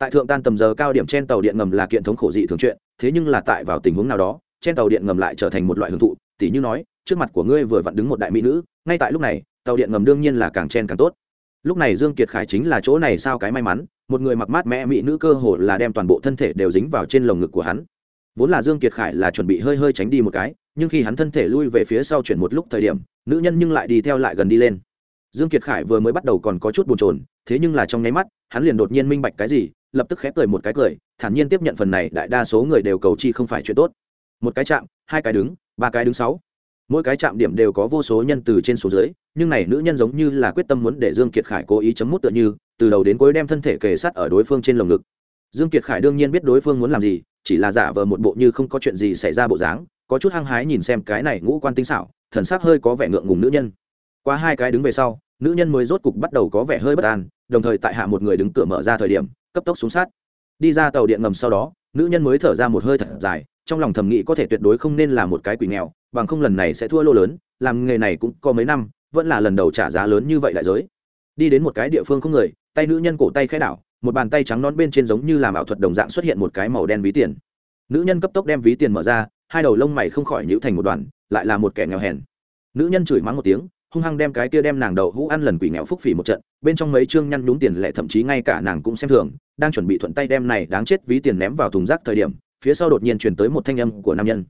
tại thượng tan tầm giờ cao điểm trên tàu điện ngầm là kiện thống khổ dị thường chuyện, thế nhưng là tại vào tình huống nào đó, trên tàu điện ngầm lại trở thành một loại hưởng thụ, tỉ như nói, trước mặt của ngươi vừa vặn đứng một đại mỹ nữ, ngay tại lúc này, tàu điện ngầm đương nhiên là càng chen càng tốt. Lúc này dương kiệt khải chính là chỗ này sao cái may mắn, một người mặc mát mẽ mỹ nữ cơ hồ là đem toàn bộ thân thể đều dính vào trên lồng ngực của hắn. Vốn là dương kiệt khải là chuẩn bị hơi hơi tránh đi một cái, nhưng khi hắn thân thể lui về phía sau chuyển một lúc thời điểm, nữ nhân nhưng lại đi theo lại gần đi lên. Dương kiệt khải vừa mới bắt đầu còn có chút buồn chồn, thế nhưng là trong nháy mắt, hắn liền đột nhiên minh bạch cái gì lập tức khép cười một cái cười, thản nhiên tiếp nhận phần này, đại đa số người đều cầu chi không phải chuyện tốt. Một cái chạm, hai cái đứng, ba cái đứng sáu. Mỗi cái chạm điểm đều có vô số nhân từ trên số dưới, nhưng này nữ nhân giống như là quyết tâm muốn để dương kiệt khải cố ý chấm mút tựa như, từ đầu đến cuối đem thân thể kề sát ở đối phương trên lồng ngực. Dương kiệt khải đương nhiên biết đối phương muốn làm gì, chỉ là giả vờ một bộ như không có chuyện gì xảy ra bộ dáng, có chút hăng hái nhìn xem cái này ngũ quan tinh xảo, thần sắc hơi có vẻ ngượng ngùng nữ nhân. Qua hai cái đứng về sau, nữ nhân mới rốt cục bắt đầu có vẻ hơi bất an, đồng thời tại hạ một người đứng cửa mở ra thời điểm cấp tốc xuống sát. Đi ra tàu điện ngầm sau đó, nữ nhân mới thở ra một hơi thật dài, trong lòng thầm nghĩ có thể tuyệt đối không nên là một cái quỷ nghèo, bằng không lần này sẽ thua lô lớn, làm nghề này cũng có mấy năm, vẫn là lần đầu trả giá lớn như vậy đại giới. Đi đến một cái địa phương không người, tay nữ nhân cổ tay khẽ đảo, một bàn tay trắng non bên trên giống như làm ảo thuật đồng dạng xuất hiện một cái màu đen ví tiền. Nữ nhân cấp tốc đem ví tiền mở ra, hai đầu lông mày không khỏi nhíu thành một đoàn, lại là một kẻ nghèo hèn. Nữ nhân chửi mắng một tiếng, hung hăng đem cái kia đem nàng đầu hũ ăn lần quỷ nghèo phúc phỉ một trận, bên trong mấy chương nhăn nhúng tiền lệ thậm chí ngay cả nàng cũng xem thường đang chuẩn bị thuận tay đem này đáng chết ví tiền ném vào thùng rác thời điểm, phía sau đột nhiên truyền tới một thanh âm của nam nhân.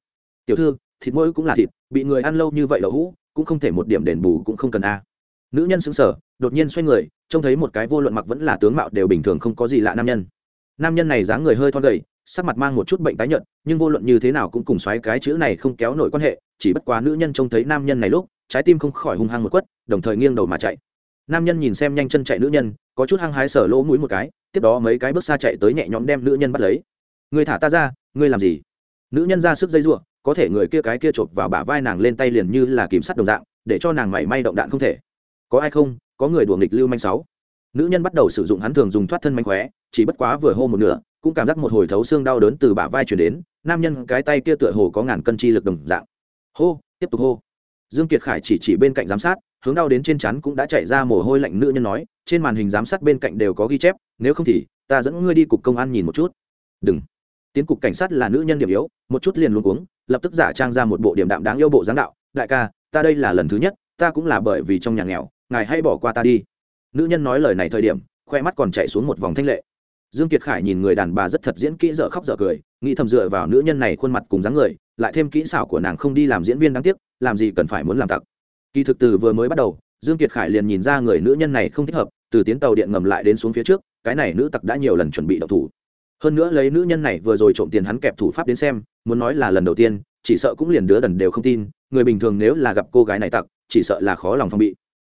Tiểu thư, thịt mỗi cũng là thịt, bị người ăn lâu như vậy đậu hũ, cũng không thể một điểm đền bù cũng không cần a. Nữ nhân xứng sở đột nhiên xoay người, trông thấy một cái vô luận mặc vẫn là tướng mạo đều bình thường không có gì lạ nam nhân. Nam nhân này dáng người hơi thon gầy, sắc mặt mang một chút bệnh tái nhợt, nhưng vô luận như thế nào cũng cùng xoáy cái chữ này không kéo nổi quan hệ, chỉ bất quá nữ nhân trông thấy nam nhân này lúc, trái tim không khỏi hung hăng một quất, đồng thời nghiêng đầu mà chạy nam nhân nhìn xem nhanh chân chạy nữ nhân, có chút hăng hái sở lỗ mũi một cái, tiếp đó mấy cái bước xa chạy tới nhẹ nhõm đem nữ nhân bắt lấy. Người thả ta ra, ngươi làm gì? Nữ nhân ra sức dây giụa có thể người kia cái kia chộp vào bả vai nàng lên tay liền như là kìm sắt đồng dạng, để cho nàng mảy may động đạn không thể. Có ai không? Có người đùa nghịch lưu manh sáu. Nữ nhân bắt đầu sử dụng hắn thường dùng thoát thân manh khóe, chỉ bất quá vừa hô một nửa, cũng cảm giác một hồi thấu xương đau đớn từ bả vai chuyển đến, nam nhân cái tay kia tựa hồ có ngàn cân chi lực đồng dạng. Hô, tiếp tục hô. Dương kiệt khải chỉ chỉ bên cạnh giám sát hướng đau đến trên chắn cũng đã chạy ra mồ hôi lạnh nữ nhân nói, trên màn hình giám sát bên cạnh đều có ghi chép, nếu không thì, ta dẫn ngươi đi cục công an nhìn một chút. Đừng. Tiến cục cảnh sát là nữ nhân điểm yếu, một chút liền luôn cuống, lập tức giả trang ra một bộ điểm đạm đáng yêu bộ giáng đạo, đại ca, ta đây là lần thứ nhất, ta cũng là bởi vì trong nhà nghèo, ngài hãy bỏ qua ta đi. Nữ nhân nói lời này thời điểm, khoe mắt còn chạy xuống một vòng thanh lệ. Dương kiệt khải nhìn người đàn bà rất thật diễn kỹ dở khóc dở cười, nghĩ thầm dựa vào nữ nhân này khuôn mặt cùng dáng người, lại thêm kỹ xảo của nàng không đi làm diễn viên đáng tiếc, làm gì cần phải muốn làm tặc kỳ thực từ vừa mới bắt đầu, dương kiệt khải liền nhìn ra người nữ nhân này không thích hợp, từ tiến tàu điện ngầm lại đến xuống phía trước, cái này nữ tặc đã nhiều lần chuẩn bị đậu thủ. Hơn nữa lấy nữ nhân này vừa rồi trộm tiền hắn kẹp thủ pháp đến xem, muốn nói là lần đầu tiên, chỉ sợ cũng liền đứa đần đều không tin, người bình thường nếu là gặp cô gái này tặc, chỉ sợ là khó lòng phong bị.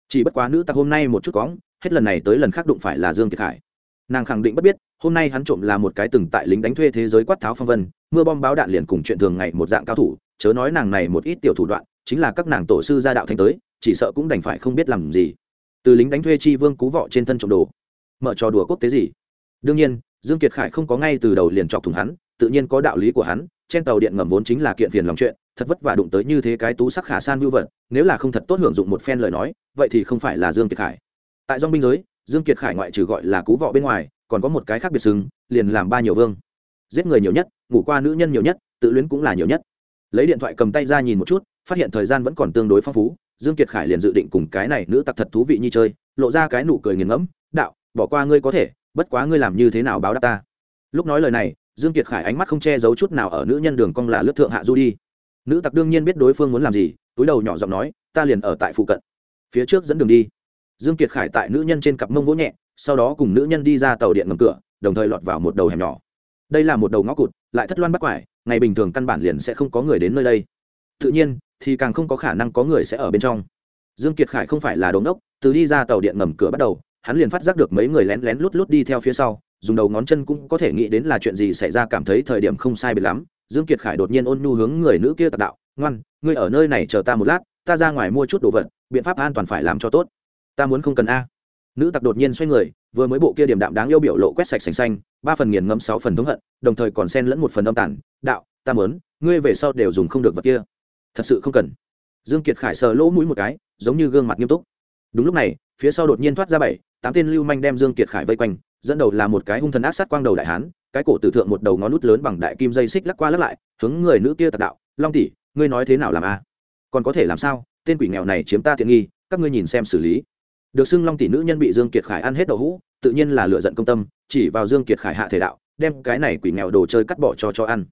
Chỉ bất quá nữ tặc hôm nay một chút cóng, hết lần này tới lần khác đụng phải là dương kiệt khải. Nàng khẳng định bất biết, hôm nay hắn trộm là một cái từng tại lính đánh thuê thế giới quát tháo phong vân, mưa bom báo đạn liền cùng chuyện thường ngày một dạng cao thủ, chớ nói nàng này một ít tiểu thủ đoạn chính là các nàng tổ sư gia đạo thành tới, chỉ sợ cũng đành phải không biết làm gì. Từ lính đánh thuê chi vương cú vọ trên thân trộm đồ. Mở trò đùa quốc tế gì? Đương nhiên, dương kiệt khải không có ngay từ đầu liền chọc thủng hắn, tự nhiên có đạo lý của hắn, trên tàu điện ngầm vốn chính là kiện phiền lòng chuyện, thật vất vả đụng tới như thế cái tú sắc khả san vưu vật, nếu là không thật tốt hưởng dụng một phen lời nói, vậy thì không phải là dương kiệt khải. Tại dòng binh giới, dương kiệt khải ngoại trừ gọi là cú vọ bên ngoài, còn có một cái khác biệt xứng liền làm ba nhiều vương. Giết người nhiều nhất, ngủ qua nữ nhân nhiều nhất, tự luyến cũng là nhiều nhất. Lấy điện thoại cầm tay ra nhìn một chút phát hiện thời gian vẫn còn tương đối phong phú, dương kiệt khải liền dự định cùng cái này nữ tặc thật thú vị như chơi, lộ ra cái nụ cười nghiền ngẫm, đạo, bỏ qua ngươi có thể, bất quá ngươi làm như thế nào báo đáp ta? Lúc nói lời này, dương kiệt khải ánh mắt không che giấu chút nào ở nữ nhân đường cong là lướt thượng hạ du đi. Nữ tặc đương nhiên biết đối phương muốn làm gì, túi đầu nhỏ giọng nói, ta liền ở tại phụ cận, phía trước dẫn đường đi. Dương kiệt khải tại nữ nhân trên cặp mông vỗ nhẹ, sau đó cùng nữ nhân đi ra tàu điện ngầm cửa, đồng thời lọt vào một đầu hẻm nhỏ. Đây là một đầu ngõ cụt, lại thất loan bắt quải, ngày bình thường căn bản liền sẽ không có người đến nơi đây. Tự nhiên thì càng không có khả năng có người sẽ ở bên trong. Dương kiệt khải không phải là đống đốc, từ đi ra tàu điện ngầm cửa bắt đầu, hắn liền phát giác được mấy người lén lén lút lút đi theo phía sau, dùng đầu ngón chân cũng có thể nghĩ đến là chuyện gì xảy ra, cảm thấy thời điểm không sai biệt lắm. Dương kiệt khải đột nhiên ôn nhu hướng người nữ kia tạc đạo, ngoan, ngươi ở nơi này chờ ta một lát, ta ra ngoài mua chút đồ vật, biện pháp an toàn phải làm cho tốt. Ta muốn không cần a. Nữ tặc đột nhiên xoay người, vừa mới bộ kia điểm đạm đáng yêu biểu lộ quét sạch xanh xanh, ba phần nghiền ngẫm, sáu phần thống hận, đồng thời còn xen lẫn một phần âm tản đạo, ta muốn, ngươi về sau đều dùng không được vật kia thật sự không cần. Dương kiệt khải sờ lỗ mũi một cái, giống như gương mặt nghiêm túc. Đúng lúc này, phía sau đột nhiên thoát ra bảy, tám tên lưu manh đem dương kiệt khải vây quanh, dẫn đầu là một cái hung thần ác sát quang đầu đại hán, cái cổ tử thượng một đầu ngón nút lớn bằng đại kim dây xích lắc qua lắc lại, hướng người nữ kia tạc đạo, long tỷ, ngươi nói thế nào làm a? Còn có thể làm sao? Tên quỷ nghèo này chiếm ta tiện nghi, các ngươi nhìn xem xử lý. Được xưng long tỷ nữ nhân bị dương kiệt khải ăn hết đầu hũ, tự nhiên là lựa giận công tâm, chỉ vào dương kiệt khải hạ thể đạo, đem cái này quỷ nghèo đồ chơi cắt bỏ cho cho ăn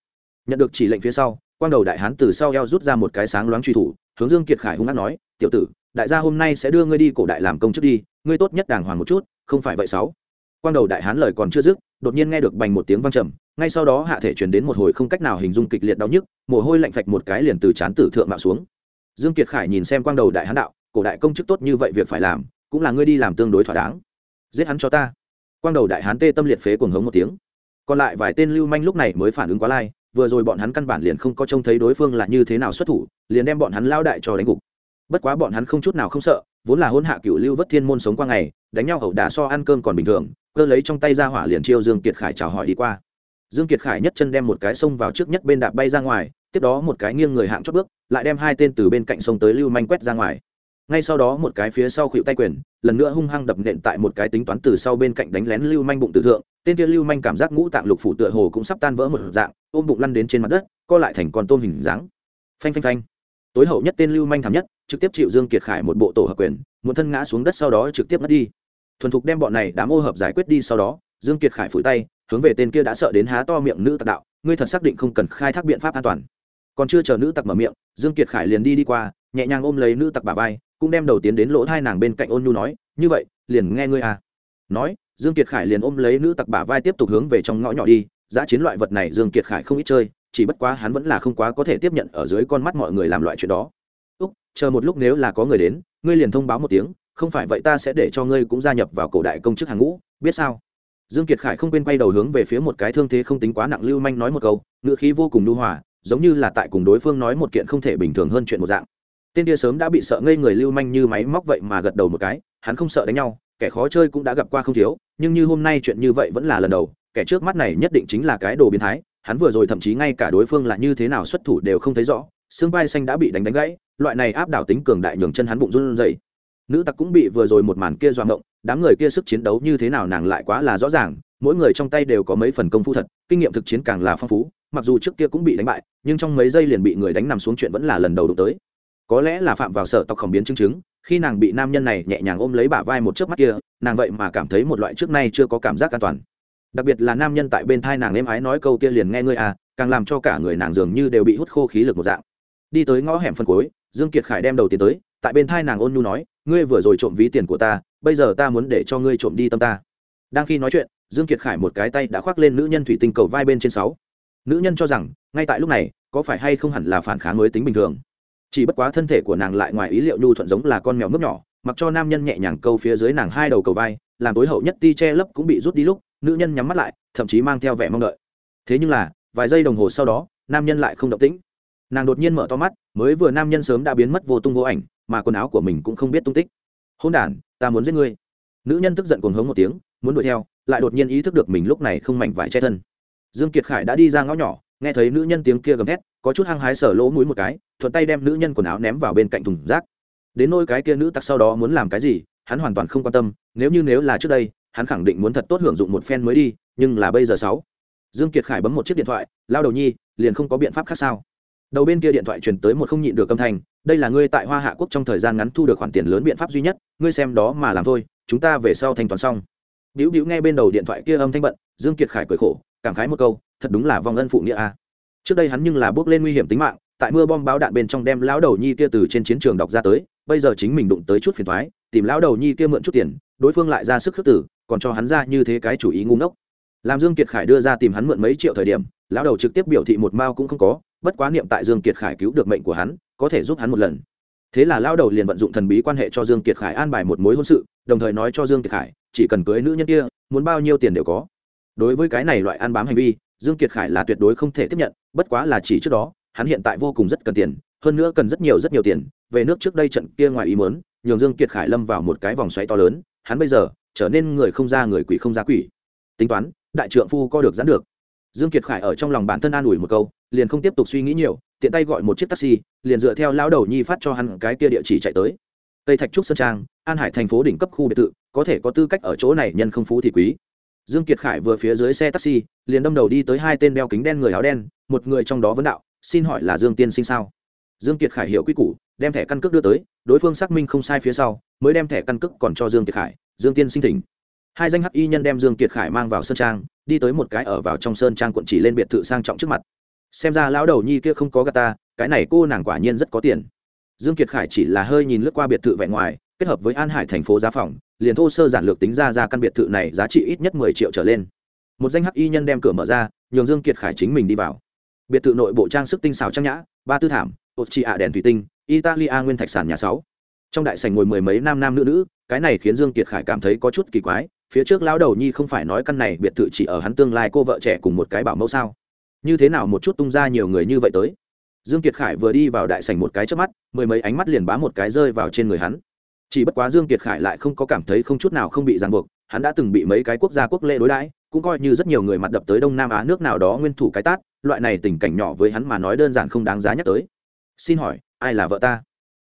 nhận được chỉ lệnh phía sau, quang đầu đại hán từ sau eo rút ra một cái sáng loáng truy thủ, hướng dương kiệt khải hung hăng nói, tiểu tử, đại gia hôm nay sẽ đưa ngươi đi cổ đại làm công chức đi, ngươi tốt nhất đàng hoàng một chút, không phải vậy sáu. Quang đầu đại hán lời còn chưa dứt, đột nhiên nghe được bành một tiếng vang trầm, ngay sau đó hạ thể truyền đến một hồi không cách nào hình dung kịch liệt đau nhức, mồ hôi lạnh phạch một cái liền từ chán tử thượng mạo xuống. Dương kiệt khải nhìn xem quang đầu đại hán đạo, cổ đại công chức tốt như vậy việc phải làm, cũng là ngươi đi làm tương đối thỏa đáng. Giết hắn cho ta. Quang đầu đại hán tê tâm liệt phế cuồng hống một tiếng. Còn lại vài tên lưu manh lúc này mới phản ứng quá lai vừa rồi bọn hắn căn bản liền không có trông thấy đối phương là như thế nào xuất thủ, liền đem bọn hắn lao đại cho đánh gục. Bất quá bọn hắn không chút nào không sợ, vốn là hôn hạ cựu lưu vất thiên môn sống qua ngày, đánh nhau hậu đả so ăn cơm còn bình thường, cơ lấy trong tay ra hỏa liền chiêu dương kiệt khải chào hỏi đi qua. Dương kiệt khải nhất chân đem một cái sông vào trước nhất bên đạp bay ra ngoài, tiếp đó một cái nghiêng người hạng chót bước, lại đem hai tên từ bên cạnh sông tới lưu manh quét ra ngoài. Ngay sau đó một cái phía sau khuỵu tay quyền, lần nữa hung hăng đập nện tại một cái tính toán từ sau bên cạnh đánh lén lưu manh bụng tử thượng, tên kia lưu manh cảm giác ngũ tạng lục phủ tựa hồ cũng sắp tan vỡ một dạng ôm bụng lăn đến trên mặt đất, co lại thành con tôm hình dáng. Phanh phanh phanh. Tối hậu nhất tên lưu manh thảm nhất, trực tiếp chịu dương kiệt khải một bộ tổ hợp quyền, một thân ngã xuống đất sau đó trực tiếp mất đi. Thuần thục đem bọn này đám ô hợp giải quyết đi sau đó, dương kiệt khải phủi tay, hướng về tên kia đã sợ đến há to miệng nữ tặc đạo, ngươi thật xác định không cần khai thác biện pháp an toàn. Còn chưa chờ nữ tặc mở miệng, dương kiệt khải liền đi đi qua, nhẹ nhàng ôm lấy nữ tặc bà vai, cũng đem đầu tiến đến lỗ thai nàng bên cạnh ôn nhu nói, như vậy, liền nghe ngươi à. Nói, dương kiệt khải liền ôm lấy nữ tặc bả vai tiếp tục hướng về trong ngõ nhỏ đi giá chiến loại vật này dương kiệt khải không ít chơi, chỉ bất quá hắn vẫn là không quá có thể tiếp nhận ở dưới con mắt mọi người làm loại chuyện đó. Úc, chờ một lúc nếu là có người đến, ngươi liền thông báo một tiếng, không phải vậy ta sẽ để cho ngươi cũng gia nhập vào cổ đại công chức hàng ngũ, biết sao? Dương kiệt khải không quên quay đầu hướng về phía một cái thương thế không tính quá nặng lưu manh nói một câu, ngữ khí vô cùng nhu hòa, giống như là tại cùng đối phương nói một kiện không thể bình thường hơn chuyện một dạng. Tên kia sớm đã bị sợ ngây người lưu manh như máy móc vậy mà gật đầu một cái, hắn không sợ đánh nhau, kẻ khó chơi cũng đã gặp qua không thiếu, nhưng như hôm nay chuyện như vậy vẫn là lần đầu kẻ trước mắt này nhất định chính là cái đồ biến thái, hắn vừa rồi thậm chí ngay cả đối phương là như thế nào xuất thủ đều không thấy rõ, xương vai xanh đã bị đánh đánh gãy, loại này áp đảo tính cường đại nhường chân hắn bụng run rẩy. Nữ tặc cũng bị vừa rồi một màn kia doạng động đám người kia sức chiến đấu như thế nào nàng lại quá là rõ ràng, mỗi người trong tay đều có mấy phần công phu thật, kinh nghiệm thực chiến càng là phong phú, mặc dù trước kia cũng bị đánh bại, nhưng trong mấy giây liền bị người đánh nằm xuống chuyện vẫn là lần đầu đụng tới. Có lẽ là phạm vào sợ tộc khổng biến chứng chứng, khi nàng bị nam nhân này nhẹ nhàng ôm lấy bả vai một chớp mắt kia, nàng vậy mà cảm thấy một loại trước nay chưa có cảm giác an toàn đặc biệt là nam nhân tại bên thai nàng êm ái nói câu kia liền nghe ngươi à càng làm cho cả người nàng dường như đều bị hút khô khí lực một dạng. Đi tới ngõ hẻm phân cuối, dương kiệt khải đem đầu tiến tới, tại bên thai nàng ôn nhu nói, ngươi vừa rồi trộm ví tiền của ta, bây giờ ta muốn để cho ngươi trộm đi tâm ta. Đang khi nói chuyện, dương kiệt khải một cái tay đã khoác lên nữ nhân thủy tinh cầu vai bên trên sáu. Nữ nhân cho rằng, ngay tại lúc này, có phải hay không hẳn là phản kháng mới tính bình thường. Chỉ bất quá thân thể của nàng lại ngoài ý liệu nhu thuận giống là con mèo mướp nhỏ, mặc cho nam nhân nhẹ nhàng câu phía dưới nàng hai đầu cầu vai, làm tối hậu nhất ti che lấp cũng bị rút đi lúc nữ nhân nhắm mắt lại, thậm chí mang theo vẻ mong đợi. Thế nhưng là, vài giây đồng hồ sau đó, nam nhân lại không động tĩnh. Nàng đột nhiên mở to mắt, mới vừa nam nhân sớm đã biến mất vô tung vô ảnh, mà quần áo của mình cũng không biết tung tích. Hôn đ ta muốn giết ngươi. Nữ nhân tức giận cuồng hống một tiếng, muốn đuổi theo, lại đột nhiên ý thức được mình lúc này không mảnh vải che thân. Dương kiệt khải đã đi ra ngõ nhỏ, nghe thấy nữ nhân tiếng kia gầm thét, có chút hăng hái sở lỗ mũi một cái, thuận tay đem nữ nhân quần áo ném vào bên cạnh thùng rác. Đến nôi cái kia nữ tặc sau đó muốn làm cái gì, hắn hoàn toàn không quan tâm, nếu như nếu là trước đây hắn khẳng định muốn thật tốt hưởng dụng một phen mới đi, nhưng là bây giờ sáu. Dương kiệt khải bấm một chiếc điện thoại, lao đầu nhi, liền không có biện pháp khác sao? Đầu bên kia điện thoại truyền tới một không nhịn được âm thanh, đây là ngươi tại hoa hạ quốc trong thời gian ngắn thu được khoản tiền lớn biện pháp duy nhất, ngươi xem đó mà làm thôi, chúng ta về sau thanh toán xong. Diễu Diễu nghe bên đầu điện thoại kia âm thanh bận, dương kiệt khải cười khổ, cảm khái một câu, thật đúng là vong ân phụ nghĩa a. Trước đây hắn nhưng là bước lên nguy hiểm tính mạng, tại mưa bom báo đạn bên trong đem lão đầu nhi kia từ trên chiến trường đọc ra tới, bây giờ chính mình đụng tới chút phiền toái tìm lão đầu nhi kia mượn chút tiền, đối phương lại ra sức khước tử còn cho hắn ra như thế cái chủ ý ngu ngốc. Làm dương kiệt khải đưa ra tìm hắn mượn mấy triệu thời điểm, lão đầu trực tiếp biểu thị một mao cũng không có, bất quá niệm tại dương kiệt khải cứu được mệnh của hắn, có thể giúp hắn một lần. Thế là lão đầu liền vận dụng thần bí quan hệ cho dương kiệt khải an bài một mối hôn sự, đồng thời nói cho dương kiệt khải, chỉ cần cưới nữ nhân kia, muốn bao nhiêu tiền đều có. Đối với cái này loại ăn bám hành vi, dương kiệt khải là tuyệt đối không thể tiếp nhận, bất quá là chỉ trước đó, hắn hiện tại vô cùng rất cần tiền, hơn nữa cần rất nhiều rất nhiều tiền, về nước trước đây trận kia ngoài ý muốn nhường dương kiệt khải lâm vào một cái vòng xoáy to lớn, hắn bây giờ trở nên người không ra người quỷ không ra quỷ. Tính toán, đại trượng phu co được giãn được. Dương kiệt khải ở trong lòng bản thân an ủi một câu, liền không tiếp tục suy nghĩ nhiều, tiện tay gọi một chiếc taxi, liền dựa theo lão đầu nhi phát cho hắn cái kia địa chỉ chạy tới. Tây thạch trúc sơn trang, an hải thành phố đỉnh cấp khu biệt thự, có thể có tư cách ở chỗ này nhân không phú thì quý. Dương kiệt khải vừa phía dưới xe taxi, liền đâm đầu đi tới hai tên đeo kính đen người áo đen, một người trong đó vấn đạo, xin hỏi là dương tiên sinh sao? Dương kiệt khải hiểu quy củ, đem thẻ căn cước đưa tới đối phương xác minh không sai phía sau, mới đem thẻ căn cước còn cho dương kiệt khải, dương tiên sinh thỉnh. Hai danh hắc y nhân đem dương kiệt khải mang vào sơn trang, đi tới một cái ở vào trong sơn trang quận chỉ lên biệt thự sang trọng trước mặt. Xem ra lão đầu nhi kia không có gà ta, cái này cô nàng quả nhiên rất có tiền. Dương kiệt khải chỉ là hơi nhìn lướt qua biệt thự vẻ ngoài, kết hợp với an hải thành phố giá phòng, liền thô sơ giản lược tính ra ra căn biệt thự này giá trị ít nhất mười triệu trở lên. Một danh hắc y nhân đem cửa mở ra, nhường dương kiệt khải chính mình đi vào. Biệt thự nội bộ trang sức tinh xảo trang nhã, ba tư thảm, ột trị ạ đèn thủy tinh italia nguyên thạch sản nhà sáu. Trong đại sảnh ngồi mười mấy nam nam nữ nữ, cái này khiến dương kiệt khải cảm thấy có chút kỳ quái, phía trước lão đầu nhi không phải nói căn này biệt thự chỉ ở hắn tương lai cô vợ trẻ cùng một cái bảo mẫu sao? Như thế nào một chút tung ra nhiều người như vậy tới? Dương kiệt khải vừa đi vào đại sảnh một cái chớp mắt, mười mấy ánh mắt liền bám một cái rơi vào trên người hắn. Chỉ bất quá dương kiệt khải lại không có cảm thấy không chút nào không bị ràng buộc, hắn đã từng bị mấy cái quốc gia quốc lễ đối đãi, cũng coi như rất nhiều người mặt đập tới đông nam á nước nào đó nguyên thủ cái tát, loại này tình cảnh nhỏ với hắn mà nói đơn giản không đáng giá nhắc tới. Xin hỏi ai là vợ ta?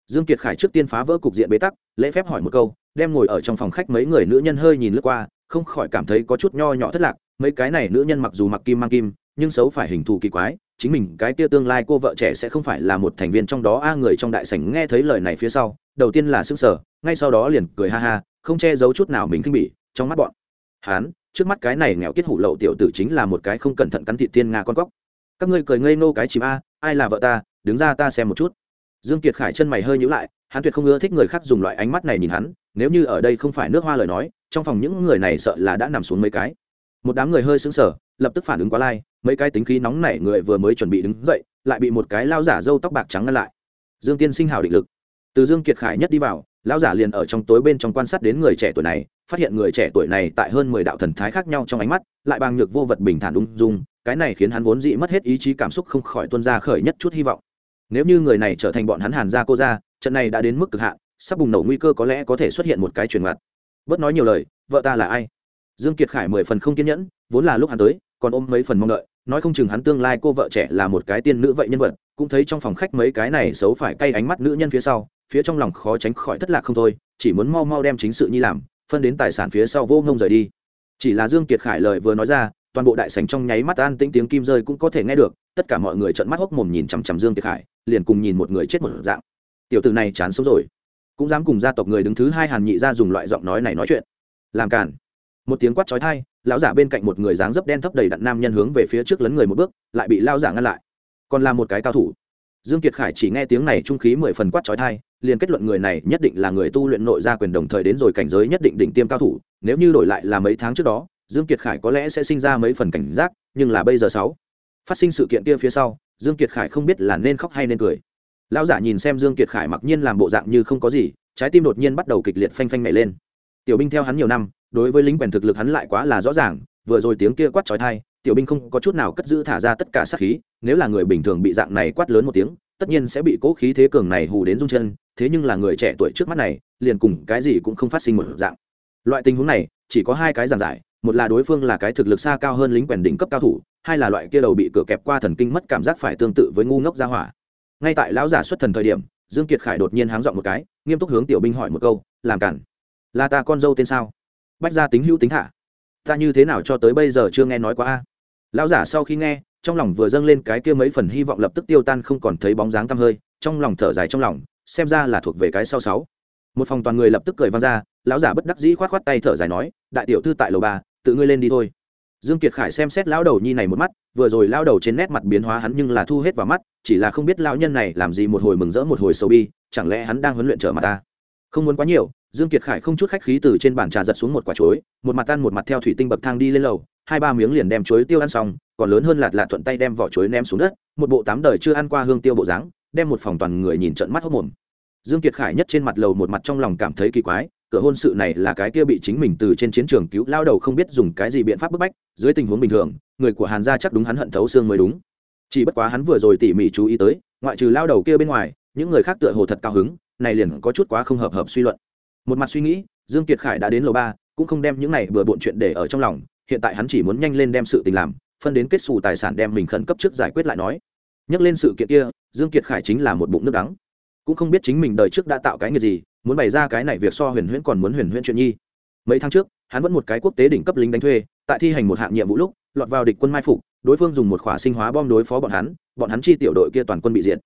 Dương kiệt khải trước tiên phá vỡ cục diện bế tắc, lễ phép hỏi một câu, đem ngồi ở trong phòng khách mấy người nữ nhân hơi nhìn lướt qua, không khỏi cảm thấy có chút nho nhỏ thất lạc, mấy cái này nữ nhân mặc dù mặc kim mang kim, nhưng xấu phải hình thù kỳ quái, chính mình cái kia tương lai cô vợ trẻ sẽ không phải là một thành viên trong đó, a, người trong đại sảnh nghe thấy lời này phía sau, đầu tiên là sững sờ, ngay sau đó liền cười ha ha, không che giấu chút nào mình khinh bỉ, trong mắt bọn hán trước mắt cái này nghèo kết hủ lậu tiểu tử chính là một cái không cẩn thận cắn thịt tiên nga con cóc. Các ngươi cười ngây nô cái chìm, a, ai là vợ ta, đứng ra ta xem một chút dương kiệt khải chân mày hơi nhíu lại, hắn tuyệt không ưa thích người khác dùng loại ánh mắt này nhìn hắn, nếu như ở đây không phải nước hoa lời nói, trong phòng những người này sợ là đã nằm xuống mấy cái. Một đám người hơi sững sờ, lập tức phản ứng quá lai, mấy cái tính khí nóng nảy người vừa mới chuẩn bị đứng dậy, lại bị một cái lao giả râu tóc bạc trắng ngăn lại. Dương tiên sinh hào định lực. Từ dương kiệt khải nhất đi vào lão giả liền ở trong tối bên trong quan sát đến người trẻ tuổi này, phát hiện người trẻ tuổi này tại hơn mười đạo thần thái khác nhau trong ánh mắt, lại bằng nhược vô vật bình thản ung dung, cái này khiến hắn vốn dị mất hết ý chí cảm xúc không khỏi tuân ra khởi nhất chút hy vọng nếu như người này trở thành bọn hắn hàn gia cô gia, trận này đã đến mức cực hạn, sắp bùng nổ nguy cơ có lẽ có thể xuất hiện một cái truyền mặt bớt nói nhiều lời, vợ ta là ai? Dương kiệt khải mười phần không kiên nhẫn, vốn là lúc hắn tới, còn ôm mấy phần mong đợi, nói không chừng hắn tương lai cô vợ trẻ là một cái tiên nữ vậy nhân vật, cũng thấy trong phòng khách mấy cái này xấu phải cay ánh mắt nữ nhân phía sau, phía trong lòng khó tránh khỏi thất lạc không thôi, chỉ muốn mau mau đem chính sự nhi làm, phân đến tài sản phía sau vô ngông rời đi. Chỉ là dương kiệt khải lời vừa nói ra toàn bộ đại sảnh trong nháy mắt an tĩnh, tiếng kim rơi cũng có thể nghe được, tất cả mọi người trợn mắt hốc mồm nhìn chằm chằm dương kiệt khải, liền cùng nhìn một người chết một dạng. Tiểu tử này chán sống rồi. Cũng dám cùng gia tộc người đứng thứ hai hàn nhị ra dùng loại giọng nói này nói chuyện. Làm cản một tiếng quát chói tai, lão giả bên cạnh một người dáng dấp đen thấp đầy đặn nam nhân hướng về phía trước lấn người một bước, lại bị lao giả ngăn lại. Còn là một cái cao thủ. Dương kiệt khải chỉ nghe tiếng này trung khí mười phần quát chói tai, liền kết luận người này nhất định là người tu luyện nội gia quyền đồng thời đến rồi cảnh giới nhất định đỉnh tiêm cao thủ, nếu như đổi lại là mấy tháng trước đó dương kiệt khải có lẽ sẽ sinh ra mấy phần cảnh giác, nhưng là bây giờ sáu, phát sinh sự kiện kia phía sau, dương kiệt khải không biết là nên khóc hay nên cười. Lão giả nhìn xem dương kiệt khải mặc nhiên làm bộ dạng như không có gì, trái tim đột nhiên bắt đầu kịch liệt phanh phanh nhảy lên. Tiểu binh theo hắn nhiều năm, đối với lính quèn thực lực hắn lại quá là rõ ràng, vừa rồi tiếng kia quát chói tai, tiểu binh không có chút nào cất giữ thả ra tất cả sát khí, nếu là người bình thường bị dạng này quát lớn một tiếng, tất nhiên sẽ bị cố khí thế cường này hù đến run chân, thế nhưng là người trẻ tuổi trước mắt này, liền cùng cái gì cũng không phát sinh một dạng. Loại tình huống này, chỉ có hai cái giảng giải một là đối phương là cái thực lực xa cao hơn lính quèn đỉnh cấp cao thủ, hai là loại kia đầu bị cửa kẹp qua thần kinh mất cảm giác phải tương tự với ngu ngốc gia hỏa. Ngay tại lão giả xuất thần thời điểm, dương kiệt khải đột nhiên háng dọn một cái, nghiêm túc hướng tiểu binh hỏi một câu, làm cản? Là ta con dâu tên sao? Bách gia tính hữu tính hạ. Ta như thế nào cho tới bây giờ chưa nghe nói qua a? Lão giả sau khi nghe, trong lòng vừa dâng lên cái kia mấy phần hy vọng lập tức tiêu tan không còn thấy bóng dáng tăm hơi, trong lòng thở dài trong lòng, xem ra là thuộc về cái sau sáu. Một phòng toàn người lập tức cười vang ra, lão giả bất đắc dĩ khoát khoát tay thở dài nói đại tiểu thư tại lầu ba, tự ngươi lên đi thôi. Dương kiệt khải xem xét lão đầu nhi này một mắt, vừa rồi lão đầu trên nét mặt biến hóa hắn nhưng là thu hết vào mắt, chỉ là không biết lão nhân này làm gì một hồi mừng rỡ một hồi sầu bi, chẳng lẽ hắn đang huấn luyện trở mặt ta? Không muốn quá nhiều, dương kiệt khải không chút khách khí từ trên bàn trà giật xuống một quả chuối, một mặt ăn một mặt theo thủy tinh bậc thang đi lên lầu, hai ba miếng liền đem chuối tiêu ăn xong, còn lớn hơn lạt lạt thuận tay đem vỏ chuối ném xuống đất, một bộ tám đời chưa ăn qua hương tiêu bộ dáng, đem một phòng toàn người nhìn trận mắt hốc mồm. Dương kiệt khải nhất trên mặt lầu một mặt trong lòng cảm thấy kỳ quái cửa hôn sự này là cái kia bị chính mình từ trên chiến trường cứu lao đầu không biết dùng cái gì biện pháp bức bách, dưới tình huống bình thường, người của hàn gia chắc đúng hắn hận thấu xương mới đúng. Chỉ bất quá hắn vừa rồi tỉ mỉ chú ý tới, ngoại trừ lao đầu kia bên ngoài, những người khác tựa hồ thật cao hứng, này liền có chút quá không hợp hợp suy luận. Một mặt suy nghĩ, dương kiệt khải đã đến lầu ba, cũng không đem những này vừa bộn chuyện để ở trong lòng, hiện tại hắn chỉ muốn nhanh lên đem sự tình làm, phân đến kết xù tài sản đem mình khẩn cấp trước giải quyết lại nói. Nhắc lên sự kiện kia, dương kiệt khải chính là một bụng nước đắng. Cũng không biết chính mình đời trước đã tạo cái nghiệp gì muốn bày ra cái này việc so huyền huyễn còn muốn huyền huyễn chuyện nhi. Mấy tháng trước, hắn vẫn một cái quốc tế đỉnh cấp lính đánh thuê, tại thi hành một hạng nhiệm vụ lúc, lọt vào địch quân mai phục, đối phương dùng một khỏa sinh hóa bom đối phó bọn hắn bọn hắn chi tiểu đội kia toàn quân bị diệt.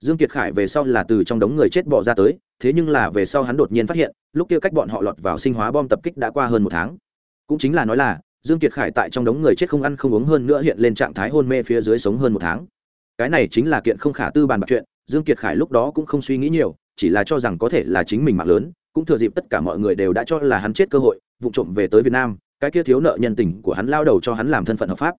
Dương kiệt khải về sau là từ trong đống người chết bỏ ra tới, thế nhưng là về sau hắn đột nhiên phát hiện, lúc kia cách bọn họ lọt vào sinh hóa bom tập kích đã qua hơn một tháng. Cũng chính là nói là, dương kiệt khải tại trong đống người chết không ăn không uống hơn nữa hiện lên trạng thái hôn mê phía dưới sống hơn một tháng. Cái này chính là kiện không khả tư bàn bạc chuyện, dương kiệt khải lúc đó cũng không suy nghĩ nhiều chỉ là cho rằng có thể là chính mình mạng lớn, cũng thừa dịp tất cả mọi người đều đã cho là hắn chết cơ hội, vụ trộm về tới việt nam, cái kia thiếu nợ nhân tình của hắn lao đầu cho hắn làm thân phận hợp pháp.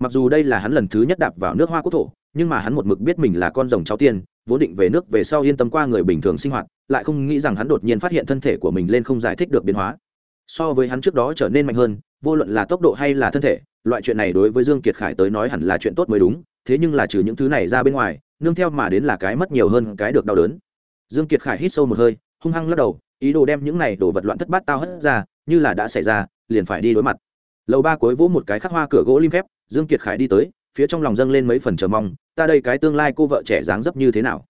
Mặc dù đây là hắn lần thứ nhất đạp vào nước hoa quốc thổ, nhưng mà hắn một mực biết mình là con rồng cháu tiên, vốn định về nước về sau yên tâm qua người bình thường sinh hoạt, lại không nghĩ rằng hắn đột nhiên phát hiện thân thể của mình lên không giải thích được biến hóa. So với hắn trước đó trở nên mạnh hơn, vô luận là tốc độ hay là thân thể, loại chuyện này đối với dương kiệt khải tới nói hẳn là chuyện tốt mới đúng, thế nhưng là trừ những thứ này ra bên ngoài, nương theo mà đến là cái mất nhiều hơn cái được đau đớn dương kiệt khải hít sâu một hơi, hung hăng lắc đầu, ý đồ đem những này đồ vật loạn thất bát tao hất ra, như là đã xảy ra, liền phải đi đối mặt. Lầu ba cuối vỗ một cái khắc hoa cửa gỗ lim phép, dương kiệt khải đi tới, phía trong lòng dâng lên mấy phần chờ mong, ta đây cái tương lai cô vợ trẻ dáng dấp như thế nào?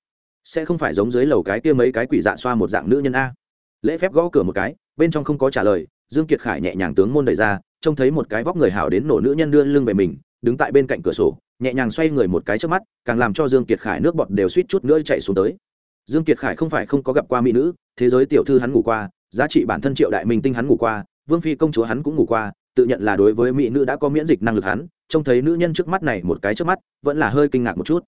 Sẽ không phải giống dưới lầu cái kia mấy cái quỷ dạ xoa một dạng nữ nhân a. Lễ phép gõ cửa một cái, bên trong không có trả lời, dương kiệt khải nhẹ nhàng tướng môn đẩy ra, trông thấy một cái vóc người hảo đến nổ nữ nhân đưa lưng về mình, đứng tại bên cạnh cửa sổ, nhẹ nhàng xoay người một cái trước mắt, càng làm cho dương kiệt khải nước bọt đều suýt chút nữa chạy xuống tới dương kiệt khải không phải không có gặp qua mỹ nữ, thế giới tiểu thư hắn ngủ qua, giá trị bản thân triệu đại minh tinh hắn ngủ qua, vương phi công chúa hắn cũng ngủ qua, tự nhận là đối với mỹ nữ đã có miễn dịch năng lực hắn, trông thấy nữ nhân trước mắt này một cái trước mắt, vẫn là hơi kinh ngạc một chút.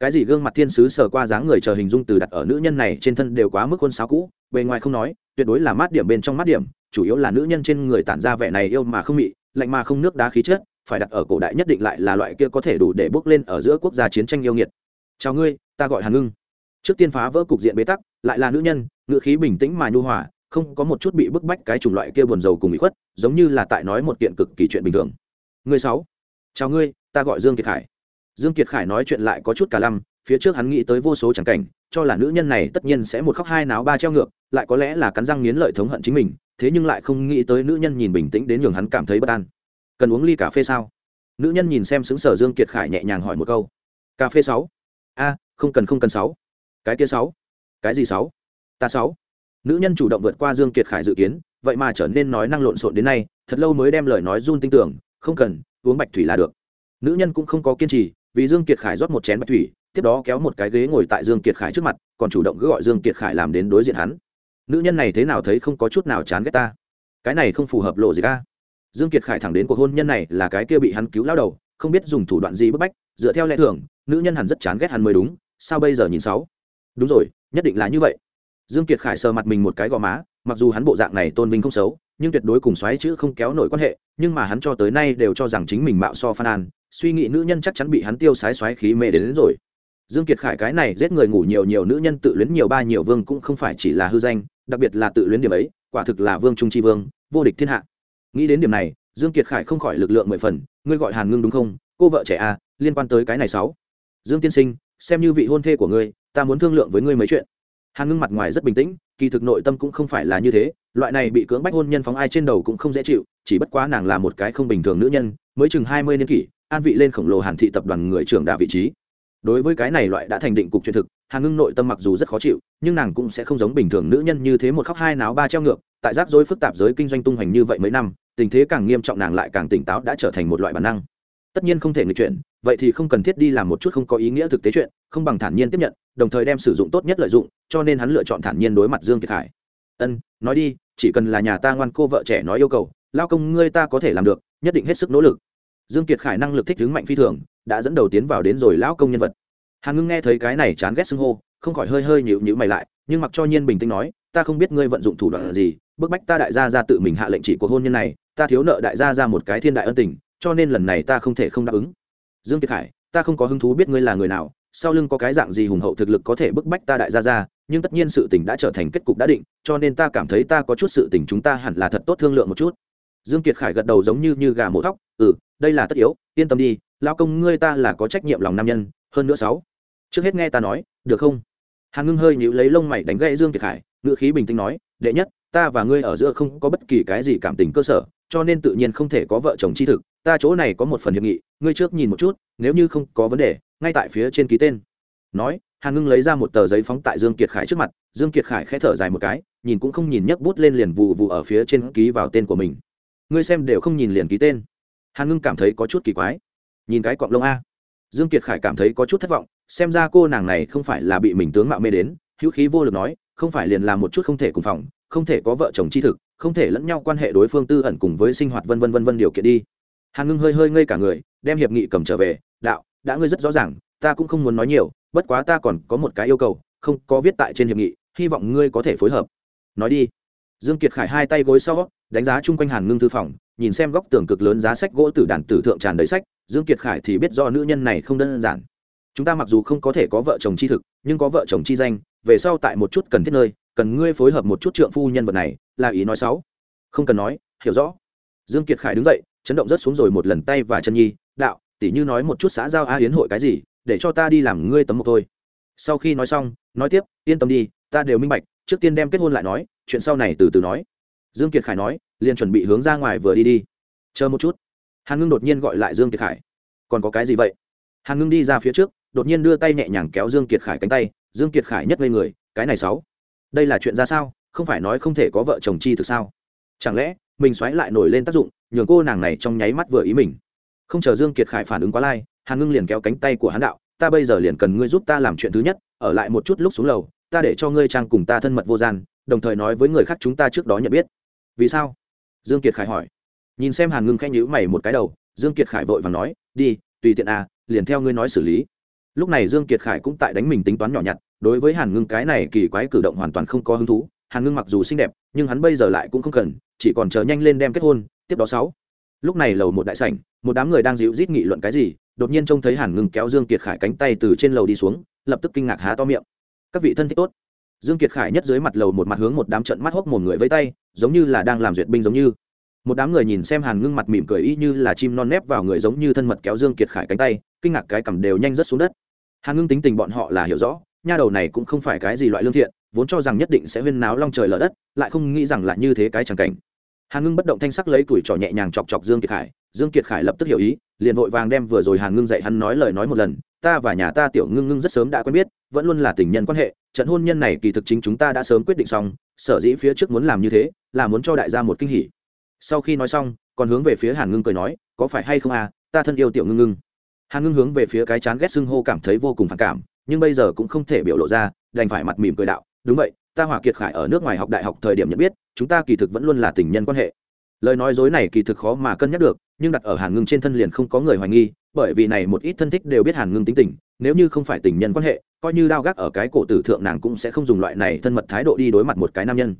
Cái gì gương mặt thiên sứ sờ qua dáng người chờ hình dung từ đặt ở nữ nhân này trên thân đều quá mức quân sáo cũ, bề ngoài không nói, tuyệt đối là mát điểm bên trong mát điểm, chủ yếu là nữ nhân trên người tản ra vẻ này yêu mà không mị, lạnh mà không nước đá khí chết phải đặt ở cổ đại nhất định lại là loại kia có thể đủ để bước lên ở giữa quốc gia chiến tranh yêu nghiệt. Chào ngươi, ta gọi hàn ngưng trước tiên phá vỡ cục diện bế tắc, lại là nữ nhân, ngữ khí bình tĩnh mà nhu hòa, không có một chút bị bức bách cái chủng loại kia buồn rầu cùng bị khuất, giống như là tại nói một kiện cực kỳ chuyện bình thường. Người sáu, chào ngươi, ta gọi dương kiệt khải. Dương kiệt khải nói chuyện lại có chút cả lăm, phía trước hắn nghĩ tới vô số chẳng cảnh, cho là nữ nhân này tất nhiên sẽ một khóc hai náo ba treo ngược, lại có lẽ là cắn răng nghiến lợi thống hận chính mình, thế nhưng lại không nghĩ tới nữ nhân nhìn bình tĩnh đến nhường hắn cảm thấy bất an. Cần uống ly cà phê sao? Nữ nhân nhìn xem xứng sở dương kiệt khải nhẹ nhàng hỏi một câu. Cà phê sáu? A, không cần không cần sáu cái kia sáu. Cái gì sáu? Ta sáu. Nữ nhân chủ động vượt qua dương kiệt khải dự kiến, vậy mà trở nên nói năng lộn xộn đến nay, thật lâu mới đem lời nói run tin tưởng, không cần, uống bạch thủy là được. Nữ nhân cũng không có kiên trì, vì dương kiệt khải rót một chén bạch thủy, tiếp đó kéo một cái ghế ngồi tại dương kiệt khải trước mặt, còn chủ động gọi dương kiệt khải làm đến đối diện hắn. Nữ nhân này thế nào thấy không có chút nào chán ghét ta. Cái này không phù hợp lộ gì ca dương kiệt khải thẳng đến cuộc hôn nhân này là cái kia bị hắn cứu lao đầu, không biết dùng thủ đoạn gì bức bách, dựa theo lẽ thường, nữ nhân hẳn rất chán ghét hắn mới đúng, sao bây giờ nhìn sáu? Đúng rồi nhất định là như vậy. Dương kiệt khải sờ mặt mình một cái gò má mặc dù hắn bộ dạng này tôn vinh không xấu nhưng tuyệt đối cùng xoáy chữ không kéo nổi quan hệ nhưng mà hắn cho tới nay đều cho rằng chính mình mạo so phan an suy nghĩ nữ nhân chắc chắn bị hắn tiêu sái xoáy khí mê đến, đến rồi. Dương kiệt khải cái này giết người ngủ nhiều nhiều nữ nhân tự luyến nhiều ba nhiều vương cũng không phải chỉ là hư danh đặc biệt là tự luyến điểm ấy quả thực là vương trung tri vương vô địch thiên hạ. Nghĩ đến điểm này dương kiệt khải không khỏi lực lượng mười phần ngươi gọi hàn ngưng đúng không? Cô vợ trẻ a à, liên quan tới cái này sáu. Dương tiên sinh xem như vị hôn thê của ngươi ta muốn thương lượng với ngươi mấy chuyện. Hàn ngưng mặt ngoài rất bình tĩnh, kỳ thực nội tâm cũng không phải là như thế, loại này bị cưỡng bách hôn nhân phóng ai trên đầu cũng không dễ chịu, chỉ bất quá nàng là một cái không bình thường nữ nhân, mới chừng hai mươi niên kỷ, an vị lên khổng lồ hàn thị tập đoàn người trưởng đà vị trí. Đối với cái này loại đã thành định cục truyền thực, hàn ngưng nội tâm mặc dù rất khó chịu, nhưng nàng cũng sẽ không giống bình thường nữ nhân như thế một khóc hai náo ba treo ngược, tại rắc rối phức tạp giới kinh doanh tung hoành như vậy mấy năm, tình thế càng nghiêm trọng nàng lại càng tỉnh táo đã trở thành một loại bản năng. Tất nhiên không thể nghịch chuyện vậy thì không cần thiết đi làm một chút không có ý nghĩa thực tế chuyện, không bằng thản nhiên tiếp nhận, đồng thời đem sử dụng tốt nhất lợi dụng, cho nên hắn lựa chọn thản nhiên đối mặt dương kiệt hải. Ân, nói đi, chỉ cần là nhà ta ngoan cô vợ trẻ nói yêu cầu, lao công ngươi ta có thể làm được, nhất định hết sức nỗ lực. Dương kiệt khải năng lực thích ứng mạnh phi thường, đã dẫn đầu tiến vào đến rồi lão công nhân vật. Hàn ngưng nghe thấy cái này chán ghét xưng hô, không khỏi hơi hơi nhịu nhịu mày lại, nhưng mặc cho nhiên bình tĩnh nói, ta không biết ngươi vận dụng thủ đoạn gì, bức bách ta đại gia ra tự mình hạ lệnh chỉ cuộc hôn nhân này, ta thiếu nợ đại gia ra một cái thiên đại ân tình, cho nên lần này ta không thể không đáp ứng dương kiệt khải, ta không có hứng thú biết ngươi là người nào, sau lưng có cái dạng gì hùng hậu thực lực có thể bức bách ta đại gia ra nhưng tất nhiên sự tình đã trở thành kết cục đã định, cho nên ta cảm thấy ta có chút sự tình chúng ta hẳn là thật tốt thương lượng một chút. Dương kiệt khải gật đầu giống như như gà mổ thóc ừ đây là tất yếu, yên tâm đi lao công ngươi ta là có trách nhiệm lòng nam nhân, hơn nữa sáu. Trước hết nghe ta nói, được không? Hàn ngưng hơi nhíu lấy lông mày đánh gãy dương kiệt khải ngựa khí bình tĩnh nói, đệ nhất, ta và ngươi ở giữa không có bất kỳ cái gì cảm tình cơ sở, cho nên tự nhiên không thể có vợ chồng chi thực ta chỗ này có một phần hiệp nghị, ngươi trước nhìn một chút, nếu như không có vấn đề, ngay tại phía trên ký tên. Nói, hàn ngưng lấy ra một tờ giấy phóng tại dương kiệt khải trước mặt, dương kiệt khải khẽ thở dài một cái, nhìn cũng không nhìn nhấc bút lên liền vụ vụ ở phía trên ký vào tên của mình. Ngươi xem đều không nhìn liền ký tên. Hàn ngưng cảm thấy có chút kỳ quái. Nhìn cái cọng lông a. Dương kiệt khải cảm thấy có chút thất vọng, xem ra cô nàng này không phải là bị mình tướng mạo mê đến, hữu khí vô lực nói, không phải liền làm một chút không thể cùng phòng, không thể có vợ chồng chi thực, không thể lẫn nhau quan hệ đối phương tư ẩn cùng với sinh hoạt vân vân vân vân điều kiện đi hàn ngưng hơi hơi ngây cả người, đem hiệp nghị cầm trở về, đạo, đã ngươi rất rõ ràng, ta cũng không muốn nói nhiều, bất quá ta còn có một cái yêu cầu, không có viết tại trên hiệp nghị, hy vọng ngươi có thể phối hợp. Nói đi. Dương kiệt khải hai tay gối sau, đánh giá chung quanh hàn ngưng thư phòng, nhìn xem góc tường cực lớn giá sách gỗ tử đàn tử thượng tràn đầy sách, dương kiệt khải thì biết do nữ nhân này không đơn giản. Chúng ta mặc dù không có thể có vợ chồng chi thực, nhưng có vợ chồng chi danh, về sau tại một chút cần thiết nơi, cần ngươi phối hợp một chút trượng phu nhân vật này, là ý nói xấu. Không cần nói, hiểu rõ. Dương kiệt khải đứng dậy chấn động rất xuống rồi một lần tay và chân nhi, đạo tỷ như nói một chút xã giao a hiến hội cái gì, để cho ta đi làm ngươi tấm một thôi. Sau khi nói xong, nói tiếp, yên tâm đi, ta đều minh bạch, trước tiên đem kết hôn lại nói, chuyện sau này từ từ nói. Dương kiệt khải nói, liền chuẩn bị hướng ra ngoài vừa đi đi. Chờ một chút. Hàn ngưng đột nhiên gọi lại dương kiệt khải. Còn có cái gì vậy? Hàn ngưng đi ra phía trước, đột nhiên đưa tay nhẹ nhàng kéo dương kiệt khải cánh tay. Dương kiệt khải nhất lên người, cái này sáu, đây là chuyện ra sao? Không phải nói không thể có vợ chồng chi thực sao? Chẳng lẽ mình xoáy lại nổi lên tác dụng nhường cô nàng này trong nháy mắt vừa ý mình. Không chờ dương kiệt khải phản ứng quá lai, hàn ngưng liền kéo cánh tay của hắn đạo, ta bây giờ liền cần ngươi giúp ta làm chuyện thứ nhất, ở lại một chút lúc xuống lầu, ta để cho ngươi trang cùng ta thân mật vô gian, đồng thời nói với người khác chúng ta trước đó nhận biết. Vì sao? Dương kiệt khải hỏi. Nhìn xem hàn ngưng khẽ nhíu mày một cái đầu, dương kiệt khải vội vàng nói, đi, tùy tiện à liền theo ngươi nói xử lý. Lúc này dương kiệt khải cũng tại đánh mình tính toán nhỏ nhặt, đối với hàn ngưng cái này kỳ quái cử động hoàn toàn không có hứng thú. Hàn ngưng mặc dù xinh đẹp, nhưng hắn bây giờ lại cũng không cần, chỉ còn chờ nhanh lên đem kết hôn tiếp đó sáu. Lúc này lầu một đại sảnh, một đám người đang dịu rít nghị luận cái gì, đột nhiên trông thấy hàn ngừng kéo dương kiệt khải cánh tay từ trên lầu đi xuống, lập tức kinh ngạc há to miệng. Các vị thân thích tốt. Dương kiệt khải nhất dưới mặt lầu một mặt hướng một đám trận mắt hốc một người với tay, giống như là đang làm duyệt binh giống như. Một đám người nhìn xem hàn ngưng mặt mỉm cười y như là chim non nép vào người giống như thân mật kéo dương kiệt khải cánh tay, kinh ngạc cái cầm đều nhanh rất xuống đất. Hàn ngưng tính tình bọn họ là hiểu rõ, nha đầu này cũng không phải cái gì loại lương thiện, vốn cho rằng nhất định sẽ huyên náo long trời lở đất, lại không nghĩ rằng là như thế cái chẳng cảnh hàn ngưng bất động thanh sắc lấy tuổi trò nhẹ nhàng chọc chọc dương kiệt khải. Dương kiệt khải lập tức hiểu ý, liền vội vàng đem vừa rồi hàn ngưng dạy hắn nói lời nói một lần. Ta và nhà ta tiểu ngưng ngưng rất sớm đã quen biết, vẫn luôn là tình nhân quan hệ. Trận hôn nhân này kỳ thực chính chúng ta đã sớm quyết định xong. Sở dĩ phía trước muốn làm như thế, là muốn cho đại gia một kinh hỉ. Sau khi nói xong, còn hướng về phía hàn ngưng cười nói, có phải hay không à ta thân yêu tiểu ngưng ngưng. Hàn ngưng hướng về phía cái chán ghét xưng hô cảm thấy vô cùng phản cảm, nhưng bây giờ cũng không thể biểu lộ ra, đành phải mặt mỉm cười đạo, đúng vậy ta hỏa kiệt khải ở nước ngoài học đại học thời điểm nhận biết, chúng ta kỳ thực vẫn luôn là tình nhân quan hệ. Lời nói dối này kỳ thực khó mà cân nhắc được, nhưng đặt ở hàn ngưng trên thân liền không có người hoài nghi, bởi vì này một ít thân thích đều biết hàn ngưng tính tình, nếu như không phải tình nhân quan hệ, coi như đao gác ở cái cổ tử thượng nàng cũng sẽ không dùng loại này thân mật thái độ đi đối mặt một cái nam nhân.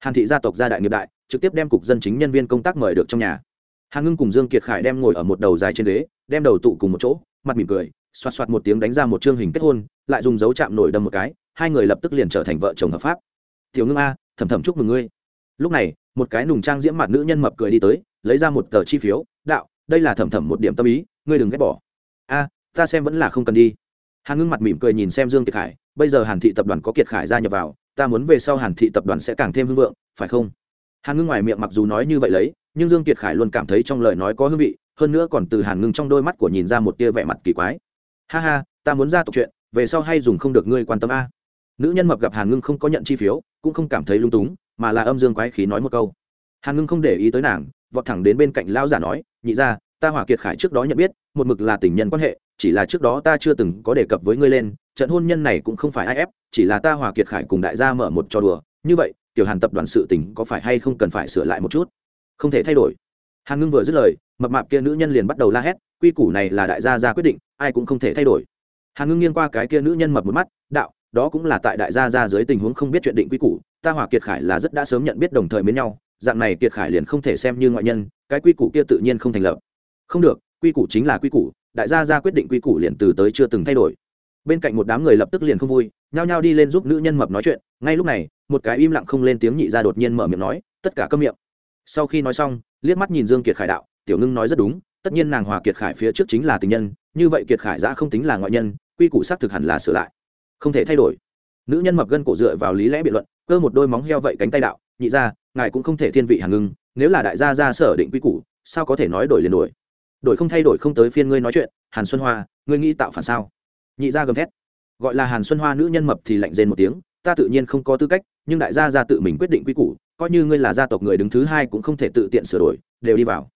Hàn thị gia tộc gia đại nghiệp đại, trực tiếp đem cục dân chính nhân viên công tác mời được trong nhà. Hàn ngưng cùng dương kiệt khải đem ngồi ở một đầu dài trên ghế, đem đầu tụ cùng một chỗ, mặt mỉm cười, xoạt xoạt một tiếng đánh ra một chương hình kết hôn, lại dùng dấu chạm nổi đâm một cái hai người lập tức liền trở thành vợ chồng hợp pháp. Tiểu ngưng a, thầm thầm chúc mừng ngươi. Lúc này, một cái nùng trang diễm mặt nữ nhân mập cười đi tới, lấy ra một tờ chi phiếu, đạo, đây là thầm thầm một điểm tâm ý, ngươi đừng ghét bỏ. A, ta xem vẫn là không cần đi. Hàn ngưng mặt mỉm cười nhìn xem dương kiệt khải, bây giờ hàn thị tập đoàn có kiệt khải gia nhập vào, ta muốn về sau hàn thị tập đoàn sẽ càng thêm hưng vượng, phải không? Hàn ngưng ngoài miệng mặc dù nói như vậy lấy, nhưng dương kiệt khải luôn cảm thấy trong lời nói có hương vị, hơn nữa còn từ hàn ngưng trong đôi mắt của nhìn ra một tia vẻ mặt kỳ quái. Ha ha, ta muốn ra tộc chuyện, về sau hay dùng không được ngươi quan tâm a nữ nhân mập gặp hàn ngưng không có nhận chi phiếu, cũng không cảm thấy lung túng, mà là âm dương quái khí nói một câu. Hàn ngưng không để ý tới nàng, vọt thẳng đến bên cạnh lão giả nói, nhị ra ta hỏa kiệt khải trước đó nhận biết, một mực là tình nhân quan hệ, chỉ là trước đó ta chưa từng có đề cập với ngươi lên, trận hôn nhân này cũng không phải ai ép, chỉ là ta hòa kiệt khải cùng đại gia mở một trò đùa, như vậy, tiểu hàn tập đoàn sự tình có phải hay không cần phải sửa lại một chút? Không thể thay đổi. Hàn ngưng vừa dứt lời, mập mạp kia nữ nhân liền bắt đầu la hét, quy củ này là đại gia ra quyết định, ai cũng không thể thay đổi. Hàn ngưng nghiêng qua cái kia nữ nhân mập một mắt, đạo đó cũng là tại đại gia ra dưới tình huống không biết chuyện định quy củ, ta hòa kiệt khải là rất đã sớm nhận biết đồng thời mến nhau, dạng này kiệt khải liền không thể xem như ngoại nhân, cái quy củ kia tự nhiên không thành lập. Không được, quy củ chính là quy củ, đại gia ra quyết định quy củ liền từ tới chưa từng thay đổi. Bên cạnh một đám người lập tức liền không vui, nhao nhao đi lên giúp nữ nhân mập nói chuyện, ngay lúc này, một cái im lặng không lên tiếng nhị ra đột nhiên mở miệng nói, tất cả câm miệng. Sau khi nói xong, liếc mắt nhìn dương kiệt khải đạo, tiểu ngưng nói rất đúng, tất nhiên nàng hòa kiệt khải phía trước chính là tình nhân, như vậy kiệt khải ra không tính là ngoại nhân, quy củ xác thực hẳn là sửa lại không thể thay đổi. Nữ nhân mập gân cổ dựa vào lý lẽ biện luận, cơ một đôi móng heo vậy cánh tay đạo, nhị ra ngài cũng không thể thiên vị hàng ngưng, nếu là đại gia ra sở định quy củ, sao có thể nói đổi liền đổi? Đổi không thay đổi không tới phiên ngươi nói chuyện, hàn xuân hoa, ngươi nghĩ tạo phản sao? Nhị gia gầm thét. Gọi là hàn xuân hoa nữ nhân mập thì lạnh rên một tiếng, ta tự nhiên không có tư cách, nhưng đại gia ra tự mình quyết định quy củ, coi như ngươi là gia tộc người đứng thứ hai cũng không thể tự tiện sửa đổi, đều đi vào.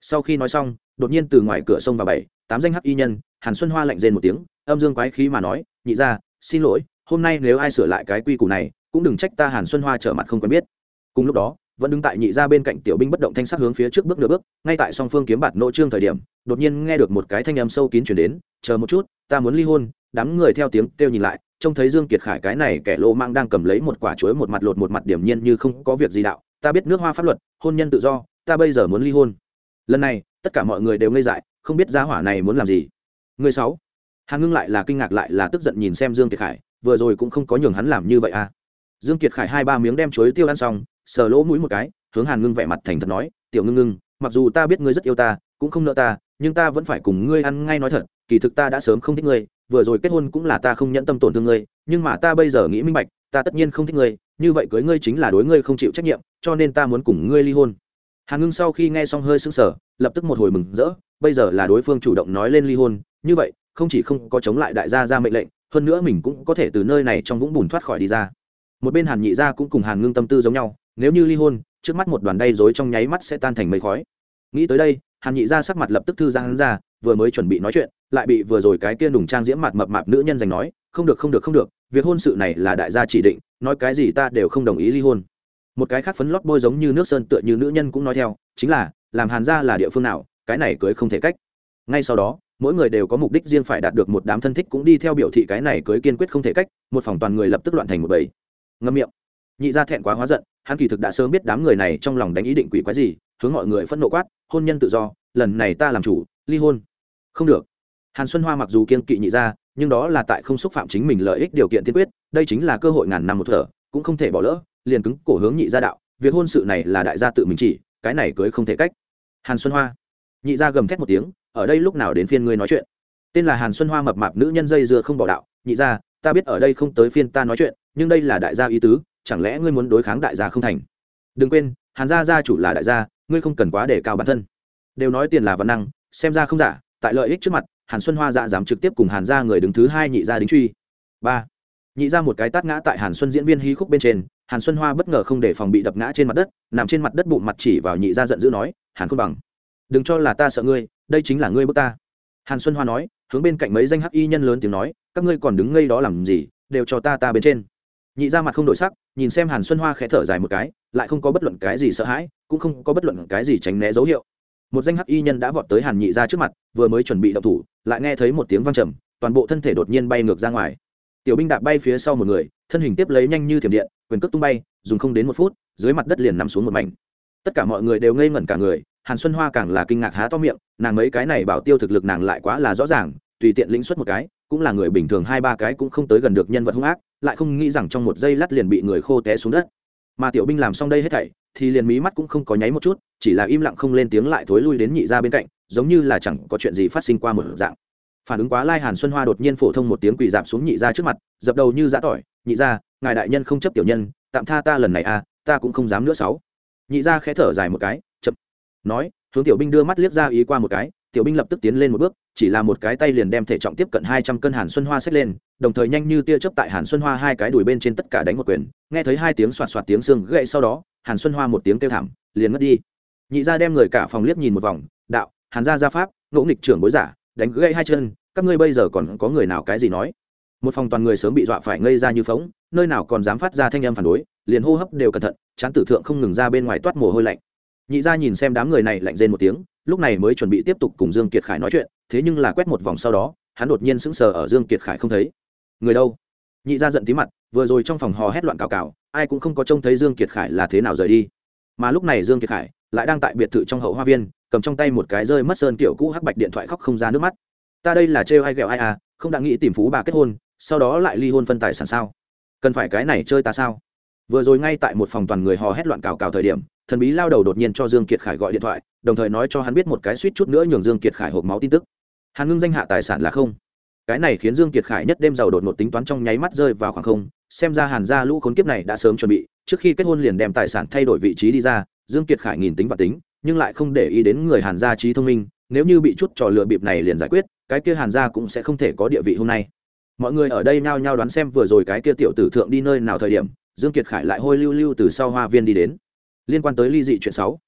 Sau khi nói xong, đột nhiên từ ngoài cửa sông vào bảy, tám danh hắc y nhân, hàn xuân hoa lạnh rên một tiếng, âm dương quái khí mà nói, nhị ra xin lỗi, hôm nay nếu ai sửa lại cái quy củ này, cũng đừng trách ta hàn xuân hoa trở mặt không quen biết. Cùng lúc đó, vẫn đứng tại nhị ra bên cạnh tiểu binh bất động thanh sắc hướng phía trước bước nửa bước, ngay tại song phương kiếm bạt nỗ trương thời điểm, đột nhiên nghe được một cái thanh âm sâu kín chuyển đến, chờ một chút, ta muốn ly hôn. Đám người theo tiếng kêu nhìn lại, trông thấy dương kiệt khải cái này kẻ lô mang đang cầm lấy một quả chuối một mặt lột một mặt điểm nhiên như không có việc gì đạo, ta biết nước hoa pháp luật, hôn nhân tự do, ta bây giờ muốn ly hôn. Lần này, tất cả mọi người đều ngây dại, không biết giá hỏa này muốn làm gì. Người sáu hàn ngưng lại là kinh ngạc lại là tức giận nhìn xem dương kiệt khải, vừa rồi cũng không có nhường hắn làm như vậy à. Dương kiệt khải hai ba miếng đem chuối tiêu ăn xong, sờ lỗ mũi một cái, hướng hàn ngưng vẻ mặt thành thật nói, tiểu ngưng ngưng, mặc dù ta biết ngươi rất yêu ta, cũng không nợ ta, nhưng ta vẫn phải cùng ngươi ăn ngay nói thật, kỳ thực ta đã sớm không thích ngươi, vừa rồi kết hôn cũng là ta không nhẫn tâm tổn thương ngươi, nhưng mà ta bây giờ nghĩ minh bạch, ta tất nhiên không thích ngươi, như vậy cưới ngươi chính là đối ngươi không chịu trách nhiệm, cho nên ta muốn cùng ngươi ly hôn. Hàn ngưng sau khi nghe xong hơi sững sờ, lập tức một hồi mừng rỡ, bây giờ là đối phương chủ động nói lên ly hôn, như vậy không chỉ không có chống lại đại gia ra mệnh lệnh, hơn nữa mình cũng có thể từ nơi này trong vũng bùn thoát khỏi đi ra. Một bên hàn nhị gia cũng cùng hàn ngưng tâm tư giống nhau, nếu như ly hôn, trước mắt một đoàn đay dối trong nháy mắt sẽ tan thành mây khói. Nghĩ tới đây, hàn nhị gia sắc mặt lập tức thư giang ra, vừa mới chuẩn bị nói chuyện, lại bị vừa rồi cái kia đùng trang diễm mặt mập mạp nữ nhân giành nói, không được không được không được, việc hôn sự này là đại gia chỉ định, nói cái gì ta đều không đồng ý ly hôn. Một cái khác phấn lót bôi giống như nước sơn tựa như nữ nhân cũng nói theo, chính là, làm hàn gia là địa phương nào, cái này cưới không thể cách. Ngay sau đó mỗi người đều có mục đích riêng phải đạt được một đám thân thích cũng đi theo biểu thị cái này cưới kiên quyết không thể cách, một phòng toàn người lập tức loạn thành một bầy. Ngâm miệng. Nhị gia thẹn quá hóa giận, hắn kỳ thực đã sớm biết đám người này trong lòng đánh ý định quỷ quái gì, hướng mọi người phẫn nộ quát, hôn nhân tự do, lần này ta làm chủ, ly hôn. Không được. Hàn xuân hoa mặc dù kiên kỵ nhị gia, nhưng đó là tại không xúc phạm chính mình lợi ích điều kiện tiên quyết, đây chính là cơ hội ngàn năm một thở, cũng không thể bỏ lỡ, liền cứng cổ hướng nhị gia đạo, việc hôn sự này là đại gia tự mình chỉ, cái này cưới không thể cách. Hàn xuân hoa. Nhị gia gầm thét một tiếng ở đây lúc nào đến phiên ngươi nói chuyện? Tên là hàn xuân hoa mập mạp nữ nhân dây dưa không bỏ đạo, nhị gia, ta biết ở đây không tới phiên ta nói chuyện, nhưng đây là đại gia ý tứ, chẳng lẽ ngươi muốn đối kháng đại gia không thành? Đừng quên, hàn gia gia chủ là đại gia, ngươi không cần quá để cao bản thân. Đều nói tiền là văn năng, xem ra không giả, tại lợi ích trước mặt, hàn xuân hoa dạ dám trực tiếp cùng hàn gia người đứng thứ hai nhị gia đính truy. Ba. Nhị ra một cái tát ngã tại hàn xuân diễn viên hí khúc bên trên, hàn xuân hoa bất ngờ không để phòng bị đập ngã trên mặt đất, nằm trên mặt đất bụng mặt chỉ vào nhị ra giận dữ nói, hàn không bằng. Đừng cho là ta sợ ngươi đây chính là ngươi bước ta. Hàn xuân hoa nói, hướng bên cạnh mấy danh hắc y nhân lớn tiếng nói, các ngươi còn đứng ngây đó làm gì, đều cho ta ta bên trên. Nhị ra mặt không đổi sắc, nhìn xem hàn xuân hoa khẽ thở dài một cái, lại không có bất luận cái gì sợ hãi, cũng không có bất luận cái gì tránh né dấu hiệu. Một danh hắc y nhân đã vọt tới hàn nhị ra trước mặt, vừa mới chuẩn bị động thủ, lại nghe thấy một tiếng văng trầm, toàn bộ thân thể đột nhiên bay ngược ra ngoài. Tiểu binh đạp bay phía sau một người, thân hình tiếp lấy nhanh như thiểm điện, quyền cước tung bay, dùng không đến một phút, dưới mặt đất liền nằm xuống một mảnh. Tất cả mọi người đều ngây ngẩn cả người hàn xuân hoa càng là kinh ngạc há to miệng, nàng mấy cái này bảo tiêu thực lực nàng lại quá là rõ ràng, tùy tiện lĩnh xuất một cái, cũng là người bình thường hai ba cái cũng không tới gần được nhân vật hung ác, lại không nghĩ rằng trong một giây lát liền bị người khô té xuống đất. Mà tiểu binh làm xong đây hết thảy, thì liền mí mắt cũng không có nháy một chút, chỉ là im lặng không lên tiếng lại thối lui đến nhị ra bên cạnh, giống như là chẳng có chuyện gì phát sinh qua một dạng. Phản ứng quá lai hàn xuân hoa đột nhiên phổ thông một tiếng quỳ dạp xuống nhị ra trước mặt, dập đầu như giã tỏi, nhị ra, ngài đại nhân không chấp tiểu nhân, tạm tha ta lần này à ta cũng không dám nữa sáu. Nhị ra khẽ thở dài một cái nói, hướng tiểu binh đưa mắt liếc ra ý qua một cái, tiểu binh lập tức tiến lên một bước, chỉ là một cái tay liền đem thể trọng tiếp cận hai trăm cân hàn xuân hoa xếp lên, đồng thời nhanh như tia chớp tại hàn xuân hoa hai cái đùi bên trên tất cả đánh một quyền, nghe thấy hai tiếng xoạt xoạt tiếng xương gậy sau đó, hàn xuân hoa một tiếng kêu thảm, liền ngất đi. Nhị ra đem người cả phòng liếc nhìn một vòng, đạo, hàn gia gia pháp ngỗ nghịch trưởng bối giả, đánh gãy hai chân, các ngươi bây giờ còn có người nào cái gì nói? Một phòng toàn người sớm bị dọa phải ngây ra như phóng, nơi nào còn dám phát ra thanh âm phản đối, liền hô hấp đều cẩn thận, chán tử thượng không ngừng ra bên ngoài toát mồ hôi lạnh nhị ra nhìn xem đám người này lạnh rên một tiếng, lúc này mới chuẩn bị tiếp tục cùng dương kiệt khải nói chuyện, thế nhưng là quét một vòng sau đó, hắn đột nhiên sững sờ ở dương kiệt khải không thấy. Người đâu? Nhị ra giận tí mặt, vừa rồi trong phòng hò hét loạn cào cào, ai cũng không có trông thấy dương kiệt khải là thế nào rời đi. Mà lúc này dương kiệt khải lại đang tại biệt thự trong hậu hoa viên, cầm trong tay một cái rơi mất sơn kiểu cũ hắc bạch điện thoại khóc không ra nước mắt. Ta đây là trêu ai ghẹo ai à không đã nghĩ tìm phú bà kết hôn, sau đó lại ly hôn phân tài sản sao? Cần phải cái này chơi ta sao? Vừa rồi ngay tại một phòng toàn người hò hét loạn cào cào thời điểm thần bí lao đầu đột nhiên cho dương kiệt khải gọi điện thoại, đồng thời nói cho hắn biết một cái suýt chút nữa nhường dương kiệt khải hộp máu tin tức. Hàn ngưng danh hạ tài sản là không. Cái này khiến dương kiệt khải nhất đêm giàu đột một tính toán trong nháy mắt rơi vào khoảng không, xem ra hàn gia lũ khốn kiếp này đã sớm chuẩn bị, trước khi kết hôn liền đem tài sản thay đổi vị trí đi ra, dương kiệt khải nhìn tính và tính, nhưng lại không để ý đến người hàn gia trí thông minh, nếu như bị chút trò lừa bịp này liền giải quyết, cái kia hàn gia cũng sẽ không thể có địa vị hôm nay. Mọi người ở đây nhao nhao đoán xem vừa rồi cái kia tiểu tử thượng đi nơi nào thời điểm, dương kiệt khải lại hôi lưu lưu từ sau hoa viên đi đến liên quan tới ly dị chuyện sáu.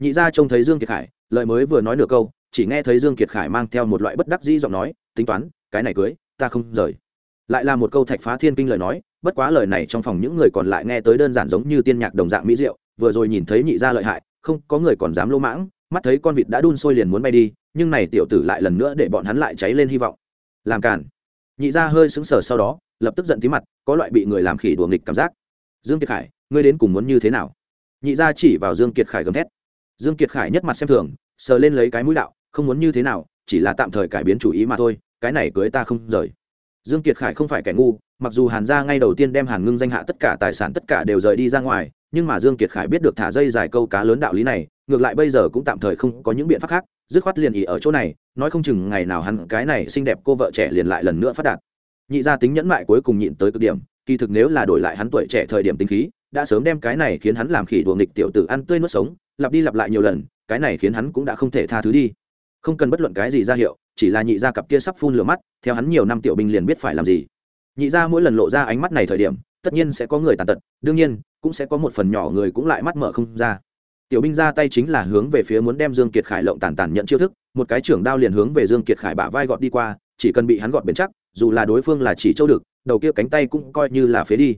Nhị gia trông thấy dương kiệt khải, lời mới vừa nói nửa câu, chỉ nghe thấy dương kiệt khải mang theo một loại bất đắc dĩ giọng nói, tính toán, cái này cưới, ta không rời. Lại là một câu thạch phá thiên kinh lời nói, bất quá lời này trong phòng những người còn lại nghe tới đơn giản giống như tiên nhạc đồng dạng mỹ diệu, vừa rồi nhìn thấy nhị gia lợi hại, không có người còn dám lỗ mãng, mắt thấy con vịt đã đun sôi liền muốn bay đi, nhưng này tiểu tử lại lần nữa để bọn hắn lại cháy lên hy vọng. Làm cản nhị gia hơi sững sờ sau đó, lập tức giận tí mặt, có loại bị người làm khỉ đùa nghịch cảm giác. Dương kiệt khải, ngươi đến cùng muốn như thế nào? Nhị gia chỉ vào dương kiệt khải gầm thét. Dương kiệt khải nhất mặt xem thường, sờ lên lấy cái mũi đạo, không muốn như thế nào, chỉ là tạm thời cải biến chủ ý mà thôi, cái này cưới ta không rời. Dương kiệt khải không phải kẻ ngu, mặc dù hàn gia ngay đầu tiên đem hàn ngưng danh hạ tất cả tài sản tất cả đều rời đi ra ngoài, nhưng mà dương kiệt khải biết được thả dây dài câu cá lớn đạo lý này, ngược lại bây giờ cũng tạm thời không có những biện pháp khác, dứt khoát liền ý ở chỗ này, nói không chừng ngày nào hắn cái này xinh đẹp cô vợ trẻ liền lại lần nữa phát đạt. Nhị gia tính nhẫn mại cuối cùng nhịn tới cực điểm, kỳ thực nếu là đổi lại hắn tuổi trẻ thời điểm tính khí đã sớm đem cái này khiến hắn làm khỉ đùa nghịch tiểu tử ăn tươi nuốt sống, lặp đi lặp lại nhiều lần, cái này khiến hắn cũng đã không thể tha thứ đi. Không cần bất luận cái gì ra hiệu, chỉ là nhị gia cặp kia sắp phun lửa mắt, theo hắn nhiều năm tiểu binh liền biết phải làm gì. Nhị gia mỗi lần lộ ra ánh mắt này thời điểm, tất nhiên sẽ có người tàn tật, đương nhiên, cũng sẽ có một phần nhỏ người cũng lại mắt mở không ra. Tiểu binh ra tay chính là hướng về phía muốn đem dương kiệt khải lộng tàn tàn nhận chiêu thức, một cái trưởng đao liền hướng về dương kiệt khải bả vai gọt đi qua, chỉ cần bị hắn gọt bền chắc, dù là đối phương là chỉ châu được, đầu kia cánh tay cũng coi như là phế đi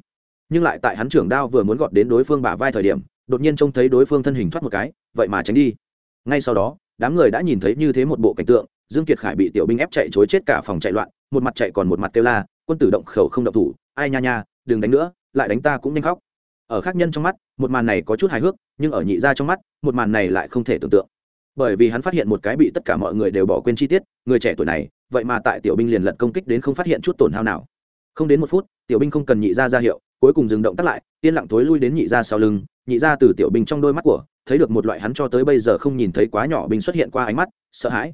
nhưng lại tại hắn trưởng đao vừa muốn gọt đến đối phương bả vai thời điểm, đột nhiên trông thấy đối phương thân hình thoát một cái, vậy mà tránh đi. Ngay sau đó, đám người đã nhìn thấy như thế một bộ cảnh tượng, dương kiệt khải bị tiểu binh ép chạy chối chết cả phòng chạy loạn, một mặt chạy còn một mặt kêu la, quân tử động khẩu không động thủ, ai nha nha, đừng đánh nữa, lại đánh ta cũng nhanh khóc. Ở khác nhân trong mắt, một màn này có chút hài hước, nhưng ở nhị gia trong mắt, một màn này lại không thể tưởng tượng. Bởi vì hắn phát hiện một cái bị tất cả mọi người đều bỏ quên chi tiết, người trẻ tuổi này, vậy mà tại tiểu binh liền lật công kích đến không phát hiện chút tổn hao nào. Không đến một phút, tiểu binh không cần nhị gia ra hiệu cuối cùng dừng động tác lại, yên lặng thối lui đến nhị gia sau lưng, nhị gia từ tiểu binh trong đôi mắt của, thấy được một loại hắn cho tới bây giờ không nhìn thấy quá nhỏ binh xuất hiện qua ánh mắt, sợ hãi.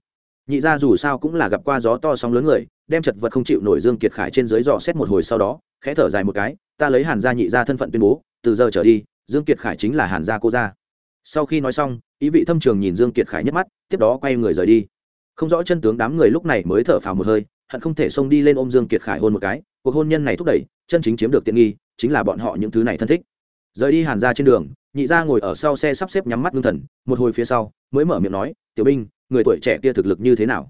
Nhị gia dù sao cũng là gặp qua gió to sóng lớn người, đem chật vật không chịu nổi dương kiệt khải trên dưới dò xét một hồi sau đó, khẽ thở dài một cái, ta lấy hàn gia nhị gia thân phận tuyên bố, từ giờ trở đi, dương kiệt khải chính là hàn gia cô gia. Sau khi nói xong, ý vị thâm trường nhìn dương kiệt khải nhất mắt, tiếp đó quay người rời đi. Không rõ chân tướng đám người lúc này mới thở phào một hơi, hận không thể xông đi lên ôm dương kiệt khải hôn một cái, cuộc hôn nhân này thúc đẩy, chân chính chiếm được tiện nghi chính là bọn họ những thứ này thân thích. Rời đi hàn ra trên đường, nhị gia ngồi ở sau xe sắp xếp nhắm mắt ngưng thần, một hồi phía sau, mới mở miệng nói, tiểu binh, người tuổi trẻ kia thực lực như thế nào?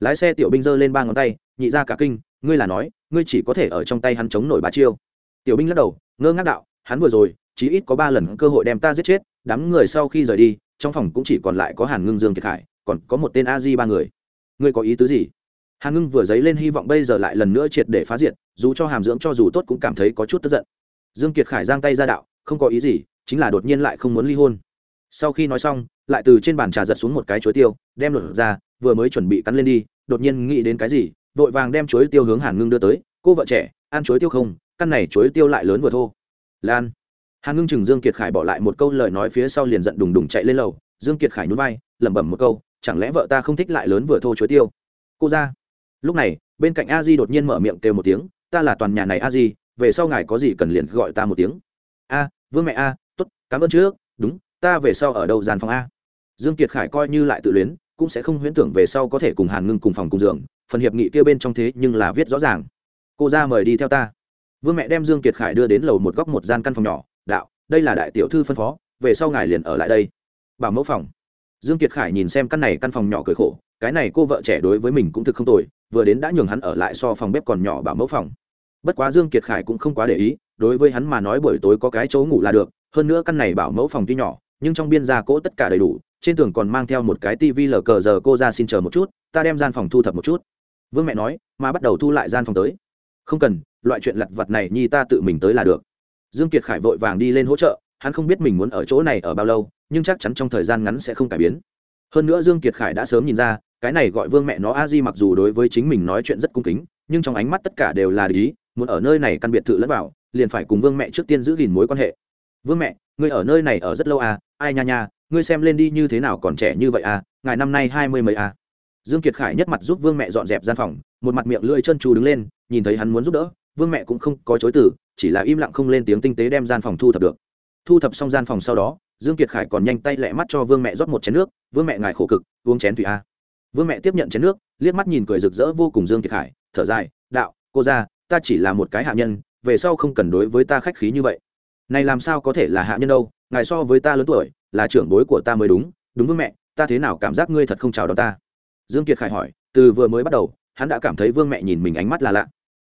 Lái xe tiểu binh giơ lên ba ngón tay, nhị gia cả kinh, ngươi là nói, ngươi chỉ có thể ở trong tay hắn chống nổi bá chiêu. Tiểu binh lắc đầu, ngơ ngác đạo, hắn vừa rồi, chí ít có ba lần cơ hội đem ta giết chết, đám người sau khi rời đi, trong phòng cũng chỉ còn lại có hàn ngưng dương kiệt khải, còn có một tên a di ba người. Ngươi có ý tứ gì? Hàn ngưng vừa dấy lên hy vọng bây giờ lại lần nữa triệt để phá diệt, dù cho hàm dưỡng cho dù tốt cũng cảm thấy có chút tức giận dương kiệt khải giang tay ra đạo, không có ý gì, chính là đột nhiên lại không muốn ly hôn. Sau khi nói xong, lại từ trên bàn trà giật xuống một cái chuối tiêu, đem lột ra, vừa mới chuẩn bị cắn lên đi, đột nhiên nghĩ đến cái gì, vội vàng đem chuối tiêu hướng hàn ngưng đưa tới, cô vợ trẻ, ăn chuối tiêu không? Căn này chuối tiêu lại lớn vừa thô. Lan. Hàn ngưng chừng dương kiệt khải bỏ lại một câu lời nói phía sau liền giận đùng đùng chạy lên lầu. Dương kiệt khải nhún vai, lẩm bẩm một câu, chẳng lẽ vợ ta không thích lại lớn vừa thô chuối tiêu? Cô ra. Lúc này, bên cạnh a di đột nhiên mở miệng kêu một tiếng, ta là toàn nhà này a di về sau ngài có gì cần liền gọi ta một tiếng. A, vương mẹ a, tốt, cảm ơn trước. Đúng, ta về sau ở đâu gian phòng a? Dương kiệt khải coi như lại tự luyến, cũng sẽ không huyễn tưởng về sau có thể cùng hàn ngưng cùng phòng cùng giường. Phần hiệp nghị kia bên trong thế nhưng là viết rõ ràng. Cô ra mời đi theo ta. Vương mẹ đem dương kiệt khải đưa đến lầu một góc một gian căn phòng nhỏ. Đạo, đây là đại tiểu thư phân phó, về sau ngài liền ở lại đây. Bảo mẫu phòng. Dương kiệt khải nhìn xem căn này căn phòng nhỏ cười khổ, cái này cô vợ trẻ đối với mình cũng thực không tồi, vừa đến đã nhường hắn ở lại so phòng bếp còn nhỏ bảo mẫu phòng bất quá dương kiệt khải cũng không quá để ý, đối với hắn mà nói buổi tối có cái chỗ ngủ là được, hơn nữa căn này bảo mẫu phòng tuy nhỏ, nhưng trong biên gia cỗ tất cả đầy đủ, trên tường còn mang theo một cái tivi lờ cờ giờ cô ra xin chờ một chút, ta đem gian phòng thu thập một chút. Vương mẹ nói, mà bắt đầu thu lại gian phòng tới. Không cần, loại chuyện lặt vặt này nhi ta tự mình tới là được. Dương kiệt khải vội vàng đi lên hỗ trợ, hắn không biết mình muốn ở chỗ này ở bao lâu, nhưng chắc chắn trong thời gian ngắn sẽ không cải biến. Hơn nữa dương kiệt khải đã sớm nhìn ra, cái này gọi vương mẹ nó a di mặc dù đối với chính mình nói chuyện rất cung kính, nhưng trong ánh mắt tất cả đều là lý muốn ở nơi này căn biệt thự lẫn vào, liền phải cùng vương mẹ trước tiên giữ gìn mối quan hệ. Vương mẹ, ngươi ở nơi này ở rất lâu à? Ai nha nha, ngươi xem lên đi như thế nào còn trẻ như vậy à? Ngài năm nay hai mươi mấy à? Dương kiệt khải nhất mặt giúp vương mẹ dọn dẹp gian phòng, một mặt miệng lưỡi chân trù đứng lên, nhìn thấy hắn muốn giúp đỡ, vương mẹ cũng không có chối từ, chỉ là im lặng không lên tiếng tinh tế đem gian phòng thu thập được. Thu thập xong gian phòng sau đó, dương kiệt khải còn nhanh tay lẹ mắt cho vương mẹ rót một chén nước, vương mẹ, ngài khổ cực, uống chén thủy a vương mẹ tiếp nhận chén nước, liếc mắt nhìn cười rực rỡ vô cùng dương kiệt khải, thở dài, đạo, cô ra ta chỉ là một cái hạ nhân, về sau không cần đối với ta khách khí như vậy. Này làm sao có thể là hạ nhân đâu, ngài so với ta lớn tuổi, là trưởng bối của ta mới đúng đúng vương mẹ, ta thế nào cảm giác ngươi thật không chào đón ta? Dương kiệt khải hỏi, từ vừa mới bắt đầu, hắn đã cảm thấy vương mẹ nhìn mình ánh mắt là lạ.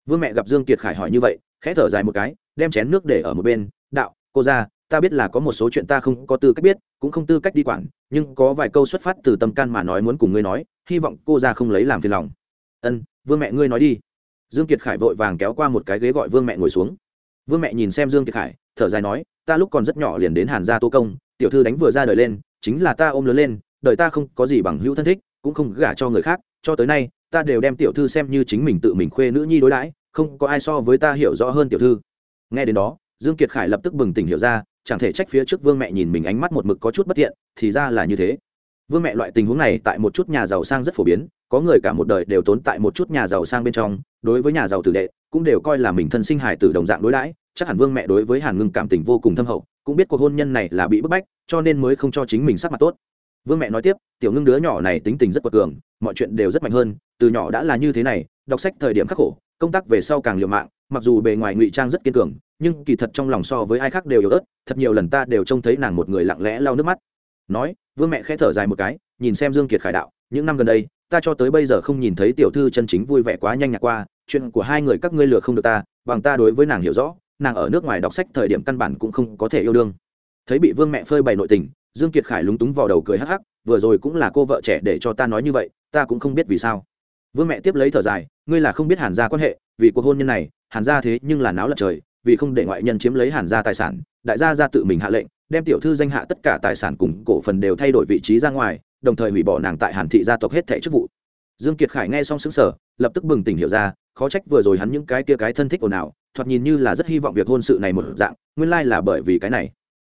Vương mẹ gặp dương kiệt khải hỏi như vậy, khẽ thở dài một cái, đem chén nước để ở một bên, đạo, cô ra, ta biết là có một số chuyện ta không có tư cách biết, cũng không tư cách đi quản, nhưng có vài câu xuất phát từ tâm can mà nói muốn cùng ngươi nói, hy vọng cô ra không lấy làm phiền lòng. Ân, vương mẹ ngươi nói đi dương kiệt khải vội vàng kéo qua một cái ghế gọi vương mẹ ngồi xuống. Vương mẹ nhìn xem dương kiệt khải, thở dài nói, ta lúc còn rất nhỏ liền đến hàn gia tô công, tiểu thư đánh vừa ra đời lên, chính là ta ôm lớn lên, đời ta không có gì bằng hữu thân thích, cũng không gả cho người khác, cho tới nay, ta đều đem tiểu thư xem như chính mình tự mình khuê nữ nhi đối đãi, không có ai so với ta hiểu rõ hơn tiểu thư. Nghe đến đó, dương kiệt khải lập tức bừng tỉnh hiểu ra, chẳng thể trách phía trước vương mẹ nhìn mình ánh mắt một mực có chút bất thiện thì ra là như thế vương mẹ loại tình huống này tại một chút nhà giàu sang rất phổ biến, có người cả một đời đều tốn tại một chút nhà giàu sang bên trong, đối với nhà giàu tử đệ, cũng đều coi là mình thân sinh hài tử đồng dạng đối đãi, chắc hẳn vương mẹ đối với hàn ngưng cảm tình vô cùng thâm hậu, cũng biết cuộc hôn nhân này là bị bức bách, cho nên mới không cho chính mình sắc mặt tốt. Vương mẹ nói tiếp, tiểu ngưng đứa nhỏ này tính tình rất quật cường, mọi chuyện đều rất mạnh hơn, từ nhỏ đã là như thế này, đọc sách thời điểm khắc khổ, công tác về sau càng liều mạng, mặc dù bề ngoài ngụy trang rất kiên cường, nhưng kỳ thật trong lòng so với ai khác đều yếu ớt, thật nhiều lần ta đều trông thấy nàng một người lặng lẽ lau nước mắt nói, vương mẹ khẽ thở dài một cái, nhìn xem dương kiệt khải đạo, những năm gần đây, ta cho tới bây giờ không nhìn thấy tiểu thư chân chính vui vẻ quá nhanh nhạc qua, chuyện của hai người các ngươi lừa không được ta, bằng ta đối với nàng hiểu rõ, nàng ở nước ngoài đọc sách thời điểm căn bản cũng không có thể yêu đương. Thấy bị vương mẹ phơi bày nội tình, dương kiệt khải lúng túng vào đầu cười hắc hắc, vừa rồi cũng là cô vợ trẻ để cho ta nói như vậy, ta cũng không biết vì sao. Vương mẹ tiếp lấy thở dài, ngươi là không biết hàn gia quan hệ, vì cuộc hôn nhân này, hàn gia thế nhưng là náo lật trời vì không để ngoại nhân chiếm lấy hàn gia tài sản, đại gia ra tự mình hạ lệnh, đem tiểu thư danh hạ tất cả tài sản cùng cổ phần đều thay đổi vị trí ra ngoài, đồng thời hủy bỏ nàng tại hàn thị gia tộc hết thẻ chức vụ. Dương kiệt khải nghe xong xứng sở lập tức bừng tỉnh hiểu ra, khó trách vừa rồi hắn những cái kia cái thân thích ồn ào, thoạt nhìn như là rất hy vọng việc hôn sự này một dạng, nguyên lai là bởi vì cái này.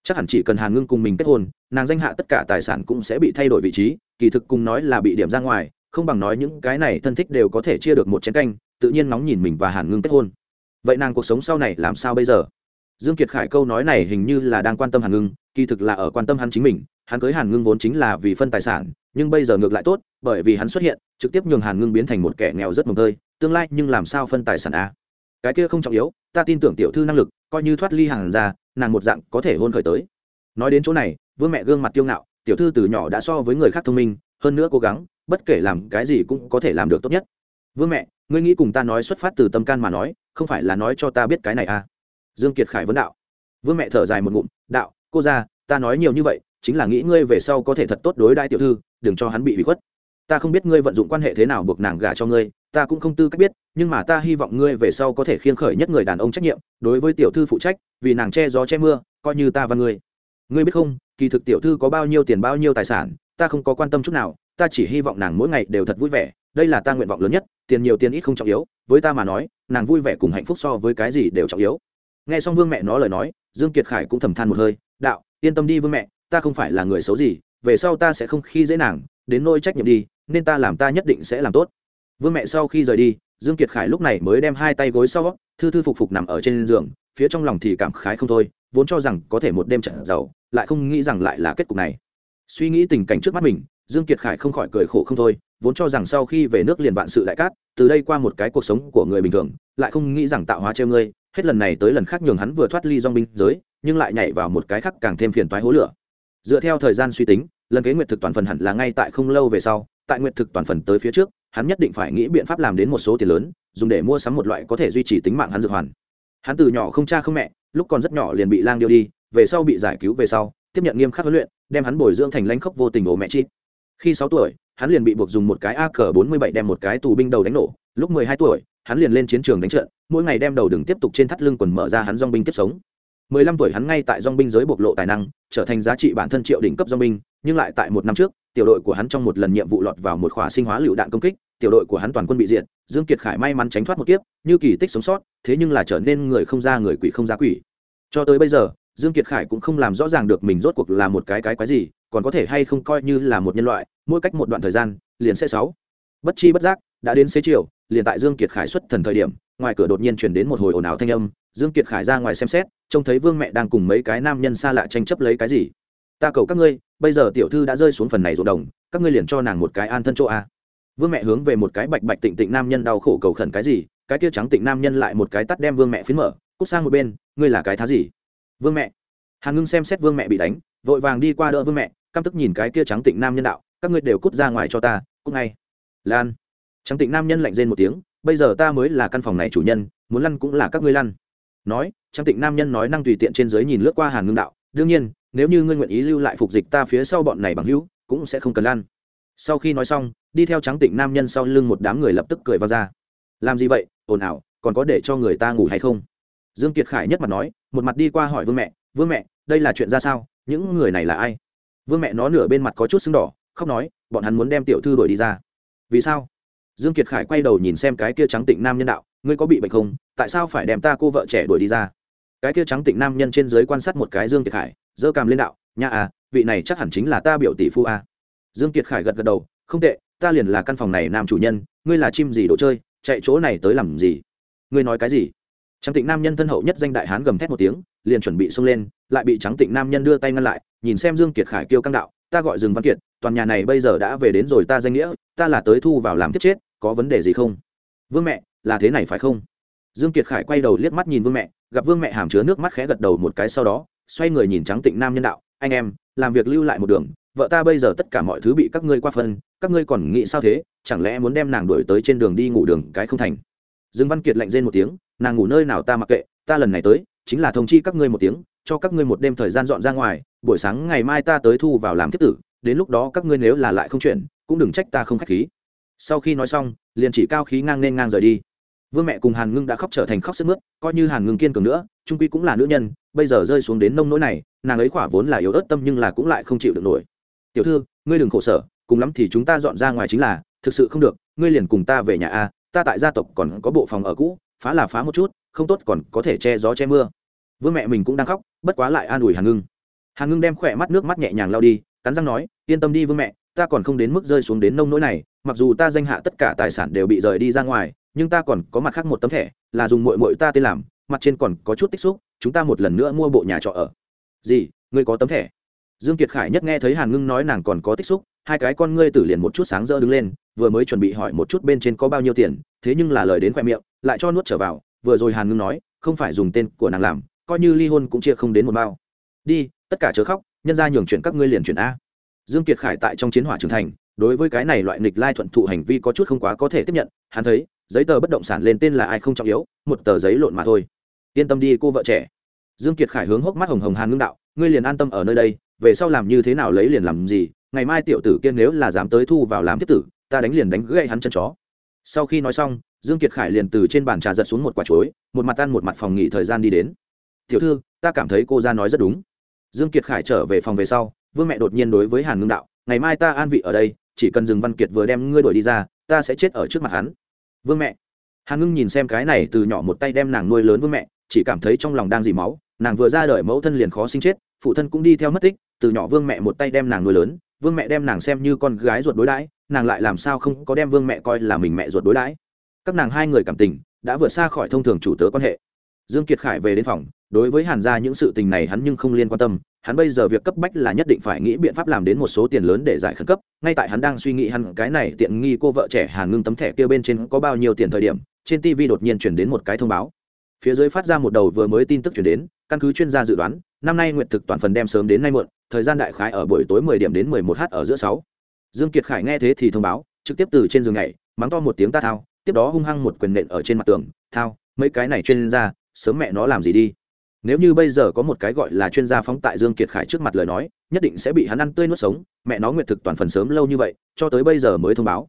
Chắc hẳn chỉ cần hàn ngưng cùng mình kết hôn, nàng danh hạ tất cả tài sản cũng sẽ bị thay đổi vị trí, kỳ thực cùng nói là bị điểm ra ngoài, không bằng nói những cái này thân thích đều có thể chia được một chén canh, tự nhiên nóng nhìn mình và hàn ngưng kết hôn vậy nàng cuộc sống sau này làm sao bây giờ? Dương kiệt khải câu nói này hình như là đang quan tâm hàn ngưng, kỳ thực là ở quan tâm hắn chính mình. Hắn cưới hàn ngưng vốn chính là vì phân tài sản, nhưng bây giờ ngược lại tốt, bởi vì hắn xuất hiện, trực tiếp nhường hàn ngưng biến thành một kẻ nghèo rất mồm tơi. Tương lai nhưng làm sao phân tài sản a cái kia không trọng yếu, ta tin tưởng tiểu thư năng lực, coi như thoát ly hàng ra, nàng một dạng có thể hôn khởi tới. Nói đến chỗ này, vương mẹ gương mặt kiêu ngạo, tiểu thư từ nhỏ đã so với người khác thông minh, hơn nữa cố gắng, bất kể làm cái gì cũng có thể làm được tốt nhất. Vương mẹ ngươi nghĩ cùng ta nói xuất phát từ tâm can mà nói, không phải là nói cho ta biết cái này à? Dương kiệt khải vấn đạo. Vương mẹ thở dài một ngụm, đạo, cô ra ta nói nhiều như vậy, chính là nghĩ ngươi về sau có thể thật tốt đối đại tiểu thư, đừng cho hắn bị hủy khuất. Ta không biết ngươi vận dụng quan hệ thế nào buộc nàng gả cho ngươi, ta cũng không tư cách biết, nhưng mà ta hy vọng ngươi về sau có thể khiêng khởi nhất người đàn ông trách nhiệm, đối với tiểu thư phụ trách, vì nàng che gió che mưa, coi như ta và ngươi. Ngươi biết không, kỳ thực tiểu thư có bao nhiêu tiền bao nhiêu tài sản, ta không có quan tâm chút nào, ta chỉ hy vọng nàng mỗi ngày đều thật vui vẻ đây là ta nguyện vọng lớn nhất, tiền nhiều tiền ít không trọng yếu, với ta mà nói, nàng vui vẻ cùng hạnh phúc so với cái gì đều trọng yếu. Nghe xong vương mẹ nó lời nói, dương kiệt khải cũng thầm than một hơi, đạo, yên tâm đi vương mẹ, ta không phải là người xấu gì, về sau ta sẽ không khi dễ nàng, đến nôi trách nhiệm đi, nên ta làm ta nhất định sẽ làm tốt. Vương mẹ sau khi rời đi, dương kiệt khải lúc này mới đem hai tay gối sau, thư thư phục phục nằm ở trên giường, phía trong lòng thì cảm khái không thôi, vốn cho rằng có thể một đêm trận giàu, lại không nghĩ rằng lại là kết cục này. Suy nghĩ tình cảnh trước mắt mình, dương kiệt khải không khỏi cười khổ không thôi vốn cho rằng sau khi về nước liền vạn sự đại cát, từ đây qua một cái cuộc sống của người bình thường, lại không nghĩ rằng tạo hóa treo ngươi, hết lần này tới lần khác nhường hắn vừa thoát ly dong binh giới, nhưng lại nhảy vào một cái khác càng thêm phiền toái hố lửa. Dựa theo thời gian suy tính, lần kế nguyệt thực toàn phần hẳn là ngay tại không lâu về sau, tại nguyệt thực toàn phần tới phía trước, hắn nhất định phải nghĩ biện pháp làm đến một số tiền lớn, dùng để mua sắm một loại có thể duy trì tính mạng hắn dược hoàn. Hắn từ nhỏ không cha không mẹ, lúc còn rất nhỏ liền bị lang điêu đi, về sau bị giải cứu về sau, tiếp nhận nghiêm khắc huấn luyện, đem hắn bồi dưỡng thành lãnh khốc vô tình ổ mẹ chi. Khi sáu tuổi hắn liền bị buộc dùng một cái ak bốn mươi bảy đem một cái tù binh đầu đánh nổ. Lúc mười hai tuổi, hắn liền lên chiến trường đánh trận, mỗi ngày đem đầu đừng tiếp tục trên thắt lưng quần mở ra hắn dòng binh tiếp sống. mười lăm tuổi hắn ngay tại dòng binh giới bộc lộ tài năng, trở thành giá trị bản thân triệu đỉnh cấp dòng binh, nhưng lại tại một năm trước, tiểu đội của hắn trong một lần nhiệm vụ lọt vào một khỏa sinh hóa lựu đạn công kích, tiểu đội của hắn toàn quân bị diệt, dương kiệt khải may mắn tránh thoát một kiếp, như kỳ tích sống sót, thế nhưng là trở nên người không ra người quỷ không ra quỷ. Cho tới bây giờ, dương kiệt khải cũng không làm rõ ràng được mình rốt cuộc là một cái cái quái gì còn có thể hay không coi như là một nhân loại, mỗi cách một đoạn thời gian, liền sẽ sáu. Bất chi bất giác, đã đến xế chiều, liền tại dương kiệt khải xuất thần thời điểm, ngoài cửa đột nhiên truyền đến một hồi ồn ào thanh âm, dương kiệt khải ra ngoài xem xét, trông thấy vương mẹ đang cùng mấy cái nam nhân xa lạ tranh chấp lấy cái gì. Ta cầu các ngươi, bây giờ tiểu thư đã rơi xuống phần này ruộng đồng, các ngươi liền cho nàng một cái an thân chỗ a. Vương mẹ hướng về một cái bạch bạch tịnh tịnh nam nhân đau khổ cầu khẩn cái gì? Cái kia trắng tịnh nam nhân lại một cái tắt đem vương mẹ phiến mở, cút sang một bên, ngươi là cái thá gì? Vương mẹ. Hàn ngưng xem xét vương mẹ bị đánh, vội vàng đi qua đỡ vương mẹ căm tức nhìn cái kia trắng tịnh nam nhân đạo, các ngươi đều cút ra ngoài cho ta, cút ngay. Lan. Trắng tịnh nam nhân lạnh rên một tiếng, bây giờ ta mới là căn phòng này chủ nhân, muốn lăn cũng là các ngươi lăn. Nói, trắng tịnh nam nhân nói năng tùy tiện trên dưới nhìn lướt qua hàn ngưng đạo, đương nhiên, nếu như ngươi nguyện ý lưu lại phục dịch ta phía sau bọn này bằng hữu, cũng sẽ không cần Lan. sau khi nói xong, đi theo trắng tịnh nam nhân sau lưng một đám người lập tức cười vào ra. Làm gì vậy? Ồn ào, còn có để cho người ta ngủ hay không? Dương kiệt khải nhất mặt nói, một mặt đi qua hỏi vương mẹ vương mẹ, đây là chuyện ra sao? Những người này là ai? Vương mẹ nó nửa bên mặt có chút sưng đỏ, khóc nói, bọn hắn muốn đem tiểu thư đuổi đi ra. Vì sao? Dương kiệt khải quay đầu nhìn xem cái kia trắng tịnh nam nhân đạo, ngươi có bị bệnh không? Tại sao phải đem ta cô vợ trẻ đuổi đi ra? Cái kia trắng tịnh nam nhân trên dưới quan sát một cái dương kiệt khải dơ cằm lên đạo, nha à vị này chắc hẳn chính là ta biểu tỷ phu à? dương kiệt khải gật gật đầu, không tệ, ta liền là căn phòng này nam chủ nhân, ngươi là chim gì đồ chơi, chạy chỗ này tới làm gì? Ngươi nói cái gì? Trắng tịnh nam nhân thân hậu nhất danh đại hán gầm thét một tiếng, liền chuẩn bị xông lên, lại bị trắng tịnh nam nhân đưa tay ngăn lại nhìn xem dương kiệt khải kêu căng đạo, ta gọi dương văn kiệt, toàn nhà này bây giờ đã về đến rồi ta danh nghĩa, ta là tới thu vào làm thiết chết, có vấn đề gì không? Vương mẹ, là thế này phải không? Dương kiệt khải quay đầu liếc mắt nhìn vương mẹ, gặp vương mẹ hàm chứa nước mắt khẽ gật đầu một cái sau đó, xoay người nhìn trắng tịnh nam nhân đạo, anh em, làm việc lưu lại một đường, vợ ta bây giờ tất cả mọi thứ bị các ngươi qua phân, các ngươi còn nghĩ sao thế, chẳng lẽ muốn đem nàng đuổi tới trên đường đi ngủ đường cái không thành? Dương văn kiệt lạnh rên một tiếng, nàng ngủ nơi nào ta mặc kệ, ta lần này tới, chính là thông chi các ngươi một tiếng cho các ngươi một đêm thời gian dọn ra ngoài, buổi sáng ngày mai ta tới thu vào làm thiết tử, đến lúc đó các ngươi nếu là lại không chuyển cũng đừng trách ta không khách khí. Sau khi nói xong, liền chỉ cao khí ngang nên ngang rời đi. Vương mẹ cùng hàn ngưng đã khóc trở thành khóc sức mướt, coi như hàn ngưng kiên cường nữa, trung quy cũng là nữ nhân, bây giờ rơi xuống đến nông nỗi này, nàng ấy khỏa vốn là yếu ớt tâm nhưng là cũng lại không chịu được nổi. Tiểu thư, ngươi đừng khổ sở, cùng lắm thì chúng ta dọn ra ngoài chính là, thực sự không được, ngươi liền cùng ta về nhà a, ta tại gia tộc còn có bộ phòng ở cũ, phá là phá một chút, không tốt còn có thể che gió che mưa vương mẹ mình cũng đang khóc, bất quá lại an ủi hàn ngưng. Hàn ngưng đem khỏe mắt nước mắt nhẹ nhàng lao đi, cắn răng nói, yên tâm đi vương mẹ, ta còn không đến mức rơi xuống đến nông nỗi này, mặc dù ta danh hạ tất cả tài sản đều bị rời đi ra ngoài, nhưng ta còn có mặt khác một tấm thẻ, là dùng mội mội ta tên làm, mặt trên còn có chút tích xúc, chúng ta một lần nữa mua bộ nhà trọ ở. Gì, ngươi có tấm thẻ? Dương kiệt khải nhất nghe thấy hàn ngưng nói nàng còn có tích xúc, hai cái con ngươi tử liền một chút sáng rỡ đứng lên, vừa mới chuẩn bị hỏi một chút bên trên có bao nhiêu tiền, thế nhưng là lời đến khoe miệng, lại cho nuốt trở vào, vừa rồi hàn ngưng nói, không phải dùng tên của nàng làm coi như ly hôn cũng chia không đến một bao đi, tất cả chớ khóc, nhân ra nhường chuyện các ngươi liền chuyển a. Dương kiệt khải tại trong chiến hỏa trưởng thành, đối với cái này loại nghịch lai thuận thụ hành vi có chút không quá có thể tiếp nhận, hắn thấy, giấy tờ bất động sản lên tên là ai không trọng yếu, một tờ giấy lộn mà thôi. Yên tâm đi, cô vợ trẻ. Dương kiệt khải hướng hốc mắt hồng hồng hàn ngưng đạo, ngươi liền an tâm ở nơi đây, về sau làm như thế nào lấy liền làm gì, ngày mai tiểu tử kia nếu là dám tới thu vào làm tiếp tử, ta đánh liền đánh gãy hắn chân chó. Sau khi nói xong, dương kiệt khải liền từ trên bàn trà giật xuống một quả chuối, một mặt ăn một mặt phòng nghỉ thời gian đi đến tiểu thư, ta cảm thấy cô ra nói rất đúng. Dương kiệt khải trở về phòng về sau, vương mẹ đột nhiên đối với hàn ngưng đạo, ngày mai ta an vị ở đây, chỉ cần dừng văn kiệt vừa đem ngươi đuổi đi ra, ta sẽ chết ở trước mặt hắn. Vương mẹ. Hàn ngưng nhìn xem cái này từ nhỏ một tay đem nàng nuôi lớn vương mẹ, chỉ cảm thấy trong lòng đang dì máu, nàng vừa ra đời mẫu thân liền khó sinh chết, phụ thân cũng đi theo mất tích, từ nhỏ vương mẹ một tay đem nàng nuôi lớn, vương mẹ đem nàng xem như con gái ruột đối đãi, nàng lại làm sao không có đem vương mẹ coi là mình mẹ ruột đối đãi. Các nàng hai người cảm tình, đã vượt xa khỏi thông thường chủ tớ quan hệ. Dương kiệt khải về đến phòng đối với hàn gia những sự tình này hắn nhưng không liên quan tâm, hắn bây giờ việc cấp bách là nhất định phải nghĩ biện pháp làm đến một số tiền lớn để giải khẩn cấp, ngay tại hắn đang suy nghĩ hắn cái này tiện nghi cô vợ trẻ hàn ngưng tấm thẻ kia bên trên có bao nhiêu tiền thời điểm, trên tv đột nhiên chuyển đến một cái thông báo phía dưới phát ra một đầu vừa mới tin tức chuyển đến, căn cứ chuyên gia dự đoán, năm nay nguyện thực toàn phần đem sớm đến nay muộn, thời gian đại khái ở buổi tối 10 điểm đến 11 h ở giữa 6. dương kiệt khải nghe thế thì thông báo, trực tiếp từ trên giường nhảy, mắng to một tiếng ta thao, tiếp đó hung hăng một quyền nện ở trên mặt tường, thao, mấy cái này chuyên gia, sớm mẹ nó làm gì đi nếu như bây giờ có một cái gọi là chuyên gia phóng tại dương kiệt khải trước mặt lời nói, nhất định sẽ bị hắn ăn tươi nuốt sống, mẹ nó nguyệt thực toàn phần sớm lâu như vậy, cho tới bây giờ mới thông báo.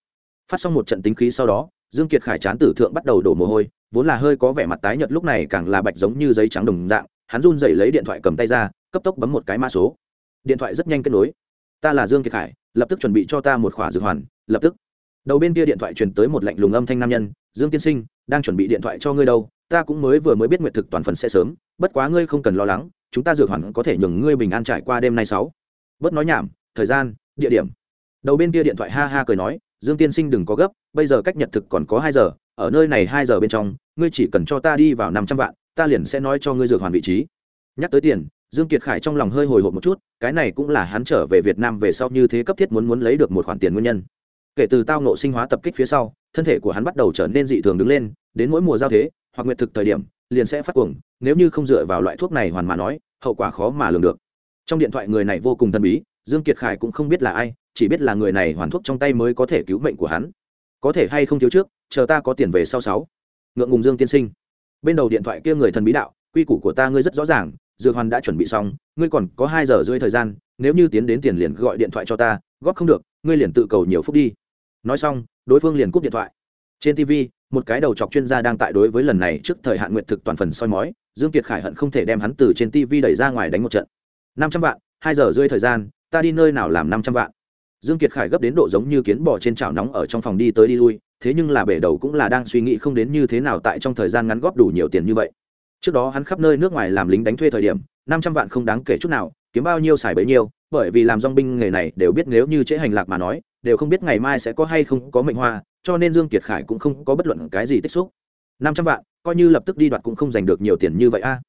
Phát xong một trận tính khí sau đó, dương kiệt khải chán tử thượng bắt đầu đổ mồ hôi, vốn là hơi có vẻ mặt tái nhợt lúc này càng là bạch giống như giấy trắng đồng dạng, hắn run rẩy lấy điện thoại cầm tay ra, cấp tốc bấm một cái mã số. Điện thoại rất nhanh kết nối. Ta là dương kiệt khải, lập tức chuẩn bị cho ta một khỏa dược hoàn, lập tức. Đầu bên kia điện thoại truyền tới một lạnh lùng âm thanh nam nhân, dương tiên sinh, đang chuẩn bị điện thoại cho ngươi đâu ta cũng mới vừa mới biết nguyện thực toàn phần sẽ sớm, bất quá ngươi không cần lo lắng, chúng ta dược hoàn có thể nhường ngươi bình an trải qua đêm nay sáu. Bớt nói nhảm, thời gian, địa điểm. Đầu bên kia điện thoại ha ha cười nói, dương tiên sinh đừng có gấp, bây giờ cách nhật thực còn có hai giờ, ở nơi này hai giờ bên trong, ngươi chỉ cần cho ta đi vào năm trăm vạn, ta liền sẽ nói cho ngươi dược hoàn vị trí. Nhắc tới tiền, dương kiệt khải trong lòng hơi hồi hộp một chút, cái này cũng là hắn trở về việt nam về sau như thế cấp thiết muốn muốn lấy được một khoản tiền nguyên nhân. Kể từ tao nộ sinh hóa tập kích phía sau, thân thể của hắn bắt đầu trở nên dị thường đứng lên, đến mỗi mùa giao thế hoặc nguyện thực thời điểm, liền sẽ phát cuồng, nếu như không dựa vào loại thuốc này hoàn mà nói, hậu quả khó mà lường được. Trong điện thoại người này vô cùng thần bí, dương kiệt khải cũng không biết là ai, chỉ biết là người này hoàn thuốc trong tay mới có thể cứu mệnh của hắn. Có thể hay không thiếu trước, chờ ta có tiền về sau sáu. Ngượng ngùng dương tiên sinh. Bên đầu điện thoại kia người thần bí đạo, quy củ của ta ngươi rất rõ ràng, dược hoàn đã chuẩn bị xong, ngươi còn có hai giờ rưỡi thời gian, nếu như tiến đến tiền liền gọi điện thoại cho ta, góp không được, ngươi liền tự cầu nhiều phút đi. Nói xong, đối phương liền cúp điện thoại. Trên tv một cái đầu chọc chuyên gia đang tại đối với lần này trước thời hạn nguyện thực toàn phần soi mói, dương kiệt khải hận không thể đem hắn từ trên tv đẩy ra ngoài đánh một trận. Năm trăm vạn, hai giờ rưỡi thời gian, ta đi nơi nào làm năm trăm vạn? Dương kiệt khải gấp đến độ giống như kiến bò trên chảo nóng ở trong phòng đi tới đi lui, thế nhưng là bể đầu cũng là đang suy nghĩ không đến như thế nào tại trong thời gian ngắn góp đủ nhiều tiền như vậy. Trước đó hắn khắp nơi nước ngoài làm lính đánh thuê thời điểm, năm trăm vạn không đáng kể chút nào, kiếm bao nhiêu xài bấy nhiêu, bởi vì làm dong binh nghề này đều biết nếu như trễ hành lạc mà nói đều không biết ngày mai sẽ có hay không có mệnh hoa, cho nên dương kiệt khải cũng không có bất luận cái gì tích xúc. Năm trăm vạn, coi như lập tức đi đoạt cũng không giành được nhiều tiền như vậy a.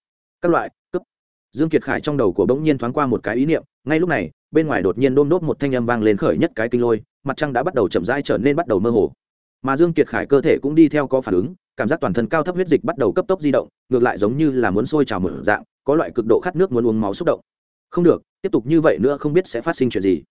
Các loại cấp dương kiệt khải trong đầu của bỗng nhiên thoáng qua một cái ý niệm, ngay lúc này, bên ngoài đột nhiên đôm đốt một thanh âm vang lên khởi nhất cái kinh lôi, mặt trăng đã bắt đầu chậm rãi trở nên bắt đầu mơ hồ. Mà dương kiệt khải cơ thể cũng đi theo có phản ứng, cảm giác toàn thân cao thấp huyết dịch bắt đầu cấp tốc di động, ngược lại giống như là muốn sôi trào mở dạng, có loại cực độ khát nước muốn uống máu xúc động. Không được, tiếp tục như vậy nữa không biết sẽ phát sinh chuyện gì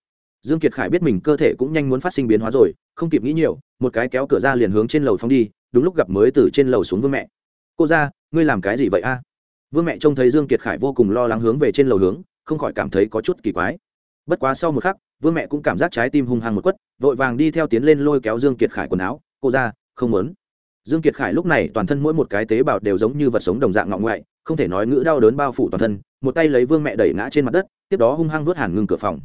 dương kiệt khải biết mình cơ thể cũng nhanh muốn phát sinh biến hóa rồi, không kịp nghĩ nhiều, một cái kéo cửa ra liền hướng trên lầu phóng đi, đúng lúc gặp mới từ trên lầu xuống vương mẹ. Cô ra, ngươi làm cái gì vậy a? Vương mẹ trông thấy dương kiệt khải vô cùng lo lắng hướng về trên lầu hướng, không khỏi cảm thấy có chút kỳ quái. Bất quá sau một khắc, vương mẹ cũng cảm giác trái tim hung hăng một quất, vội vàng đi theo tiến lên lôi kéo dương kiệt khải quần áo. Cô ra, không muốn. Dương kiệt khải lúc này toàn thân mỗi một cái tế bào đều giống như vật sống đồng dạng ngọng ngoại, không thể nói ngữ đau đớn bao phủ toàn thân, một tay lấy vương mẹ đẩy ngã trên mặt đất, tiếp đó hung hăng vớt hàn ngưng cửa phòng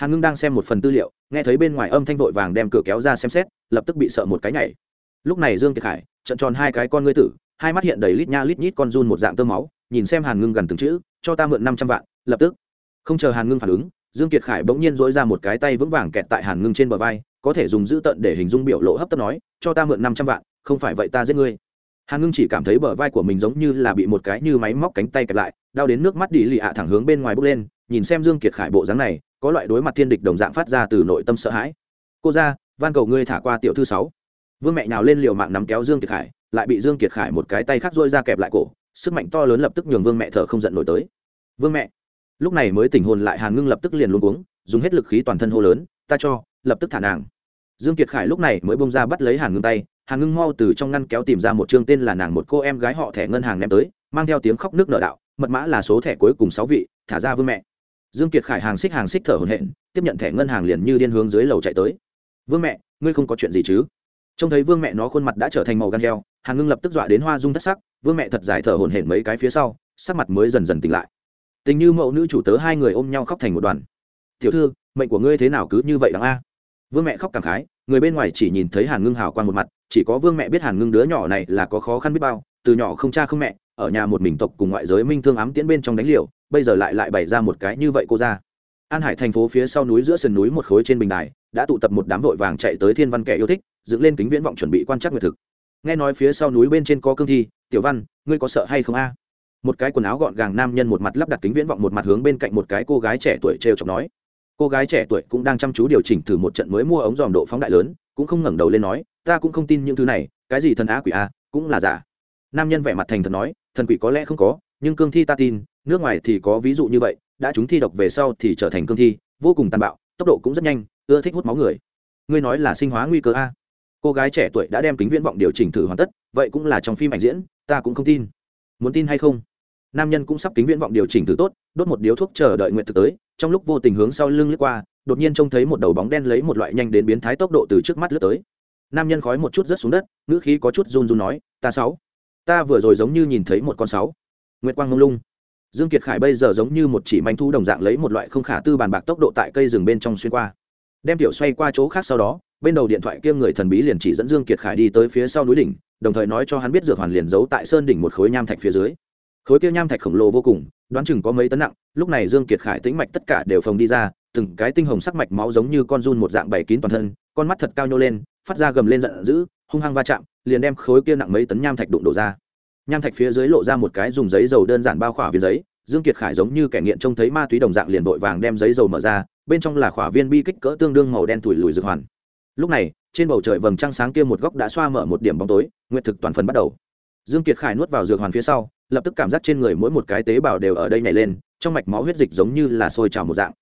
hàn ngưng đang xem một phần tư liệu, nghe thấy bên ngoài âm thanh vội vàng đem cửa kéo ra xem xét, lập tức bị sợ một cái nhảy. Lúc này dương kiệt khải trận tròn hai cái con ngươi tử, hai mắt hiện đầy lít nha lít nhít con run một dạng tơ máu, nhìn xem hàn ngưng gần từng chữ, cho ta mượn năm trăm vạn, lập tức. Không chờ hàn ngưng phản ứng, dương kiệt khải bỗng nhiên dỗi ra một cái tay vững vàng kẹt tại hàn ngưng trên bờ vai, có thể dùng dữ tận để hình dung biểu lộ hấp tấp nói, cho ta mượn năm trăm vạn, không phải vậy ta giết ngươi. Hàn ngưng chỉ cảm thấy bờ vai của mình giống như là bị một cái như máy móc cánh tay kẹp lại, đau đến nước mắt đi lì ạ thẳng hướng bên ngoài bước lên nhìn xem dương kiệt khải bộ dáng này, có loại đối mặt thiên địch đồng dạng phát ra từ nội tâm sợ hãi. Cô ra van cầu ngươi thả qua tiểu thư sáu. Vương mẹ nào lên liều mạng nắm kéo dương kiệt khải, lại bị dương kiệt khải một cái tay khác dôi ra kẹp lại cổ, sức mạnh to lớn lập tức nhường vương mẹ thở không giận nổi tới. Vương mẹ. Lúc này mới tỉnh hồn lại hàn ngưng lập tức liền luôn uống dùng hết lực khí toàn thân hô lớn, ta cho, lập tức thả nàng. Dương kiệt khải lúc này mới bông ra bắt lấy hàn ngưng tay, hàn ngưng mau từ trong ngăn kéo tìm ra một chương tên là nàng một cô em gái họ thẻ ngân hàng ném tới, mang theo tiếng khóc nước nở đạo, mật mã là số thẻ cuối cùng sáu vị, thả ra vương mẹ dương kiệt khải hàng xích hàng xích thở hổn hển, tiếp nhận thẻ ngân hàng liền như điên hướng dưới lầu chạy tới. Vương mẹ, ngươi không có chuyện gì chứ? Trông thấy vương mẹ nó khuôn mặt đã trở thành màu gan heo, hàn ngưng lập tức dọa đến hoa dung thất sắc, vương mẹ thật dài thở hổn hển mấy cái phía sau, sắc mặt mới dần dần tỉnh lại. Tình như mẫu nữ chủ tớ hai người ôm nhau khóc thành một đoàn. Tiểu thư, mệnh của ngươi thế nào cứ như vậy đáng a? Vương mẹ khóc cảm khái, người bên ngoài chỉ nhìn thấy hàn ngưng hào quang một mặt, chỉ có vương mẹ biết hàn ngưng đứa nhỏ này là có khó khăn biết bao, từ nhỏ không cha không mẹ ở nhà một mình tộc cùng ngoại giới minh thương ám tiễn bên trong đánh liều, bây giờ lại lại bày ra một cái như vậy cô ra. An hải thành phố phía sau núi giữa sườn núi một khối trên bình đài, đã tụ tập một đám vội vàng chạy tới thiên văn kẻ yêu thích, dựng lên kính viễn vọng chuẩn bị quan trắc nguyệt thực. Nghe nói phía sau núi bên trên có cương thi, tiểu văn, ngươi có sợ hay không a? Một cái quần áo gọn gàng nam nhân một mặt lắp đặt kính viễn vọng một mặt hướng bên cạnh một cái cô gái trẻ tuổi trêu chọc nói. Cô gái trẻ tuổi cũng đang chăm chú điều chỉnh thử một trận mới mua ống dòm độ phóng đại lớn, cũng không ngẩng đầu lên nói, ta cũng không tin những thứ này, cái gì thần á quỷ a cũng là giả. Nam nhân vẻ mặt thành thật nói thần quỷ có lẽ không có, nhưng cương thi ta tin, nước ngoài thì có ví dụ như vậy, đã chúng thi độc về sau thì trở thành cương thi, vô cùng tàn bạo, tốc độ cũng rất nhanh, ưa thích hút máu người. Ngươi nói là sinh hóa nguy cơ a? Cô gái trẻ tuổi đã đem kính viễn vọng điều chỉnh thử hoàn tất, vậy cũng là trong phim ảnh diễn, ta cũng không tin. Muốn tin hay không? Nam nhân cũng sắp kính viễn vọng điều chỉnh thử tốt, đốt một điếu thuốc chờ đợi nguyện thực tới, trong lúc vô tình hướng sau lưng lướt qua, đột nhiên trông thấy một đầu bóng đen lấy một loại nhanh đến biến thái tốc độ từ trước mắt lướt tới. Nam nhân khói một chút rớt xuống đất, ngữ khí có chút run run nói, ta sáu ta vừa rồi giống như nhìn thấy một con sáu. Nguyệt quang ngông lung. Dương kiệt khải bây giờ giống như một chỉ manh thu đồng dạng lấy một loại không khả tư bàn bạc tốc độ tại cây rừng bên trong xuyên qua. Đem tiểu xoay qua chỗ khác sau đó, bên đầu điện thoại kia người thần bí liền chỉ dẫn dương kiệt khải đi tới phía sau núi đỉnh, đồng thời nói cho hắn biết dược hoàn liền giấu tại sơn đỉnh một khối nham thạch phía dưới. Khối kia nham thạch khổng lồ vô cùng, đoán chừng có mấy tấn nặng, lúc này dương kiệt khải tĩnh mạch tất cả đều phồng đi ra, từng cái tinh hồng sắc mạch máu giống như con run một dạng bảy kín toàn thân, con mắt thật cao nhô lên, phát ra gầm lên giận dữ, hung hăng va chạm liền đem khối kia nặng mấy tấn nham thạch đụng đổ ra. Nham thạch phía dưới lộ ra một cái dùng giấy dầu đơn giản bao khỏa viên giấy, dương kiệt khải giống như kẻ nghiện trông thấy ma túy đồng dạng liền vội vàng đem giấy dầu mở ra, bên trong là khỏa viên bi kích cỡ tương đương màu đen thủi lùi dược hoàn. Lúc này, trên bầu trời vầng trăng sáng kia một góc đã xoa mở một điểm bóng tối, nguyệt thực toàn phần bắt đầu. Dương kiệt khải nuốt vào dược hoàn phía sau, lập tức cảm giác trên người mỗi một cái tế bào đều ở đây nhảy lên, trong mạch máu huyết dịch giống như là sôi trào một dạng.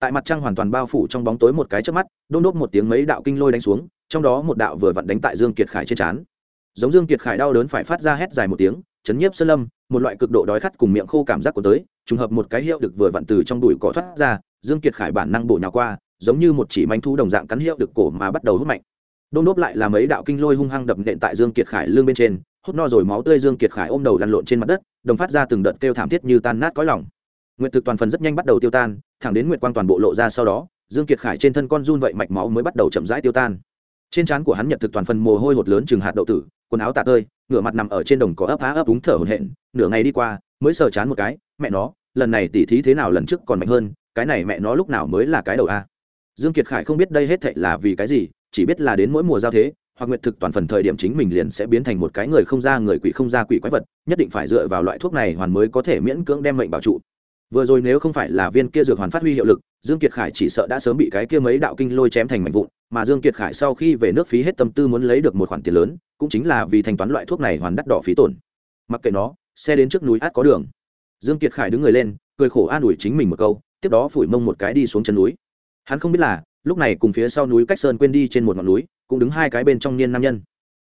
Tại mặt trăng hoàn toàn bao phủ trong bóng tối một cái trước mắt, đôn đốt một tiếng mấy đạo kinh lôi đánh xuống, trong đó một đạo vừa vặn đánh tại dương kiệt khải trên trán giống dương kiệt khải đau đớn phải phát ra hét dài một tiếng, chấn nhiếp sơn lâm, một loại cực độ đói khát cùng miệng khô cảm giác của tới, trùng hợp một cái hiệu được vừa vặn từ trong đùi cỏ thoát ra, dương kiệt khải bản năng bổ nhào qua, giống như một chỉ manh thu đồng dạng cắn hiệu được cổ mà bắt đầu hút mạnh. Đôn đốp lại là mấy đạo kinh lôi hung hăng đập nện tại dương kiệt khải lưng bên trên, hút no rồi máu tươi dương kiệt khải ôm đầu lăn lộn trên mặt đất, đồng phát ra từng đợt kêu thảm thiết như tan nát cõi lòng. Nguyệt thực toàn phần rất nhanh bắt đầu tiêu tan, thẳng đến nguyệt quang toàn bộ lộ ra sau đó, dương kiệt khải trên thân con run vậy mạch máu mới bắt đầu chậm rãi tiêu tan trên trán của hắn nhật thực toàn phần mồ hôi hột lớn chừng hạt đậu tử, quần áo tạ tơi, ngửa mặt nằm ở trên đồng có ấp há ấp úng thở hổn hển, nửa ngày đi qua, mới sờ chán một cái, mẹ nó, lần này tỉ thí thế nào lần trước còn mạnh hơn, cái này mẹ nó lúc nào mới là cái đầu a? Dương kiệt khải không biết đây hết thệ là vì cái gì, chỉ biết là đến mỗi mùa giao thế, hoặc nguyệt thực toàn phần thời điểm chính mình liền sẽ biến thành một cái người không ra người quỷ không ra quỷ quái vật, nhất định phải dựa vào loại thuốc này hoàn mới có thể miễn cưỡng đem mệnh bảo trụ. Vừa rồi nếu không phải là viên kia dược hoàn phát huy hiệu lực, dương kiệt khải chỉ sợ đã sớm bị cái kia mấy đạo kinh lôi chém thành mảnh vụn mà dương kiệt khải sau khi về nước phí hết tâm tư muốn lấy được một khoản tiền lớn, cũng chính là vì thanh toán loại thuốc này hoàn đắt đỏ phí tổn. Mặc kệ nó, xe đến trước núi át có đường. Dương kiệt khải đứng người lên, cười khổ an ủi chính mình một câu, tiếp đó phủi mông một cái đi xuống chân núi. Hắn không biết là, lúc này cùng phía sau núi cách sơn quên đi trên một ngọn núi, cũng đứng hai cái bên trong niên nam nhân.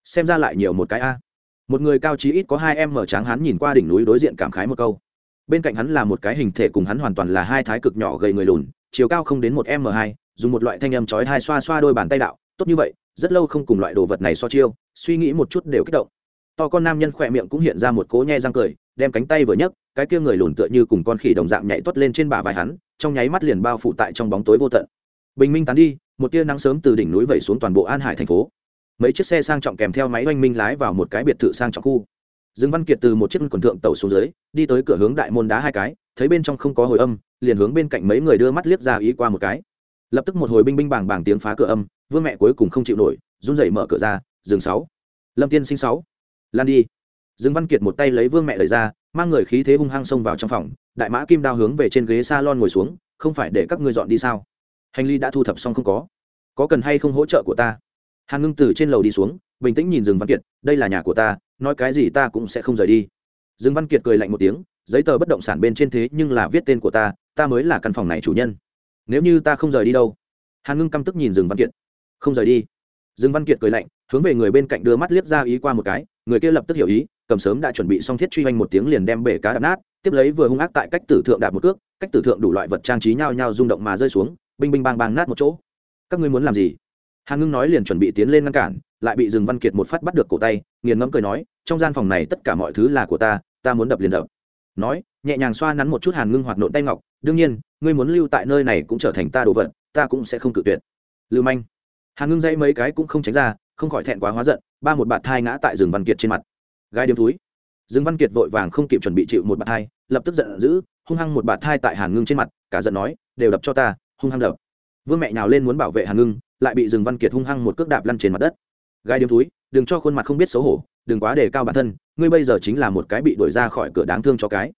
Xem ra lại nhiều một cái a. Một người cao trí ít có hai em mở tráng hắn nhìn qua đỉnh núi đối diện cảm khái một câu. Bên cạnh hắn là một cái hình thể cùng hắn hoàn toàn là hai thái cực nhỏ gầy người lùn, chiều cao không đến một m hai dùng một loại thanh âm chói hai xoa xoa đôi bàn tay đạo, tốt như vậy, rất lâu không cùng loại đồ vật này so chiêu, suy nghĩ một chút đều kích động. To con nam nhân khỏe miệng cũng hiện ra một cố nhe răng cười, đem cánh tay vừa nhấc, cái kia người lùn tựa như cùng con khỉ đồng dạng nhảy tuất lên trên bả vai hắn, trong nháy mắt liền bao phủ tại trong bóng tối vô tận. Bình minh tán đi, một tia nắng sớm từ đỉnh núi vẩy xuống toàn bộ an hải thành phố. Mấy chiếc xe sang trọng kèm theo máy oanh minh lái vào một cái biệt thự sang trọng khu. Dương văn kiệt từ một chiếc quần thượng tàu xuống dưới, đi tới cửa hướng đại môn đá hai cái, thấy bên trong không có hồi âm, liền hướng bên cạnh mấy người đưa mắt liếc ra ý qua một cái lập tức một hồi binh binh bàng bàng tiếng phá cửa âm, vương mẹ cuối cùng không chịu nổi, run rẩy mở cửa ra, dừng sáu. Lâm tiên sinh sáu. Lan đi. Dương văn kiệt một tay lấy vương mẹ lời ra, mang người khí thế hung hăng xông vào trong phòng, đại mã kim đao hướng về trên ghế salon ngồi xuống, không phải để các ngươi dọn đi sao? Hành ly đã thu thập xong không có? Có cần hay không hỗ trợ của ta? Hàn ngưng từ trên lầu đi xuống, bình tĩnh nhìn dương văn kiệt, đây là nhà của ta, nói cái gì ta cũng sẽ không rời đi. Dương văn kiệt cười lạnh một tiếng, giấy tờ bất động sản bên trên thế nhưng là viết tên của ta ta mới là căn phòng này chủ nhân nếu như ta không rời đi đâu. Hàn ngưng căm tức nhìn rừng văn kiệt. Không rời đi. Rừng văn kiệt cười lạnh, hướng về người bên cạnh đưa mắt liếc ra ý qua một cái, người kia lập tức hiểu ý, cầm sớm đã chuẩn bị xong thiết truy hoành một tiếng liền đem bể cá đập nát, tiếp lấy vừa hung ác tại cách tử thượng đạp một cước, cách tử thượng đủ loại vật trang trí nhao nhao rung động mà rơi xuống, binh binh bang bang nát một chỗ. Các ngươi muốn làm gì? Hàn ngưng nói liền chuẩn bị tiến lên ngăn cản, lại bị rừng văn kiệt một phát bắt được cổ tay, nghiền ngẫm cười nói, trong gian phòng này tất cả mọi thứ là của ta ta muốn đập liền đập nói, nhẹ nhàng xoa nắn một chút hàn ngưng hoạt nộn tay ngọc, đương nhiên, ngươi muốn lưu tại nơi này cũng trở thành ta đồ vật, ta cũng sẽ không cự tuyệt. Lưu manh. Hàn ngưng dãy mấy cái cũng không tránh ra, không khỏi thẹn quá hóa giận, ba một bạt thai ngã tại rừng văn kiệt trên mặt. Gai điếm túi rừng văn kiệt vội vàng không kịp chuẩn bị chịu một bạt thai, lập tức giận dữ, hung hăng một bạt thai tại hàn ngưng trên mặt, cả giận nói, đều đập cho ta, hung hăng đập. Vương mẹ nào lên muốn bảo vệ hàn ngưng, lại bị rừng văn kiệt hung hăng một cước đạp lăn trên mặt đất. Gai điếm túi đừng cho khuôn mặt không biết xấu hổ, đừng quá đề cao bản thân ngươi bây giờ chính là một cái bị đuổi ra khỏi cửa đáng thương cho cái.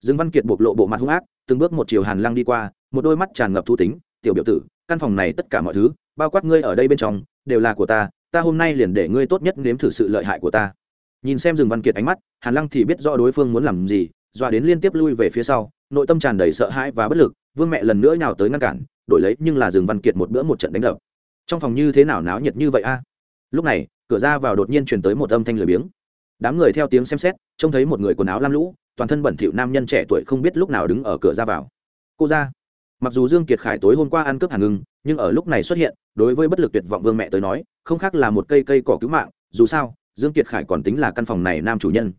Dương văn kiệt bộc lộ bộ mặt hung ác, từng bước một chiều hàn lăng đi qua, một đôi mắt tràn ngập thu tính. Tiểu biểu tử, căn phòng này tất cả mọi thứ, bao quát ngươi ở đây bên trong, đều là của ta ta hôm nay liền để ngươi tốt nhất nếm thử sự lợi hại của ta. Nhìn xem dương văn kiệt ánh mắt, hàn lăng thì biết rõ đối phương muốn làm gì, dọa đến liên tiếp lui về phía sau, nội tâm tràn đầy sợ hãi và bất lực, vương mẹ lần nữa nhào tới ngăn cản, đổi lấy nhưng là dương văn kiệt một bữa một trận đánh đập. Trong phòng như thế nào náo nhiệt như vậy a? Lúc này, cửa ra vào đột nhiên truyền tới một âm thanh lười biếng đám người theo tiếng xem xét, trông thấy một người quần áo lam lũ, toàn thân bẩn thỉu nam nhân trẻ tuổi không biết lúc nào đứng ở cửa ra vào. Cô ra. Mặc dù dương kiệt khải tối hôm qua ăn cướp hàng ngưng, nhưng ở lúc này xuất hiện, đối với bất lực tuyệt vọng vương mẹ tới nói, không khác là một cây cây cỏ cứu mạng, dù sao, dương kiệt khải còn tính là căn phòng này nam chủ nhân.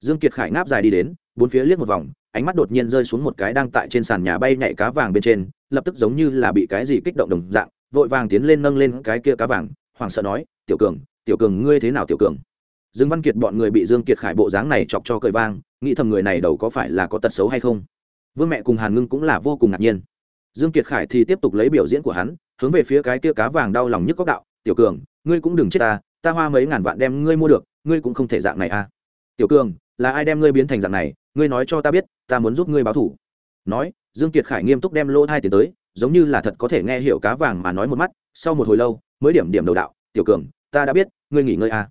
Dương kiệt khải ngáp dài đi đến, bốn phía liếc một vòng, ánh mắt đột nhiên rơi xuống một cái đang tại trên sàn nhà bay nhảy cá vàng bên trên, lập tức giống như là bị cái gì kích động đồng dạng, vội vàng tiến lên nâng lên cái kia cá vàng, hoảng sợ nói, tiểu cường tiểu cường, ngươi thế nào tiểu cường? Dương văn kiệt bọn người bị dương kiệt khải bộ dáng này chọc cho cười vang, nghĩ thầm người này đầu có phải là có tật xấu hay không. Vương mẹ cùng hàn ngưng cũng là vô cùng ngạc nhiên. Dương kiệt khải thì tiếp tục lấy biểu diễn của hắn, hướng về phía cái kia cá vàng đau lòng nhức góc đạo, tiểu cường, ngươi cũng đừng chết ta ta hoa mấy ngàn vạn đem ngươi mua được, ngươi cũng không thể dạng này à tiểu cường, là ai đem ngươi biến thành dạng này, ngươi nói cho ta biết, ta muốn giúp ngươi báo thủ. Nói, dương kiệt khải nghiêm túc đem lỗ thai tiền tới, giống như là thật có thể nghe hiểu cá vàng mà nói một mắt, sau một hồi lâu, mới điểm điểm đầu đạo, tiểu cường, ta đã biết, ngươi nghỉ ngơi à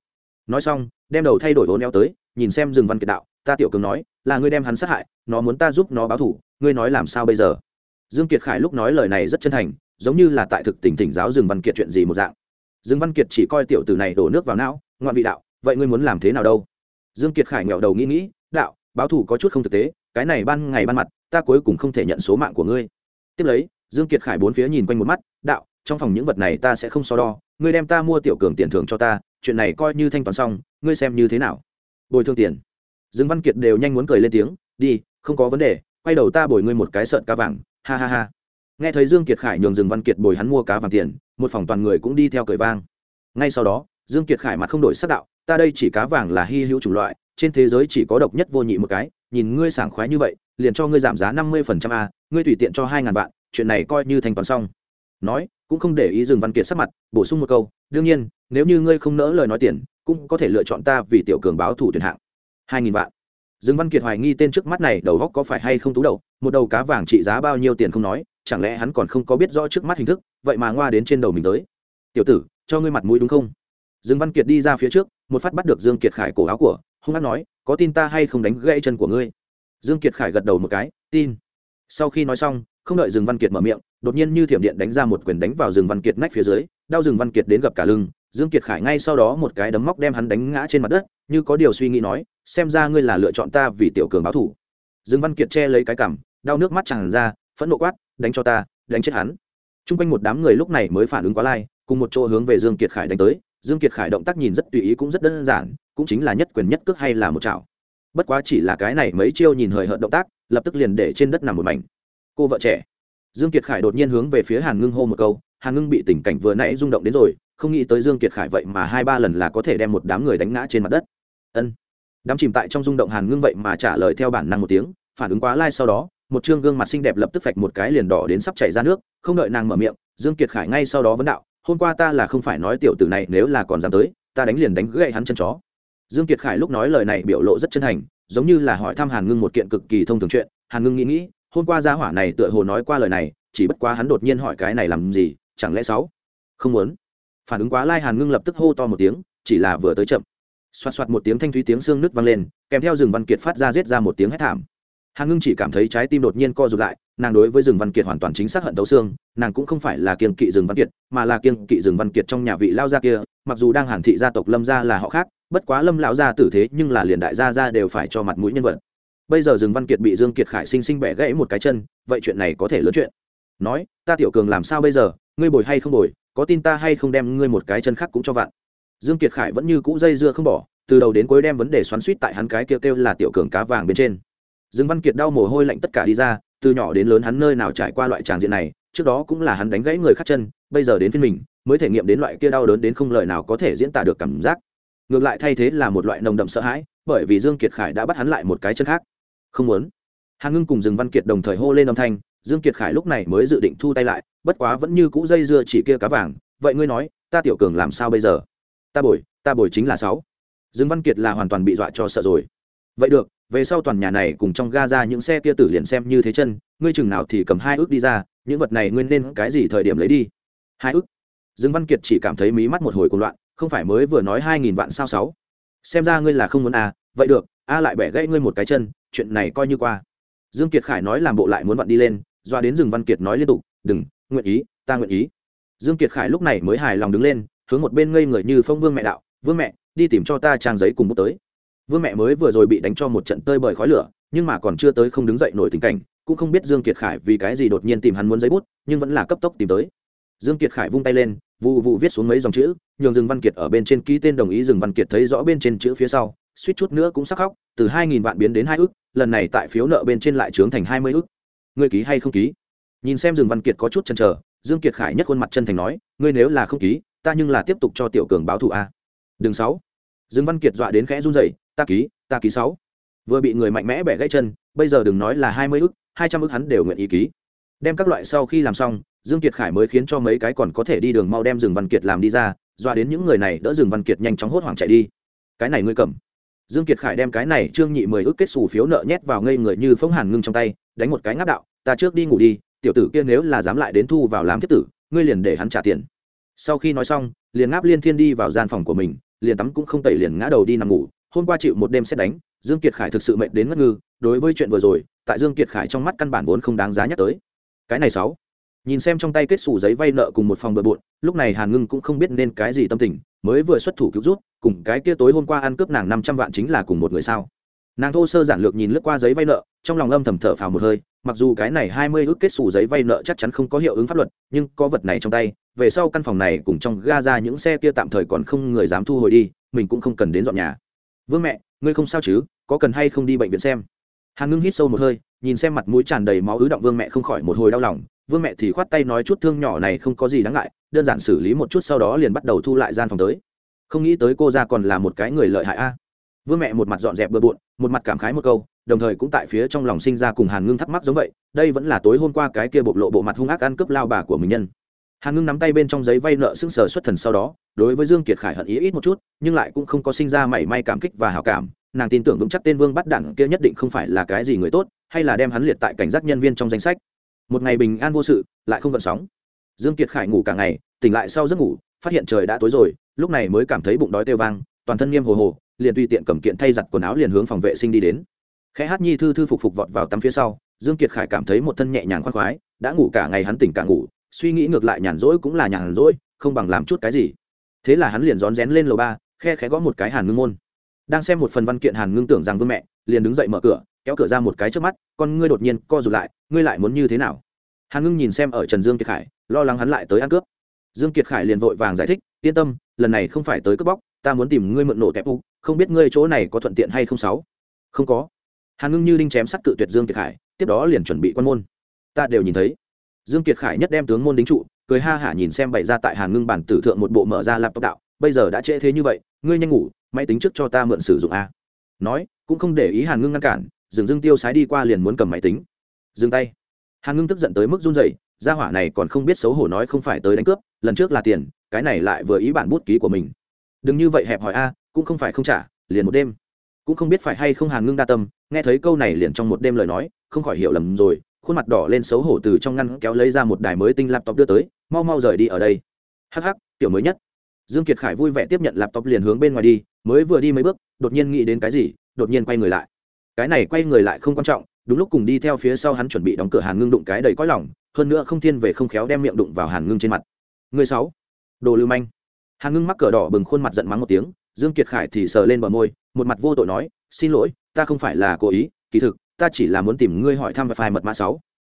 nói xong, đem đầu thay đổi hố neo tới, nhìn xem rừng văn kiệt đạo, ta tiểu cường nói, là ngươi đem hắn sát hại, nó muốn ta giúp nó báo thủ ngươi nói làm sao bây giờ? Dương kiệt khải lúc nói lời này rất chân thành, giống như là tại thực tình thỉnh giáo dương văn kiệt chuyện gì một dạng. Dương văn kiệt chỉ coi tiểu tử này đổ nước vào não, ngoạn vị đạo, vậy ngươi muốn làm thế nào đâu? Dương kiệt khải nghèo đầu nghĩ nghĩ, đạo, báo thủ có chút không thực tế, cái này ban ngày ban mặt, ta cuối cùng không thể nhận số mạng của ngươi. Tiếp lấy, dương kiệt khải bốn phía nhìn quanh một mắt, đạo, trong phòng những vật này ta sẽ không so đo, ngươi đem ta mua tiểu cường tiền thưởng cho ta chuyện này coi như thanh toán xong, ngươi xem như thế nào? Bồi thường tiền. Dương văn kiệt đều nhanh muốn cười lên tiếng, đi, không có vấn đề, quay đầu ta bồi ngươi một cái sợn cá vàng, ha ha ha. Nghe thấy dương kiệt khải nhường dương văn kiệt bồi hắn mua cá vàng tiền, một phòng toàn người cũng đi theo cười vang. Ngay sau đó, dương kiệt khải mặt không đổi sắc đạo, ta đây chỉ cá vàng là hy hữu chủng loại, trên thế giới chỉ có độc nhất vô nhị một cái, nhìn ngươi sảng khoái như vậy, liền cho ngươi giảm giá năm mươi phần trăm a, ngươi tùy tiện cho hai ngàn vạn, chuyện này coi như thanh toán xong. Nói, cũng không để ý Dương văn kiệt sắc mặt, bổ sung một câu, đương nhiên nếu như ngươi không nỡ lời nói tiền, cũng có thể lựa chọn ta vì tiểu cường báo thủ tuyển hạng. Hai nghìn vạn. Dương văn kiệt hoài nghi tên trước mắt này đầu góc có phải hay không tú đầu, một đầu cá vàng trị giá bao nhiêu tiền không nói, chẳng lẽ hắn còn không có biết rõ trước mắt hình thức, vậy mà ngoa đến trên đầu mình tới. Tiểu tử, cho ngươi mặt mũi đúng không? Dương văn kiệt đi ra phía trước, một phát bắt được dương kiệt khải cổ áo của, hung hát nói, có tin ta hay không đánh gãy chân của ngươi? Dương kiệt khải gật đầu một cái, tin. Sau khi nói xong, không đợi dương văn kiệt mở miệng, đột nhiên như thiểm điện đánh ra một quyền đánh vào dương văn kiệt nách phía dưới, đau dương văn kiệt đến gặp cả lưng dương kiệt khải ngay sau đó một cái đấm móc đem hắn đánh ngã trên mặt đất, như có điều suy nghĩ nói, xem ra ngươi là lựa chọn ta vì tiểu cường báo thủ. Dương văn kiệt che lấy cái cằm, đau nước mắt tràn ra, phẫn nộ quát, đánh cho ta, đánh chết hắn. Trung quanh một đám người lúc này mới phản ứng quá lai, cùng một chỗ hướng về dương kiệt khải đánh tới. Dương kiệt khải động tác nhìn rất tùy ý cũng rất đơn giản, cũng chính là nhất quyền nhất cước hay là một chảo. Bất quá chỉ là cái này mấy chiêu nhìn hời hợt động tác, lập tức liền để trên đất nằm một mảnh. Cô vợ trẻ. Dương kiệt khải đột nhiên hướng về phía hàn ngưng hô một câu, hàn ngưng bị tình cảnh vừa nãy rung động đến rồi không nghĩ tới dương kiệt khải vậy mà hai ba lần là có thể đem một đám người đánh ngã trên mặt đất. Ân. Đám chìm tại trong rung động hàn ngưng vậy mà trả lời theo bản năng một tiếng, phản ứng quá lai sau đó, một chương gương mặt xinh đẹp lập tức phạch một cái liền đỏ đến sắp chảy ra nước, không đợi nàng mở miệng, dương kiệt khải ngay sau đó vấn đạo, hôm qua ta là không phải nói tiểu tử này, nếu là còn dám tới, ta đánh liền đánh gậy hắn chân chó. Dương kiệt khải lúc nói lời này biểu lộ rất chân thành, giống như là hỏi thăm hàn ngưng một kiện cực kỳ thông thường chuyện. Hàn ngưng nghĩ nghĩ, hôm qua gia hỏa này tựa hồ nói qua lời này, chỉ bất quá hắn đột nhiên hỏi cái này làm gì, chẳng lẽ sáu không muốn? Phản ứng quá lai hàn ngưng lập tức hô to một tiếng, chỉ là vừa tới chậm. Xoạt xoạt một tiếng thanh thúy tiếng xương nứt vang lên, kèm theo rừng văn kiệt phát ra rết ra một tiếng hét thảm. Hàn ngưng chỉ cảm thấy trái tim đột nhiên co rụt lại, nàng đối với rừng văn kiệt hoàn toàn chính xác hận tấu xương, nàng cũng không phải là kiên kỵ rừng văn kiệt, mà là kiên kỵ rừng văn kiệt trong nhà vị lao gia kia, mặc dù đang hàn thị gia tộc lâm gia là họ khác, bất quá lâm lão gia tử thế nhưng là liền đại gia gia đều phải cho mặt mũi nhân vật. Bây giờ rừng văn kiệt bị dương kiệt khải sinh sinh bẻ gãy một cái chân, vậy chuyện này có thể lớn chuyện. Nói, ta tiểu cường làm sao bây giờ, ngươi bồi hay không bồi có tin ta hay không đem ngươi một cái chân khác cũng cho vặn dương kiệt khải vẫn như cũ dây dưa không bỏ, từ đầu đến cuối đem vấn đề xoắn suýt tại hắn cái kêu kêu là tiểu cường cá vàng bên trên. Dương văn kiệt đau mồ hôi lạnh tất cả đi ra, từ nhỏ đến lớn hắn nơi nào trải qua loại tràng diện này, trước đó cũng là hắn đánh gãy người khác chân, bây giờ đến phiên mình, mới thể nghiệm đến loại kia đau đớn đến không lời nào có thể diễn tả được cảm giác. Ngược lại thay thế là một loại nồng đậm sợ hãi, bởi vì dương kiệt khải đã bắt hắn lại một cái chân khác. Không muốn. Hàn ngưng cùng dương văn kiệt đồng thời hô lên âm thanh dương kiệt khải lúc này mới dự định thu tay lại, bất quá vẫn như cũ dây dưa chỉ kia cá vàng. Vậy ngươi nói, ta tiểu cường làm sao bây giờ? Ta bồi ta bồi chính là sáu. Dương văn kiệt là hoàn toàn bị dọa cho sợ rồi. Vậy được, về sau toàn nhà này cùng trong ga ra những xe kia tử liền xem như thế chân, ngươi chừng nào thì cầm hai ước đi ra, những vật này ngươi nên cái gì thời điểm lấy đi? Hai ước? Dương văn kiệt chỉ cảm thấy mí mắt một hồi cùng loạn, không phải mới vừa nói hai nghìn vạn sao sáu? Xem ra ngươi là không muốn à vậy được, a lại bẻ gãy ngươi một cái chân, chuyện này coi như qua. Dương kiệt khải nói làm bộ lại muốn vặn đi lên doa đến dương văn kiệt nói liên tục, đừng, nguyện ý, ta nguyện ý. Dương kiệt khải lúc này mới hài lòng đứng lên, hướng một bên ngây người như phong vương mẹ đạo, vương mẹ, đi tìm cho ta trang giấy cùng bút tới. Vương mẹ mới vừa rồi bị đánh cho một trận tơi bời khói lửa, nhưng mà còn chưa tới không đứng dậy nổi tình cảnh, cũng không biết dương kiệt khải vì cái gì đột nhiên tìm hắn muốn giấy bút, nhưng vẫn là cấp tốc tìm tới. Dương kiệt khải vung tay lên, vụ vụ viết xuống mấy dòng chữ, nhường dương văn kiệt ở bên trên ký tên đồng ý dương văn kiệt thấy rõ bên trên chữ phía sau, suýt chút nữa cũng sắc khóc, từ hai nghìn vạn biến đến hai ước lần này tại phiếu nợ bên trên lại trướng thành hai mươi ước ngươi ký hay không ký? Nhìn xem dương văn kiệt có chút chần trở dương kiệt khải nhất khuôn mặt chân thành nói, ngươi nếu là không ký, ta nhưng là tiếp tục cho tiểu cường báo thù a. Đường sáu. Dương văn kiệt dọa đến khẽ run rẩy, ta ký ta ký sáu. Vừa bị người mạnh mẽ bẻ gãy chân, bây giờ đừng nói là hai mươi ức, hai trăm ức hắn đều nguyện ý ký. Đem các loại sau khi làm xong, dương kiệt khải mới khiến cho mấy cái còn có thể đi đường mau đem Dương văn kiệt làm đi ra, dọa đến những người này đỡ Dương văn kiệt nhanh chóng hốt hoảng chạy đi. Cái này ngươi cầm dương kiệt khải đem cái này trương nhị mười ước kết xù phiếu nợ nhét vào ngây người như phóng hàn ngưng trong tay, đánh một cái ngáp đạo, ta trước đi ngủ đi, tiểu tử kia nếu là dám lại đến thu vào làm thiết tử, ngươi liền để hắn trả tiền. Sau khi nói xong, liền ngáp liên thiên đi vào gian phòng của mình, liền tắm cũng không tẩy liền ngã đầu đi nằm ngủ. Hôm qua chịu một đêm xét đánh, dương kiệt khải thực sự mệt đến ngất ngư. Đối với chuyện vừa rồi, tại dương kiệt khải trong mắt căn bản vốn không đáng giá nhắc tới. Cái này sáu nhìn xem trong tay kết xù giấy vay nợ cùng một phòng bừa bộn, lúc này hàn ngưng cũng không biết nên cái gì tâm tình, mới vừa xuất thủ cứu rút cùng cái kia tối hôm qua ăn cướp nàng năm trăm vạn chính là cùng một người sao. Nàng thô sơ giản lược nhìn lướt qua giấy vay nợ, trong lòng âm thầm thở phào một hơi, mặc dù cái này hai mươi ước kết xù giấy vay nợ chắc chắn không có hiệu ứng pháp luật, nhưng có vật này trong tay, về sau căn phòng này cùng trong ga ra những xe kia tạm thời còn không người dám thu hồi đi, mình cũng không cần đến dọn nhà. Vương mẹ, ngươi không sao chứ, có cần hay không đi bệnh viện xem? Hàn ngưng hít sâu một hơi, nhìn xem mặt mũi tràn đầy máu ứ động vương mẹ không khỏi một hồi đau lòng vương mẹ thì khoát tay nói chút thương nhỏ này không có gì đáng ngại, đơn giản xử lý một chút sau đó liền bắt đầu thu lại gian phòng tới. Không nghĩ tới cô ra còn là một cái người lợi hại a. Vương mẹ một mặt dọn dẹp bừa bộn, một mặt cảm khái một câu, đồng thời cũng tại phía trong lòng sinh ra cùng hàn ngưng thắc mắc giống vậy, đây vẫn là tối hôm qua cái kia bộc lộ bộ mặt hung ác ăn cướp lao bà của mình nhân. Hàn ngưng nắm tay bên trong giấy vay nợ sững sờ xuất thần sau đó, đối với dương kiệt khải hận ý ít một chút, nhưng lại cũng không có sinh ra mảy may cảm kích và hảo cảm. Nàng tin tưởng vững chắc tên vương bắt đẳng kia nhất định không phải là cái gì người tốt, hay là đem hắn liệt tại cảnh giác nhân viên trong danh sách một ngày bình an vô sự, lại không gợn sóng. Dương kiệt khải ngủ cả ngày, tỉnh lại sau giấc ngủ, phát hiện trời đã tối rồi, lúc này mới cảm thấy bụng đói têu vang, toàn thân nghiêm hồ hồ, liền tùy tiện cầm kiện thay giặt quần áo liền hướng phòng vệ sinh đi đến. Khẽ hát nhi thư thư phục phục vọt vào tắm phía sau, dương kiệt khải cảm thấy một thân nhẹ nhàng khoan khoái, đã ngủ cả ngày hắn tỉnh cả ngủ, suy nghĩ ngược lại nhàn rỗi cũng là nhàn rỗi, không bằng làm chút cái gì. Thế là hắn liền rón rén lên lầu ba, khe khẽ gõ một cái hàn ngưng môn. Đang xem một phần văn kiện hàn ngưng tưởng rằng vương mẹ, liền đứng dậy mở cửa, kéo cửa ra một cái trước mắt con ngươi đột nhiên co rụt lại, ngươi lại muốn như thế nào? Hàn ngưng nhìn xem ở trần dương kiệt khải, lo lắng hắn lại tới ăn cướp. Dương kiệt khải liền vội vàng giải thích, yên tâm, lần này không phải tới cướp bóc, ta muốn tìm ngươi mượn nổ tẹp u không biết ngươi chỗ này có thuận tiện hay không sáu? Không có. Hàn ngưng như đinh chém sắt cự tuyệt dương kiệt khải, tiếp đó liền chuẩn bị quan môn. Ta đều nhìn thấy. Dương kiệt khải nhất đem tướng môn đính trụ, cười ha hả nhìn xem bày ra tại hàn ngưng bản tử thượng một bộ mở ra laptop đạo, bây giờ đã trễ thế như vậy, ngươi nhanh ngủ, máy tính trước cho ta mượn sử dụng a. Nói, cũng không để ý hàn ngưng ngăn cản dừng dưng tiêu sái đi qua liền muốn cầm máy tính. Dừng tay. Hàn ngưng tức giận tới mức run rẩy, gia hỏa này còn không biết xấu hổ nói không phải tới đánh cướp, lần trước là tiền, cái này lại vừa ý bản bút ký của mình. Đừng như vậy hẹp hỏi a, cũng không phải không trả, liền một đêm. Cũng không biết phải hay không hàn ngưng đa tâm, nghe thấy câu này liền trong một đêm lời nói, không khỏi hiểu lầm rồi, khuôn mặt đỏ lên xấu hổ từ trong ngăn kéo lấy ra một đài mới tinh laptop đưa tới, mau mau rời đi ở đây. Hắc hắc, tiểu mới nhất. Dương kiệt khải vui vẻ tiếp nhận laptop liền hướng bên ngoài đi, mới vừa đi mấy bước, đột nhiên nghĩ đến cái gì, đột nhiên quay người lại cái này quay người lại không quan trọng, đúng lúc cùng đi theo phía sau hắn chuẩn bị đóng cửa hàn ngưng đụng cái đầy cõi lỏng hơn nữa không thiên về không khéo đem miệng đụng vào hàn ngưng trên mặt. Người sáu, đồ lưu manh. Hàn ngưng mắc cờ đỏ bừng khuôn mặt giận mắng một tiếng, dương kiệt khải thì sờ lên bờ môi, một mặt vô tội nói, xin lỗi, ta không phải là cố ý, kỳ thực, ta chỉ là muốn tìm ngươi hỏi thăm file mật mã sáu.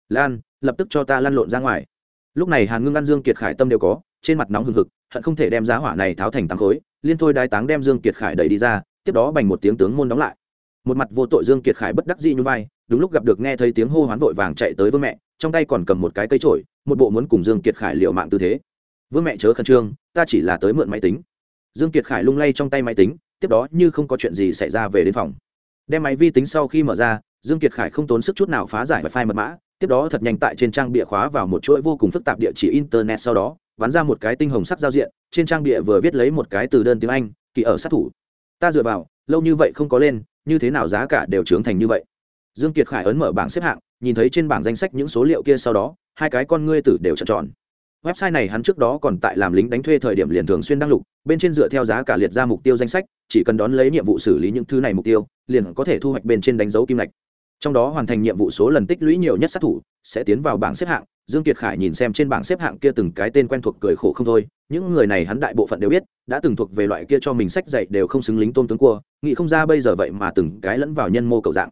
Lan, lập tức cho ta lăn lộn ra ngoài. Lúc này hàn ngưng ăn dương kiệt khải tâm đều có, trên mặt nóng hừng hực, hận không thể đem giá hỏa này tháo thành tám khối, liên thôi đái táng đem dương kiệt khải đẩy đi ra, tiếp đó bành một tiếng tướng môn đóng lại một mặt vô tội dương kiệt khải bất đắc dĩ như vai, đúng lúc gặp được nghe thấy tiếng hô hoán vội vàng chạy tới vương mẹ, trong tay còn cầm một cái cây trổi một bộ muốn cùng dương kiệt khải liều mạng tư thế. Vương mẹ chớ khẩn trương, ta chỉ là tới mượn máy tính. Dương kiệt khải lung lay trong tay máy tính, tiếp đó như không có chuyện gì xảy ra về đến phòng. Đem máy vi tính sau khi mở ra, dương kiệt khải không tốn sức chút nào phá giải và file mật mã, tiếp đó thật nhanh tại trên trang bìa khóa vào một chuỗi vô cùng phức tạp địa chỉ internet sau đó vắn ra một cái tinh hồng sắc giao diện, trên trang bìa vừa viết lấy một cái từ đơn tiếng anh, kỳ ở sát thủ. Ta dựa vào, lâu như vậy không có lên như thế nào giá cả đều trưởng thành như vậy? Dương kiệt khải ấn mở bảng xếp hạng, nhìn thấy trên bảng danh sách những số liệu kia sau đó, hai cái con ngươi tử đều trợn tròn. Website này hắn trước đó còn tại làm lính đánh thuê thời điểm liền thường xuyên đăng lục, bên trên dựa theo giá cả liệt ra mục tiêu danh sách, chỉ cần đón lấy nhiệm vụ xử lý những thứ này mục tiêu, liền có thể thu hoạch bên trên đánh dấu kim ngạch trong đó hoàn thành nhiệm vụ số lần tích lũy nhiều nhất sát thủ, sẽ tiến vào bảng xếp hạng. Dương kiệt khải nhìn xem trên bảng xếp hạng kia từng cái tên quen thuộc cười khổ không thôi. Những người này hắn đại bộ phận đều biết, đã từng thuộc về loại kia cho mình sách dạy đều không xứng lính tôn tướng cua, nghĩ không ra bây giờ vậy mà từng cái lẫn vào nhân mô cầu dạng.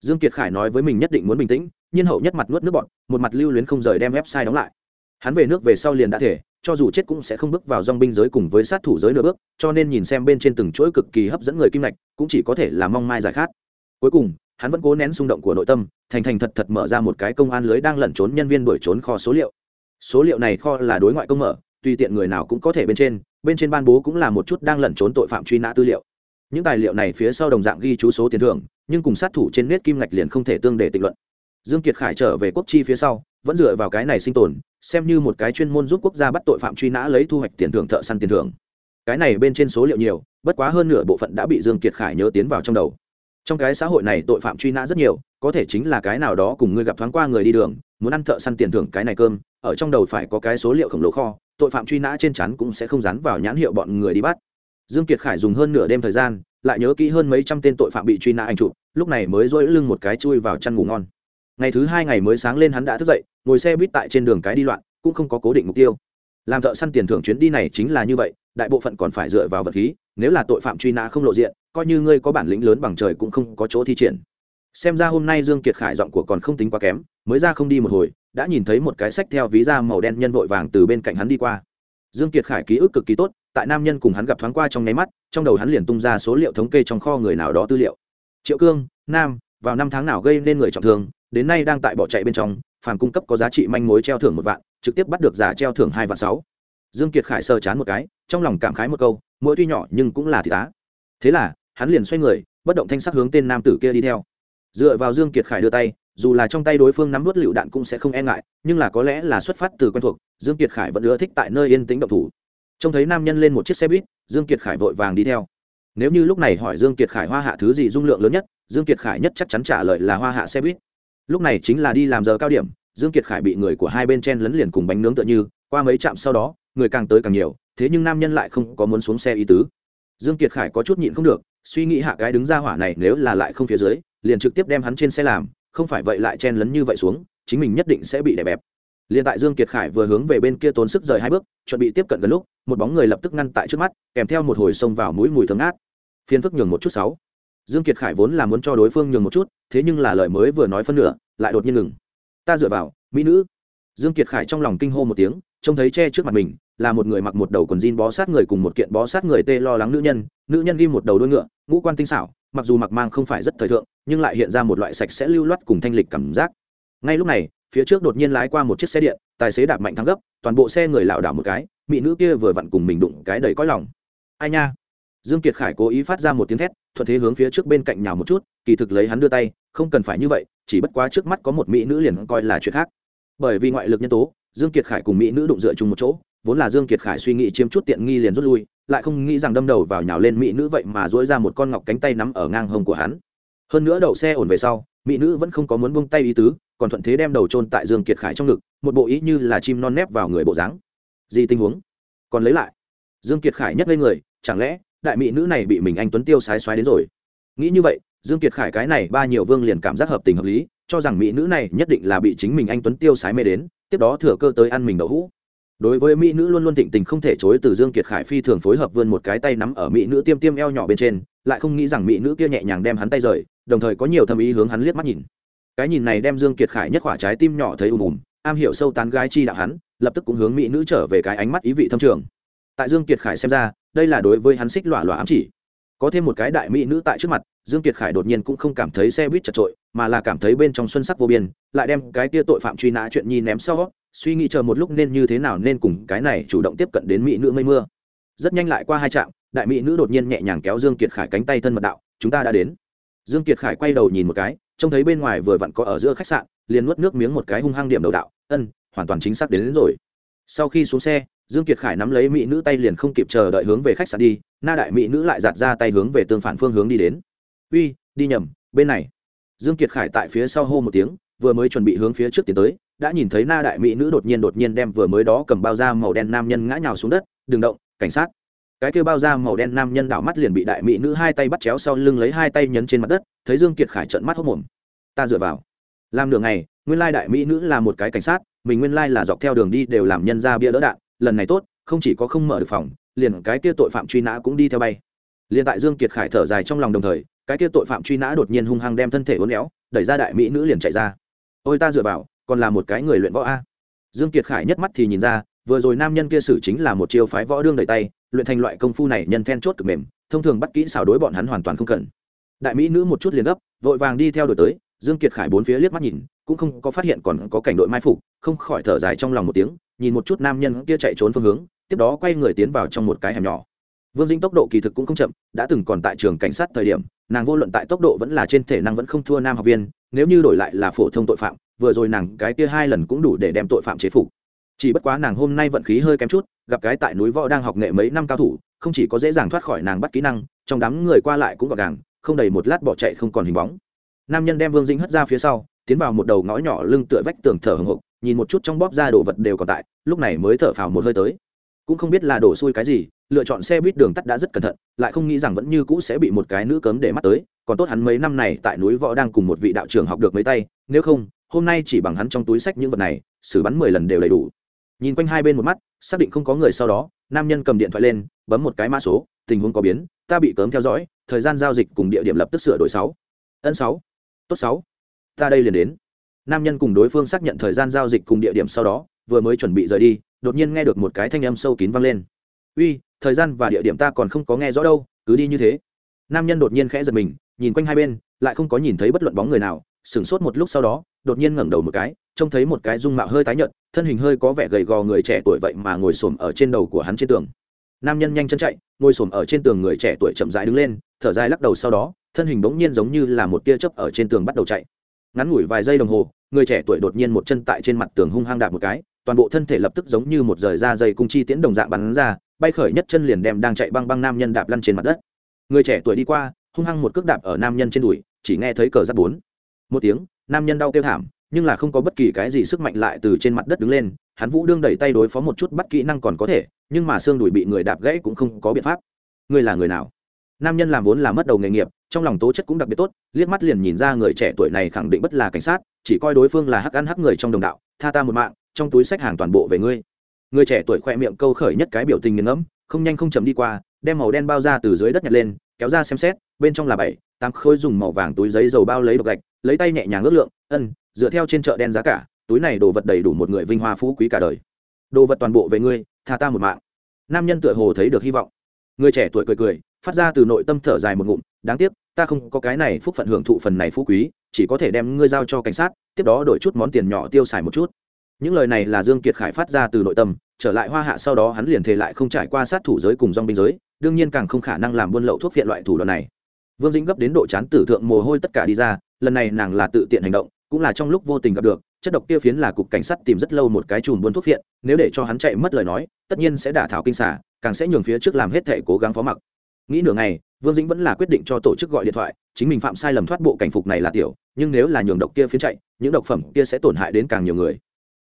Dương kiệt khải nói với mình nhất định muốn bình tĩnh, nhiên hậu nhất mặt nuốt nước bọt, một mặt lưu luyến không rời đem website đóng lại. Hắn về nước về sau liền đã thể, cho dù chết cũng sẽ không bước vào dòng binh giới cùng với sát thủ giới nửa bước, cho nên nhìn xem bên trên từng chuỗi cực kỳ hấp dẫn người kim lạch cũng chỉ có thể là mong mai giải khát. Cuối cùng hắn vẫn cố nén xung động của nội tâm, thành thành thật thật mở ra một cái công an lưới đang lẩn trốn nhân viên đuổi trốn kho số liệu. Số liệu này kho là đối ngoại công mở, tùy tiện người nào cũng có thể bên trên bên trên ban bố cũng là một chút đang lẩn trốn tội phạm truy nã tư liệu. Những tài liệu này phía sau đồng dạng ghi chú số tiền thưởng, nhưng cùng sát thủ trên nét kim ngạch liền không thể tương để tịnh luận. Dương kiệt khải trở về quốc chi phía sau, vẫn dựa vào cái này sinh tồn, xem như một cái chuyên môn giúp quốc gia bắt tội phạm truy nã lấy thu hoạch tiền thưởng thợ săn tiền thưởng. Cái này bên trên số liệu nhiều, bất quá hơn nửa bộ phận đã bị dương kiệt khải nhớ tiến vào trong đầu trong cái xã hội này tội phạm truy nã rất nhiều, có thể chính là cái nào đó cùng ngươi gặp thoáng qua người đi đường, muốn ăn thợ săn tiền thưởng cái này cơm, ở trong đầu phải có cái số liệu khổng lồ kho, tội phạm truy nã trên chắn cũng sẽ không dán vào nhãn hiệu bọn người đi bắt. Dương kiệt khải dùng hơn nửa đêm thời gian, lại nhớ kỹ hơn mấy trăm tên tội phạm bị truy nã anh chụp, lúc này mới dỗi lưng một cái chui vào chăn ngủ ngon. Ngày thứ hai ngày mới sáng lên hắn đã thức dậy, ngồi xe buýt tại trên đường cái đi loạn, cũng không có cố định mục tiêu. Làm thợ săn tiền thưởng chuyến đi này chính là như vậy đại bộ phận còn phải dựa vào vật khí, nếu là tội phạm truy nã không lộ diện, coi như ngươi có bản lĩnh lớn bằng trời cũng không có chỗ thi triển. Xem ra hôm nay dương kiệt khải giọng của còn không tính quá kém, mới ra không đi một hồi, đã nhìn thấy một cái sách theo ví da màu đen nhân vội vàng từ bên cạnh hắn đi qua. Dương kiệt khải ký ức cực kỳ tốt, tại nam nhân cùng hắn gặp thoáng qua trong nháy mắt, trong đầu hắn liền tung ra số liệu thống kê trong kho người nào đó tư liệu. Triệu cương, nam, vào năm tháng nào gây nên người trọng thương, đến nay đang tại bỏ chạy bên trong phản cung cấp có giá trị manh mối treo thưởng một vạn, trực tiếp bắt được giả treo thưởng hai vạn sáu. Dương kiệt khải sơ chán một cái trong lòng cảm khái một câu mỗi tuy nhỏ nhưng cũng là thị tá thế là, hắn liền xoay người, bất động thanh sắc hướng tên nam tử kia đi theo. Dựa vào dương kiệt khải đưa tay, dù là trong tay đối phương nắm vút lựu đạn cũng sẽ không e ngại, nhưng là có lẽ là xuất phát từ quen thuộc, dương kiệt khải vẫn ưa thích tại nơi yên tĩnh động thủ. Trông thấy nam nhân lên một chiếc xe buýt, dương kiệt khải vội vàng đi theo. Nếu như lúc này hỏi dương kiệt khải hoa hạ thứ gì dung lượng lớn nhất, dương kiệt khải nhất chắc chắn trả lời là hoa hạ xe buýt. Lúc này chính là đi làm giờ cao điểm, dương kiệt khải bị người của hai bên chen lấn liền cùng bánh nướng tựa như, qua mấy trạm sau đó, người càng tới càng nhiều thế nhưng nam nhân lại không có muốn xuống xe ý tứ. Dương kiệt khải có chút nhịn không được, suy nghĩ hạ cái đứng ra hỏa này nếu là lại không phía dưới, liền trực tiếp đem hắn trên xe làm, không phải vậy lại chen lấn như vậy xuống, chính mình nhất định sẽ bị đè bẹp. Liền tại dương kiệt khải vừa hướng về bên kia tốn sức rời hai bước, chuẩn bị tiếp cận gần lúc, một bóng người lập tức ngăn tại trước mắt, kèm theo một hồi xông vào mũi mùi thơm ngát. Phiên phức nhường một chút sáu. Dương kiệt khải vốn là muốn cho đối phương nhường một chút, thế nhưng là lời mới vừa nói phân nửa, lại đột nhiên ngừng. Ta dựa vào, mỹ nữ. Dương kiệt khải trong lòng kinh hô một tiếng, trông thấy che trước mặt mình là một người mặc một đầu quần jean bó sát người cùng một kiện bó sát người tê lo lắng nữ nhân nữ nhân ghi một đầu đuôi ngựa, ngũ quan tinh xảo, mặc dù mặc mang không phải rất thời thượng, nhưng lại hiện ra một loại sạch sẽ lưu loát cùng thanh lịch cảm giác. Ngay lúc này, phía trước đột nhiên lái qua một chiếc xe điện, tài xế đạp mạnh thắng gấp, toàn bộ xe người lảo đảo một cái, mỹ nữ kia vừa vặn cùng mình đụng cái đầy cõi lòng. Ai nha? Dương kiệt khải cố ý phát ra một tiếng thét, thuận thế hướng phía trước bên cạnh nhào một chút, kỳ thực lấy hắn đưa tay, không cần phải như vậy, chỉ bất quá trước mắt có một mỹ nữ liền coi là chuyện khác. Bởi vì ngoại lực nhân tố, dương kiệt khải cùng mỹ nữ đụng dựa chung một chỗ vốn là dương kiệt khải suy nghĩ chiếm chút tiện nghi liền rút lui, lại không nghĩ rằng đâm đầu vào nhào lên mỹ nữ vậy mà dỗi ra một con ngọc cánh tay nắm ở ngang hông của hắn. Hơn nữa đậu xe ổn về sau, mỹ nữ vẫn không có muốn buông tay ý tứ, còn thuận thế đem đầu chôn tại dương kiệt khải trong ngực, một bộ ý như là chim non nép vào người bộ dáng. Gì tình huống? Còn lấy lại. Dương kiệt khải nhấc lên người, chẳng lẽ đại mỹ nữ này bị mình anh tuấn tiêu sái xoáy đến rồi? Nghĩ như vậy, dương kiệt khải cái này ba nhiều vương liền cảm giác hợp tình hợp lý, cho rằng mỹ nữ này nhất định là bị chính mình anh tuấn tiêu sái mê đến, tiếp đó thừa cơ tới ăn mình đậu hũ đối với mỹ nữ luôn luôn thịnh tình không thể chối từ dương kiệt khải phi thường phối hợp vươn một cái tay nắm ở mỹ nữ tiêm tiêm eo nhỏ bên trên, lại không nghĩ rằng mỹ nữ kia nhẹ nhàng đem hắn tay rời, đồng thời có nhiều thâm ý hướng hắn liếc mắt nhìn. Cái nhìn này đem dương kiệt khải nhất khỏa trái tim nhỏ thấy ùm ùm, am hiểu sâu tán gái chi đạo hắn, lập tức cũng hướng mỹ nữ trở về cái ánh mắt ý vị thâm trường. Tại dương kiệt khải xem ra, đây là đối với hắn xích lọa lọa ám chỉ. Có thêm một cái đại mỹ nữ tại trước mặt, dương kiệt khải đột nhiên cũng không cảm thấy xe buýt chật trội mà là cảm thấy bên trong xuân sắc vô biên, lại đem cái kia tội phạm truy nã chuyện nhi ném sau suy nghĩ chờ một lúc nên như thế nào nên cùng cái này chủ động tiếp cận đến mỹ nữ mây mưa. Rất nhanh lại qua hai trạm đại mỹ nữ đột nhiên nhẹ nhàng kéo dương kiệt khải cánh tay thân mật đạo chúng ta đã đến. Dương kiệt khải quay đầu nhìn một cái trông thấy bên ngoài vừa vặn có ở giữa khách sạn liền nuốt nước miếng một cái hung hăng điểm đầu đạo ân hoàn toàn chính xác đến, đến rồi. Sau khi xuống xe dương kiệt khải nắm lấy mỹ nữ tay liền không kịp chờ đợi hướng về khách sạn đi na đại mỹ nữ lại giạt ra tay hướng về tương phản phương hướng đi đến. Uy đi nhầm bên này. Dương kiệt khải tại phía sau hô một tiếng vừa mới chuẩn bị hướng phía trước tiến tới đã nhìn thấy na đại mỹ nữ đột nhiên đột nhiên đem vừa mới đó cầm bao da màu đen nam nhân ngã nhào xuống đất, đừng động, cảnh sát. Cái kêu bao da màu đen nam nhân đảo mắt liền bị đại mỹ nữ hai tay bắt chéo sau lưng lấy hai tay nhấn trên mặt đất, thấy dương kiệt khải trợn mắt hốc mồm ta dựa vào. Làm nửa ngày, nguyên lai đại mỹ nữ là một cái cảnh sát, mình nguyên lai là dọc theo đường đi đều làm nhân ra bia đỡ đạn, lần này tốt, không chỉ có không mở được phòng, liền cái kia tội phạm truy nã cũng đi theo bay. Liền tại dương kiệt khải thở dài trong lòng đồng thời, cái kia tội phạm truy nã đột nhiên hung hăng đem thân thể uốn éo, đẩy ra đại mỹ nữ liền chạy ra. Ôi, ta dựa vào còn là một cái người luyện võ a. Dương kiệt khải nhất mắt thì nhìn ra, vừa rồi nam nhân kia xử chính là một chiêu phái võ đương đẩy tay, luyện thành loại công phu này nhân then chốt cực mềm, thông thường bắt kỹ xảo đối bọn hắn hoàn toàn không cần. Đại mỹ nữ một chút liền gấp, vội vàng đi theo đuổi tới, dương kiệt khải bốn phía liếc mắt nhìn, cũng không có phát hiện còn có cảnh đội mai phục, không khỏi thở dài trong lòng một tiếng, nhìn một chút nam nhân kia chạy trốn phương hướng, tiếp đó quay người tiến vào trong một cái hẻm nhỏ vương dinh tốc độ kỳ thực cũng không chậm, đã từng còn tại trường cảnh sát thời điểm, nàng vô luận tại tốc độ vẫn là trên thể năng vẫn không thua nam học viên, nếu như đổi lại là phổ thông tội phạm, vừa rồi nàng cái kia hai lần cũng đủ để đem tội phạm chế phục. Chỉ bất quá nàng hôm nay vận khí hơi kém chút, gặp cái tại núi võ đang học nghệ mấy năm cao thủ, không chỉ có dễ dàng thoát khỏi nàng bắt kỹ năng, trong đám người qua lại cũng gọn gàng, không đầy một lát bỏ chạy không còn hình bóng. Nam nhân đem vương dĩnh hất ra phía sau, tiến vào một đầu ngõ nhỏ lưng tựa vách tường thở hồng hộc, nhìn một chút trong bóp ra đồ vật đều còn tại, lúc này mới thở phào một hơi tới. Cũng không biết là đổ xui cái gì lựa chọn xe buýt đường tắt đã rất cẩn thận, lại không nghĩ rằng vẫn như cũ sẽ bị một cái nữ cấm để mắt tới. Còn tốt hắn mấy năm này tại núi võ đang cùng một vị đạo trưởng học được mấy tay, nếu không, hôm nay chỉ bằng hắn trong túi sách những vật này, xử bắn mười lần đều đầy đủ. Nhìn quanh hai bên một mắt, xác định không có người sau đó, nam nhân cầm điện thoại lên, bấm một cái mã số, tình huống có biến, ta bị cấm theo dõi, thời gian giao dịch cùng địa điểm lập tức sửa đổi sáu. Ân sáu. Tốt sáu. Ta đây liền đến. Nam nhân cùng đối phương xác nhận thời gian giao dịch cùng địa điểm sau đó, vừa mới chuẩn bị rời đi, đột nhiên nghe được một cái thanh âm sâu kín vang lên. Uy thời gian và địa điểm ta còn không có nghe rõ đâu, cứ đi như thế. Nam nhân đột nhiên khẽ giật mình, nhìn quanh hai bên, lại không có nhìn thấy bất luận bóng người nào, sửng sốt một lúc sau đó, đột nhiên ngẩng đầu một cái, trông thấy một cái dung mạo hơi tái nhợt, thân hình hơi có vẻ gầy gò người trẻ tuổi vậy mà ngồi xổm ở trên đầu của hắn trên tường. Nam nhân nhanh chân chạy, ngồi xổm ở trên tường người trẻ tuổi chậm rãi đứng lên, thở dài lắc đầu sau đó, thân hình bỗng nhiên giống như là một tia chớp ở trên tường bắt đầu chạy. Ngắn ngủi vài giây đồng hồ, người trẻ tuổi đột nhiên một chân tại trên mặt tường hung hăng đạp một cái, toàn bộ thân thể lập tức giống như một rời da dây cung chi tiễn đồng dạng bắn ra bay khởi nhất chân liền đem đang chạy băng băng nam nhân đạp lăn trên mặt đất. Người trẻ tuổi đi qua, hung hăng một cước đạp ở nam nhân trên đùi, chỉ nghe thấy cờ giáp bốn. Một tiếng, nam nhân đau kêu thảm, nhưng là không có bất kỳ cái gì sức mạnh lại từ trên mặt đất đứng lên, hắn vũ đương đẩy tay đối phó một chút bắt kỹ năng còn có thể, nhưng mà xương đùi bị người đạp gãy cũng không có biện pháp. Ngươi là người nào? Nam nhân làm vốn là mất đầu nghề nghiệp, trong lòng tố chất cũng đặc biệt tốt, liếc mắt liền nhìn ra người trẻ tuổi này khẳng định bất là cảnh sát, chỉ coi đối phương là hắc ăn hắc người trong đồng đạo, tha ta một mạng, trong túi sách hàng toàn bộ về ngươi người trẻ tuổi khoe miệng câu khởi nhất cái biểu tình nghiền ngẫm, không nhanh không chậm đi qua, đem màu đen bao ra từ dưới đất nhặt lên, kéo ra xem xét, bên trong là bảy, tám khối dùng màu vàng túi giấy dầu bao lấy độc gạch, lấy tay nhẹ nhàng ước lượng, ân, dựa theo trên chợ đen giá cả, túi này đồ vật đầy đủ một người vinh hoa phú quý cả đời. Đồ vật toàn bộ về ngươi, tha ta một mạng. Nam nhân tựa hồ thấy được hy vọng. Người trẻ tuổi cười cười, phát ra từ nội tâm thở dài một ngụm, đáng tiếc, ta không có cái này phúc phận hưởng thụ phần này phú quý, chỉ có thể đem ngươi giao cho cảnh sát, tiếp đó đổi chút món tiền nhỏ tiêu xài một chút những lời này là dương kiệt khải phát ra từ nội tâm, trở lại hoa hạ sau đó hắn liền thề lại không trải qua sát thủ giới cùng dòng binh giới, đương nhiên càng không khả năng làm buôn lậu thuốc viện loại thủ đoạn này. Vương dĩnh gấp đến độ chán tử thượng mồ hôi tất cả đi ra, lần này nàng là tự tiện hành động, cũng là trong lúc vô tình gặp được, chất độc kia phiến là cục cảnh sát tìm rất lâu một cái chùm buôn thuốc viện nếu để cho hắn chạy mất lời nói, tất nhiên sẽ đả thảo kinh xả, càng sẽ nhường phía trước làm hết thể cố gắng phó mặc. Nghĩ nửa ngày, vương dĩnh vẫn là quyết định cho tổ chức gọi điện thoại, chính mình phạm sai lầm thoát bộ cảnh phục này là tiểu, nhưng nếu là nhường độc kia phiến chạy, những độc phẩm kia sẽ tổn hại đến càng nhiều người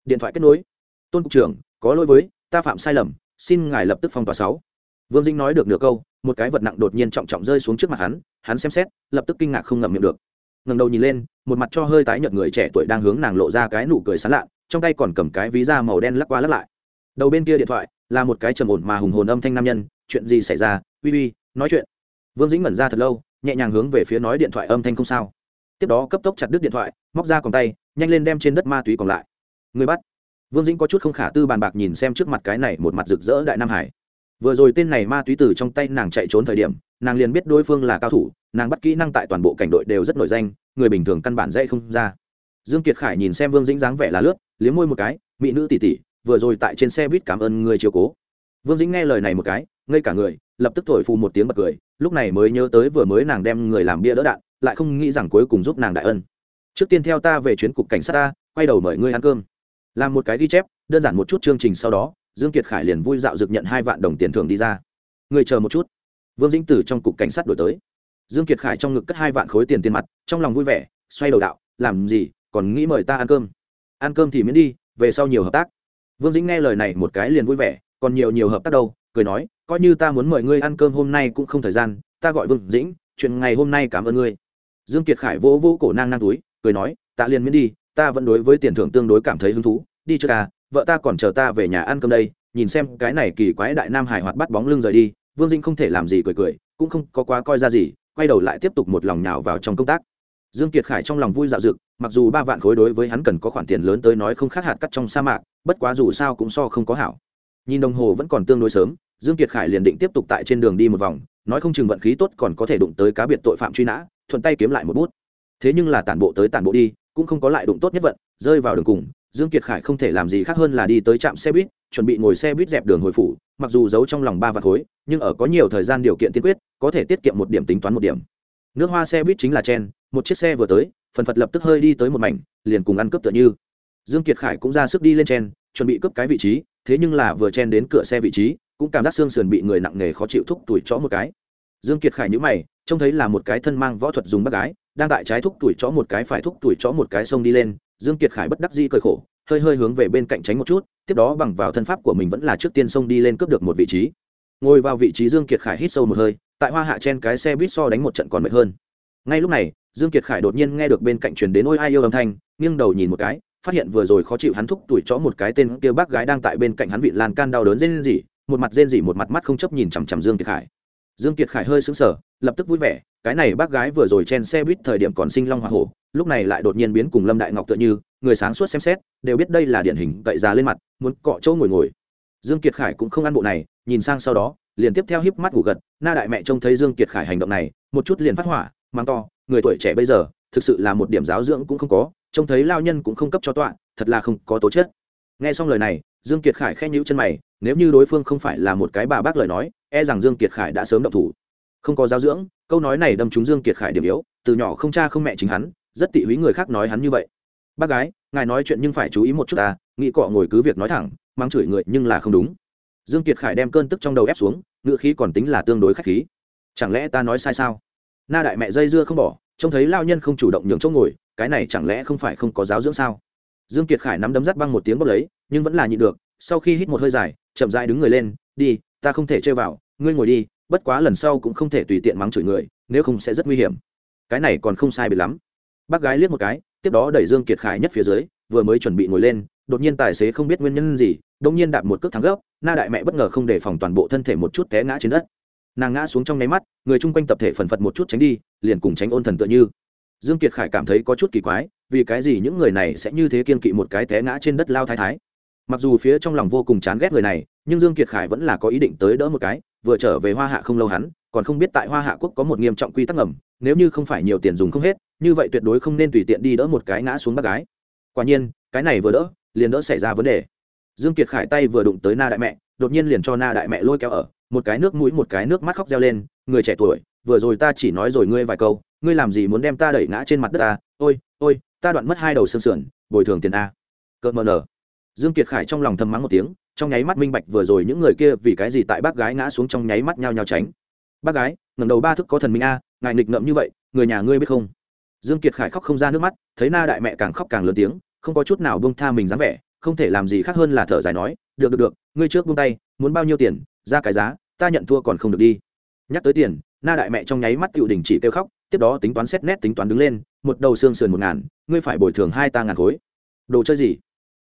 điện thoại kết nối. Tôn cục trưởng, có lỗi với, ta phạm sai lầm, xin ngài lập tức phong tỏa sáu. Vương dĩnh nói được nửa câu, một cái vật nặng đột nhiên trọng trọng rơi xuống trước mặt hắn hắn xem xét, lập tức kinh ngạc không ngậm miệng được. Ngẩng đầu nhìn lên, một mặt cho hơi tái nhợt người trẻ tuổi đang hướng nàng lộ ra cái nụ cười sán lạ, trong tay còn cầm cái ví da màu đen lắc qua lắc lại. Đầu bên kia điện thoại, là một cái trầm ổn mà hùng hồn âm thanh nam nhân, chuyện gì xảy ra, uy uy, nói chuyện. Vương dĩnh mẩn ra thật lâu, nhẹ nhàng hướng về phía nói điện thoại âm thanh không sao. Tiếp đó cấp tốc chặt đứt điện thoại, móc ra còn tay, nhanh lên đem trên đất ma túy còn lại. Ngươi bắt. Vương dĩnh có chút không khả tư bàn bạc nhìn xem trước mặt cái này một mặt rực rỡ đại nam hải. Vừa rồi tên này ma túy từ trong tay nàng chạy trốn thời điểm, nàng liền biết đối phương là cao thủ, nàng bắt kỹ năng tại toàn bộ cảnh đội đều rất nổi danh, người bình thường căn bản dễ không ra. Dương kiệt khải nhìn xem vương dĩnh dáng vẻ là lướt, liếm môi một cái, mỹ nữ tỷ tỷ, vừa rồi tại trên xe buýt cảm ơn người chiều cố. Vương dĩnh nghe lời này một cái, ngây cả người, lập tức thổi phù một tiếng bật cười, lúc này mới nhớ tới vừa mới nàng đem người làm bia đỡ đạn, lại không nghĩ rằng cuối cùng giúp nàng đại ân. Trước tiên theo ta về chuyến cục cảnh sát ta quay đầu mời ngươi ăn cơm làm một cái ghi chép, đơn giản một chút chương trình sau đó, dương kiệt khải liền vui dạo dực nhận hai vạn đồng tiền thưởng đi ra. Người chờ một chút. Vương dĩnh tử trong cục cảnh sát đổi tới. Dương kiệt khải trong ngực cất hai vạn khối tiền tiền mặt, trong lòng vui vẻ, xoay đầu đạo, làm gì, còn nghĩ mời ta ăn cơm? Ăn cơm thì miễn đi, về sau nhiều hợp tác. Vương dĩnh nghe lời này một cái liền vui vẻ, còn nhiều nhiều hợp tác đâu? Cười nói, coi như ta muốn mời ngươi ăn cơm hôm nay cũng không thời gian, ta gọi vương dĩnh, chuyện ngày hôm nay cảm ơn ngươi. Dương kiệt khải vỗ vỗ cổ nang nang túi, cười nói, tạ liền miễn đi ta vẫn đối với tiền thưởng tương đối cảm thấy hứng thú, đi chưa ta vợ ta còn chờ ta về nhà ăn cơm đây, nhìn xem cái này kỳ quái đại nam hải hoạt bắt bóng lưng rời đi, vương dĩnh không thể làm gì cười cười, cũng không có quá coi ra gì, quay đầu lại tiếp tục một lòng nhào vào trong công tác. Dương kiệt khải trong lòng vui dạo dực mặc dù ba vạn khối đối với hắn cần có khoản tiền lớn tới nói không khác hạt cắt trong sa mạc, bất quá dù sao cũng so không có hảo. Nhìn đồng hồ vẫn còn tương đối sớm, dương kiệt khải liền định tiếp tục tại trên đường đi một vòng, nói không chừng vận khí tốt còn có thể đụng tới cá biệt tội phạm truy nã, thuận tay kiếm lại một bút. Thế nhưng là tản bộ tới tản bộ đi cũng không có lại đụng tốt nhất vận, rơi vào đường cùng, dương kiệt khải không thể làm gì khác hơn là đi tới trạm xe buýt, chuẩn bị ngồi xe buýt dẹp đường hồi phủ, mặc dù giấu trong lòng ba vạn khối, nhưng ở có nhiều thời gian điều kiện tiên quyết, có thể tiết kiệm một điểm tính toán một điểm. Nước hoa xe buýt chính là chen, một chiếc xe vừa tới, phần phật lập tức hơi đi tới một mảnh, liền cùng ăn cướp tựa như. Dương kiệt khải cũng ra sức đi lên chen, chuẩn bị cướp cái vị trí, thế nhưng là vừa chen đến cửa xe vị trí, cũng cảm giác xương sườn bị người nặng nề khó chịu thúc tuổi chó một cái. Dương kiệt khải nhíu mày, trông thấy là một cái thân mang võ thuật dùng bác gái đang tại trái thúc tuổi chó một cái phải thúc tuổi chó một cái sông đi lên, dương kiệt khải bất đắc dĩ cười khổ, hơi hơi hướng về bên cạnh tránh một chút, tiếp đó bằng vào thân pháp của mình vẫn là trước tiên sông đi lên cướp được một vị trí. Ngồi vào vị trí dương kiệt khải hít sâu một hơi, tại hoa hạ trên cái xe buýt so đánh một trận còn mệt hơn. Ngay lúc này, dương kiệt khải đột nhiên nghe được bên cạnh truyền đến ôi ai yêu âm thanh, nghiêng đầu nhìn một cái, phát hiện vừa rồi khó chịu hắn thúc tuổi chó một cái tên kia bác gái đang tại bên cạnh hắn vị lan can đau đớn rên rỉ, một mặt rên rỉ một mặt mắt không chấp nhìn chằm chằm dương kiệt khải. Dương kiệt khải hơi sững sờ lập tức vui vẻ, cái này bác gái vừa rồi chen xe buýt thời điểm còn sinh long hoa hổ, lúc này lại đột nhiên biến cùng lâm đại ngọc tựa như, người sáng suốt xem xét, đều biết đây là điển hình cậy ra lên mặt, muốn cọ chỗ ngồi ngồi. Dương kiệt khải cũng không ăn bộ này, nhìn sang sau đó, liền tiếp theo híp mắt ngủ gật, na đại mẹ trông thấy dương kiệt khải hành động này, một chút liền phát hỏa, mang to, người tuổi trẻ bây giờ, thực sự là một điểm giáo dưỡng cũng không có, trông thấy lao nhân cũng không cấp cho tọa, thật là không có tố chất. Nghe xong lời này, dương kiệt khải khen nhíu chân mày, nếu như đối phương không phải là một cái bà bác lời nói e rằng dương kiệt khải đã sớm động thủ không có giáo dưỡng, câu nói này đâm trúng dương kiệt khải điểm yếu, từ nhỏ không cha không mẹ chính hắn, rất tị húy người khác nói hắn như vậy. Bác gái, ngài nói chuyện nhưng phải chú ý một chút ta, nghĩ cọ ngồi cứ việc nói thẳng, mang chửi người nhưng là không đúng. Dương kiệt khải đem cơn tức trong đầu ép xuống ngựa khí còn tính là tương đối khách khí. Chẳng lẽ ta nói sai sao? Na đại mẹ dây dưa không bỏ, trông thấy lao nhân không chủ động nhường chỗ ngồi, cái này chẳng lẽ không phải không có giáo dưỡng sao? Dương kiệt khải nắm đấm dắt băng một tiếng bốc lấy, nhưng vẫn là nhịn được, sau khi hít một hơi dài, chậm rãi đứng người lên, đi, ta không thể chơi vào, ngươi ngồi đi bất quá lần sau cũng không thể tùy tiện mắng chửi người, nếu không sẽ rất nguy hiểm. Cái này còn không sai biệt lắm. Bác gái liếc một cái, tiếp đó đẩy dương kiệt khải nhất phía dưới, vừa mới chuẩn bị ngồi lên, đột nhiên tài xế không biết nguyên nhân gì đông nhiên đạp một cước thắng gấp na đại mẹ bất ngờ không để phòng toàn bộ thân thể một chút té ngã trên đất. Nàng ngã xuống trong nháy mắt, người chung quanh tập thể phần phật một chút tránh đi, liền cùng tránh ôn thần tựa như. Dương kiệt khải cảm thấy có chút kỳ quái, vì cái gì những người này sẽ như thế kiên kỵ một cái té ngã trên đất lao thái thái? Mặc dù phía trong lòng vô cùng chán ghét người này, nhưng dương kiệt khải vẫn là có ý định tới đỡ một cái vừa trở về hoa hạ không lâu hắn, còn không biết tại hoa hạ quốc có một nghiêm trọng quy tắc ngầm, nếu như không phải nhiều tiền dùng không hết, như vậy tuyệt đối không nên tùy tiện đi đỡ một cái ngã xuống bác gái. Quả nhiên, cái này vừa đỡ, liền đỡ xảy ra vấn đề. Dương kiệt khải tay vừa đụng tới na đại mẹ, đột nhiên liền cho na đại mẹ lôi kéo ở, một cái nước mũi một cái nước mắt khóc reo lên, người trẻ tuổi, vừa rồi ta chỉ nói rồi ngươi vài câu, ngươi làm gì muốn đem ta đẩy ngã trên mặt đất ta ôi ôi, ta đoạn mất hai đầu xương sườn, bồi thường tiền a. Cợt mờ nở. Dương kiệt khải trong lòng thầm mắng một tiếng trong nháy mắt minh bạch vừa rồi những người kia vì cái gì tại bác gái ngã xuống trong nháy mắt nhao nhao tránh. Bác gái, ngẩng đầu ba thức có thần minh a, ngài nghịch ngợm như vậy, người nhà ngươi biết không? Dương kiệt khải khóc không ra nước mắt, thấy na đại mẹ càng khóc càng lớn tiếng, không có chút nào buông tha mình dáng vẻ, không thể làm gì khác hơn là thở dài nói, được được được, ngươi trước buông tay, muốn bao nhiêu tiền, ra cái giá, ta nhận thua còn không được đi. Nhắc tới tiền, na đại mẹ trong nháy mắt tựu đình chỉ kêu khóc, tiếp đó tính toán xét nét tính toán đứng lên, một đầu xương sườn một ngàn, ngươi phải bồi thường hai ta ngàn khối. Đồ chơi gì?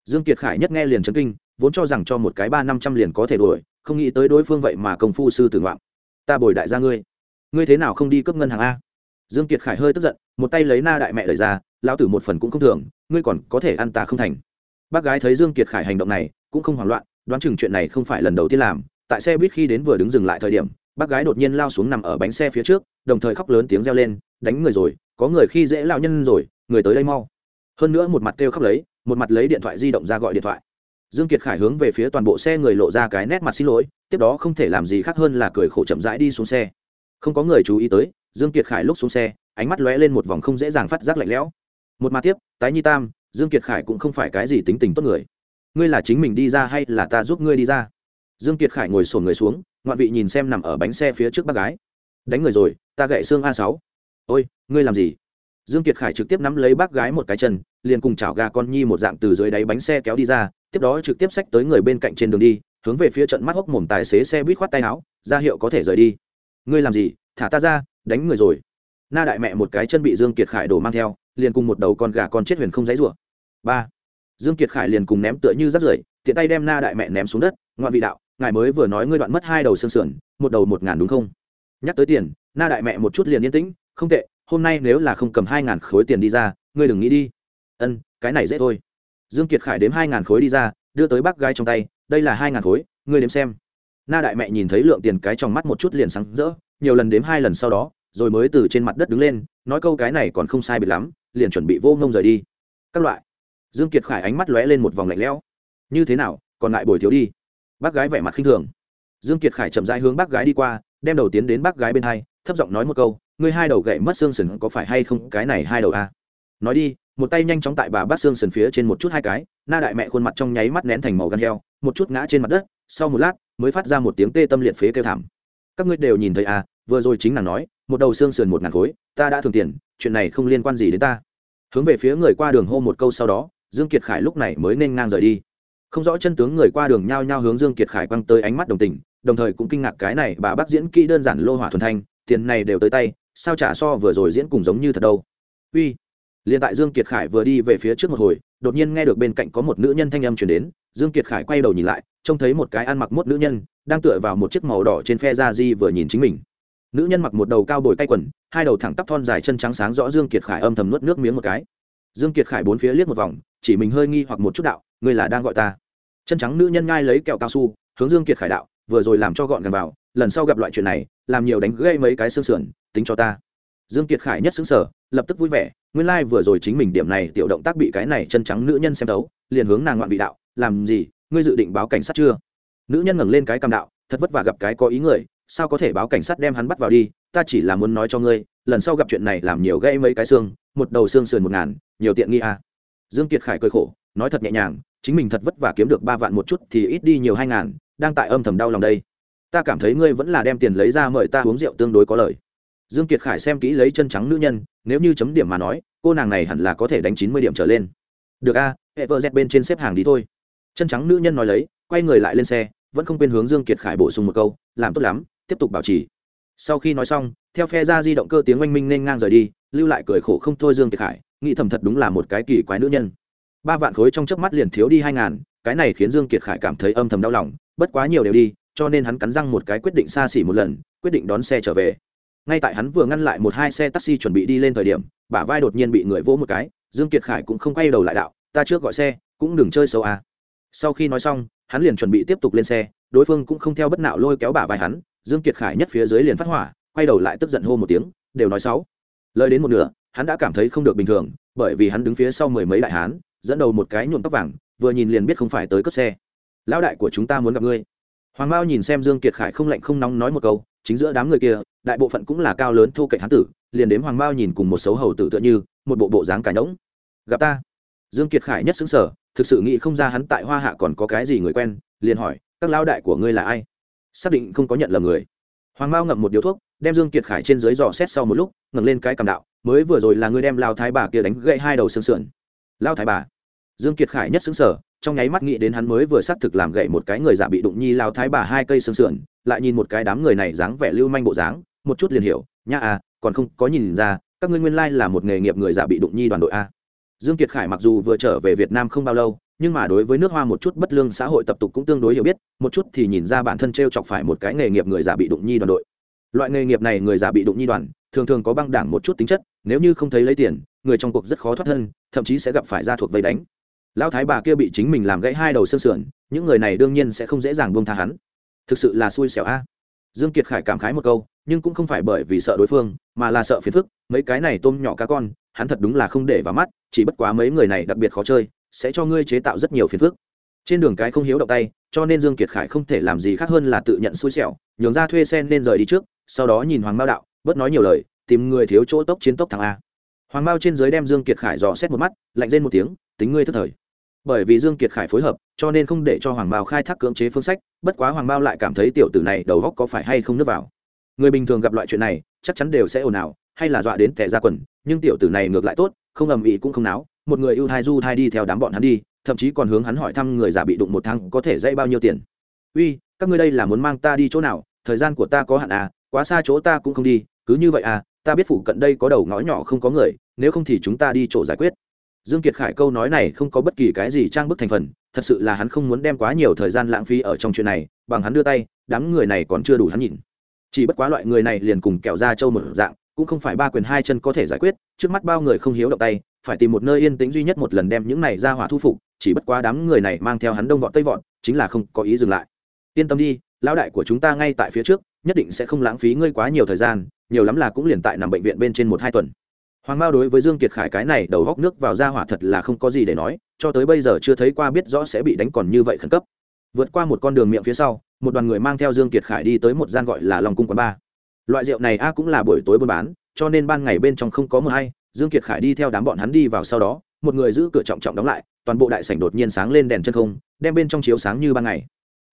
Dương kiệt khải nhất nghe liền chấn kinh vốn cho rằng cho một cái ba năm trăm liền có thể đuổi, không nghĩ tới đối phương vậy mà công phu sư tử ngoạm ta bồi đại gia ngươi. Ngươi thế nào không đi cướp ngân hàng a? Dương kiệt khải hơi tức giận, một tay lấy na đại mẹ lời ra, lão tử một phần cũng không thường ngươi còn có thể ăn ta không thành. Bác gái thấy dương kiệt khải hành động này, cũng không hoảng loạn, đoán chừng chuyện này không phải lần đầu tiên làm, tại xe buýt khi đến vừa đứng dừng lại thời điểm, bác gái đột nhiên lao xuống nằm ở bánh xe phía trước, đồng thời khóc lớn tiếng reo lên, đánh người rồi, có người khi dễ lao nhân rồi, người tới đây mau. Hơn nữa một mặt kêu khóc lấy, một mặt lấy điện thoại di động ra gọi điện thoại dương kiệt khải hướng về phía toàn bộ xe người lộ ra cái nét mặt xin lỗi, tiếp đó không thể làm gì khác hơn là cười khổ chậm rãi đi xuống xe. Không có người chú ý tới, dương kiệt khải lúc xuống xe, ánh mắt lóe lên một vòng không dễ dàng phát giác lạnh lẽo. Một mà tiếp, tái nhi tam, dương kiệt khải cũng không phải cái gì tính tình tốt người. Ngươi là chính mình đi ra hay là ta giúp ngươi đi ra? Dương kiệt khải ngồi xổm người xuống, ngoạn vị nhìn xem nằm ở bánh xe phía trước bác gái. Đánh người rồi, ta gậy xương a sáu. Ôi, ngươi làm gì? Dương kiệt khải trực tiếp nắm lấy bác gái một cái chân, liền cùng chảo gà con nhi một dạng từ dưới đáy bánh xe kéo đi ra tiếp đó trực tiếp xách tới người bên cạnh trên đường đi, hướng về phía trận mắt hốc mồm tài xế xe buýt khoát tay áo, ra hiệu có thể rời đi. Ngươi làm gì? Thả ta ra, đánh người rồi. Na đại mẹ một cái chân bị dương kiệt khải đổ mang theo, liền cùng một đầu con gà con chết huyền không dãy rủa. Ba. Dương kiệt khải liền cùng ném tựa như rắt rưởi, tiện tay đem na đại mẹ ném xuống đất, ngoạn vị đạo, ngài mới vừa nói ngươi đoạn mất hai đầu xương sườn, một đầu một ngàn đúng không? Nhắc tới tiền, na đại mẹ một chút liền yên tĩnh, không tệ, hôm nay nếu là không cầm hai ngàn khối tiền đi ra, ngươi đừng nghĩ đi. Ân, cái này dễ thôi dương kiệt khải đếm hai ngàn khối đi ra, đưa tới bác gái trong tay, đây là hai ngàn khối, ngươi đếm xem. Na đại mẹ nhìn thấy lượng tiền cái trong mắt một chút liền sáng rỡ, nhiều lần đếm hai lần sau đó, rồi mới từ trên mặt đất đứng lên, nói câu cái này còn không sai biệt lắm, liền chuẩn bị vô ngông rời đi. Các loại. Dương kiệt khải ánh mắt lóe lên một vòng lạnh lẽo. Như thế nào, còn lại bồi thiếu đi? Bác gái vẻ mặt khinh thường. Dương kiệt khải chậm rãi hướng bác gái đi qua, đem đầu tiến đến bác gái bên hai, thấp giọng nói một câu, ngươi hai đầu gậy mất xương sườn có phải hay không? Cái này hai đầu a nói đi một tay nhanh chóng tại bà bát xương sườn phía trên một chút hai cái, na đại mẹ khuôn mặt trong nháy mắt nén thành màu gan heo, một chút ngã trên mặt đất, sau một lát, mới phát ra một tiếng tê tâm liệt phế kêu thảm. Các ngươi đều nhìn thấy à vừa rồi chính nàng nói, một đầu xương sườn một ngàn khối, ta đã thường tiền, chuyện này không liên quan gì đến ta. Hướng về phía người qua đường hô một câu sau đó, dương kiệt khải lúc này mới nên ngang rời đi. Không rõ chân tướng người qua đường nhao nhao hướng dương kiệt khải quăng tới ánh mắt đồng tình, đồng thời cũng kinh ngạc cái này bà bác diễn kỹ đơn giản lô hỏa thuần thanh, tiền này đều tới tay, sao trả so vừa rồi diễn cùng giống như thật đâu. Uy liền tại dương kiệt khải vừa đi về phía trước một hồi, đột nhiên nghe được bên cạnh có một nữ nhân thanh âm truyền đến, dương kiệt khải quay đầu nhìn lại, trông thấy một cái ăn mặc mốt nữ nhân, đang tựa vào một chiếc màu đỏ trên phe da di vừa nhìn chính mình. Nữ nhân mặc một đầu cao bồi tay quần, hai đầu thẳng tắp thon dài chân trắng sáng rõ dương kiệt khải âm thầm nuốt nước miếng một cái. Dương kiệt khải bốn phía liếc một vòng, chỉ mình hơi nghi hoặc một chút đạo, ngươi là đang gọi ta? Chân trắng nữ nhân ngai lấy kẹo cao su, hướng dương kiệt khải đạo, vừa rồi làm cho gọn gàng vào, lần sau gặp loại chuyện này, làm nhiều đánh gây mấy cái xương sườn, tính cho ta dương kiệt khải nhất xứng sở, lập tức vui vẻ, nguyên lai like vừa rồi chính mình điểm này tiểu động tác bị cái này chân trắng nữ nhân xem đấu liền hướng nàng ngoạn vị đạo, làm gì, ngươi dự định báo cảnh sát chưa? Nữ nhân ngẩng lên cái cầm đạo, thật vất vả gặp cái có ý người, sao có thể báo cảnh sát đem hắn bắt vào đi, ta chỉ là muốn nói cho ngươi, lần sau gặp chuyện này làm nhiều gây mấy cái xương, một đầu xương sườn một ngàn, nhiều tiện nghi à. dương kiệt khải cười khổ, nói thật nhẹ nhàng, chính mình thật vất vả kiếm được ba vạn một chút thì ít đi nhiều hai ngàn, đang tại âm thầm đau lòng đây. Ta cảm thấy ngươi vẫn là đem tiền lấy ra mời ta uống rượu tương đối có lời dương kiệt khải xem kỹ lấy chân trắng nữ nhân, nếu như chấm điểm mà nói, cô nàng này hẳn là có thể đánh chín mươi điểm trở lên. Được a hệ vợ dẹt bên trên xếp hàng đi thôi. Chân trắng nữ nhân nói lấy, quay người lại lên xe, vẫn không quên hướng dương kiệt khải bổ sung một câu, làm tốt lắm, tiếp tục bảo trì. Sau khi nói xong, theo phe ra di động cơ tiếng oanh minh nên ngang rời đi, lưu lại cười khổ không thôi dương kiệt khải, nghĩ thầm thật đúng là một cái kỳ quái nữ nhân. Ba vạn khối trong chớp mắt liền thiếu đi hai ngàn, cái này khiến dương kiệt khải cảm thấy âm thầm đau lòng, bất quá nhiều đều đi, cho nên hắn cắn răng một cái quyết định xa xỉ một lần, quyết định đón xe trở về ngay tại hắn vừa ngăn lại một hai xe taxi chuẩn bị đi lên thời điểm, bả vai đột nhiên bị người vỗ một cái, dương kiệt khải cũng không quay đầu lại đạo, ta trước gọi xe, cũng đừng chơi xấu à. sau khi nói xong, hắn liền chuẩn bị tiếp tục lên xe, đối phương cũng không theo bất nạo lôi kéo bả vai hắn, dương kiệt khải nhất phía dưới liền phát hỏa, quay đầu lại tức giận hô một tiếng, đều nói xấu. Lời đến một nửa, hắn đã cảm thấy không được bình thường, bởi vì hắn đứng phía sau mười mấy đại hán, dẫn đầu một cái nhuộm tóc vàng, vừa nhìn liền biết không phải tới cướp xe. Lão đại của chúng ta muốn gặp ngươi. Hoàng mao nhìn xem dương kiệt khải không lạnh không nóng nói một câu chính giữa đám người kia, đại bộ phận cũng là cao lớn thô cạnh hán tử, liền đếm hoàng mao nhìn cùng một số hầu tử tựa như, một bộ bộ dáng cả nhỗng. Gặp ta. Dương kiệt khải nhất xứng sở thực sự nghĩ không ra hắn tại hoa hạ còn có cái gì người quen, liền hỏi, các lão đại của ngươi là ai? Xác định không có nhận lầm người. Hoàng mao ngậm một điếu thuốc, đem dương kiệt khải trên dưới dò xét sau một lúc, ngẩng lên cái cầm đạo, mới vừa rồi là ngươi đem lao thái bà kia đánh gãy hai đầu xương sườn. Lao thái bà? Dương kiệt khải nhất xứng sở trong nháy mắt nghĩ đến hắn mới vừa xác thực làm gậy một cái người giả bị đụng nhi lao thái bà hai cây sương sườn, lại nhìn một cái đám người này dáng vẻ lưu manh bộ dáng, một chút liền hiểu nhá à còn không có nhìn ra, các ngươi nguyên lai là một nghề nghiệp người giả bị đụng nhi đoàn đội a. Dương kiệt khải mặc dù vừa trở về việt nam không bao lâu, nhưng mà đối với nước hoa một chút bất lương xã hội tập tục cũng tương đối hiểu biết, một chút thì nhìn ra bản thân t r e o chọc phải một cái nghề nghiệp người giả bị đụng nhi đoàn đội. Loại nghề nghiệp này người giả bị đụng nhi đoàn, thường thường có băng đảng một chút tính chất, nếu như không thấy lấy tiền, người trong cuộc rất khó thoát thân, thậm chí sẽ gặp phải ra thuộc vây đánh lão thái bà kia bị chính mình làm gãy hai đầu xương sườn, những người này đương nhiên sẽ không dễ dàng buông tha hắn. Thực sự là xui xẻo a. Dương kiệt khải cảm khái một câu, nhưng cũng không phải bởi vì sợ đối phương, mà là sợ phiền phức, mấy cái này tôm nhỏ cá con, hắn thật đúng là không để vào mắt, chỉ bất quá mấy người này đặc biệt khó chơi, sẽ cho ngươi chế tạo rất nhiều phiền phức. Trên đường cái không hiếu động tay, cho nên dương kiệt khải không thể làm gì khác hơn là tự nhận xui xẻo, nhường ra thuê sen nên rời đi trước, sau đó nhìn hoàng mao đạo, bớt nói nhiều lời, tìm người thiếu chỗ tốc chiến tốc thằng a. Hoàng mao trên dưới đem dương kiệt khải dò xét một mắt, lạnh rên một tiếng, tính ngươi thất thời bởi vì dương kiệt khải phối hợp, cho nên không để cho hoàng mao khai thác cưỡng chế phương sách, bất quá hoàng mao lại cảm thấy tiểu tử này đầu góc có phải hay không nước vào. Người bình thường gặp loại chuyện này, chắc chắn đều sẽ ồn ào, hay là dọa đến tẻ ra quần, nhưng tiểu tử này ngược lại tốt, không ầm ĩ cũng không náo, một người ưu thai du thai đi theo đám bọn hắn đi, thậm chí còn hướng hắn hỏi thăm người già bị đụng một tháng có thể dây bao nhiêu tiền. Uy, các ngươi đây là muốn mang ta đi chỗ nào? Thời gian của ta có hạn à quá xa chỗ ta cũng không đi, cứ như vậy à ta biết phủ cận đây có đầu ngõ nhỏ không có người, nếu không thì chúng ta đi chỗ giải quyết dương kiệt khải câu nói này không có bất kỳ cái gì trang bức thành phần, thật sự là hắn không muốn đem quá nhiều thời gian lãng phí ở trong chuyện này, bằng hắn đưa tay, đám người này còn chưa đủ hắn nhìn. Chỉ bất quá loại người này liền cùng kẹo ra châu một dạng, cũng không phải ba quyền hai chân có thể giải quyết, trước mắt bao người không hiếu động tay, phải tìm một nơi yên tĩnh duy nhất một lần đem những này ra hỏa thu phục, chỉ bất quá đám người này mang theo hắn đông vọt tây vọt, chính là không có ý dừng lại. Yên tâm đi, lão đại của chúng ta ngay tại phía trước, nhất định sẽ không lãng phí ngươi quá nhiều thời gian, nhiều lắm là cũng liền tại nằm bệnh viện bên trên một hai tuần hoàng mao đối với dương kiệt khải cái này đầu góc nước vào ra hỏa thật là không có gì để nói, cho tới bây giờ chưa thấy qua biết rõ sẽ bị đánh còn như vậy khẩn cấp. Vượt qua một con đường miệng phía sau, một đoàn người mang theo dương kiệt khải đi tới một gian gọi là lòng cung quán ba loại rượu này a cũng là buổi tối buôn bán, cho nên ban ngày bên trong không có mưa hay, dương kiệt khải đi theo đám bọn hắn đi vào sau đó, một người giữ cửa trọng trọng đóng lại, toàn bộ đại sảnh đột nhiên sáng lên đèn chân không, đem bên trong chiếu sáng như ban ngày.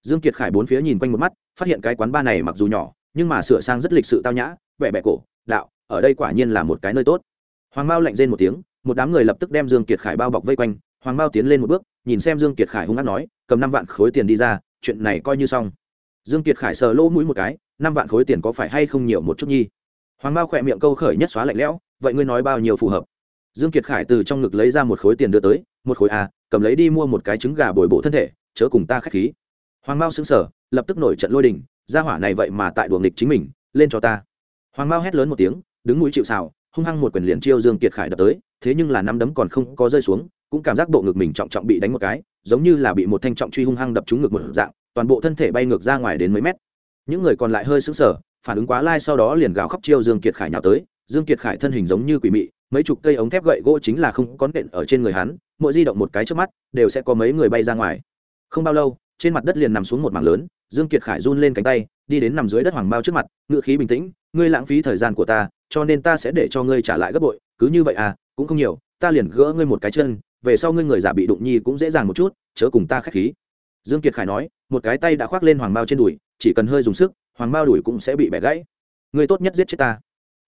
Dương kiệt khải bốn phía nhìn quanh một mắt, phát hiện cái quán ba này mặc dù nhỏ, nhưng mà sửa sang rất lịch sự tao nhã, vẻ vẻ cổ, đạo, ở đây quả nhiên là một cái nơi tốt hoàng mao lạnh rên một tiếng, một đám người lập tức đem dương kiệt khải bao bọc vây quanh, hoàng mao tiến lên một bước, nhìn xem dương kiệt khải hung ác nói, cầm năm vạn khối tiền đi ra, chuyện này coi như xong. Dương kiệt khải sờ lỗ mũi một cái, năm vạn khối tiền có phải hay không nhiều một chút nhi hoàng mao khỏe miệng câu khởi nhất xóa lạnh lẽo, vậy ngươi nói bao nhiêu phù hợp? Dương kiệt khải từ trong ngực lấy ra một khối tiền đưa tới, một khối a cầm lấy đi mua một cái trứng gà bồi bổ thân thể, chớ cùng ta khách khí. Hoàng mao sững sờ, lập tức nổi trận lôi đình, gia hỏa này vậy mà tại đuồng nghịch chính mình, lên cho ta. Hoàng mao hét lớn một tiếng, đứng mũi chịu sào hung hăng một quyền liền chiêu dương kiệt khải đập tới, thế nhưng là năm đấm còn không có rơi xuống, cũng cảm giác bộ ngực mình trọng trọng bị đánh một cái, giống như là bị một thanh trọng truy hung hăng đập trúng ngực một dạng, toàn bộ thân thể bay ngược ra ngoài đến mấy mét. Những người còn lại hơi sững sờ, phản ứng quá lai sau đó liền gào khóc chiêu dương kiệt khải nhào tới, dương kiệt khải thân hình giống như quỷ mị, mấy chục cây ống thép gậy gỗ chính là không có nện ở trên người hắn, mỗi di động một cái trước mắt, đều sẽ có mấy người bay ra ngoài. Không bao lâu, trên mặt đất liền nằm xuống một mảng lớn, dương kiệt khải run lên cánh tay đi đến nằm dưới đất hoàng bao trước mặt, ngựa khí bình tĩnh, ngươi lãng phí thời gian của ta, cho nên ta sẽ để cho ngươi trả lại gấp bội, cứ như vậy à cũng không nhiều, ta liền gỡ ngươi một cái chân, về sau ngươi người giả bị đụng nhi cũng dễ dàng một chút, chớ cùng ta khách khí. Dương kiệt khải nói, một cái tay đã khoác lên hoàng bao trên đùi, chỉ cần hơi dùng sức, hoàng bao đùi cũng sẽ bị bẻ gãy. Ngươi tốt nhất giết chết ta.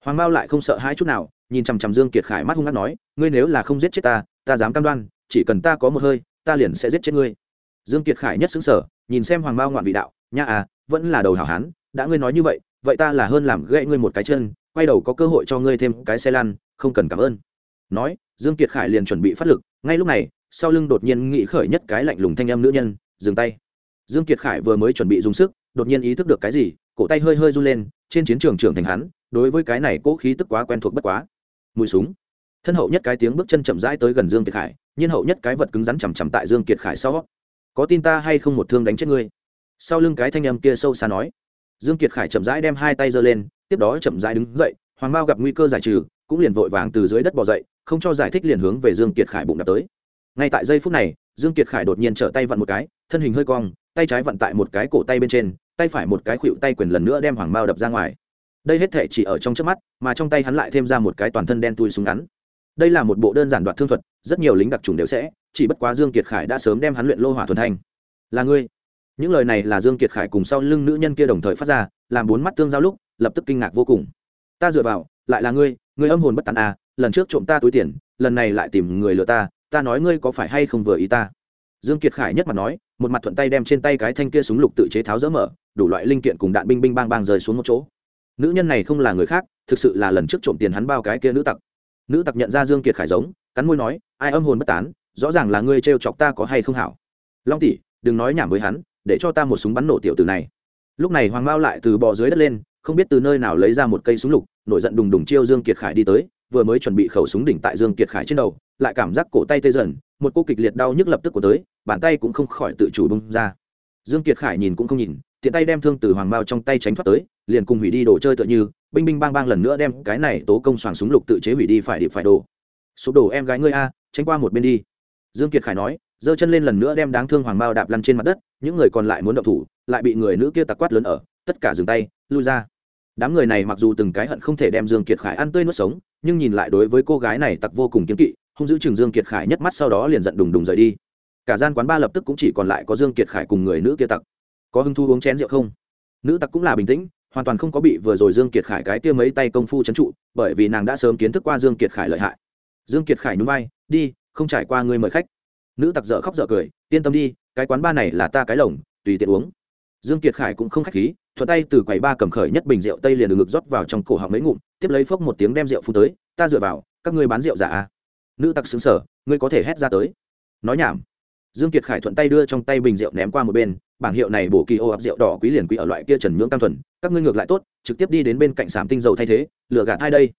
Hoàng bao lại không sợ hai chút nào, nhìn chằm chằm dương kiệt khải mắt hung hát nói, ngươi nếu là không giết chết ta ta dám cam đoan, chỉ cần ta có một hơi, ta liền sẽ giết chết ngươi. Dương kiệt khải nhất xứng sở nhìn xem hoàng bao ngoạn vị đạo, nha à vẫn là đầu hảo hán, đã ngươi nói như vậy vậy ta là hơn làm gãy ngươi một cái chân, quay đầu có cơ hội cho ngươi thêm cái xe lăn, không cần cảm ơn. Nói, dương kiệt khải liền chuẩn bị phát lực, ngay lúc này, sau lưng đột nhiên nghĩ khởi nhất cái lạnh lùng thanh âm nữ nhân, dừng tay. Dương kiệt khải vừa mới chuẩn bị dùng sức, đột nhiên ý thức được cái gì, cổ tay hơi hơi run lên, trên chiến trường trưởng thành hắn, đối với cái này cố khí tức quá quen thuộc bất quá. Mùi súng. Thân hậu nhất cái tiếng bước chân chậm rãi tới gần dương kiệt khải, nhiên hậu nhất cái vật cứng rắn chầm chầm tại dương kiệt khải sau. Có tin ta hay không một thương đánh chết ngươi? Sau lưng cái thanh âm kia sâu xa nói. Dương kiệt khải chậm rãi đem hai tay giơ lên, tiếp đó chậm rãi đứng dậy, hoàng mao gặp nguy cơ giải trừ, cũng liền vội vàng từ dưới đất bò dậy, không cho giải thích liền hướng về dương kiệt khải bụng đập tới. Ngay tại giây phút này, dương kiệt khải đột nhiên trở tay vặn một cái, thân hình hơi cong, tay trái vặn tại một cái cổ tay bên trên, tay phải một cái khuỵu tay quyền lần nữa đem hoàng mao đập ra ngoài. Đây hết thể chỉ ở trong trước mắt, mà trong tay hắn lại thêm ra một cái toàn thân đen tui súng ngắn. Đây là một bộ đơn giản đoạt thương thuật, rất nhiều lính đặc trùng đều sẽ, chỉ bất quá dương kiệt khải đã sớm đem hắn luyện lô hỏa thuần thanh là ngươi những lời này là dương kiệt khải cùng sau lưng nữ nhân kia đồng thời phát ra, làm bốn mắt tương giao lúc, lập tức kinh ngạc vô cùng. Ta dựa vào, lại là ngươi ngươi âm hồn bất tàn à lần trước trộm ta túi tiền, lần này lại tìm người lừa ta ta nói ngươi có phải hay không vừa ý ta? Dương kiệt khải nhất mặt nói, một mặt thuận tay đem trên tay cái thanh kia súng lục tự chế tháo dỡ mở, đủ loại linh kiện cùng đạn binh binh bang bang rơi xuống một chỗ. Nữ nhân này không là người khác, thực sự là lần trước trộm tiền hắn bao cái kia nữ tặc. Nữ tặc nhận ra dương kiệt khải giống, cắn môi nói, ai âm hồn bất tán, rõ ràng là ngươi trêu chọc ta có hay không hảo? Long tỷ, đừng nói nhảm với hắn để cho ta một súng bắn nổ tiểu tử này. Lúc này hoàng mao lại từ bò dưới đất lên, không biết từ nơi nào lấy ra một cây súng lục, nổi giận đùng đùng chiêu dương kiệt khải đi tới, vừa mới chuẩn bị khẩu súng đỉnh tại dương kiệt khải trên đầu, lại cảm giác cổ tay tê dần, một cô kịch liệt đau nhức lập tức của tới, bàn tay cũng không khỏi tự chủ bung ra. Dương kiệt khải nhìn cũng không nhìn, tiện tay đem thương từ hoàng mao trong tay tránh thoát tới, liền cùng hủy đi đồ chơi tựa như, binh binh bang bang lần nữa đem cái này tố công xoàng súng lục tự chế hủy đi phải đi phải đồ. Sụp đổ em gái ngươi a, tránh qua một bên đi. Dương kiệt khải nói, giơ chân lên lần nữa đem đáng thương hoàng mao đạp lăn trên mặt đất những người còn lại muốn động thủ, lại bị người nữ kia tặc quát lớn ở, tất cả dừng tay, lui ra. Đám người này mặc dù từng cái hận không thể đem dương kiệt khải ăn tươi nuốt sống, nhưng nhìn lại đối với cô gái này tặc vô cùng kiên kỵ không giữ chừng dương kiệt khải nhất mắt sau đó liền giận đùng đùng rời đi. Cả gian quán ba lập tức cũng chỉ còn lại có dương kiệt khải cùng người nữ kia tặc. Có hứng thu uống chén rượu không? Nữ tặc cũng là bình tĩnh, hoàn toàn không có bị vừa rồi dương kiệt khải cái kia mấy tay công phu chấn trụ, bởi vì nàng đã sớm kiến thức qua dương kiệt khải lợi hại. Dương kiệt khải núi vai, đi, không trải qua ngươi mời khách. Nữ tặc dở khóc dở cười, yên tâm đi cái quán ba này là ta cái lồng, tùy tiện uống. Dương kiệt khải cũng không khách khí, thuận tay từ quầy ba cầm khởi nhất bình rượu tây liền được ngực rót vào trong cổ họng mấy ngụm, tiếp lấy phốc một tiếng đem rượu phun tới, ta dựa vào, các ngươi bán rượu giả à? nữ tặc xứng sở ngươi có thể hét ra tới. Nói nhảm. Dương kiệt khải thuận tay đưa trong tay bình rượu ném qua một bên, bảng hiệu này bổ kỳ ô ập rượu đỏ quý liền quý ở loại kia trần nhưỡng tam thuần, các ngươi ngược lại tốt, trực tiếp đi đến bên cạnh sàm tinh dầu thay thế, lừa gạt hai đây?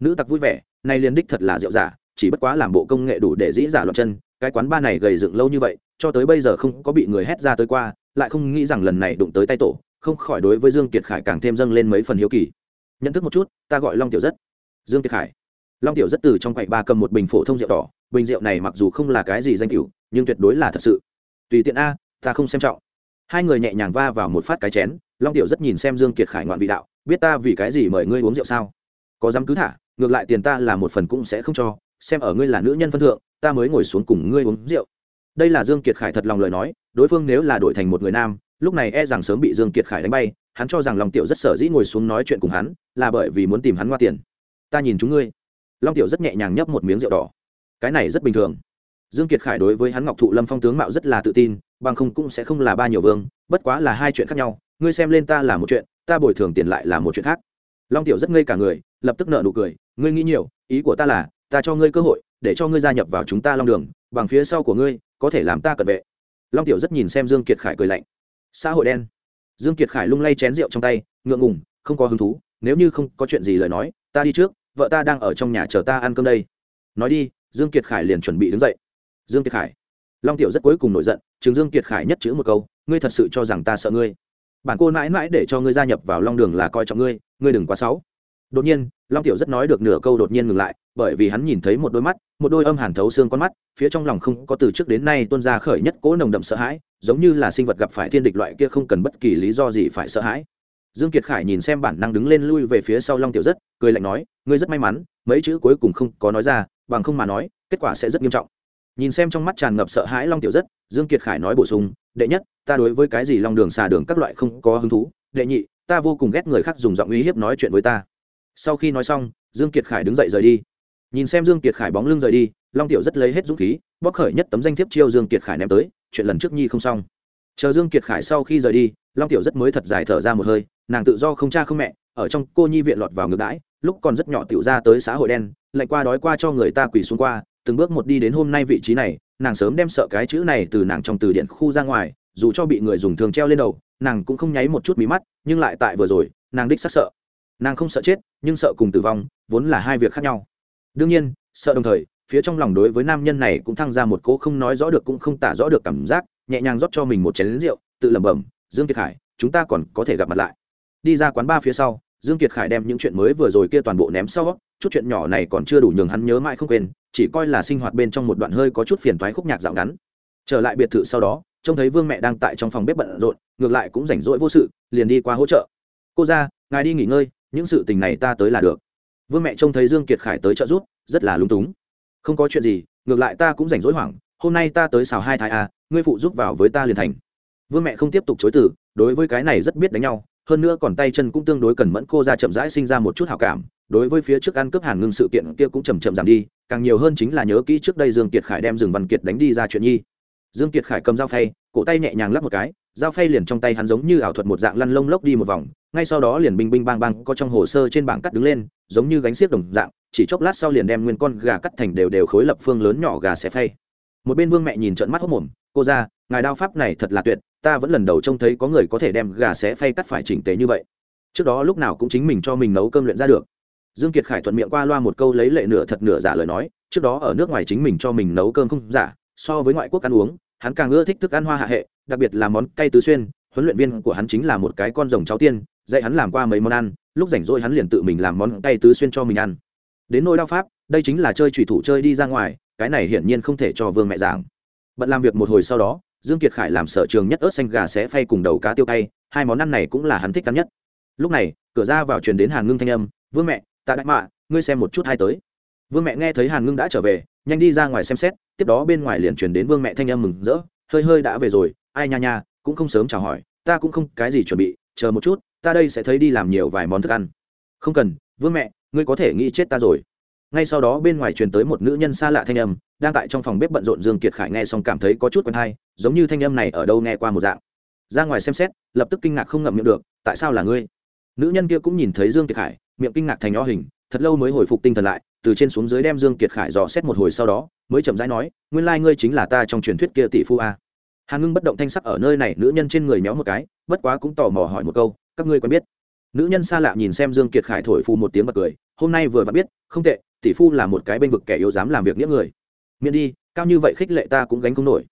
Nữ tặc vui vẻ nay liền đích thật là rượu giả, chỉ bất quá làm bộ công nghệ đủ để dĩ giả loạn chân, cái quán ba này gầy dựng lâu như vậy cho tới bây giờ không có bị người hét ra tới qua, lại không nghĩ rằng lần này đụng tới tay tổ, không khỏi đối với dương kiệt khải càng thêm dâng lên mấy phần hiếu kỳ. Nhận thức một chút, ta gọi long tiểu rất. Dương kiệt khải. Long tiểu rất từ trong quầy ba cầm một bình phổ thông rượu đỏ, bình rượu này mặc dù không là cái gì danh cửu, nhưng tuyệt đối là thật sự. Tùy tiện a, ta không xem trọng. Hai người nhẹ nhàng va vào một phát cái chén, long tiểu rất nhìn xem dương kiệt khải ngoạn vị đạo, biết ta vì cái gì mời ngươi uống rượu sao? Có dám cứ thả, ngược lại tiền ta là một phần cũng sẽ không cho, xem ở ngươi là nữ nhân phân thượng, ta mới ngồi xuống cùng ngươi uống rượu đây là dương kiệt khải thật lòng lời nói, đối phương nếu là đổi thành một người nam, lúc này e rằng sớm bị dương kiệt khải đánh bay, hắn cho rằng long tiểu rất sở dĩ ngồi xuống nói chuyện cùng hắn, là bởi vì muốn tìm hắn hoa tiền. Ta nhìn chúng ngươi. Long tiểu rất nhẹ nhàng nhấp một miếng rượu đỏ. Cái này rất bình thường. Dương kiệt khải đối với hắn ngọc thụ lâm phong tướng mạo rất là tự tin, bằng không cũng sẽ không là ba nhiều vương, bất quá là hai chuyện khác nhau, ngươi xem lên ta là một chuyện, ta bồi thường tiền lại là một chuyện khác. Long tiểu rất ngây cả người, lập tức nợ nụ cười, ngươi nghĩ nhiều, ý của ta là, ta cho ngươi cơ hội để cho ngươi gia nhập vào chúng ta long đường, bằng phía sau của ngươi, có thể làm ta cận vệ. Long tiểu rất nhìn xem dương kiệt khải cười lạnh. Xã hội đen. Dương kiệt khải lung lay chén rượu trong tay, ngượng ngùng, không có hứng thú, nếu như không có chuyện gì lời nói, ta đi trước, vợ ta đang ở trong nhà chờ ta ăn cơm đây. Nói đi, dương kiệt khải liền chuẩn bị đứng dậy. Dương kiệt khải. Long tiểu rất cuối cùng nổi giận chứng dương kiệt khải nhất chữ một câu, ngươi thật sự cho rằng ta sợ ngươi? Bản cô mãi mãi để cho ngươi gia nhập vào long đường là coi trọng ngươi ngươi đừng quá xấu. Đột nhiên, long tiểu rất nói được nửa câu đột nhiên ngừng lại bởi vì hắn nhìn thấy một đôi mắt, một đôi âm hàn thấu xương con mắt, phía trong lòng không có từ trước đến nay tuôn ra khởi nhất cố nồng đậm sợ hãi, giống như là sinh vật gặp phải thiên địch loại kia không cần bất kỳ lý do gì phải sợ hãi. Dương kiệt khải nhìn xem bản năng đứng lên lui về phía sau long tiểu rất, cười lạnh nói, ngươi rất may mắn, mấy chữ cuối cùng không có nói ra, bằng không mà nói, kết quả sẽ rất nghiêm trọng. Nhìn xem trong mắt tràn ngập sợ hãi long tiểu rất, dương kiệt khải nói bổ sung, đệ nhất, ta đối với cái gì long đường xà đường các loại không có hứng thú. Đệ nhị, ta vô cùng ghét người khác dùng giọng uy hiếp nói chuyện với ta. Sau khi nói xong, dương kiệt khải đứng dậy rời đi nhìn xem dương kiệt khải bóng lưng rời đi, long tiểu rất lấy hết dũng khí bóc khởi nhất tấm danh thiếp chiêu dương kiệt khải ném tới, chuyện lần trước nhi không xong. Chờ dương kiệt khải sau khi rời đi, long tiểu rất mới thật dài thở ra một hơi, nàng tự do không cha không mẹ, ở trong cô nhi viện lọt vào ngược đãi, lúc còn rất nhỏ tiểu ra tới xã hội đen, lạnh qua đói qua cho người ta quỳ xuống qua, từng bước một đi đến hôm nay vị trí này, nàng sớm đem sợ cái chữ này từ nàng trong từ điện khu ra ngoài, dù cho bị người dùng thường treo lên đầu, nàng cũng không nháy một chút mí mắt, nhưng lại tại vừa rồi, nàng đích sắc sợ. Nàng không sợ chết, nhưng sợ cùng tử vong, vốn là hai việc khác nhau đương nhiên, sợ đồng thời, phía trong lòng đối với nam nhân này cũng thăng ra một cỗ không nói rõ được cũng không tả rõ được cảm giác, nhẹ nhàng rót cho mình một chén lính rượu, tự lẩm bẩm, dương kiệt khải, chúng ta còn có thể gặp mặt lại. Đi ra quán ba phía sau, dương kiệt khải đem những chuyện mới vừa rồi kia toàn bộ ném sau, chút chuyện nhỏ này còn chưa đủ nhường hắn nhớ mãi không quên, chỉ coi là sinh hoạt bên trong một đoạn hơi có chút phiền toái khúc nhạc dạo ngắn. Trở lại biệt thự sau đó, trông thấy vương mẹ đang tại trong phòng bếp bận rộn, ngược lại cũng rảnh rỗi vô sự, liền đi qua hỗ trợ. Cô ra, ngài đi nghỉ ngơi, những sự tình này ta tới là được vương mẹ trông thấy dương kiệt khải tới trợ giúp, rất là lung túng. Không có chuyện gì, ngược lại ta cũng rảnh rỗi hoảng, hôm nay ta tới xào hai thái à ngươi phụ giúp vào với ta liền thành. Vương mẹ không tiếp tục chối từ, đối với cái này rất biết đánh nhau, hơn nữa còn tay chân cũng tương đối cần mẫn cô ra chậm rãi sinh ra một chút hảo cảm, đối với phía trước ăn cướp hàn ngưng sự kiện kia cũng chầm chậm giảm đi, càng nhiều hơn chính là nhớ kỹ trước đây dương kiệt khải đem rừng văn kiệt đánh đi ra chuyện nhi. Dương kiệt khải cầm dao phay, cổ tay nhẹ nhàng lắp một cái, dao phay liền trong tay hắn giống như ảo thuật một dạng lăn lông lốc đi một vòng ngay sau đó liền binh binh bang bang có trong hồ sơ trên bảng cắt đứng lên, giống như gánh xiếc đồng dạng, chỉ chốc lát sau liền đem nguyên con gà cắt thành đều đều khối lập phương lớn nhỏ gà xẻ phay. Một bên vương mẹ nhìn trợn mắt hốc mồm, cô ra ngài đao pháp này thật là tuyệt, ta vẫn lần đầu trông thấy có người có thể đem gà xé phay cắt phải chỉnh tế như vậy. Trước đó lúc nào cũng chính mình cho mình nấu cơm luyện ra được. Dương kiệt khải thuận miệng qua loa một câu lấy lệ nửa thật nửa giả lời nói, trước đó ở nước ngoài chính mình cho mình nấu cơm không giả, so với ngoại quốc ăn uống, hắn càng ưa thích thức ăn hoa hạ hệ, đặc biệt là món cay tứ xuyên, huấn luyện viên của hắn chính là một cái con rồng cháu tiên dạy hắn làm qua mấy món ăn, lúc rảnh rỗi hắn liền tự mình làm món cay tứ xuyên cho mình ăn. Đến nỗi đao pháp, đây chính là chơi trùy thủ chơi đi ra ngoài, cái này hiển nhiên không thể cho vương mẹ giảng. Bận làm việc một hồi sau đó, dương kiệt khải làm sở trường nhất ớt xanh gà xé phay cùng đầu cá tiêu cay, hai món ăn này cũng là hắn thích cắn nhất. Lúc này, cửa ra vào truyền đến hàn ngưng thanh âm, vương mẹ tạ đại mạ, ngươi xem một chút hai tới. Vương mẹ nghe thấy hàn ngưng đã trở về, nhanh đi ra ngoài xem xét, tiếp đó bên ngoài liền truyền đến vương mẹ thanh âm mừng rỡ, hơi hơi đã về rồi, ai nha nha, cũng không sớm chào hỏi, ta cũng không cái gì chuẩn bị, chờ một chút ta đây sẽ thấy đi làm nhiều vài món thức ăn. Không cần, vương mẹ, ngươi có thể nghĩ chết ta rồi. Ngay sau đó bên ngoài truyền tới một nữ nhân xa lạ thanh âm, đang tại trong phòng bếp bận rộn dương kiệt khải nghe xong cảm thấy có chút quen hay giống như thanh âm này ở đâu nghe qua một dạng. Ra ngoài xem xét, lập tức kinh ngạc không ngậm miệng được, tại sao là ngươi? Nữ nhân kia cũng nhìn thấy dương kiệt khải, miệng kinh ngạc thành nho hình, thật lâu mới hồi phục tinh thần lại, từ trên xuống dưới đem dương kiệt khải dò xét một hồi sau đó, mới chậm rãi nói, nguyên lai ngươi chính là ta trong truyền thuyết kia tỷ phu a. Hàn ngưng bất động thanh sắc ở nơi này, nữ nhân trên người méo một cái, bất quá cũng tò mò hỏi một câu các ngươi quen biết. Nữ nhân xa lạ nhìn xem dương kiệt khải thổi phu một tiếng bật cười, hôm nay vừa vặn biết, không tệ, tỷ phu là một cái bên vực kẻ yếu dám làm việc nghĩa người. Miễn đi, cao như vậy khích lệ ta cũng gánh không nổi.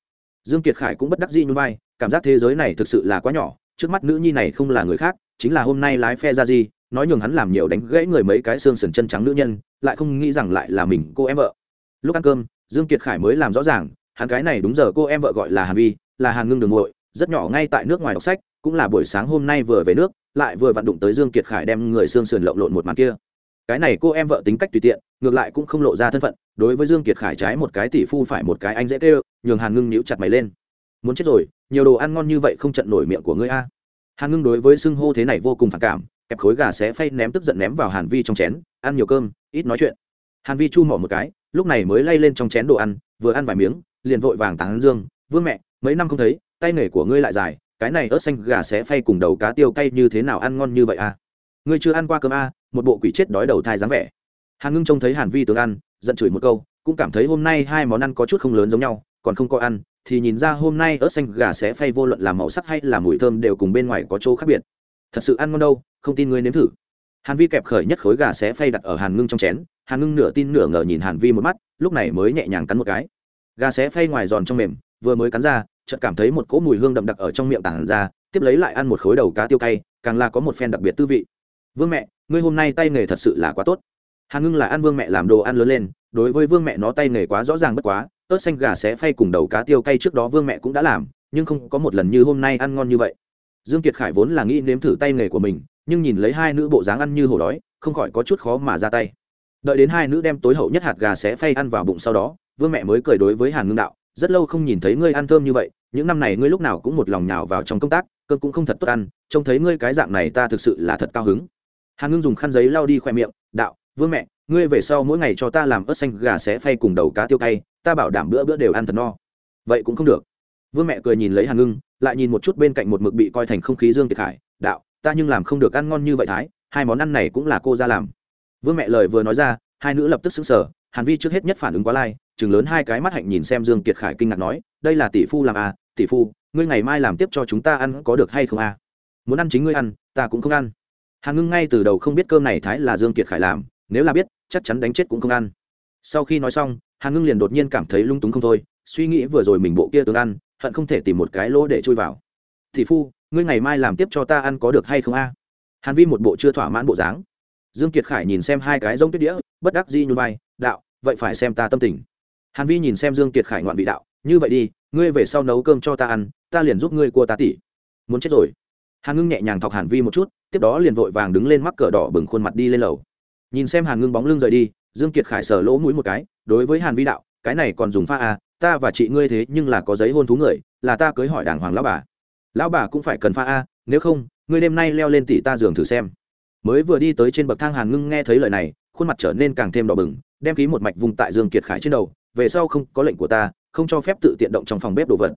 Dương kiệt khải cũng bất đắc dĩ như vai, cảm giác thế giới này thực sự là quá nhỏ, trước mắt nữ nhi này không là người khác, chính là hôm nay lái phe ra gì, nói nhường hắn làm nhiều đánh gãy người mấy cái xương sườn chân trắng nữ nhân, lại không nghĩ rằng lại là mình cô em vợ. Lúc ăn cơm, dương kiệt khải mới làm rõ ràng, hắn cái này đúng giờ cô em vợ gọi là hàn vi, là hàn ngưng đường muội, rất nhỏ ngay tại nước ngoài đọc sách cũng là buổi sáng hôm nay vừa về nước, lại vừa vặn đụng tới dương kiệt khải đem người xương sườn lộn lộn một màn kia. Cái này cô em vợ tính cách tùy tiện, ngược lại cũng không lộ ra thân phận, đối với dương kiệt khải trái một cái tỷ phu phải một cái anh dễ kêu, nhường hàn ngưng nhíu chặt mày lên. Muốn chết rồi, nhiều đồ ăn ngon như vậy không trận nổi miệng của ngươi a. Hàn ngưng đối với xưng hô thế này vô cùng phản cảm, kẹp khối gà xé phay ném tức giận ném vào hàn vi trong chén, ăn nhiều cơm, ít nói chuyện. Hàn vi chu mỏ một cái, lúc này mới lay lên trong chén đồ ăn, vừa ăn vài miếng, liền vội vàng tán dương, vương mẹ, mấy năm không thấy, tay nghề của ngươi lại dài cái này ớt xanh gà xé phay cùng đầu cá tiêu cay như thế nào ăn ngon như vậy à? ngươi chưa ăn qua cơm à? một bộ quỷ chết đói đầu thai dáng vẻ hàn ngưng trông thấy hàn vi tướng ăn, giận chửi một câu, cũng cảm thấy hôm nay hai món ăn có chút không lớn giống nhau, còn không có ăn, thì nhìn ra hôm nay ớt xanh gà sẽ phay vô luận là màu sắc hay là mùi thơm đều cùng bên ngoài có chỗ khác biệt thật sự ăn ngon đâu, không tin ngươi nếm thử hàn vi kẹp khởi nhất khối gà sẽ phay đặt ở hàn ngưng trong chén, hàn ngưng nửa tin nửa ngờ nhìn hàn vi một mắt, lúc này mới nhẹ nhàng cắn một cái gà sẽ phay ngoài giòn trong mềm, vừa mới cắn ra chợt cảm thấy một cỗ mùi hương đậm đặc ở trong miệng tản ra, tiếp lấy lại ăn một khối đầu cá tiêu cay, càng là có một phen đặc biệt tư vị. Vương mẹ, ngươi hôm nay tay nghề thật sự là quá tốt. Hàn ngưng là ăn vương mẹ làm đồ ăn lớn lên, đối với vương mẹ nó tay nghề quá rõ ràng bất quá, ớt xanh gà xé phay cùng đầu cá tiêu cay trước đó vương mẹ cũng đã làm, nhưng không có một lần như hôm nay ăn ngon như vậy. Dương kiệt khải vốn là nghĩ nếm thử tay nghề của mình, nhưng nhìn lấy hai nữ bộ dáng ăn như hổ đói, không khỏi có chút khó mà ra tay. Đợi đến hai nữ đem tối hậu nhất hạt gà xé phay ăn vào bụng sau đó, vương mẹ mới cười đối với hàn ngưng đạo rất lâu không nhìn thấy ngươi ăn thơm như vậy, những năm này ngươi lúc nào cũng một lòng nhào vào trong công tác cơm cũng không thật tốt ăn, trông thấy ngươi cái dạng này ta thực sự là thật cao hứng. Hàn ngưng dùng khăn giấy lau đi khoe miệng, đạo, vương mẹ, ngươi về sau mỗi ngày cho ta làm ớt xanh gà xé phay cùng đầu cá tiêu cay, ta bảo đảm bữa bữa đều ăn thật no. Vậy cũng không được. Vương mẹ cười nhìn lấy hàn ngưng, lại nhìn một chút bên cạnh một mực bị coi thành không khí dương kiệt khải, đạo, ta nhưng làm không được ăn ngon như vậy thái, hai món ăn này cũng là cô ra làm. Vương mẹ lời vừa nói ra, hai nữ lập tức xứng sở hàn vi trước hết nhất phản ứng quá lai chừng lớn hai cái mắt hạnh nhìn xem dương kiệt khải kinh ngạc nói, đây là tỷ phu làm à? Tỷ phu, ngươi ngày mai làm tiếp cho chúng ta ăn có được hay không à? Muốn ăn chính ngươi ăn, ta cũng không ăn. Hàn ngưng ngay từ đầu không biết cơm này thái là dương kiệt khải làm, nếu là biết, chắc chắn đánh chết cũng không ăn. Sau khi nói xong, hàn ngưng liền đột nhiên cảm thấy lung túng không thôi, suy nghĩ vừa rồi mình bộ kia tướng ăn, hận không thể tìm một cái lỗ để chui vào. Tỷ phu, ngươi ngày mai làm tiếp cho ta ăn có được hay không a hàn vi một bộ chưa thỏa mãn bộ dáng. Dương kiệt khải nhìn xem hai cái rông tuyết đĩa, bất đắc di nhún vai đạo, vậy phải xem ta tâm tình. Hàn vi nhìn xem dương kiệt khải ngoạn vị đạo, như vậy đi, ngươi về sau nấu cơm cho ta ăn, ta liền giúp ngươi cua tá tỉ. Muốn chết rồi. Hàn ngưng nhẹ nhàng thọc hàn vi một chút, tiếp đó liền vội vàng đứng lên mắc cờ đỏ bừng khuôn mặt đi lên lầu. Nhìn xem hàn ngưng bóng lưng rời đi, dương kiệt khải sờ lỗ mũi một cái, đối với hàn vi đạo, cái này còn dùng pha à ta và chị ngươi thế nhưng là có giấy hôn thú người, là ta cưới hỏi đàng hoàng lão bà. Lão bà cũng phải cần pha a nếu không, ngươi đêm nay leo lên tỷ ta giường thử xem. Mới vừa đi tới trên bậc thang hàn ngưng nghe thấy lời này, khuôn mặt trở nên càng thêm đỏ bừng đem ký một mạch vùng tại dương kiệt khải trên đầu, về sau không có lệnh của ta, không cho phép tự tiện động trong phòng bếp đồ vật.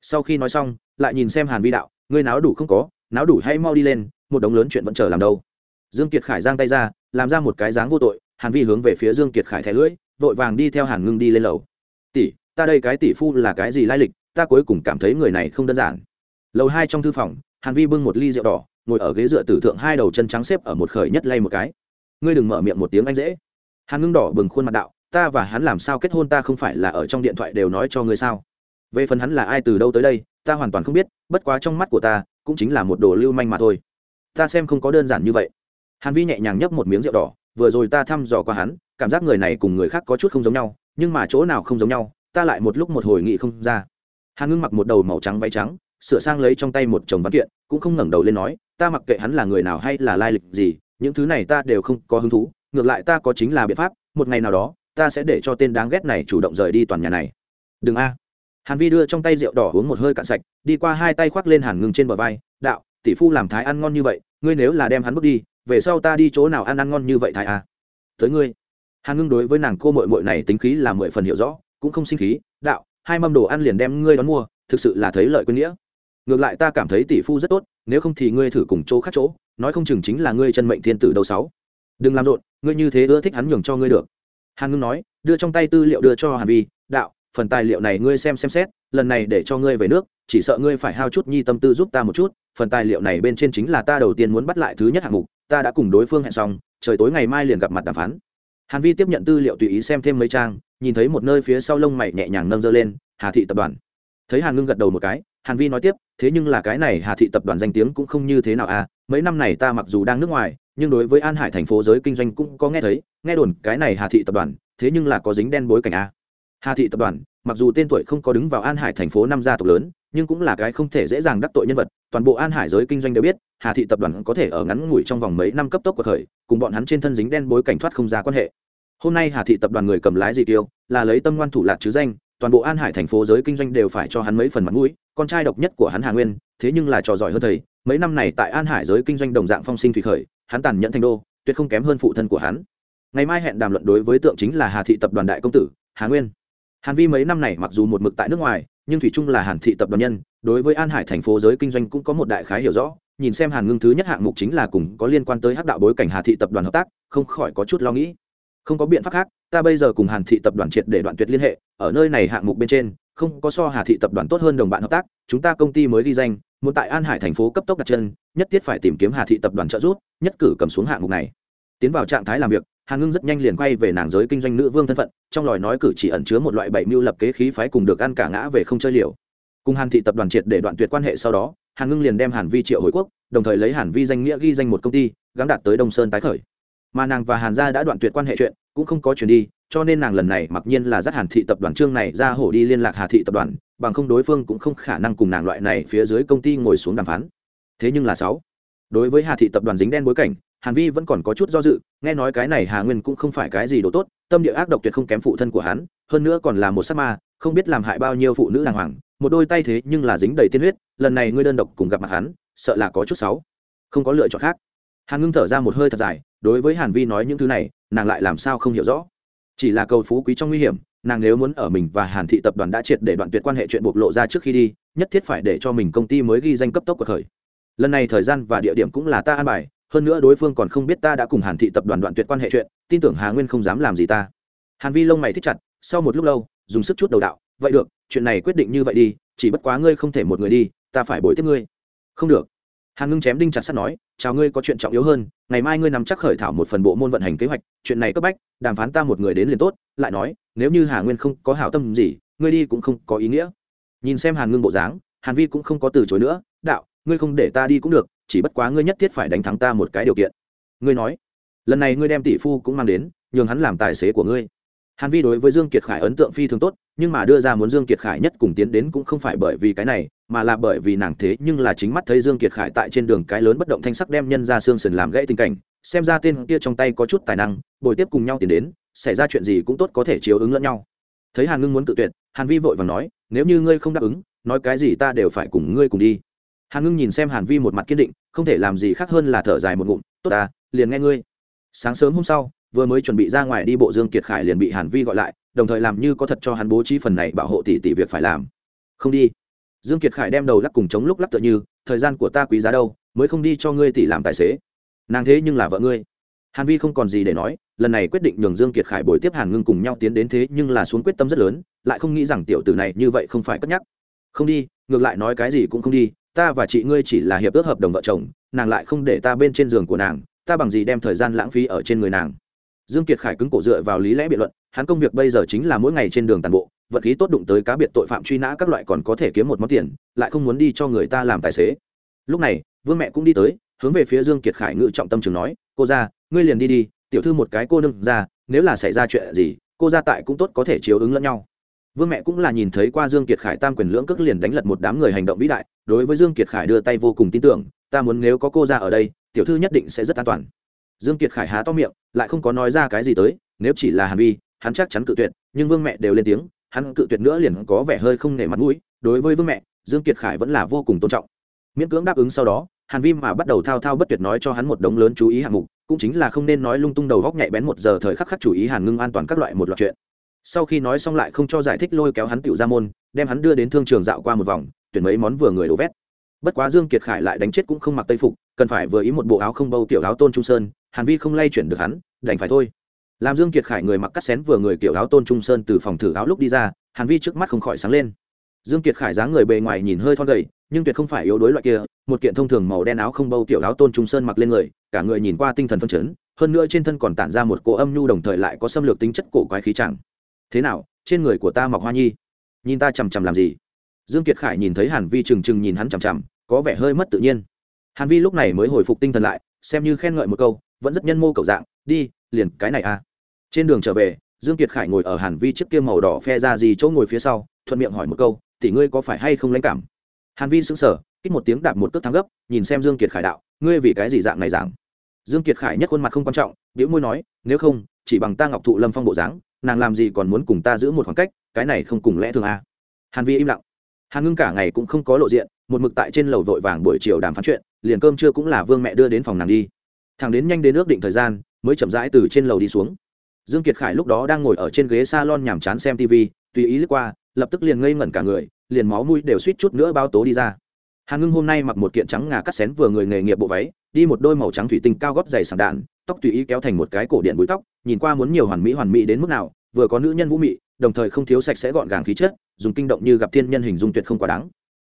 Sau khi nói xong, lại nhìn xem hàn vi đạo, ngươi náo đủ không có, náo đủ hay mau đi lên, một đống lớn chuyện vẫn chờ làm đâu. Dương kiệt khải giang tay ra, làm ra một cái dáng vô tội, hàn vi hướng về phía dương kiệt khải thẻ lưỡi, vội vàng đi theo hàn ngưng đi lên lầu. Tỷ, ta đây cái tỷ phu là cái gì lai lịch, ta cuối cùng cảm thấy người này không đơn giản. Lầu hai trong thư phòng, hàn vi bưng một ly rượu đỏ, ngồi ở ghế dựa tử thượng hai đầu chân trắng xếp ở một khởi nhất lay một cái. Ngươi đừng mở miệng một tiếng anh dễ hàn ngưng đỏ bừng khuôn mặt đạo, ta và hắn làm sao kết hôn ta không phải là ở trong điện thoại đều nói cho ngươi sao? Về phần hắn là ai từ đâu tới đây, ta hoàn toàn không biết, bất quá trong mắt của ta, cũng chính là một đồ lưu manh mà thôi. Ta xem không có đơn giản như vậy. Hàn vi nhẹ nhàng nhấp một miếng rượu đỏ, vừa rồi ta thăm dò qua hắn, cảm giác người này cùng người khác có chút không giống nhau, nhưng mà chỗ nào không giống nhau, ta lại một lúc một hồi nghị không ra. Hàn ngưng mặc một đầu màu trắng váy trắng, sửa sang lấy trong tay một chồng văn kiện, cũng không ngẩng đầu lên nói, ta mặc kệ hắn là người nào hay là lai lịch gì, những thứ này ta đều không có hứng thú ngược lại ta có chính là biện pháp, một ngày nào đó, ta sẽ để cho tên đáng ghét này chủ động rời đi toàn nhà này. Đừng a. Hàn vi đưa trong tay rượu đỏ uống một hơi cạn sạch, đi qua hai tay khoác lên hàn ngưng trên bờ vai, đạo, tỷ phu làm thái ăn ngon như vậy, ngươi nếu là đem hắn bước đi, về sau ta đi chỗ nào ăn ăn ngon như vậy thái a? Tới ngươi. Hàn ngưng đối với nàng cô mội mội này tính khí là mười phần hiểu rõ, cũng không sinh khí, đạo, hai mâm đồ ăn liền đem ngươi đón mua, thực sự là thấy lợi quên nghĩa. Ngược lại ta cảm thấy tỷ phu rất tốt, nếu không thì ngươi thử cùng chỗ khác chỗ, nói không chừng chính là ngươi chân mệnh thiên tử đầu sáu đừng làm rộn, ngươi như thế ưa thích hắn nhường cho ngươi được. Hàn ngưng nói, đưa trong tay tư liệu đưa cho hàn vi, đạo, phần tài liệu này ngươi xem xem xét, lần này để cho ngươi về nước, chỉ sợ ngươi phải hao chút nhi tâm tư giúp ta một chút, phần tài liệu này bên trên chính là ta đầu tiên muốn bắt lại thứ nhất hạng mục, ta đã cùng đối phương hẹn xong, trời tối ngày mai liền gặp mặt đàm phán. Hàn vi tiếp nhận tư liệu tùy ý xem thêm mấy trang, nhìn thấy một nơi phía sau lông mày nhẹ nhàng nâng dơ lên, hà thị tập đoàn. Thấy hàn ngưng gật đầu một cái, hàn vi nói tiếp, thế nhưng là cái này hà thị tập đoàn danh tiếng cũng không như thế nào à mấy năm này ta mặc dù đang nước ngoài nhưng đối với an hải thành phố giới kinh doanh cũng có nghe thấy, nghe đồn cái này hà thị tập đoàn, thế nhưng là có dính đen bối cảnh a. hà thị tập đoàn, mặc dù tên tuổi không có đứng vào an hải thành phố năm gia tộc lớn, nhưng cũng là cái không thể dễ dàng đắc tội nhân vật, toàn bộ an hải giới kinh doanh đều biết, hà thị tập đoàn có thể ở ngắn ngủi trong vòng mấy năm cấp tốc của khởi cùng bọn hắn trên thân dính đen bối cảnh thoát không ra quan hệ hôm nay hà thị tập đoàn người cầm lái gì tiêu, là lấy tâm ngoan thủ lạc chứ danh, toàn bộ an hải thành phố giới kinh doanh đều phải cho hắn mấy phần mặt mũi, con trai độc nhất của hắn hà nguyên, thế nhưng là trò giỏi hơn thầy, mấy năm này tại an hải giới kinh doanh đồng dạng phong sinh thủy khởi hắn tàn nhẫn thành đô, tuyệt không kém hơn phụ thân của hắn. Ngày mai hẹn đàm luận đối với tượng chính là hà thị tập đoàn đại công tử, hà nguyên. Hàn vi mấy năm này mặc dù một mực tại nước ngoài, nhưng thủy chung là hàn thị tập đoàn nhân, đối với an hải thành phố giới kinh doanh cũng có một đại khái hiểu rõ, nhìn xem hàn ngưng thứ nhất hạng mục chính là cùng có liên quan tới hắc đạo bối cảnh hà thị tập đoàn hợp tác, không khỏi có chút lo nghĩ. Không có biện pháp khác, ta bây giờ cùng hàn thị tập đoàn triệt để đoạn tuyệt liên hệ, ở nơi này hạng mục bên trên không có so hà thị tập đoàn tốt hơn đồng bạn hợp tác, chúng ta công ty mới ghi danh, muốn tại an hải thành phố cấp tốc đặt chân, nhất thiết phải tìm kiếm hà thị tập đoàn trợ giúp, nhất cử cầm xuống hạng mục này. Tiến vào trạng thái làm việc hàn ngưng rất nhanh liền quay về nàng giới kinh doanh nữ vương thân phận, trong lời nói cử chỉ ẩn chứa một loại bảy mưu lập kế khí phái cùng được ăn cả ngã về không chơi liều. Cùng hàn thị tập đoàn triệt để đoạn tuyệt quan hệ sau đó hàn ngưng liền đem hàn vi triệu hồi quốc, đồng thời lấy hàn vi danh nghĩa ghi danh một công ty gắn đạt tới đông sơn tái khởi. Mà nàng và hàn gia đã đoạn tuyệt quan hệ chuyện, cũng không có chuyển đi cho nên nàng lần này mặc nhiên là dắt hàn thị tập đoàn trương này ra hổ đi liên lạc hà thị tập đoàn, bằng không đối phương cũng không khả năng cùng nàng loại này phía dưới công ty ngồi xuống đàm phán. Thế nhưng là sáu, đối với hà thị tập đoàn dính đen bối cảnh, hàn vi vẫn còn có chút do dự, nghe nói cái này hà nguyên cũng không phải cái gì đồ tốt, tâm địa ác độc tuyệt không kém phụ thân của hắn, hơn nữa còn là một sắc ma, không biết làm hại bao nhiêu phụ nữ đàng hoàng, một đôi tay thế nhưng là dính đầy tiên huyết, lần này ngươi đơn độc cùng gặp mặt hắn, sợ là có chút xấu. Không có lựa chọn khác. Hàn ngưng thở ra một hơi thật dài, đối với hàn vi nói những thứ này, nàng lại làm sao không hiểu rõ chỉ là cầu phú quý trong nguy hiểm, nàng nếu muốn ở mình và hàn thị tập đoàn đã triệt để đoạn tuyệt quan hệ chuyện bộc lộ ra trước khi đi, nhất thiết phải để cho mình công ty mới ghi danh cấp tốc của khởi lần này thời gian và địa điểm cũng là ta an bài, hơn nữa đối phương còn không biết ta đã cùng hàn thị tập đoàn đoạn tuyệt quan hệ chuyện, tin tưởng hà nguyên không dám làm gì ta. Hàn vi lông mày thích chặt, sau một lúc lâu, dùng sức chút đầu đạo, vậy được, chuyện này quyết định như vậy đi, chỉ bất quá ngươi không thể một người đi, ta phải bồi tiếp ngươi. Không được hàn ngưng chém đinh chặt sắt nói, chào ngươi, có chuyện trọng yếu hơn, ngày mai ngươi nắm chắc khởi thảo một phần bộ môn vận hành kế hoạch, chuyện này cấp bách, đàm phán ta một người đến liền tốt. Lại nói, nếu như hà nguyên không có hảo tâm gì, ngươi đi cũng không có ý nghĩa. Nhìn xem hàn ngưng bộ dáng, hàn vi cũng không có từ chối nữa, đạo, ngươi không để ta đi cũng được, chỉ bất quá ngươi nhất thiết phải đánh thắng ta một cái điều kiện. Ngươi nói, lần này ngươi đem tỷ phu cũng mang đến, nhường hắn làm tài xế của ngươi hàn vi đối với dương kiệt khải ấn tượng phi thường tốt, nhưng mà đưa ra muốn dương kiệt khải nhất cùng tiến đến cũng không phải bởi vì cái này, mà là bởi vì nàng thế nhưng là chính mắt thấy dương kiệt khải tại trên đường cái lớn bất động thanh sắc đem nhân ra xương sườn làm gãy tình cảnh, xem ra tên kia trong tay có chút tài năng, bồi tiếp cùng nhau tiến đến, xảy ra chuyện gì cũng tốt có thể chiếu ứng lẫn nhau. Thấy hàn ngưng muốn tự tuyệt, hàn vi vội vàng nói, nếu như ngươi không đáp ứng, nói cái gì ta đều phải cùng ngươi cùng đi. Hàn ngưng nhìn xem hàn vi một mặt kiên định, không thể làm gì khác hơn là thở dài một ngụm, tốt ta, liền nghe ngươi. Sáng sớm hôm sau vừa mới chuẩn bị ra ngoài đi bộ dương kiệt khải liền bị hàn vi gọi lại, đồng thời làm như có thật cho hắn bố trí phần này bảo hộ tỷ tỷ việc phải làm. Không đi. Dương kiệt khải đem đầu lắc cùng chống lúc lắc tựa như, thời gian của ta quý giá đâu, mới không đi cho ngươi tỷ làm tài xế. Nàng thế nhưng là vợ ngươi. Hàn vi không còn gì để nói, lần này quyết định nhường dương kiệt khải bồi tiếp hàn ngưng cùng nhau tiến đến thế nhưng là xuống quyết tâm rất lớn, lại không nghĩ rằng tiểu tử này như vậy không phải cất nhắc. Không đi, ngược lại nói cái gì cũng không đi, ta và chị ngươi chỉ là hiệp ước hợp đồng vợ chồng, nàng lại không để ta bên trên giường của nàng, ta bằng gì đem thời gian lãng phí ở trên người nàng dương kiệt khải cứng cổ dựa vào lý lẽ biện luận, hắn công việc bây giờ chính là mỗi ngày trên đường tàn bộ vật khí tốt đụng tới cá biệt tội phạm truy nã các loại còn có thể kiếm một món tiền, lại không muốn đi cho người ta làm tài xế. Lúc này, vương mẹ cũng đi tới, hướng về phía dương kiệt khải ngự trọng tâm trường nói, cô ra ngươi liền đi đi, tiểu thư một cái cô nương ra, nếu là xảy ra chuyện gì, cô ra tại cũng tốt có thể chiếu ứng lẫn nhau. Vương mẹ cũng là nhìn thấy qua dương kiệt khải tam quyền lưỡng cước liền đánh lật một đám người hành động vĩ đại, đối với dương kiệt khải đưa tay vô cùng tin tưởng, ta muốn nếu có cô ra ở đây, tiểu thư nhất định sẽ rất an toàn. Dương kiệt khải há to miệng lại không có nói ra cái gì tới, nếu chỉ là hàn vi, hắn chắc chắn cự tuyệt, nhưng vương mẹ đều lên tiếng, hắn cự tuyệt nữa liền có vẻ hơi không nể mặt mũi, đối với vương mẹ, dương kiệt khải vẫn là vô cùng tôn trọng. Miễn cưỡng đáp ứng sau đó, hàn vi mà bắt đầu thao thao bất tuyệt nói cho hắn một đống lớn chú ý hạng mục, cũng chính là không nên nói lung tung đầu góc nhạy bén một giờ thời khắc khắc chú ý hàn ngưng an toàn các loại một loạt chuyện. Sau khi nói xong lại không cho giải thích lôi kéo hắn tiểu ra môn, đem hắn đưa đến thương trường dạo qua một vòng, tuyển mấy món vừa người đổ vét. Bất quá dương kiệt khải lại đánh chết cũng không mặc tây phục, cần phải vừa ý một bộ áo không bâu tiểu áo tôn trung sơn hàn vi không lay chuyển được hắn, đành phải thôi. Làm dương kiệt khải người mặc cắt xén vừa người kiểu áo tôn trung sơn từ phòng thử áo lúc đi ra, hàn vi trước mắt không khỏi sáng lên. Dương kiệt khải dáng người bề ngoài nhìn hơi thon gầy, nhưng tuyệt không phải yếu đuối loại kia, một kiện thông thường màu đen áo không bâu kiểu áo tôn trung sơn mặc lên người, cả người nhìn qua tinh thần phân chấn, hơn nữa trên thân còn tản ra một cỗ âm nhu đồng thời lại có xâm lược tính chất cổ quái khí chẳng. Thế nào, trên người của ta mọc hoa nhi? Nhìn ta chằm chằm làm gì? Dương kiệt khải nhìn thấy hàn vi trừng trừng nhìn hắn chằm chằm, có vẻ hơi mất tự nhiên. Hàn vi lúc này mới hồi phục tinh thần lại, xem như khen ngợi một câu vẫn rất nhân mô cầu dạng, đi, liền cái này à. Trên đường trở về, dương kiệt khải ngồi ở hàn vi chiếc kia màu đỏ phe ra gì chỗ ngồi phía sau, thuận miệng hỏi một câu, tỷ ngươi có phải hay không lãnh cảm? Hàn vi sững sờ, kích một tiếng đạp một cước thắng gấp, nhìn xem dương kiệt khải đạo, ngươi vì cái gì dạng này dạng? Dương kiệt khải nhất khuôn mặt không quan trọng biểu môi nói, nếu không, chỉ bằng ta ngọc thụ lâm phong bộ dáng, nàng làm gì còn muốn cùng ta giữ một khoảng cách, cái này không cùng lẽ thường à. hàn vi im lặng. Hàn ngưng cả ngày cũng không có lộ diện, một mực tại trên lầu vội vàng buổi chiều đàm phán chuyện, liền cơm trưa cũng là vương mẹ đưa đến phòng nàng đi thằng đến nhanh đến ước định thời gian, mới chậm rãi từ trên lầu đi xuống. Dương kiệt khải lúc đó đang ngồi ở trên ghế salon nhàm chán xem tv tùy ý lướt qua, lập tức liền ngây ngẩn cả người, liền máu mũi đều suýt chút nữa bao tố đi ra. Hàn ngưng hôm nay mặc một kiện trắng ngà cắt xén vừa người nghề nghiệp bộ váy, đi một đôi màu trắng thủy tinh cao gót dày sảng đạn, tóc tùy ý kéo thành một cái cổ điện búi tóc, nhìn qua muốn nhiều hoàn mỹ hoàn mỹ đến mức nào, vừa có nữ nhân vũ mị, đồng thời không thiếu sạch sẽ gọn gàng khí chất, dùng kinh động như gặp thiên nhân hình dung tuyệt không quá đáng.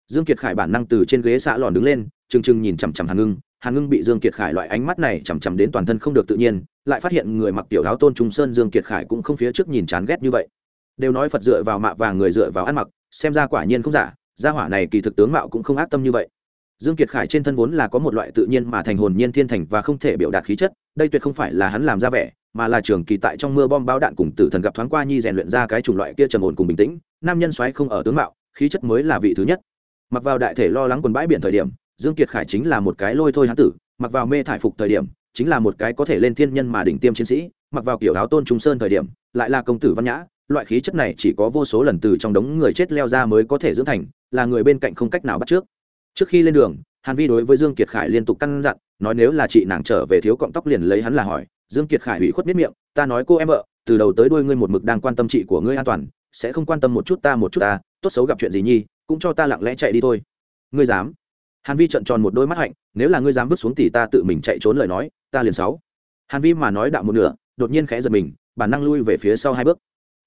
Dương kiệt khải bản năng từ trên ghế xạ lòn đứng lên, trừng trừng nhìn chằm chằm hàn ngưng hàn ngưng bị dương kiệt khải loại ánh mắt này chằm chằm đến toàn thân không được tự nhiên, lại phát hiện người mặc tiểu áo tôn trung sơn dương kiệt khải cũng không phía trước nhìn chán ghét như vậy. Đều nói phật dựa vào mạ và người dựa vào ăn mặc, xem ra quả nhiên không giả, gia hỏa này kỳ thực tướng mạo cũng không ác tâm như vậy. Dương kiệt khải trên thân vốn là có một loại tự nhiên mà thành hồn nhiên thiên thành và không thể biểu đạt khí chất, đây tuyệt không phải là hắn làm ra vẻ, mà là trường kỳ tại trong mưa bom bao đạn cùng tử thần gặp thoáng qua nhi rèn luyện ra cái chủng loại kia trầm ổn cùng bình tĩnh, nam nhân xoáy không ở tướng mạo, khí chất mới là vị thứ nhất. Mặc vào đại thể lo lắng quần bãi biển thời điểm dương kiệt khải chính là một cái lôi thôi hán tử, mặc vào mê thải phục thời điểm, chính là một cái có thể lên thiên nhân mà đỉnh tiêm chiến sĩ, mặc vào kiểu áo tôn trung sơn thời điểm, lại là công tử văn nhã, loại khí chất này chỉ có vô số lần từ trong đống người chết leo ra mới có thể dưỡng thành, là người bên cạnh không cách nào bắt trước. Trước khi lên đường, hàn vi đối với dương kiệt khải liên tục căn dặn, nói nếu là chị nàng trở về thiếu cọng tóc liền lấy hắn là hỏi, dương kiệt khải ủy khuất biết miệng, ta nói cô em vợ, từ đầu tới đuôi ngươi một mực đang quan tâm chị của ngươi an toàn, sẽ không quan tâm một chút ta một chút ta, tốt xấu gặp chuyện gì nhi, cũng cho ta lặng lẽ chạy đi thôi. Ngươi dám? Hàn vi trận tròn một đôi mắt hạnh, nếu là ngươi dám vứt xuống tỷ ta tự mình chạy trốn lời nói, ta liền sáu. Hàn vi mà nói đạo một nửa, đột nhiên khẽ giật mình, bản năng lui về phía sau hai bước.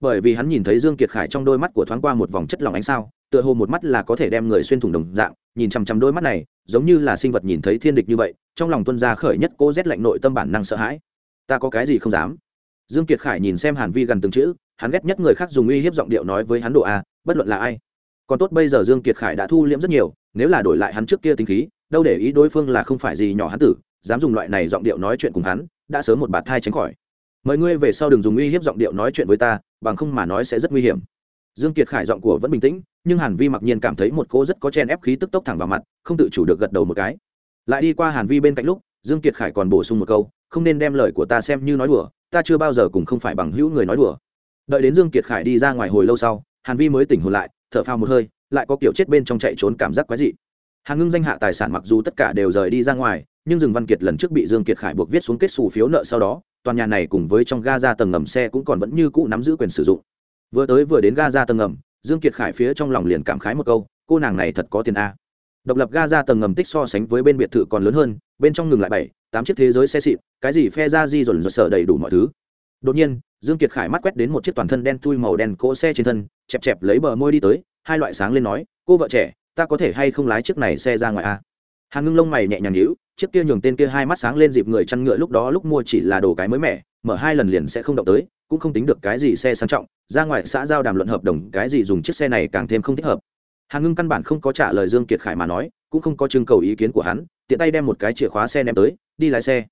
Bởi vì hắn nhìn thấy dương kiệt khải trong đôi mắt của thoáng qua một vòng chất lỏng ánh sao, tựa hồ một mắt là có thể đem người xuyên thủng đồng dạng, nhìn chằm chằm đôi mắt này, giống như là sinh vật nhìn thấy thiên địch như vậy, trong lòng tuân Gia khởi nhất cô rét lạnh nội tâm bản năng sợ hãi. Ta có cái gì không dám? Dương kiệt khải nhìn xem hàn vi gần từng chữ, hắn ghét nhất người khác dùng uy hiếp giọng điệu nói với hắn độ a, bất luận là ai còn tốt bây giờ dương kiệt khải đã thu liễm rất nhiều, nếu là đổi lại hắn trước kia tính khí, đâu để ý đối phương là không phải gì nhỏ hắn tử, dám dùng loại này giọng điệu nói chuyện cùng hắn, đã sớm một bạt thai tránh khỏi. Mời ngươi về sau đừng dùng uy hiếp giọng điệu nói chuyện với ta, bằng không mà nói sẽ rất nguy hiểm. Dương kiệt khải giọng của vẫn bình tĩnh, nhưng hàn vi mặc nhiên cảm thấy một cô rất có chen ép khí tức tốc thẳng vào mặt, không tự chủ được gật đầu một cái. Lại đi qua hàn vi bên cạnh lúc, dương kiệt khải còn bổ sung một câu, không nên đem lời của ta xem như nói đùa, ta chưa bao giờ cùng không phải bằng hữu người nói đùa. Đợi đến dương kiệt khải đi ra ngoài hồi lâu sau, hàn vi mới tỉnh hồn lại thở phào một hơi, lại có kiểu chết bên trong chạy trốn cảm giác quái dị. Hàng ngưng danh hạ tài sản mặc dù tất cả đều rời đi ra ngoài, nhưng rừng văn kiệt lần trước bị dương kiệt khải buộc viết xuống kết xù phiếu nợ sau đó toàn nhà này cùng với trong ga ra tầng ngầm xe cũng còn vẫn như cũ nắm giữ quyền sử dụng. Vừa tới vừa đến ga ra tầng ngầm, dương kiệt khải phía trong lòng liền cảm khái một câu, cô nàng này thật có tiền a. Độc lập ga ra tầng ngầm tích so sánh với bên biệt thự còn lớn hơn, bên trong ngừng lại bảy, tám chiếc thế giới xe xịn, cái gì phe ra di dồn dồn sở đầy đủ mọi thứ. Đột nhiên dương kiệt khải mắt quét đến một chiếc toàn thân đen thui màu đen cỗ xe trên thân, chẹp chẹp lấy bờ môi đi tới, hai loại sáng lên nói, cô vợ trẻ, ta có thể hay không lái chiếc này xe ra ngoài a hàn ngưng lông mày nhẹ nhàng nhíu, chiếc kia nhường tên kia hai mắt sáng lên dịp người chăn ngựa lúc đó lúc mua chỉ là đồ cái mới mẻ, mở hai lần liền sẽ không động tới, cũng không tính được cái gì xe sang trọng, ra ngoài xã giao đàm luận hợp đồng, cái gì dùng chiếc xe này càng thêm không thích hợp. Hàn ngưng căn bản không có trả lời dương kiệt khải mà nói, cũng không có trưng cầu ý kiến của hắn, tiện tay đem một cái chìa khóa xe ném tới, đi lái xe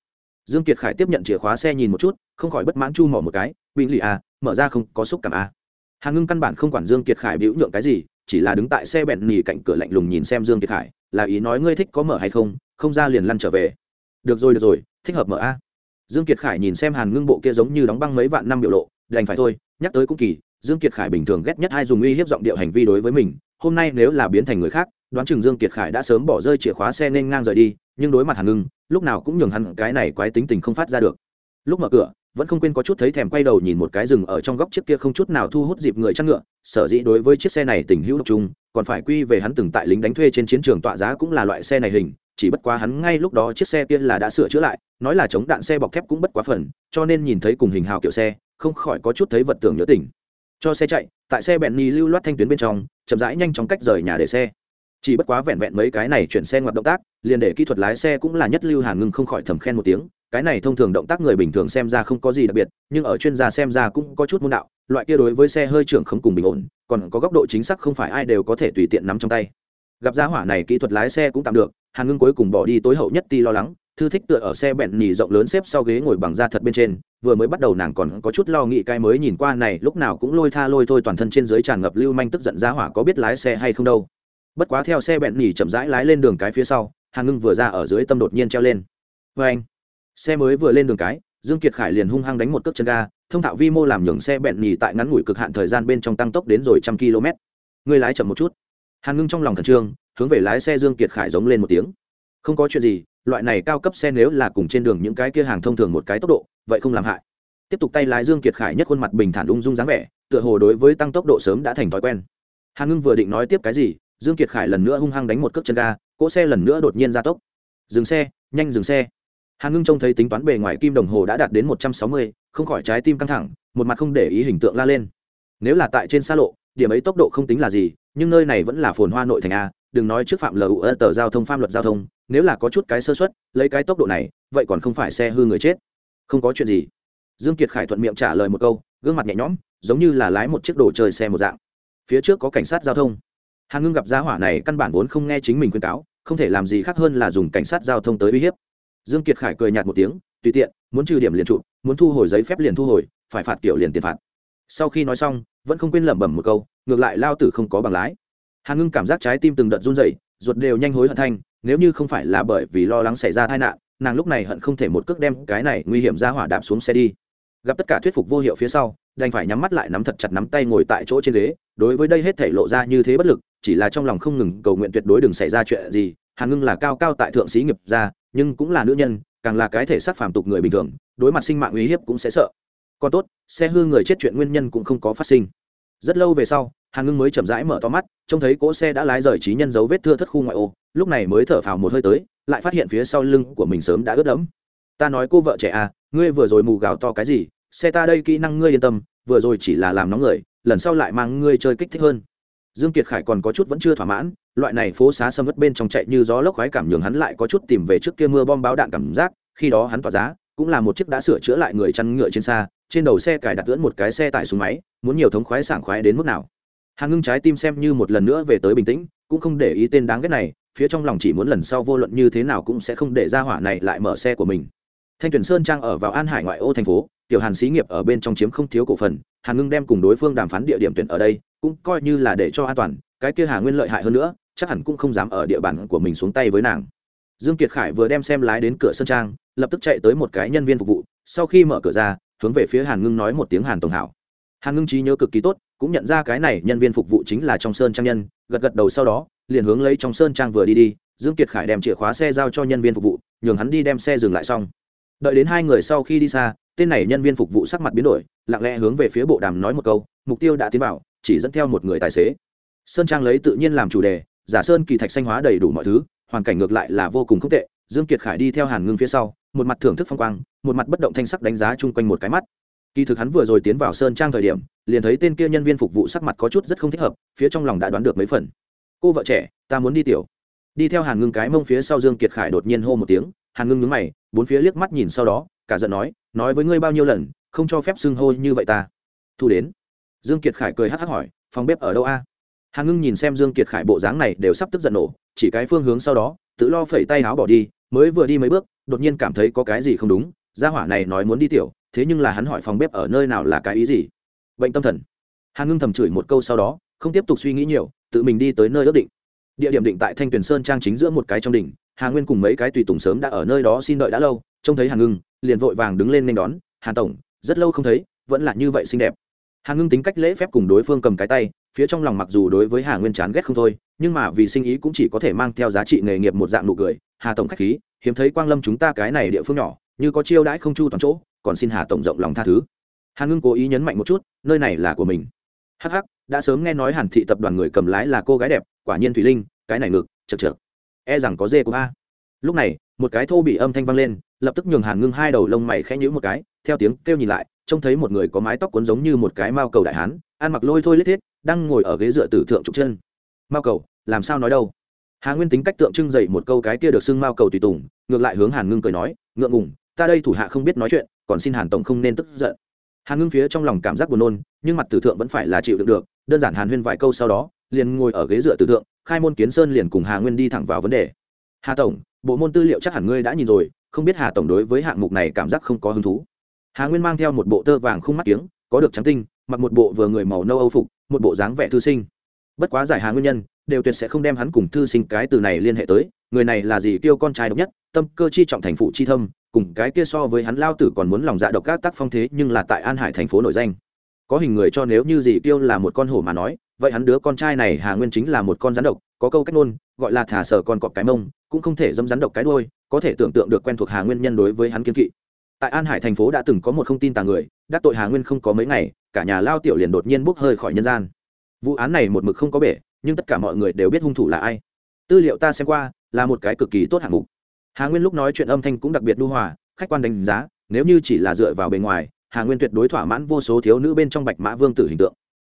dương kiệt khải tiếp nhận chìa khóa xe nhìn một chút, không khỏi bất mãn chu mỏ một cái bình lì à mở ra không có xúc cảm à. hàn ngưng căn bản không quản dương kiệt khải biểu nhượng cái gì, chỉ là đứng tại xe bẹn nỉ cạnh cửa lạnh lùng nhìn xem dương kiệt khải, là ý nói ngươi thích có mở hay không không ra liền lăn trở về được rồi được rồi, thích hợp mở a dương kiệt khải nhìn xem hàn ngưng bộ kia giống như đóng băng mấy vạn năm biểu lộ, đành phải thôi, nhắc tới cũng kỳ, dương kiệt khải bình thường ghét nhất hai dùng uy hiếp giọng điệu hành vi đối với mình, hôm nay nếu là biến thành người khác, đoán chừng dương kiệt khải đã sớm bỏ rơi chìa khóa xe nên ngang rời đi nhưng đối mặt hàn ngưng, lúc nào cũng nhường hắn cái này quái tính tình không phát ra được. Lúc mở cửa, vẫn không quên có chút thấy thèm quay đầu nhìn một cái rừng ở trong góc chiếc kia không chút nào thu hút dịp người chăn ngựa, sở dĩ đối với chiếc xe này tình hữu độc trung còn phải quy về hắn từng tại lính đánh thuê trên chiến trường tọa giá cũng là loại xe này hình, chỉ bất quá hắn ngay lúc đó chiếc xe kia là đã sửa chữa lại, nói là chống đạn xe bọc thép cũng bất quá phần, cho nên nhìn thấy cùng hình hào kiểu xe, không khỏi có chút thấy vật tưởng nhớ tình. Cho xe chạy, tại xe bẹn ni lưu loát thanh tuyến bên trong, chậm rãi nhanh chóng cách rời nhà để xe chỉ bất quá vẹn vẹn mấy cái này chuyển xe ngoặt động tác, liền để kỹ thuật lái xe cũng là nhất lưu hàn ngưng không khỏi thầm khen một tiếng, cái này thông thường động tác người bình thường xem ra không có gì đặc biệt, nhưng ở chuyên gia xem ra cũng có chút môn đạo, loại kia đối với xe hơi trưởng không cùng bình ổn, còn có góc độ chính xác không phải ai đều có thể tùy tiện nắm trong tay. Gặp giá hỏa này kỹ thuật lái xe cũng tạm được hàn ngưng cuối cùng bỏ đi tối hậu nhất ti lo lắng, thư thích tựa ở xe bẹn nhì rộng lớn xếp sau ghế ngồi bằng da thật bên trên, vừa mới bắt đầu nàng còn có chút lo nghĩ cái mới nhìn qua này, lúc nào cũng lôi tha lôi thôi toàn thân trên dưới tràn ngập lưu manh tức giận giá hỏa có biết lái xe hay không đâu bất quá theo xe bẹn nhì chậm rãi lái lên đường cái phía sau hàn ngưng vừa ra ở dưới tâm đột nhiên treo lên. Vê anh, xe mới vừa lên đường cái, dương kiệt khải liền hung hăng đánh một cước chân ga, thông thạo vi mô làm nhường xe bẹn nhì tại ngắn ngủi cực hạn thời gian bên trong tăng tốc đến rồi trăm km. Người lái chậm một chút. Hàn ngưng trong lòng khẩn trương, hướng về lái xe dương kiệt khải giống lên một tiếng. Không có chuyện gì, loại này cao cấp xe nếu là cùng trên đường những cái kia hàng thông thường một cái tốc độ, vậy không làm hại. Tiếp tục tay lái dương kiệt khải nhất khuôn mặt bình thản ung dung dáng vẻ, tựa hồ đối với tăng tốc độ sớm đã thành thói quen. Hàn ngưng vừa định nói tiếp cái gì dương kiệt khải lần nữa hung hăng đánh một cước chân ga, cỗ xe lần nữa đột nhiên ra tốc. Dừng xe, nhanh dừng xe. Hàn ngưng trông thấy tính toán bề ngoài kim đồng hồ đã đạt đến một trăm sáu mươi, không khỏi trái tim căng thẳng, một mặt không để ý hình tượng la lên. Nếu là tại trên xa lộ, điểm ấy tốc độ không tính là gì, nhưng nơi này vẫn là phồn hoa nội thành a, đừng nói trước phạm lờ tờ giao thông, pháp luật giao thông, nếu là có chút cái sơ xuất lấy cái tốc độ này, vậy còn không phải xe hư người chết. Không có chuyện gì. Dương kiệt khải thuận miệng trả lời một câu, gương mặt nhẹ nhõm, giống như là lái một chiếc đồ chơi xe một dạng. Phía trước có cảnh sát giao thông hàn ngưng gặp giá hỏa này căn bản vốn không nghe chính mình khuyên cáo, không thể làm gì khác hơn là dùng cảnh sát giao thông tới uy hiếp. Dương kiệt khải cười nhạt một tiếng, tùy tiện, muốn trừ điểm liền trụ, muốn thu hồi giấy phép liền thu hồi, phải phạt kiểu liền tiền phạt. Sau khi nói xong, vẫn không quên lẩm bẩm một câu, ngược lại lao tử không có bằng lái. Hàn ngưng cảm giác trái tim từng đợt run rẩy, ruột đều nhanh hối hận thanh, nếu như không phải là bởi vì lo lắng xảy ra tai nạn, nàng lúc này hận không thể một cước đem cái này nguy hiểm ra hỏa đạp xuống xe đi. Gặp tất cả thuyết phục vô hiệu phía sau đành phải nhắm mắt lại nắm thật chặt nắm tay ngồi tại chỗ trên ghế, đối với đây hết thể lộ ra như thế bất lực, chỉ là trong lòng không ngừng cầu nguyện tuyệt đối đừng xảy ra chuyện gì, hàn ngưng là cao cao tại thượng sĩ nghiệp gia, nhưng cũng là nữ nhân, càng là cái thể xác phàm tục người bình thường, đối mặt sinh mạng uy hiếp cũng sẽ sợ. Còn tốt, xe hư người chết chuyện nguyên nhân cũng không có phát sinh. Rất lâu về sau, hàn ngưng mới chậm rãi mở to mắt, trông thấy cỗ xe đã lái rời trí nhân dấu vết thưa thất khu ngoại ô, lúc này mới thở phào một hơi tới, lại phát hiện phía sau lưng của mình sớm đã ướt đẫm. Ta nói cô vợ trẻ à ngươi vừa rồi mù gào to cái gì xe ta đây kỹ năng ngươi yên tâm, vừa rồi chỉ là làm nóng người, lần sau lại mang ngươi chơi kích thích hơn. Dương kiệt khải còn có chút vẫn chưa thỏa mãn, loại này phố xá sầm ớt bên trong chạy như gió lốc khoái cảm nhường hắn lại có chút tìm về trước kia mưa bom báo đạn cảm giác, khi đó hắn tỏa giá, cũng là một chiếc đã sửa chữa lại người chăn ngựa trên xa, trên đầu xe cài đặt lưỡn một cái xe tải xuống máy, muốn nhiều thống khoái sảng khoái đến mức nào. Hàn ngưng trái tim xem như một lần nữa về tới bình tĩnh, cũng không để ý tên đáng ghét này, phía trong lòng chỉ muốn lần sau vô luận như thế nào cũng sẽ không để ra hỏa này lại mở xe của mình thanh tuyển sơn trang ở vào an hải ngoại ô thành phố, tiểu hàn xí nghiệp ở bên trong chiếm không thiếu cổ phần, hàn ngưng đem cùng đối phương đàm phán địa điểm tuyển ở đây, cũng coi như là để cho an toàn, cái kia hà nguyên lợi hại hơn nữa, chắc hẳn cũng không dám ở địa bàn của mình xuống tay với nàng. Dương kiệt khải vừa đem xem lái đến cửa sơn trang, lập tức chạy tới một cái nhân viên phục vụ, sau khi mở cửa ra, hướng về phía hàn ngưng nói một tiếng hàn tổng hảo. Hàn ngưng trí nhớ cực kỳ tốt, cũng nhận ra cái này nhân viên phục vụ chính là trong sơn trang nhân, gật gật đầu sau đó, liền hướng lấy trong sơn trang vừa đi đi, dương kiệt khải đem chìa khóa xe giao cho nhân viên phục vụ, nhường hắn đi đem xe dừng lại xong đợi đến hai người sau khi đi xa, tên này nhân viên phục vụ sắc mặt biến đổi, lặng lẽ hướng về phía bộ đàm nói một câu, mục tiêu đã tiến vào, chỉ dẫn theo một người tài xế. Sơn trang lấy tự nhiên làm chủ đề, giả sơn kỳ thạch xanh hóa đầy đủ mọi thứ, hoàn cảnh ngược lại là vô cùng không tệ. Dương kiệt khải đi theo hàn ngưng phía sau, một mặt thưởng thức phong quang, một mặt bất động thanh sắc đánh giá chung quanh một cái mắt. Kỳ thực hắn vừa rồi tiến vào sơn trang thời điểm, liền thấy tên kia nhân viên phục vụ sắc mặt có chút rất không thích hợp, phía trong lòng đã đoán được mấy phần. Cô vợ trẻ, ta muốn đi tiểu. Đi theo hàn ngưng cái mông phía sau dương kiệt khải đột nhiên hô một tiếng, hàn ngưng nhướng mày bốn phía liếc mắt nhìn sau đó, cả giận nói nói với ngươi bao nhiêu lần, không cho phép xưng hô như vậy ta. Thu đến. Dương kiệt khải cười hắc hắc hỏi, phòng bếp ở đâu a? Hàn ngưng nhìn xem dương kiệt khải bộ dáng này đều sắp tức giận nổ, chỉ cái phương hướng sau đó, tự lo phẩy tay áo bỏ đi, mới vừa đi mấy bước, đột nhiên cảm thấy có cái gì không đúng, gia hỏa này nói muốn đi tiểu, thế nhưng là hắn hỏi phòng bếp ở nơi nào là cái ý gì? Bệnh tâm thần. Hàn ngưng thầm chửi một câu sau đó, không tiếp tục suy nghĩ nhiều, tự mình đi tới nơi ước định. Địa điểm định tại thanh tuyền sơn trang chính giữa một cái trong đỉnh hà nguyên cùng mấy cái tùy tùng sớm đã ở nơi đó xin đợi đã lâu, trông thấy hàn ngưng, liền vội vàng đứng lên nên đón. Hàn tổng, rất lâu không thấy, vẫn là như vậy xinh đẹp. Hàn ngưng tính cách lễ phép cùng đối phương cầm cái tay, phía trong lòng mặc dù đối với hà nguyên chán ghét không thôi, nhưng mà vì sinh ý cũng chỉ có thể mang theo giá trị nghề nghiệp một dạng nụ cười. Hà tổng khách khí, hiếm thấy quang lâm chúng ta cái này địa phương nhỏ, như có chiêu đãi không chu toàn chỗ, còn xin hà tổng rộng lòng tha thứ. Hàn ngưng cố ý nhấn mạnh một chút, nơi này là của mình. Hh đã sớm nghe nói hàn thị tập đoàn người cầm lái là cô gái đẹp, quả nhiên thủy linh, cái này ngực chật chật e rằng có dê của a lúc này, một cái thô bị âm thanh vang lên, lập tức nhường hàn ngưng hai đầu lông mày khẽ nhữ một cái, theo tiếng kêu nhìn lại, trông thấy một người có mái tóc cuốn giống như một cái mao cầu đại hán, ăn mặc lôi thôi lết thiết, đang ngồi ở ghế dựa tử thượng trục chân. Mao cầu, làm sao nói đâu? Hà nguyên tính cách tượng trưng dậy một câu cái kia được xưng mao cầu tùy tùng, ngược lại hướng hàn ngưng cười nói, ngượng ngùng, ta đây thủ hạ không biết nói chuyện, còn xin hàn tổng không nên tức giận hàn ngưng phía trong lòng cảm giác buồn nôn, nhưng mặt tử thượng vẫn phải là chịu được được, đơn giản hàn huyên vài câu sau đó, liền ngồi ở ghế dựa tử thượng, khai môn kiến sơn liền cùng hà nguyên đi thẳng vào vấn đề. Hà tổng, bộ môn tư liệu chắc hẳn ngươi đã nhìn rồi, không biết hà tổng đối với hạng mục này cảm giác không có hứng thú. Hà nguyên mang theo một bộ tơ vàng không mắt tiếng có được trắng tinh, mặc một bộ vừa người màu nâu âu phục, một bộ dáng vẻ thư sinh. Bất quá giải hà nguyên nhân đều tuyệt sẽ không đem hắn cùng thư sinh cái từ này liên hệ tới, người này là gì kêu con trai độc nhất, tâm cơ chi trọng thành phụ chi thâm, cùng cái kia so với hắn lao tử còn muốn lòng dạ độc các tác phong thế nhưng là tại an hải thành phố nổi danh. Có hình người cho nếu như gì tiêu là một con hổ mà nói, vậy hắn đứa con trai này hà nguyên chính là một con rắn độc, có câu cách nôn gọi là thả sở con cọp cái mông, cũng không thể dâm rắn độc cái đôi có thể tưởng tượng được quen thuộc hà nguyên nhân đối với hắn kiên kỵ. Tại an hải thành phố đã từng có một không tin tàng người, đắc tội hà nguyên không có mấy ngày, cả nhà lao tiểu liền đột nhiên bốc hơi khỏi nhân gian. Vụ án này một mực không có bể nhưng tất cả mọi người đều biết hung thủ là ai. Tư liệu ta xem qua, là một cái cực kỳ tốt hạng mục. Hà nguyên lúc nói chuyện âm thanh cũng đặc biệt đu hòa, khách quan đánh giá, nếu như chỉ là dựa vào bề ngoài, hà nguyên tuyệt đối thỏa mãn vô số thiếu nữ bên trong bạch mã vương tử hình tượng.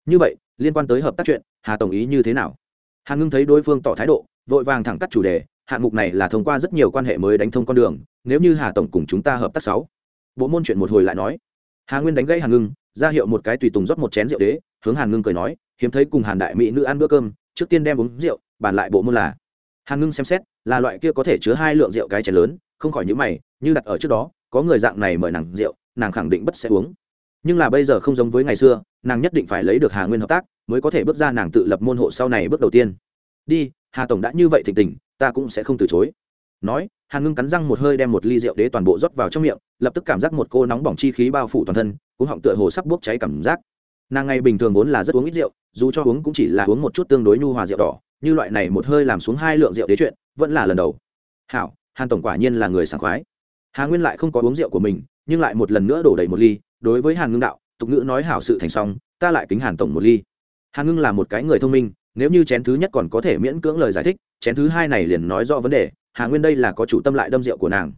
Như vậy, liên quan tới hợp tác chuyện, hà tổng ý như thế nào? Hà ngưng thấy đối phương tỏ thái độ, vội vàng thẳng cắt chủ đề, hạng mục này là thông qua rất nhiều quan hệ mới đánh thông con đường, nếu như hà tổng cùng chúng ta hợp tác sáu. Bộ môn chuyện một hồi lại nói. Hà nguyên đánh gãy Hà ngưng, ra hiệu một cái tùy tùng rót một chén rượu đế, hướng Hà ngưng cười nói hiếm thấy cùng hàn đại mỹ nữ ăn bữa cơm, trước tiên đem uống rượu, bàn lại bộ môn là. Hàn ngưng xem xét, là loại kia có thể chứa hai lượng rượu cái chén lớn, không khỏi những mày, như đặt ở trước đó, có người dạng này mời nàng rượu, nàng khẳng định bất sẽ uống. Nhưng là bây giờ không giống với ngày xưa, nàng nhất định phải lấy được hà nguyên hợp tác, mới có thể bước ra nàng tự lập môn hộ sau này bước đầu tiên. Đi, hà tổng đã như vậy thịnh tình, ta cũng sẽ không từ chối. Nói, hàn ngưng cắn răng một hơi đem một ly rượu đế toàn bộ rót vào trong miệng, lập tức cảm giác một cô nóng bỏng chi khí bao phủ toàn thân, cũng họng tựa hồ sắp bốc cháy cảm giác nàng ngày bình thường vốn là rất uống ít rượu, dù cho uống cũng chỉ là uống một chút tương đối nhu hòa rượu đỏ, như loại này một hơi làm xuống hai lượng rượu đế chuyện, vẫn là lần đầu. Hảo, hàn tổng quả nhiên là người sảng khoái. Hà nguyên lại không có uống rượu của mình, nhưng lại một lần nữa đổ đầy một ly, đối với hàn ngưng đạo, tục ngữ nói hảo sự thành xong, ta lại kính hàn tổng một ly. Hàn ngưng là một cái người thông minh, nếu như chén thứ nhất còn có thể miễn cưỡng lời giải thích, chén thứ hai này liền nói rõ vấn đề, hà nguyên đây là có chủ tâm lại đâm rượu của nàng.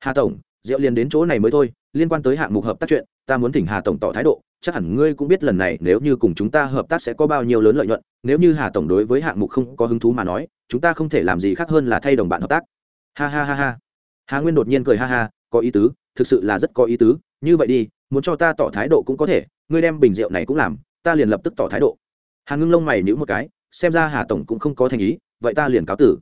Hà tổng, rượu liền đến chỗ này mới thôi liên quan tới hạng mục hợp tác chuyện, ta muốn thỉnh hà tổng tỏ thái độ, chắc hẳn ngươi cũng biết lần này nếu như cùng chúng ta hợp tác sẽ có bao nhiêu lớn lợi nhuận, nếu như hà tổng đối với hạng mục không có hứng thú mà nói, chúng ta không thể làm gì khác hơn là thay đồng bạn hợp tác. Ha ha ha ha. Hà nguyên đột nhiên cười ha ha, có ý tứ, thực sự là rất có ý tứ, như vậy đi, muốn cho ta tỏ thái độ cũng có thể, ngươi đem bình rượu này cũng làm, ta liền lập tức tỏ thái độ. Hà ngưng lông mày nhữ một cái, xem ra hà tổng cũng không có thành ý, vậy ta liền cáo tử.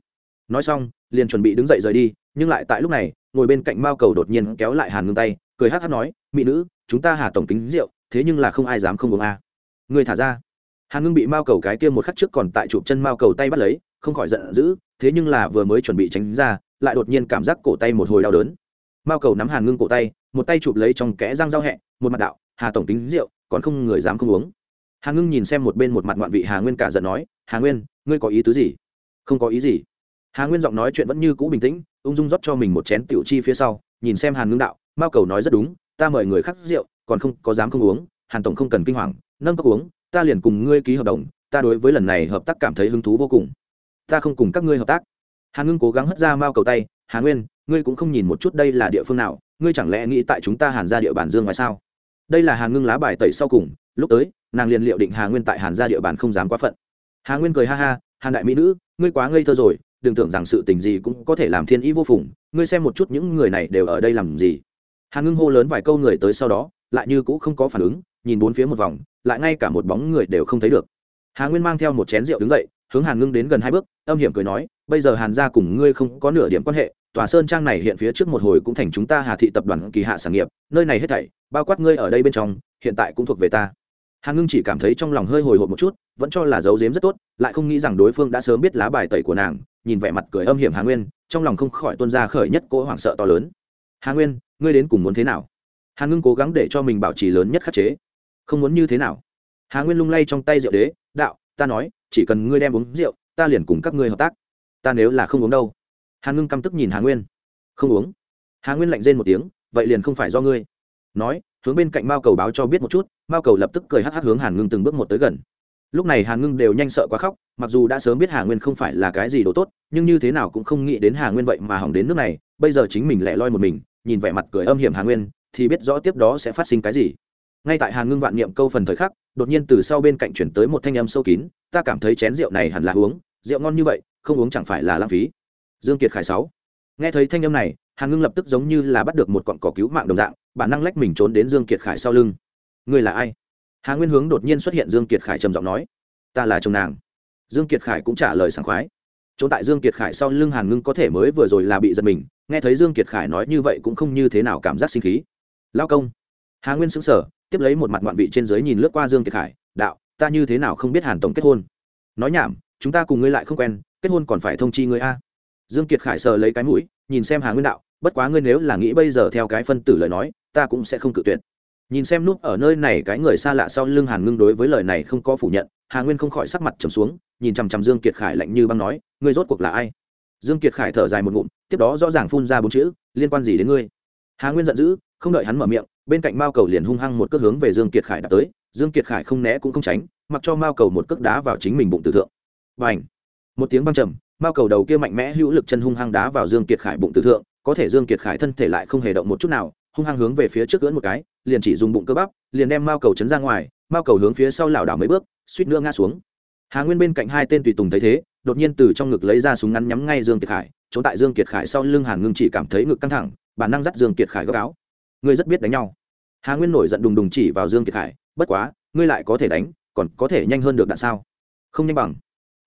Nói xong, liền chuẩn bị đứng dậy rời đi, nhưng lại tại lúc này, ngồi bên cạnh mao cầu đột nhiên kéo lại hàn ngưng tay cười hát hát nói, mỹ nữ, chúng ta hà tổng kính rượu, thế nhưng là không ai dám không uống a. À. người thả ra. Hàn ngưng bị mao cầu cái kia một khắc trước còn tại chụp chân mao cầu tay bắt lấy, không khỏi giận dữ, thế nhưng là vừa mới chuẩn bị tránh ra, lại đột nhiên cảm giác cổ tay một hồi đau đớn. Mao cầu nắm hàn ngưng cổ tay, một tay chụp lấy trong kẽ răng giao hẹ, một mặt đạo, hà tổng kính rượu, còn không người dám không uống. Hà ngưng nhìn xem một bên một mặt ngoạn vị hà nguyên cả giận nói, hà nguyên, ngươi có ý tứ gì? Không có ý gì. Hà nguyên giọng nói chuyện vẫn như cũ bình tĩnh, ung dung rót cho mình một chén tiểu chi phía sau, nhìn xem hàn ngưng đạo mao cầu nói rất đúng, ta mời người khác rượu, còn không có dám không uống, hàn tổng không cần kinh hoàng, nâng cốc uống, ta liền cùng ngươi ký hợp đồng, ta đối với lần này hợp tác cảm thấy hứng thú vô cùng. Ta không cùng các ngươi hợp tác. Hàn ngưng cố gắng hất ra mao cầu tay, hà nguyên, ngươi cũng không nhìn một chút đây là địa phương nào, ngươi chẳng lẽ nghĩ tại chúng ta hàn ra địa bàn dương ngoài sao? Đây là hàn ngưng lá bài tẩy sau cùng, lúc tới, nàng liền liệu định hà nguyên tại hàn ra địa bàn không dám quá phận. Hà nguyên cười ha ha, hàn đại mỹ nữ, ngươi quá ngây thơ rồi, đừng tưởng rằng sự tình gì cũng có thể làm thiên ý vô phùng, ngươi xem một chút những người này đều ở đây làm gì hàn ngưng hô lớn vài câu người tới sau đó, lại như cũng không có phản ứng, nhìn bốn phía một vòng, lại ngay cả một bóng người đều không thấy được. Hà nguyên mang theo một chén rượu đứng dậy, hướng hàn ngưng đến gần hai bước, âm hiểm cười nói, bây giờ hàn gia cùng ngươi không có nửa điểm quan hệ, tòa sơn trang này hiện phía trước một hồi cũng thành chúng ta hà thị tập đoàn kỳ hạ sản nghiệp, nơi này hết thảy, bao quát ngươi ở đây bên trong, hiện tại cũng thuộc về ta. Hàn ngưng chỉ cảm thấy trong lòng hơi hồi hộp một chút, vẫn cho là giấu giếm rất tốt, lại không nghĩ rằng đối phương đã sớm biết lá bài tẩy của nàng, nhìn vẻ mặt cười âm hiểm hà nguyên, trong lòng không khỏi tuân ra khởi nhất cỗ hoảng sợ to lớn hà nguyên, ngươi đến cùng muốn thế nào? Hà ngưng cố gắng để cho mình bảo trì lớn nhất khắc chế. Không muốn như thế nào? Hà nguyên lung lay trong tay rượu đế, đạo, ta nói, chỉ cần ngươi đem uống rượu, ta liền cùng các ngươi hợp tác. Ta nếu là không uống đâu? Hà ngưng căm tức nhìn hà nguyên. Không uống. Hà nguyên lạnh rên một tiếng, vậy liền không phải do ngươi. Nói, hướng bên cạnh mao cầu báo cho biết một chút, mao cầu lập tức cười hắc hắc hướng hàn ngưng từng bước một tới gần lúc này hàn ngưng đều nhanh sợ quá khóc, mặc dù đã sớm biết hà nguyên không phải là cái gì đồ tốt, nhưng như thế nào cũng không nghĩ đến hà nguyên vậy mà hỏng đến nước này, bây giờ chính mình lại loi một mình, nhìn vẻ mặt cười âm hiểm hà nguyên, thì biết rõ tiếp đó sẽ phát sinh cái gì. Ngay tại hàn ngưng vạn niệm câu phần thời khắc, đột nhiên từ sau bên cạnh chuyển tới một thanh âm sâu kín, ta cảm thấy chén rượu này hẳn là uống, rượu ngon như vậy, không uống chẳng phải là lãng phí. Dương kiệt khải sáu. Nghe thấy thanh âm này hàn ngưng lập tức giống như là bắt được một cọn cỏ cứu mạng đồng dạng, bản năng lách mình trốn đến dương kiệt khải sau lưng. Ngươi là ai? Hà nguyên hướng đột nhiên xuất hiện dương kiệt khải trầm giọng nói, ta là chồng nàng. Dương kiệt khải cũng trả lời sảng khoái, trốn tại dương kiệt khải sau lưng hàn ngưng có thể mới vừa rồi là bị giật mình, nghe thấy dương kiệt khải nói như vậy cũng không như thế nào cảm giác sinh khí. Lao công. Hà nguyên sững sờ, tiếp lấy một mặt ngoạn vị trên dưới nhìn lướt qua dương kiệt khải, đạo, ta như thế nào không biết hàn tổng kết hôn? Nói nhảm, chúng ta cùng ngươi lại không quen, kết hôn còn phải thông chi ngươi a. Dương kiệt khải sờ lấy cái mũi, nhìn xem hà nguyên đạo, bất quá ngươi nếu là nghĩ bây giờ theo cái phân tử lời nói, ta cũng sẽ không cự tuyệt nhìn xem nút ở nơi này cái người xa lạ sau lưng hàn ngưng đối với lời này không có phủ nhận, hà nguyên không khỏi sắc mặt trầm xuống, nhìn chằm chằm dương kiệt khải lạnh như băng nói, ngươi rốt cuộc là ai? Dương kiệt khải thở dài một ngụm, tiếp đó rõ ràng phun ra bốn chữ, liên quan gì đến ngươi? Hà nguyên giận dữ, không đợi hắn mở miệng, bên cạnh mao cầu liền hung hăng một cước hướng về dương kiệt khải đã tới, dương kiệt khải không né cũng không tránh, mặc cho mao cầu một cước đá vào chính mình bụng tử thượng. Và ảnh một tiếng vang trầm, mao cầu đầu kia mạnh mẽ hữu lực chân hung hăng đá vào dương kiệt khải bụng tử thượng, có thể dương kiệt khải thân thể lại không hề động một chút nào hung hăng hướng về phía trước ưỡn một cái, liền chỉ dùng bụng cơ bắp, liền đem mao cầu chấn ra ngoài, mao cầu hướng phía sau lảo đảo mấy bước, suýt nữa ngã xuống. Hà nguyên bên cạnh hai tên tùy tùng thấy thế, đột nhiên từ trong ngực lấy ra súng ngắn nhắm ngay dương kiệt khải, trốn tại dương kiệt khải sau lưng hàn ngưng chỉ cảm thấy ngực căng thẳng, bản năng dắt dương kiệt khải góc áo. Ngươi rất biết đánh nhau. Hà nguyên nổi giận đùng đùng chỉ vào dương kiệt khải, bất quá, ngươi lại có thể đánh, còn có thể nhanh hơn được đạn sao? Không nhanh bằng.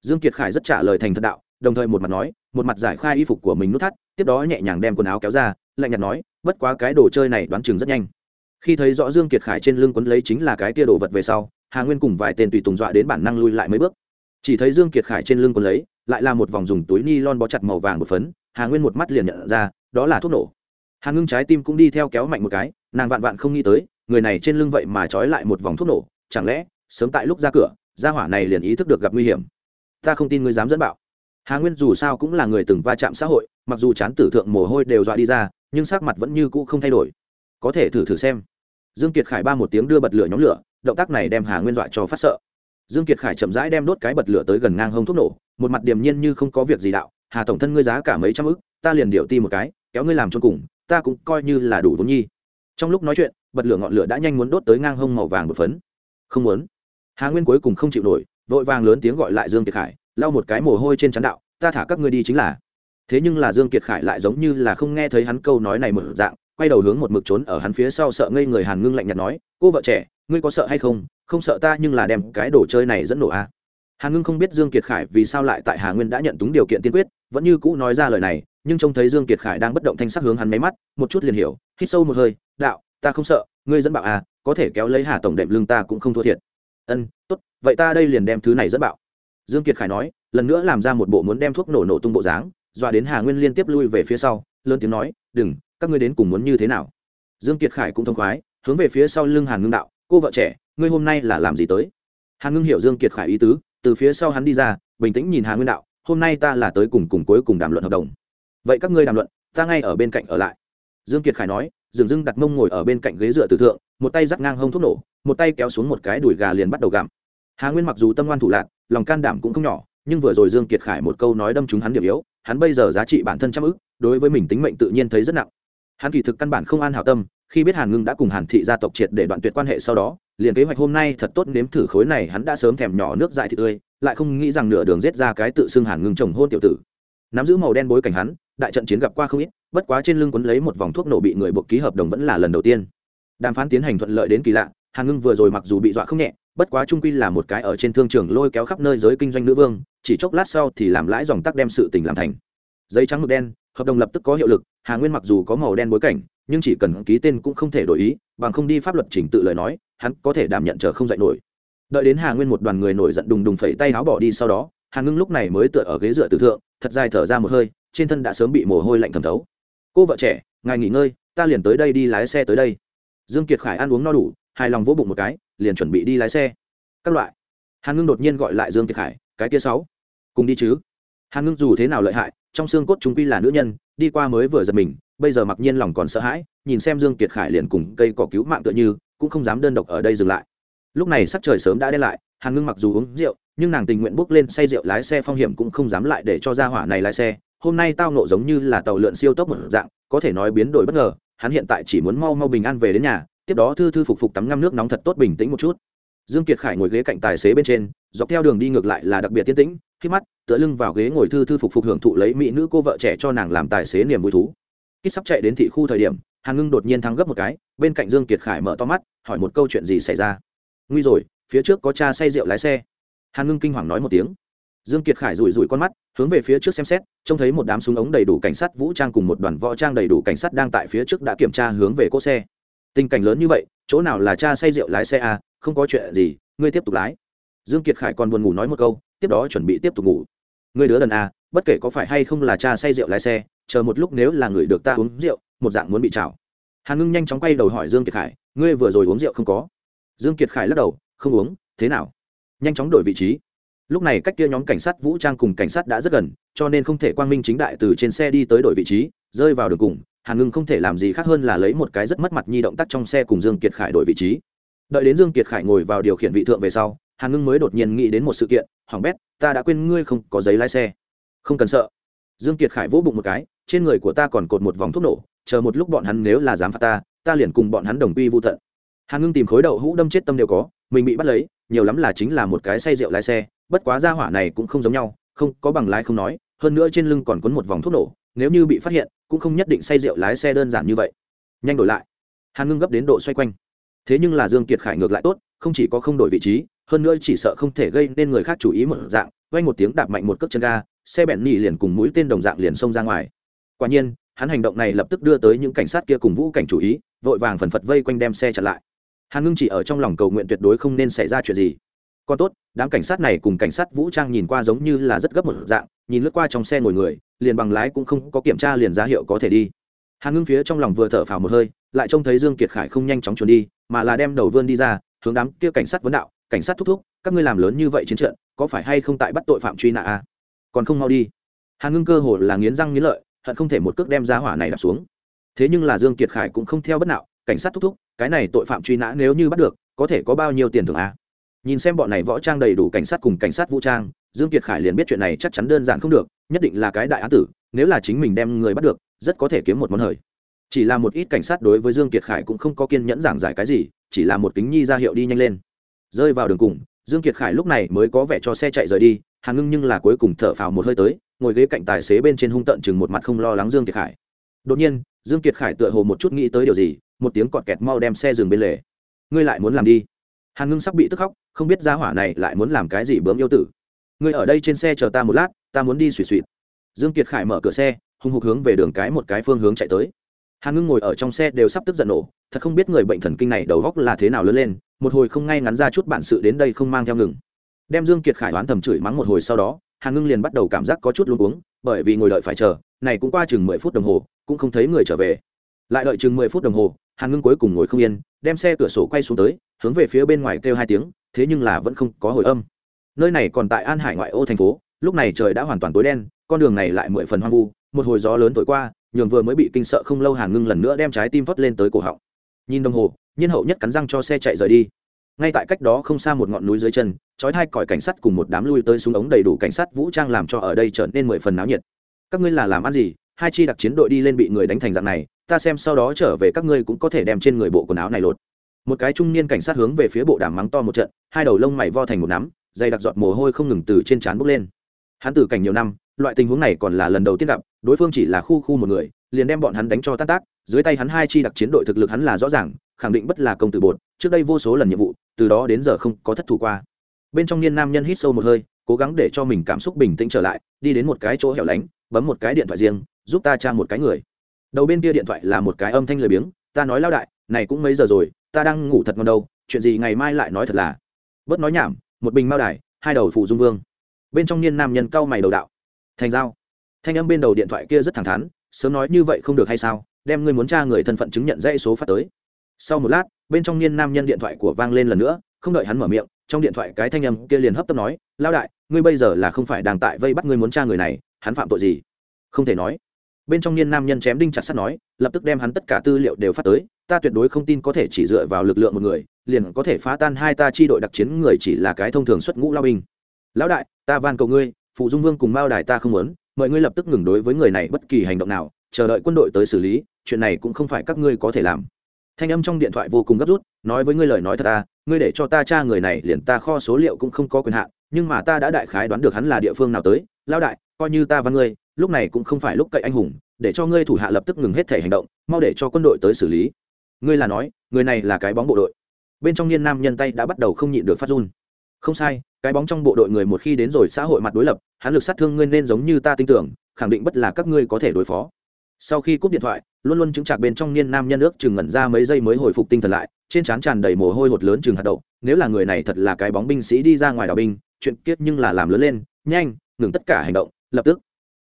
Dương kiệt khải rất trả lời thành thật đạo, đồng thời một mặt nói, một mặt giải khai y phục của mình nút thắt, tiếp đó nhẹ nhàng đem quần áo kéo ra, lạnh nhạt nói bất quá cái đồ chơi này đoán chừng rất nhanh. Khi thấy rõ dương kiệt khải trên lưng quấn lấy chính là cái kia đồ vật về sau, hà nguyên cùng vài tên tùy tùng dọa đến bản năng lui lại mấy bước. Chỉ thấy dương kiệt khải trên lưng quấn lấy, lại là một vòng dùng túi ni lon bó chặt màu vàng một phấn, hà nguyên một mắt liền nhận ra, đó là thuốc nổ. Hà ngưng trái tim cũng đi theo kéo mạnh một cái, nàng vạn vạn không nghĩ tới, người này trên lưng vậy mà trói lại một vòng thuốc nổ, chẳng lẽ, sớm tại lúc ra cửa, gia hỏa này liền ý thức được gặp nguy hiểm. Ta không tin ngươi dám dẫn bạo. Hà nguyên dù sao cũng là người từng va chạm xã hội, mặc dù chán tử thượng mồ hôi đều dọa đi ra nhưng sắc mặt vẫn như cũ không thay đổi. Có thể thử thử xem. Dương kiệt khải ba một tiếng đưa bật lửa nhóm lửa, động tác này đem hà nguyên dọa cho phát sợ. Dương kiệt khải chậm rãi đem đốt cái bật lửa tới gần ngang hông thuốc nổ, một mặt điềm nhiên như không có việc gì đạo, hà tổng thân ngươi giá cả mấy trăm ức, ta liền điệu ti một cái, kéo ngươi làm cho cùng, ta cũng coi như là đủ vốn nhi. Trong lúc nói chuyện, bật lửa ngọn lửa đã nhanh muốn đốt tới ngang hông màu vàng một phấn. Không muốn. Hà nguyên cuối cùng không chịu nổi, vội vàng lớn tiếng gọi lại dương kiệt khải, lau một cái mồ hôi trên trán đạo, ta thả các ngươi đi chính là thế nhưng là dương kiệt khải lại giống như là không nghe thấy hắn câu nói này mở dạng, quay đầu hướng một mực trốn ở hắn phía sau sợ ngây người hàn ngưng lạnh nhạt nói, cô vợ trẻ, ngươi có sợ hay không? Không sợ ta nhưng là đem cái đồ chơi này dẫn nổ a. À. hàn ngưng không biết dương kiệt khải vì sao lại tại hà nguyên đã nhận túng điều kiện tiên quyết, vẫn như cũ nói ra lời này, nhưng trông thấy dương kiệt khải đang bất động thanh sắc hướng hắn máy mắt, một chút liền hiểu, hít sâu một hơi, đạo, ta không sợ, ngươi dẫn bạo à có thể kéo lấy hà tổng đệm lưng ta cũng không thua thiệt. Ân, tốt, vậy ta đây liền đem thứ này dẫn bạo. Dương kiệt khải nói, lần nữa làm ra một bộ muốn đem thuốc nổ nổ tung bộ dáng dọa đến hà nguyên liên tiếp lui về phía sau, lớn tiếng nói, đừng, các ngươi đến cùng muốn như thế nào? Dương kiệt khải cũng thông khoái, hướng về phía sau lưng hàn ngưng đạo, cô vợ trẻ, ngươi hôm nay là làm gì tới? Hàn ngưng hiểu dương kiệt khải ý tứ, từ phía sau hắn đi ra, bình tĩnh nhìn hà nguyên đạo, hôm nay ta là tới cùng cùng cuối cùng đàm luận hợp đồng. Vậy các ngươi đàm luận, ta ngay ở bên cạnh ở lại. Dương kiệt khải nói, Dương dưng đặt mông ngồi ở bên cạnh ghế dựa tử thượng, một tay giắt ngang hông thuốc nổ, một tay kéo xuống một cái đùi gà liền bắt đầu gặm. Hà nguyên mặc dù tâm ngoan thủ lạc, lòng can đảm cũng không nhỏ, nhưng vừa rồi dương kiệt khải một câu nói đâm trúng hắn điểm yếu hắn bây giờ giá trị bản thân trăm ức, đối với mình tính mệnh tự nhiên thấy rất nặng. Hắn kỳ thực căn bản không an hảo tâm, khi biết hàn ngưng đã cùng hàn thị gia tộc triệt để đoạn tuyệt quan hệ sau đó, liền kế hoạch hôm nay thật tốt nếm thử khối này hắn đã sớm thèm nhỏ nước dại thịt tươi, lại không nghĩ rằng nửa đường giết ra cái tự xưng hàn ngưng chồng hôn tiểu tử. Nắm giữ màu đen bối cảnh hắn, đại trận chiến gặp qua không ít, bất quá trên lưng quấn lấy một vòng thuốc nổ bị người buộc ký hợp đồng vẫn là lần đầu tiên. Đàm phán tiến hành thuận lợi đến kỳ lạ, hàn ngưng vừa rồi mặc dù bị dọa không nhẹ bất quá trung quy là một cái ở trên thương trường lôi kéo khắp nơi giới kinh doanh nữ vương, chỉ chốc lát sau thì làm lãi dòng tắc đem sự tình làm thành. Giấy trắng mực đen, hợp đồng lập tức có hiệu lực, hà nguyên mặc dù có màu đen bối cảnh, nhưng chỉ cần ký tên cũng không thể đổi ý, bằng không đi pháp luật chỉnh tự lời nói, hắn có thể đảm nhận chờ không dạy nổi. Đợi đến hà nguyên một đoàn người nổi giận đùng đùng phẩy tay áo bỏ đi sau đó, hà ngưng lúc này mới tựa ở ghế dựa từ thượng, thật dài thở ra một hơi, trên thân đã sớm bị mồ hôi lạnh thẩm thấu. Cô vợ trẻ, ngài nghỉ ngơi, ta liền tới đây đi lái xe tới đây. Dương kiệt khải ăn uống no đủ, hài lòng vỗ bụng một cái liền chuẩn bị đi lái xe. Các loại. Hàn ngưng đột nhiên gọi lại dương kiệt khải, cái kia sáu, cùng đi chứ. Hàn ngưng dù thế nào lợi hại, trong xương cốt chúng quy là nữ nhân, đi qua mới vừa giật mình, bây giờ mặc nhiên lòng còn sợ hãi, nhìn xem dương kiệt khải liền cùng cây cỏ cứu mạng tựa như, cũng không dám đơn độc ở đây dừng lại. Lúc này sắc trời sớm đã đen lại, hàn ngưng mặc dù uống rượu, nhưng nàng tình nguyện bước lên say rượu lái xe phong hiểm cũng không dám lại để cho ra hỏa này lái xe. Hôm nay tao nộ giống như là tàu lượn siêu tốc một dạng, có thể nói biến đổi bất ngờ, hắn hiện tại chỉ muốn mau mau bình an về đến nhà tiếp đó thư thư phục phục tắm ngâm nước nóng thật tốt bình tĩnh một chút. Dương kiệt khải ngồi ghế cạnh tài xế bên trên, dọc theo đường đi ngược lại là đặc biệt tiên tĩnh, khi mắt, tựa lưng vào ghế ngồi thư thư phục phục hưởng thụ lấy mỹ nữ cô vợ trẻ cho nàng làm tài xế niềm vui thú. Khi sắp chạy đến thị khu thời điểm, hàn ngưng đột nhiên thắng gấp một cái, bên cạnh dương kiệt khải mở to mắt, hỏi một câu chuyện gì xảy ra. Nguy rồi, phía trước có cha say rượu lái xe. Hàn ngưng kinh hoàng nói một tiếng. Dương kiệt khải rủi rủi con mắt, hướng về phía trước xem xét, trông thấy một đám súng ống đầy đủ cảnh sát vũ trang cùng một đoàn võ trang đầy đủ cảnh sát đang tại phía trước đã kiểm tra hướng về cỗ xe tình cảnh lớn như vậy, chỗ nào là cha say rượu lái xe à không có chuyện gì, ngươi tiếp tục lái. Dương kiệt khải còn buồn ngủ nói một câu, tiếp đó chuẩn bị tiếp tục ngủ. Ngươi đứa đần à bất kể có phải hay không là cha say rượu lái xe, chờ một lúc nếu là người được ta uống rượu, một dạng muốn bị chảo hàn ngưng nhanh chóng quay đầu hỏi dương kiệt khải, ngươi vừa rồi uống rượu không có? Dương kiệt khải lắc đầu, không uống, thế nào? Nhanh chóng đổi vị trí. Lúc này cách kia nhóm cảnh sát vũ trang cùng cảnh sát đã rất gần, cho nên không thể quang minh chính đại từ trên xe đi tới đổi vị trí, rơi vào đường cùng hàn ngưng không thể làm gì khác hơn là lấy một cái rất mất mặt nhi động tác trong xe cùng dương kiệt khải đổi vị trí. Đợi đến dương kiệt khải ngồi vào điều khiển vị thượng về sau, hàn ngưng mới đột nhiên nghĩ đến một sự kiện, hoàng bét, ta đã quên ngươi không có giấy lái xe. Không cần sợ. Dương kiệt khải vỗ bụng một cái, trên người của ta còn cột một vòng thuốc nổ, chờ một lúc bọn hắn nếu là dám phạt ta ta liền cùng bọn hắn đồng quy vô tận. Hàn ngưng tìm khối đậu hũ đâm chết tâm đều có, mình bị bắt lấy, nhiều lắm là chính là một cái say rượu lái xe, bất quá ra hỏa này cũng không giống nhau, không có bằng lái không nói, hơn nữa trên lưng còn quấn một vòng thuốc nổ, nếu như bị phát hiện cũng không nhất định say rượu lái xe đơn giản như vậy. Nhanh đổi lại. Hàn ngưng gấp đến độ xoay quanh. Thế nhưng là dương kiệt khải ngược lại tốt, không chỉ có không đổi vị trí, hơn nữa chỉ sợ không thể gây nên người khác chú ý một dạng vay một tiếng đạp mạnh một cước chân ga, xe bẹn nhì liền cùng mũi tên đồng dạng liền xông ra ngoài. Quả nhiên, hắn hành động này lập tức đưa tới những cảnh sát kia cùng vũ cảnh chủ ý, vội vàng phần phật vây quanh đem xe chặn lại. Hàn ngưng chỉ ở trong lòng cầu nguyện tuyệt đối không nên xảy ra chuyện gì còn tốt, đám cảnh sát này cùng cảnh sát vũ trang nhìn qua giống như là rất gấp một dạng, nhìn lướt qua trong xe ngồi người, liền bằng lái cũng không có kiểm tra liền ra hiệu có thể đi hàn ngưng phía trong lòng vừa thở phào một hơi, lại trông thấy dương kiệt khải không nhanh chóng trốn đi, mà là đem đầu vươn đi ra, hướng đám kia cảnh sát vấn đạo, cảnh sát thúc thúc, các ngươi làm lớn như vậy chiến trận, có phải hay không tại bắt tội phạm truy nã à? còn không mau đi hàn ngưng cơ hồ là nghiến răng nghiến lợi, hận không thể một cước đem giá hỏa này đạp xuống thế nhưng là dương kiệt khải cũng không theo bất nào cảnh sát thúc thúc, cái này tội phạm truy nã nếu như bắt được, có thể có bao nhiêu tiền thưởng à? Nhìn xem bọn này võ trang đầy đủ cảnh sát cùng cảnh sát vũ trang, dương kiệt khải liền biết chuyện này chắc chắn đơn giản không được, nhất định là cái đại án tử, nếu là chính mình đem người bắt được, rất có thể kiếm một món hời. Chỉ là một ít cảnh sát đối với dương kiệt khải cũng không có kiên nhẫn giảng giải cái gì, chỉ là một kính nhi ra hiệu đi nhanh lên. Rơi vào đường cùng, dương kiệt khải lúc này mới có vẻ cho xe chạy rời đi hàn ngưng nhưng là cuối cùng thở phào một hơi tới, ngồi ghế cạnh tài xế bên trên hung tận chừng một mặt không lo lắng dương kiệt khải. Đột nhiên, dương kiệt khải tựa hồ một chút nghĩ tới điều gì, một tiếng cọt kẹt mau đem xe dừng bên lề. Ngươi lại muốn làm đi? Hàn ngưng sắp bị tức khóc không biết gia hỏa này lại muốn làm cái gì bướm yêu tử. Ngươi ở đây trên xe chờ ta một lát, ta muốn đi suy suy dương kiệt khải mở cửa xe hung hục hướng về đường cái một cái phương hướng chạy tới. Hàn ngưng ngồi ở trong xe đều sắp tức giận nổ, thật không biết người bệnh thần kinh này đầu góc là thế nào lớn lên, một hồi không ngay ngắn ra chút bản sự đến đây không mang theo ngừng. Đem dương kiệt khải đoán thầm chửi mắng một hồi sau đó hàn ngưng liền bắt đầu cảm giác có chút luống cuống, bởi vì ngồi đợi phải chờ, này cũng qua chừng mười phút đồng hồ, cũng không thấy người trở về. Lại đợi chừng mười phút đồng hồ hàn ngưng cuối cùng ngồi không yên, đem xe cửa sổ quay xuống tới, hướng về phía bên ngoài kêu hai tiếng thế nhưng là vẫn không có hồi âm. Nơi này còn tại an hải ngoại ô thành phố, lúc này trời đã hoàn toàn tối đen, con đường này lại mười phần hoang vu, một hồi gió lớn thổi qua, nhường vừa mới bị kinh sợ không lâu hàn ngưng lần nữa đem trái tim vót lên tới cổ họng. Nhìn đồng hồ, nhiên hậu nhất cắn răng cho xe chạy rời đi. Ngay tại cách đó không xa một ngọn núi dưới chân trói hai còi cảnh sát cùng một đám lui tới súng ống đầy đủ cảnh sát vũ trang làm cho ở đây trở nên mười phần náo nhiệt. Các ngươi là làm ăn gì? Hai chi đặc chiến đội đi lên bị người đánh thành dạng này, ta xem sau đó trở về các ngươi cũng có thể đem trên người bộ quần áo này lột một cái trung niên cảnh sát hướng về phía bộ đàm mắng to một trận, hai đầu lông mày vo thành một nắm, dày đặc giọt mồ hôi không ngừng từ trên trán bốc lên. Hắn tử cảnh nhiều năm, loại tình huống này còn là lần đầu tiên gặp, đối phương chỉ là khu khu một người, liền đem bọn hắn đánh cho tan tác, dưới tay hắn hai chi đặc chiến đội thực lực hắn là rõ ràng, khẳng định bất là công tử bột, trước đây vô số lần nhiệm vụ, từ đó đến giờ không có thất thủ qua. Bên trong niên nam nhân hít sâu một hơi, cố gắng để cho mình cảm xúc bình tĩnh trở lại, đi đến một cái chỗ hẻo lánh, bấm một cái điện thoại riêng, giúp ta tra một cái người. Đầu bên kia điện thoại là một cái âm thanh lười biếng, ta nói lao đại, này cũng mấy giờ rồi ta đang ngủ thật ngon đâu, chuyện gì ngày mai lại nói thật là. Bớt nói nhảm, một bình mao đài, hai đầu phụ dung vương. Bên trong niên nam nhân cau mày đầu đạo. Thành giao. Thanh âm bên đầu điện thoại kia rất thẳng thắn, sớm nói như vậy không được hay sao, đem ngươi muốn tra người thân phận chứng nhận dãy số phát tới. Sau một lát, bên trong niên nam nhân điện thoại của vang lên lần nữa, không đợi hắn mở miệng, trong điện thoại cái thanh âm kia liền hấp tấp nói lao đại, ngươi bây giờ là không phải đang tại vây bắt ngươi muốn tra người này, hắn phạm tội gì? Không thể nói. Bên trong niên nam nhân chém đinh chặt sắt nói, lập tức đem hắn tất cả tư liệu đều phát tới ta tuyệt đối không tin có thể chỉ dựa vào lực lượng một người, liền có thể phá tan hai ta chi đội đặc chiến người chỉ là cái thông thường xuất ngũ lao binh. Lão đại, ta van cầu ngươi, phụ dung vương cùng mao đài ta không muốn, mời ngươi lập tức ngừng đối với người này bất kỳ hành động nào, chờ đợi quân đội tới xử lý, chuyện này cũng không phải các ngươi có thể làm. Thanh âm trong điện thoại vô cùng gấp rút, nói với ngươi lời nói thật ta ngươi để cho ta tra người này liền ta kho số liệu cũng không có quyền hạn, nhưng mà ta đã đại khái đoán được hắn là địa phương nào tới lao đại, coi như ta văn ngươi, lúc này cũng không phải lúc cậy anh hùng, để cho ngươi thủ hạ lập tức ngừng hết thể hành động, mau để cho quân đội tới xử lý ngươi là nói, người này là cái bóng bộ đội. Bên trong niên nam nhân tay đã bắt đầu không nhịn được phát run. Không sai, cái bóng trong bộ đội người một khi đến rồi xã hội mặt đối lập, hắn lực sát thương ngươi nên giống như ta tin tưởng, khẳng định bất là các ngươi có thể đối phó. Sau khi cúp điện thoại, luôn luôn chứng trạc bên trong niên nam nhân ước chừng ngẩn ra mấy giây mới hồi phục tinh thần lại, trên trán tràn đầy mồ hôi hột lớn chừng hạt đậu, nếu là người này thật là cái bóng binh sĩ đi ra ngoài đảo binh, chuyện kiết nhưng là làm lớn lên, nhanh, ngừng tất cả hành động, lập tức.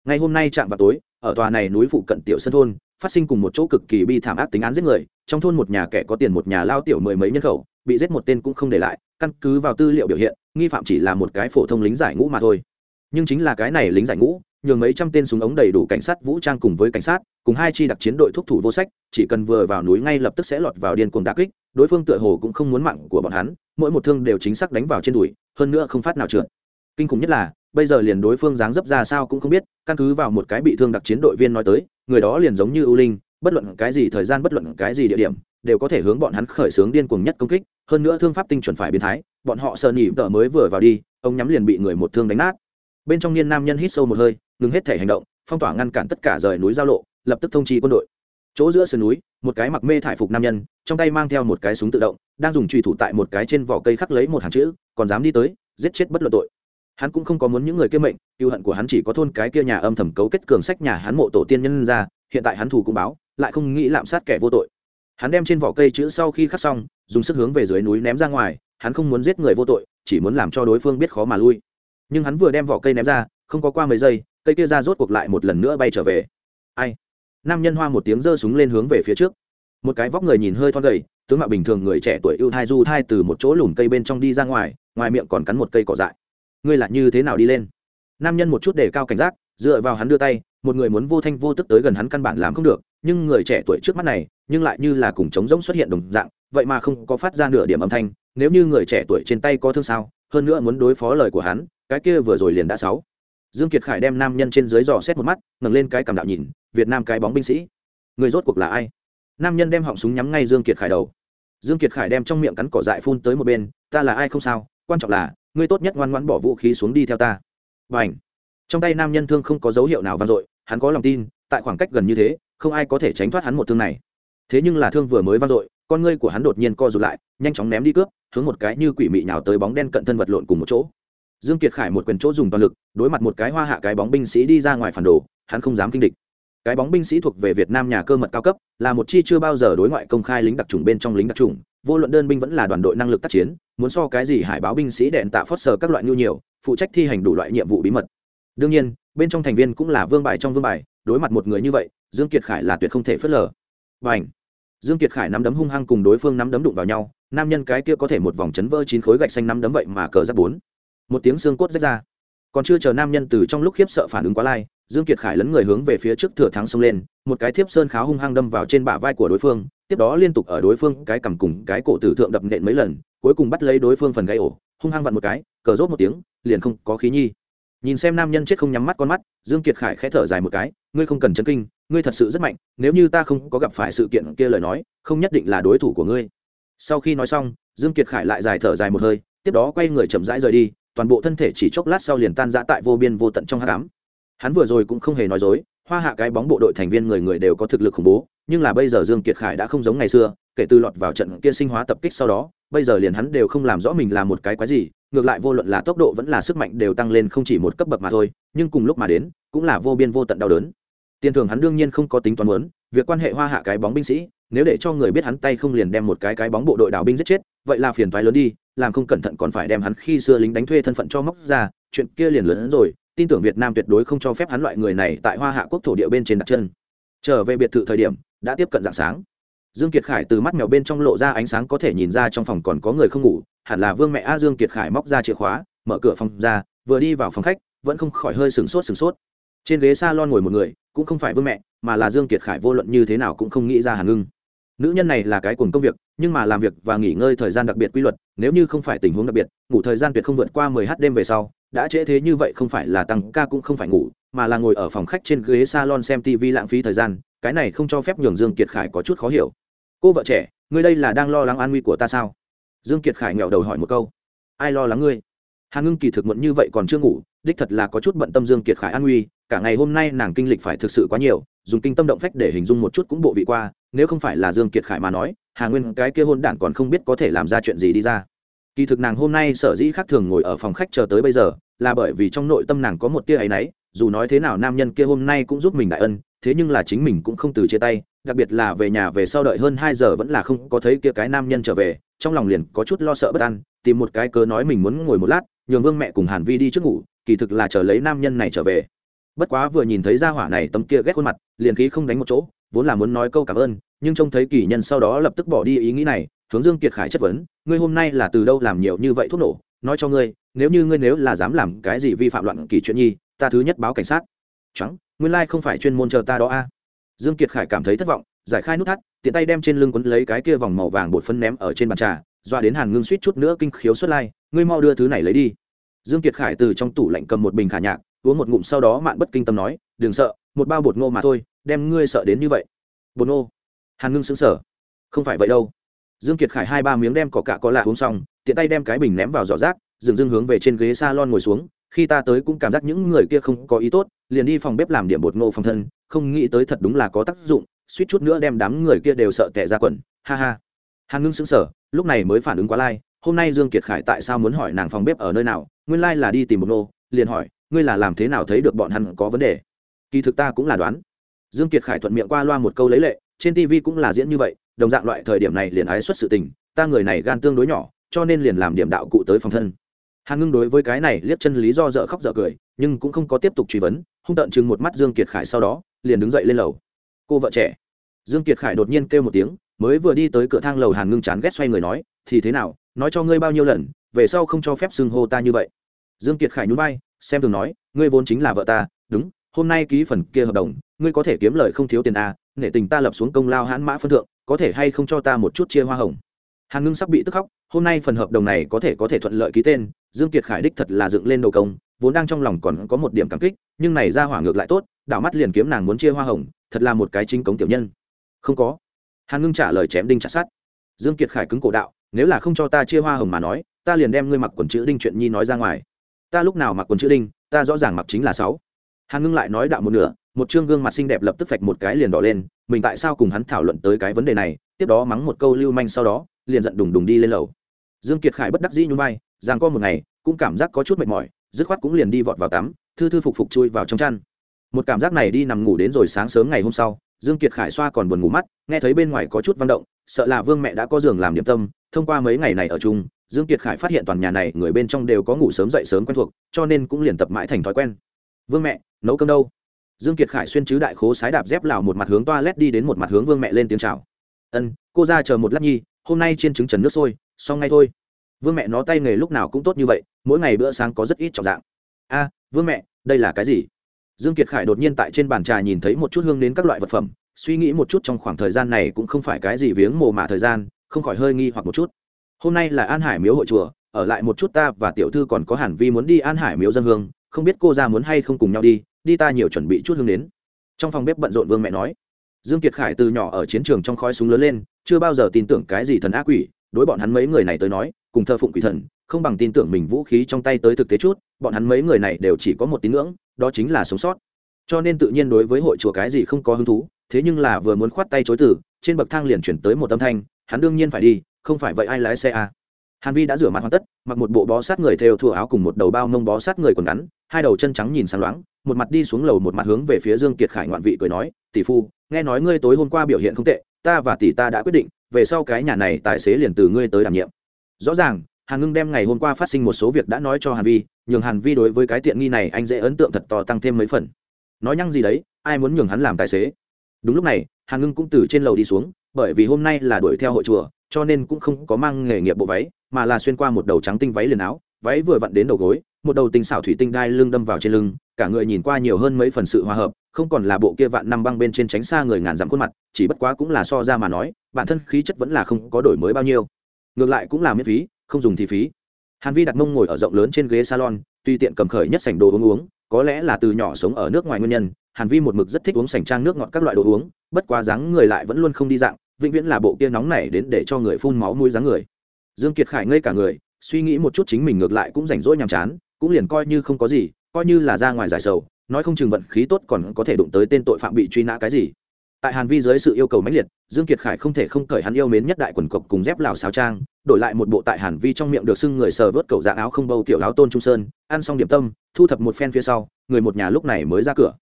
Ngày hôm nay chạm vào tối ở tòa này núi phụ cận tiểu sân thôn, phát sinh cùng một chỗ cực kỳ bi thảm ác tính án giết người. Trong thôn một nhà kẻ có tiền một nhà lao tiểu mười mấy nhân khẩu, bị giết một tên cũng không để lại, căn cứ vào tư liệu biểu hiện, nghi phạm chỉ là một cái phổ thông lính giải ngũ mà thôi. Nhưng chính là cái này lính giải ngũ, nhường mấy trăm tên súng ống đầy đủ cảnh sát vũ trang cùng với cảnh sát, cùng hai chi đặc chiến đội thúc thủ vô sách, chỉ cần vừa vào núi ngay lập tức sẽ lọt vào điên cuồng đà kích, đối phương tựa hồ cũng không muốn mạng của bọn hắn, mỗi một thương đều chính xác đánh vào trên đùi, hơn nữa không phát nào trượt kinh khủng nhất là, bây giờ liền đối phương dáng dấp ra sao cũng không biết, căn cứ vào một cái bị thương đặc chiến đội viên nói tới, người đó liền giống như ưu linh, bất luận cái gì thời gian bất luận cái gì địa điểm, đều có thể hướng bọn hắn khởi xướng điên cuồng nhất công kích. Hơn nữa thương pháp tinh chuẩn phải biến thái, bọn họ sợ nỉ tờ mới vừa vào đi, ông nhắm liền bị người một thương đánh nát. Bên trong niên nam nhân hít sâu một hơi, ngừng hết thể hành động, phong tỏa ngăn cản tất cả rời núi giao lộ, lập tức thông chi quân đội. Chỗ giữa sườn núi, một cái mặc mê thải phục nam nhân, trong tay mang theo một cái súng tự động, đang dùng trùy thủ tại một cái trên vỏ cây khắc lấy một hàng chữ, còn dám đi tới, giết chết bất luận tội hắn cũng không có muốn những người kia mệnh cựu hận của hắn chỉ có thôn cái kia nhà âm thầm cấu kết cường sách nhà hắn mộ tổ tiên nhân ra, hiện tại hắn thù cũng báo, lại không nghĩ lạm sát kẻ vô tội. Hắn đem trên vỏ cây chữ sau khi khắc xong, dùng sức hướng về dưới núi ném ra ngoài, hắn không muốn giết người vô tội, chỉ muốn làm cho đối phương biết khó mà lui. Nhưng hắn vừa đem vỏ cây ném ra, không có qua mấy giây, cây kia ra rốt cuộc lại một lần nữa bay trở về. Ai? Nam nhân hoa một tiếng giơ súng lên hướng về phía trước. Một cái vóc người nhìn hơi thon gầy, tướng mạo bình thường người trẻ tuổi ưu thai du thai từ một chỗ lùm cây bên trong đi ra ngoài ngoài miệng còn cắn một cây cỏ dại ngươi là như thế nào đi lên? Nam nhân một chút để cao cảnh giác, dựa vào hắn đưa tay, một người muốn vô thanh vô tức tới gần hắn căn bản làm không được, nhưng người trẻ tuổi trước mắt này, nhưng lại như là cùng trống rỗng xuất hiện đồng dạng, vậy mà không có phát ra nửa điểm âm thanh, nếu như người trẻ tuổi trên tay có thương sao, hơn nữa muốn đối phó lời của hắn, cái kia vừa rồi liền đã sáu. Dương kiệt khải đem nam nhân trên dưới dò xét một mắt, ngẩng lên cái cảm đạo nhìn, việt nam cái bóng binh sĩ. Người rốt cuộc là ai? Nam nhân đem họng súng nhắm ngay dương kiệt khải đầu. Dương kiệt khải đem trong miệng cắn cỏ dại phun tới một bên, ta là ai không sao, quan trọng là ngươi tốt nhất ngoan ngoãn bỏ vũ khí xuống đi theo ta. Và ảnh trong tay nam nhân thương không có dấu hiệu nào vang dội, hắn có lòng tin, tại khoảng cách gần như thế, không ai có thể tránh thoát hắn một thương này. Thế nhưng là thương vừa mới vang dội, con ngươi của hắn đột nhiên co rụt lại, nhanh chóng ném đi cướp, hướng một cái như quỷ mị nhào tới bóng đen cận thân vật lộn cùng một chỗ. Dương kiệt khải một quyền chỗ dùng toàn lực, đối mặt một cái hoa hạ cái bóng binh sĩ đi ra ngoài phản đồ, hắn không dám kinh địch. Cái bóng binh sĩ thuộc về việt nam nhà cơ mật cao cấp, là một chi chưa bao giờ đối ngoại công khai lính đặc trùng bên trong lính đặc trùng vô luận đơn binh vẫn là đoàn đội năng lực tác chiến muốn so cái gì hải báo binh sĩ đèn tạ phót sờ các loại nhu nhiều, phụ trách thi hành đủ loại nhiệm vụ bí mật. Đương nhiên, bên trong thành viên cũng là vương bài trong vương bài, đối mặt một người như vậy, dương kiệt khải là tuyệt không thể phớt lờ. Và ảnh dương kiệt khải nắm đấm hung hăng cùng đối phương nắm đấm đụng vào nhau, nam nhân cái kia có thể một vòng chấn vỡ chín khối gạch xanh nắm đấm vậy mà cờ giáp bốn. Một tiếng xương cốt rách ra. Còn chưa chờ nam nhân từ trong lúc khiếp sợ phản ứng quá lai, dương kiệt khải lấn người hướng về phía trước thừa thắng xông lên, một cái thiếp sơn kháo hung hăng đâm vào trên bả vai của đối phương, tiếp đó liên tục ở đối phương cái cầm cùng cái cổ tử thượng đập nện mấy lần cuối cùng bắt lấy đối phương phần gáy ổ, hung hăng vặn một cái, cờ rốt một tiếng, liền không có khí nhi. Nhìn xem nam nhân chết không nhắm mắt con mắt, dương kiệt khải khẽ thở dài một cái, ngươi không cần chấn kinh, ngươi thật sự rất mạnh, nếu như ta không có gặp phải sự kiện kia lời nói, không nhất định là đối thủ của ngươi. Sau khi nói xong, dương kiệt khải lại dài thở dài một hơi, tiếp đó quay người chậm rãi rời đi, toàn bộ thân thể chỉ chốc lát sau liền tan rã tại vô biên vô tận trong hắc ám. Hắn vừa rồi cũng không hề nói dối hoa hạ cái bóng bộ đội thành viên người người đều có thực lực khủng bố, nhưng là bây giờ dương kiệt khải đã không giống ngày xưa, kể từ lọt vào trận kia sinh hóa tập kích sau đó, bây giờ liền hắn đều không làm rõ mình là một cái quái gì, ngược lại vô luận là tốc độ vẫn là sức mạnh đều tăng lên không chỉ một cấp bậc mà thôi, nhưng cùng lúc mà đến, cũng là vô biên vô tận đau đớn. Tiền thường hắn đương nhiên không có tính toán muốn, việc quan hệ hoa hạ cái bóng binh sĩ, nếu để cho người biết hắn tay không liền đem một cái cái bóng bộ đội đảo binh giết chết, vậy là phiền toái lớn đi, làm không cẩn thận còn phải đem hắn khi xưa lính đánh thuê thân phận cho móc ra, chuyện kia liền lớn hơn rồi tin tưởng việt nam tuyệt đối không cho phép hắn loại người này tại hoa hạ quốc thổ địa bên trên đặt chân. Trở về biệt thự thời điểm, đã tiếp cận dạng sáng. Dương kiệt khải từ mắt mèo bên trong lộ ra ánh sáng có thể nhìn ra trong phòng còn có người không ngủ, hẳn là vương mẹ a dương kiệt khải móc ra chìa khóa, mở cửa phòng ra, vừa đi vào phòng khách, vẫn không khỏi hơi sừng sốt sừng sốt. Trên ghế salon ngồi một người, cũng không phải vương mẹ, mà là dương kiệt khải vô luận như thế nào cũng không nghĩ ra hàn ngưng. Nữ nhân này là cái cuồng công việc, nhưng mà làm việc và nghỉ ngơi thời gian đặc biệt quy luật, nếu như không phải tình huống đặc biệt, ngủ thời gian tuyệt không vượt qua 10 h đêm về sau đã trễ thế như vậy không phải là tăng ca cũng không phải ngủ, mà là ngồi ở phòng khách trên ghế salon xem tv lãng phí thời gian, cái này không cho phép nhường dương kiệt khải có chút khó hiểu. Cô vợ trẻ, ngươi đây là đang lo lắng an nguy của ta sao? Dương kiệt khải nghèo đầu hỏi một câu. Ai lo lắng ngươi? Hà ngưng kỳ thực muộn như vậy còn chưa ngủ, đích thật là có chút bận tâm dương kiệt khải an nguy, cả ngày hôm nay nàng kinh lịch phải thực sự quá nhiều, dùng kinh tâm động phách để hình dung một chút cũng bộ vị qua, nếu không phải là dương kiệt khải mà nói, hà nguyên cái kia hôn đản còn không biết có thể làm ra chuyện gì đi ra kỳ thực nàng hôm nay sở dĩ khác thường ngồi ở phòng khách chờ tới bây giờ, là bởi vì trong nội tâm nàng có một tia áy náy, dù nói thế nào nam nhân kia hôm nay cũng giúp mình đại ân, thế nhưng là chính mình cũng không từ chia tay, đặc biệt là về nhà về sau đợi hơn hai giờ vẫn là không có thấy kia cái nam nhân trở về, trong lòng liền có chút lo sợ bất an, tìm một cái cớ nói mình muốn ngồi một lát, nhường vương mẹ cùng hàn vi đi trước ngủ, kỳ thực là chờ lấy nam nhân này trở về. Bất quá vừa nhìn thấy gia hỏa này tấm kia ghét khuôn mặt, liền khí không đánh một chỗ, vốn là muốn nói câu cảm ơn, nhưng trông thấy kỳ nhân sau đó lập tức bỏ đi ý nghĩ này hướng dương kiệt khải chất vấn, ngươi hôm nay là từ đâu làm nhiều như vậy thuốc nổ? Nói cho ngươi, nếu như ngươi nếu là dám làm cái gì vi phạm loạn kỳ chuyện nhi, ta thứ nhất báo cảnh sát. Trắng, nguyên lai không phải chuyên môn chờ ta đó a. Dương kiệt khải cảm thấy thất vọng, giải khai nút thắt, tiện tay đem trên lưng quấn lấy cái kia vòng màu vàng bột phân ném ở trên bàn trà, doa đến hàn ngưng suýt chút nữa kinh khiếu xuất lai, ngươi mau đưa thứ này lấy đi. Dương kiệt khải từ trong tủ lạnh cầm một bình khả nhạc, uống một ngụm sau đó mạn bất kinh tâm nói, đừng sợ, một bao bột ngô mà thôi, đem ngươi sợ đến như vậy. Bột ngô. Hàn ngưng sững sờ. Không phải vậy đâu dương kiệt khải hai ba miếng đem cỏ cạ có lạ uống xong, tiện tay đem cái bình ném vào giỏ rác, dừng dưng hướng về trên ghế salon ngồi xuống. Khi ta tới cũng cảm giác những người kia không có ý tốt, liền đi phòng bếp làm điểm bột ngô phòng thân, không nghĩ tới thật đúng là có tác dụng, suýt chút nữa đem đám người kia đều sợ tệ ra quần. Ha ha. Hàn ngưng sững sờ, lúc này mới phản ứng quá lai, hôm nay dương kiệt khải tại sao muốn hỏi nàng phòng bếp ở nơi nào, nguyên lai là đi tìm bột ngô, liền hỏi, ngươi là làm thế nào thấy được bọn hắn có vấn đề? Kỳ thực ta cũng là đoán. Dương kiệt khải thuận miệng qua loa một câu lấy lệ, trên tv cũng là diễn như vậy đồng dạng loại thời điểm này liền ái xuất sự tình, ta người này gan tương đối nhỏ, cho nên liền làm điểm đạo cụ tới phòng thân. Hàn ngưng đối với cái này liếc chân lý do dở khóc dở cười, nhưng cũng không có tiếp tục truy vấn, hung tợn chừng một mắt dương kiệt khải sau đó, liền đứng dậy lên lầu. Cô vợ trẻ. Dương kiệt khải đột nhiên kêu một tiếng, mới vừa đi tới cửa thang lầu hàn ngưng chán ghét xoay người nói, thì thế nào, nói cho ngươi bao nhiêu lần, về sau không cho phép xưng hô ta như vậy. Dương kiệt khải nhún vai, xem thường nói, ngươi vốn chính là vợ ta, đúng, hôm nay ký phần kia hợp đồng, ngươi có thể kiếm lời không thiếu tiền à, a nghệ tình ta lập xuống công lao hãn mã phân thượng có thể hay không cho ta một chút chia hoa hồng? Hàn ngưng sắp bị tức khóc, hôm nay phần hợp đồng này có thể có thể thuận lợi ký tên, dương kiệt khải đích thật là dựng lên đầu công, vốn đang trong lòng còn có một điểm cảm kích, nhưng này ra hỏa ngược lại tốt, đảo mắt liền kiếm nàng muốn chia hoa hồng, thật là một cái chính cống tiểu nhân. Không có. Hàn ngưng trả lời chém đinh chặt sát dương kiệt khải cứng cổ đạo, nếu là không cho ta chia hoa hồng mà nói, ta liền đem ngươi mặc quần chữ đinh chuyện nhi nói ra ngoài. Ta lúc nào mặc quần chữ đinh, ta rõ ràng mặc chính là sáu. Hàn ngưng lại nói đạo một nửa một chương gương mặt xinh đẹp lập tức phạch một cái liền đỏ lên, mình tại sao cùng hắn thảo luận tới cái vấn đề này, tiếp đó mắng một câu lưu manh sau đó, liền giận đùng đùng đi lên lầu. Dương kiệt khải bất đắc dĩ nhún vai giang co một ngày, cũng cảm giác có chút mệt mỏi, dứt khoát cũng liền đi vọt vào tắm, thư thư phục phục chui vào trong chăn. Một cảm giác này đi nằm ngủ đến rồi sáng sớm ngày hôm sau, dương kiệt khải xoa còn buồn ngủ mắt, nghe thấy bên ngoài có chút văn động, sợ là vương mẹ đã có giường làm điểm tâm, thông qua mấy ngày này ở chung, dương kiệt khải phát hiện toàn nhà này người bên trong đều có ngủ sớm dậy sớm quen thuộc, cho nên cũng liền tập mãi thành thói quen. Vương mẹ, nấu cơm đâu? Dương kiệt khải xuyên chứ đại khố sái đạp dép lào một mặt hướng toa lét đi đến một mặt hướng vương mẹ lên tiếng chào. Ân, cô ra chờ một lát nhi, hôm nay trên trứng trần nước sôi, xong ngay thôi. Vương mẹ nó tay nghề lúc nào cũng tốt như vậy, mỗi ngày bữa sáng có rất ít trọng dạng. A, vương mẹ, đây là cái gì? Dương kiệt khải đột nhiên tại trên bàn trà nhìn thấy một chút hương đến các loại vật phẩm, suy nghĩ một chút trong khoảng thời gian này cũng không phải cái gì viếng mồ mả thời gian, không khỏi hơi nghi hoặc một chút. Hôm nay là an hải miếu hội chùa, ở lại một chút ta và tiểu thư còn có hẳn vi muốn đi an hải miếu dân hương, không biết cô ra muốn hay không cùng nhau đi đi ta nhiều chuẩn bị chút hương đến. Trong phòng bếp bận rộn vương mẹ nói. Dương kiệt khải từ nhỏ ở chiến trường trong khói súng lớn lên, chưa bao giờ tin tưởng cái gì thần ác quỷ, đối bọn hắn mấy người này tới nói, cùng thờ phụng quỷ thần, không bằng tin tưởng mình vũ khí trong tay tới thực tế chút, bọn hắn mấy người này đều chỉ có một tín ngưỡng, đó chính là sống sót. Cho nên tự nhiên đối với hội chùa cái gì không có hứng thú, thế nhưng là vừa muốn khoát tay chối từ, trên bậc thang liền chuyển tới một âm thanh, hắn đương nhiên phải đi, không phải vậy ai lái xe à. hàn vi đã rửa mặt hoàn tất, mặc một bộ bó sát người theo thua áo cùng một đầu bao mông bó sát người còn ngắn hai đầu chân trắng nhìn sáng loáng, một mặt đi xuống lầu một mặt hướng về phía dương kiệt khải ngoạn vị cười nói, tỷ phu, nghe nói ngươi tối hôm qua biểu hiện không tệ, ta và tỷ ta đã quyết định, về sau cái nhà này tài xế liền từ ngươi tới đảm nhiệm. Rõ ràng, hàn ngưng đem ngày hôm qua phát sinh một số việc đã nói cho hàn vi, nhường hàn vi đối với cái tiện nghi này anh dễ ấn tượng thật to tăng thêm mấy phần. Nói nhăng gì đấy, ai muốn nhường hắn làm tài xế? Đúng lúc này, hàn ngưng cũng từ trên lầu đi xuống, bởi vì hôm nay là đuổi theo hội chùa, cho nên cũng không có mang nghề nghiệp bộ váy, mà là xuyên qua một đầu trắng tinh váy liền áo, váy vừa vặn đến đầu gối một đầu tinh xảo thủy tinh đai lưng đâm vào trên lưng, cả người nhìn qua nhiều hơn mấy phần sự hòa hợp, không còn là bộ kia vạn năm băng bên trên tránh xa người ngàn dặm khuôn mặt, chỉ bất quá cũng là so ra mà nói, bản thân khí chất vẫn là không có đổi mới bao nhiêu. Ngược lại cũng là miễn phí, không dùng thì phí. Hàn vi đặt mông ngồi ở rộng lớn trên ghế salon tuy tiện cầm khởi nhất sảnh đồ uống uống, có lẽ là từ nhỏ sống ở nước ngoài nguyên nhân, hàn vi một mực rất thích uống sành trang nước ngọt các loại đồ uống, bất quá dáng người lại vẫn luôn không đi dạng, vĩnh viễn là bộ kia nóng này đến để cho người phun máu mũi dáng người. Dương kiệt khải ngây cả người, suy nghĩ một chút chính mình ngược lại cũng rảnh rỗi nhàm chán cũng liền coi như không có gì, coi như là ra ngoài giải sầu, nói không chừng vận khí tốt còn có thể đụng tới tên tội phạm bị truy nã cái gì. Tại hàn vi dưới sự yêu cầu mãnh liệt, dương kiệt khải không thể không cởi hắn yêu mến nhất đại quần cộc cùng dép lào sáo trang, đổi lại một bộ tại hàn vi trong miệng được xưng người sờ vớt cầu dạng áo không bâu kiểu áo tôn trung sơn, ăn xong điểm tâm, thu thập một phen phía sau, người một nhà lúc này mới ra cửa.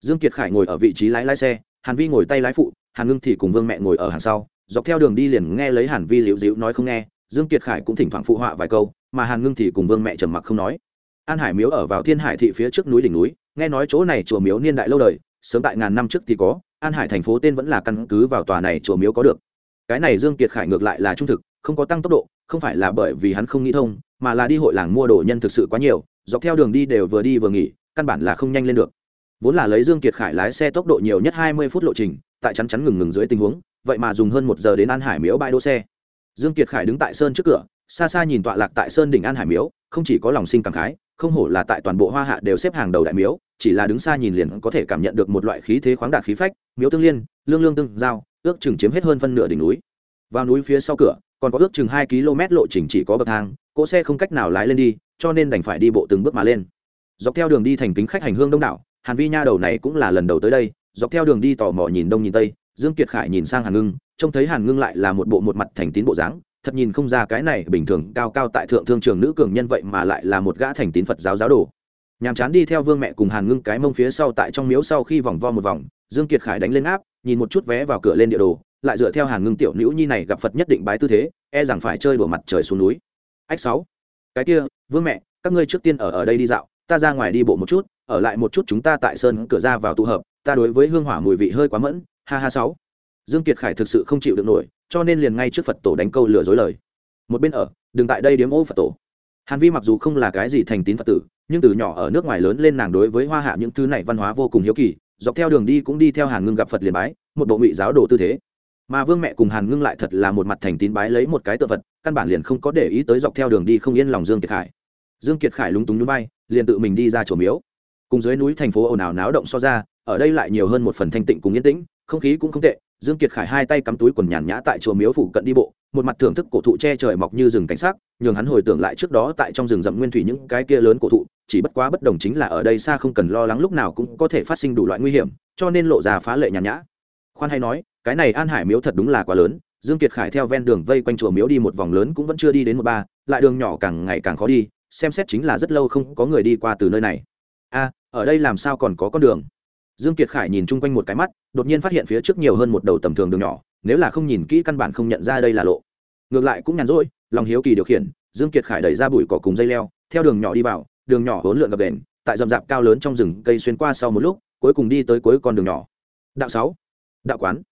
Dương kiệt khải ngồi ở vị trí lái lái xe, hàn vi ngồi tay lái phụ, hàn ngưng thì cùng vương mẹ ngồi ở hàng sau, dọc theo đường đi liền nghe lấy hàn vi liễu dịu nói không nghe, dương kiệt khải cũng thỉnh thoảng phụ họa vài câu, mà hàn ngưng thì cùng vương mẹ trầm mặc không nói an hải miếu ở vào thiên hải thị phía trước núi đỉnh núi, nghe nói chỗ này chùa miếu niên đại lâu đời, sớm tại ngàn năm trước thì có, an hải thành phố tên vẫn là căn cứ vào tòa này chùa miếu có được. Cái này dương kiệt khải ngược lại là trung thực, không có tăng tốc độ, không phải là bởi vì hắn không nghĩ thông, mà là đi hội làng mua đồ nhân thực sự quá nhiều, dọc theo đường đi đều vừa đi vừa nghỉ, căn bản là không nhanh lên được. Vốn là lấy dương kiệt khải lái xe tốc độ nhiều nhất hai mươi phút lộ trình, tại chắn chắn ngừng ngừng dưới tình huống, vậy mà dùng hơn một giờ đến an hải miếu bãi đỗ xe. Dương kiệt khải đứng tại sơn trước cửa, xa xa nhìn tọa lạc tại sơn đỉnh an hải miếu, không chỉ có lòng sinh cảm khái không hổ là tại toàn bộ hoa hạ đều xếp hàng đầu đại miếu, chỉ là đứng xa nhìn liền có thể cảm nhận được một loại khí thế khoáng đạt khí phách, miếu tương liên, lương lương tương giao, ước chừng chiếm hết hơn phân nửa đỉnh núi. Vào núi phía sau cửa, còn có ước chừng hai km lộ trình chỉ có bậc thang, cỗ xe không cách nào lái lên đi, cho nên đành phải đi bộ từng bước mà lên. Dọc theo đường đi thành kính khách hành hương đông đảo, hàn vi nha đầu này cũng là lần đầu tới đây, dọc theo đường đi tò mò nhìn đông nhìn tây, dương kiệt khải nhìn sang hàn ngưng, trông thấy hàn ngưng lại là một bộ một mặt thành tín bộ dáng thật nhìn không ra cái này bình thường cao cao tại thượng thương trường nữ cường nhân vậy mà lại là một gã thành tín phật giáo giáo đồ. Nhàm chán đi theo vương mẹ cùng hàn ngưng cái mông phía sau tại trong miếu sau khi vòng vo một vòng, dương kiệt khải đánh lên áp, nhìn một chút vé vào cửa lên địa đồ, lại dựa theo hàn ngưng tiểu nữ nhi này gặp phật nhất định bái tư thế e rằng phải chơi đùa mặt trời xuống núi. Ách sáu. Cái kia, vương mẹ, các ngươi trước tiên ở ở đây đi dạo, ta ra ngoài đi bộ một chút, ở lại một chút chúng ta tại sơn cửa ra vào tụ hợp, ta đối với hương hỏa mùi vị hơi quá mẫn, ha ha sáu dương kiệt khải thực sự không chịu được nổi, cho nên liền ngay trước phật tổ đánh câu lừa dối lời. Một bên ở, đừng tại đây điếm ô phật tổ. Hàn vi mặc dù không là cái gì thành tín phật tử, nhưng từ nhỏ ở nước ngoài lớn lên nàng đối với hoa hạ những thứ này văn hóa vô cùng hiếu kỳ, dọc theo đường đi cũng đi theo hàn ngưng gặp phật liền bái, một bộ ngụy giáo đồ tư thế. Mà vương mẹ cùng hàn ngưng lại thật là một mặt thành tín bái lấy một cái tự vật, căn bản liền không có để ý tới dọc theo đường đi không yên lòng dương kiệt khải. Dương kiệt khải lúng túng núi bay, liền tự mình đi ra chỗ miếu. Cùng dưới núi thành phố ồn ào náo động so ra ở đây lại nhiều hơn một phần thanh tịnh cùng yên tĩnh, không khí cũng không tệ. Dương kiệt khải hai tay cắm túi quần nhàn nhã tại chùa miếu phủ cận đi bộ, một mặt thưởng thức cổ thụ che trời mọc như rừng cảnh sắc, nhường hắn hồi tưởng lại trước đó tại trong rừng rậm nguyên thủy những cái kia lớn cổ thụ, chỉ bất quá bất đồng chính là ở đây xa không cần lo lắng lúc nào cũng có thể phát sinh đủ loại nguy hiểm, cho nên lộ ra phá lệ nhàn nhã. Khoan hay nói, cái này an hải miếu thật đúng là quá lớn. Dương kiệt khải theo ven đường vây quanh chùa miếu đi một vòng lớn cũng vẫn chưa đi đến một ba, lại đường nhỏ càng ngày càng khó đi, xem xét chính là rất lâu không có người đi qua từ nơi này. A, ở đây làm sao còn có con đường? Dương kiệt khải nhìn chung quanh một cái mắt, đột nhiên phát hiện phía trước nhiều hơn một đầu tầm thường đường nhỏ, nếu là không nhìn kỹ căn bản không nhận ra đây là lộ. Ngược lại cũng nhàn rỗi, lòng hiếu kỳ điều khiển, dương kiệt khải đẩy ra bụi cỏ cùng dây leo, theo đường nhỏ đi vào, đường nhỏ hỗn lượn gập đền tại rậm rạp cao lớn trong rừng cây xuyên qua sau một lúc, cuối cùng đi tới cuối con đường nhỏ. Đạo sáu, đạo quán.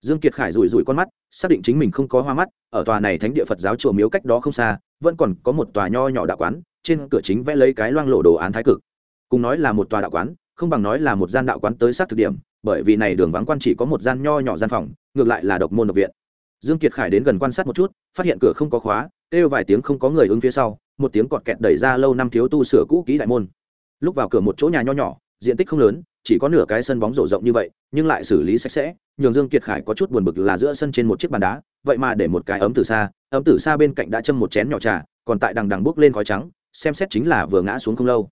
Dương kiệt khải rủi rủi con mắt, xác định chính mình không có hoa mắt, ở tòa này thánh địa phật giáo chùa miếu cách đó không xa, vẫn còn có một tòa nho nhỏ đạo quán, trên cửa chính vẽ lấy cái loang lộ đồ án thái cực. Cùng nói là một tòa đạo quán không bằng nói là một gian đạo quán tới sát thực điểm, bởi vì này đường vắng quan chỉ có một gian nho nhỏ gian phòng, ngược lại là độc môn độc viện. Dương kiệt khải đến gần quan sát một chút, phát hiện cửa không có khóa, kêu vài tiếng không có người ứng phía sau, một tiếng cọt kẹt đẩy ra lâu năm thiếu tu sửa cũ kỹ đại môn. Lúc vào cửa một chỗ nhà nho nhỏ, diện tích không lớn, chỉ có nửa cái sân bóng rổ rộng như vậy, nhưng lại xử lý sạch sẽ, nhường dương kiệt khải có chút buồn bực là giữa sân trên một chiếc bàn đá, vậy mà để một cái ấm từ xa, ấm từ xa bên cạnh đã châm một chén nhỏ trà, còn tại đằng đằng bước lên khói trắng, xem xét chính là vừa ngã xuống không lâu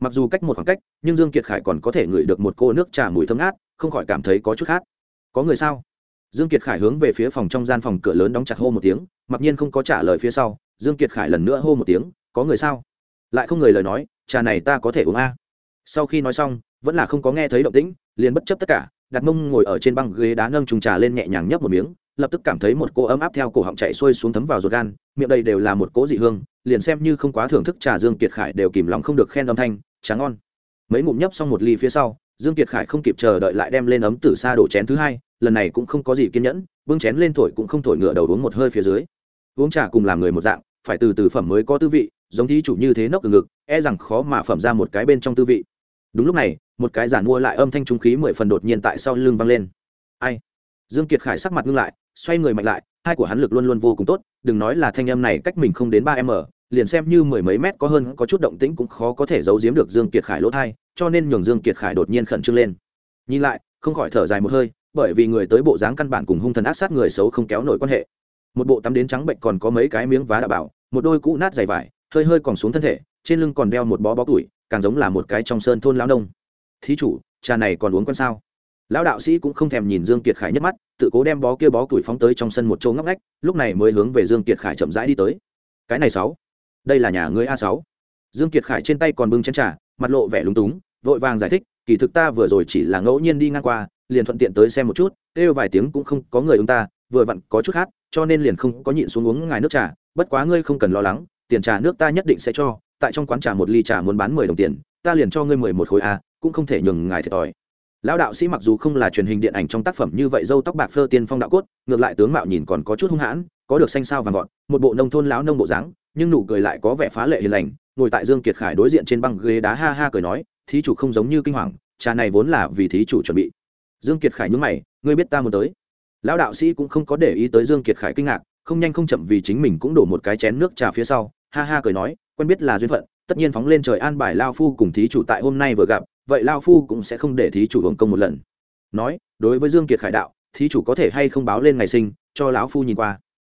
mặc dù cách một khoảng cách, nhưng dương kiệt khải còn có thể ngửi được một cô nước trà mùi thơm ngát, không khỏi cảm thấy có chút khát có người sao? Dương kiệt khải hướng về phía phòng trong gian phòng cửa lớn đóng chặt hô một tiếng, mặc nhiên không có trả lời phía sau, dương kiệt khải lần nữa hô một tiếng, có người sao? Lại không người lời nói, trà này ta có thể uống a. Sau khi nói xong, vẫn là không có nghe thấy động tĩnh, liền bất chấp tất cả đặt mông ngồi ở trên băng ghế đá nâng trùng trà lên nhẹ nhàng nhấp một miếng, lập tức cảm thấy một cô ấm áp theo cổ họng chạy xuôi xuống thấm vào ruột gan, miệng đây đều là một cỗ dị hương, liền xem như không quá thưởng thức trà dương kiệt khải đều kìm lòng không được khen âm thanh tráng ngon. Mấy ngụm nhấp xong một ly phía sau, dương kiệt khải không kịp chờ đợi lại đem lên ấm tử xa đổ chén thứ hai, lần này cũng không có gì kiên nhẫn, bưng chén lên thổi cũng không thổi ngựa đầu uống một hơi phía dưới. Uống trà cùng làm người một dạng, phải từ từ phẩm mới có tư vị, giống thí chủ như thế nốc từ ngực e rằng khó mà phẩm ra một cái bên trong tư vị. Đúng lúc này, một cái giản mua lại âm thanh trung khí mười phần đột nhiên tại sau lưng vang lên. Ai? Dương kiệt khải sắc mặt ngưng lại, xoay người mạnh lại, hai của hắn lực luôn luôn vô cùng tốt, đừng nói là thanh âm này cách mình không đến ba m liền xem như mười mấy mét có hơn có chút động tĩnh cũng khó có thể giấu giếm được dương kiệt khải lỗ thai, cho nên nhường dương kiệt khải đột nhiên khẩn trương lên. Nhìn lại, không khỏi thở dài một hơi, bởi vì người tới bộ dáng căn bản cùng hung thần ác sát người xấu không kéo nổi quan hệ. Một bộ tắm đến trắng bệnh còn có mấy cái miếng vá đã bảo, một đôi cũ nát dày vải, hơi hơi còn xuống thân thể, trên lưng còn đeo một bó bó tuổi càng giống là một cái trong sơn thôn lão nông. Thí chủ, trà này còn uống con sao? Lão đạo sĩ cũng không thèm nhìn dương kiệt khải nhất mắt, tự cố đem bó kia bó tuổi phóng tới trong sân một chỗ ngóc ngách, lúc này mới hướng về dương kiệt khải chậm rãi đi tới. Cái này sáu đây là nhà ngươi a sáu. Dương kiệt khải trên tay còn bưng chén trà mặt lộ vẻ lúng túng vội vàng giải thích kỳ thực ta vừa rồi chỉ là ngẫu nhiên đi ngang qua liền thuận tiện tới xem một chút kêu vài tiếng cũng không có người ứng ta vừa vặn có chút hát, cho nên liền không có nhịn xuống uống ngài nước trà bất quá ngươi không cần lo lắng tiền trà nước ta nhất định sẽ cho tại trong quán trà một ly trà muốn bán mười đồng tiền ta liền cho ngươi mười một khối a cũng không thể nhường ngài thiệt thòi. Lão đạo sĩ mặc dù không là truyền hình điện ảnh trong tác phẩm như vậy dâu tóc bạc phơ tiên phong đạo cốt ngược lại tướng mạo nhìn còn có chút hung hãn có được xanh sao vàng vọt một bộ nông thôn lão nông bộ dáng nhưng nụ cười lại có vẻ phá lệ hiền lành, ngồi tại dương kiệt khải đối diện trên băng ghế đá ha ha cười nói, thí chủ không giống như kinh hoàng, trà này vốn là vì thí chủ chuẩn bị. Dương kiệt khải nhướng mày, ngươi biết ta muốn tới? Lão đạo sĩ cũng không có để ý tới dương kiệt khải kinh ngạc, không nhanh không chậm vì chính mình cũng đổ một cái chén nước trà phía sau, ha ha cười nói, quen biết là duyên phận, tất nhiên phóng lên trời an bài lao phu cùng thí chủ tại hôm nay vừa gặp, vậy lao phu cũng sẽ không để thí chủ hưởng công một lần. Nói, đối với dương kiệt khải đạo, thí chủ có thể hay không báo lên ngày sinh, cho lão phu nhìn qua.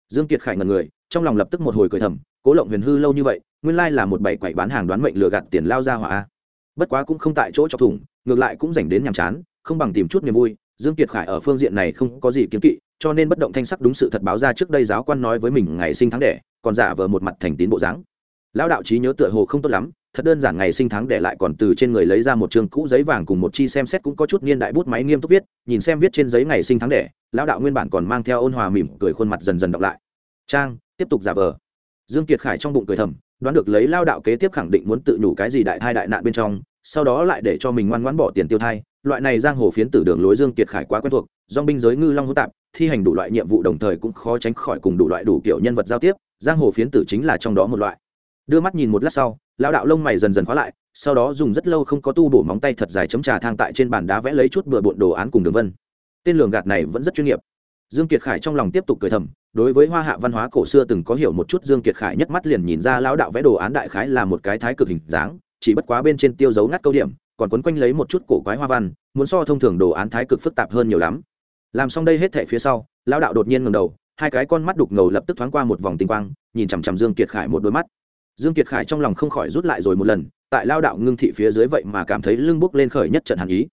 Dương kiệt khải ngần người, trong lòng lập tức một hồi cười thầm cố lộng huyền hư lâu như vậy, nguyên lai là một bảy quậy bán hàng đoán mệnh lừa gạt tiền lao ra hỏa bất quá cũng không tại chỗ chọc thủng, ngược lại cũng dành đến nhàm chán, không bằng tìm chút niềm vui. Dương kiệt khải ở phương diện này không có gì kiếm kỵ, cho nên bất động thanh sắc đúng sự thật báo ra trước đây giáo quan nói với mình ngày sinh tháng đẻ, còn giả vờ một mặt thành tín bộ dáng. Lão đạo trí nhớ tựa hồ không tốt lắm, thật đơn giản ngày sinh tháng đẻ lại còn từ trên người lấy ra một trường cũ giấy vàng cùng một chi xem xét cũng có chút niên đại bút máy nghiêm túc viết, nhìn xem viết trên giấy ngày sinh tháng đẻ, lão đạo nguyên bản còn mang theo ôn hòa mỉm cười khuôn mặt dần dần đọc lại. Trang, tiếp tục giả vờ dương kiệt khải trong bụng cười thầm, đoán được lấy lao đạo kế tiếp khẳng định muốn tự nhủ cái gì đại thai đại nạn bên trong, sau đó lại để cho mình ngoan ngoãn bỏ tiền tiêu thai. Loại này giang hồ phiến tử đường lối dương kiệt khải quá quen thuộc do binh giới ngư long hỗn tạp, thi hành đủ loại nhiệm vụ đồng thời cũng khó tránh khỏi cùng đủ loại đủ kiểu nhân vật giao tiếp, giang hồ phiến tử chính là trong đó một loại. Đưa mắt nhìn một lát sau, lão đạo lông mày dần dần khóa lại, sau đó dùng rất lâu không có tu bổ móng tay thật dài chấm trà thang tại trên bàn đá vẽ lấy chút bừa bộn đồ án cùng đường vân. Tên lường gạt này vẫn rất chuyên nghiệp dương kiệt khải trong lòng tiếp tục cười thầm, đối với hoa hạ văn hóa cổ xưa từng có hiểu một chút, dương kiệt khải nhất mắt liền nhìn ra lão đạo vẽ đồ án đại khái là một cái thái cực hình dáng, chỉ bất quá bên trên tiêu dấu ngắt câu điểm, còn quấn quanh lấy một chút cổ quái hoa văn, muốn so thông thường đồ án thái cực phức tạp hơn nhiều lắm. Làm xong đây hết thảy phía sau, lão đạo đột nhiên ngẩng đầu, hai cái con mắt đục ngầu lập tức thoáng qua một vòng tinh quang, nhìn chằm chằm dương kiệt khải một đôi mắt. Dương kiệt khải trong lòng không khỏi rút lại rồi một lần, tại lao đạo ngưng thị phía dưới vậy mà cảm thấy lưng bốc lên khởi nhất trận hàn ý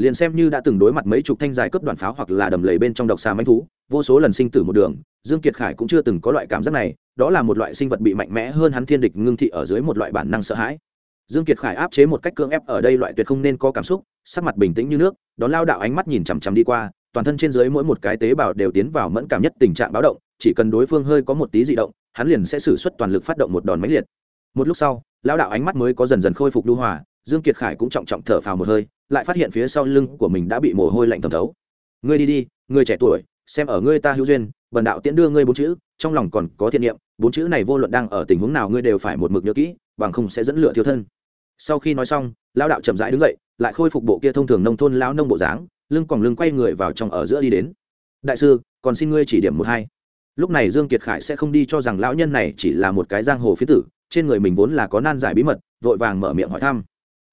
liền xem như đã từng đối mặt mấy chục thanh dài cướp đoàn pháo hoặc là đầm lầy bên trong độc xà manh thú, vô số lần sinh tử một đường, dương kiệt khải cũng chưa từng có loại cảm giác này, đó là một loại sinh vật bị mạnh mẽ hơn hắn thiên địch ngưng thị ở dưới một loại bản năng sợ hãi. Dương kiệt khải áp chế một cách cưỡng ép ở đây loại tuyệt không nên có cảm xúc, sắc mặt bình tĩnh như nước, đón lao đạo ánh mắt nhìn chằm chằm đi qua, toàn thân trên dưới mỗi một cái tế bào đều tiến vào mẫn cảm nhất tình trạng báo động, chỉ cần đối phương hơi có một tí dị động, hắn liền sẽ sử xuất toàn lực phát động một đòn mãnh liệt. Một lúc sau, lao đạo ánh mắt mới có dần dần khôi phục lưu hòa, dương kiệt khải cũng trọng trọng thở phào một hơi lại phát hiện phía sau lưng của mình đã bị mồ hôi lạnh thấm thấu. Ngươi đi đi, ngươi trẻ tuổi, xem ở ngươi ta hữu duyên, bần đạo tiễn đưa ngươi bốn chữ, trong lòng còn có thiện niệm, bốn chữ này vô luận đang ở tình huống nào ngươi đều phải một mực nhớ kỹ, bằng không sẽ dẫn lửa thiếu thân. Sau khi nói xong, lão đạo chậm rãi đứng dậy, lại khôi phục bộ kia thông thường nông thôn lao nông bộ dáng, lưng còn lưng quay người vào trong ở giữa đi đến. Đại sư, còn xin ngươi chỉ điểm một hai. Lúc này dương kiệt khải sẽ không đi cho rằng lão nhân này chỉ là một cái giang hồ phía tử, trên người mình vốn là có nan giải bí mật, vội vàng mở miệng hỏi thăm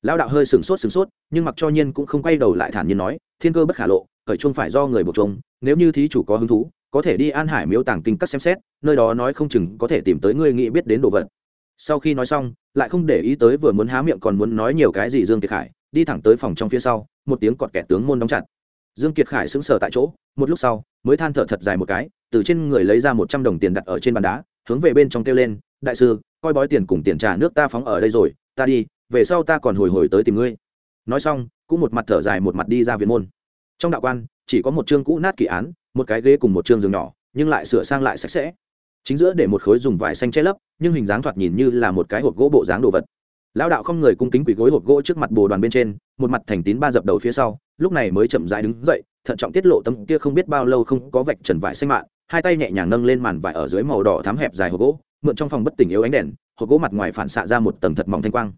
lão đạo hơi sừng sốt sừng sốt, nhưng mặc cho nhiên cũng không quay đầu lại thản nhiên nói, thiên cơ bất khả lộ, khởi chung phải do người buộc chung nếu như thí chủ có hứng thú, có thể đi an hải miếu tàng kinh các xem xét, nơi đó nói không chừng có thể tìm tới người nghĩ biết đến đồ vật. Sau khi nói xong, lại không để ý tới vừa muốn há miệng còn muốn nói nhiều cái gì dương kiệt khải, đi thẳng tới phòng trong phía sau, một tiếng cọt kẹt tướng môn đóng chặt. Dương kiệt khải sững sờ tại chỗ, một lúc sau, mới than thở thật dài một cái, từ trên người lấy ra một trăm đồng tiền đặt ở trên bàn đá, hướng về bên trong kêu lên, đại sư, coi bói tiền cùng tiền trà nước ta phóng ở đây rồi, ta đi về sau ta còn hồi hồi tới tìm ngươi. Nói xong, cũng một mặt thở dài một mặt đi ra viện môn. Trong đạo quan, chỉ có một chương cũ nát kỳ án, một cái ghế cùng một chương giường nhỏ, nhưng lại sửa sang lại sạch sẽ. Chính giữa để một khối dùng vải xanh che lấp, nhưng hình dáng thoạt nhìn như là một cái hộp gỗ bộ dáng đồ vật. Lão đạo không người cung kính quỳ gối hộp gỗ trước mặt bồ đoàn bên trên, một mặt thành tín ba dập đầu phía sau, lúc này mới chậm rãi đứng dậy, thận trọng tiết lộ tấm kia không biết bao lâu không có vạch trần vải xanh mạn, hai tay nhẹ nhàng nâng lên màn vải ở dưới màu đỏ thắm hẹp dài hộp gỗ, mượn trong phòng bất tỉnh yếu ánh đèn, hộp gỗ mặt ngoài phản xạ ra một tầng thật mỏng thanh quang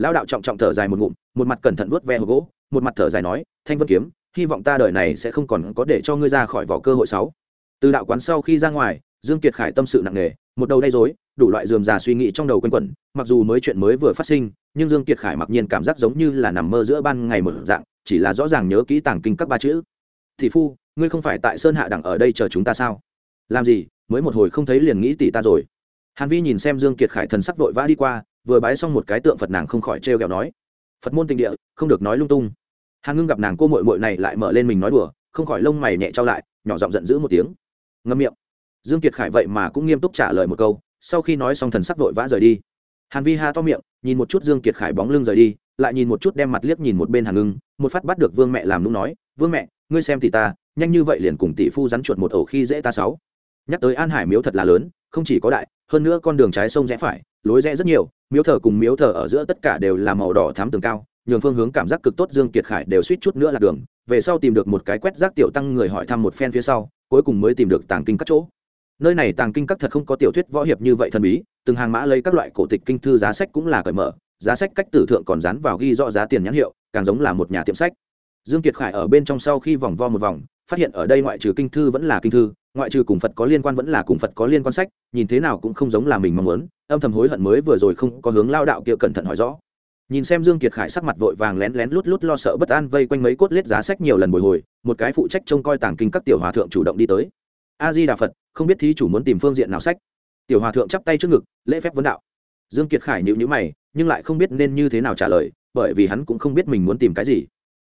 lão đạo trọng trọng thở dài một ngụm, một mặt cẩn thận vuốt ve hộp gỗ, một mặt thở dài nói, thanh vân kiếm, hy vọng ta đời này sẽ không còn có để cho ngươi ra khỏi vỏ cơ hội sáu. Từ đạo quán sau khi ra ngoài, dương kiệt khải tâm sự nặng nề, một đầu đay dối đủ loại dườm già suy nghĩ trong đầu quanh quẩn, mặc dù mới chuyện mới vừa phát sinh, nhưng dương kiệt khải mặc nhiên cảm giác giống như là nằm mơ giữa ban ngày mở dạng, chỉ là rõ ràng nhớ kỹ tàng kinh các ba chữ. Thị phu, ngươi không phải tại sơn hạ đẳng ở đây chờ chúng ta sao? Làm gì, mới một hồi không thấy liền nghĩ tỷ ta rồi? Hàn vi nhìn xem dương kiệt khải thần sắc vội vã đi qua, vừa bái xong một cái tượng phật nàng không khỏi trêu ghẹo nói, phật môn tình địa, không được nói lung tung. Hàn ngưng gặp nàng cô mội mội này lại mở lên mình nói đùa, không khỏi lông mày nhẹ trao lại, nhỏ giọng giận dữ một tiếng. Ngâm miệng. Dương kiệt khải vậy mà cũng nghiêm túc trả lời một câu, sau khi nói xong thần sắc vội vã rời đi. Hàn vi ha to miệng, nhìn một chút dương kiệt khải bóng lưng rời đi, lại nhìn một chút đem mặt liếc nhìn một bên hàn ngưng, một phát bắt được vương mẹ làm nũng nói, vương mẹ, ngươi xem thì ta, nhanh như vậy liền cùng tỷ phu rắn chuột một ổ khi dễ ta sáu. Nhắc tới an hải miếu thật là lớn không chỉ có đại, hơn nữa con đường trái sông rẽ phải, lối rẽ rất nhiều, miếu thờ cùng miếu thờ ở giữa tất cả đều là màu đỏ thám tường cao, nhường phương hướng cảm giác cực tốt dương kiệt khải đều suýt chút nữa là đường, về sau tìm được một cái quét rác tiểu tăng người hỏi thăm một phen phía sau, cuối cùng mới tìm được tàng kinh các chỗ. Nơi này tàng kinh các thật không có tiểu thuyết võ hiệp như vậy thần bí, từng hàng mã lấy các loại cổ tịch kinh thư giá sách cũng là cởi mở, giá sách cách tử thượng còn dán vào ghi rõ giá tiền nhãn hiệu, càng giống là một nhà tiệm sách. Dương kiệt khải ở bên trong sau khi vòng vo một vòng phát hiện ở đây ngoại trừ kinh thư vẫn là kinh thư, ngoại trừ cùng phật có liên quan vẫn là cùng phật có liên quan sách, nhìn thế nào cũng không giống là mình mong muốn, âm thầm hối hận mới vừa rồi không có hướng lao đạo kia cẩn thận hỏi rõ. Nhìn xem dương kiệt khải sắc mặt vội vàng lén lén lút lút lo sợ bất an vây quanh mấy cốt lết giá sách nhiều lần bồi hồi, một cái phụ trách trông coi tàng kinh các tiểu hòa thượng chủ động đi tới. A di đà phật, không biết thí chủ muốn tìm phương diện nào sách. Tiểu hòa thượng chắp tay trước ngực, lễ phép vấn đạo. Dương kiệt khải nhịu nhữ mày, nhưng lại không biết nên như thế nào trả lời, bởi vì hắn cũng không biết mình muốn tìm cái gì.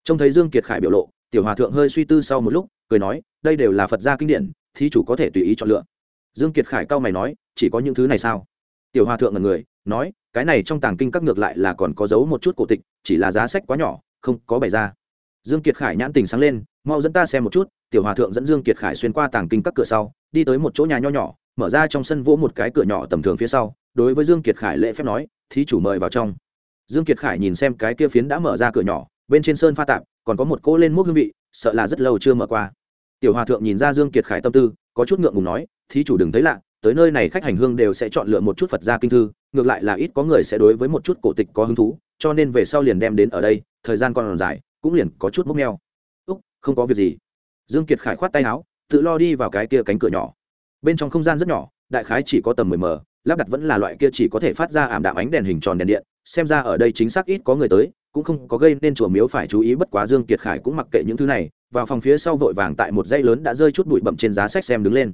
Trông thấy dương kiệt khải biểu lộ tiểu hòa thượng hơi suy tư sau một lúc, cười nói, đây đều là phật gia kinh điển, thí chủ có thể tùy ý chọn lựa. Dương kiệt khải cao mày nói, chỉ có những thứ này sao? Tiểu hòa thượng là người, nói, cái này trong tàng kinh các ngược lại là còn có giấu một chút cổ tịch, chỉ là giá sách quá nhỏ, không có bày ra. Dương kiệt khải nhãn tình sáng lên, mau dẫn ta xem một chút. Tiểu hòa thượng dẫn dương kiệt khải xuyên qua tàng kinh các cửa sau, đi tới một chỗ nhà nho nhỏ, mở ra trong sân vỗ một cái cửa nhỏ tầm thường phía sau, đối với dương kiệt khải lễ phép nói, thí chủ mời vào trong. Dương kiệt khải nhìn xem cái kia phiến đã mở ra cửa nhỏ, bên trên sơn pha tạp còn có một cỗ lên mốc hương vị, sợ là rất lâu chưa mở qua. Tiểu hòa thượng nhìn ra dương kiệt khải tâm tư, có chút ngượng ngùng nói, thí chủ đừng thấy lạ, tới nơi này khách hành hương đều sẽ chọn lựa một chút phật gia kinh thư, ngược lại là ít có người sẽ đối với một chút cổ tịch có hứng thú, cho nên về sau liền đem đến ở đây, thời gian còn dài, cũng liền có chút mốc neo úc, không có việc gì. Dương kiệt khải khoát tay áo, tự lo đi vào cái kia cánh cửa nhỏ. Bên trong không gian rất nhỏ, đại khái chỉ có tầm mười m, lắp đặt vẫn là loại kia chỉ có thể phát ra ảm đạm ánh đèn hình tròn đèn điện, xem ra ở đây chính xác ít có người tới cũng không có gây nên chùa miếu phải chú ý, bất quá dương kiệt khải cũng mặc kệ những thứ này, vào phòng phía sau vội vàng tại một dây lớn đã rơi chút bụi bậm trên giá sách xem đứng lên.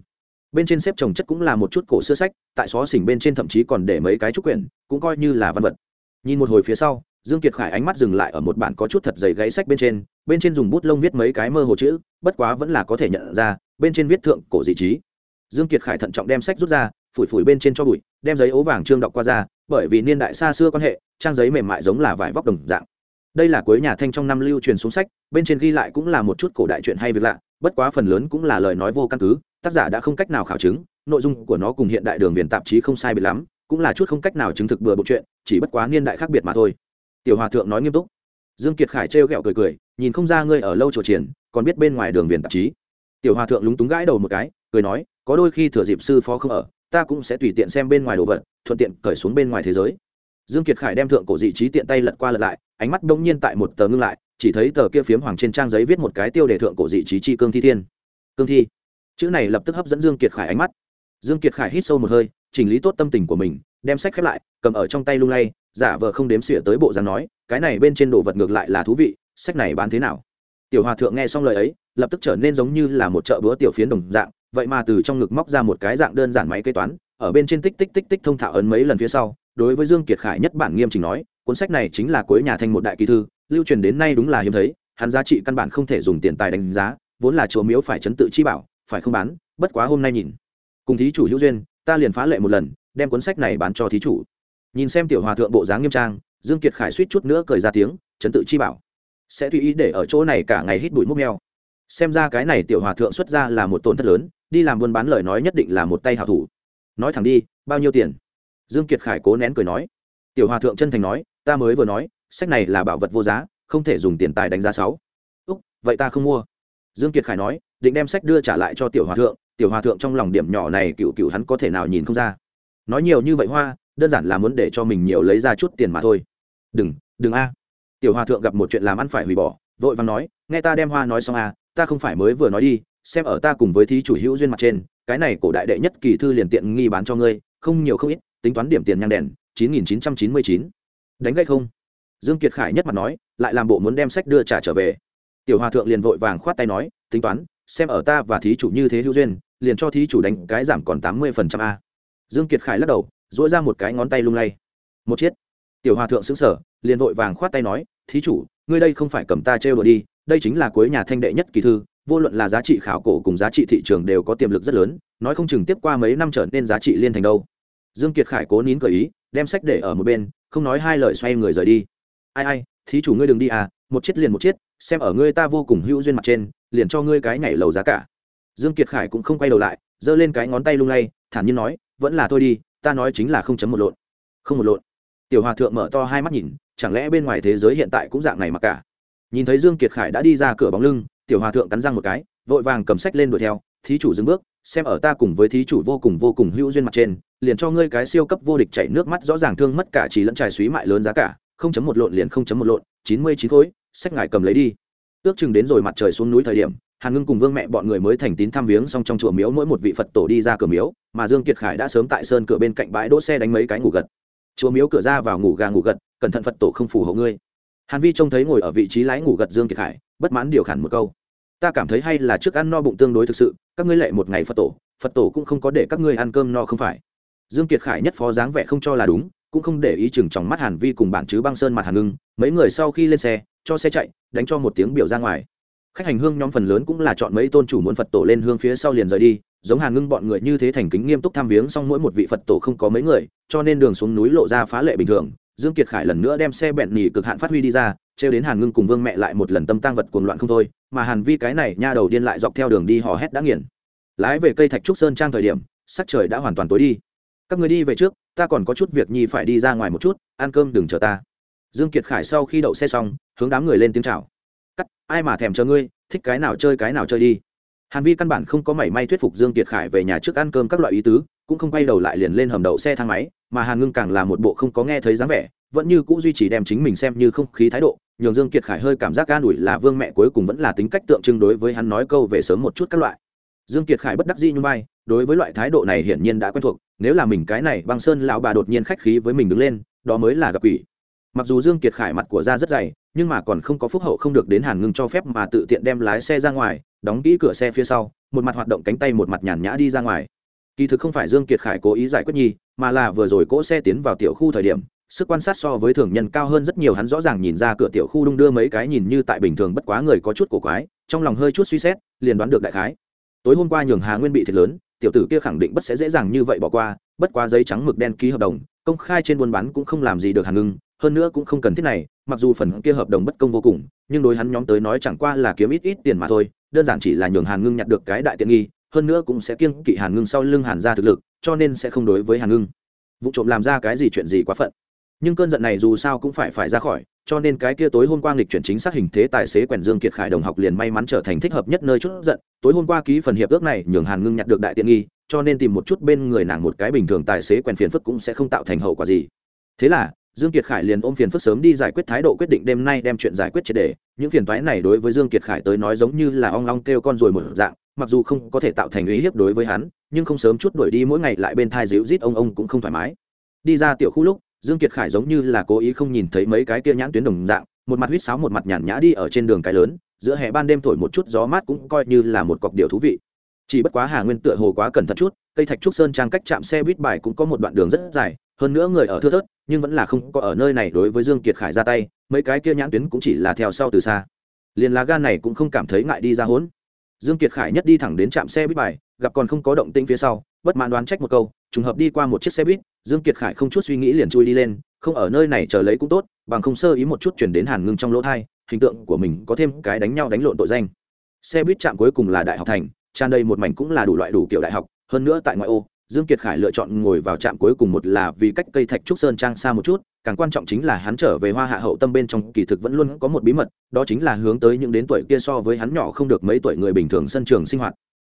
Bên trên xếp trồng chất cũng là một chút cổ xưa sách, tại xó xỉnh bên trên thậm chí còn để mấy cái trúc quyển, cũng coi như là văn vật. Nhìn một hồi phía sau, dương kiệt khải ánh mắt dừng lại ở một bản có chút thật dày gáy sách bên trên bên trên dùng bút lông viết mấy cái mơ hồ chữ, bất quá vẫn là có thể nhận ra, bên trên viết thượng cổ dị trí. Dương kiệt khải thận trọng đem sách rút ra, phủi phủi bên trên cho bụi, đem giấy ố vàng trương đọc qua ra bởi vì niên đại xa xưa quan hệ, trang giấy mềm mại giống là vải vóc đồng dạng. Đây là cuối nhà thanh trong năm lưu truyền xuống sách, bên trên ghi lại cũng là một chút cổ đại chuyện hay việc lạ, bất quá phần lớn cũng là lời nói vô căn cứ, tác giả đã không cách nào khảo chứng, nội dung của nó cùng hiện đại đường viền tạp chí không sai biệt lắm, cũng là chút không cách nào chứng thực bừa bộ chuyện, chỉ bất quá niên đại khác biệt mà thôi. Tiểu hòa thượng nói nghiêm túc. Dương kiệt khải trêu ghẹo cười cười, nhìn không ra ngươi ở lâu trò triển, còn biết bên ngoài đường viền tạp chí. Tiểu hòa thượng lúng túng gãi đầu một cái, cười nói, có đôi khi thừa dịp sư phó không ở ta cũng sẽ tùy tiện xem bên ngoài đồ vật, thuận tiện cởi xuống bên ngoài thế giới. Dương kiệt khải đem thượng cổ dị trí tiện tay lật qua lật lại, ánh mắt đông nhiên tại một tờ ngưng lại, chỉ thấy tờ kia phiếm hoàng trên trang giấy viết một cái tiêu đề thượng cổ dị trí chi cương thi thiên. Cương thi. Chữ này lập tức hấp dẫn dương kiệt khải ánh mắt. Dương kiệt khải hít sâu một hơi, chỉnh lý tốt tâm tình của mình, đem sách khép lại, cầm ở trong tay lung lay, giả vờ không đếm xỉa tới bộ dáng nói, cái này bên trên đồ vật ngược lại là thú vị, sách này bán thế nào? Tiểu hòa thượng nghe xong lời ấy, lập tức trở nên giống như là một chợ búa tiểu phiến đồng dạng vậy mà từ trong ngực móc ra một cái dạng đơn giản máy kế toán, ở bên trên tích tích tích tích thông thạo ấn mấy lần phía sau, đối với dương kiệt khải nhất bản nghiêm chỉnh nói, cuốn sách này chính là cuối nhà thanh một đại kỳ thư, lưu truyền đến nay đúng là hiếm thấy, hắn giá trị căn bản không thể dùng tiền tài đánh giá, vốn là chúa miếu phải chấn tự chi bảo, phải không bán, bất quá hôm nay nhìn. Cùng thí chủ hữu duyên, ta liền phá lệ một lần, đem cuốn sách này bán cho thí chủ. Nhìn xem tiểu hòa thượng bộ dáng nghiêm trang, dương kiệt khải suýt chút nữa cười ra tiếng, chấn tự chi bảo. Sẽ tùy ý để ở chỗ này cả ngày hít bụi múc meo. Xem ra cái này tiểu hòa thượng xuất ra là một tổn thất lớn đi làm buôn bán lời nói nhất định là một tay hảo thủ. Nói thẳng đi, bao nhiêu tiền? Dương kiệt khải cố nén cười nói. Tiểu hòa thượng chân thành nói, ta mới vừa nói, sách này là bảo vật vô giá, không thể dùng tiền tài đánh giá sáu. Úc, vậy ta không mua. Dương kiệt khải nói, định đem sách đưa trả lại cho tiểu hòa thượng, tiểu hòa thượng trong lòng điểm nhỏ này cựu cựu hắn có thể nào nhìn không ra. Nói nhiều như vậy hoa, đơn giản là muốn để cho mình nhiều lấy ra chút tiền mà thôi. Đừng đừng a. Tiểu hòa thượng gặp một chuyện làm ăn phải hủy bỏ, vội vàng nói, nghe ta đem hoa nói xong a ta không phải mới vừa nói đi xem ở ta cùng với thí chủ hữu duyên mặt trên, cái này cổ đại đệ nhất kỳ thư liền tiện nghi bán cho ngươi, không nhiều không ít, tính toán điểm tiền nhang đèn, chín nghìn chín trăm chín mươi chín. Đánh gậy không? Dương kiệt khải nhất mặt nói, lại làm bộ muốn đem sách đưa trả trở về. Tiểu hòa thượng liền vội vàng khoát tay nói, tính toán, xem ở ta và thí chủ như thế hữu duyên, liền cho thí chủ đánh cái giảm còn tám mươi phần trăm a. Dương kiệt khải lắc đầu dỗi ra một cái ngón tay lung lay. Một chiếc. Tiểu hòa thượng xứng sở liền vội vàng khoát tay nói, thí chủ, ngươi đây không phải cầm ta trêu đùa đi, đây chính là cuối nhà thanh đệ nhất kỳ thư vô luận là giá trị khảo cổ cùng giá trị thị trường đều có tiềm lực rất lớn, nói không chừng tiếp qua mấy năm trở nên giá trị liên thành đâu. Dương kiệt khải cố nín cởi ý, đem sách để ở một bên, không nói hai lời xoay người rời đi. Ai ai, thí chủ ngươi đừng đi à một chiếc liền một chiếc xem ở ngươi ta vô cùng hữu duyên mặt trên, liền cho ngươi cái nhảy lầu giá cả. Dương kiệt khải cũng không quay đầu lại, giơ lên cái ngón tay lung lay, thản nhiên nói, vẫn là thôi đi, ta nói chính là không chấm một lộn. Không một lộn. Tiểu hòa thượng mở to hai mắt nhìn, chẳng lẽ bên ngoài thế giới hiện tại cũng dạng này mà cả? Nhìn thấy dương kiệt khải đã đi ra cửa bóng lưng tiểu hòa thượng cắn răng một cái, vội vàng cầm sách lên đuổi theo, thí chủ dừng bước, xem ở ta cùng với thí chủ vô cùng vô cùng hữu duyên mặt trên, liền cho ngươi cái siêu cấp vô địch chảy nước mắt rõ ràng thương mất cả chỉ lẫn trải suý mại lớn giá cả, không chấm một lộn liền không chấm một lộn, chín mươi chín khối, sách ngài cầm lấy đi. Ước chừng đến rồi mặt trời xuống núi thời điểm, hàn ngưng cùng vương mẹ bọn người mới thành tín thăm viếng xong trong chùa miếu mỗi một vị phật tổ đi ra cửa miếu, mà dương kiệt khải đã sớm tại sơn cửa bên cạnh bãi đỗ xe đánh mấy cái ngủ gật. Chùa miếu cửa ra vào ngủ gà ngủ gật, cẩn thận phật tổ không phù hộ ngươi. Hàn vi trông thấy ngồi ở vị trí lái ngủ gật dương kiệt khải bất mãn điều khản một câu. Ta cảm thấy hay là trước ăn no bụng tương đối thực sự, các ngươi lệ một ngày phật tổ phật tổ cũng không có để các ngươi ăn cơm no không phải. Dương kiệt khải nhất phó dáng vẻ không cho là đúng, cũng không để ý chừng trong mắt hàn vi cùng bản chứ băng sơn mặt hàn ngưng, mấy người sau khi lên xe, cho xe chạy, đánh cho một tiếng biểu ra ngoài. Khách hành hương nhóm phần lớn cũng là chọn mấy tôn chủ muốn phật tổ lên hương phía sau liền rời đi, giống hàn ngưng bọn người như thế thành kính nghiêm túc tham viếng xong mỗi một vị phật tổ không có mấy người, cho nên đường xuống núi lộ ra phá lệ bình thường dương kiệt khải lần nữa đem xe bẹn nhì cực hạn phát huy đi ra, trêu đến hàn ngưng cùng vương mẹ lại một lần tâm tăng vật cuồng loạn không thôi, mà hàn vi cái này nha đầu điên lại dọc theo đường đi hò hét đã nghiền. Lái về cây thạch trúc sơn trang thời điểm, sắc trời đã hoàn toàn tối đi. Các người đi về trước, ta còn có chút việc nhi phải đi ra ngoài một chút, ăn cơm đừng chờ ta. Dương kiệt khải sau khi đậu xe xong, hướng đám người lên tiếng chào. Cắt, ai mà thèm chờ ngươi, thích cái nào chơi cái nào chơi đi. Hàn vi căn bản không có mảy may thuyết phục dương kiệt khải về nhà trước ăn cơm các loại ý tứ, cũng không quay đầu lại liền lên hầm đậu xe thang máy mà hàn ngưng càng là một bộ không có nghe thấy dáng vẻ, vẫn như cũ duy trì đem chính mình xem như không khí thái độ, nhường dương kiệt khải hơi cảm giác an ủi là vương mẹ cuối cùng vẫn là tính cách tượng trưng đối với hắn nói câu về sớm một chút các loại. Dương kiệt khải bất đắc dĩ như vai, đối với loại thái độ này hiển nhiên đã quen thuộc, nếu là mình cái này băng sơn lão bà đột nhiên khách khí với mình đứng lên, đó mới là gặp quỷ. Mặc dù dương kiệt khải mặt của da rất dày, nhưng mà còn không có phúc hậu không được đến hàn ngưng cho phép mà tự tiện đem lái xe ra ngoài, đóng kỹ cửa xe phía sau, một mặt hoạt động cánh tay một mặt nhàn nhã đi ra ngoài kỳ thực không phải dương kiệt khải cố ý giải quyết nhi, mà là vừa rồi cỗ xe tiến vào tiểu khu thời điểm, sức quan sát so với thường nhân cao hơn rất nhiều, hắn rõ ràng nhìn ra cửa tiểu khu đung đưa mấy cái nhìn như tại bình thường bất quá người có chút cổ quái, trong lòng hơi chút suy xét, liền đoán được đại khái. Tối hôm qua nhường hà nguyên bị thiệt lớn, tiểu tử kia khẳng định bất sẽ dễ dàng như vậy bỏ qua, bất quá giấy trắng mực đen ký hợp đồng, công khai trên buôn bán cũng không làm gì được hàn ngưng, hơn nữa cũng không cần thiết này, mặc dù phần kia hợp đồng bất công vô cùng, nhưng đối hắn nhóm tới nói chẳng qua là kiếm ít ít tiền mà thôi, đơn giản chỉ là nhường hàn ngưng nhặt được cái đại tiện nghi hơn nữa cũng sẽ kiêng kỵ hàn ngưng sau lưng hàn ra thực lực, cho nên sẽ không đối với hàn ngưng. Vụ trộm làm ra cái gì chuyện gì quá phận. Nhưng cơn giận này dù sao cũng phải phải ra khỏi, cho nên cái kia tối hôm qua nghịch chuyển chính xác hình thế tài xế quèn dương kiệt khải đồng học liền may mắn trở thành thích hợp nhất nơi chút giận. Tối hôm qua ký phần hiệp ước này nhường hàn ngưng nhặt được đại tiện nghi, cho nên tìm một chút bên người nàng một cái bình thường tài xế quen phiền phức cũng sẽ không tạo thành hậu quả gì. Thế là, dương kiệt khải liền ôm phiền phức sớm đi giải quyết thái độ quyết định đêm nay đem chuyện giải quyết triệt đề những phiền toái này đối với dương kiệt khải tới nói giống như là ong long kêu con rồi một dạng mặc dù không có thể tạo thành ý hiếp đối với hắn, nhưng không sớm chút đuổi đi mỗi ngày lại bên thai dịu rít ông ông cũng không thoải mái. Đi ra tiểu khu lúc, dương kiệt khải giống như là cố ý không nhìn thấy mấy cái kia nhãn tuyến đồng dạng, một mặt huýt sáo một mặt nhàn nhã đi ở trên đường cái lớn, giữa hè ban đêm thổi một chút gió mát cũng coi như là một cọc điều thú vị. Chỉ bất quá hà nguyên tựa hồ quá cẩn thận chút, cây thạch trúc sơn trang cách chạm xe buýt bài cũng có một đoạn đường rất dài, hơn nữa người ở thưa thớt, nhưng vẫn là không có ở nơi này đối với dương kiệt khải ra tay, mấy cái kia nhãn tuyến cũng chỉ là theo sau từ xa. Liền lá gan này cũng không cảm thấy ngại đi ra hốn dương kiệt khải nhất đi thẳng đến trạm xe buýt bài, gặp còn không có động tĩnh phía sau, bất mãn đoán trách một câu, trùng hợp đi qua một chiếc xe buýt, dương kiệt khải không chút suy nghĩ liền chui đi lên, không ở nơi này chờ lấy cũng tốt, bằng không sơ ý một chút chuyển đến hàn ngưng trong lỗ thai, hình tượng của mình có thêm cái đánh nhau đánh lộn tội danh. Xe buýt trạm cuối cùng là đại học thành, tràn đầy một mảnh cũng là đủ loại đủ kiểu đại học, hơn nữa tại ngoại ô, dương kiệt khải lựa chọn ngồi vào trạm cuối cùng một là vì cách cây thạch trúc sơn trang xa một chút càng quan trọng chính là hắn trở về hoa hạ hậu tâm bên trong, kỳ thực vẫn luôn có một bí mật, đó chính là hướng tới những đến tuổi kia so với hắn nhỏ không được mấy tuổi người bình thường sân trường sinh hoạt.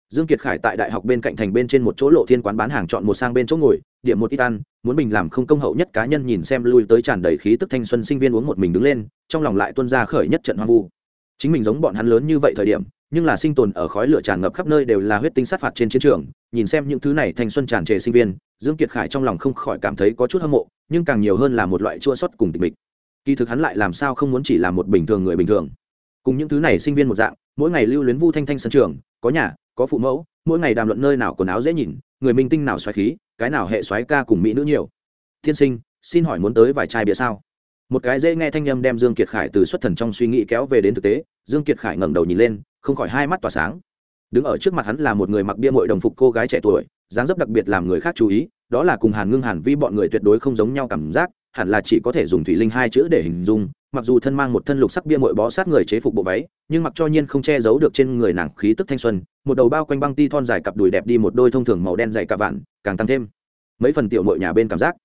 Dương kiệt khải tại đại học bên cạnh thành bên trên một chỗ lộ thiên quán bán hàng chọn một sang bên chỗ ngồi, điểm một ít ăn, muốn mình làm không công hậu nhất cá nhân nhìn xem lui tới tràn đầy khí tức thanh xuân sinh viên uống một mình đứng lên, trong lòng lại tuôn ra khởi nhất trận hoang vu. Chính mình giống bọn hắn lớn như vậy thời điểm, nhưng là sinh tồn ở khói lửa tràn ngập khắp nơi đều là huyết tinh sát phạt trên chiến trường, nhìn xem những thứ này thanh xuân tràn trề sinh viên, dương kiệt khải trong lòng không khỏi cảm thấy có chút hâm mộ nhưng càng nhiều hơn là một loại chua xót cùng tịch mịch. Kỳ thực hắn lại làm sao không muốn chỉ là một bình thường người bình thường. Cùng những thứ này sinh viên một dạng, mỗi ngày lưu luyến vu thanh thanh sân trường, có nhà, có phụ mẫu, mỗi ngày đàm luận nơi nào quần áo dễ nhìn, người minh tinh nào xoáy khí, cái nào hệ xoáy ca cùng mỹ nữ nhiều. Thiên sinh, xin hỏi muốn tới vài chai bia sao? Một cái dễ nghe thanh â m đem dương kiệt khải từ xuất thần trong suy nghĩ kéo về đến thực tế, dương kiệt khải ngẩng đầu nhìn lên, không khỏi hai mắt tỏa sáng. Đứng ở trước mặt hắn là một người mặc bia mội đồng phục cô gái trẻ tuổi, dáng dấp đặc biệt làm người khác chú ý đó là cùng hàn ngưng hàn vi bọn người tuyệt đối không giống nhau cảm giác, hẳn là chỉ có thể dùng thủy linh hai chữ để hình dung, mặc dù thân mang một thân lục sắc bia mội bó sát người chế phục bộ váy, nhưng mặc cho nhiên không che giấu được trên người nàng khí tức thanh xuân, một đầu bao quanh băng ti thon dài cặp đùi đẹp đi một đôi thông thường màu đen dày cả vạn, càng tăng thêm mấy phần tiểu mội nhà bên cảm giác.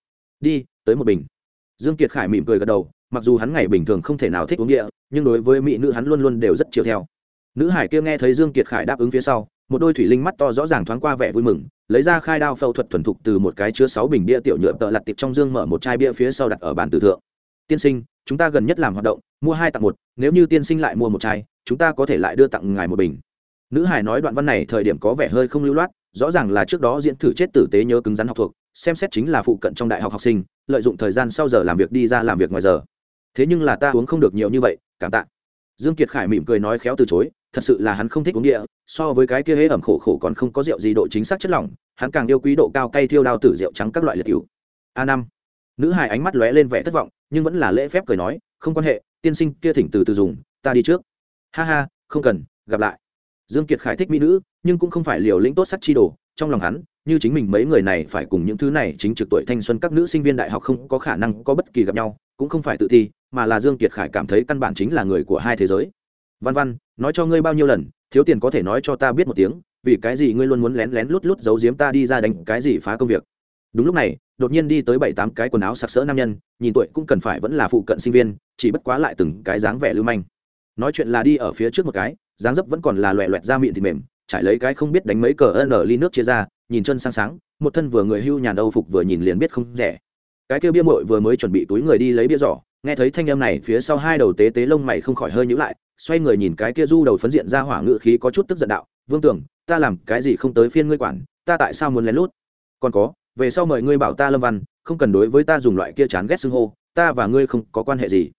Đi, tới một bình. Dương kiệt khải mỉm cười gật đầu, mặc dù hắn ngày bình thường không thể nào thích uống địa nhưng đối với mỹ nữ hắn luôn luôn đều rất chiều theo. Nữ hải kia nghe thấy dương kiệt khải đáp ứng phía sau một đôi thủy linh mắt to rõ ràng thoáng qua vẻ vui mừng, lấy ra khai đao phẫu thuật thuần thục từ một cái chứa sáu bình bia tiểu nhựa tợ lặt tiệp trong dương mở một chai bia phía sau đặt ở bàn tử thượng. Tiên sinh, chúng ta gần nhất làm hoạt động, mua hai tặng một, nếu như tiên sinh lại mua một chai, chúng ta có thể lại đưa tặng ngài một bình. Nữ hải nói đoạn văn này thời điểm có vẻ hơi không lưu loát, rõ ràng là trước đó diễn thử chết tử tế nhớ cứng rắn học thuộc, xem xét chính là phụ cận trong đại học học sinh, lợi dụng thời gian sau giờ làm việc đi ra làm việc ngoài giờ. Thế nhưng là ta uống không được nhiều như vậy, cảm tạ. Dương kiệt khải mỉm cười nói khéo từ chối, thật sự là hắn không thích uống địa so với cái kia hễ ẩm khổ khổ còn không có rượu gì độ chính xác chất lỏng, hắn càng yêu quý độ cao cay thiêu đao tử rượu trắng các loại liệt cửu a năm. Nữ hài ánh mắt lóe lên vẻ thất vọng, nhưng vẫn là lễ phép cười nói, không quan hệ, tiên sinh kia thỉnh từ từ dùng, ta đi trước. Ha ha, không cần, gặp lại. Dương kiệt khải thích mỹ nữ, nhưng cũng không phải liều lĩnh tốt sắc chi đồ, trong lòng hắn, như chính mình mấy người này phải cùng những thứ này chính trực tuổi thanh xuân các nữ sinh viên đại học không có khả năng có bất kỳ gặp nhau, cũng không phải tự thi mà là dương kiệt khải cảm thấy căn bản chính là người của hai thế giới văn văn, nói cho ngươi bao nhiêu lần, thiếu tiền có thể nói cho ta biết một tiếng, vì cái gì ngươi luôn muốn lén lén lút lút giấu giếm ta đi ra đánh cái gì phá công việc? Đúng lúc này, đột nhiên đi tới bảy tám cái quần áo sặc sỡ nam nhân, nhìn tuổi cũng cần phải vẫn là phụ cận sinh viên, chỉ bất quá lại từng cái dáng vẻ lưu manh. Nói chuyện là đi ở phía trước một cái, dáng dấp vẫn còn là loẹ loẹt da miệng thì mềm, trải lấy cái không biết đánh mấy cờ ân ở ly nước chia ra, nhìn chân sang sáng, một thân vừa người hưu nhàn âu phục vừa nhìn liền biết không rẻ. Cái kêu bia mội vừa mới chuẩn bị túi người đi lấy bia giỏ, nghe thấy thanh âm này, phía sau hai đầu tế tế lông mày không khỏi hơi nhữ lại xoay người nhìn cái kia du đầu phấn diện ra hỏa ngự khí có chút tức giận đạo, vương tưởng, ta làm cái gì không tới phiên ngươi quản, ta tại sao muốn lén lút? Còn có, về sau mời ngươi bảo ta lâm văn, không cần đối với ta dùng loại kia chán ghét xưng hô, ta và ngươi không có quan hệ gì.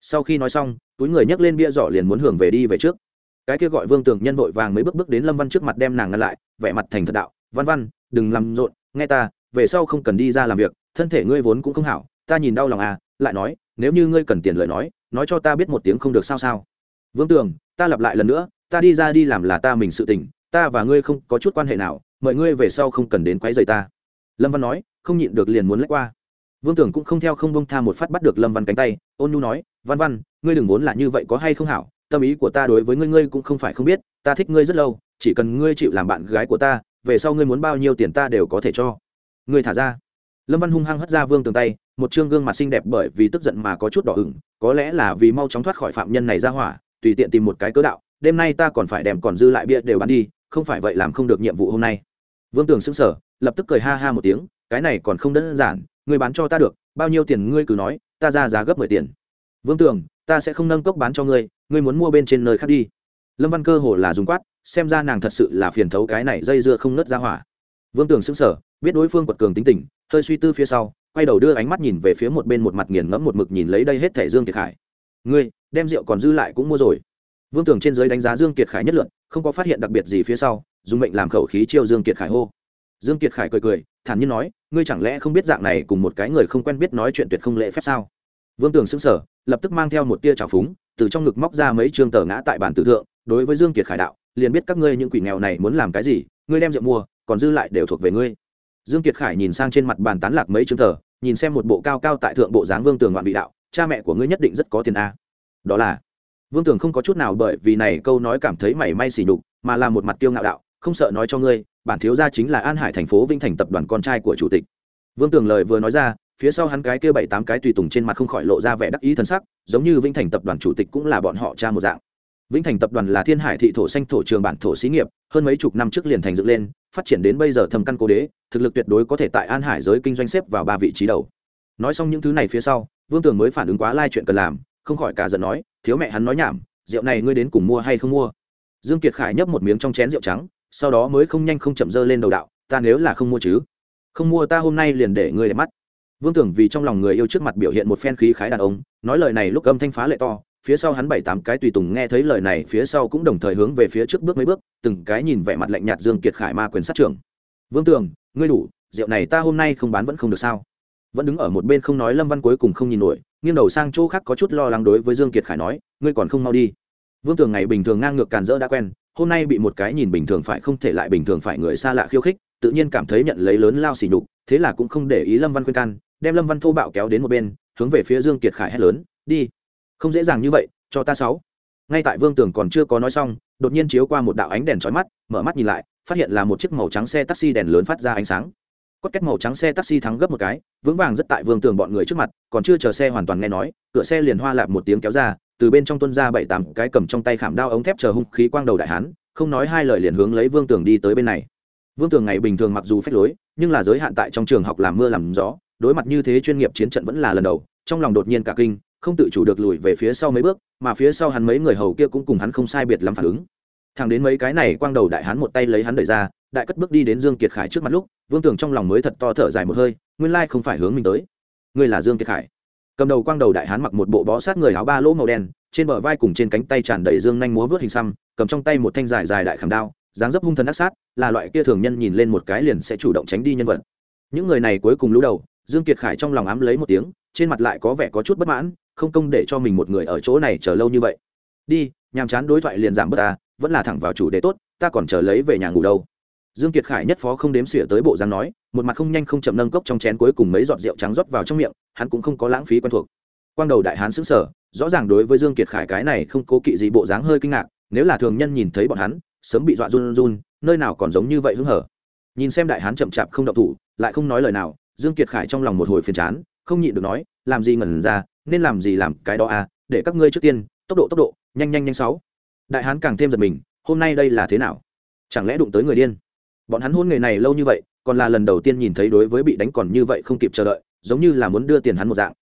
Sau khi nói xong, túi người nhấc lên bia giỏ liền muốn hưởng về đi về trước. Cái kia gọi vương tường nhân vội vàng mấy bước bước đến lâm văn trước mặt đem nàng ngăn lại, vẻ mặt thành thật đạo, văn văn, đừng làm rộn, nghe ta, về sau không cần đi ra làm việc, thân thể ngươi vốn cũng không hảo, ta nhìn đau lòng à lại nói, nếu như ngươi cần tiền lời nói nói cho ta biết một tiếng không được sao sao vương tường, ta lặp lại lần nữa, ta đi ra đi làm là ta mình sự tình, ta và ngươi không có chút quan hệ nào mọi ngươi về sau không cần đến quấy rầy ta. Lâm văn nói, không nhịn được liền muốn lách qua. Vương tưởng cũng không theo không bông tha một phát bắt được lâm văn cánh tay, ôn nhu nói, văn văn, ngươi đừng vốn là như vậy có hay không hảo, tâm ý của ta đối với ngươi ngươi cũng không phải không biết, ta thích ngươi rất lâu, chỉ cần ngươi chịu làm bạn gái của ta, về sau ngươi muốn bao nhiêu tiền ta đều có thể cho. Ngươi thả ra. Lâm văn hung hăng hất ra vương tường tay, một chương gương mặt xinh đẹp bởi vì tức giận mà có chút đỏ ửng, có lẽ là vì mau chóng thoát khỏi phạm nhân này ra hỏa tùy tiện tìm một cái cớ đạo, đêm nay ta còn phải đem còn dư lại bia đều bán đi, không phải vậy làm không được nhiệm vụ hôm nay. Vương tường sững sờ, lập tức cười ha ha một tiếng, cái này còn không đơn giản ngươi bán cho ta được, bao nhiêu tiền ngươi cứ nói, ta ra giá gấp mười tiền. Vương tường, ta sẽ không nâng cốc bán cho ngươi ngươi muốn mua bên trên nơi khác đi. Lâm văn cơ hồ là dùng quát, xem ra nàng thật sự là phiền thấu cái này dây dưa không nớt ra hỏa. Vương tường sững sờ, biết đối phương quật cường tính tình, hơi suy tư phía sau, quay đầu đưa ánh mắt nhìn về phía một bên một mặt nghiền ngẫm một mực nhìn lấy đây hết thẻ dương kiệt khải ngươi, đem rượu còn dư lại cũng mua rồi. Vương tường trên giới đánh giá dương kiệt khải nhất luận không có phát hiện đặc biệt gì phía sau, dùng mệnh làm khẩu khí chiêu dương kiệt khải hô. Dương kiệt khải cười cười, thản nhiên nói, ngươi chẳng lẽ không biết dạng này cùng một cái người không quen biết nói chuyện tuyệt không lễ phép sao? Vương tường sững sờ, lập tức mang theo một tia trào phúng, từ trong ngực móc ra mấy trương tờ ngã tại bản tử thượng, đối với dương kiệt khải đạo, liền biết các ngươi những quỷ nghèo này muốn làm cái gì, ngươi đem rượu mua, còn dư lại đều thuộc về ngươi. Dương kiệt khải nhìn sang trên mặt bàn tán lạc mấy chương tờ, nhìn xem một bộ cao cao tại thượng bộ dáng vương tường ngoạn vị đạo cha mẹ của ngươi nhất định rất có tiền a. Đó là, vương tường không có chút nào bởi vì này câu nói cảm thấy mảy may xỉ nhục, mà là một mặt tiêu ngạo đạo, không sợ nói cho ngươi, bản thiếu gia chính là an hải thành phố vinh thành tập đoàn con trai của chủ tịch. Vương tường lời vừa nói ra, phía sau hắn cái kia bảy tám cái tùy tùng trên mặt không khỏi lộ ra vẻ đắc ý thân sắc, giống như vinh thành tập đoàn chủ tịch cũng là bọn họ cha một dạng. Vĩnh thành tập đoàn là thiên hải thị thổ xanh thổ trường bản thổ xí nghiệp, hơn mấy chục năm trước liền thành dựng lên, phát triển đến bây giờ thâm căn cố đế, thực lực tuyệt đối có thể tại an hải giới kinh doanh xếp vào ba vị trí đầu. Nói xong những thứ này phía sau vương tường mới phản ứng quá lai chuyện cần làm không khỏi cả giận nói thiếu mẹ hắn nói nhảm rượu này ngươi đến cùng mua hay không mua? Dương kiệt khải nhấp một miếng trong chén rượu trắng sau đó mới không nhanh không chậm dơ lên đầu đạo ta nếu là không mua chứ? Không mua ta hôm nay liền để ngươi đẹp mắt. Vương tưởng vì trong lòng người yêu trước mặt biểu hiện một phen khí khái đàn ông nói lời này lúc âm thanh phá lệ to phía sau hắn bảy tám cái tùy tùng nghe thấy lời này phía sau cũng đồng thời hướng về phía trước bước mấy bước từng cái nhìn vẻ mặt lạnh nhạt dương kiệt khải ma quyền sát trưởng. Vương Tưởng, ngươi đủ rượu này ta hôm nay không bán vẫn không được sao? Vẫn đứng ở một bên không nói lâm văn cuối cùng không nhìn nổi, nghiêng đầu sang chỗ khác có chút lo lắng đối với dương kiệt khải nói, ngươi còn không mau đi. Vương tường ngày bình thường ngang ngược càn rỡ đã quen, hôm nay bị một cái nhìn bình thường phải không thể lại bình thường phải người xa lạ khiêu khích, tự nhiên cảm thấy nhận lấy lớn lao xỉ nhục, thế là cũng không để ý lâm văn khuyên can, đem lâm văn thô bạo kéo đến một bên, hướng về phía dương kiệt khải hét lớn, đi. Không dễ dàng như vậy, cho ta sáu. Ngay tại vương tường còn chưa có nói xong, đột nhiên chiếu qua một đạo ánh đèn chói mắt, mở mắt nhìn lại, phát hiện là một chiếc màu trắng xe taxi đèn lớn phát ra ánh sáng cốt két màu trắng xe taxi thắng gấp một cái, vững vàng rất tại vương tường bọn người trước mặt, còn chưa chờ xe hoàn toàn nghe nói, cửa xe liền hoa lạp một tiếng kéo ra, từ bên trong tuân ra bảy tám cái cầm trong tay khảm đao ống thép chờ hung khí quang đầu đại hán, không nói hai lời liền hướng lấy vương tường đi tới bên này. Vương tường ngày bình thường mặc dù phép lối, nhưng là giới hạn tại trong trường học làm mưa làm gió, đối mặt như thế chuyên nghiệp chiến trận vẫn là lần đầu, trong lòng đột nhiên cả kinh, không tự chủ được lùi về phía sau mấy bước, mà phía sau hắn mấy người hầu kia cũng cùng hắn không sai biệt lắm phản ứng thằng đến mấy cái này quang đầu đại hán một tay lấy hắn đẩy ra, đại cất bước đi đến dương kiệt khải trước mặt lúc, vương tường trong lòng mới thật to thở dài một hơi, nguyên lai không phải hướng mình tới. Ngươi là dương kiệt khải. Cầm đầu quang đầu đại hán mặc một bộ bó sát người áo ba lỗ màu đen, trên bờ vai cùng trên cánh tay tràn đầy dương nhanh múa vớt hình xăm, cầm trong tay một thanh dài dài đại khảm đao, dáng dấp hung thần ác sát, là loại kia thường nhân nhìn lên một cái liền sẽ chủ động tránh đi nhân vật. Những người này cuối cùng lũ đầu, dương kiệt khải trong lòng ám lấy một tiếng, trên mặt lại có vẻ có chút bất mãn, không công để cho mình một người ở chỗ này chờ lâu như vậy. Đi, nhàm chán đối thoại liền giảm bớt ta vẫn là thẳng vào chủ đề tốt, ta còn chờ lấy về nhà ngủ đâu. Dương kiệt khải nhất phó không đếm xỉa tới bộ dáng nói, một mặt không nhanh không chậm nâng cốc trong chén cuối cùng mấy giọt rượu trắng rót vào trong miệng, hắn cũng không có lãng phí quen thuộc. Quang đầu đại hán sững sờ, rõ ràng đối với dương kiệt khải cái này không cố kỵ gì bộ dáng hơi kinh ngạc, nếu là thường nhân nhìn thấy bọn hắn, sớm bị dọa run run, nơi nào còn giống như vậy hứng hở. Nhìn xem đại hán chậm chạp không động thủ, lại không nói lời nào, dương kiệt khải trong lòng một hồi phiền chán, không nhịn được nói, làm gì ngẩn ra, nên làm gì làm cái đó à để các ngươi trước tiên, tốc độ tốc độ, nhanh nhanh nhanh sáu đại hán càng thêm giật mình, hôm nay đây là thế nào? Chẳng lẽ đụng tới người điên? Bọn hắn hôn nghề này lâu như vậy, còn là lần đầu tiên nhìn thấy đối với bị đánh còn như vậy không kịp chờ đợi, giống như là muốn đưa tiền hắn một dạng.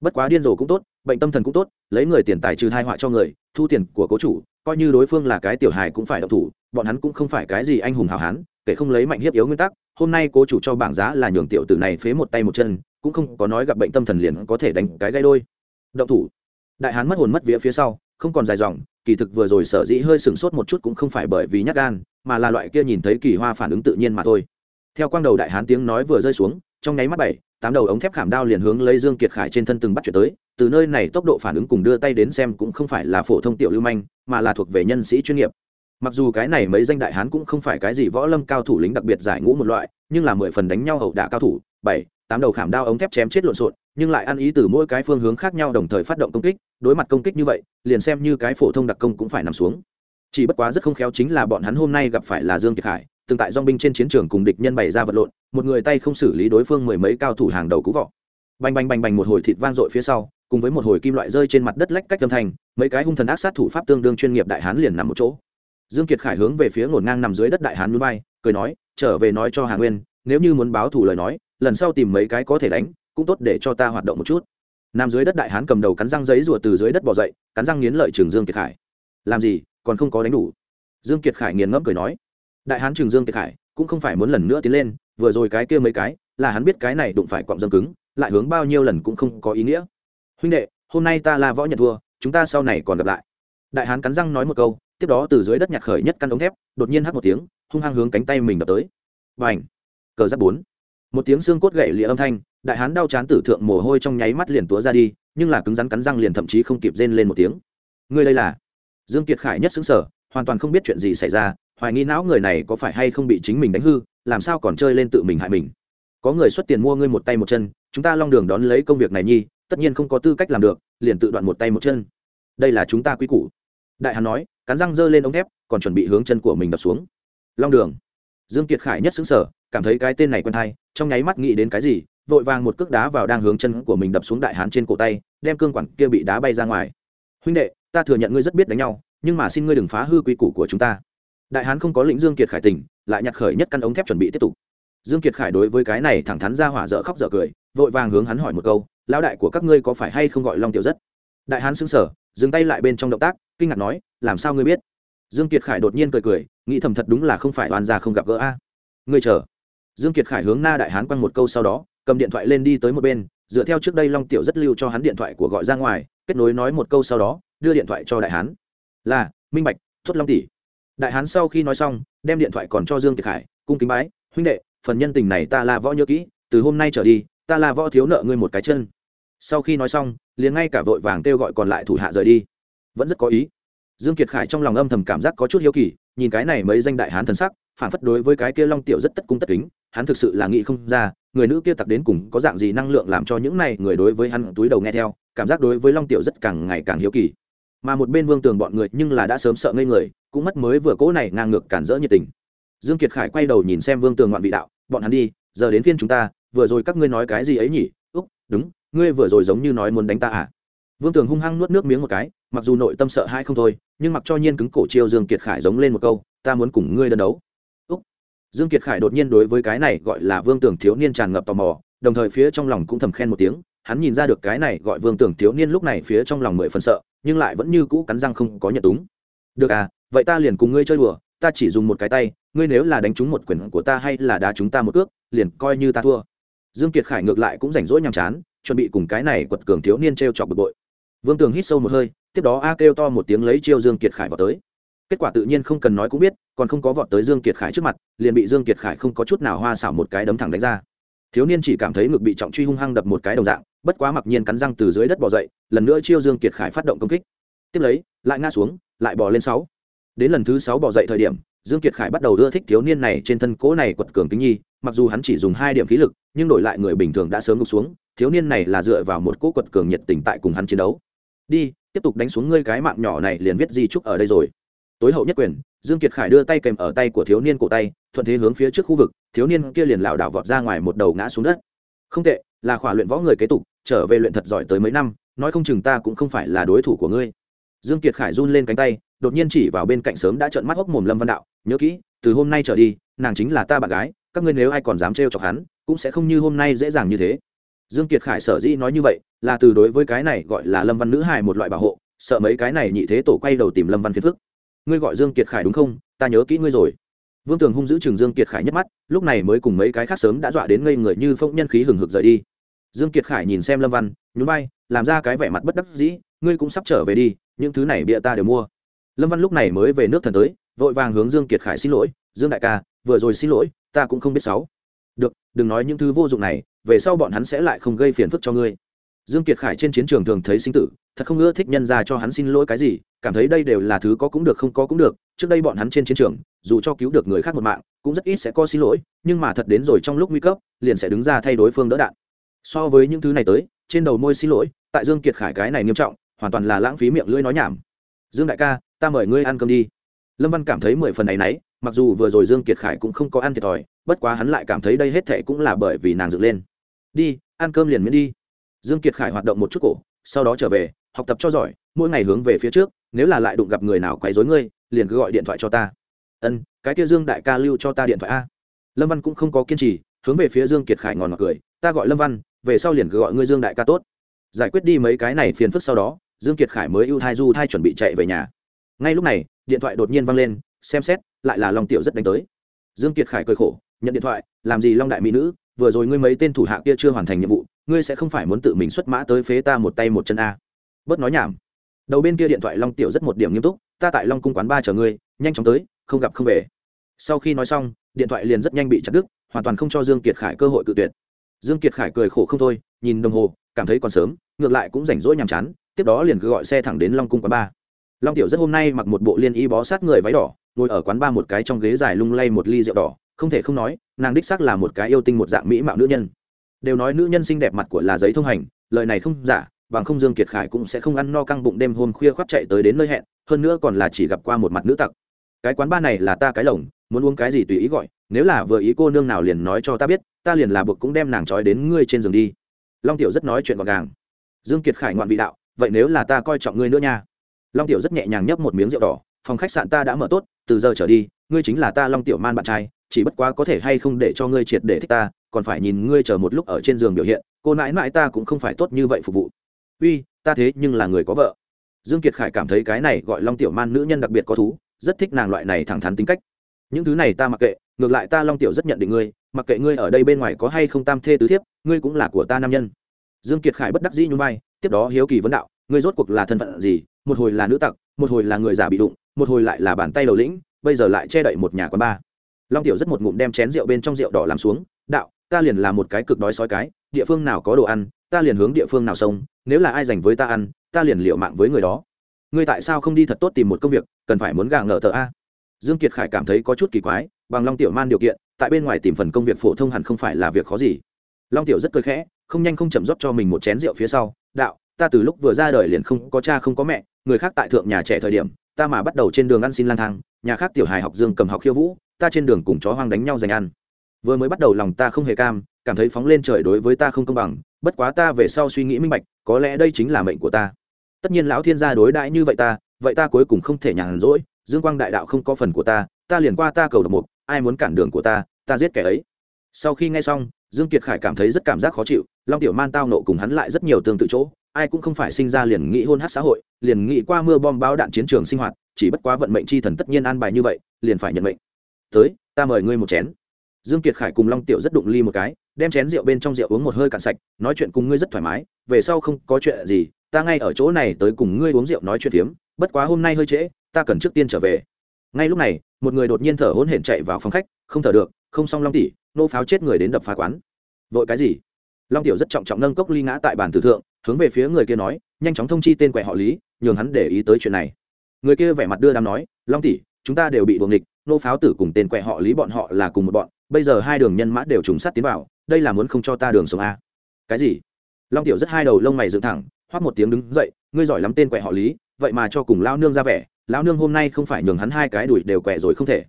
Bất quá điên rồ cũng tốt, bệnh tâm thần cũng tốt, lấy người tiền tài trừ thai họa cho người, thu tiền của cố chủ, coi như đối phương là cái tiểu hài cũng phải độc thủ, bọn hắn cũng không phải cái gì anh hùng hào hán, kể không lấy mạnh hiếp yếu nguyên tắc, hôm nay cố chủ cho bảng giá là nhường tiểu tử này phế một tay một chân, cũng không có nói gặp bệnh tâm thần liền có thể đánh cái gây đôi. Động thủ. Đại hán mất hồn mất vía phía sau không còn dài dòng, kỳ thực vừa rồi sở dĩ hơi sửng sốt một chút cũng không phải bởi vì nhát gan, mà là loại kia nhìn thấy kỳ hoa phản ứng tự nhiên mà thôi. Theo quang đầu đại hán tiếng nói vừa rơi xuống, trong nháy mắt bảy, tám đầu ống thép khảm đao liền hướng lấy dương kiệt khải trên thân từng bắt chuyển tới, từ nơi này tốc độ phản ứng cùng đưa tay đến xem cũng không phải là phổ thông tiểu lưu manh, mà là thuộc về nhân sĩ chuyên nghiệp. Mặc dù cái này mấy danh đại hán cũng không phải cái gì võ lâm cao thủ lính đặc biệt giải ngũ một loại, nhưng là mười phần đánh nhau hậu đả cao thủ, bảy, tám đầu khảm đao ống thép chém chết lộn xộn, nhưng lại ăn ý từ mỗi cái phương hướng khác nhau đồng thời phát động công kích đối mặt công kích như vậy liền xem như cái phổ thông đặc công cũng phải nằm xuống. Chỉ bất quá rất không khéo chính là bọn hắn hôm nay gặp phải là dương kiệt Hải, từng tại dong binh trên chiến trường cùng địch nhân bày ra vật lộn một người tay không xử lý đối phương mười mấy cao thủ hàng đầu cú vọ bành bành bành bành một hồi thịt vang dội phía sau cùng với một hồi kim loại rơi trên mặt đất lách cách âm thanh mấy cái hung thần ác sát thủ pháp tương đương chuyên nghiệp đại hán liền nằm một chỗ. Dương kiệt khải hướng về phía ngổn ngang nằm dưới đất đại hán núi bay cười nói trở về nói cho hà nguyên nếu như muốn báo thù lời nói lần sau tìm mấy cái có thể đánh cũng tốt để cho ta hoạt động một chút nằm dưới đất đại hán cầm đầu cắn răng giấy rùa từ dưới đất bỏ dậy, cắn răng nghiến lợi trường dương kiệt khải. Làm gì, còn không có đánh đủ? Dương kiệt khải nghiền ngẫm cười nói. Đại hán trường dương kiệt khải cũng không phải muốn lần nữa tiến lên, vừa rồi cái kia mấy cái, là hắn biết cái này đụng phải quặng dâm cứng, lại hướng bao nhiêu lần cũng không có ý nghĩa. Huynh đệ, hôm nay ta là võ nhật thua, chúng ta sau này còn gặp lại. Đại hán cắn răng nói một câu, tiếp đó từ dưới đất nhặt khởi nhất căn ống thép, đột nhiên hắt một tiếng, hung hăng hướng cánh tay mình đập tới. Và ảnh cờ giáp bốn một tiếng xương cốt gậy lịa âm thanh, đại hán đau chán tử thượng mồ hôi trong nháy mắt liền túa ra đi, nhưng là cứng rắn cắn răng liền thậm chí không kịp rên lên một tiếng. Ngươi đây là? Dương kiệt khải nhất xứng sở hoàn toàn không biết chuyện gì xảy ra, hoài nghi não người này có phải hay không bị chính mình đánh hư, làm sao còn chơi lên tự mình hại mình. Có người xuất tiền mua ngươi một tay một chân, chúng ta long đường đón lấy công việc này nhi, tất nhiên không có tư cách làm được, liền tự đoạn một tay một chân. Đây là chúng ta quý củ. Đại hán nói, cắn răng giơ lên ống thép, còn chuẩn bị hướng chân của mình đập xuống. Long đường. Dương kiệt khải nhất xứng sở cảm thấy cái tên này quen thai, trong nháy mắt nghĩ đến cái gì, vội vàng một cước đá vào đang hướng chân của mình đập xuống đại hán trên cổ tay, đem cương quản kia bị đá bay ra ngoài. Huynh đệ, ta thừa nhận ngươi rất biết đánh nhau, nhưng mà xin ngươi đừng phá hư quy củ của chúng ta. Đại hán không có lĩnh dương kiệt khải tình lại nhặt khởi nhất căn ống thép chuẩn bị tiếp tục. Dương kiệt khải đối với cái này thẳng thắn ra hỏa dở khóc dở cười, vội vàng hướng hắn hỏi một câu, lão đại của các ngươi có phải hay không gọi long tiểu rất? Đại hán sững sờ, dừng tay lại bên trong động tác, kinh ngạc nói, làm sao ngươi biết? Dương kiệt khải đột nhiên cười cười, nghĩ thầm thật đúng là không phải oan gia không gặp gỡ a. Ngươi chờ dương kiệt khải hướng na đại hán quăng một câu sau đó, cầm điện thoại lên đi tới một bên, dựa theo trước đây long tiểu rất lưu cho hắn điện thoại của gọi ra ngoài, kết nối nói một câu sau đó, đưa điện thoại cho đại hán. Là, minh bạch, tuất long tỷ. Đại hán sau khi nói xong, đem điện thoại còn cho dương kiệt khải, cung kính bái, huynh đệ, phần nhân tình này ta là võ nhớ kỹ, từ hôm nay trở đi, ta là võ thiếu nợ ngươi một cái chân. Sau khi nói xong, liền ngay cả vội vàng kêu gọi còn lại thủ hạ rời đi. Vẫn rất có ý. Dương kiệt khải trong lòng âm thầm cảm giác có chút hiếu kỳ, nhìn cái này mấy danh đại hán thần sắc, phản phất đối với cái kia long tiểu rất tất cung tất kính hắn thực sự là nghĩ không ra, người nữ kia tặc đến cùng có dạng gì năng lượng làm cho những này người đối với hắn túi đầu nghe theo, cảm giác đối với long tiểu rất càng ngày càng hiếu kỳ. Mà một bên vương tường bọn người nhưng là đã sớm sợ ngây người, cũng mất mới vừa cỗ này ngang ngược cản rỡ nhiệt tình. Dương kiệt khải quay đầu nhìn xem vương tường ngoạn vị đạo, bọn hắn đi, giờ đến phiên chúng ta, vừa rồi các ngươi nói cái gì ấy nhỉ? Úc, đúng, ngươi vừa rồi giống như nói muốn đánh ta à? Vương tường hung hăng nuốt nước miếng một cái, mặc dù nội tâm sợ hai không thôi, nhưng mặc cho nhiên cứng cổ chiêu dương kiệt khải giống lên một câu, ta muốn cùng ngươi đơn đấu dương kiệt khải đột nhiên đối với cái này gọi là vương tường thiếu niên tràn ngập tò mò, đồng thời phía trong lòng cũng thầm khen một tiếng, hắn nhìn ra được cái này gọi vương tường thiếu niên lúc này phía trong lòng mười phần sợ, nhưng lại vẫn như cũ cắn răng không có nhận túng. Được à vậy ta liền cùng ngươi chơi đùa, ta chỉ dùng một cái tay, ngươi nếu là đánh trúng một quyền của ta hay là đá chúng ta một cước, liền coi như ta thua. Dương kiệt khải ngược lại cũng rảnh rỗi nhàm chán, chuẩn bị cùng cái này quật cường thiếu niên t r e o chọc bực bội. Vương tường hít sâu một hơi, tiếp đó a kêu to một tiếng lấy chiêu dương kiệt khải vào tới kết quả tự nhiên không cần nói cũng biết, còn không có vọt tới dương kiệt khải trước mặt, liền bị dương kiệt khải không có chút nào hoa xảo một cái đấm thẳng đánh ra. Thiếu niên chỉ cảm thấy ngực bị trọng truy hung hăng đập một cái đồng dạng, bất quá mặc nhiên cắn răng từ dưới đất bỏ dậy, lần nữa chiêu dương kiệt khải phát động công kích. Tiếp lấy, lại ngã xuống, lại bỏ lên sáu. Đến lần thứ sáu bỏ dậy thời điểm, dương kiệt khải bắt đầu ưa thích thiếu niên này trên thân cố này quật cường kính nhi, mặc dù hắn chỉ dùng hai điểm khí lực, nhưng đổi lại người bình thường đã sớm ngục xuống, thiếu niên này là dựa vào một cỗ quật cường nhiệt tình tại cùng hắn chiến đấu. Đi, tiếp tục đánh xuống ngươi cái mạng nhỏ này liền viết di trúc ở đây rồi tối hậu nhất quyền, dương kiệt khải đưa tay kèm ở tay của thiếu niên cổ tay, thuận thế hướng phía trước khu vực, thiếu niên kia liền lảo đảo vọt ra ngoài một đầu ngã xuống đất. Không tệ, là khỏa luyện võ người kế tục, trở về luyện thật giỏi tới mấy năm, nói không chừng ta cũng không phải là đối thủ của ngươi. Dương kiệt khải run lên cánh tay, đột nhiên chỉ vào bên cạnh sớm đã trợn mắt hốc mồm lâm văn đạo, nhớ kỹ, từ hôm nay trở đi, nàng chính là ta bạn gái, các ngươi nếu ai còn dám trêu chọc hắn, cũng sẽ không như hôm nay dễ dàng như thế. Dương kiệt khải sở dĩ nói như vậy, là từ đối với cái này gọi là lâm văn nữ hài một loại bảo hộ, sợ mấy cái này nhị thế tổ quay đầu tìm lâm văn phiền phức ngươi gọi dương kiệt khải đúng không? Ta nhớ kỹ ngươi rồi. Vương tường hung giữ trường dương kiệt khải nhất mắt, lúc này mới cùng mấy cái khác sớm đã dọa đến ngây người như phong nhân khí hừng hực rời đi. Dương kiệt khải nhìn xem lâm văn, nhún vai, làm ra cái vẻ mặt bất đắc dĩ, ngươi cũng sắp trở về đi, những thứ này bịa ta đều mua. Lâm văn lúc này mới về nước thần tới, vội vàng hướng dương kiệt khải xin lỗi, dương đại ca, vừa rồi xin lỗi, ta cũng không biết sáu được, đừng nói những thứ vô dụng này, về sau bọn hắn sẽ lại không gây phiền phức cho ngươi. Dương kiệt khải trên chiến trường thường thấy sinh tử thật không ưa thích nhân ra cho hắn xin lỗi cái gì, cảm thấy đây đều là thứ có cũng được không có cũng được, trước đây bọn hắn trên chiến trường, dù cho cứu được người khác một mạng, cũng rất ít sẽ có xin lỗi, nhưng mà thật đến rồi trong lúc nguy cấp, liền sẽ đứng ra thay đối phương đỡ đạn. So với những thứ này tới, trên đầu môi xin lỗi, tại dương kiệt khải cái này nghiêm trọng, hoàn toàn là lãng phí miệng lưỡi nói nhảm. Dương đại ca, ta mời ngươi ăn cơm đi. Lâm văn cảm thấy mười phần này nấy mặc dù vừa rồi dương kiệt khải cũng không có ăn thiệt thòi, bất quá hắn lại cảm thấy đây hết thệ cũng là bởi vì nàng dựng lên. Đi, ăn cơm liền miễn đi. Dương kiệt khải hoạt động một chút cổ, sau đó trở về học tập cho giỏi, mỗi ngày hướng về phía trước, nếu là lại đụng gặp người nào quấy rối ngươi, liền cứ gọi điện thoại cho ta. Ân, cái kia dương đại ca lưu cho ta điện thoại a. Lâm văn cũng không có kiên trì, hướng về phía dương kiệt khải ngòn ngọt cười, ta gọi lâm văn, về sau liền cứ gọi ngươi dương đại ca tốt. Giải quyết đi mấy cái này phiền phức sau đó, dương kiệt khải mới ưu thai du thai chuẩn bị chạy về nhà. Ngay lúc này, điện thoại đột nhiên vang lên, xem xét, lại là long tiểu rất đánh tới. Dương kiệt khải cười khổ, nhận điện thoại, làm gì long đại mỹ nữ, vừa rồi ngươi mấy tên thủ hạ kia chưa hoàn thành nhiệm vụ, ngươi sẽ không phải muốn tự mình xuất mã tới phế ta một tay một chân a bớt nói nhảm. Đầu bên kia điện thoại long tiểu rất một điểm nghiêm túc, ta tại long cung quán ba chờ ngươi, nhanh chóng tới, không gặp không về. Sau khi nói xong, điện thoại liền rất nhanh bị chặt đứt, hoàn toàn không cho dương kiệt khải cơ hội cự tuyệt. Dương kiệt khải cười khổ không thôi, nhìn đồng hồ, cảm thấy còn sớm, ngược lại cũng rảnh rỗi nhàm chán, tiếp đó liền cứ gọi xe thẳng đến long cung quán ba. Long tiểu rất hôm nay mặc một bộ liên y bó sát người váy đỏ, ngồi ở quán ba một cái trong ghế dài lung lay một ly rượu đỏ, không thể không nói, nàng đích xác là một cái yêu tinh một dạng mỹ mạo nữ nhân. Đều nói nữ nhân xinh đẹp mặt của là giấy thông hành, lời này không giả bằng không dương kiệt khải cũng sẽ không ăn no căng bụng đêm hôm khuya khoác chạy tới đến nơi hẹn, hơn nữa còn là chỉ gặp qua một mặt nữ tặc. Cái quán ba này là ta cái lồng, muốn uống cái gì tùy ý gọi, nếu là vừa ý cô nương nào liền nói cho ta biết, ta liền là buộc cũng đem nàng trói đến ngươi trên giường đi. Long tiểu rất nói chuyện gọn gàng. Dương kiệt khải ngoạn vị đạo, vậy nếu là ta coi trọng ngươi nữa nha. Long tiểu rất nhẹ nhàng nhấp một miếng rượu đỏ, phòng khách sạn ta đã mở tốt, từ giờ trở đi, ngươi chính là ta long tiểu man bạn trai, chỉ bất quá có thể hay không để cho ngươi triệt để thích ta, còn phải nhìn ngươi chờ một lúc ở trên giường biểu hiện, cô nãi nãi ta cũng không phải tốt như vậy phục vụ uy, ta thế nhưng là người có vợ. Dương kiệt khải cảm thấy cái này gọi long tiểu man nữ nhân đặc biệt có thú, rất thích nàng loại này thẳng thắn tính cách. Những thứ này ta mặc kệ, ngược lại ta long tiểu rất nhận định ngươi, mặc kệ ngươi ở đây bên ngoài có hay không tam thê tứ thiếp, ngươi cũng là của ta nam nhân. Dương kiệt khải bất đắc dĩ nhún vai, tiếp đó hiếu kỳ vấn đạo, ngươi rốt cuộc là thân phận gì? Một hồi là nữ tặc, một hồi là người giả bị đụng, một hồi lại là bàn tay đầu lĩnh, bây giờ lại che đậy một nhà quán ba long tiểu rất một ngụm đem chén rượu bên trong rượu đỏ làm xuống, đạo, ta liền là một cái cực đói sói cái, địa phương nào có đồ ăn ta liền hướng địa phương nào sông, nếu là ai dành với ta ăn, ta liền liệu mạng với người đó. Ngươi tại sao không đi thật tốt tìm một công việc, cần phải muốn gàng ngờ tờ a? Dương kiệt khải cảm thấy có chút kỳ quái, bằng long tiểu man điều kiện, tại bên ngoài tìm phần công việc phổ thông hẳn không phải là việc khó gì. Long tiểu rất cười khẽ, không nhanh không chậm rót cho mình một chén rượu phía sau, đạo, ta từ lúc vừa ra đời liền không có cha không có mẹ, người khác tại thượng nhà trẻ thời điểm, ta mà bắt đầu trên đường ăn xin lang thang, nhà khác tiểu hài học dương cầm học khiêu vũ, ta trên đường cùng chó hoang đánh nhau giành ăn. Vừa mới bắt đầu lòng ta không hề cam cảm thấy phóng lên trời đối với ta không công bằng, bất quá ta về sau suy nghĩ minh bạch, có lẽ đây chính là mệnh của ta. Tất nhiên lão thiên gia đối đãi như vậy ta vậy ta cuối cùng không thể nhàn rỗi, dương quang đại đạo không có phần của ta ta liền qua ta cầu độc mục, ai muốn cản đường của ta ta giết kẻ ấy. Sau khi nghe xong, dương kiệt khải cảm thấy rất cảm giác khó chịu, long tiểu man tao nộ cùng hắn lại rất nhiều tương tự chỗ, ai cũng không phải sinh ra liền nghĩ hôn hát xã hội, liền nghĩ qua mưa bom báo đạn chiến trường sinh hoạt, chỉ bất quá vận mệnh chi thần tất nhiên an bài như vậy, liền phải nhận mệnh. Tới, ta mời ngươi một chén. Dương kiệt khải cùng long tiểu rất đụng ly một cái đem chén rượu bên trong rượu uống một hơi cạn sạch, nói chuyện cùng ngươi rất thoải mái, về sau không có chuyện gì, ta ngay ở chỗ này tới cùng ngươi uống rượu nói chuyện phiếm, bất quá hôm nay hơi trễ, ta cần trước tiên trở về. Ngay lúc này, một người đột nhiên thở hổn hển chạy vào phòng khách, không thở được, không xong long tỷ, nô pháo chết người đến đập phá quán. Vội cái gì? Long tiểu rất trọng trọng nâng cốc ly ngã tại bàn tử thượng, hướng về phía người kia nói, nhanh chóng thông chi tên quẻ họ lý, nhường hắn để ý tới chuyện này. Người kia vẻ mặt đưa đám nói, long tỷ, chúng ta đều bị buồng địch nô pháo tử cùng tên quẻ họ lý bọn họ là cùng một bọn bây giờ hai đường nhân mã đều trùng sát tiến vào, đây là muốn không cho ta đường sống a cái gì? Long tiểu rất hai đầu lông mày dựng thẳng hoắt một tiếng đứng dậy, ngươi giỏi lắm tên quẻ họ lý, vậy mà cho cùng lao nương ra vẻ, lão nương hôm nay không phải nhường hắn hai cái đùi đều quẻ rồi không thể.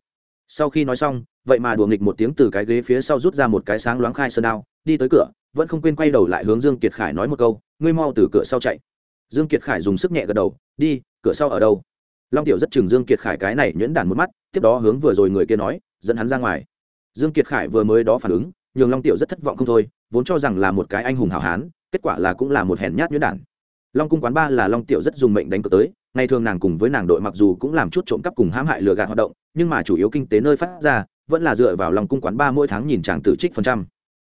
Sau khi nói xong, vậy mà đùa nghịch một tiếng từ cái ghế phía sau rút ra một cái sáng loáng khai sơn đao, đi tới cửa, vẫn không quên quay đầu lại hướng dương kiệt khải nói một câu, ngươi mau từ cửa sau chạy. Dương kiệt khải dùng sức nhẹ gật đầu, đi, cửa sau ở đâu? Long tiểu rất chừng dương kiệt khải cái này nhuyễn đản một mắt, tiếp đó hướng vừa rồi người kia nói, dẫn hắn ra ngoài dương kiệt khải vừa mới đó phản ứng, nhường long tiểu rất thất vọng không thôi, vốn cho rằng là một cái anh hùng hảo hán, kết quả là cũng là một hèn nhát nhuyễn đản. Long cung quán ba là long tiểu rất dùng mệnh đánh cược tới, ngày thường nàng cùng với nàng đội mặc dù cũng làm chút trộm cắp cùng hãm hại lừa gạt hoạt động, nhưng mà chủ yếu kinh tế nơi phát ra, vẫn là dựa vào long cung quán ba mỗi tháng nhìn chàng tử trích phần trăm.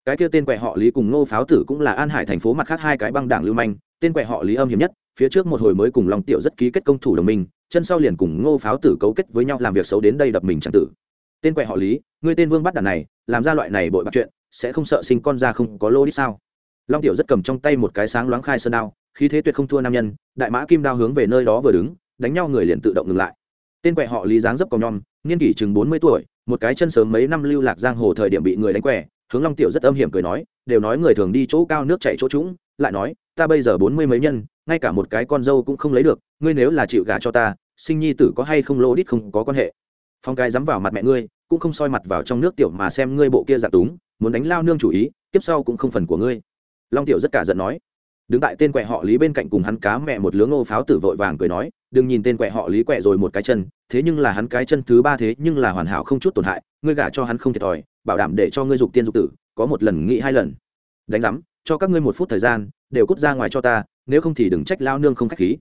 Cái kia tên quẹ họ lý cùng ngô pháo tử cũng là an hải thành phố mặt khác hai cái băng đảng lưu manh, tên quẹ họ lý âm hiểm nhất, phía trước một hồi mới cùng long tiểu rất ký kết công thủ đồng minh, chân sau liền cùng ngô pháo tử cấu kết với nhau làm việc xấu đến đây đập mình chẳng tử tên quẹ họ lý người tên vương bắt đàn này, làm ra loại này bội bạc chuyện, sẽ không sợ sinh con ra không có lô đi sao? Long tiểu rất cầm trong tay một cái sáng loáng khai sơn đao, khí thế tuyệt không thua nam nhân, đại mã kim đao hướng về nơi đó vừa đứng, đánh nhau người liền tự động ngừng lại. Tên quẹ họ lý dáng dấp còng nhom, niên kỷ chừng bốn mươi tuổi, một cái chân sớm mấy năm lưu lạc giang hồ thời điểm bị người đánh quẻ, hướng long tiểu rất âm hiểm cười nói, đều nói người thường đi chỗ cao nước chạy chỗ trũng, lại nói, ta bây giờ bốn mươi mấy nhân, ngay cả một cái con dâu cũng không lấy được, ngươi nếu là chịu gả cho ta, sinh nhi tử có hay không lô đít không có quan hệ? Phong cái dám vào mặt mẹ ngươi, cũng không soi mặt vào trong nước tiểu mà xem ngươi bộ kia giả túng, muốn đánh lao nương chủ ý tiếp sau cũng không phần của ngươi. Long tiểu rất cả giận nói. Đứng tại tên quẹ họ lý bên cạnh cùng hắn cá mẹ một lứa ngô pháo tử vội vàng cười nói, đừng nhìn tên quẹ họ lý quẹ rồi một cái chân, thế nhưng là hắn cái chân thứ ba thế nhưng là hoàn hảo không chút tổn hại, ngươi gả cho hắn không thiệt thòi, bảo đảm để cho ngươi dục tiên dục tử, có một lần nghĩ hai lần. Đánh giám, cho các ngươi một phút thời gian, đều cút ra ngoài cho ta, nếu không thì đừng trách lao nương không khách khí.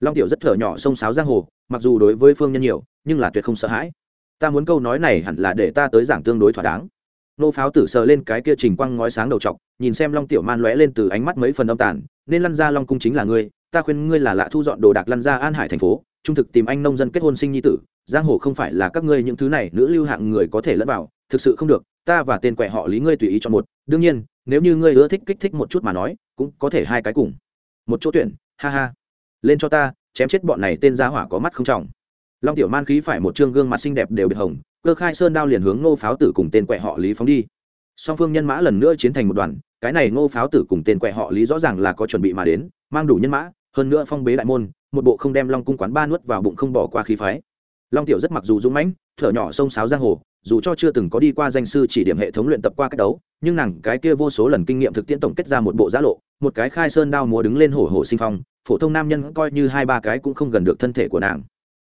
Long tiểu rất thở nhỏ xông sáo giang hồ, mặc dù đối với phương nhân nhiều, nhưng là tuyệt không sợ hãi ta muốn câu nói này hẳn là để ta tới giảng tương đối thỏa đáng. Nô pháo tử sờ lên cái kia trình quăng ngói sáng đầu t nhìn xem long tiểu man lóe lên từ ánh mắt mấy phần âm tàn, nên lăn ra long cung chính là ngươi, ta khuyên ngươi là lạ thu dọn đồ đạc lăn ra an hải thành phố, trung thực tìm anh nông dân kết hôn sinh nhi tử, giang hồ không phải là các ngươi những thứ này nữ lưu hạng người có thể lẫn vào, thực sự không được, ta và tên quẹ họ lý ngươi tùy ý chọn một, đương nhiên, nếu như ngươi ưa thích kích thích một chút mà nói, cũng có thể hai cái cùng. Một chỗ tuyển, ha ha. Lên cho ta, chém chết bọn này tên gia hỏa có mắt không trọng long tiểu man khí phải một trương gương mặt xinh đẹp đều biệt hồng, cơ khai sơn đao liền hướng ngô pháo tử cùng tên quẹ họ lý phóng đi. Song phương nhân mã lần nữa chiến thành một đoàn, cái này ngô pháo tử cùng tên quẹ họ lý rõ ràng là có chuẩn bị mà đến, mang đủ nhân mã, hơn nữa phong bế đại môn, một bộ không đem long cung quán ba nuốt vào bụng không bỏ qua khí phái. Long tiểu rất mặc dù dũng mãnh, thở nhỏ sông sáo giang hồ, dù cho chưa từng có đi qua danh sư chỉ điểm hệ thống luyện tập qua cách đấu, nhưng nàng cái kia vô số lần kinh nghiệm thực tiễn tổng kết ra một bộ giá lộ, một cái khai sơn đao múa đứng lên hổ hổ sinh phong, phổ thông nam nhân coi như hai ba cái cũng không gần được thân thể của nàng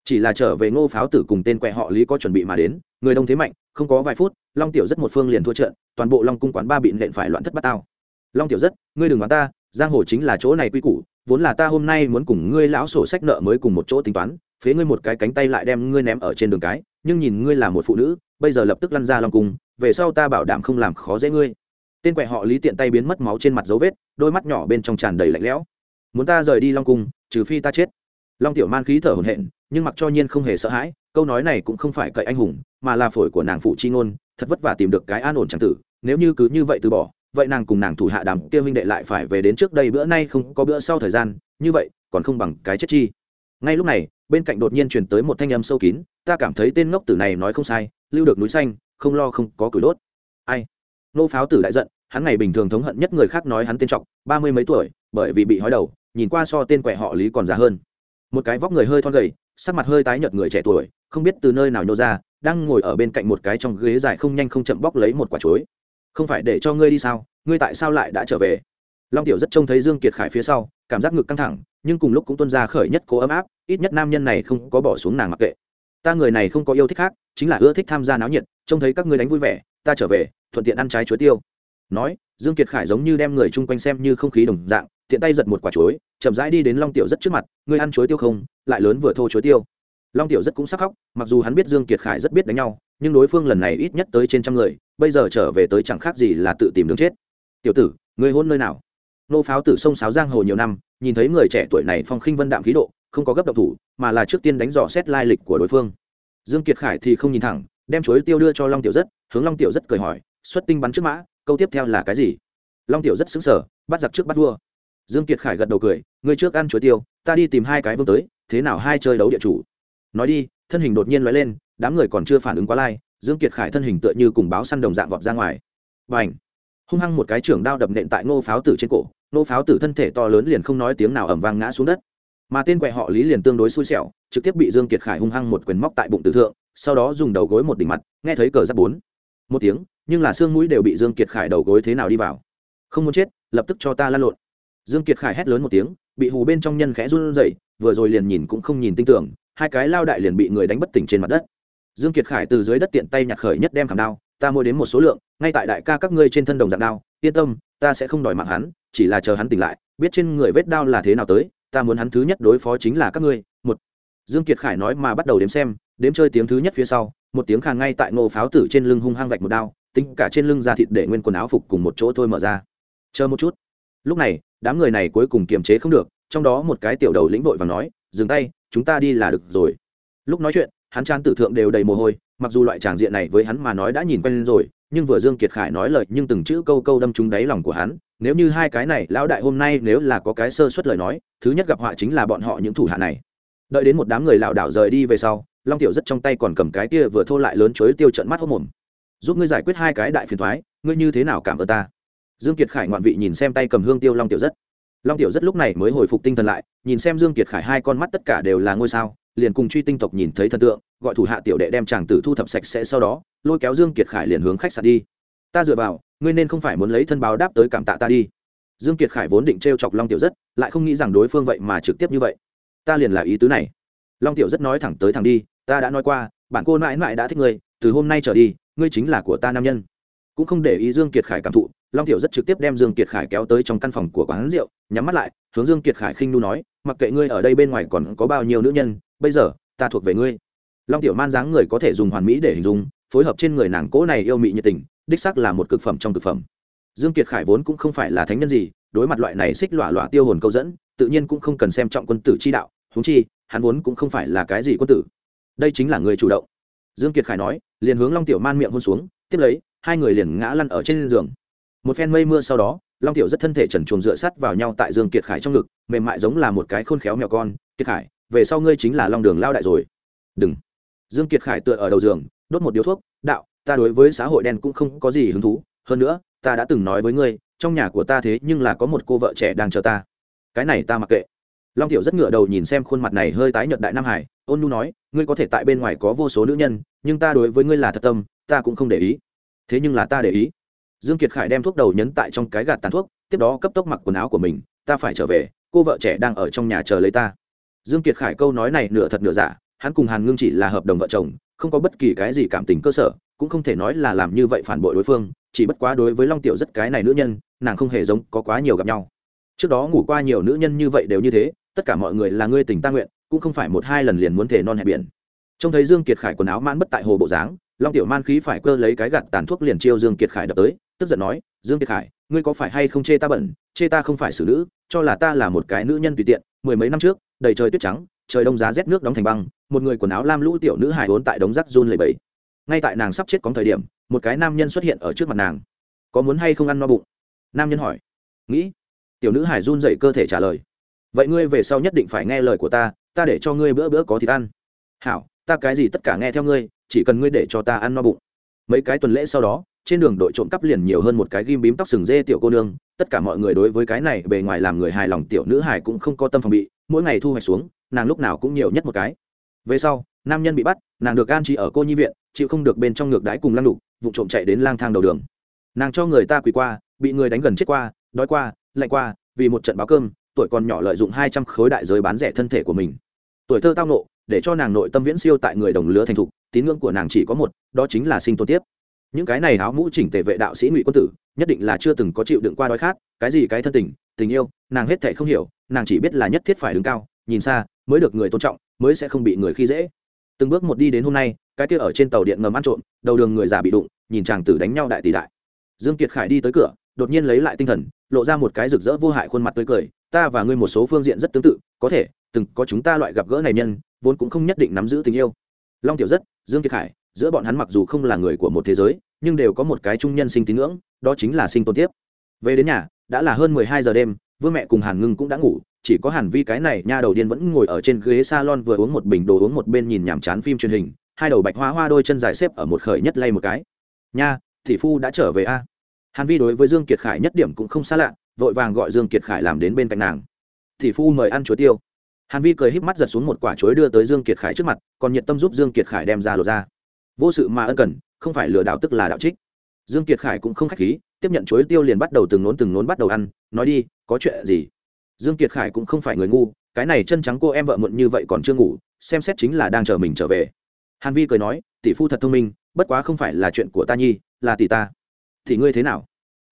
chỉ là trở về ngô pháo tử cùng tên quẹ họ lý có chuẩn bị mà đến, người đông thế mạnh, không có vài phút, long tiểu rất một phương liền thua trận, toàn bộ long cung quán ba bị nện phải loạn thất bát tao. Long tiểu rất, ngươi đừng đoán ta, giang hồ chính là chỗ này quy củ, vốn là ta hôm nay muốn cùng ngươi lão sổ sách nợ mới cùng một chỗ tính toán, phế ngươi một cái cánh tay lại đem ngươi ném ở trên đường cái, nhưng nhìn ngươi là một phụ nữ, bây giờ lập tức lăn ra long cung, về sau ta bảo đảm không làm khó dễ ngươi. Tên quẹ họ lý tiện tay biến mất máu trên mặt dấu vết, đôi mắt nhỏ bên trong tràn đầy lạnh lẽo. Muốn ta rời đi long cung, trừ phi ta chết. Long tiểu man khí thở hổn hển nhưng mặc cho nhiên không hề sợ hãi, câu nói này cũng không phải cậy anh hùng, mà là phổi của nàng phụ chi ngôn, thật vất vả tìm được cái an ổn chẳng tử, nếu như cứ như vậy từ bỏ, vậy nàng cùng nàng thủ hạ đàm kia huynh đệ lại phải về đến trước đây bữa nay không có bữa sau thời gian, như vậy, còn không bằng cái chết chi. Ngay lúc này, bên cạnh đột nhiên truyền tới một thanh âm sâu kín, ta cảm thấy tên ngốc tử này nói không sai, lưu được núi xanh, không lo không có củi đốt. Ai? Nô pháo tử đại giận, hắn ngày bình thường thống hận nhất người khác nói hắn tên trọng ba mươi mấy tuổi, bởi vì bị hói đầu, nhìn qua so tên quẻ họ lý còn già hơn. Một cái vóc người hơi thon gầy sắc mặt hơi tái nhợt người trẻ tuổi, không biết từ nơi nào nhô ra, đang ngồi ở bên cạnh một cái trong ghế dài không nhanh không chậm bóc lấy một quả chuối. Không phải để cho ngươi đi sao? Ngươi tại sao lại đã trở về? Long tiểu rất trông thấy dương kiệt khải phía sau, cảm giác ngực căng thẳng, nhưng cùng lúc cũng tuân ra khởi nhất cố ấm áp, ít nhất nam nhân này không có bỏ xuống nàng mặc kệ. Ta người này không có yêu thích khác, chính là ưa thích tham gia náo nhiệt, trông thấy các ngươi đánh vui vẻ, ta trở về, thuận tiện ăn trái chuối tiêu. Nói, dương kiệt khải giống như đem người chung quanh xem như không khí đồng dạng, tiện tay giật một quả chuối chậm rãi đi đến long tiểu rất trước mặt, ngươi ăn chuối tiêu không? Lại lớn vừa thô chuối tiêu. Long tiểu rất cũng sắc khóc, mặc dù hắn biết dương kiệt khải rất biết đánh nhau, nhưng đối phương lần này ít nhất tới trên trăm người, bây giờ trở về tới chẳng khác gì là tự tìm đường chết. Tiểu tử, ngươi hôn nơi nào? Nô pháo tử sông sáo giang hồ nhiều năm, nhìn thấy người trẻ tuổi này phong khinh vân đạm khí độ, không có gấp độc thủ, mà là trước tiên đánh dò xét lai lịch của đối phương. Dương kiệt khải thì không nhìn thẳng, đem chuối tiêu đưa cho long tiểu rất, hướng long tiểu rất cười hỏi, xuất tinh bắn trước mã, câu tiếp theo là cái gì? Long tiểu rất xứng sở bắt giặc trước bắt vua dương kiệt khải gật đầu cười, ngươi trước ăn chuối tiêu, ta đi tìm hai cái vương tới, thế nào hai chơi đấu địa chủ? Nói đi, thân hình đột nhiên lóe lên, đám người còn chưa phản ứng quá lai, dương kiệt khải thân hình tựa như cùng báo săn đồng dạng vọt ra ngoài. Và ảnh hung hăng một cái trưởng đao đập nện tại ngô pháo tử trên cổ, ngô pháo tử thân thể to lớn liền không nói tiếng nào ẩm vang ngã xuống đất. Mà tên quẹ họ lý liền tương đối xui xẻo, trực tiếp bị dương kiệt khải hung hăng một quyền móc tại bụng tử thượng, sau đó dùng đầu gối một đỉnh mặt, nghe thấy cờ giáp bốn. Một tiếng, nhưng là xương mũi đều bị dương kiệt khải đầu gối thế nào đi vào. Không muốn chết, lập tức cho ta lăn lộn dương kiệt khải hét lớn một tiếng, bị hù bên trong nhân khẽ run rẩy, vừa rồi liền nhìn cũng không nhìn tinh tưởng, hai cái lao đại liền bị người đánh bất tỉnh trên mặt đất. Dương kiệt khải từ dưới đất tiện tay nhặt khởi nhất đem khảm đao, ta mua đến một số lượng, ngay tại đại ca các ngươi trên thân đồng dạng đao, yên tâm, ta sẽ không đòi mạng hắn, chỉ là chờ hắn tỉnh lại, biết trên người vết đao là thế nào tới, ta muốn hắn thứ nhất đối phó chính là các ngươi. Một, dương kiệt khải nói mà bắt đầu đếm xem, đếm chơi tiếng thứ nhất phía sau, một tiếng khàn ngay tại ngô pháo tử trên lưng hung hăng vạch một đao, tính cả trên lưng da thịt để nguyên quần áo phục cùng một chỗ thôi mở ra. Chờ một chút lúc này, đám người này cuối cùng kiềm chế không được, trong đó một cái tiểu đầu lĩnh vội và nói, dừng tay, chúng ta đi là được rồi. Lúc nói chuyện, hắn chán tử thượng đều đầy mồ hôi, mặc dù loại tràng diện này với hắn mà nói đã nhìn quen rồi, nhưng vừa dương kiệt khải nói lời nhưng từng chữ câu câu đâm trúng đáy lòng của hắn, nếu như hai cái này, lão đại hôm nay nếu là có cái sơ suất lời nói, thứ nhất gặp họa chính là bọn họ những thủ hạ này. Đợi đến một đám người lảo đảo rời đi về sau, long tiểu rất trong tay còn cầm cái kia vừa thô lại lớn chuối tiêu trận mắt hốc mồm. Giúp ngươi giải quyết hai cái đại phiền thoái ngươi như thế nào cảm ơn ta? Dương kiệt khải ngoạn vị nhìn xem tay cầm hương tiêu long tiểu rất. Long tiểu rất lúc này mới hồi phục tinh thần lại, nhìn xem dương kiệt khải hai con mắt tất cả đều là ngôi sao, liền cùng truy tinh tộc nhìn thấy thần tượng, gọi thủ hạ tiểu đệ đem chàng tử thu thập sạch sẽ sau đó, lôi kéo dương kiệt khải liền hướng khách sạn đi. Ta dựa vào, ngươi nên không phải muốn lấy thân báo đáp tới cảm tạ ta đi. Dương kiệt khải vốn định t chọc long tiểu rất, lại không nghĩ rằng đối phương vậy mà trực tiếp như vậy. Ta liền là ý tứ này. Long tiểu rất nói thẳng tới thẳng đi, ta đã nói qua, bạn cô mãi mãi đã thích ngươi, từ hôm nay trở đi, ngươi chính là của ta nam nhân. Cũng không để ý dương kiệt khải cảm thụ long tiểu rất trực tiếp đem dương kiệt khải kéo tới trong căn phòng của quán rượu, nhắm mắt lại, hướng dương kiệt khải khinh nu nói, mặc kệ ngươi ở đây bên ngoài còn có bao nhiêu nữ nhân, bây giờ, ta thuộc về ngươi. Long tiểu man dáng người có thể dùng hoàn mỹ để hình dung, phối hợp trên người nàng cỗ này yêu mị nhiệt tình, đích sắc là một cực phẩm trong cực phẩm. Dương kiệt khải vốn cũng không phải là thánh nhân gì, đối mặt loại này xích lọa lọa tiêu hồn câu dẫn, tự nhiên cũng không cần xem trọng quân tử chi đạo, huống chi, hắn vốn cũng không phải là cái gì quân tử. Đây chính là người chủ động. Dương kiệt khải nói, liền hướng long tiểu man miệng hôn xuống, tiếp lấy, hai người liền ngã lăn ở trên giường một phen mây mưa sau đó, long tiểu rất thân thể trần truồng dựa sắt vào nhau tại dương kiệt khải trong ngực, mềm mại giống là một cái khôn khéo mèo con. Kiệt khải, về sau ngươi chính là long đường lao đại rồi. Đừng. Dương kiệt khải tựa ở đầu giường, đốt một điếu thuốc, đạo, ta đối với xã hội đen cũng không có gì hứng thú, hơn nữa, ta đã từng nói với ngươi, trong nhà của ta thế nhưng là có một cô vợ trẻ đang chờ ta. Cái này ta mặc kệ. Long tiểu rất ngựa đầu nhìn xem khuôn mặt này hơi tái nhợt đại nam hải, ôn nhu nói, ngươi có thể tại bên ngoài có vô số nữ nhân, nhưng ta đối với ngươi là thật tâm, ta cũng không để ý. Thế nhưng là ta để ý dương kiệt khải đem thuốc đầu nhấn tại trong cái gạt tàn thuốc, tiếp đó cấp tốc mặc quần áo của mình, ta phải trở về, cô vợ trẻ đang ở trong nhà chờ lấy ta. Dương kiệt khải câu nói này nửa thật nửa giả, hắn cùng hàn ngưng chỉ là hợp đồng vợ chồng, không có bất kỳ cái gì cảm tình cơ sở, cũng không thể nói là làm như vậy phản bội đối phương, chỉ bất quá đối với long tiểu rất cái này nữ nhân, nàng không hề giống có quá nhiều gặp nhau. Trước đó ngủ qua nhiều nữ nhân như vậy đều như thế, tất cả mọi người là ngươi tình ta nguyện, cũng không phải một hai lần liền muốn thể non hẹp biển. Trông thấy dương kiệt khải quần áo mãn bất tại hồ bộ dáng, long tiểu man khí phải cơ lấy cái gạt tàn thuốc liền chiêu dương kiệt khải đập tới tức giận nói, dương kiệt khải, ngươi có phải hay không chê ta bẩn, chê ta không phải xử nữ, cho là ta là một cái nữ nhân tùy tiện, mười mấy năm trước, đầy trời tuyết trắng, trời đông giá rét nước đóng thành băng, một người quần áo lam lũ tiểu nữ hài vốn tại đống rác run lầy bẫy ngay tại nàng sắp chết có thời điểm, một cái nam nhân xuất hiện ở trước mặt nàng. Có muốn hay không ăn no bụng? Nam nhân hỏi. Nghĩ. Tiểu nữ hải run dậy cơ thể trả lời. Vậy ngươi về sau nhất định phải nghe lời của ta ta để cho ngươi bữa bữa có thịt ăn. Hảo, ta cái gì tất cả nghe theo ngươi, chỉ cần ngươi để cho ta ăn no bụng mấy cái tuần lễ sau đó, trên đường đội trộm cắp liền nhiều hơn một cái ghim bím tóc sừng dê tiểu cô nương. Tất cả mọi người đối với cái này bề ngoài làm người hài lòng tiểu nữ hài cũng không có tâm phòng bị, mỗi ngày thu hoạch xuống, nàng lúc nào cũng nhiều nhất một cái. Về sau, nam nhân bị bắt, nàng được an trí ở cô nhi viện, chịu không được bên trong ngược đái cùng lăng đục vụ trộm chạy đến lang thang đầu đường. Nàng cho người ta quỳ qua, bị người đánh gần chết qua, đói qua, lạnh qua, vì một trận báo cơm, tuổi còn nhỏ lợi dụng hai trăm khối đại giới bán rẻ thân thể của mình. Tuổi thơ tao nộ để cho nàng nội tâm viễn siêu tại người đồng lứa thành thục tín ngưỡng của nàng chỉ có một, đó chính là sinh tồn tiếp. Những cái này áo mũ chỉnh tề vệ đạo sĩ ngụy quân tử, nhất định là chưa từng có chịu đựng qua đói khát, cái gì cái thân tình tình yêu, nàng hết thể không hiểu, nàng chỉ biết là nhất thiết phải đứng cao, nhìn xa, mới được người tôn trọng, mới sẽ không bị người khi dễ. Từng bước một đi đến hôm nay, cái kia ở trên tàu điện ngầm ăn trộm, đầu đường người già bị đụng, nhìn chàng tử đánh nhau đại tỷ đại. Dương kiệt khải đi tới cửa, đột nhiên lấy lại tinh thần, lộ ra một cái rực rỡ vô hại khuôn mặt tươi cười, ta và ngươi một số phương diện rất tương tự, có thể, từng có chúng ta loại gặp gỡ này nhân, vốn cũng không nhất định nắm giữ tình yêu long tiểu rất, dương kiệt khải, giữa bọn hắn mặc dù không là người của một thế giới, nhưng đều có một cái chung nhân sinh tín ngưỡng, đó chính là sinh tồn tiếp. Về đến nhà, đã là hơn mười hai giờ đêm, vương mẹ cùng hàn ngưng cũng đã ngủ, chỉ có hàn vi cái này nha đầu điên vẫn ngồi ở trên ghế salon vừa uống một bình đồ uống một bên nhìn nhàm chán phim truyền hình, hai đầu bạch hoa hoa đôi chân dài xếp ở một khởi nhất lay một cái. Nha, thị phu đã trở về a? Hàn vi đối với dương kiệt khải nhất điểm cũng không xa lạ, vội vàng gọi dương kiệt khải làm đến bên cạnh nàng. Thị phu mời ăn chuối tiêu hàn vi cười híp mắt giật xuống một quả chuối đưa tới dương kiệt khải trước mặt, còn nhiệt tâm giúp dương kiệt khải đem ra lột ra. Vô sự mà ân cần, không phải lừa đảo tức là đạo trích. Dương kiệt khải cũng không khách khí, tiếp nhận chuối tiêu liền bắt đầu từng nốn từng nốn bắt đầu ăn, nói đi, có chuyện gì? Dương kiệt khải cũng không phải người ngu, cái này chân trắng cô em vợ muộn như vậy còn chưa ngủ, xem xét chính là đang chờ mình trở về. Hàn vi cười nói, tỷ phu thật thông minh, bất quá không phải là chuyện của ta nhi, là tỷ ta. Thì ngươi thế nào?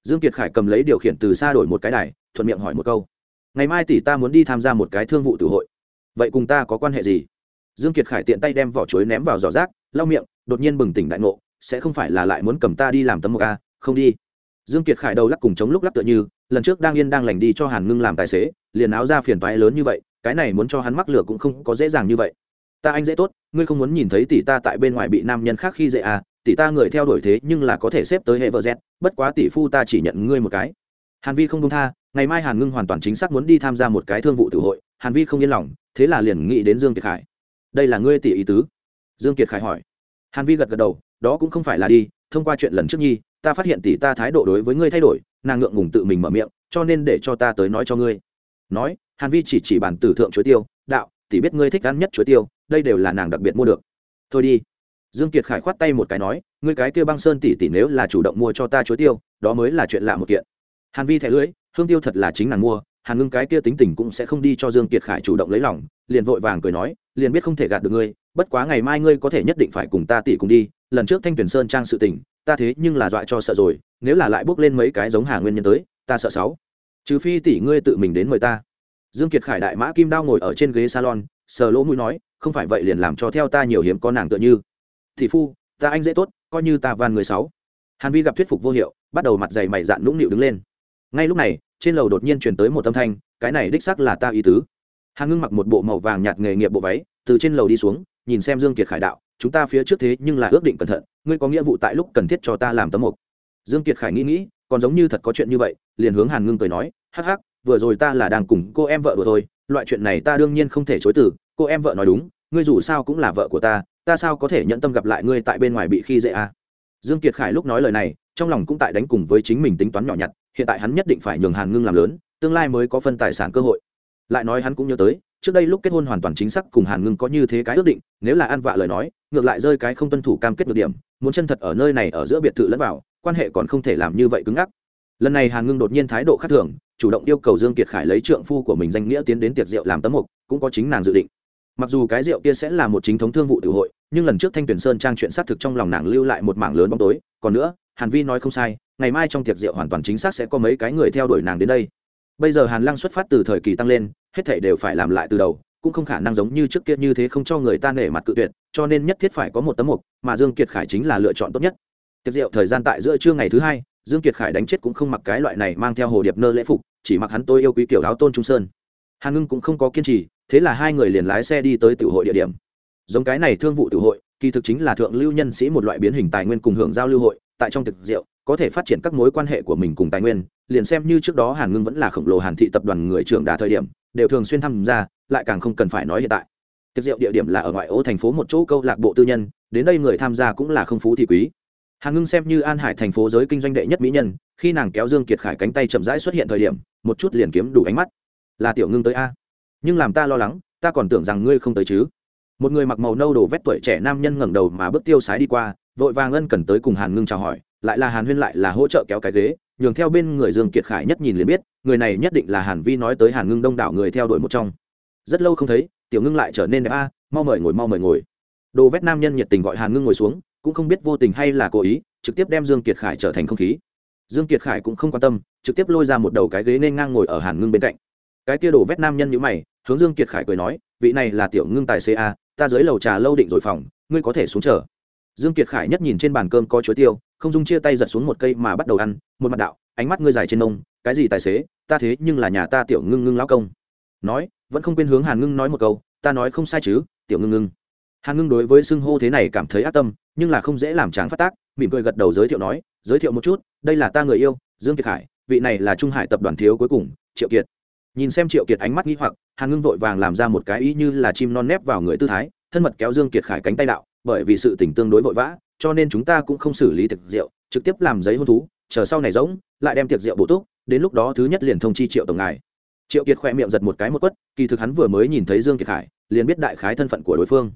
Dương kiệt khải cầm lấy điều khiển từ xa đổi một cái đài, thuận miệng hỏi một câu ngày mai tỷ ta muốn đi tham gia một cái thương vụ tử hội. Vậy cùng ta có quan hệ gì? Dương kiệt khải tiện tay đem vỏ chuối ném vào giỏ rác, lau miệng, đột nhiên bừng tỉnh đại ngộ, sẽ không phải là lại muốn cầm ta đi làm tấm một a à? không đi. Dương kiệt khải đầu lắc cùng chống lúc lắc tựa như, lần trước đang yên đang lành đi cho hàn ngưng làm tài xế, liền áo ra phiền toái lớn như vậy, cái này muốn cho hắn mắc lửa cũng không có dễ dàng như vậy. Ta anh dễ tốt, ngươi không muốn nhìn thấy tỷ ta tại bên ngoài bị nam nhân khác khi dễ à? Tỷ ta người theo đuổi thế nhưng là có thể xếp tới hệ vợ z, bất quá tỷ phu ta chỉ nhận ngươi một cái. Hàn vi không công tha ngày mai hàn ngưng hoàn toàn chính xác muốn đi tham gia một cái thương vụ tử hội hàn vi không yên lòng thế là liền nghĩ đến dương kiệt khải đây là ngươi tỷ ý tứ dương kiệt khải hỏi hàn vi gật gật đầu đó cũng không phải là đi thông qua chuyện lần trước nhi ta phát hiện tỷ ta thái độ đối với ngươi thay đổi nàng ngượng ngùng tự mình mở miệng cho nên để cho ta tới nói cho ngươi nói hàn vi chỉ chỉ bản tử thượng chuối tiêu đạo tỷ biết ngươi thích ăn nhất chuối tiêu đây đều là nàng đặc biệt mua được thôi đi dương kiệt khải khoát tay một cái nói ngươi cái kia băng sơn tỷ tỷ nếu là chủ động mua cho ta chuối tiêu đó mới là chuyện lạ một kiện hàn vi thẻ lưới hương tiêu thật là chính nàng mua, hàn ngưng cái kia tính tình cũng sẽ không đi cho dương kiệt khải chủ động lấy lòng, liền vội vàng cười nói, liền biết không thể gạt được ngươi, bất quá ngày mai ngươi có thể nhất định phải cùng ta tỷ cùng đi, lần trước thanh tuyển sơn trang sự tình, ta thế nhưng là dọa cho sợ rồi, nếu là lại bước lên mấy cái giống hà nguyên nhân tới, ta sợ sáu. Trừ phi tỷ ngươi tự mình đến mời ta. Dương kiệt khải đại mã kim đao ngồi ở trên ghế salon, sờ lỗ mũi nói, không phải vậy liền làm cho theo ta nhiều hiếm có nàng tựa như. Thị phu, ta anh dễ tốt, coi như ta van người sáu. Hàn vi gặp thuyết phục vô hiệu, bắt đầu mặt dày mày dạn nũng nịu đứng lên. Ngay lúc này trên lầu đột nhiên truyền tới một âm thanh, cái này đích xác là ta ý tứ hàn ngưng mặc một bộ màu vàng nhạt nghề nghiệp bộ váy, từ trên lầu đi xuống, nhìn xem dương kiệt khải đạo, chúng ta phía trước thế nhưng là ước định cẩn thận, ngươi có nghĩa vụ tại lúc cần thiết cho ta làm tấm mục dương kiệt khải nghĩ nghĩ, còn giống như thật có chuyện như vậy, liền hướng hàn ngưng cười nói, hắc hắc, vừa rồi ta là đang cùng cô em vợ đùa thôi, loại chuyện này ta đương nhiên không thể chối từ, cô em vợ nói đúng, ngươi dù sao cũng là vợ của ta ta sao có thể nhận tâm gặp lại ngươi tại bên ngoài bị khi dễ à? dương kiệt khải lúc nói lời này, trong lòng cũng tại đánh cùng với chính mình tính toán nhỏ nhặt hiện tại hắn nhất định phải nhường hàn ngưng làm lớn, tương lai mới có phân tài sản cơ hội. Lại nói hắn cũng nhớ tới, trước đây lúc kết hôn hoàn toàn chính xác cùng hàn ngưng có như thế cái ước định, nếu là ăn vạ lời nói, ngược lại rơi cái không tuân thủ cam kết được điểm, muốn chân thật ở nơi này ở giữa biệt thự lẫn vào, quan hệ còn không thể làm như vậy cứng ngắc. Lần này hàn ngưng đột nhiên thái độ khác thường, chủ động yêu cầu dương kiệt khải lấy trượng phu của mình danh nghĩa tiến đến tiệc rượu làm tấm mục, cũng có chính nàng dự định. Mặc dù cái rượu kia sẽ là một chính thống thương vụ tự hội, nhưng lần trước thanh tuyển sơn trang chuyện xác thực trong lòng nàng lưu lại một mảng lớn bóng tối, còn nữa, hàn vi nói không sai ngày mai trong tiệc rượu hoàn toàn chính xác sẽ có mấy cái người theo đuổi nàng đến đây. Bây giờ hàn lăng xuất phát từ thời kỳ tăng lên, hết thảy đều phải làm lại từ đầu, cũng không khả năng giống như trước kia như thế không cho người ta nể mặt cự tuyệt, cho nên nhất thiết phải có một tấm mục, mà dương kiệt khải chính là lựa chọn tốt nhất. Tiệc rượu thời gian tại giữa trưa ngày thứ hai, dương kiệt khải đánh chết cũng không mặc cái loại này mang theo hồ điệp nơ lễ phục, chỉ mặc hắn tôi yêu quý kiểu áo tôn trung sơn. Hàn ngưng cũng không có kiên trì, thế là hai người liền lái xe đi tới tiểu hội địa điểm. Giống cái này thương vụ tiểu hội, kỳ thực chính là thượng lưu nhân sĩ một loại biến hình tài nguyên cùng hưởng giao lưu hội, tại trong thực rượu có thể phát triển các mối quan hệ của mình cùng tài nguyên, liền xem như trước đó hàn ngưng vẫn là khổng lồ hàn thị tập đoàn người trưởng đà thời điểm, đều thường xuyên tham gia, lại càng không cần phải nói hiện tại. Tiệc rượu địa điểm là ở ngoại ô thành phố một chỗ câu lạc bộ tư nhân, đến đây người tham gia cũng là không phú thì quý. Hàn ngưng xem như an hải thành phố giới kinh doanh đệ nhất mỹ nhân, khi nàng kéo dương kiệt khải cánh tay chậm rãi xuất hiện thời điểm, một chút liền kiếm đủ ánh mắt. Là tiểu ngưng tới a? Nhưng làm ta lo lắng, ta còn tưởng rằng ngươi không tới chứ. Một người mặc màu nâu đổ vét tuổi trẻ nam nhân ngẩng đầu mà bước tiêu sái đi qua, vội vàng ân cần tới cùng hàn ngưng chào hỏi lại là hàn huyên lại là hỗ trợ kéo cái ghế, nhường theo bên người dương kiệt khải nhất nhìn liền biết, người này nhất định là hàn vi nói tới hàn ngưng đông đảo người theo đuổi một trong. Rất lâu không thấy, tiểu ngưng lại trở nên đẹp a, mau mời ngồi, mau mời ngồi. Đồ vét nam nhân nhiệt tình gọi hàn ngưng ngồi xuống, cũng không biết vô tình hay là cố ý, trực tiếp đem dương kiệt khải trở thành không khí. Dương kiệt khải cũng không quan tâm, trực tiếp lôi ra một đầu cái ghế nên ngang ngồi ở hàn ngưng bên cạnh. Cái kia đồ vét nam nhân nhũ mày, hướng dương kiệt khải cười nói, vị này là tiểu ngưng tài xế a, ta dưới lầu trà lâu định rồi phòng, ngươi có thể xuống chờ. Dương kiệt khải nhất nhìn trên bàn cơm có chuối tiêu không dung chia tay giật xuống một cây mà bắt đầu ăn, một mặt đạo, ánh mắt ngươi dài trên nông cái gì tài xế, ta thế nhưng là nhà ta tiểu ngưng ngưng lão công. Nói, vẫn không quên hướng hàn ngưng nói một câu, ta nói không sai chứ, tiểu ngưng ngưng. Hàn ngưng đối với xưng hô thế này cảm thấy ác tâm, nhưng là không dễ làm tráng phát tác, mỉm cười gật đầu giới thiệu nói, giới thiệu một chút, đây là ta người yêu, dương kiệt khải vị này là trung hải tập đoàn thiếu cuối cùng, triệu kiệt. Nhìn xem triệu kiệt ánh mắt nghi hoặc, hàn ngưng vội vàng làm ra một cái ý như là chim non nép vào người tư thái, thân mật kéo dương kiệt khải cánh tay đạo, bởi vì sự tình tương đối vội vã cho nên chúng ta cũng không xử lý tiệc rượu, trực tiếp làm giấy hôn thú, chờ sau này giống, lại đem tiệc rượu bổ túc, đến lúc đó thứ nhất liền thông chi triệu tổng ngài. Triệu kiệt khoe miệng giật một cái một quất, kỳ thực hắn vừa mới nhìn thấy dương kiệt khải, liền biết đại khái thân phận của đối phương.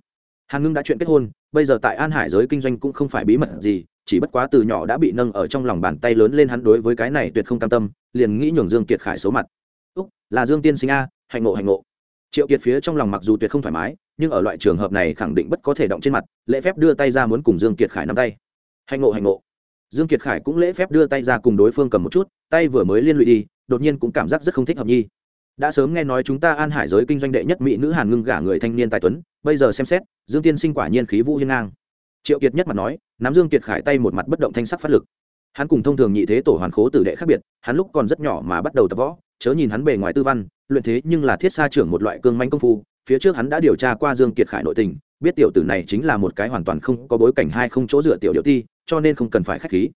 Hàn ngưng đã chuyện kết hôn, bây giờ tại an hải giới kinh doanh cũng không phải bí mật gì, chỉ bất quá từ nhỏ đã bị nâng ở trong lòng bàn tay lớn lên hắn đối với cái này tuyệt không cam tâm, liền nghĩ nhường dương kiệt khải xấu mặt. Úc, là dương tiên sinh a, hạnh ngộ hạnh ngộ. Triệu kiệt phía trong lòng mặc dù tuyệt không thoải mái nhưng ở loại trường hợp này khẳng định bất có thể động trên mặt, lễ phép đưa tay ra muốn cùng dương kiệt khải nắm tay. Hạnh ngộ hạnh ngộ. Dương kiệt khải cũng lễ phép đưa tay ra cùng đối phương cầm một chút, tay vừa mới liên lụy đi, đột nhiên cũng cảm giác rất không thích hợp nhi. Đã sớm nghe nói chúng ta an hải giới kinh doanh đệ nhất mỹ nữ hàn ngưng gả người thanh niên tài tuấn, bây giờ xem xét, dương tiên sinh quả nhiên khí vũ hiên ngang. Triệu kiệt nhất mặt nói, nắm dương kiệt khải tay một mặt bất động thanh sắc phát lực. Hắn cùng thông thường nhị thế tổ hoàn khố tử đệ khác biệt, hắn lúc còn rất nhỏ mà bắt đầu tập võ, chớ nhìn hắn bề ngoài tư văn, luyện thế nhưng là thiết sa trưởng một loại cương manh công phu phía trước hắn đã điều tra qua dương kiệt khải nội tình, biết tiểu tử này chính là một cái hoàn toàn không có bối cảnh hai không chỗ dựa tiểu điệu ti, cho nên không cần phải khách khí.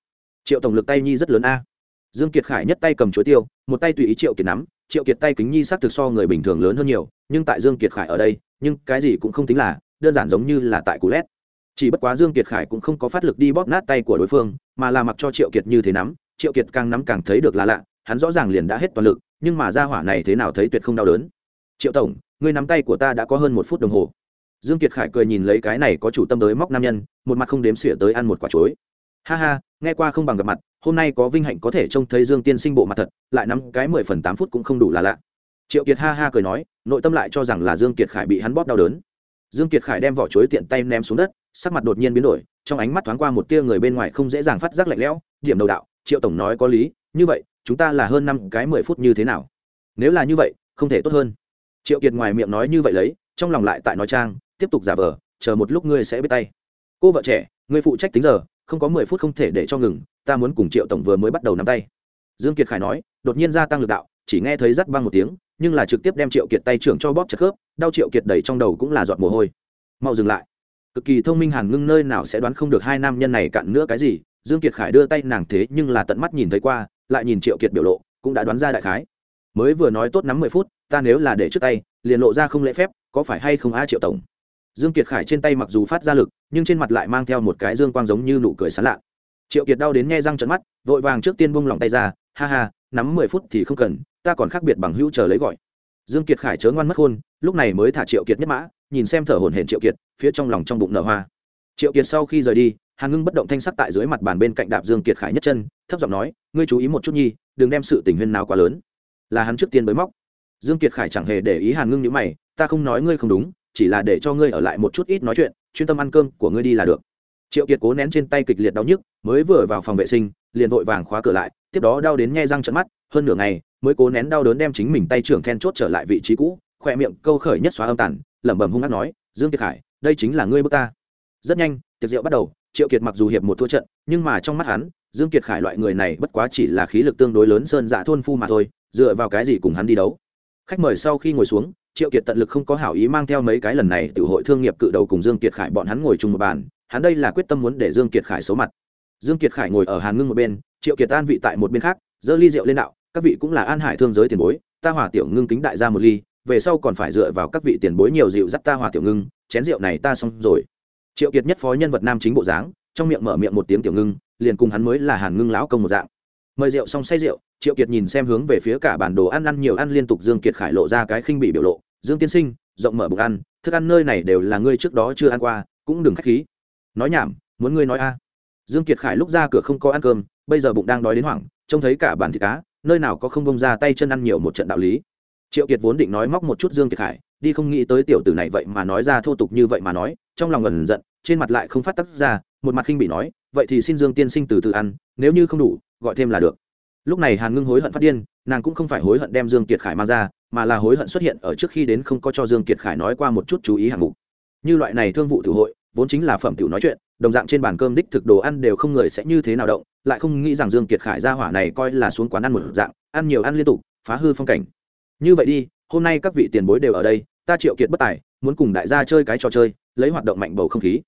Triệu tổng lực tay nhi rất lớn a. Dương kiệt khải nhất tay cầm chuối tiêu, một tay tùy ý triệu kiệt nắm, triệu kiệt tay kính nhi sắc thực so người bình thường lớn hơn nhiều, nhưng tại dương kiệt khải ở đây, nhưng cái gì cũng không tính là, đơn giản giống như là tại cú lét. Chỉ bất quá dương kiệt khải cũng không có phát lực đi bóp nát tay của đối phương, mà là mặc cho triệu kiệt như thế nắm, triệu kiệt càng nắm càng thấy được là lạ, hắn rõ ràng liền đã hết toàn lực, nhưng mà ra hỏa này thế nào thấy tuyệt không đau đớn. Triệu tổng Ngươi nắm tay của ta đã có hơn một phút đồng hồ. Dương kiệt khải cười nhìn lấy cái này có chủ tâm tới móc nam nhân, một mặt không đếm xỉa tới ăn một quả chuối. Ha ha, nghe qua không bằng gặp mặt, hôm nay có vinh hạnh có thể trông thấy dương tiên sinh bộ mặt thật, lại nắm cái mười phần tám phút cũng không đủ là lạ. Triệu kiệt ha ha cười nói, nội tâm lại cho rằng là dương kiệt khải bị hắn bóp đau đớn. Dương kiệt khải đem vỏ chuối tiện tay ném xuống đất, sắc mặt đột nhiên biến đổi, trong ánh mắt thoáng qua một tia người bên ngoài không dễ dàng phát giác lạnh lẽo, điểm đầu đạo, triệu tổng nói có lý, như vậy, chúng ta là hơn năm cái mười phút như thế nào? Nếu là như vậy, không thể tốt hơn triệu kiệt ngoài miệng nói như vậy lấy, trong lòng lại tại nói trang, tiếp tục giả vờ, chờ một lúc ngươi sẽ biết tay. Cô vợ trẻ, ngươi phụ trách tính giờ, không có mười phút không thể để cho ngừng, ta muốn cùng triệu tổng vừa mới bắt đầu nắm tay. Dương kiệt khải nói, đột nhiên gia tăng lực đạo, chỉ nghe thấy rắt băng một tiếng, nhưng là trực tiếp đem triệu kiệt tay trưởng cho bóp chặt khớp, đau triệu kiệt đầy trong đầu cũng là giọt mồ hôi. Mau dừng lại. Cực kỳ thông minh hàn ngưng nơi nào sẽ đoán không được hai nam nhân này cạn nữa cái gì, dương kiệt khải đưa tay nàng thế nhưng là tận mắt nhìn thấy qua, lại nhìn triệu kiệt biểu lộ, cũng đã đoán ra đại khái mới vừa nói tốt nắm mười phút, ta nếu là để trước tay, liền lộ ra không lễ phép, có phải hay không a triệu tổng? Dương kiệt khải trên tay mặc dù phát ra lực, nhưng trên mặt lại mang theo một cái dương quang giống như nụ cười sán lạ. Triệu kiệt đau đến nghe răng trận mắt, vội vàng trước tiên buông lòng tay ra, ha ha, nắm mười phút thì không cần, ta còn khác biệt bằng hữu chờ lấy gọi. Dương kiệt khải chớ ngoan mất hôn, lúc này mới thả triệu kiệt nhất mã, nhìn xem thở hổn hển triệu kiệt, phía trong lòng trong bụng nở hoa. Triệu kiệt sau khi rời đi hàn ngưng bất động thanh sắc tại dưới mặt bàn bên cạnh đạp dương kiệt khải nhất chân, thấp giọng nói, ngươi chú ý một chút nhi, đừng đem sự tình huyên nào quá lớn là hắn trước tiên bới móc. Dương kiệt khải chẳng hề để ý hàn ngưng như mày, ta không nói ngươi không đúng, chỉ là để cho ngươi ở lại một chút ít nói chuyện, chuyên tâm ăn cơm của ngươi đi là được. Triệu kiệt cố nén trên tay kịch liệt đau nhức, mới vừa vào phòng vệ sinh, liền vội vàng khóa cửa lại, tiếp đó đau đến nghe răng trận mắt, hơn nửa ngày, mới cố nén đau đớn đem chính mình tay trưởng then chốt trở lại vị trí cũ, khoe miệng câu khởi nhất xóa âm tàn, lẩm bẩm hung hát nói, dương kiệt khải, đây chính là ngươi bước ta. Rất nhanh, tiệc rượu bắt đầu, triệu kiệt mặc dù hiệp một thua trận, nhưng mà trong mắt hắn, dương kiệt khải loại người này bất quá chỉ là khí lực tương đối lớn sơn dạ thôn phu mà thôi dựa vào cái gì cùng hắn đi đấu? Khách mời sau khi ngồi xuống, triệu kiệt tận lực không có hảo ý mang theo mấy cái lần này từ hội thương nghiệp cự đầu cùng dương kiệt khải bọn hắn ngồi chung một bàn, hắn đây là quyết tâm muốn để dương kiệt khải xấu mặt. Dương kiệt khải ngồi ở hàn ngưng một bên, triệu kiệt an vị tại một bên khác giơ ly rượu lên đạo, các vị cũng là an hải thương giới tiền bối, ta hòa tiểu ngưng kính đại ra một ly, về sau còn phải dựa vào các vị tiền bối nhiều rượu dắt ta hòa tiểu ngưng, chén rượu này ta xong rồi. Triệu kiệt nhất phó nhân vật nam chính bộ dáng, trong miệng mở miệng một tiếng tiểu ngưng, liền cùng hắn mới là hàn ngưng lão công một dạng mời rượu xong say rượu, triệu kiệt nhìn xem hướng về phía cả bản đồ ăn ăn nhiều ăn liên tục dương kiệt khải lộ ra cái khinh bị biểu lộ, dương tiên sinh, rộng mở bụng ăn, thức ăn nơi này đều là ngươi trước đó chưa ăn qua, cũng đừng khách khí. Nói nhảm, muốn ngươi nói a. Dương kiệt khải lúc ra cửa không có ăn cơm, bây giờ bụng đang đói đến hoảng, trông thấy cả bản thịt cá, nơi nào có không bông ra tay chân ăn nhiều một trận đạo lý. Triệu kiệt vốn định nói móc một chút dương kiệt khải, đi không nghĩ tới tiểu tử này vậy mà nói ra thô tục như vậy mà nói, trong lòng ngần giận, trên mặt lại không phát tắc ra, một mặt khinh bị nói vậy thì xin dương tiên sinh từ từ ăn, nếu như không đủ, gọi thêm là được. Lúc này hàn ngưng hối hận phát điên, nàng cũng không phải hối hận đem dương kiệt khải mang ra, mà là hối hận xuất hiện ở trước khi đến không có cho dương kiệt khải nói qua một chút chú ý hạng mục. Như loại này thương vụ tiểu hội, vốn chính là phẩm tiểu nói chuyện, đồng dạng trên bàn cơm đích thực đồ ăn đều không người sẽ như thế nào động, lại không nghĩ rằng dương kiệt khải gia hỏa này coi là xuống quán ăn một dạng, ăn nhiều ăn liên tục, phá hư phong cảnh. Như vậy đi, hôm nay các vị tiền bối đều ở đây, ta triệu kiệt bất tài, muốn cùng đại gia chơi cái trò chơi, lấy hoạt động mạnh bầu không khí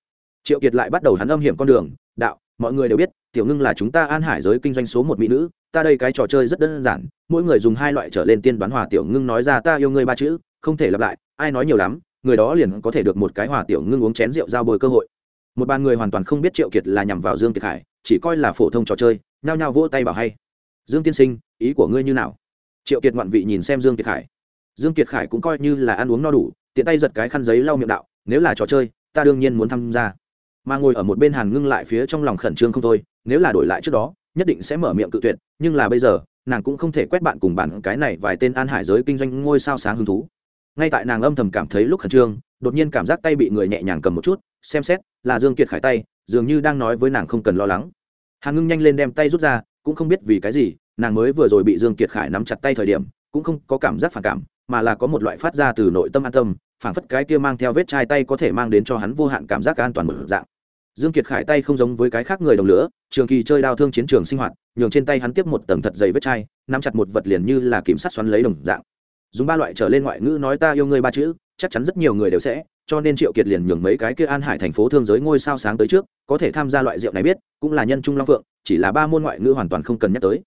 triệu kiệt lại bắt đầu hắn âm hiểm con đường, đạo, mọi người đều biết, tiểu ngưng là chúng ta an hải giới kinh doanh số một mỹ nữ, ta đây cái trò chơi rất đơn giản, mỗi người dùng hai loại trở lên tiên đoán hòa tiểu ngưng nói ra ta yêu ngươi ba chữ, không thể lặp lại, ai nói nhiều lắm, người đó liền có thể được một cái hòa tiểu ngưng uống chén rượu giao bồi cơ hội. Một bàn người hoàn toàn không biết triệu kiệt là nhằm vào dương kiệt hải, chỉ coi là phổ thông trò chơi, nhao nhao vỗ tay bảo hay. Dương tiên sinh, ý của ngươi như nào? Triệu kiệt ngoạn vị nhìn xem dương kiệt khải dương kiệt khải cũng coi như là ăn uống no đủ, tiện tay giật cái khăn giấy lau miệng đạo, nếu là trò chơi, ta đương nhiên muốn tham gia mà ngồi ở một bên hàn ngưng lại phía trong lòng khẩn trương không thôi, nếu là đổi lại trước đó, nhất định sẽ mở miệng cự tuyệt, nhưng là bây giờ, nàng cũng không thể quét bạn cùng bạn cái này vài tên an hải giới kinh doanh ngôi sao sáng hứng thú. Ngay tại nàng âm thầm cảm thấy lúc khẩn trương, đột nhiên cảm giác tay bị người nhẹ nhàng cầm một chút, xem xét, là dương kiệt khải tay, dường như đang nói với nàng không cần lo lắng. Hàn ngưng nhanh lên đem tay rút ra, cũng không biết vì cái gì, nàng mới vừa rồi bị dương kiệt khải nắm chặt tay thời điểm, cũng không có cảm giác phản cảm, mà là có một loại phát ra từ nội tâm an tâm, phảng phất cái kia mang theo vết chai tay có thể mang đến cho hắn vô hạn cảm giác an toàn một dạng dương kiệt khải tay không giống với cái khác người đồng lửa, trường kỳ chơi đao thương chiến trường sinh hoạt, nhường trên tay hắn tiếp một tầng thật dày vết chai, nắm chặt một vật liền như là kiểm sát xoắn lấy đồng dạng. Dùng ba loại trở lên ngoại ngữ nói ta yêu ngươi ba chữ, chắc chắn rất nhiều người đều sẽ, cho nên triệu kiệt liền nhường mấy cái kia an hải thành phố thương giới ngôi sao sáng tới trước, có thể tham gia loại rượu này biết, cũng là nhân trung long phượng, chỉ là ba môn ngoại ngữ hoàn toàn không cần nhắc tới.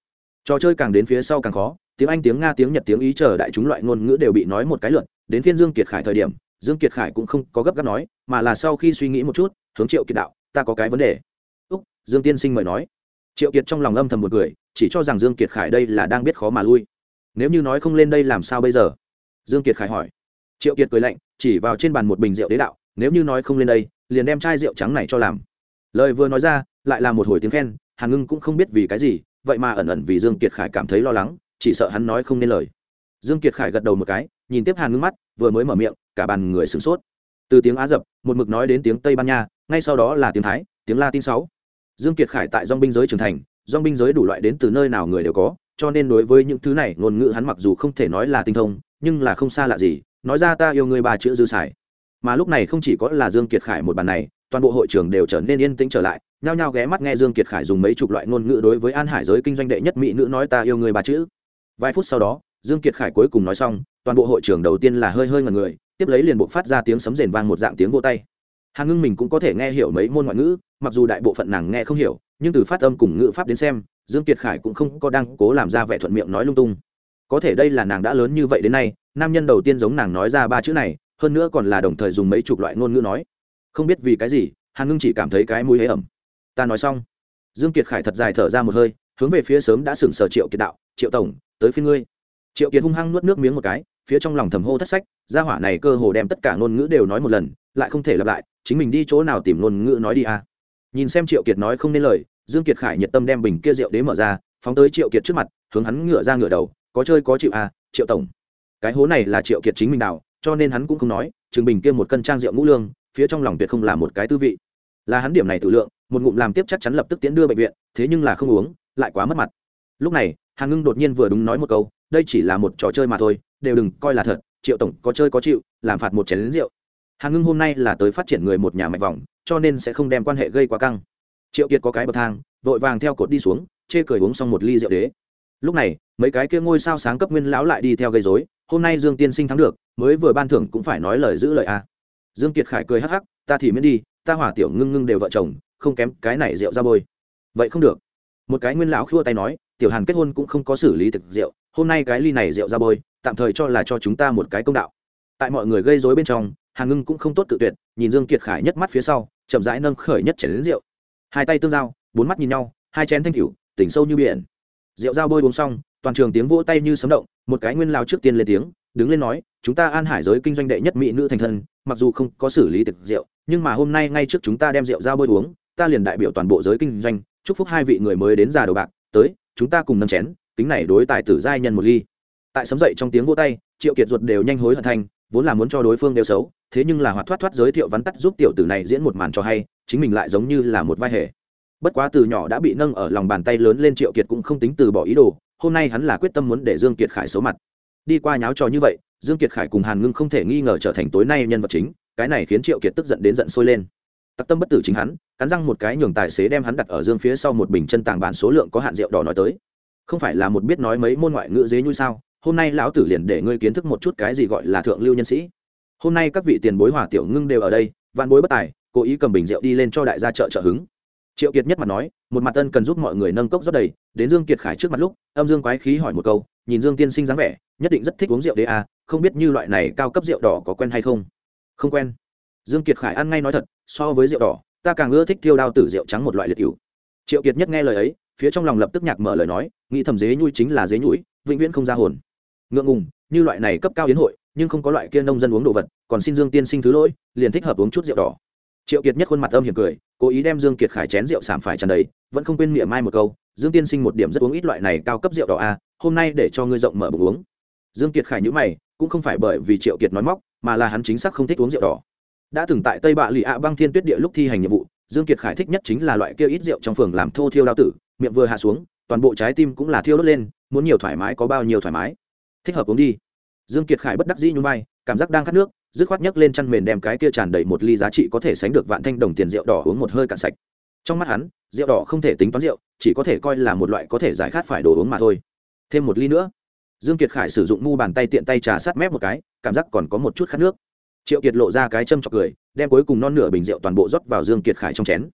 Trò chơi càng đến phía sau càng khó, tiếng anh, tiếng nga, tiếng nhật, tiếng ý chờ đại chúng loại ngôn ngữ đều bị nói một cái lượn đến phiên dương kiệt khải thời điểm, dương kiệt khải cũng không có gấp gáp nói, mà là sau khi suy nghĩ một chút, hướng triệu kiệt đạo ta có cái vấn đề. Úc, dương tiên sinh mời nói. Triệu kiệt trong lòng âm thầm một người chỉ cho rằng dương kiệt khải đây là đang biết khó mà lui. Nếu như nói không lên đây làm sao bây giờ? Dương kiệt khải hỏi. Triệu kiệt cười lạnh, chỉ vào trên bàn một bình rượu đế đạo, nếu như nói không lên đây, liền đem chai rượu trắng này cho làm. Lời vừa nói ra, lại là một hồi tiếng khen, hàn ngưng cũng không biết vì cái gì, vậy mà ẩn ẩn vì dương kiệt khải cảm thấy lo lắng, chỉ sợ hắn nói không nên lời. Dương kiệt khải gật đầu một cái, nhìn tiếp hàn ngưng mắt, vừa mới mở miệng, cả bàn người sửng sốt. Từ tiếng á dập, một mực nói đến tiếng tây ban nha ngay sau đó là tiếng thái, tiếng latin sáu. Dương kiệt khải tại dong binh giới trưởng thành dong binh giới đủ loại đến từ nơi nào người đều có, cho nên đối với những thứ này, ngôn ngữ hắn mặc dù không thể nói là tinh thông, nhưng là không xa lạ gì, nói ra ta yêu ngươi ba chữ dư xài. Mà lúc này không chỉ có là dương kiệt khải một bàn này, toàn bộ hội trường đều trở nên yên tĩnh trở lại, nhao nhao ghé mắt nghe dương kiệt khải dùng mấy chục loại ngôn ngữ đối với an hải giới kinh doanh đệ nhất mỹ nữ nói ta yêu ngươi ba chữ. Vài phút sau đó, dương kiệt khải cuối cùng nói xong, toàn bộ hội trường đầu tiên là hơi hơi ngần người, tiếp lấy liền buộc phát ra tiếng sấm rền vang một dạng tiếng vô tay hàn ngưng mình cũng có thể nghe hiểu mấy môn ngoại ngữ, mặc dù đại bộ phận nàng nghe không hiểu, nhưng từ phát âm cùng ngữ pháp đến xem, dương kiệt khải cũng không có đang cố làm ra vẻ thuận miệng nói lung tung. Có thể đây là nàng đã lớn như vậy đến nay, nam nhân đầu tiên giống nàng nói ra ba chữ này, hơn nữa còn là đồng thời dùng mấy chục loại ngôn ngữ nói. Không biết vì cái gì, hàn ngưng chỉ cảm thấy cái mũi hế ẩm. Ta nói xong. Dương kiệt khải thật dài thở ra một hơi, hướng về phía sớm đã sừng sờ triệu kiệt đạo, triệu tổng, tới phía ngươi. Triệu kiệt hung hăng nuốt nước miếng một cái phía trong lòng thầm hô thất sách, gia hỏa này cơ hồ đem tất cả ngôn ngữ đều nói một lần, lại không thể lặp lại, chính mình đi chỗ nào tìm ngôn ngữ nói đi à. Nhìn xem triệu kiệt nói không nên lời, dương kiệt khải nhiệt tâm đem bình kia rượu đế mở ra, phóng tới triệu kiệt trước mặt, hướng hắn ngửa ra ngửa đầu, có chơi, có chịu à triệu tổng. Cái hố này là triệu kiệt chính mình đào, cho nên hắn cũng không nói, chừng bình kia một cân trang rượu ngũ lương, phía trong lòng tuyệt không là một cái tư vị. Là hắn điểm này tự lượng, một ngụm làm tiếp chắc chắn lập tức tiến đưa bệnh viện, thế nhưng là không uống, lại quá mất mặt. Lúc này, hàn ngưng đột nhiên vừa đúng nói một câu đây chỉ là một trò chơi mà thôi, đều đừng coi là thật, triệu tổng có chơi có chịu, làm phạt một chén lính rượu. Hàn ngưng hôm nay là tới phát triển người một nhà mạch vòng, cho nên sẽ không đem quan hệ gây quá căng. Triệu kiệt có cái bậc thang, vội vàng theo cột đi xuống, chê cười uống xong một ly rượu đế. Lúc này, mấy cái kia ngôi sao sáng cấp nguyên lão lại đi theo gây dối hôm nay dương tiên sinh thắng được, mới vừa ban thưởng cũng phải nói lời giữ lời a. Dương kiệt khải cười hắc hắc, ta thì miễn đi, ta hỏa tiểu ngưng ngưng đều vợ chồng, không kém cái này rượu ra bôi. Vậy không được một cái nguyên lão khua tay nói, tiểu hàn kết hôn cũng không có xử lý thực rượu, hôm nay cái ly này rượu ra bôi, tạm thời cho là cho chúng ta một cái công đạo. Tại mọi người gây rối bên trong, hàn ngưng cũng không tốt tự tuyệt, nhìn dương kiệt khải nhất mắt phía sau, chậm rãi nâng khởi nhất chén đến rượu. Hai tay tương giao, bốn mắt nhìn nhau, hai chén thanh cửu tỉnh sâu như biển. Rượu dao bôi uống xong, toàn trường tiếng vỗ tay như sấm động, một cái nguyên lao trước tiên lên tiếng, đứng lên nói, chúng ta an hải giới kinh doanh đệ nhất mỹ nữ thành thân, mặc dù không có xử lý thực rượu, nhưng mà hôm nay ngay trước chúng ta đem rượu dao bôi uống, ta liền đại biểu toàn bộ giới kinh doanh chúc phúc hai vị người mới đến già đầu bạc, tới, chúng ta cùng nâng chén, kính này đối tài tử giai nhân một ly. Tại sấm dậy trong tiếng vỗ tay, triệu kiệt ruột đều nhanh hối hận thành, vốn là muốn cho đối phương đều xấu, thế nhưng là hoạt thoát thoát giới thiệu vắn tắt giúp tiểu tử này diễn một màn cho hay, chính mình lại giống như là một vai hề. Bất quá từ nhỏ đã bị nâng ở lòng bàn tay lớn lên triệu kiệt cũng không tính từ bỏ ý đồ, hôm nay hắn là quyết tâm muốn để dương kiệt khải xấu mặt. Đi qua nháo trò như vậy, dương kiệt khải cùng hàn ngưng không thể nghi ngờ trở thành tối nay nhân vật chính, cái này khiến triệu kiệt tức giận đến giận sôi lên tặc tâm bất tử chính hắn, cắn răng một cái nhường tài xế đem hắn đặt ở dương phía sau một bình chân tàng bản số lượng có hạn rượu đỏ nói tới. Không phải là một biết nói mấy môn ngoại ngữ dế như sao, hôm nay lão tử liền để ngươi kiến thức một chút cái gì gọi là thượng lưu nhân sĩ. Hôm nay các vị tiền bối hòa tiểu ngưng đều ở đây, vạn bối bất tài, cố ý cầm bình rượu đi lên cho đại gia chợ trợ hứng. Triệu kiệt nhất mặt nói, một mặt tân cần giúp mọi người nâng cốc rót đầy, đến dương kiệt khải trước mặt lúc, âm dương quái khí hỏi một câu, nhìn dương tiên sinh dáng vẻ, nhất định rất thích uống rượu đấy à không biết như loại này cao cấp rượu đỏ có quen hay không? Không quen dương kiệt khải ăn ngay nói thật so với rượu đỏ ta càng ưa thích thiêu đao tử rượu trắng một loại liệt cựu triệu kiệt nhất nghe lời ấy phía trong lòng lập tức nhạc mở lời nói nghĩ thầm dế nhui chính là dế nhũi vĩnh viễn không ra hồn. Ngượng ngùng như loại này cấp cao hiến hội nhưng không có loại kia nông dân uống đồ vật còn xin dương tiên sinh thứ lỗi liền thích hợp uống chút rượu đỏ. Triệu kiệt nhất khuôn mặt âm hiểm cười cố ý đem dương kiệt khải chén rượu sảm phải tràn đầy vẫn không quên miệng mai một câu dương tiên sinh một điểm rất uống ít loại này cao cấp rượu đỏ a à, hôm nay để cho ngươi rộng mở bụng uống. Dương kiệt khải nhữ mày cũng không phải bởi vì triệu kiệt nói móc mà là hắn chính xác không thích uống rượu đỏ đã từng tại tây bạ lì ạ băng thiên tuyết địa lúc thi hành nhiệm vụ, dương kiệt khải thích nhất chính là loại kia ít rượu trong phường làm thô thiêu đao tử, miệng vừa hạ xuống, toàn bộ trái tim cũng là thiêu đốt lên, muốn nhiều thoải mái có bao nhiêu thoải mái. Thích hợp uống đi. Dương kiệt khải bất đắc dĩ nhún vai, cảm giác đang khát nước, dứt khoát nhấc lên chăn mền đem cái kia tràn đầy một ly giá trị có thể sánh được vạn thanh đồng tiền rượu đỏ uống một hơi cạn sạch. Trong mắt hắn, rượu đỏ không thể tính toán rượu, chỉ có thể coi là một loại có thể giải khát phải đồ uống mà thôi. Thêm một ly nữa. Dương kiệt khải sử dụng mu bàn tay tiện tay trà sát mép một cái, cảm giác còn có một chút khát nước triệu kiệt lộ ra cái châm chọc cười, đem cuối cùng non nửa bình rượu toàn bộ rót vào dương kiệt khải trong chén.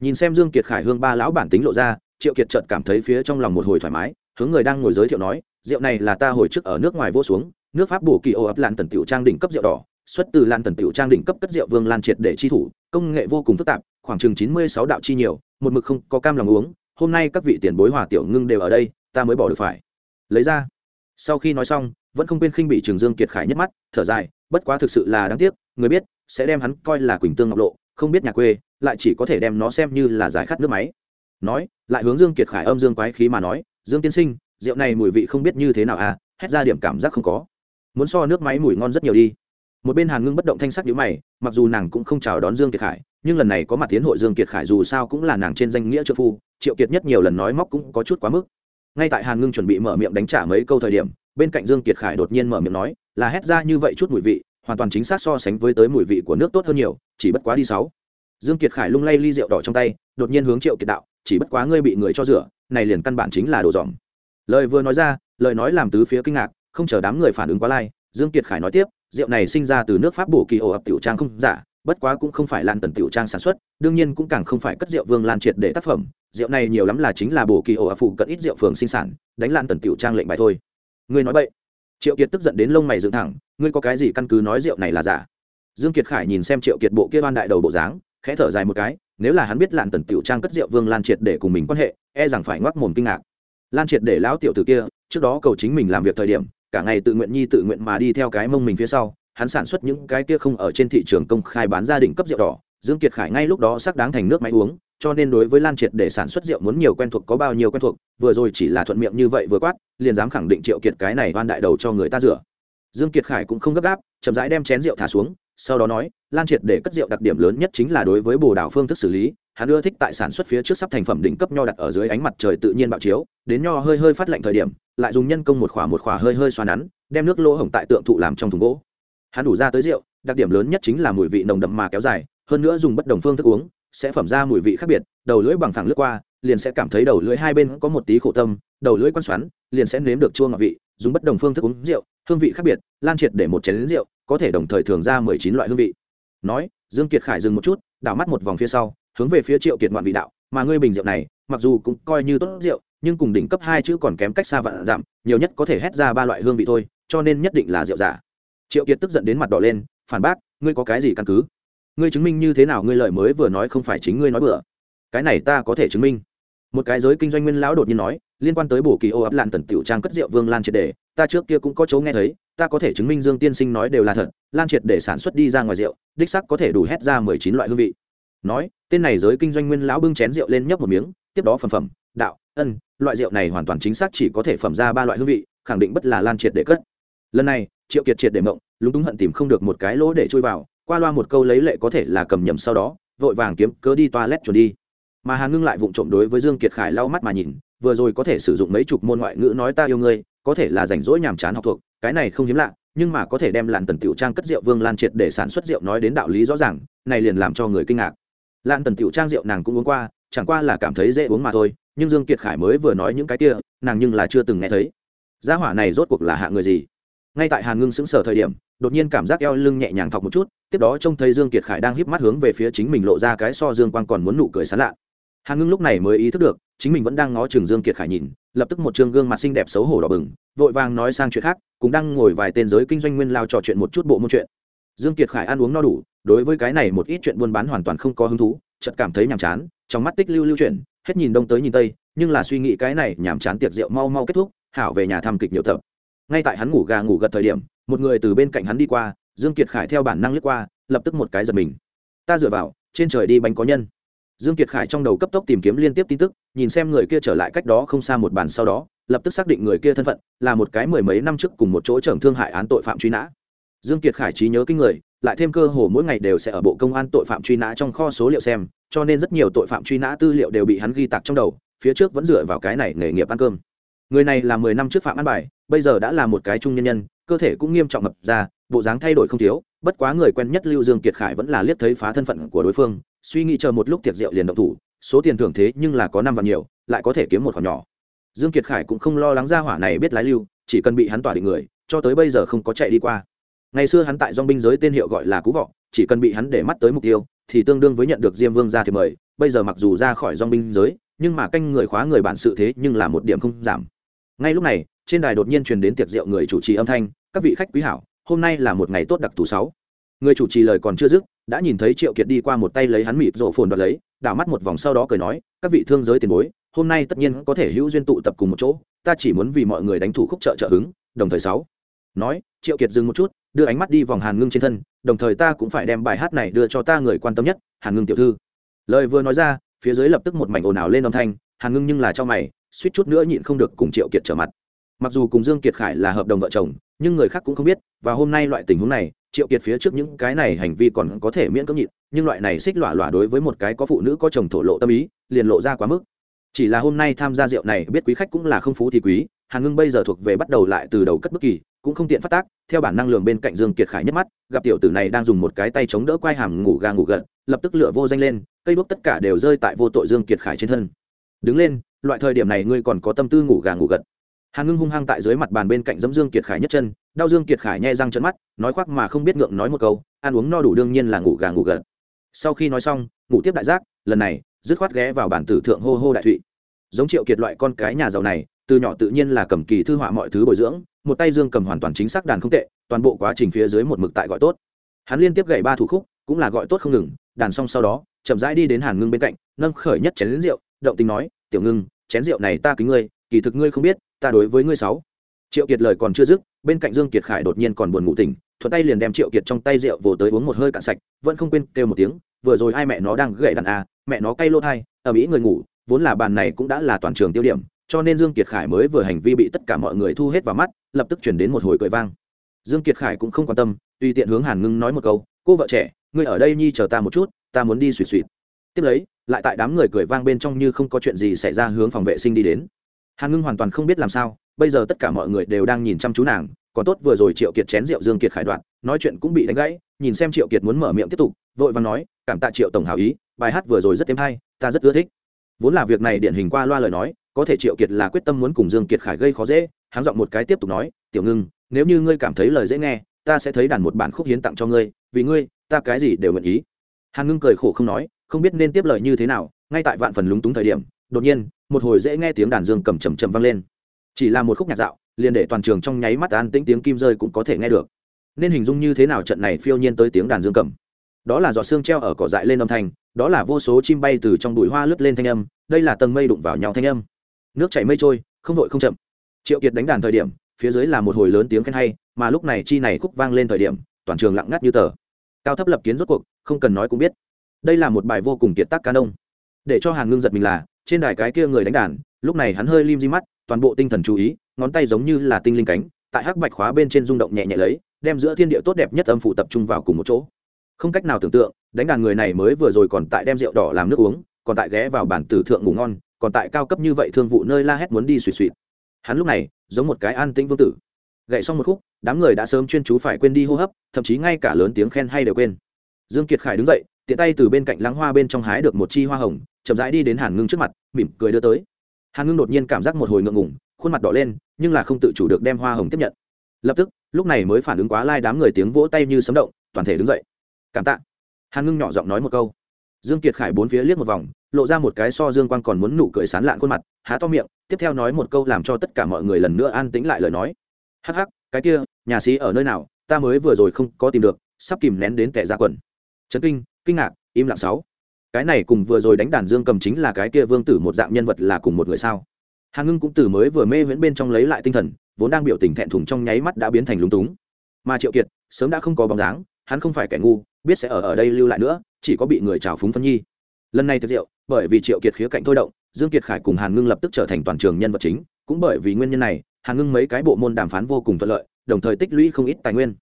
Nhìn xem dương kiệt khải hương ba lão bản tính lộ ra, triệu kiệt chợt cảm thấy phía trong lòng một hồi thoải mái, hướng người đang ngồi giới thiệu nói, rượu này là ta hồi trước ở nước ngoài vô xuống, nước pháp bổ kỳ ô ấp lan tần tiểu trang đỉnh cấp rượu đỏ, xuất từ lan tần tiểu trang đỉnh cấp cất rượu vương lan triệt để chi thủ, công nghệ vô cùng phức tạp, khoảng chừng chín mươi sáu đạo chi nhiều, một mực không có cam lòng uống, hôm nay các vị tiền bối hòa tiểu ngưng đều ở đây, ta mới bỏ được phải. Lấy ra. Sau khi nói xong, vẫn không quên khinh bị trường dương kiệt khải nhất mắt, thở dài bất quá thực sự là đáng tiếc, người biết, sẽ đem hắn coi là quỳnh tương ngọc lộ, không biết nhà quê, lại chỉ có thể đem nó xem như là giải khát nước máy. Nói, lại hướng dương kiệt khải âm dương quái khí mà nói, dương tiên sinh, rượu này mùi vị không biết như thế nào à hét ra điểm cảm giác không có. Muốn so nước máy mùi ngon rất nhiều đi. Một bên hàn ngưng bất động thanh sắc nhữ mày, mặc dù nàng cũng không chào đón dương kiệt khải, nhưng lần này có mặt tiến hội dương kiệt khải dù sao cũng là nàng trên danh nghĩa trợ phu, triệu kiệt nhất nhiều lần nói móc cũng có chút quá mức. Ngay tại hàn ngưng chuẩn bị mở miệng đánh trả mấy câu thời điểm, bên cạnh dương kiệt khải đột nhiên mở miệng nói là hét ra như vậy chút mùi vị, hoàn toàn chính xác so sánh với tới mùi vị của nước tốt hơn nhiều, chỉ bất quá đi sáu. Dương kiệt khải lung lay ly rượu đỏ trong tay, đột nhiên hướng triệu kiệt đạo, chỉ bất quá ngươi bị người cho rửa, này liền căn bản chính là đồ dòm lời vừa nói ra, lời nói làm tứ phía kinh ngạc, không chờ đám người phản ứng quá lai, dương kiệt khải nói tiếp, rượu này sinh ra từ nước pháp bổ kỳ ổ ập tiểu trang không giả, bất quá cũng không phải lan tần tiểu trang sản xuất, đương nhiên cũng càng không phải cất rượu vương lan triệt để tác phẩm, rượu này nhiều lắm là chính là bổ kỳ ổ ập phụ cận ít rượu phường sinh sản, đánh lan tần tiểu trang lệnh bài thôi. Ngươi nói vậy triệu kiệt tức giận đến lông mày dựng thẳng, ngươi có cái gì căn cứ nói rượu này là giả? Dương kiệt khải nhìn xem triệu kiệt bộ kia ban đại đầu bộ dáng, khẽ thở dài một cái, nếu là hắn biết lạn tần tiểu trang cất rượu vương lan triệt để cùng mình quan hệ e rằng phải ngoác mồm kinh ngạc. Lan triệt để lão tiểu tử kia, trước đó cầu chính mình làm việc thời điểm, cả ngày tự nguyện nhi tự nguyện mà đi theo cái mông mình phía sau, hắn sản xuất những cái kia không ở trên thị trường công khai bán gia đình cấp rượu đỏ. Dương kiệt khải ngay lúc đó sắc đáng thành nước máy uống cho nên đối với lan triệt để sản xuất rượu muốn nhiều quen thuộc có bao nhiêu quen thuộc, vừa rồi chỉ là thuận miệng như vậy vừa quát, liền dám khẳng định triệu kiệt cái này oan đại đầu cho người ta rửa. Dương kiệt khải cũng không gấp gáp, chậm rãi đem chén rượu thả xuống, sau đó nói, lan triệt để cất rượu đặc điểm lớn nhất chính là đối với bồ đào phương thức xử lý, hắn ưa thích tại sản xuất phía trước sắp thành phẩm đỉnh cấp nho đặt ở dưới ánh mặt trời tự nhiên bạo chiếu, đến nho hơi hơi phát lạnh thời điểm, lại dùng nhân công một khỏa một khỏa hơi hơi xoa nắn, đem nước lỗ hổng tại tượng thụ làm trong thùng gỗ. Hắn đủ ra tới rượu, đặc điểm lớn nhất chính là mùi vị nồng đậm mà kéo dài, hơn nữa dùng bất đồng phương thức uống sẽ phẩm ra mùi vị khác biệt, đầu lưỡi bằng phẳng lướt qua, liền sẽ cảm thấy đầu lưỡi hai bên có một tí khổ tâm, đầu lưỡi quan xoắn, liền sẽ nếm được chua ngọt vị, dùng bất đồng phương thức uống rượu, hương vị khác biệt, lan triệt để một chén rượu, có thể đồng thời thường ra mười chín loại hương vị. Nói, dương kiệt khải dừng một chút, đảo mắt một vòng phía sau, hướng về phía triệu kiệt ngoạn vị đạo, mà ngươi bình rượu này, mặc dù cũng coi như tốt rượu, nhưng cùng đỉnh cấp hai chữ còn kém cách xa vạn giảm, nhiều nhất có thể hét ra ba loại hương vị thôi, cho nên nhất định là rượu giả. Triệu kiệt tức giận đến mặt đỏ lên, phản bác, ngươi có cái gì căn cứ? Ngươi chứng minh như thế nào ngươi lời mới vừa nói không phải chính ngươi nói bừa? Cái này ta có thể chứng minh. Một cái giới kinh doanh nguyên lão đột nhiên nói, liên quan tới bổ kỳ ô áp lạn tần tiểu trang cất rượu vương lan triệt đề ta trước kia cũng có chỗ nghe thấy, ta có thể chứng minh dương tiên sinh nói đều là thật, lan triệt để sản xuất đi ra ngoài rượu, đích sắc có thể đủ hét ra mười chín loại hương vị. Nói, tên này giới kinh doanh nguyên lão bưng chén rượu lên nhấp một miếng, tiếp đó phẩm phẩm, đạo, ân, loại rượu này hoàn toàn chính xác chỉ có thể phẩm ra ba loại hương vị, khẳng định bất là lan triệt để cất. Lần này, triệu kiệt triệt để mộng, lúng túng hận tìm không được một cái lỗ để chui vào qua loa một câu lấy lệ có thể là cầm nhầm sau đó, vội vàng kiếm cớ đi toilet chuẩn đi. Mà hàn ngưng lại vụng trộm đối với dương kiệt khải lau mắt mà nhìn, vừa rồi có thể sử dụng mấy chục môn ngoại ngữ nói ta yêu ngươi, có thể là rảnh rỗi nhàm chán học thuộc, cái này không hiếm lạ, nhưng mà có thể đem làn tần tiểu trang cất rượu vương lan triệt để sản xuất rượu nói đến đạo lý rõ ràng, này liền làm cho người kinh ngạc. Lan tần tiểu trang rượu nàng cũng uống qua, chẳng qua là cảm thấy dễ uống mà thôi, nhưng dương kiệt khải mới vừa nói những cái kia, nàng nhưng là chưa từng nghe thấy. Gia hỏa này rốt cuộc là hạ người gì? Ngay tại hàn ngưng sững sờ thời điểm đột nhiên cảm giác eo lưng nhẹ nhàng thọc một chút, tiếp đó trông thấy dương kiệt khải đang híp mắt hướng về phía chính mình lộ ra cái so dương quang còn muốn nụ cười sán lạ. Hàn ngưng lúc này mới ý thức được, chính mình vẫn đang ngó chừng dương kiệt khải nhìn, lập tức một trương gương mặt xinh đẹp xấu hổ đỏ bừng, vội vàng nói sang chuyện khác, cũng đang ngồi vài tên giới kinh doanh nguyên lao trò chuyện một chút bộ môn chuyện. Dương kiệt khải ăn uống no đủ, đối với cái này một ít chuyện buôn bán hoàn toàn không có hứng thú, chợt cảm thấy nhàm chán, trong mắt tích lưu lưu chuyện hết nhìn đông tới nhìn tây, nhưng là suy nghĩ cái này nhàm chán tiệc rượu mau mau kết thúc, hảo về nhà thăm kịch nhiều tập. Ngay tại hắn ngủ gà ngủ gật thời điểm một người từ bên cạnh hắn đi qua, dương kiệt khải theo bản năng lướt qua, lập tức một cái giật mình. Ta dựa vào, trên trời đi bánh có nhân. Dương kiệt khải trong đầu cấp tốc tìm kiếm liên tiếp tin tức, nhìn xem người kia trở lại cách đó không xa một bàn sau đó, lập tức xác định người kia thân phận, là một cái mười mấy năm trước cùng một chỗ trưởng thương hại án tội phạm truy nã. Dương kiệt khải trí nhớ kinh người, lại thêm cơ hồ mỗi ngày đều sẽ ở bộ công an tội phạm truy nã trong kho số liệu xem, cho nên rất nhiều tội phạm truy nã tư liệu đều bị hắn ghi tạc trong đầu, phía trước vẫn dựa vào cái này nghề nghiệp ăn cơm người này là mười năm trước phạm ăn bài, bây giờ đã là một cái trung nhân nhân, cơ thể cũng nghiêm trọng mập ra, bộ dáng thay đổi không thiếu, bất quá người quen nhất lưu dương kiệt khải vẫn là liếc thấy phá thân phận của đối phương, suy nghĩ chờ một lúc tiệc rượu liền động thủ, số tiền thưởng thế nhưng là có năm vạn nhiều, lại có thể kiếm một khoản nhỏ. Dương kiệt khải cũng không lo lắng ra hỏa này biết lái lưu, chỉ cần bị hắn tỏa định người, cho tới bây giờ không có chạy đi qua. Ngày xưa hắn tại dong binh giới tên hiệu gọi là cú vọ, chỉ cần bị hắn để mắt tới mục tiêu, thì tương đương với nhận được diêm vương ra thì mời, bây giờ mặc dù ra khỏi dong binh giới, nhưng mà canh người khóa người bản sự thế nhưng là một điểm không giảm ngay lúc này, trên đài đột nhiên truyền đến tiệc rượu người chủ trì âm thanh, các vị khách quý hảo, hôm nay là một ngày tốt đặc thù sáu. Người chủ trì lời còn chưa dứt, đã nhìn thấy triệu kiệt đi qua một tay lấy hắn mịt rổ phồn đoạt lấy, đảo mắt một vòng sau đó cười nói, các vị thương giới tiền bối, hôm nay tất nhiên có thể hữu duyên tụ tập cùng một chỗ, ta chỉ muốn vì mọi người đánh thủ khúc trợ trợ hứng, đồng thời sáu. Nói, triệu kiệt dừng một chút, đưa ánh mắt đi vòng hàn ngưng trên thân, đồng thời ta cũng phải đem bài hát này đưa cho ta người quan tâm nhất, hàn ngưng tiểu thư. Lời vừa nói ra, phía dưới lập tức một mảnh ồn ào lên âm thanh, hàn ngưng nhưng là cho mày suýt chút nữa nhịn không được cùng triệu kiệt trở mặt. Mặc dù cùng dương kiệt khải là hợp đồng vợ chồng, nhưng người khác cũng không biết, và hôm nay loại tình huống này, triệu kiệt phía trước những cái này hành vi còn có thể miễn cưỡng nhịn, nhưng loại này xích lọa lọa đối với một cái có phụ nữ có chồng thổ lộ tâm ý, liền lộ ra quá mức. Chỉ là hôm nay tham gia rượu này biết quý khách cũng là không phú thì quý, hàn ngưng bây giờ thuộc về bắt đầu lại từ đầu cất bất kỳ, cũng không tiện phát tác, theo bản năng lường bên cạnh dương kiệt khải nhất mắt, gặp tiểu tử này đang dùng một cái tay chống đỡ quai hàm ngủ ga ngủ gật, lập tức lửa vô danh lên, cây bước tất cả đều rơi tại vô tội dương kiệt khải trên thân. Đứng lên loại thời điểm này ngươi còn có tâm tư ngủ gà ngủ gật. Hàn ngưng hung hăng tại dưới mặt bàn bên cạnh dẫm dương kiệt khải nhất chân, đau dương kiệt khải nhai răng trận mắt, nói khoác mà không biết ngượng nói một câu, ăn uống no đủ đương nhiên là ngủ gà ngủ gật. Sau khi nói xong, ngủ tiếp đại giác, lần này, dứt khoát ghé vào bản tử thượng hô hô đại thụy. Giống triệu kiệt loại con cái nhà giàu này, từ nhỏ tự nhiên là cầm kỳ thư họa mọi thứ bồi dưỡng, một tay dương cầm hoàn toàn chính xác đàn không tệ, toàn bộ quá trình phía dưới một mực tại gọi tốt. Hắn liên tiếp gậy ba thủ khúc, cũng là gọi tốt không ngừng, đàn xong sau đó, chậm rãi đi đến hàn ngưng bên cạnh, nâng khởi nhất chén đến rượu, động tình nói, tiểu ngưng chén rượu này ta kính ngươi kỳ thực ngươi không biết ta đối với ngươi sáu. Triệu kiệt lời còn chưa dứt bên cạnh dương kiệt khải đột nhiên còn buồn ngủ tỉnh thuận tay liền đem triệu kiệt trong tay rượu vồ tới uống một hơi cạn sạch vẫn không quên kêu một tiếng vừa rồi ai mẹ nó đang gậy đàn à, mẹ nó cay lô thai ở mỹ người ngủ vốn là bàn này cũng đã là toàn trường tiêu điểm cho nên dương kiệt khải mới vừa hành vi bị tất cả mọi người thu hết vào mắt lập tức chuyển đến một hồi cười vang. Dương kiệt khải cũng không quan tâm tùy tiện hướng hàn ngưng nói một câu cô vợ trẻ ngươi ở đây nhi chờ ta một chút ta muốn đi suỵ suỵ tiếp lấy, lại tại đám người cười vang bên trong như không có chuyện gì xảy ra hướng phòng vệ sinh đi đến. Hàn ngưng hoàn toàn không biết làm sao, bây giờ tất cả mọi người đều đang nhìn chăm chú nàng, còn tốt vừa rồi triệu kiệt chén rượu dương kiệt khải đoạn nói chuyện cũng bị đánh gãy, nhìn xem triệu kiệt muốn mở miệng tiếp tục, vội vàng nói, cảm tạ triệu tổng hảo ý, bài hát vừa rồi rất thêm hay, ta rất ưa thích. Vốn là việc này điển hình qua loa lời nói, có thể triệu kiệt là quyết tâm muốn cùng dương kiệt khải gây khó dễ, hắn giọng một cái tiếp tục nói, tiểu ngưng, nếu như ngươi cảm thấy lời dễ nghe, ta sẽ thấy đàn một bản khúc hiến tặng cho ngươi, vì ngươi, ta cái gì đều nguyện ý. Hàn ngưng cười khổ không nói không biết nên tiếp lời như thế nào, ngay tại vạn phần lúng túng thời điểm, đột nhiên, một hồi dễ nghe tiếng đàn dương cầm trầm trầm vang lên. Chỉ là một khúc nhạc dạo, liền để toàn trường trong nháy mắt an tĩnh, tiếng kim rơi cũng có thể nghe được. Nên hình dung như thế nào trận này phiêu nhiên tới tiếng đàn dương cầm? Đó là giọt xương treo ở cỏ dại lên âm thanh, đó là vô số chim bay từ trong bụi hoa lướt lên thanh âm, đây là tầng mây đụng vào nhau thanh âm. Nước chảy mây trôi, không vội không chậm. Triệu kiệt đánh đàn thời điểm, phía dưới là một hồi lớn tiếng khen hay, mà lúc này chi này khúc vang lên thời điểm, toàn trường lặng ngắt như tờ. Cao thấp lập kiến rốt cuộc, không cần nói cũng biết đây là một bài vô cùng kiệt tác ca nông để cho hàn ngưng giật mình là, trên đài cái kia người đánh đàn, lúc này hắn hơi lim di mắt, toàn bộ tinh thần chú ý, ngón tay giống như là tinh linh cánh, tại hắc bạch khóa bên trên rung động nhẹ nhẹ lấy, đem giữa thiên địa tốt đẹp nhất âm phụ tập trung vào cùng một chỗ. Không cách nào tưởng tượng, đánh đàn người này mới vừa rồi còn tại đem rượu đỏ làm nước uống, còn tại ghé vào bản tử thượng ngủ ngon, còn tại cao cấp như vậy thương vụ nơi la hét muốn đi suỵ suỵ hắn lúc này, giống một cái an tĩnh vương tử. Gậy xong một khúc, đám người đã sớm chuyên chú phải quên đi hô hấp, thậm chí ngay cả lớn tiếng khen hay đều quên. Dương kiệt khải đứng dậy tiện tay từ bên cạnh lắng hoa bên trong hái được một chi hoa hồng, chậm rãi đi đến hàn ngưng trước mặt, mỉm cười đưa tới. Hàn ngưng đột nhiên cảm giác một hồi ngượng ngùng, khuôn mặt đỏ lên, nhưng là không tự chủ được đem hoa hồng tiếp nhận. Lập tức, lúc này mới phản ứng quá lai đám người tiếng vỗ tay như sấm động, toàn thể đứng dậy. Cảm tạ. Hàn ngưng nhỏ giọng nói một câu. Dương kiệt khải bốn phía liếc một vòng, lộ ra một cái so dương quang còn muốn nụ cười sán lạn khuôn mặt, há to miệng, tiếp theo nói một câu làm cho tất cả mọi người lần nữa an tĩnh lại lời nói. Hắc hắc, cái kia, nhà sĩ ở nơi nào, ta mới vừa rồi không có tìm được, sắp kìm nén đến kẻ ra quần. Trấn kinh kinh ngạc im lặng sáu. Cái này cùng vừa rồi đánh đàn dương cầm chính là cái kia vương tử một dạng nhân vật là cùng một người sao? Hàn ngưng cũng từ mới vừa mê viễn bên trong lấy lại tinh thần vốn đang biểu tình thẹn thùng trong nháy mắt đã biến thành lúng túng. Mà triệu kiệt sớm đã không có bóng dáng hắn không phải kẻ ngu biết sẽ ở ở đây lưu lại nữa chỉ có bị người trào phúng phân nhi. Lần này thực Diệu, bởi vì triệu kiệt khía cạnh thôi động dương kiệt khải cùng hàn ngưng lập tức trở thành toàn trường nhân vật chính cũng bởi vì nguyên nhân này hàn ngưng mấy cái bộ môn đàm phán vô cùng thuận lợi đồng thời tích lũy không ít tài nguyên.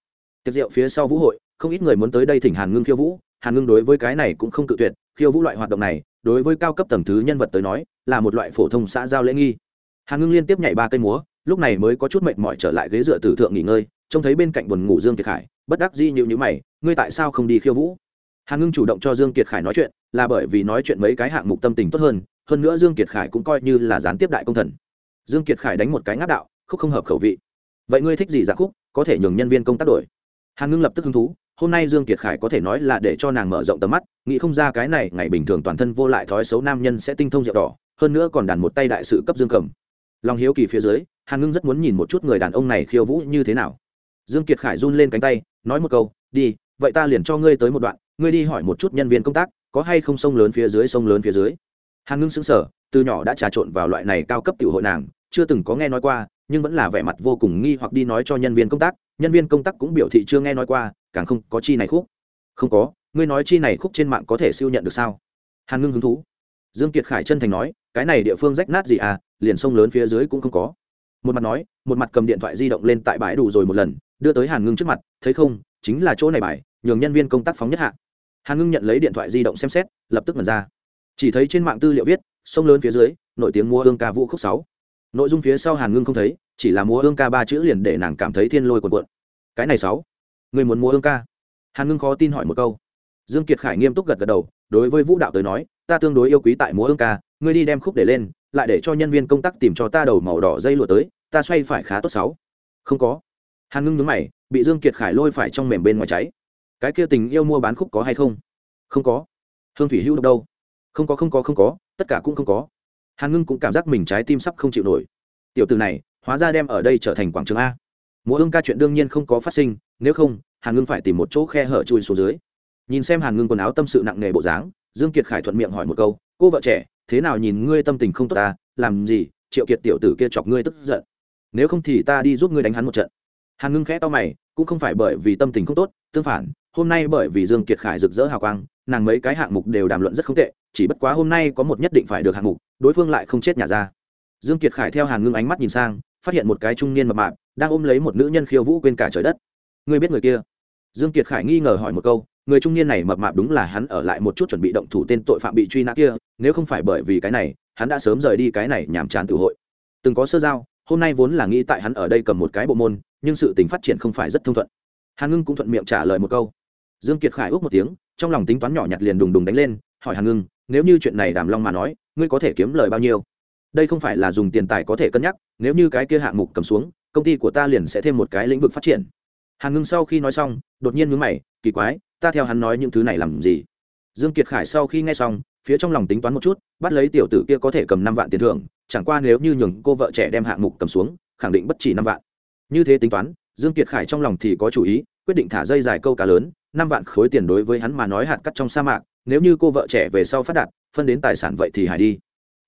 Tiệc rượu phía sau vũ hội không ít người muốn tới đây thỉnh hàn ngưng khiêu vũ hàn ngưng đối với cái này cũng không cự tuyệt, khiêu vũ loại hoạt động này, đối với cao cấp tầng thứ nhân vật tới nói, là một loại phổ thông xã giao lễ nghi. Hàn ngưng liên tiếp nhảy ba cây múa, lúc này mới có chút mệt mỏi trở lại ghế dựa tử thượng nghỉ ngơi, trông thấy bên cạnh buồn ngủ dương kiệt khải, bất đắc dĩ nhịu nhữ mày, ngươi tại sao không đi khiêu vũ? Hàn ngưng chủ động cho dương kiệt khải nói chuyện, là bởi vì nói chuyện mấy cái hạng mục tâm tình tốt hơn hơn nữa dương kiệt khải cũng coi như là gián tiếp đại công thần. Dương kiệt khải đánh một cái ngáp đạo, khúc không hợp khẩu vị. Vậy ngươi thích gì dạng khúc, có thể nhường nhân viên công tác đổi. Hàn ngưng lập tức hứng thú hôm nay dương kiệt khải có thể nói là để cho nàng mở rộng tầm mắt, nghĩ không ra cái này, ngày bình thường toàn thân vô lại thói xấu nam nhân sẽ tinh thông rượu đỏ, hơn nữa còn đàn một tay đại sự cấp dương cầm. Lòng hiếu kỳ phía dưới, hàn ngưng rất muốn nhìn một chút người đàn ông này khiêu vũ như thế nào. Dương kiệt khải run lên cánh tay, nói một câu, đi, vậy ta liền cho ngươi tới một đoạn, ngươi đi hỏi một chút nhân viên công tác, có hay không sông lớn phía dưới, sông lớn phía dưới? Hàn ngưng sững sờ, từ nhỏ đã trà trộn vào loại này cao cấp tiểu hội nàng, chưa từng có nghe nói qua, nhưng vẫn là vẻ mặt vô cùng nghi hoặc đi nói cho nhân viên công tác, nhân viên công tác cũng biểu thị chưa nghe nói qua càng không có chi này khúc. Không có, ngươi nói chi này khúc trên mạng có thể siêu nhận được sao? Hàn ngưng hứng thú. Dương kiệt khải chân thành nói, cái này địa phương rách nát gì à liền sông lớn phía dưới cũng không có. Một mặt nói, một mặt cầm điện thoại di động lên tại bãi đủ rồi một lần, đưa tới hàn ngưng trước mặt, thấy không, chính là chỗ này bài, nhường nhân viên công tác phóng nhất hạ. Hàn ngưng nhận lấy điện thoại di động xem xét, lập tức mở ra. Chỉ thấy trên mạng tư liệu viết, sông lớn phía dưới, nổi tiếng mua hương ca vũ khúc sáu. Nội dung phía sau hàn ngưng không thấy, chỉ là mua hương ca ba chữ liền để nàng cảm thấy thiên lôi cuộn cuộn. Cái này sáu người muốn mua hương ca? Hàn ngưng khó tin hỏi một câu. Dương kiệt khải nghiêm túc gật gật đầu, đối với vũ đạo tới nói, ta tương đối yêu quý tại múa hương ca, ngươi đi đem khúc để lên, lại để cho nhân viên công tác tìm cho ta đầu màu đỏ dây lụa tới, ta xoay phải khá tốt sáu. Không có. Hàn ngưng nhướng mày, bị dương kiệt khải lôi phải trong mềm bên ngoài cháy. Cái kia tình yêu mua bán khúc có hay không? Không có. Hương thủy hữu độc đâu? Không có không có không có, tất cả cũng không có. Hàn ngưng cũng cảm giác mình trái tim sắp không chịu nổi. Tiểu từ này, hóa ra đem ở đây trở thành quảng trường a múa hương ca chuyện đương nhiên không có phát sinh, nếu không, hàn ngưng phải tìm một chỗ khe hở chui xuống dưới. Nhìn xem hàn ngưng quần áo tâm sự nặng nề bộ dáng, dương kiệt khải thuận miệng hỏi một câu, cô vợ trẻ, thế nào nhìn ngươi tâm tình không tốt ta? Làm gì? Triệu kiệt tiểu tử kia chọc ngươi tức giận. Nếu không thì ta đi giúp ngươi đánh hắn một trận. Hàn ngưng khẽ to mày, cũng không phải bởi vì tâm tình không tốt, tương phản, hôm nay bởi vì dương kiệt khải rực rỡ hào quang, nàng mấy cái hạng mục đều đàm luận rất không tệ, chỉ bất quá hôm nay có một nhất định phải được hạng mục, đối phương lại không chết nhà ra. Dương kiệt khải theo hàn ngưng ánh mắt nhìn sang, phát hiện một cái trung niên mập mạp đang ôm lấy một nữ nhân khiêu vũ quên cả trời đất. Ngươi biết người kia? Dương kiệt khải nghi ngờ hỏi một câu, người trung niên này mập mạp đúng là hắn ở lại một chút chuẩn bị động thủ tên tội phạm bị truy nã kia, nếu không phải bởi vì cái này, hắn đã sớm rời đi cái này nhàm chán tự hội. Từng có sơ giao, hôm nay vốn là nghĩ tại hắn ở đây cầm một cái bộ môn, nhưng sự tình phát triển không phải rất thông thuận. Hàn ngưng cũng thuận miệng trả lời một câu. Dương kiệt khải úp một tiếng, trong lòng tính toán nhỏ nhặt liền đùng đùng đánh lên, hỏi hàn ngưng, nếu như chuyện này đàm long mà nói, ngươi có thể kiếm lời bao nhiêu? Đây không phải là dùng tiền tài có thể cân nhắc, nếu như cái kia hạng mục cầm xuống công ty của ta liền sẽ thêm một cái lĩnh vực phát triển. Hàn ngưng sau khi nói xong, đột nhiên mướn mày, kỳ quái, ta theo hắn nói những thứ này làm gì? Dương kiệt khải sau khi nghe xong, phía trong lòng tính toán một chút, bắt lấy tiểu tử kia có thể cầm năm vạn tiền thưởng, chẳng qua nếu như nhường cô vợ trẻ đem hạng mục cầm xuống, khẳng định bất chỉ năm vạn. Như thế tính toán, dương kiệt khải trong lòng thì có chủ ý, quyết định thả dây dài câu cá lớn, năm vạn khối tiền đối với hắn mà nói hạt cắt trong sa mạc, nếu như cô vợ trẻ về sau phát đạt, phân đến tài sản vậy thì hải đi.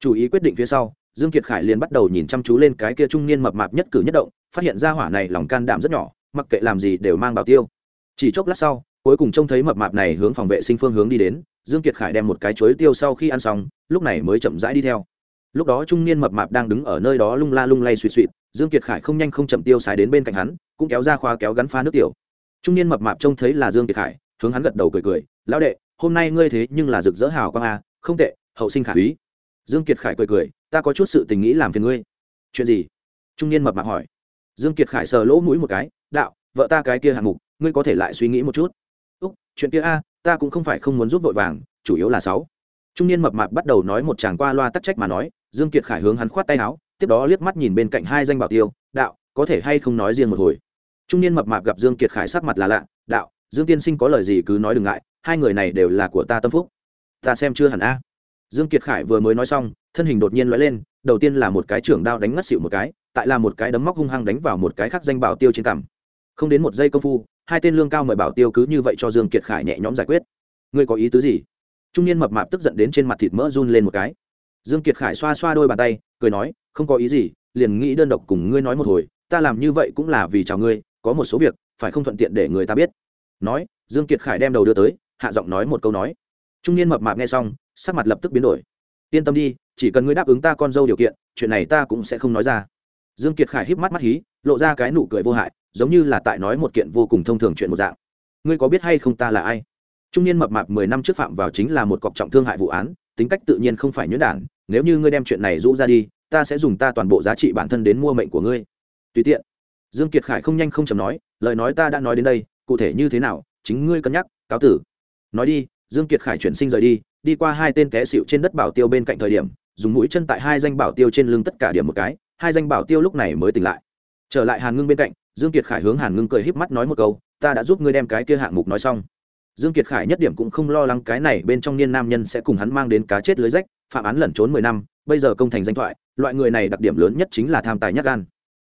Chủ ý quyết định phía sau dương kiệt khải liền bắt đầu nhìn chăm chú lên cái kia trung niên mập mạp nhất cử nhất động, phát hiện ra hỏa này lòng can đảm rất nhỏ, mặc kệ làm gì đều mang bảo tiêu. Chỉ chốc lát sau, cuối cùng trông thấy mập mạp này hướng phòng vệ sinh phương hướng đi đến, dương kiệt khải đem một cái chuối tiêu sau khi ăn xong, lúc này mới chậm rãi đi theo. Lúc đó trung niên mập mạp đang đứng ở nơi đó lung la lung lay suy suy dương kiệt khải không nhanh không chậm tiêu xài đến bên cạnh hắn, cũng kéo ra khoa kéo gắn pha nước tiểu. Trung niên mập mạp trông thấy là dương kiệt khải, hướng hắn gật đầu cười cười, lão đệ, hôm nay ngươi thế nhưng là rực rỡ hào quang a, không tệ, hậu sinh khả úy dương kiệt khải cười cười, ta có chút sự tình nghĩ làm phiền ngươi. Chuyện gì? Trung niên mập mạp hỏi. Dương kiệt khải sờ lỗ mũi một cái, đạo, vợ ta cái kia hạng mục, ngươi có thể lại suy nghĩ một chút. Úc, chuyện kia a, ta cũng không phải không muốn giúp vội vàng, chủ yếu là sáu. Trung niên mập mạp bắt đầu nói một tràng qua loa tắc trách mà nói, dương kiệt khải hướng hắn khoát tay áo, tiếp đó liếc mắt nhìn bên cạnh hai danh bảo tiêu, đạo, có thể hay không nói riêng một hồi? Trung niên mập mạp gặp dương kiệt khải sắc mặt là lạ, đạo, dương tiên sinh có lời gì cứ nói đừng ngại, hai người này đều là của ta tâm phúc. Ta xem chưa hẳn a dương kiệt khải vừa mới nói xong, thân hình đột nhiên lóe lên, đầu tiên là một cái trưởng đao đánh ngất xỉu một cái, tại là một cái đấm móc hung hăng đánh vào một cái khác danh bảo tiêu trên cằm. Không đến một giây công phu, hai tên lương cao mời bảo tiêu cứ như vậy cho dương kiệt khải nhẹ nhõm giải quyết. Ngươi có ý tứ gì? Trung niên mập mạp tức giận đến trên mặt thịt mỡ run lên một cái. Dương kiệt khải xoa xoa đôi bàn tay, cười nói, không có ý gì, liền nghĩ đơn độc cùng ngươi nói một hồi, ta làm như vậy cũng là vì chào ngươi, có một số việc, phải không thuận tiện để người ta biết. Nói, dương kiệt khải đem đầu đưa tới, hạ giọng nói một câu nói trung niên mập mạp nghe xong, sắc mặt lập tức biến đổi. Yên tâm đi, chỉ cần ngươi đáp ứng ta con dâu điều kiện, chuyện này ta cũng sẽ không nói ra. Dương kiệt khải híp mắt mắt hí, lộ ra cái nụ cười vô hại, giống như là tại nói một kiện vô cùng thông thường chuyện một dạng. Ngươi có biết hay không ta là ai? Trung niên mập mạp mười năm trước phạm vào chính là một cọc trọng thương hại vụ án, tính cách tự nhiên không phải nhuyễn đản, nếu như ngươi đem chuyện này rũ ra đi, ta sẽ dùng ta toàn bộ giá trị bản thân đến mua mệnh của ngươi. Tùy tiện. Dương kiệt khải không nhanh không chậm nói, lời nói ta đã nói đến đây, cụ thể như thế nào, chính ngươi cân nhắc, cáo tử. Nói đi dương kiệt khải chuyển sinh rời đi đi qua hai tên té xịu trên đất bảo tiêu bên cạnh thời điểm, dùng mũi chân tại hai danh bảo tiêu trên lưng tất cả điểm một cái, hai danh bảo tiêu lúc này mới tỉnh lại. Trở lại hàn ngưng bên cạnh, dương kiệt khải hướng hàn ngưng cười híp mắt nói một câu, ta đã giúp ngươi đem cái kia hạng mục nói xong. Dương kiệt khải nhất điểm cũng không lo lắng cái này bên trong niên nam nhân sẽ cùng hắn mang đến cá chết lưới rách, phạm án lẩn trốn mười năm, bây giờ công thành danh thoại, loại người này đặc điểm lớn nhất chính là tham tài nhát gan.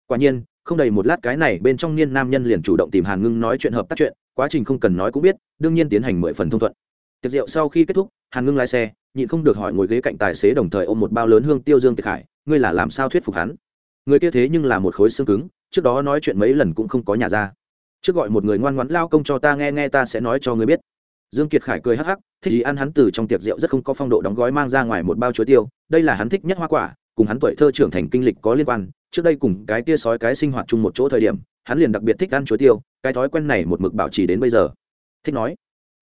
Quả nhiên, không đầy một lát cái này bên trong niên nam nhân liền chủ động tìm hàn ngưng nói chuyện hợp tác chuyện, quá trình không cần nói cũng biết, đương nhiên tiến hành mười phần thông thuận tiệc rượu sau khi kết thúc, hàn ngưng lái xe, nhịn không được hỏi ngồi ghế cạnh tài xế đồng thời ôm một bao lớn hương tiêu dương kiệt khải, ngươi là làm sao thuyết phục hắn? Người kia thế nhưng là một khối xương cứng, trước đó nói chuyện mấy lần cũng không có nhà ra. Trước gọi một người ngoan ngoãn lao công cho ta nghe nghe ta sẽ nói cho ngươi biết. Dương kiệt khải cười hắc hắc, thích gì ăn hắn từ trong tiệc rượu rất không có phong độ đóng gói mang ra ngoài một bao chuối tiêu, đây là hắn thích nhất hoa quả, cùng hắn tuổi thơ trưởng thành kinh lịch có liên quan, trước đây cùng cái tia sói cái sinh hoạt chung một chỗ thời điểm, hắn liền đặc biệt thích ăn chuối tiêu, cái thói quen này một mực bảo trì đến bây giờ. Thích nói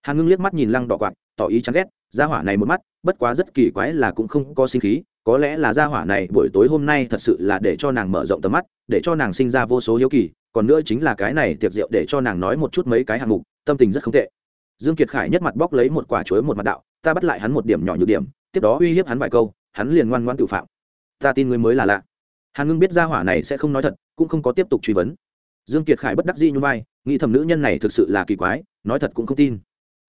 hàn ngưng liếc mắt nhìn lăng đỏ quạt, tỏ ý chán ghét, gia hỏa này một mắt, bất quá rất kỳ quái là cũng không có sinh khí, có lẽ là gia hỏa này buổi tối hôm nay thật sự là để cho nàng mở rộng tầm mắt, để cho nàng sinh ra vô số hiếu kỳ, còn nữa chính là cái này tiệc rượu để cho nàng nói một chút mấy cái hạng mục, tâm tình rất không tệ. Dương kiệt khải nhất mặt bóc lấy một quả chuối một mặt đạo, ta bắt lại hắn một điểm nhỏ nhược điểm, tiếp đó uy hiếp hắn vài câu, hắn liền ngoan ngoan tự phạm. Ta tin người mới là lạ. Hàn ngưng biết gia hỏa này sẽ không nói thật, cũng không có tiếp tục truy vấn. Dương kiệt khải bất đắc dĩ như vai, nghĩ thầm nữ nhân này thực sự là kỳ quái, nói thật cũng không tin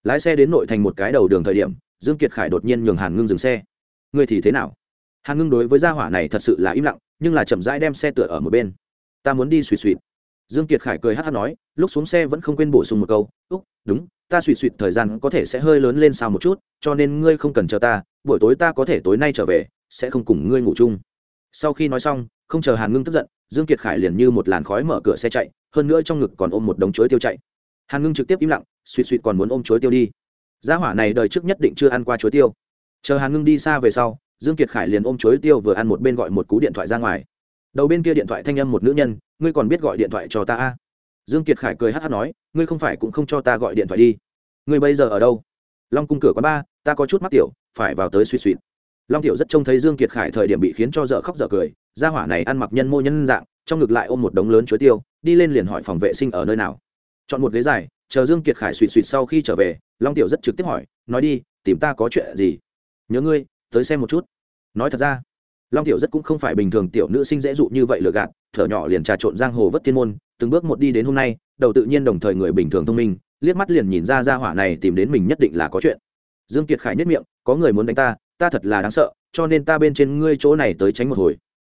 lái xe đến nội thành một cái đầu đường thời điểm, dương kiệt khải đột nhiên nhường hàn ngưng dừng xe. Ngươi thì thế nào? Hàn ngưng đối với gia hỏa này thật sự là im lặng, nhưng là chậm rãi đem xe tựa ở một bên. Ta muốn đi suy suy dương kiệt khải cười hát hát nói, lúc xuống xe vẫn không quên bổ sung một câu, úc, đúng, ta suy suy thời gian có thể sẽ hơi lớn lên sao một chút, cho nên ngươi không cần chờ ta, buổi tối ta có thể tối nay trở về, sẽ không cùng ngươi ngủ chung. Sau khi nói xong, không chờ hàn ngưng tức giận, dương kiệt khải liền như một làn khói mở cửa xe chạy, hơn nữa trong ngực còn ôm một đống chuối tiêu chạy hàn ngưng trực tiếp im lặng Suỵt Suỵt còn muốn ôm chuối tiêu đi. Gia hỏa này đời trước nhất định chưa ăn qua chuối tiêu. Chờ hàn ngưng đi xa về sau, dương kiệt khải liền ôm chuối tiêu vừa ăn một bên gọi một cú điện thoại ra ngoài. Đầu bên kia điện thoại thanh âm một nữ nhân, ngươi còn biết gọi điện thoại cho ta a? Dương kiệt khải cười hát hát nói, ngươi không phải cũng không cho ta gọi điện thoại đi. Ngươi bây giờ ở đâu? Long cung cửa quán ba, ta có chút mắc tiểu, phải vào tới suy suy. Long tiểu rất trông thấy dương kiệt khải thời điểm bị khiến cho dở khóc dở cười, gia hỏa này ăn mặc nhân mô nhân dạng, trong ngực lại ôm một đống lớn chuối tiêu, đi lên liền hỏi phòng vệ sinh ở nơi nào chọn một ghế dài, chờ dương kiệt khải suỵt suỵt sau khi trở về, long tiểu rất trực tiếp hỏi, nói đi, tìm ta có chuyện gì? Nhớ ngươi, tới xem một chút. Nói thật ra, long tiểu rất cũng không phải bình thường tiểu nữ sinh dễ dụ như vậy lừa gạt, thở nhỏ liền trà trộn giang hồ vất thiên môn, từng bước một đi đến hôm nay, đầu tự nhiên đồng thời người bình thường thông minh, liếc mắt liền nhìn ra ra hỏa này tìm đến mình nhất định là có chuyện. Dương kiệt khải nhất miệng, có người muốn đánh ta ta thật là đáng sợ, cho nên ta bên trên ngươi chỗ này tới tránh một hồi.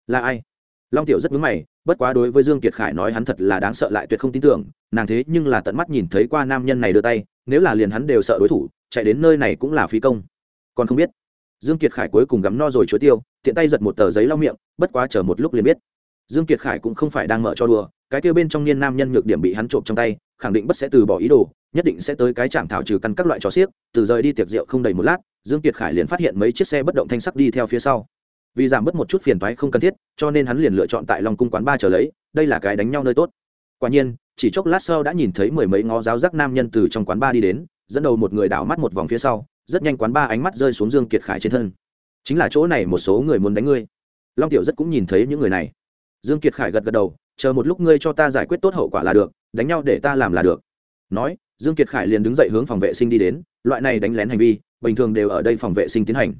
Là ai? Long tiểu rất ngứng mày bất quá đối với dương kiệt khải nói hắn thật là đáng sợ lại tuyệt không tin tưởng, nàng thế nhưng là tận mắt nhìn thấy qua nam nhân này đưa tay, nếu là liền hắn đều sợ đối thủ, chạy đến nơi này cũng là phí công. Còn không biết, dương kiệt khải cuối cùng gắm no rồi chuối tiêu, tiện tay giật một tờ giấy lau miệng, bất quá chờ một lúc liền biết. Dương kiệt khải cũng không phải đang mở cho đùa, cái kia bên trong niên nam nhân nhược điểm bị hắn trộm trong tay, khẳng định bất sẽ từ bỏ ý đồ, nhất định sẽ tới cái trạm thảo trừ căn các loại trò xiếc, từ rời đi tiệc rượu không đầy một lát, dương kiệt khải liền phát hiện mấy chiếc xe bất động thanh sắc đi theo phía sau vì giảm bớt một chút phiền toái không cần thiết, cho nên hắn liền lựa chọn tại long cung quán ba chờ lấy, đây là cái đánh nhau nơi tốt. Quả nhiên, chỉ chốc lát sau đã nhìn thấy mười mấy ngó giáo giác nam nhân từ trong quán ba đi đến, dẫn đầu một người đảo mắt một vòng phía sau, rất nhanh quán ba ánh mắt rơi xuống dương kiệt khải trên thân. Chính là chỗ này một số người muốn đánh ngươi. Long tiểu rất cũng nhìn thấy những người này. Dương kiệt khải gật gật đầu, chờ một lúc ngươi cho ta giải quyết tốt hậu quả là được, đánh nhau để ta làm là được. Nói, dương kiệt khải liền đứng dậy hướng phòng vệ sinh đi đến, loại này đánh lén hành vi, bình thường đều ở đây phòng vệ sinh tiến hành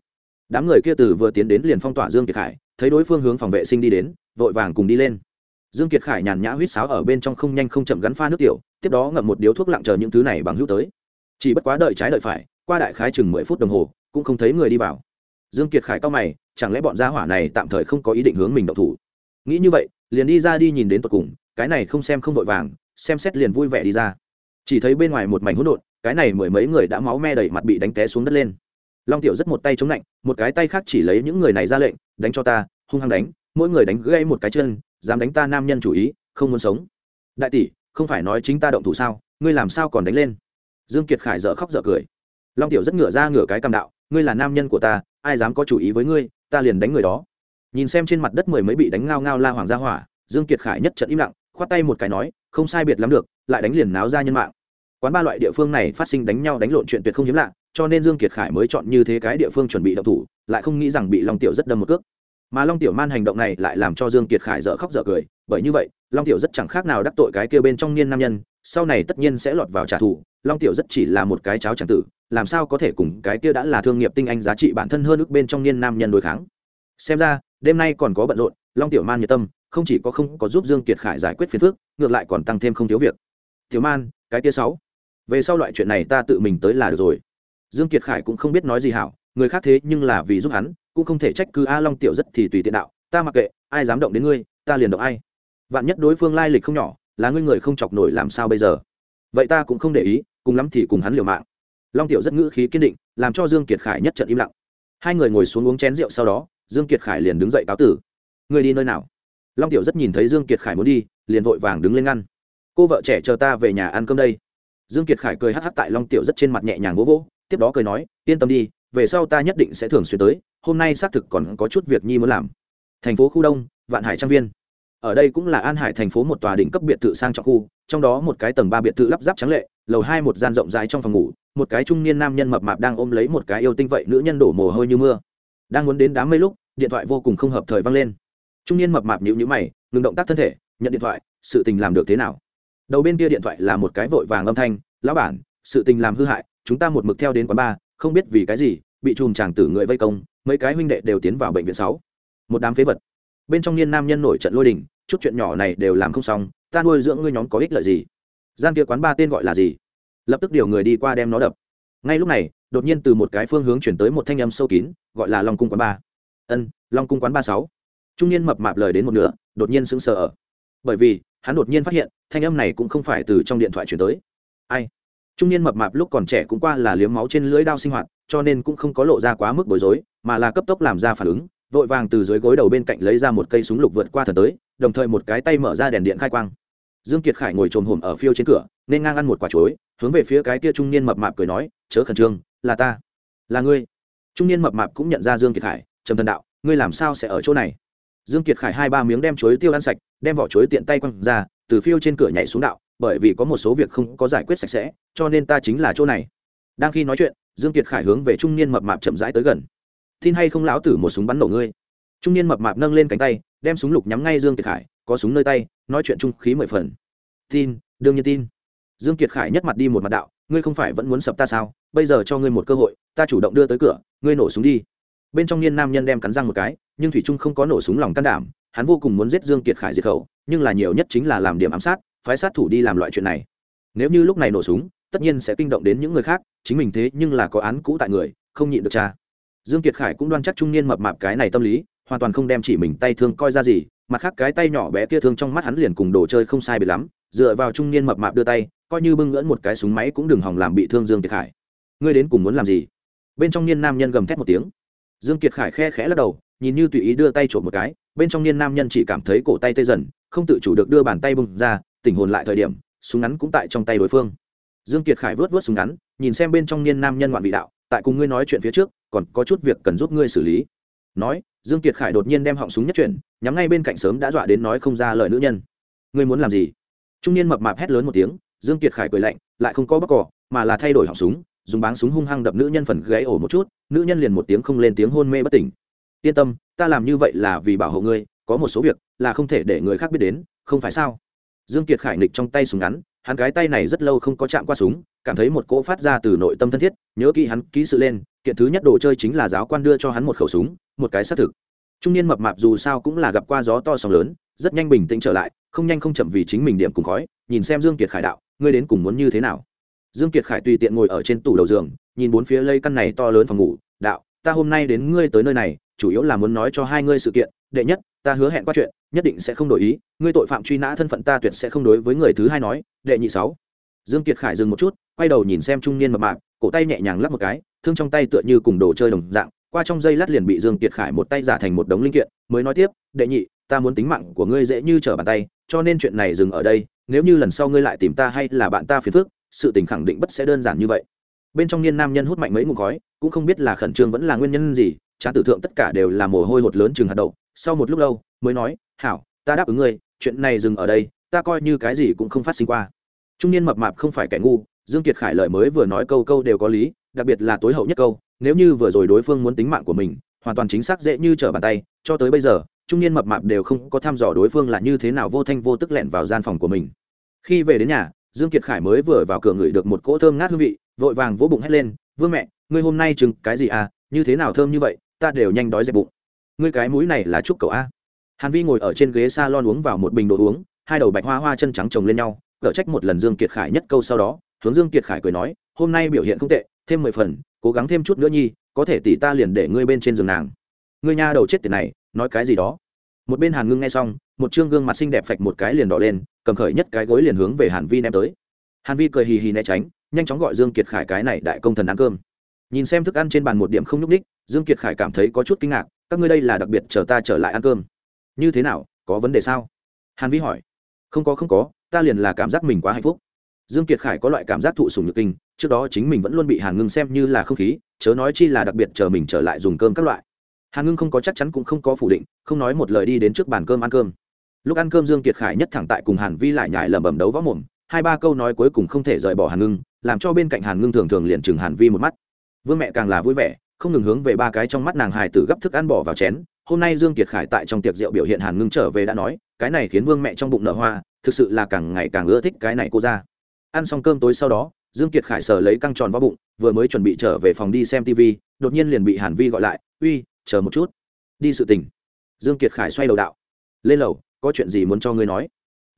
đám người kia từ vừa tiến đến liền phong tỏa dương kiệt khải, thấy đối phương hướng phòng vệ sinh đi đến, vội vàng cùng đi lên. Dương kiệt khải nhàn nhã huýt sáo ở bên trong không nhanh không chậm gắn pha nước tiểu, tiếp đó ngậm một điếu thuốc lặng chờ những thứ này bằng hữu tới. Chỉ bất quá đợi trái đợi phải, qua đại khái chừng mười phút đồng hồ, cũng không thấy người đi vào. Dương kiệt khải cao mày, chẳng lẽ bọn gia hỏa này tạm thời không có ý định hướng mình đậu thủ? Nghĩ như vậy, liền đi ra đi nhìn đến tận cùng, cái này không xem không vội vàng, xem xét liền vui vẻ đi ra. Chỉ thấy bên ngoài một mảnh hỗn độn, cái này mười mấy người đã máu me đầy mặt bị đánh té xuống đất lên long tiểu rất một tay chống lạnh, một cái tay khác chỉ lấy những người này ra lệnh, đánh cho ta, hung hăng đánh, mỗi người đánh gãy một cái chân, dám đánh ta nam nhân chủ ý, không muốn sống. Đại tỷ, không phải nói chính ta động thủ sao, ngươi làm sao còn đánh lên? Dương kiệt khải dở khóc dở cười. Long tiểu rất ngửa ra ngửa cái cầm đạo, ngươi là nam nhân của ta, ai dám có chủ ý với ngươi, ta liền đánh người đó. Nhìn xem trên mặt đất mười mấy bị đánh ngao ngao la hoàng gia hỏa, dương kiệt khải nhất trận im lặng, khoát tay một cái nói, không sai biệt lắm được, lại đánh liền náo ra nhân mạng. Quán ba loại địa phương này phát sinh đánh nhau đánh lộn chuyện tuyệt không hiếm lạ cho nên dương kiệt khải mới chọn như thế cái địa phương chuẩn bị động thủ, lại không nghĩ rằng bị long tiểu rất đâm một cước. Mà long tiểu man hành động này lại làm cho dương kiệt khải dở khóc dở cười, bởi như vậy, long tiểu rất chẳng khác nào đắc tội cái kia bên trong niên nam nhân, sau này tất nhiên sẽ lọt vào trả thù, long tiểu rất chỉ là một cái cháo chẳng tử, làm sao có thể cùng cái kia đã là thương nghiệp tinh anh giá trị bản thân hơn ước bên trong niên nam nhân đối kháng. Xem ra, đêm nay còn có bận rộn, long tiểu man nhiệt tâm, không chỉ có không có giúp dương kiệt khải giải quyết phiền phức, ngược lại còn tăng thêm không thiếu việc. Tiểu man, cái kia sáu, về sau loại chuyện này ta tự mình tới là được rồi dương kiệt khải cũng không biết nói gì hảo, người khác thế nhưng là vì giúp hắn, cũng không thể trách cứ a long tiểu rất thì tùy tiện đạo, ta mặc kệ, ai dám động đến ngươi, ta liền động ai. Vạn nhất đối phương lai lịch không nhỏ, là ngươi người không chọc nổi làm sao bây giờ? Vậy ta cũng không để ý, cùng lắm thì cùng hắn liều mạng. Long tiểu rất ngữ khí kiên định, làm cho dương kiệt khải nhất trận im lặng. Hai người ngồi xuống uống chén rượu sau đó, dương kiệt khải liền đứng dậy cáo tử. Ngươi đi nơi nào? Long tiểu rất nhìn thấy dương kiệt khải muốn đi, liền vội vàng đứng lên ngăn. Cô vợ trẻ chờ ta về nhà ăn cơm đây. Dương kiệt khải cười hắc hắc tại long tiểu rất trên mặt nhẹ nhàng vỗ vỗ tiếp đó cười nói, yên tâm đi, về sau ta nhất định sẽ thường xuyên tới, hôm nay xác thực còn có chút việc nhi muốn làm. Thành phố khu đông, vạn hải trang viên. Ở đây cũng là an hải thành phố một tòa đỉnh cấp biệt thự sang trọng khu, trong đó một cái tầng ba biệt thự lắp ráp trắng lệ, lầu hai một gian rộng rãi trong phòng ngủ, một cái trung niên nam nhân mập mạp đang ôm lấy một cái yêu tinh vậy nữ nhân đổ mồ hôi như mưa. Đang muốn đến đám mây lúc, điện thoại vô cùng không hợp thời vang lên. Trung niên mập mạp nhíu nhíu mày, ngừng động tác thân thể, nhận điện thoại, sự tình làm được thế nào? Đầu bên kia điện thoại là một cái vội vàng âm thanh, lão bản, sự tình làm hư hại chúng ta một mực theo đến quán ba không biết vì cái gì, bị chùm chàng tử người vây công, mấy cái huynh đệ đều tiến vào bệnh viện sáu. Một đám phế vật. Bên trong niên nam nhân nổi trận lôi đình, chút chuyện nhỏ này đều làm không xong, ta nuôi dưỡng ngươi nhóm có ích lợi gì? Gian kia quán ba tên gọi là gì? Lập tức điều người đi qua đem nó đập. Ngay lúc này, đột nhiên từ một cái phương hướng chuyển tới một thanh âm sâu kín, gọi là long cung quán ba ân, long cung quán ba sáu. Trung niên mập mạp lời đến một nửa, đột nhiên sững sờ ở. Bởi vì, hắn đột nhiên phát hiện, thanh âm này cũng không phải từ trong điện thoại chuyển tới. Ai? Trung niên mập mạp lúc còn trẻ cũng qua là liếm máu trên lưỡi đao sinh hoạt, cho nên cũng không có lộ ra quá mức bối rối, mà là cấp tốc làm ra phản ứng, vội vàng từ dưới gối đầu bên cạnh lấy ra một cây súng lục vượt qua thần tới, đồng thời một cái tay mở ra đèn điện khai quang. Dương kiệt khải ngồi trồm hổm ở phiêu trên cửa, nên ngang ăn một quả chuối, hướng về phía cái kia trung niên mập mạp cười nói, chớ khẩn trương, là ta, là ngươi. Trung niên mập mạp cũng nhận ra dương kiệt khải, trầm thần đạo, ngươi làm sao sẽ ở chỗ này? Dương kiệt khải hai ba miếng đem chuối tiêu ăn sạch, đem vỏ chuối tiện tay quăng ra, từ phiêu trên cửa nhảy xuống đạo bởi vì có một số việc không có giải quyết sạch sẽ, cho nên ta chính là chỗ này. Đang khi nói chuyện, dương kiệt khải hướng về trung niên mập mạp chậm rãi tới gần. Tin hay không lão tử một súng bắn nổ ngươi? Trung niên mập mạp nâng lên cánh tay, đem súng lục nhắm ngay dương kiệt khải, có súng nơi tay, nói chuyện trung khí mười phần. Tin, đương nhiên tin. Dương kiệt khải nhất mặt đi một mặt đạo, ngươi không phải vẫn muốn sập ta sao? Bây giờ cho ngươi một cơ hội, ta chủ động đưa tới cửa, ngươi nổ súng đi. Bên trong niên nam nhân đem cắn răng một cái, nhưng thủy trung không có nổ súng lòng can đảm, hắn vô cùng muốn giết dương kiệt khải diệt khẩu, nhưng là nhiều nhất chính là làm điểm ám sát phái sát thủ đi làm loại chuyện này. Nếu như lúc này nổ súng, tất nhiên sẽ kinh động đến những người khác, chính mình thế nhưng là có án cũ tại người, không nhịn được cha. Dương kiệt khải cũng đoan chắc trung niên mập mạp cái này tâm lý, hoàn toàn không đem chỉ mình tay thương coi ra gì, mặt khác cái tay nhỏ bé kia thương trong mắt hắn liền cùng đồ chơi không sai biệt lắm, dựa vào trung niên mập mạp đưa tay, coi như bưng ngỡn một cái súng máy cũng đừng hòng làm bị thương dương kiệt khải. Ngươi đến cùng muốn làm gì? Bên trong niên nam nhân gầm thét một tiếng. Dương kiệt khải khe khẽ lắc đầu, nhìn như tùy ý đưa tay trộm một cái, bên trong niên nam nhân chỉ cảm thấy cổ tay tê dần, không tự chủ được đưa bàn tay bung ra tỉnh hồn lại thời điểm, súng ngắn cũng tại trong tay đối phương. Dương kiệt khải vớt vớt súng ngắn, nhìn xem bên trong niên nam nhân ngoạn vị đạo, tại cùng ngươi nói chuyện phía trước, còn có chút việc cần giúp ngươi xử lý. Nói, dương kiệt khải đột nhiên đem họng súng nhất chuyển, nhắm ngay bên cạnh sớm đã dọa đến nói không ra lời nữ nhân. Ngươi muốn làm gì? Trung niên mập mạp hét lớn một tiếng, dương kiệt khải cười lạnh, lại không có bắc cỏ mà là thay đổi họng súng, dùng báng súng hung hăng đập nữ nhân phần gáy ổ một chút, nữ nhân liền một tiếng không lên tiếng hôn mê bất tỉnh. Yên tâm, ta làm như vậy là vì bảo hộ ngươi, có một số việc là không thể để người khác biết đến, không phải sao? Dương kiệt khải nịch trong tay súng ngắn, hắn cái tay này rất lâu không có chạm qua súng, cảm thấy một cỗ phát ra từ nội tâm thân thiết, nhớ kỹ hắn ký sự lên, kiện thứ nhất đồ chơi chính là giáo quan đưa cho hắn một khẩu súng, một cái xác thực. Trung niên mập mạp dù sao cũng là gặp qua gió to sóng lớn, rất nhanh bình tĩnh trở lại, không nhanh không chậm vì chính mình điểm cùng khói, nhìn xem dương kiệt khải đạo, ngươi đến cùng muốn như thế nào? Dương kiệt khải tùy tiện ngồi ở trên tủ đầu giường, nhìn bốn phía lây căn này to lớn phòng ngủ, đạo, ta hôm nay đến ngươi tới nơi này, chủ yếu là muốn nói cho hai ngươi sự kiện, đệ nhất ta hứa hẹn qua chuyện, nhất định sẽ không đổi ý, ngươi tội phạm truy nã thân phận ta tuyệt sẽ không đối với người thứ hai nói, đệ nhị sáu. Dương kiệt khải dừng một chút, quay đầu nhìn xem trung niên mập mạp, cổ tay nhẹ nhàng lắp một cái, thương trong tay tựa như cùng đồ chơi đồng dạng, qua trong giây lát liền bị dương kiệt khải một tay giả thành một đống linh kiện, mới nói tiếp, đệ nhị, ta muốn tính mạng của ngươi dễ như trở bàn tay, cho nên chuyện này dừng ở đây, nếu như lần sau ngươi lại tìm ta hay là bạn ta phiền phức, sự tình khẳng định bất sẽ đơn giản như vậy. Bên trong niên nam nhân hút mạnh mấy ngụm khói, cũng không biết là khẩn trương vẫn là nguyên nhân gì trá tử thượng tất cả đều là mồ hôi hột lớn chừng hạt đậu sau một lúc lâu, mới nói, hảo, ta đáp ứng ngươi, chuyện này dừng ở đây, ta coi như cái gì cũng không phát sinh qua. Trung niên mập mạp không phải kẻ ngu, dương kiệt khải lời mới vừa nói câu câu đều có lý, đặc biệt là tối hậu nhất câu, nếu như vừa rồi đối phương muốn tính mạng của mình, hoàn toàn chính xác dễ như trở bàn tay. Cho tới bây giờ, trung niên mập mạp đều không có thăm dò đối phương là như thế nào vô thanh vô tức lẻn vào gian phòng của mình. Khi về đến nhà, dương kiệt khải mới vừa vào cửa ngửi được một cỗ thơm ngát hương vị, vội vàng vỗ bụng hét lên, vương mẹ, ngươi hôm nay chừng cái gì à? Như thế nào thơm như vậy? Ta đều nhanh đói dẹp bụng ngươi cái mũi này là chúc cậu a. Hàn vi ngồi ở trên ghế s a lon uống vào một bình đồ uống, hai đầu bạch hoa hoa chân trắng chồng lên nhau, gỡ trách một lần dương kiệt khải nhất câu sau đó, hướng dương kiệt khải cười nói, hôm nay biểu hiện không tệ, thêm mười phần, cố gắng thêm chút nữa nhi, có thể tỷ ta liền để ngươi bên trên giường nàng. Ngươi nha đầu chết tiền này, nói cái gì đó? Một bên hàn ngưng nghe xong, một chương gương mặt xinh đẹp phạch một cái liền đỏ lên, cầm khởi nhất cái gối liền hướng về hàn vi ném tới. Hàn vi cười hì hì né tránh, nhanh chóng gọi dương kiệt khải cái này đại công thần ăn cơm. Nhìn xem thức ăn trên bàn một điểm không nhúc ních dương kiệt khải cảm thấy có chút kinh ngạc các ngươi đây là đặc biệt chờ ta trở lại ăn cơm. Như thế nào, có vấn đề sao? Hàn vi hỏi. Không có không có, ta liền là cảm giác mình quá hạnh phúc. Dương kiệt khải có loại cảm giác thụ sùng nhược kinh, trước đó chính mình vẫn luôn bị hàn ngưng xem như là không khí, chớ nói chi là đặc biệt chờ mình trở lại dùng cơm các loại. Hàn ngưng không có chắc chắn cũng không có phủ định, không nói một lời đi đến trước bàn cơm ăn cơm. Lúc ăn cơm dương kiệt khải nhất thẳng tại cùng hàn vi lại nhải lẩm bẩm đấu võ mồm, hai ba câu nói cuối cùng không thể rời bỏ hàn ngưng, làm cho bên cạnh hàn ngưng thường thường liền chừng hàn vi một mắt. Vương mẹ càng là vui vẻ không ngừng hướng về ba cái trong mắt nàng hài tử gấp thức ăn bỏ vào chén. Hôm nay dương kiệt khải tại trong tiệc rượu biểu hiện hàn ngưng trở về đã nói, cái này khiến vương mẹ trong bụng nở hoa, thực sự là càng ngày càng ưa thích cái này cô ra. Ăn xong cơm tối sau đó, dương kiệt khải sờ lấy căng tròn vào bụng, vừa mới chuẩn bị trở về phòng đi xem tv đột nhiên liền bị hàn vi gọi lại, uy, chờ một chút. Đi sự tình. Dương kiệt khải xoay đầu đạo, lên lầu, có chuyện gì muốn cho ngươi nói?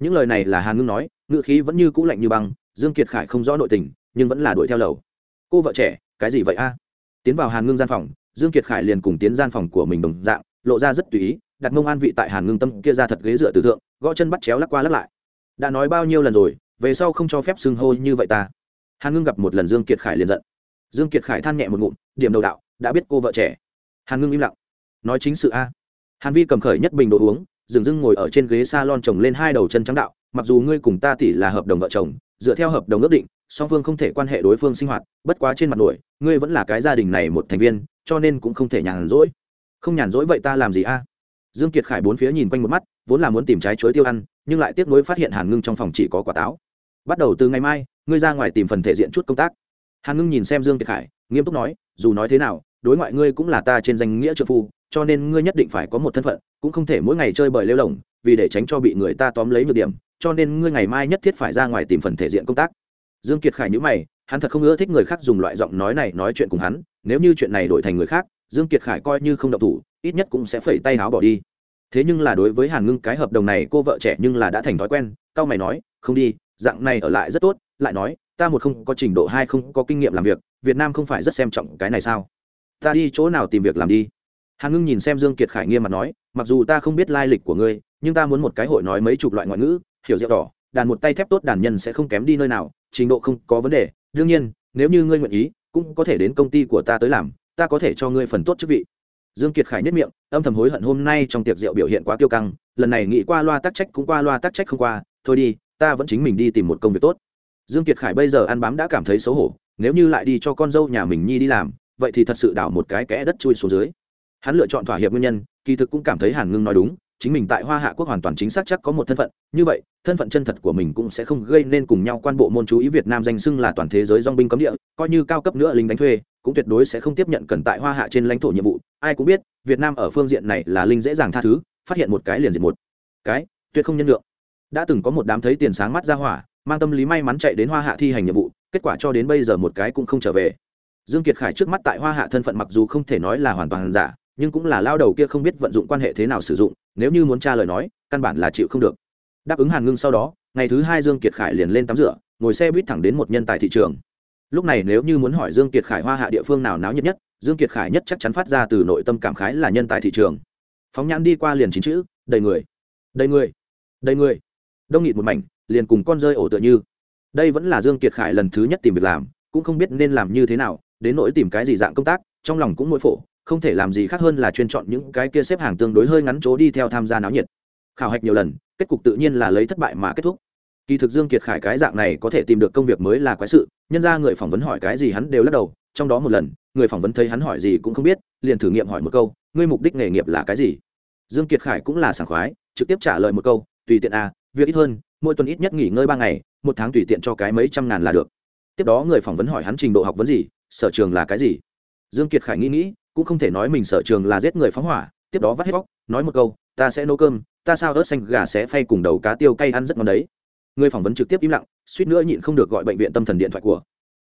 Những lời này là hàn ngưng nói ngựa khí vẫn như cũ lạnh như băng, dương kiệt khải không rõ nội tình, nhưng vẫn là đuổi theo lầu. Cô vợ trẻ, cái gì vậy a? Tiến vào hàn ngưng gian phòng, dương kiệt khải liền cùng tiến gian phòng của mình đồng dạng, lộ ra rất tùy ý, đặt mông an vị tại hàn ngưng tâm kia ra thật ghế dựa từ thượng, gõ chân bắt chéo lắc qua lắc lại. Đã nói bao nhiêu lần rồi, về sau không cho phép xưng hô như vậy ta. Hàn ngưng gặp một lần dương kiệt khải liền giận. Dương kiệt khải than nhẹ một ngụm, điểm đầu đạo, đã biết cô vợ trẻ. Hàn ngưng im lặng. Nói chính sự a. Hàn vi cầm khởi nhất bình đồ uống, dừng dưng ngồi ở trên ghế salon chồng lên hai đầu chân trắng đạo, mặc dù ngươi cùng ta tỷ là hợp đồng vợ chồng, dựa theo hợp đồng ước định song phương không thể quan hệ đối phương sinh hoạt, bất quá trên mặt nổi, ngươi vẫn là cái gia đình này một thành viên, cho nên cũng không thể nhàn rỗi. Không nhàn rỗi vậy ta làm gì a? Dương kiệt khải bốn phía nhìn quanh một mắt, vốn là muốn tìm trái chuối tiêu ăn, nhưng lại tiếc nuối phát hiện hàn ngưng trong phòng chỉ có quả táo. Bắt đầu từ ngày mai, ngươi ra ngoài tìm phần thể diện chút công tác. Hàn ngưng nhìn xem dương kiệt khải, nghiêm túc nói, dù nói thế nào, đối ngoại ngươi cũng là ta trên danh nghĩa trợ phu, cho nên ngươi nhất định phải có một thân phận, cũng không thể mỗi ngày chơi bời lêu lỏng, vì để tránh cho bị người ta tóm lấy nhược điểm, cho nên ngươi ngày mai nhất thiết phải ra ngoài tìm phần thể diện công tác dương kiệt khải nhíu mày, hắn thật không ưa thích người khác dùng loại giọng nói này nói chuyện cùng hắn, nếu như chuyện này đổi thành người khác, dương kiệt khải coi như không động thủ, ít nhất cũng sẽ phẩy tay áo bỏ đi. Thế nhưng là đối với hàn ngưng cái hợp đồng này, cô vợ trẻ nhưng là đã thành thói quen Tao mày nói, không đi, dạng này ở lại rất tốt. Lại nói, ta một không có trình độ hai không có kinh nghiệm làm việc, việt nam không phải rất xem trọng cái này sao? Ta đi chỗ nào tìm việc làm đi? Hàn ngưng nhìn xem dương kiệt khải nghiêm mặt nói, mặc dù ta không biết lai lịch của ngươi, nhưng ta muốn một cái hội nói mấy chục loại ngoại ngữ, hiểu rượu đỏ đàn một tay thép tốt đàn nhân sẽ không kém đi nơi nào, trình độ không có vấn đề. Đương nhiên, nếu như ngươi nguyện ý, cũng có thể đến công ty của ta tới làm, ta có thể cho ngươi phần tốt chức vị. Dương kiệt khải nhất miệng, âm thầm hối hận hôm nay trong tiệc rượu biểu hiện quá tiêu căng, lần này nghĩ qua loa tác trách cũng qua loa tác trách không qua, thôi đi, ta vẫn chính mình đi tìm một công việc tốt. Dương kiệt khải bây giờ ăn bám đã cảm thấy xấu hổ, nếu như lại đi cho con dâu nhà mình nhi đi làm, vậy thì thật sự đảo một cái kẽ đất chui xuống dưới. Hắn lựa chọn thỏa hiệp nguyên nhân, kỳ thực cũng cảm thấy hàn ngưng nói đúng chính mình tại hoa hạ quốc hoàn toàn chính xác chắc có một thân phận, như vậy, thân phận chân thật của mình cũng sẽ không gây nên cùng nhau quan bộ môn chú ý việt nam danh xưng là toàn thế giới dong binh cấm địa, coi như cao cấp nữa lính đánh thuê, cũng tuyệt đối sẽ không tiếp nhận cần tại hoa hạ trên lãnh thổ nhiệm vụ. Ai cũng biết, việt nam ở phương diện này là linh dễ dàng tha thứ, phát hiện một cái liền diệt một. Cái, tuyệt không nhân lượng đã từng có một đám thấy tiền sáng mắt ra hỏa, mang tâm lý may mắn chạy đến hoa hạ thi hành nhiệm vụ, kết quả cho đến bây giờ một cái cũng không trở về. Dương kiệt khải trước mắt tại hoa hạ thân phận mặc dù không thể nói là hoàn toàn giả, nhưng cũng là lao đầu kia không biết vận dụng quan hệ thế nào sử dụng nếu như muốn tra lời nói, căn bản là chịu không được. Đáp ứng hàn ngưng sau đó, ngày thứ hai dương kiệt khải liền lên tắm rửa, ngồi xe buýt thẳng đến một nhân tài thị trường. Lúc này nếu như muốn hỏi dương kiệt khải hoa hạ địa phương nào náo nhiệt nhất, dương kiệt khải nhất chắc chắn phát ra từ nội tâm cảm khái là nhân tài thị trường. Phóng nhãn đi qua liền chín chữ, đầy người. Đầy người. Đầy người. Đông nghịt một mảnh, liền cùng con rơi ổ tựa như. Đây vẫn là dương kiệt khải lần thứ nhất tìm việc làm, cũng không biết nên làm như thế nào, đến nỗi tìm cái gì dạng công tác, trong lòng cũng mỗi phổ không thể làm gì khác hơn là chuyên chọn những cái kia xếp hàng tương đối hơi ngắn chỗ đi theo tham gia náo nhiệt. Khảo hạch nhiều lần, kết cục tự nhiên là lấy thất bại mà kết thúc. Kỳ thực dương kiệt khải cái dạng này có thể tìm được công việc mới là quái sự, nhân ra người phỏng vấn hỏi cái gì hắn đều lắc đầu, trong đó một lần, người phỏng vấn thấy hắn hỏi gì cũng không biết, liền thử nghiệm hỏi một câu, ngươi mục đích nghề nghiệp là cái gì? Dương kiệt khải cũng là sảng khoái, trực tiếp trả lời một câu, tùy tiện à việc ít hơn, mỗi tuần ít nhất nghỉ ngơi ba ngày, một tháng tùy tiện cho cái mấy trăm ngàn là được. Tiếp đó người phỏng vấn hỏi hắn trình độ học vấn gì, sở trường là cái gì? Dương kiệt khải nghĩ nghĩ cũng không thể nói mình sở trường là giết người phóng hỏa, tiếp đó vắt hết bóc nói một câu, ta sẽ nấu cơm, ta sao ớt xanh gà sẽ phay cùng đầu cá tiêu cay ăn rất ngon đấy. Người phỏng vấn trực tiếp im lặng, suýt nữa nhịn không được gọi bệnh viện tâm thần điện thoại của.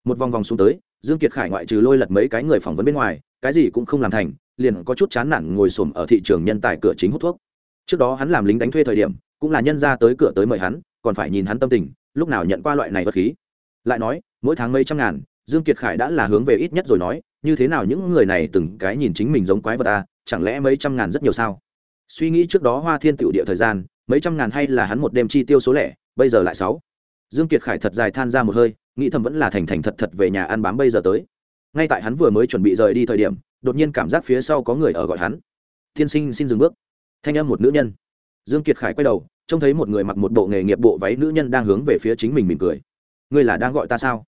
Một vòng vòng xuống tới, dương kiệt khải ngoại trừ lôi lật mấy cái người phỏng vấn bên ngoài, cái gì cũng không làm thành, liền có chút chán nản ngồi xổm ở thị trường nhân tài cửa chính hút thuốc. Trước đó hắn làm lính đánh thuê thời điểm, cũng là nhân ra tới cửa tới mời hắn, còn phải nhìn hắn tâm tình, lúc nào nhận qua loại này vật khí. Lại nói, mỗi tháng mấy trăm ngàn dương kiệt khải đã là hướng về ít nhất rồi nói, như thế nào những người này từng cái nhìn chính mình giống quái vật à chẳng lẽ mấy trăm ngàn rất nhiều sao? Suy nghĩ trước đó hoa thiên tiểu địa thời gian, mấy trăm ngàn hay là hắn một đêm chi tiêu số lẻ, bây giờ lại sáu. Dương kiệt khải thật dài than ra một hơi, nghĩ thầm vẫn là thành thành thật thật về nhà ăn bám bây giờ tới. Ngay tại hắn vừa mới chuẩn bị rời đi thời điểm, đột nhiên cảm giác phía sau có người ở gọi hắn. Tiên sinh, xin dừng bước. Thanh âm một nữ nhân. Dương kiệt khải quay đầu, trông thấy một người mặc một bộ nghề nghiệp bộ váy nữ nhân đang hướng về phía chính mình mỉm cười. Ngươi là đang gọi ta sao?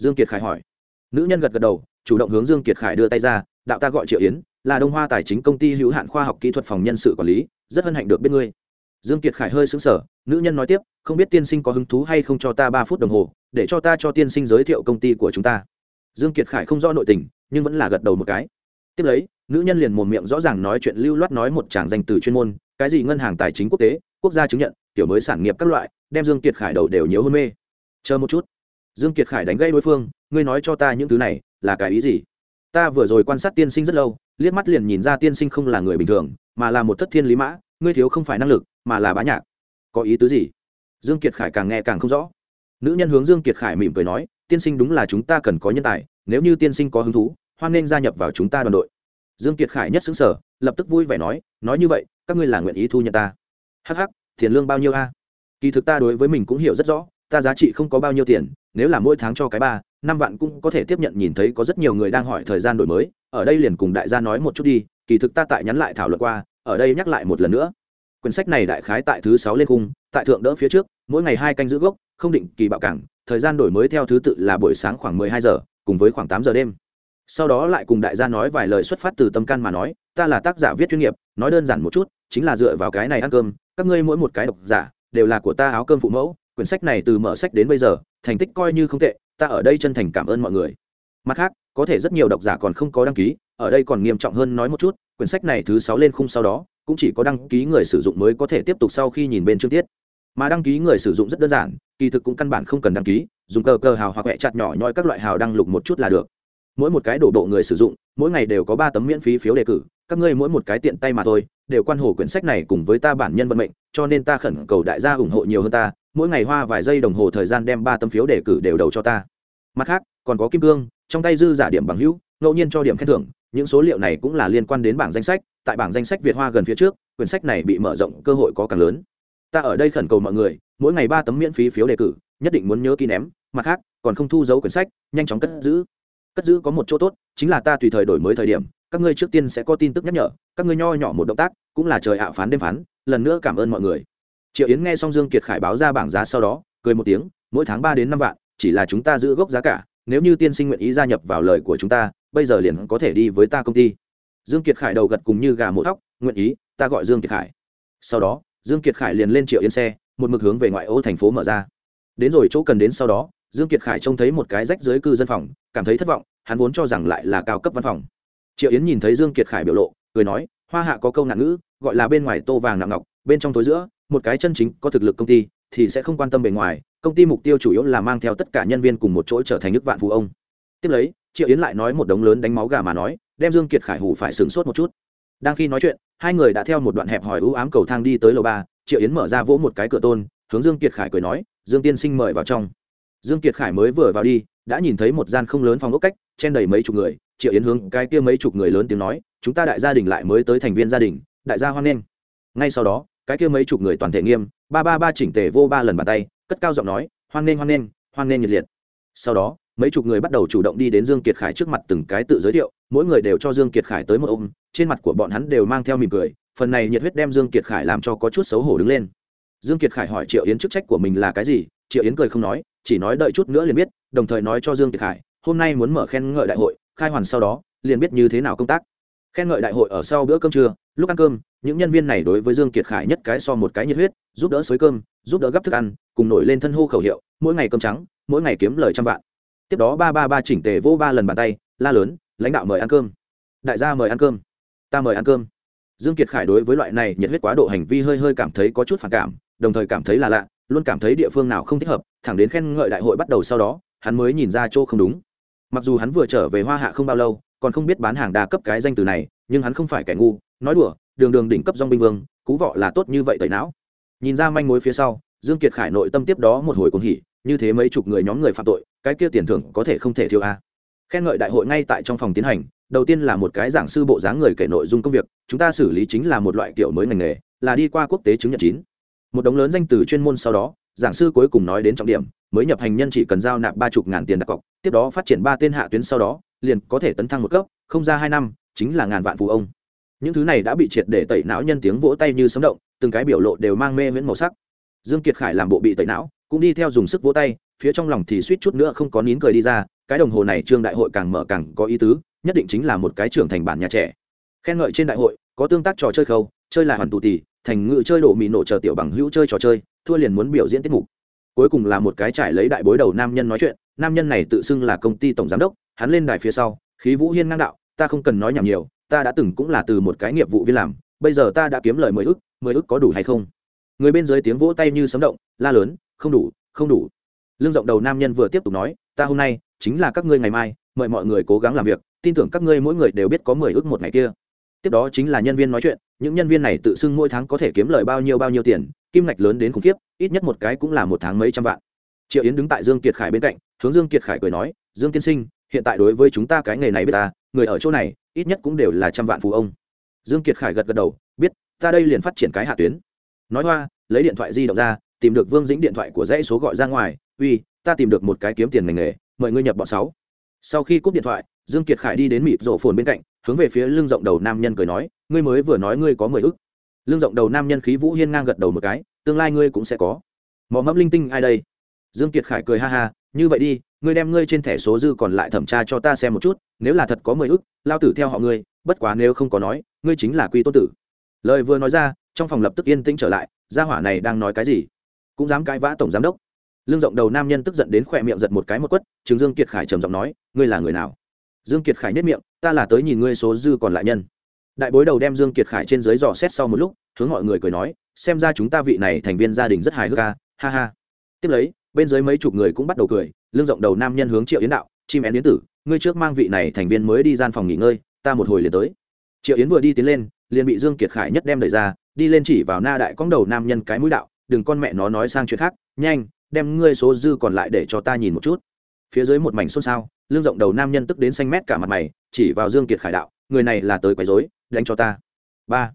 Dương kiệt khải hỏi. Nữ nhân gật gật đầu, chủ động hướng dương kiệt khải đưa tay ra, đạo ta gọi triệu yến, là đông hoa tài chính công ty hữu hạn khoa học kỹ thuật phòng nhân sự quản lý, rất hân hạnh được biết ngươi. Dương kiệt khải hơi sững sờ, nữ nhân nói tiếp, không biết tiên sinh có hứng thú hay không cho ta ba phút đồng hồ, để cho ta cho tiên sinh giới thiệu công ty của chúng ta. Dương kiệt khải không rõ nội tình, nhưng vẫn là gật đầu một cái. Tiếp lấy, nữ nhân liền mồm miệng rõ ràng nói chuyện lưu loát nói một tràng danh từ chuyên môn, cái gì ngân hàng tài chính quốc tế, quốc gia chứng nhận tiểu mới sản nghiệp các loại, đem dương kiệt khải đầu đều nhiều hôn mê. Chờ một chút dương kiệt khải đánh gây đối phương, ngươi nói cho ta những thứ này là cái ý gì? Ta vừa rồi quan sát tiên sinh rất lâu, liếc mắt liền nhìn ra tiên sinh không là người bình thường, mà là một thất thiên lý mã, ngươi thiếu không phải năng lực, mà là bá nhạc. Có ý tứ gì? Dương kiệt khải càng nghe càng không rõ. Nữ nhân hướng dương kiệt khải mỉm cười nói, tiên sinh đúng là chúng ta cần có nhân tài, nếu như tiên sinh có hứng thú, hoan nên gia nhập vào chúng ta đoàn đội. Dương kiệt khải nhất xứng sở lập tức vui vẻ nói nói như vậy, các ngươi là nguyện ý thu nhận ta? Hắc hắc, tiền lương bao nhiêu a? Kỳ thực ta đối với mình cũng hiểu rất rõ, ta giá trị không có bao nhiêu tiền nếu là mỗi tháng cho cái ba, năm vạn cũng có thể tiếp nhận nhìn thấy có rất nhiều người đang hỏi thời gian đổi mới. Ở đây liền cùng đại gia nói một chút đi, kỳ thực ta tại nhắn lại thảo luận qua, ở đây nhắc lại một lần nữa. Quyển sách này đại khái tại thứ sáu lên cung, tại thượng đỡ phía trước, mỗi ngày hai canh giữ gốc, không định kỳ bạo cảng, thời gian đổi mới theo thứ tự là buổi sáng khoảng mười hai giờ, cùng với khoảng tám giờ đêm. Sau đó lại cùng đại gia nói vài lời xuất phát từ tâm can mà nói, ta là tác giả viết chuyên nghiệp, nói đơn giản một chút, chính là dựa vào cái này ăn cơm, các ngươi mỗi một cái độc giả, đều là của ta áo cơm phụ mẫu. Quyển sách này từ mở sách đến bây giờ thành tích coi như không tệ, ta ở đây chân thành cảm ơn mọi người. Mặt khác, có thể rất nhiều độc giả còn không có đăng ký, ở đây còn nghiêm trọng hơn nói một chút, quyển sách này thứ sáu lên khung sau đó, cũng chỉ có đăng ký người sử dụng mới có thể tiếp tục sau khi nhìn bên chương tiết. Mà đăng ký người sử dụng rất đơn giản, kỳ thực cũng căn bản không cần đăng ký, dùng cờ cờ hào hoặc vẽ chặt nhỏ nhoi các loại hào đăng lục một chút là được. Mỗi một cái đổ bộ người sử dụng, mỗi ngày đều có ba tấm miễn phí phiếu đề cử, các ngươi mỗi một cái tiện tay mà thôi, đều quan hồ quyển sách này cùng với ta bản nhân vận mệnh, cho nên ta khẩn cầu đại gia ủng hộ nhiều hơn ta mỗi ngày hoa vài giây đồng hồ thời gian đem ba tấm phiếu đề cử đều đầu cho ta. Mặt khác, còn có kim cương, trong tay dư giả điểm bằng hữu, ngẫu nhiên cho điểm khen thưởng, những số liệu này cũng là liên quan đến bảng danh sách, tại bảng danh sách việt hoa gần phía trước, quyển sách này bị mở rộng cơ hội có càng lớn. Ta ở đây khẩn cầu mọi người, mỗi ngày ba tấm miễn phí phiếu đề cử, nhất định muốn nhớ ký ném, mặt khác, còn không thu dấu quyển sách, nhanh chóng cất giữ. Cất giữ có một chỗ tốt, chính là ta tùy thời đổi mới thời điểm, các ngươi trước tiên sẽ có tin tức nhắc nhở, các ngươi nho nhỏ một động tác, cũng là trời ạ phán đêm phán, lần nữa cảm ơn mọi người triệu yến nghe xong dương kiệt khải báo ra bảng giá sau đó, cười một tiếng, mỗi tháng ba đến năm vạn, chỉ là chúng ta giữ gốc giá cả, nếu như tiên sinh nguyện ý gia nhập vào lời của chúng ta, bây giờ liền có thể đi với ta công ty. Dương kiệt khải đầu gật cùng như gà mổ thóc, nguyện ý, ta gọi dương kiệt khải. Sau đó, dương kiệt khải liền lên triệu Yến xe, một mực hướng về ngoại ô thành phố mở ra. Đến rồi chỗ cần đến sau đó, dương kiệt khải trông thấy một cái rách dưới cư dân phòng, cảm thấy thất vọng, hắn vốn cho rằng lại là cao cấp văn phòng. Triệu yến nhìn thấy dương kiệt khải biểu lộ, cười nói, hoa hạ có câu nạn ngữ, gọi là bên ngoài tô vàng nặng ngọc, bên trong tối giữa một cái chân chính có thực lực công ty thì sẽ không quan tâm bề ngoài, công ty mục tiêu chủ yếu là mang theo tất cả nhân viên cùng một chỗ trở thành nước vạn phú ông. Tiếp lấy, triệu yến lại nói một đống lớn đánh máu gà mà nói, đem dương kiệt khải hủ phải sửng sốt một chút. Đang khi nói chuyện, hai người đã theo một đoạn hẹp hỏi ưu ám cầu thang đi tới lầu ba, triệu yến mở ra vỗ một cái cửa tôn, hướng dương kiệt khải cười nói, dương tiên sinh mời vào trong. Dương kiệt khải mới vừa vào đi, đã nhìn thấy một gian không lớn phòng ốc cách chen đầy mấy chục người, triệu yến hướng cái kia mấy chục người lớn tiếng nói, chúng ta đại gia đình lại mới tới thành viên gia đình, đại gia hoan nghênh. Ngay sau đó cái kia mấy chục người toàn thể nghiêm, ba ba ba chỉnh tề vô ba lần bàn tay, cất cao giọng nói, hoan nghênh hoan nghênh hoan nghênh nhiệt liệt. Sau đó, mấy chục người bắt đầu chủ động đi đến dương kiệt khải trước mặt từng cái tự giới thiệu, mỗi người đều cho dương kiệt khải tới một ôm, trên mặt của bọn hắn đều mang theo mỉm cười, phần này nhiệt huyết đem dương kiệt khải làm cho có chút xấu hổ đứng lên. Dương kiệt khải hỏi triệu yến chức trách của mình là cái gì, triệu yến cười không nói, chỉ nói đợi chút nữa liền biết, đồng thời nói cho dương kiệt khải, hôm nay muốn mở khen ngợi đại hội, khai hoàn sau đó, liền biết như thế nào công tác. Khen ngợi đại hội ở sau bữa cơm trưa, lúc ăn cơm những nhân viên này đối với dương kiệt khải nhất cái so một cái nhiệt huyết, giúp đỡ xới cơm, giúp đỡ gấp thức ăn, cùng nổi lên thân hô khẩu hiệu, mỗi ngày cơm trắng, mỗi ngày kiếm lời trăm vạn. Tiếp đó ba ba ba chỉnh tề vô ba lần bàn tay, la lớn, lãnh đạo mời ăn cơm. Đại gia mời ăn cơm. Ta mời ăn cơm. Dương kiệt khải đối với loại này nhiệt huyết quá độ hành vi hơi hơi cảm thấy có chút phản cảm, đồng thời cảm thấy là lạ, luôn cảm thấy địa phương nào không thích hợp, thẳng đến khen ngợi đại hội bắt đầu sau đó, hắn mới nhìn ra chỗ không đúng. Mặc dù hắn vừa trở về hoa hạ không bao lâu, còn không biết bán hàng đa cấp cái danh từ này, nhưng hắn không phải kẻ ngu, nói đùa đường đường đỉnh cấp dong binh vương, cú vọ là tốt như vậy tẩy não. Nhìn ra manh mối phía sau, dương kiệt khải nội tâm tiếp đó một hồi cuồng hỉ, như thế mấy chục người nhóm người phạm tội, cái kia tiền thưởng có thể không thể thiếu a. Khen ngợi đại hội ngay tại trong phòng tiến hành, đầu tiên là một cái giảng sư bộ dáng người kể nội dung công việc, chúng ta xử lý chính là một loại kiểu mới ngành nghề, là đi qua quốc tế chứng nhận chín. Một đống lớn danh từ chuyên môn sau đó, giảng sư cuối cùng nói đến trọng điểm, mới nhập hành nhân chỉ cần giao nạp ba chục ngàn tiền đặt cọc, tiếp đó phát triển ba tên hạ tuyến sau đó, liền có thể tấn thăng một cấp, không ra hai năm, chính là ngàn vạn phụ ông những thứ này đã bị triệt để tẩy não nhân tiếng vỗ tay như sấm động, từng cái biểu lộ đều mang mê miễn màu sắc. Dương kiệt khải làm bộ bị tẩy não, cũng đi theo dùng sức vỗ tay, phía trong lòng thì suýt chút nữa không có nín cười đi ra, cái đồng hồ này trương đại hội càng mở càng có ý tứ, nhất định chính là một cái trưởng thành bản nhà trẻ. Khen ngợi trên đại hội, có tương tác trò chơi khâu, chơi là hoàn tù tì thành ngự chơi đổ mì nổ chờ tiểu bằng hữu chơi trò chơi, thua liền muốn biểu diễn tiết mục. Cuối cùng là một cái trải lấy đại bối đầu nam nhân nói chuyện, nam nhân này tự xưng là công ty tổng giám đốc, hắn lên đài phía sau, khí vũ hiên ngang đạo, ta không cần nói nhảm nhiều ta đã từng cũng là từ một cái nghiệp vụ viên làm, bây giờ ta đã kiếm lời mười ức mười ức có đủ hay không? Người bên dưới tiếng vỗ tay như sấm động, la lớn, không đủ không đủ. Lương rộng đầu nam nhân vừa tiếp tục nói, ta hôm nay chính là các ngươi ngày mai, mời mọi người cố gắng làm việc, tin tưởng các ngươi mỗi người đều biết có mười ước một ngày kia. Tiếp đó chính là nhân viên nói chuyện, những nhân viên này tự xưng mỗi tháng có thể kiếm lời bao nhiêu bao nhiêu tiền, kim ngạch lớn đến khủng khiếp, ít nhất một cái cũng là một tháng mấy trăm vạn. Triệu yến đứng tại dương kiệt khải bên cạnh, hướng dương kiệt khải cười nói, dương tiên sinh, hiện tại đối với chúng ta cái nghề này biết ta người ở chỗ này, ít nhất cũng đều là trăm vạn phú ông. Dương kiệt khải gật gật đầu, biết, ta đây liền phát triển cái hạ tuyến. Nói hoa, lấy điện thoại di động ra, tìm được vương dĩnh điện thoại của dãy số gọi ra ngoài, uy, ta tìm được một cái kiếm tiền ngành nghề, mời ngươi nhập bọn sáu. Sau khi cúp điện thoại, dương kiệt khải đi đến mịp rổ phồn bên cạnh, hướng về phía lưng rộng đầu nam nhân cười nói, ngươi mới vừa nói ngươi có mười ức. Lưng rộng đầu nam nhân khí vũ hiên ngang gật đầu một cái, tương lai ngươi cũng sẽ có. Mỏ mẫm linh tinh ai đây? Dương kiệt khải cười ha ha như vậy đi, ngươi đem ngươi trên thẻ số dư còn lại thẩm tra cho ta xem một chút, nếu là thật có mười ức, lao tử theo họ ngươi, bất quá nếu không có nói, ngươi chính là quy tô tử. Lời vừa nói ra, trong phòng lập tức yên tĩnh trở lại, gia hỏa này đang nói cái gì? Cũng dám cãi vã tổng giám đốc. Lương rộng đầu nam nhân tức giận đến khỏe miệng giật một cái một quất chứng dương kiệt khải trầm giọng nói, ngươi là người nào? Dương kiệt khải nhất miệng, ta là tới nhìn ngươi số dư còn lại nhân. Đại bối đầu đem dương kiệt khải trên dưới dò xét sau một lúc, hướng mọi người cười nói, xem ra chúng ta vị này thành viên gia đình rất hài hước ca ha ha. Tiếp lấy bên dưới mấy chục người cũng bắt đầu cười lương rộng đầu nam nhân hướng triệu yến đạo, chim én yến tử, ngươi trước mang vị này thành viên mới đi gian phòng nghỉ ngơi, ta một hồi liền tới. Triệu yến vừa đi tiến lên, liền bị dương kiệt khải nhất đem đẩy ra, đi lên chỉ vào na đại cong đầu nam nhân cái mũi đạo, đừng con mẹ nó nói sang chuyện khác, nhanh, đem ngươi số dư còn lại để cho ta nhìn một chút. Phía dưới một mảnh xôn xao lương rộng đầu nam nhân tức đến xanh mét cả mặt mày, chỉ vào dương kiệt khải đạo, người này là tới quấy rối, đánh cho ta. Ba.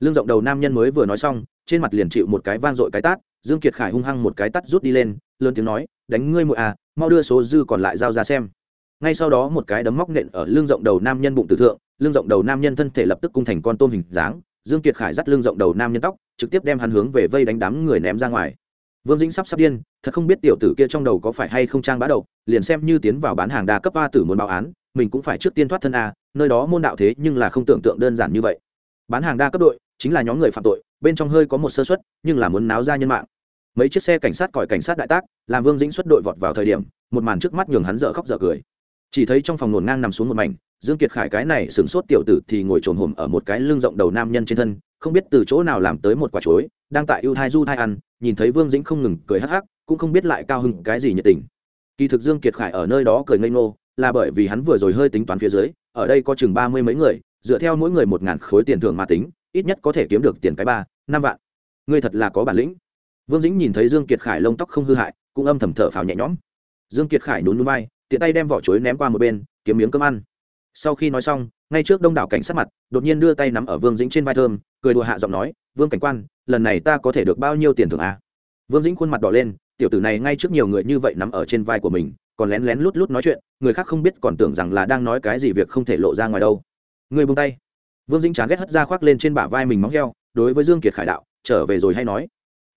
Lương rộng đầu nam nhân mới vừa nói xong, trên mặt liền chịu một cái vang dội cái tát, dương kiệt khải hung hăng một cái tát rút đi lên lớn tiếng nói, đánh ngươi mụi à mau đưa số dư còn lại giao ra xem. Ngay sau đó một cái đấm móc nện ở lưng rộng đầu nam nhân bụng tử thượng, lưng rộng đầu nam nhân thân thể lập tức cung thành con tôm hình dáng, dương kiệt khải dắt lưng rộng đầu nam nhân tóc, trực tiếp đem hắn hướng về vây đánh đám người ném ra ngoài. Vương dĩnh sắp sắp điên, thật không biết tiểu tử kia trong đầu có phải hay không trang bá đầu liền xem như tiến vào bán hàng đa cấp a tử muốn báo án, mình cũng phải trước tiên thoát thân a, nơi đó môn đạo thế nhưng là không tưởng tượng đơn giản như vậy. Bán hàng đa cấp đội, chính là nhóm người phạm tội, bên trong hơi có một sơ suất, nhưng là muốn náo ra nhân mạng mấy chiếc xe cảnh sát còi cảnh sát đại tác, làm vương dĩnh xuất đội vọt vào thời điểm, một màn trước mắt nhường hắn dở khóc dở cười. Chỉ thấy trong phòng ngổn ngang nằm xuống một mảnh, dương kiệt khải cái này sửng sốt tiểu tử thì ngồi trồn hổm ở một cái lưng rộng đầu nam nhân trên thân, không biết từ chỗ nào làm tới một quả chuối, đang tại ưu thai du thai ăn, nhìn thấy vương dĩnh không ngừng cười hắc hắc, cũng không biết lại cao hưng cái gì nhiệt tình. Kỳ thực dương kiệt khải ở nơi đó cười ngây ngô, là bởi vì hắn vừa rồi hơi tính toán phía dưới, ở đây có chừng ba mươi mấy người, dựa theo mỗi người một ngàn khối tiền thưởng mà tính, ít nhất có thể kiếm được tiền cái ba, năm vạn. Ngươi thật là có bản lĩnh vương dĩnh nhìn thấy dương kiệt khải lông tóc không hư hại, cũng âm thầm thở phào nhẹ nhõm. Dương kiệt khải nún núi vai, tiện tay đem vỏ chuối ném qua một bên, kiếm miếng cơm ăn. Sau khi nói xong, ngay trước đông đảo cảnh sát mặt, đột nhiên đưa tay nắm ở vương dĩnh trên vai thơm, cười đùa hạ giọng nói, vương cảnh quan, lần này ta có thể được bao nhiêu tiền thưởng à? vương dĩnh khuôn mặt đỏ lên, tiểu tử này ngay trước nhiều người như vậy nắm ở trên vai của mình, còn lén lén lút lút nói chuyện, người khác không biết còn tưởng rằng là đang nói cái gì việc không thể lộ ra ngoài đâu. Người buông tay. Vương dĩnh chán ghét hất ra khoác lên trên bả vai mình móng heo, đối với dương kiệt khải đạo, trở về rồi hay nói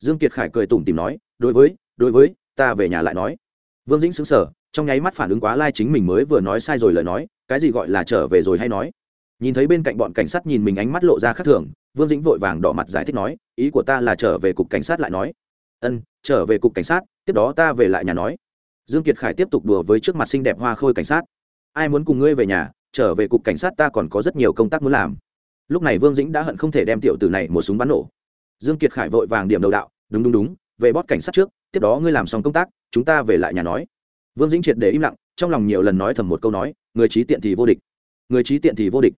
dương kiệt khải cười tủm tìm nói, đối với đối với, ta về nhà lại nói. Vương dĩnh xứng sở trong nháy mắt phản ứng quá lai chính mình mới vừa nói sai rồi lời nói, cái gì gọi là trở về rồi hay nói? Nhìn thấy bên cạnh bọn cảnh sát nhìn mình ánh mắt lộ ra khác thường, vương dĩnh vội vàng đỏ mặt giải thích nói, ý của ta là trở về cục cảnh sát lại nói. Ân, trở về cục cảnh sát, tiếp đó ta về lại nhà nói. Dương kiệt khải tiếp tục đùa với trước mặt xinh đẹp hoa khôi cảnh sát. Ai muốn cùng ngươi về nhà, trở về cục cảnh sát ta còn có rất nhiều công tác muốn làm. Lúc này vương dĩnh đã hận không thể đem tiểu tử này một súng bắn nổ. Dương kiệt khải vội vàng điểm đầu đạo đúng đúng đúng, về bót cảnh sát trước, tiếp đó ngươi làm xong công tác, chúng ta về lại nhà nói. Vương dĩnh triệt để im lặng, trong lòng nhiều lần nói thầm một câu nói, người trí tiện thì vô địch. Người trí tiện thì vô địch.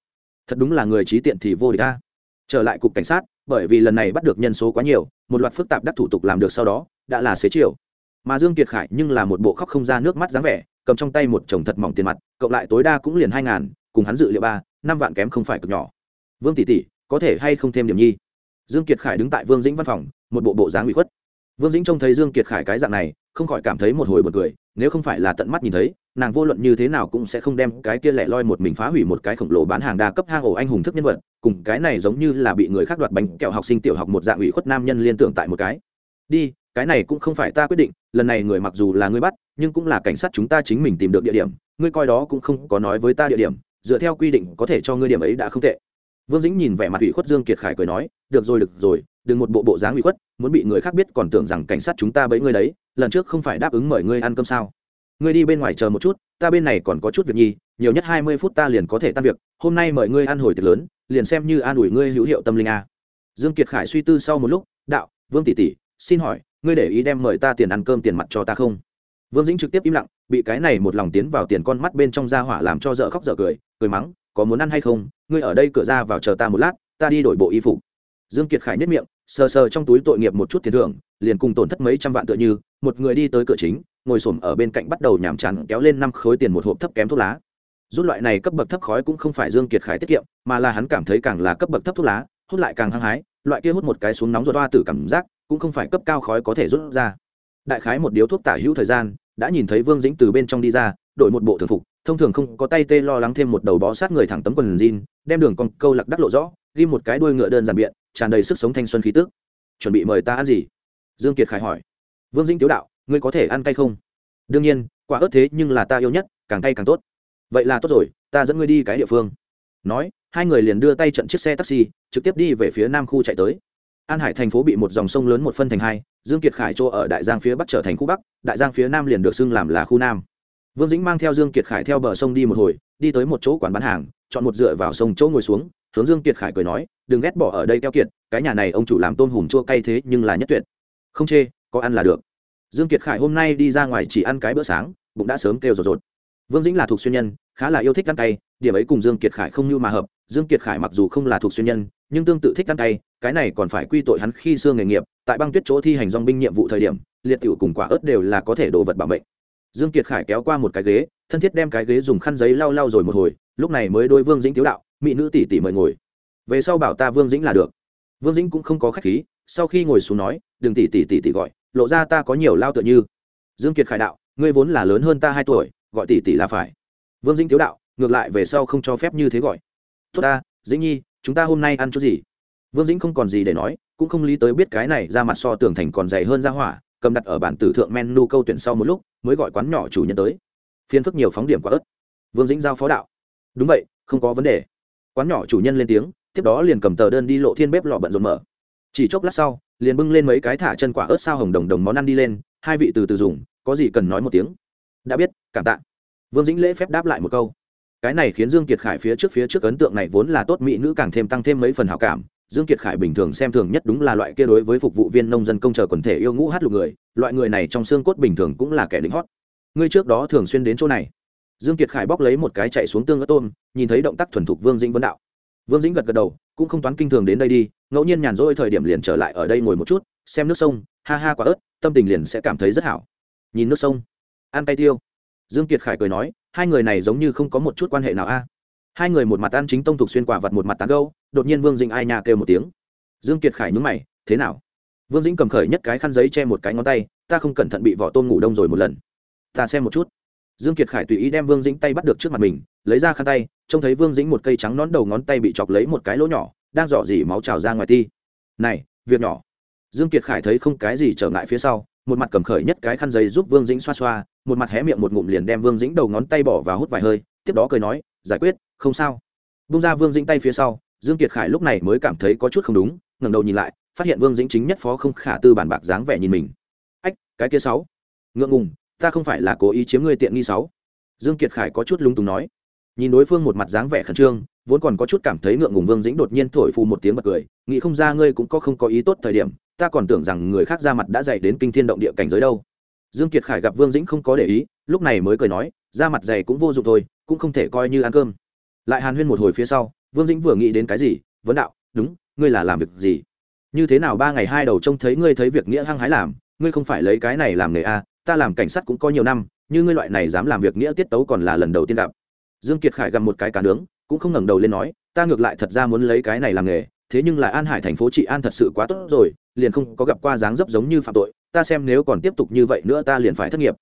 Thật đúng là người trí tiện thì vô địch ta trở lại cục cảnh sát, bởi vì lần này bắt được nhân số quá nhiều, một loạt phức tạp đắc thủ tục làm được sau đó, đã là xế chiều. Mà dương kiệt khải nhưng là một bộ khóc không ra nước mắt dáng vẻ, cầm trong tay một chồng thật mỏng tiền mặt, cộng lại tối đa cũng liền hai ngàn, cùng hắn dự liệu ba, năm vạn kém không phải cực nhỏ. Vương tỷ tỷ, có thể hay không thêm điểm nhi? Dương kiệt khải đứng tại vương dĩnh văn phòng, một bộ bộ dáng bị khuất. Vương dĩnh trông thấy dương kiệt khải cái dạng này, không khỏi cảm thấy một hồi buồn cười, nếu không phải là tận mắt nhìn thấy, nàng vô luận như thế nào cũng sẽ không đem cái kia lẻ loi một mình phá hủy một cái khổng lồ bán hàng đa cấp hang ổ anh hùng thức nhân vật, cùng cái này giống như là bị người khác đoạt bánh kẹo học sinh tiểu học một dạng ủy khuất nam nhân liên tưởng tại một cái. Đi, cái này cũng không phải ta quyết định, lần này người mặc dù là ngươi bắt, nhưng cũng là cảnh sát chúng ta chính mình tìm được địa điểm, ngươi coi đó cũng không có nói với ta địa điểm, dựa theo quy định có thể cho ngươi điểm ấy đã không tệ vương dĩnh nhìn vẻ mặt ủy khuất dương kiệt khải cười nói, được rồi được rồi, đừng một bộ bộ dáng ủy khuất, muốn bị người khác biết còn tưởng rằng cảnh sát chúng ta bẫy ngươi đấy, lần trước không phải đáp ứng mời ngươi ăn cơm sao? Ngươi đi bên ngoài chờ một chút, ta bên này còn có chút việc nhi nhiều nhất hai mươi phút ta liền có thể tan việc, hôm nay mời ngươi ăn hồi tiệc lớn, liền xem như an ủi ngươi hữu hiệu tâm linh a. Dương kiệt khải suy tư sau một lúc, đạo, vương tỷ tỷ, xin hỏi, ngươi để ý đem mời ta tiền ăn cơm tiền mặt cho ta không? Vương dĩnh trực tiếp im lặng, bị cái này một lòng tiến vào tiền con mắt bên trong da hỏa làm cho dở khóc dở cười cười mắng có muốn ăn hay không, ngươi ở đây cửa ra vào chờ ta một lát, ta đi đổi bộ y phục. Dương kiệt khải nhất miệng, sờ sờ trong túi tội nghiệp một chút tiền thưởng, liền cùng tổn thất mấy trăm vạn tựa như, một người đi tới cửa chính, ngồi xổm ở bên cạnh bắt đầu nhàm chán kéo lên năm khối tiền một hộp thấp kém thuốc lá. Rút loại này cấp bậc thấp khói cũng không phải dương kiệt khải tiết kiệm, mà là hắn cảm thấy càng là cấp bậc thấp thuốc lá, hút lại càng hăng hái, loại kia hút một cái xuống nóng ruột toa tử cảm giác, cũng không phải cấp cao khói có thể rút ra. Đại khái một điếu thuốc tả hữu thời gian, đã nhìn thấy vương dĩnh từ bên trong đi ra, đổi một bộ thường phục thông thường không có tay tê lo lắng thêm một đầu bó sát người thẳng tấm quần jean, đem đường con câu lạc đắc lộ rõ, ghi một cái đuôi ngựa đơn giản biện, tràn đầy sức sống thanh xuân khí tức. Chuẩn bị mời ta ăn gì? Dương kiệt khải hỏi. Vương dĩnh tiếu đạo, ngươi có thể ăn cay không? Đương nhiên, quả ớt thế nhưng là ta yêu nhất, càng cay càng tốt. Vậy là tốt rồi, ta dẫn ngươi đi cái địa phương. Nói, hai người liền đưa tay trận chiếc xe taxi, trực tiếp đi về phía nam khu chạy tới. An hải thành phố bị một dòng sông lớn một phân thành hai, dương kiệt khải chỗ ở đại giang phía bắc trở thành khu bắc, đại giang phía nam liền được xưng làm là khu nam vương dĩnh mang theo dương kiệt khải theo bờ sông đi một hồi, đi tới một chỗ quán bán hàng, chọn một dựa vào sông chỗ ngồi xuống, hướng dương kiệt khải cười nói, đừng ghét bỏ ở đây keo kiệt, cái nhà này ông chủ làm tôm hùm chua cay thế nhưng là nhất tuyệt. Không chê, có ăn là được. Dương kiệt khải hôm nay đi ra ngoài chỉ ăn cái bữa sáng, bụng đã sớm kêu rột rột. Vương dĩnh là thuộc xuyên nhân, khá là yêu thích ăn cay, điểm ấy cùng dương kiệt khải không như mà hợp. Dương kiệt khải mặc dù không là thuộc xuyên nhân, nhưng tương tự thích ăn cay, cái này còn phải quy tội hắn khi xưa nghề nghiệp, tại băng tuyết chỗ thi hành dong binh nhiệm vụ thời điểm, liệt tiểu cùng quả ớt đều là có thể đồ vật bảo mệnh dương kiệt khải kéo qua một cái ghế, thân thiết đem cái ghế dùng khăn giấy lau lau rồi một hồi, lúc này mới đôi vương dĩnh tiếu đạo, mỹ nữ tỷ tỷ mời ngồi. Về sau bảo ta vương dĩnh là được. Vương dĩnh cũng không có khách khí, sau khi ngồi xuống nói, đừng tỷ tỷ tỷ tỷ gọi, lộ ra ta có nhiều lao tựa như. Dương kiệt khải đạo, ngươi vốn là lớn hơn ta hai tuổi, gọi tỷ tỷ là phải. Vương dĩnh tiếu đạo, ngược lại về sau không cho phép như thế gọi. Tốt ta, dĩnh nhi, chúng ta hôm nay ăn chút gì? Vương dĩnh không còn gì để nói, cũng không lý tới biết cái này ra mặt so tưởng thành còn dày hơn ra hỏa cầm đặt ở bản tử thượng menu câu tuyển sau một lúc, mới gọi quán nhỏ chủ nhân tới. Phiên phức nhiều phóng điểm quả ớt. Vương dĩnh giao phó đạo. Đúng vậy, không có vấn đề. Quán nhỏ chủ nhân lên tiếng, tiếp đó liền cầm tờ đơn đi lộ thiên bếp lò bận rộn mở. Chỉ chốc lát sau, liền bưng lên mấy cái thả chân quả ớt sao hồng đồng đồng món ăn đi lên, hai vị từ từ dùng, có gì cần nói một tiếng. Đã biết, cảm tạ. Vương dĩnh lễ phép đáp lại một câu. Cái này khiến dương kiệt khải phía trước phía trước ấn tượng này vốn là tốt, mỹ nữ càng thêm tăng thêm mấy phần hảo cảm dương kiệt khải bình thường xem thường nhất đúng là loại kia đối với phục vụ viên nông dân công chờ quần thể yêu ngũ hát lục người, loại người này trong xương cốt bình thường cũng là kẻ lính hót. Ngươi trước đó thường xuyên đến chỗ này. Dương kiệt khải bóc lấy một cái chạy xuống tương ớt tôm, nhìn thấy động tác thuần thục vương dĩnh vấn đạo. Vương dĩnh gật gật đầu, cũng không toán kinh thường đến đây đi, ngẫu nhiên nhàn rỗi thời điểm liền trở lại ở đây ngồi một chút, xem nước sông, ha ha quả ớt, tâm tình liền sẽ cảm thấy rất hảo. Nhìn nước sông. Ăn tay tiêu. Dương kiệt khải cười nói, hai người này giống như không có một chút quan hệ nào a hai người một mặt ăn chính tông thục xuyên quả vật một mặt tán gâu đột nhiên vương dĩnh ai nhà kêu một tiếng. Dương kiệt khải nhúng mày, thế nào? Vương dĩnh cầm khởi nhất cái khăn giấy che một cái ngón tay, ta không cẩn thận bị vỏ tôm ngủ đông rồi một lần. Ta xem một chút. Dương kiệt khải tùy ý đem vương dĩnh tay bắt được trước mặt mình, lấy ra khăn tay, trông thấy vương dĩnh một cây trắng nón đầu ngón tay bị chọc lấy một cái lỗ nhỏ, đang dọ dỉ máu trào ra ngoài ti. Này, việc nhỏ. Dương kiệt khải thấy không cái gì trở ngại phía sau, một mặt cầm khởi nhất cái khăn giấy giúp vương dĩnh xoa xoa, một mặt hé miệng một ngụm liền đem vương dĩnh đầu ngón tay bỏ vào hút vài hơi, tiếp đó cười nói giải quyết, không sao. Bung ra vương dĩnh tay phía sau, dương kiệt khải lúc này mới cảm thấy có chút không đúng, ngẩng đầu nhìn lại, phát hiện vương dĩnh chính nhất phó không khả tư bản bạc dáng vẻ nhìn mình. Ách, cái kia sáu. Ngượng ngùng, ta không phải là cố ý chiếm ngươi tiện nghi sáu. Dương kiệt khải có chút lúng túng nói. Nhìn đối phương một mặt dáng vẻ khẩn trương, vốn còn có chút cảm thấy ngượng ngùng vương dĩnh đột nhiên thổi phù một tiếng bật cười, nghĩ không ra ngươi cũng có không có ý tốt thời điểm, ta còn tưởng rằng người khác ra mặt đã dày đến kinh thiên động địa cảnh giới đâu. Dương kiệt khải gặp vương dĩnh không có để ý, lúc này mới cười nói, ra mặt dày cũng vô dụng thôi cũng không thể coi như ăn cơm. Lại hàn huyên một hồi phía sau vương dĩnh vừa nghĩ đến cái gì vấn đạo đúng ngươi là làm việc gì? Như thế nào ba ngày hai đầu trông thấy ngươi thấy việc nghĩa hăng hái làm ngươi không phải lấy cái này làm nghề a à, ta làm cảnh sát cũng có nhiều năm như ngươi loại này dám làm việc nghĩa tiết tấu còn là lần đầu tiên gặp. Dương kiệt khải gặp một cái cá nướng cũng không ngẩng đầu lên nói ta ngược lại thật ra muốn lấy cái này làm nghề thế nhưng là an hải thành phố trị an thật sự quá tốt rồi liền không có gặp qua dáng dấp giống như phạm tội ta xem nếu còn tiếp tục như vậy nữa ta liền phải thất nghiệp.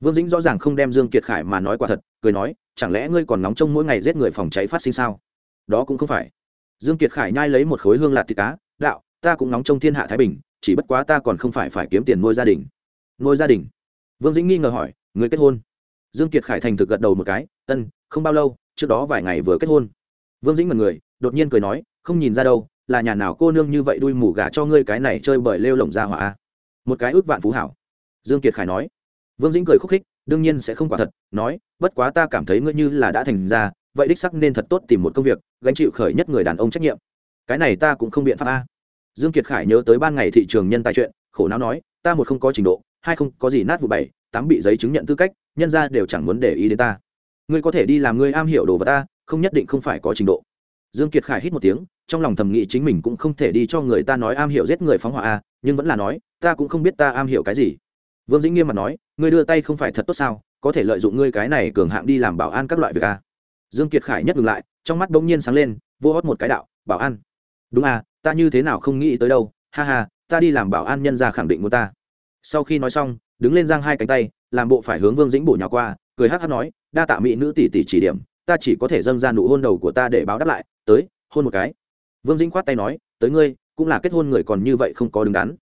Vương dĩnh rõ ràng không đem dương kiệt khải mà nói quả thật cười nói chẳng lẽ ngươi còn nóng trông mỗi ngày giết người phòng cháy phát sinh sao? Đó cũng không phải. Dương kiệt khải nhai lấy một khối hương lạt thịt cá, đạo, ta cũng nóng trông thiên hạ thái bình, chỉ bất quá ta còn không phải phải kiếm tiền nuôi gia đình. Nuôi gia đình? Vương dĩnh nghi ngờ hỏi, người kết hôn? Dương kiệt khải thành thực gật đầu một cái, ân, không bao lâu, trước đó vài ngày vừa kết hôn. Vương dĩnh mật người, đột nhiên cười nói, không nhìn ra đâu, là nhà nào cô nương như vậy đuôi mù gà cho ngươi cái này chơi bời lêu lồng ra hỏa một cái ước vạn phú hảo. Dương kiệt khải nói. Vương dĩnh cười khúc khích đương nhiên sẽ không quả thật, nói, bất quá ta cảm thấy ngươi như là đã thành ra, vậy đích sắc nên thật tốt tìm một công việc, gánh chịu khởi nhất người đàn ông trách nhiệm. Cái này ta cũng không biện pháp a. Dương kiệt khải nhớ tới ban ngày thị trường nhân tài chuyện, khổ não nói, ta một không có trình độ, hai không có gì nát vụ bảy, tám bị giấy chứng nhận tư cách, nhân ra đều chẳng muốn để ý đến ta. Ngươi có thể đi làm ngươi am hiểu đồ vật ta không nhất định không phải có trình độ. Dương kiệt khải hít một tiếng, trong lòng thầm nghĩ chính mình cũng không thể đi cho người ta nói am hiểu giết người phóng hỏa a, nhưng vẫn là nói, ta cũng không biết ta am hiểu cái gì. Vương dĩnh nghiêm mặt nói ngươi đưa tay không phải thật tốt sao, có thể lợi dụng ngươi cái này cường hạng đi làm bảo an các loại việc à? dương kiệt khải nhất ngừng lại, trong mắt bỗng nhiên sáng lên, vô hót một cái đạo, bảo an. Đúng à ta như thế nào không nghĩ tới đâu, ha ha, ta đi làm bảo an nhân ra khẳng định muốn ta. Sau khi nói xong, đứng lên giang hai cánh tay, làm bộ phải hướng vương dĩnh bổ nhỏ qua, cười hát hát nói, đa tạ mỹ nữ tỷ tỷ chỉ điểm, ta chỉ có thể dâng ra nụ hôn đầu của ta để báo đáp lại, tới, hôn một cái. Vương dĩnh khoát tay nói, tới ngươi, cũng là kết hôn người còn như vậy không có đứng đắn.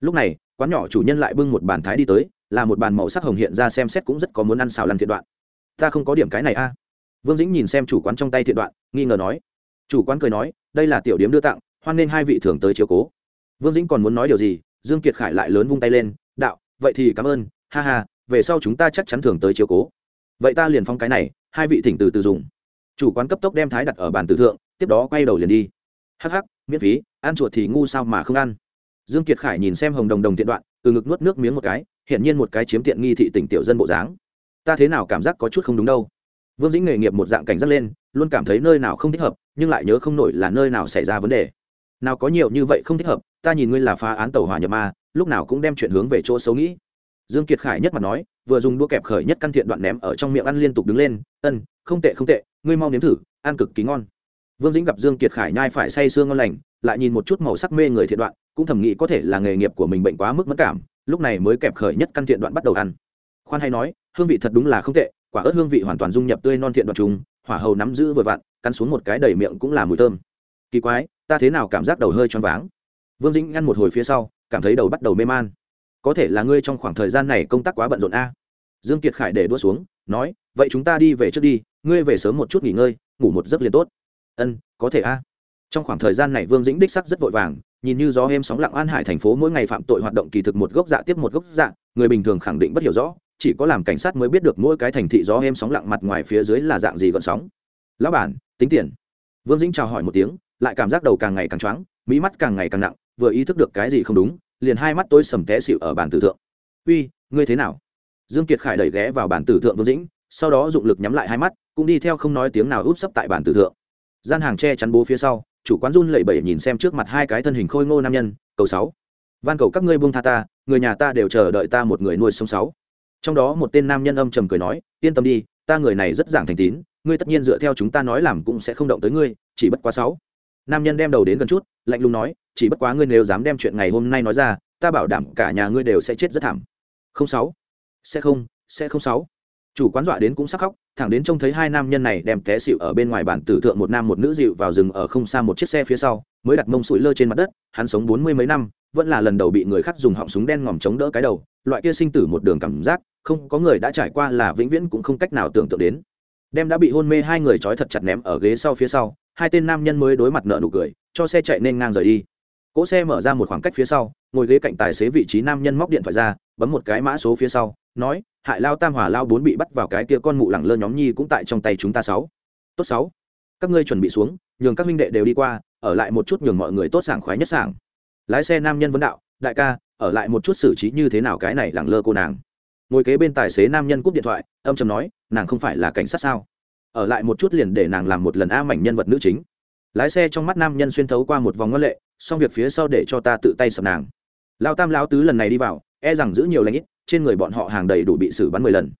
Lúc này, quán nhỏ chủ nhân lại bưng một bàn thái đi tới là một bàn màu sắc hồng hiện ra xem xét cũng rất có muốn ăn xào lăn thiện đoạn. Ta không có điểm cái này a. Vương dĩnh nhìn xem chủ quán trong tay thiện đoạn, nghi ngờ nói. Chủ quán cười nói, đây là tiểu điếm đưa tặng, hoan nên hai vị thường tới chiếu cố. Vương dĩnh còn muốn nói điều gì, dương kiệt khải lại lớn vung tay lên, đạo, vậy thì cảm ơn, ha ha, về sau chúng ta chắc chắn thường tới chiếu cố. Vậy ta liền phong cái này, hai vị thỉnh từ từ dùng. Chủ quán cấp tốc đem thái đặt ở bàn tử thượng, tiếp đó quay đầu liền đi. Hắc hắc, miễn phí, ăn chuột thì ngu sao mà không ăn. Dương kiệt khải nhìn xem hồng đồng đồng tiện đoạn, từ ngực nuốt nước miếng một cái hiện nhiên một cái chiếm tiện nghi thị tỉnh tiểu dân bộ dáng. Ta thế nào cảm giác có chút không đúng đâu. Vương dĩnh nghề nghiệp một dạng cảnh giác lên, luôn cảm thấy nơi nào không thích hợp, nhưng lại nhớ không nổi là nơi nào xảy ra vấn đề. Nào có nhiều như vậy không thích hợp, ta nhìn ngươi là phá án tàu hỏa nhập ma, lúc nào cũng đem chuyện hướng về chỗ xấu nghĩ. Dương kiệt khải nhất mặt nói, vừa dùng đũa kẹp khởi nhất căn thiện đoạn ném ở trong miệng ăn liên tục đứng lên, ân, không tệ không tệ, ngươi mau nếm thử, ăn cực kỳ ngon. Vương dĩnh gặp dương kiệt khải nhai phải say sương ngon lành, lại nhìn một chút màu sắc mê người thiện đoạn, cũng thầm nghĩ có thể là nghề nghiệp của mình bệnh quá mức mất cảm lúc này mới kẹp khởi nhất căn thiện đoạn bắt đầu ăn. Khoan hay nói, hương vị thật đúng là không tệ, quả ớt hương vị hoàn toàn dung nhập tươi non thiện đoạn trùng, hỏa hầu nắm giữ vừa vặn, cắn xuống một cái đầy miệng cũng là mùi thơm. Kỳ quái, ta thế nào cảm giác đầu hơi choáng váng? Vương dĩnh ngăn một hồi phía sau, cảm thấy đầu bắt đầu mê man. Có thể là ngươi trong khoảng thời gian này công tác quá bận rộn a. Dương kiệt khải để đua xuống, nói, vậy chúng ta đi về trước đi, ngươi về sớm một chút nghỉ ngơi, ngủ một giấc liền tốt. Ân, có thể a. Trong khoảng thời gian này vương dĩnh đích sắc rất vội vàng nhìn như gió êm sóng lặng an hải thành phố mỗi ngày phạm tội hoạt động kỳ thực một gốc dạ tiếp một gốc dạ người bình thường khẳng định bất hiểu rõ, chỉ có làm cảnh sát mới biết được mỗi cái thành thị gió êm sóng lặng mặt ngoài phía dưới là dạng gì gọn sóng. Lão bản, tính tiền. Vương dĩnh chào hỏi một tiếng, lại cảm giác đầu càng ngày càng choáng, mỹ mắt càng ngày càng nặng, vừa ý thức được cái gì không đúng, liền hai mắt tôi sầm té xịu ở bàn tử thượng. Uy, ngươi thế nào? Dương kiệt khải đẩy ghé vào bàn tử thượng vương dĩnh, sau đó dụng lực nhắm lại hai mắt, cũng đi theo không nói tiếng nào úp sấp tại bàn tử thượng. Gian hàng che chắn bố phía sau chủ quán run lẩy bẩy nhìn xem trước mặt hai cái thân hình khôi ngô nam nhân, cầu sáu. Van cầu các ngươi buông tha ta, người nhà ta đều chờ đợi ta một người nuôi sống sáu. Trong đó một tên nam nhân âm trầm cười nói, yên tâm đi, ta người này rất giảng thành tín, ngươi tất nhiên dựa theo chúng ta nói làm cũng sẽ không động tới ngươi, chỉ bất quá sáu. Nam nhân đem đầu đến gần chút, lạnh lùng nói, chỉ bất quá ngươi nếu dám đem chuyện ngày hôm nay nói ra, ta bảo đảm cả nhà ngươi đều sẽ chết rất thảm. Không sáu. Sẽ không sẽ không sáu. Chủ quán dọa đến cũng sắc khóc thẳng đến trông thấy hai nam nhân này đem té xịu ở bên ngoài bản tử thượng một nam một nữ dịu vào rừng ở không xa một chiếc xe phía sau, mới đặt mông sụi lơ trên mặt đất, hắn sống bốn mươi mấy năm, vẫn là lần đầu bị người khác dùng họng súng đen ngòm chống đỡ cái đầu, loại kia sinh tử một đường cảm giác, không có người đã trải qua là vĩnh viễn cũng không cách nào tưởng tượng đến. Đem đã bị hôn mê hai người trói thật chặt ném ở ghế sau phía sau, hai tên nam nhân mới đối mặt nợ nụ cười, cho xe chạy nên ngang rời đi. Cỗ xe mở ra một khoảng cách phía sau, ngồi ghế cạnh tài xế vị trí nam nhân móc điện thoại ra, bấm một cái mã số phía sau, nói hại lao tam hỏa lao bốn bị bắt vào cái kia con mụ lẳng lơ nhóm nhi cũng tại trong tay chúng ta sáu. Tốt sáu. Các ngươi chuẩn bị xuống, nhường các minh đệ đều đi qua, ở lại một chút nhường mọi người tốt sảng khoái nhất sảng. Lái xe nam nhân vấn đạo, đại ca, ở lại một chút xử trí như thế nào cái này lẳng lơ cô nàng. Ngồi kế bên tài xế nam nhân cúp điện thoại, âm chầm nói, nàng không phải là cảnh sát sao? Ở lại một chút liền để nàng làm một lần a mảnh nhân vật nữ chính. Lái xe trong mắt nam nhân xuyên thấu qua một vòng ngân lệ, xong việc phía sau để cho ta tự tay sập nàng. Lao tam lao tứ lần này đi vào e rằng giữ nhiều lãnh ít trên người bọn họ hàng đầy đủ bị xử bắn mười lần.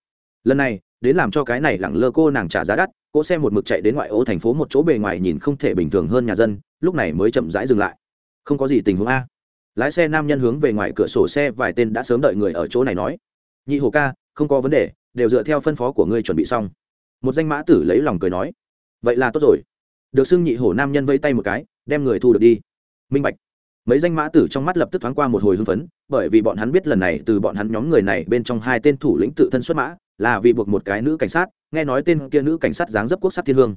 Lần này, đến làm cho cái này lẳng lơ cô nàng trả giá đắt cỗ xe một mực chạy đến ngoại ô thành phố một chỗ bề ngoài nhìn không thể bình thường hơn nhà dân, lúc này mới chậm rãi dừng lại. Không có gì tình huống a. Lái xe nam nhân hướng về ngoài cửa sổ xe vài tên đã sớm đợi người ở chỗ này nói. Nhị hồ ca, không có vấn đề, đều dựa theo phân phó của ngươi chuẩn bị xong. Một danh mã tử lấy lòng cười nói. Vậy là tốt rồi. Được xưng nhị hổ nam nhân vây tay một cái, đem người thu được đi. Minh bạch mấy danh mã tử trong mắt lập tức thoáng qua một hồi hưng phấn, bởi vì bọn hắn biết lần này từ bọn hắn nhóm người này bên trong hai tên thủ lĩnh tự thân xuất mã, là vì buộc một cái nữ cảnh sát, nghe nói tên kia nữ cảnh sát dáng dấp quốc sắc thiên hương.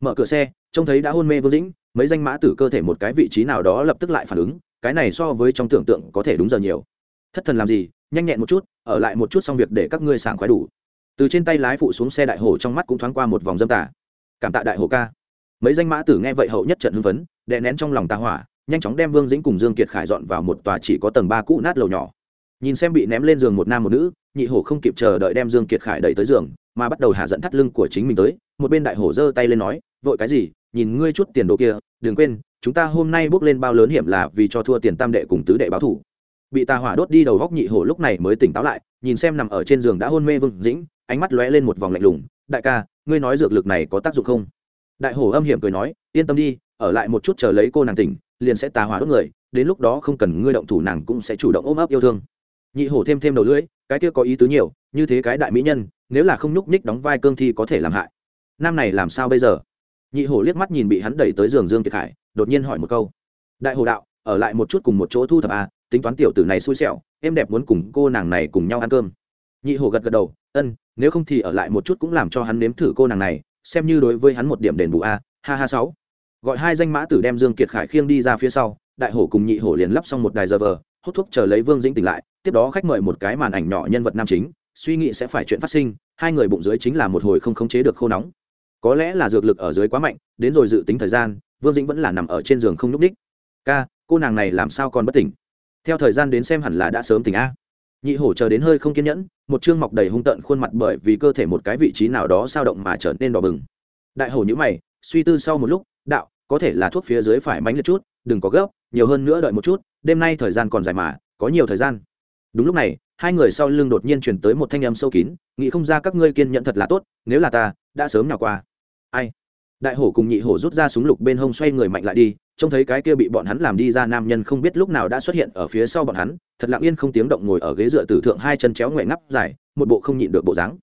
Mở cửa xe, trông thấy đã hôn mê vô dĩnh, mấy danh mã tử cơ thể một cái vị trí nào đó lập tức lại phản ứng, cái này so với trong tưởng tượng có thể đúng giờ nhiều. Thất thần làm gì, nhanh nhẹn một chút, ở lại một chút xong việc để các ngươi sảng khoái đủ. Từ trên tay lái phụ xuống xe đại hồ trong mắt cũng thoáng qua một vòng dâm tả cảm tạ đại hồ ca. Mấy danh mã tử nghe vậy hậu nhất trận hưng phấn, đè nén trong lòng tà hỏa nhanh chóng đem vương dĩnh cùng dương kiệt khải dọn vào một tòa chỉ có tầng ba cũ nát lầu nhỏ. Nhìn xem bị ném lên giường một nam một nữ, nhị hổ không kịp chờ đợi đem dương kiệt khải đẩy tới giường, mà bắt đầu hạ dẫn thắt lưng của chính mình tới, một bên đại hổ giơ tay lên nói, vội cái gì, nhìn ngươi chút tiền đồ kia, đừng quên, chúng ta hôm nay bước lên bao lớn hiểm là vì cho thua tiền tam đệ cùng tứ đệ báo thủ. Bị tà hỏa đốt đi đầu góc nhị hổ lúc này mới tỉnh táo lại, nhìn xem nằm ở trên giường đã hôn mê vương dĩnh, ánh mắt lóe lên một vòng lạnh lùng, đại ca, ngươi nói dược lực này có tác dụng không? Đại hổ âm hiểm cười nói, yên tâm đi, ở lại một chút chờ lấy cô nàng tỉnh liền sẽ tà hỏa đốt người, đến lúc đó không cần ngươi động thủ nàng cũng sẽ chủ động ôm ấp yêu thương. Nhị hổ thêm thêm đầu lưỡi, cái kia có ý tứ nhiều, như thế cái đại mỹ nhân, nếu là không nhúc nhích đóng vai cương thi có thể làm hại. Nam này làm sao bây giờ? Nhị hổ liếc mắt nhìn bị hắn đẩy tới giường dương kiệt khải, đột nhiên hỏi một câu. Đại hồ đạo, ở lại một chút cùng một chỗ thu thập à tính toán tiểu tử này xui xẻo, em đẹp muốn cùng cô nàng này cùng nhau ăn cơm. Nhị hổ gật gật đầu, ân, nếu không thì ở lại một chút cũng làm cho hắn nếm thử cô nàng này, xem như đối với hắn một điểm đền bù a ha ha sáu gọi hai danh mã tử đem dương kiệt khải khiêng đi ra phía sau, đại hổ cùng nhị hổ liền lắp xong một đài giờ vờ, hút thuốc chờ lấy vương dĩnh tỉnh lại, tiếp đó khách mời một cái màn ảnh nhỏ nhân vật nam chính, suy nghĩ sẽ phải chuyện phát sinh, hai người bụng dưới chính là một hồi không khống chế được khô nóng. Có lẽ là dược lực ở dưới quá mạnh, đến rồi dự tính thời gian, vương dĩnh vẫn là nằm ở trên giường không nhúc đích. ca, cô nàng này làm sao còn bất tỉnh? Theo thời gian đến xem hẳn là đã sớm tỉnh a. Nhị hổ chờ đến hơi không kiên nhẫn, một chương mọc đầy hung tợn khuôn mặt bởi vì cơ thể một cái vị trí nào đó sao động mà trở nên đỏ bừng. Đại hổ nhữ mày, suy tư sau một lúc, đạo có thể là thuốc phía dưới phải mánh liệt chút, đừng có gấp, nhiều hơn nữa đợi một chút, đêm nay thời gian còn dài mà, có nhiều thời gian. Đúng lúc này, hai người sau lưng đột nhiên chuyển tới một thanh âm sâu kín, nghĩ không ra các ngươi kiên nhận thật là tốt, nếu là ta, đã sớm nào qua. Ai? Đại hổ cùng nhị hổ rút ra súng lục bên hông xoay người mạnh lại đi, trông thấy cái kia bị bọn hắn làm đi ra nam nhân không biết lúc nào đã xuất hiện ở phía sau bọn hắn, thật lặng yên không tiếng động ngồi ở ghế dựa tử thượng hai chân chéo ngoẹ ngắp dài, một bộ không nhịn được bộ dáng.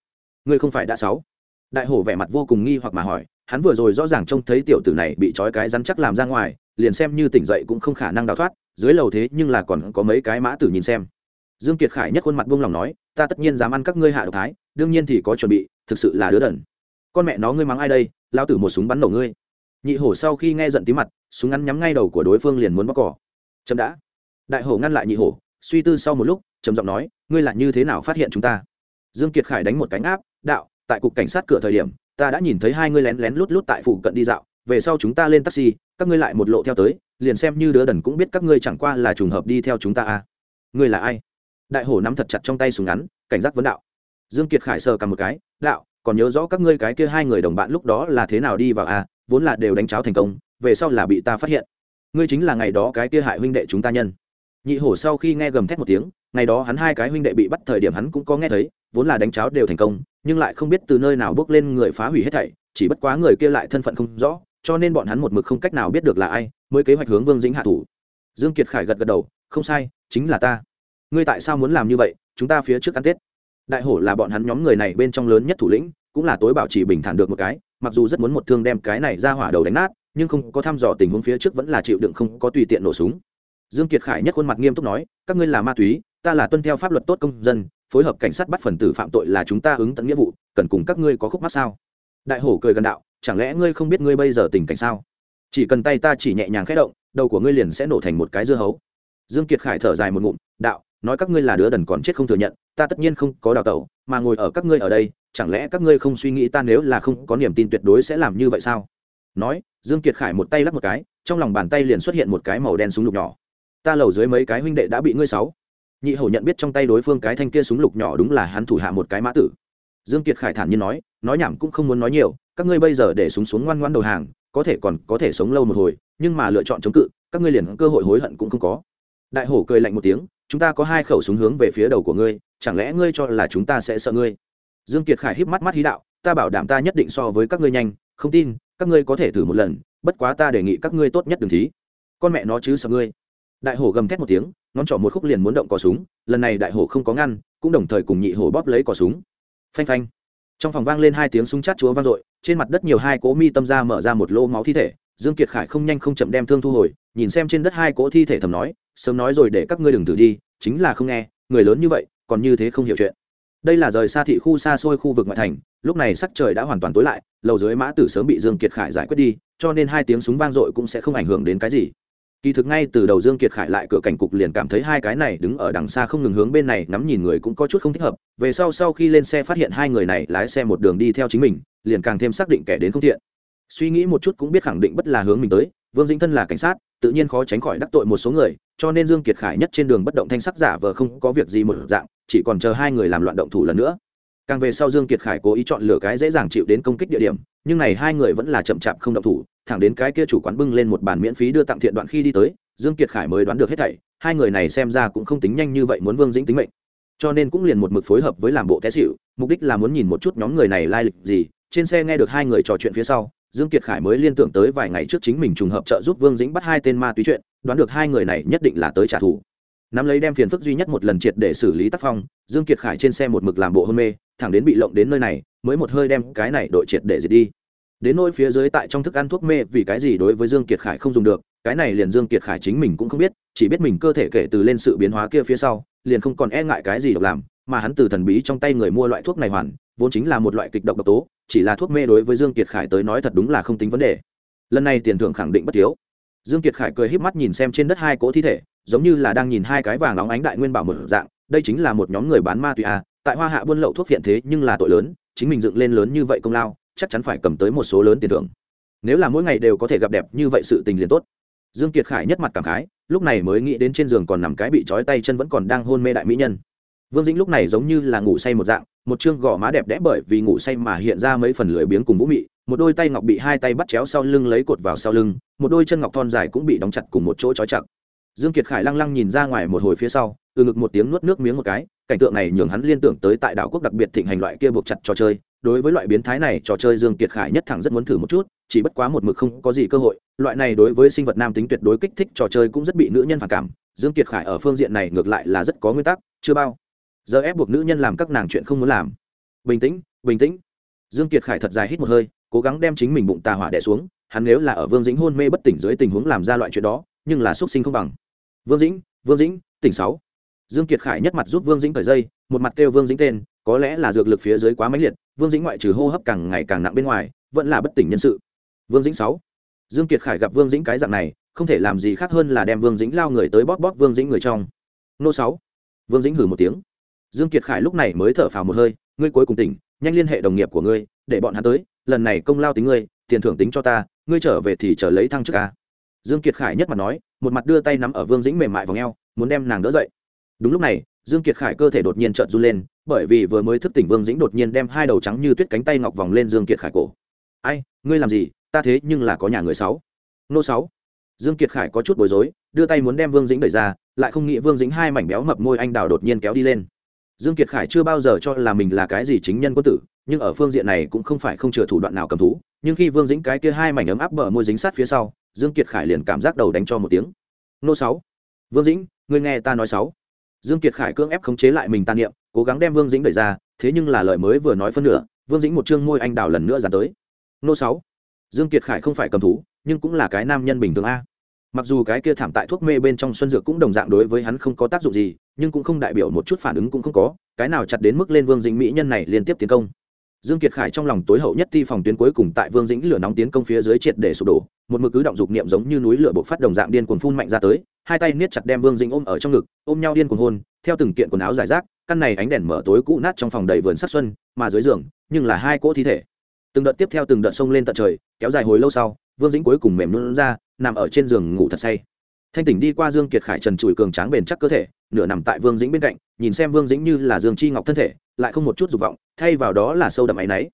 Ngươi không phải đã sáu? Đại hổ vẻ mặt vô cùng nghi hoặc mà hỏi hắn vừa rồi rõ ràng trông thấy tiểu tử này bị trói cái rắn chắc làm ra ngoài, liền xem như tỉnh dậy cũng không khả năng đào thoát, dưới lầu thế nhưng là còn có mấy cái mã tử nhìn xem. Dương kiệt khải nhất khuôn mặt buông lòng nói, ta tất nhiên dám ăn các ngươi hạ độc thái, đương nhiên thì có chuẩn bị, thực sự là đứa đần. Con mẹ nó ngươi mắng ai đây lao tử một súng bắn nổ ngươi. Nhị hổ sau khi nghe giận tí mặt, súng ngắn nhắm ngay đầu của đối phương liền muốn bóc cỏ. Chậm đã. Đại hổ ngăn lại nhị hổ, suy tư sau một lúc, trầm giọng nói, ngươi là như thế nào phát hiện chúng ta? Dương kiệt khải đánh một cánh áp, đạo, tại cục cảnh sát cửa thời điểm ta đã nhìn thấy hai ngươi lén lén lút lút tại phụ cận đi dạo, về sau chúng ta lên taxi, các ngươi lại một lộ theo tới, liền xem như đứa đần cũng biết các ngươi chẳng qua là trùng hợp đi theo chúng ta à. Ngươi là ai? Đại hổ nắm thật chặt trong tay súng ngắn, cảnh giác vấn đạo. Dương kiệt khải sờ cầm một cái, đạo, còn nhớ rõ các ngươi cái kia hai người đồng bạn lúc đó là thế nào đi vào à vốn là đều đánh cháo thành công, về sau là bị ta phát hiện. Ngươi chính là ngày đó cái kia hại huynh đệ chúng ta nhân. Nhị hổ sau khi nghe gầm thét một tiếng, ngày đó hắn hai cái huynh đệ bị bắt thời điểm hắn cũng có nghe thấy, vốn là đánh cháo đều thành công nhưng lại không biết từ nơi nào bước lên người phá hủy hết thảy, chỉ bất quá người kia lại thân phận không rõ, cho nên bọn hắn một mực không cách nào biết được là ai, mới kế hoạch hướng vương dĩnh hạ thủ. Dương kiệt khải gật gật đầu, không sai, chính là ta. Ngươi tại sao muốn làm như vậy? Chúng ta phía trước ăn tết. Đại hổ là bọn hắn nhóm người này bên trong lớn nhất thủ lĩnh, cũng là tối bảo trì bình thản được một cái, mặc dù rất muốn một thương đem cái này ra hỏa đầu đánh nát, nhưng không có thăm dò tình huống phía trước vẫn là chịu đựng không có tùy tiện nổ súng. Dương kiệt khải nhất khuôn mặt nghiêm túc nói, các ngươi là ma túy, ta là tuân theo pháp luật tốt công dân phối hợp cảnh sát bắt phần tử phạm tội là chúng ta ứng tận nghĩa vụ, cần cùng các ngươi có khúc mắc sao? Đại hổ cười gần đạo, chẳng lẽ ngươi không biết ngươi bây giờ tình cảnh sao? Chỉ cần tay ta chỉ nhẹ nhàng khẽ động, đầu của ngươi liền sẽ nổ thành một cái dưa hấu. Dương kiệt khải thở dài một ngụm, đạo, nói các ngươi là đứa đần còn chết không thừa nhận, ta tất nhiên không có đào tẩu, mà ngồi ở các ngươi ở đây, chẳng lẽ các ngươi không suy nghĩ ta nếu là không có niềm tin tuyệt đối sẽ làm như vậy sao? Nói, dương kiệt khải một tay lắc một cái, trong lòng bàn tay liền xuất hiện một cái màu đen súng lục nhỏ. Ta lầu dưới mấy cái huynh đệ đã bị ngươi sáu nhị hổ nhận biết trong tay đối phương cái thanh kia súng lục nhỏ đúng là hắn thủ hạ một cái mã tử. Dương kiệt khải thản nhiên nói nói nhảm cũng không muốn nói nhiều, các ngươi bây giờ để súng xuống ngoan ngoan đầu hàng, có thể còn có thể sống lâu một hồi, nhưng mà lựa chọn chống cự, các ngươi liền cơ hội hối hận cũng không có. Đại hổ cười lạnh một tiếng, chúng ta có hai khẩu súng hướng về phía đầu của ngươi, chẳng lẽ ngươi cho là chúng ta sẽ sợ ngươi? Dương kiệt khải híp mắt mắt hí đạo, ta bảo đảm ta nhất định so với các ngươi nhanh, không tin, các ngươi có thể thử một lần, bất quá ta đề nghị các ngươi tốt nhất đừng thí. Con mẹ nó chứ sợ ngươi đại hổ gầm thét một tiếng, ngón trỏ một khúc liền muốn động cò súng, lần này đại hổ không có ngăn, cũng đồng thời cùng nhị hổ bóp lấy cò súng. Phanh phanh. Trong phòng vang lên hai tiếng súng chát chúa vang dội, trên mặt đất nhiều hai cỗ mi tâm ra mở ra một lô máu thi thể, dương kiệt khải không nhanh không chậm đem thương thu hồi, nhìn xem trên đất hai cỗ thi thể thầm nói, sớm nói rồi để các ngươi đừng thử đi, chính là không nghe, người lớn như vậy, còn như thế không hiểu chuyện. Đây là rời xa thị khu xa xôi khu vực ngoại thành, lúc này sắc trời đã hoàn toàn tối lại, lầu dưới mã tử sớm bị dương kiệt khải giải quyết đi, cho nên hai tiếng súng vang dội cũng sẽ không ảnh hưởng đến cái gì kỳ thực ngay từ đầu dương kiệt khải lại cửa cảnh cục liền cảm thấy hai cái này đứng ở đằng xa không ngừng hướng bên này ngắm nhìn người cũng có chút không thích hợp. Về sau sau khi lên xe phát hiện hai người này lái xe một đường đi theo chính mình, liền càng thêm xác định kẻ đến không thiện. Suy nghĩ một chút cũng biết khẳng định bất là hướng mình tới, vương dĩnh thân là cảnh sát, tự nhiên khó tránh khỏi đắc tội một số người, cho nên dương kiệt khải nhất trên đường bất động thanh sắc giả vờ không có việc gì một dạng, chỉ còn chờ hai người làm loạn động thủ lần nữa. Càng về sau dương kiệt khải cố ý chọn lựa cái dễ dàng chịu đến công kích địa điểm, nhưng này hai người vẫn là chậm chạp không động thủ thẳng đến cái kia chủ quán bưng lên một bàn miễn phí đưa tặng thiện đoạn khi đi tới, dương kiệt khải mới đoán được hết thảy, hai người này xem ra cũng không tính nhanh như vậy muốn vương dĩnh tính mệnh. Cho nên cũng liền một mực phối hợp với làm bộ té xỉu, mục đích là muốn nhìn một chút nhóm người này lai lịch gì, trên xe nghe được hai người trò chuyện phía sau, dương kiệt khải mới liên tưởng tới vài ngày trước chính mình trùng hợp trợ giúp vương dĩnh bắt hai tên ma túy chuyện, đoán được hai người này nhất định là tới trả thù. Nắm lấy đem phiền phức duy nhất một lần triệt để xử lý tác phong, dương kiệt khải trên xe một mực làm bộ hôn mê, thẳng đến bị lộng đến nơi này, mới một hơi đem cái này đội triệt để diệt đi đến nỗi phía dưới tại trong thức ăn thuốc mê vì cái gì đối với dương kiệt khải không dùng được, cái này liền dương kiệt khải chính mình cũng không biết, chỉ biết mình cơ thể kể từ lên sự biến hóa kia phía sau, liền không còn e ngại cái gì độc làm, mà hắn từ thần bí trong tay người mua loại thuốc này hoàn, vốn chính là một loại kịch độc độc tố, chỉ là thuốc mê đối với dương kiệt khải tới nói thật đúng là không tính vấn đề. Lần này tiền thưởng khẳng định bất thiếu. Dương kiệt khải cười híp mắt nhìn xem trên đất hai cỗ thi thể, giống như là đang nhìn hai cái vàng óng ánh đại nguyên bảo một dạng, đây chính là một nhóm người bán ma túy à tại hoa hạ buôn lậu thuốc phiện thế nhưng là tội lớn, chính mình dựng lên lớn như vậy công lao chắc chắn phải cầm tới một số lớn tiền thưởng. Nếu là mỗi ngày đều có thể gặp đẹp như vậy sự tình liền tốt. Dương kiệt khải nhất mặt cảm khái, lúc này mới nghĩ đến trên giường còn nằm cái bị trói tay chân vẫn còn đang hôn mê đại mỹ nhân. Vương dĩnh lúc này giống như là ngủ say một dạng, một chương gò má đẹp đẽ bởi vì ngủ say mà hiện ra mấy phần lưỡi biếng cùng vũ mị, một đôi tay ngọc bị hai tay bắt chéo sau lưng lấy cột vào sau lưng, một đôi chân ngọc thon dài cũng bị đóng chặt cùng một chỗ trói chặt. Dương kiệt khải lăng lăng nhìn ra ngoài một hồi phía sau, từ ngực một tiếng nuốt nước miếng một cái, cảnh tượng này nhường hắn liên tưởng tới tại đảo quốc đặc biệt thịnh hành loại kia buộc chặt trò chơi đối với loại biến thái này, trò chơi dương kiệt khải nhất thẳng rất muốn thử một chút, chỉ bất quá một mực không có gì cơ hội. Loại này đối với sinh vật nam tính tuyệt đối kích thích trò chơi cũng rất bị nữ nhân phản cảm. Dương kiệt khải ở phương diện này ngược lại là rất có nguyên tắc, chưa bao giờ ép buộc nữ nhân làm các nàng chuyện không muốn làm. Bình tĩnh bình tĩnh. Dương kiệt khải thật dài hít một hơi, cố gắng đem chính mình bụng tà hỏa đè xuống, hắn nếu là ở vương dĩnh hôn mê bất tỉnh dưới tình huống làm ra loại chuyện đó, nhưng là xuất sinh không bằng. Vương dĩnh vương dĩnh, tỉnh sáu. Dương kiệt khải nhất mặt giúp vương dĩnh thời dây, một mặt kêu vương dĩnh tên có lẽ là dược lực phía dưới quá mãnh liệt, vương dĩnh ngoại trừ hô hấp càng ngày càng nặng bên ngoài, vẫn là bất tỉnh nhân sự. Vương dĩnh sáu. Dương kiệt khải gặp vương dĩnh cái dạng này, không thể làm gì khác hơn là đem vương dĩnh lao người tới bóp bóp vương dĩnh người trong. Nô sáu. Vương dĩnh hử một tiếng. Dương kiệt khải lúc này mới thở phào một hơi, ngươi cuối cùng tỉnh, nhanh liên hệ đồng nghiệp của ngươi, để bọn hắn tới, lần này công lao tính ngươi, tiền thưởng tính cho ta, ngươi trở về thì trở lấy thăng chức ca dương kiệt khải nhất mặt nói, một mặt đưa tay nắm ở vương dĩnh mềm mại vào ngheo muốn đem nàng đỡ dậy. Đúng lúc này, dương kiệt khải cơ thể đột nhiên trợn run lên bởi vì vừa mới thức tỉnh vương dĩnh đột nhiên đem hai đầu trắng như tuyết cánh tay ngọc vòng lên dương kiệt khải cổ. Ai, ngươi làm gì? Ta thế nhưng là có nhà người sáu. Nô sáu. Dương kiệt khải có chút bối rối, đưa tay muốn đem vương dĩnh đẩy ra, lại không nghĩ vương dĩnh hai mảnh béo mập môi anh đào đột nhiên kéo đi lên. Dương kiệt khải chưa bao giờ cho là mình là cái gì chính nhân quân tử, nhưng ở phương diện này cũng không phải không chừa thủ đoạn nào cầm thú, nhưng khi vương dĩnh cái kia hai mảnh ấm áp bờ môi dính sát phía sau, dương kiệt khải liền cảm giác đầu đánh cho một tiếng. Nô sáu. Vương dĩnh, ngươi nghe ta nói sáu. Dương kiệt khải cưỡng ép khống chế lại mình tàn niệm cố gắng đem vương dĩnh đẩy ra, thế nhưng là lời mới vừa nói phân nửa, vương dĩnh một chương môi anh đào lần nữa dán tới. Nô sáu, dương kiệt khải không phải cầm thú, nhưng cũng là cái nam nhân bình thường a. Mặc dù cái kia thảm tại thuốc mê bên trong xuân dược cũng đồng dạng đối với hắn không có tác dụng gì, nhưng cũng không đại biểu một chút phản ứng cũng không có, cái nào chặt đến mức lên vương dĩnh mỹ nhân này liên tiếp tiến công. Dương kiệt khải trong lòng tối hậu nhất ti phòng tuyến cuối cùng tại vương dĩnh lửa nóng tiến công phía dưới triệt để sụp đổ, một mực cứ động dục niệm giống như núi lửa bộc phát đồng dạng điên cuồng phun mạnh ra tới, hai tay niết chặt đem vương dĩnh ôm ở trong ngực, ôm nhau điên cuồng hôn, theo từng kiện quần áo giải rác căn này ánh đèn mở tối cũ nát trong phòng đầy vườn sắc xuân, mà dưới giường, nhưng là hai cỗ thi thể. Từng đợt tiếp theo từng đợt sông lên tận trời, kéo dài hồi lâu sau, vương dĩnh cuối cùng mềm luôn ra, nằm ở trên giường ngủ thật say. Thanh tỉnh đi qua dương kiệt khải trần trụi cường tráng bền chắc cơ thể, nửa nằm tại vương dĩnh bên cạnh, nhìn xem vương dĩnh như là dương chi ngọc thân thể, lại không một chút dục vọng, thay vào đó là sâu đậm áy náy.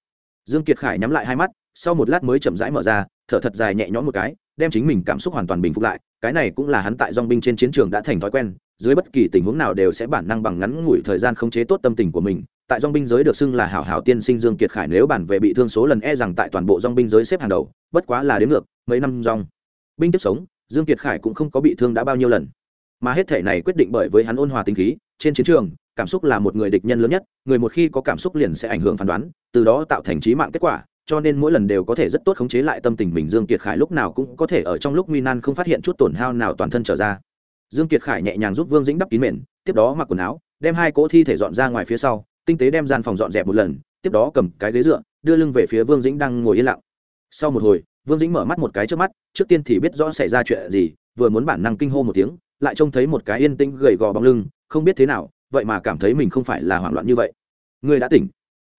Dương kiệt khải nhắm lại hai mắt, sau một lát mới chậm rãi mở ra, thở thật dài nhẹ nhõm một cái, đem chính mình cảm xúc hoàn toàn bình phục lại, cái này cũng là hắn tại dong binh trên chiến trường đã thành thói quen dưới bất kỳ tình huống nào đều sẽ bản năng bằng ngắn ngủi thời gian khống chế tốt tâm tình của mình. Tại dong binh giới được xưng là hảo hảo tiên sinh dương kiệt khải nếu bản về bị thương số lần e rằng tại toàn bộ dong binh giới xếp hàng đầu, bất quá là đến ngược, mấy năm dong binh tiếp sống, dương kiệt khải cũng không có bị thương đã bao nhiêu lần. Mà hết thể này quyết định bởi với hắn ôn hòa tính khí, trên chiến trường, cảm xúc là một người địch nhân lớn nhất, người một khi có cảm xúc liền sẽ ảnh hưởng phán đoán, từ đó tạo thành trí mạng kết quả, cho nên mỗi lần đều có thể rất tốt khống chế lại tâm tình mình. Dương kiệt khải lúc nào cũng có thể ở trong lúc nguy nan không phát hiện chút tổn hao nào toàn thân trở ra dương kiệt khải nhẹ nhàng giúp vương dĩnh đắp kín mền, tiếp đó mặc quần áo, đem hai cỗ thi thể dọn ra ngoài phía sau, tinh tế đem gian phòng dọn dẹp một lần, tiếp đó cầm cái ghế dựa, đưa lưng về phía vương dĩnh đang ngồi yên lặng. Sau một hồi, vương dĩnh mở mắt một cái trước mắt, trước tiên thì biết rõ xảy ra chuyện gì, vừa muốn bản năng kinh hô một tiếng, lại trông thấy một cái yên tĩnh gầy gò bóng lưng, không biết thế nào, vậy mà cảm thấy mình không phải là hoảng loạn như vậy. Ngươi đã tỉnh.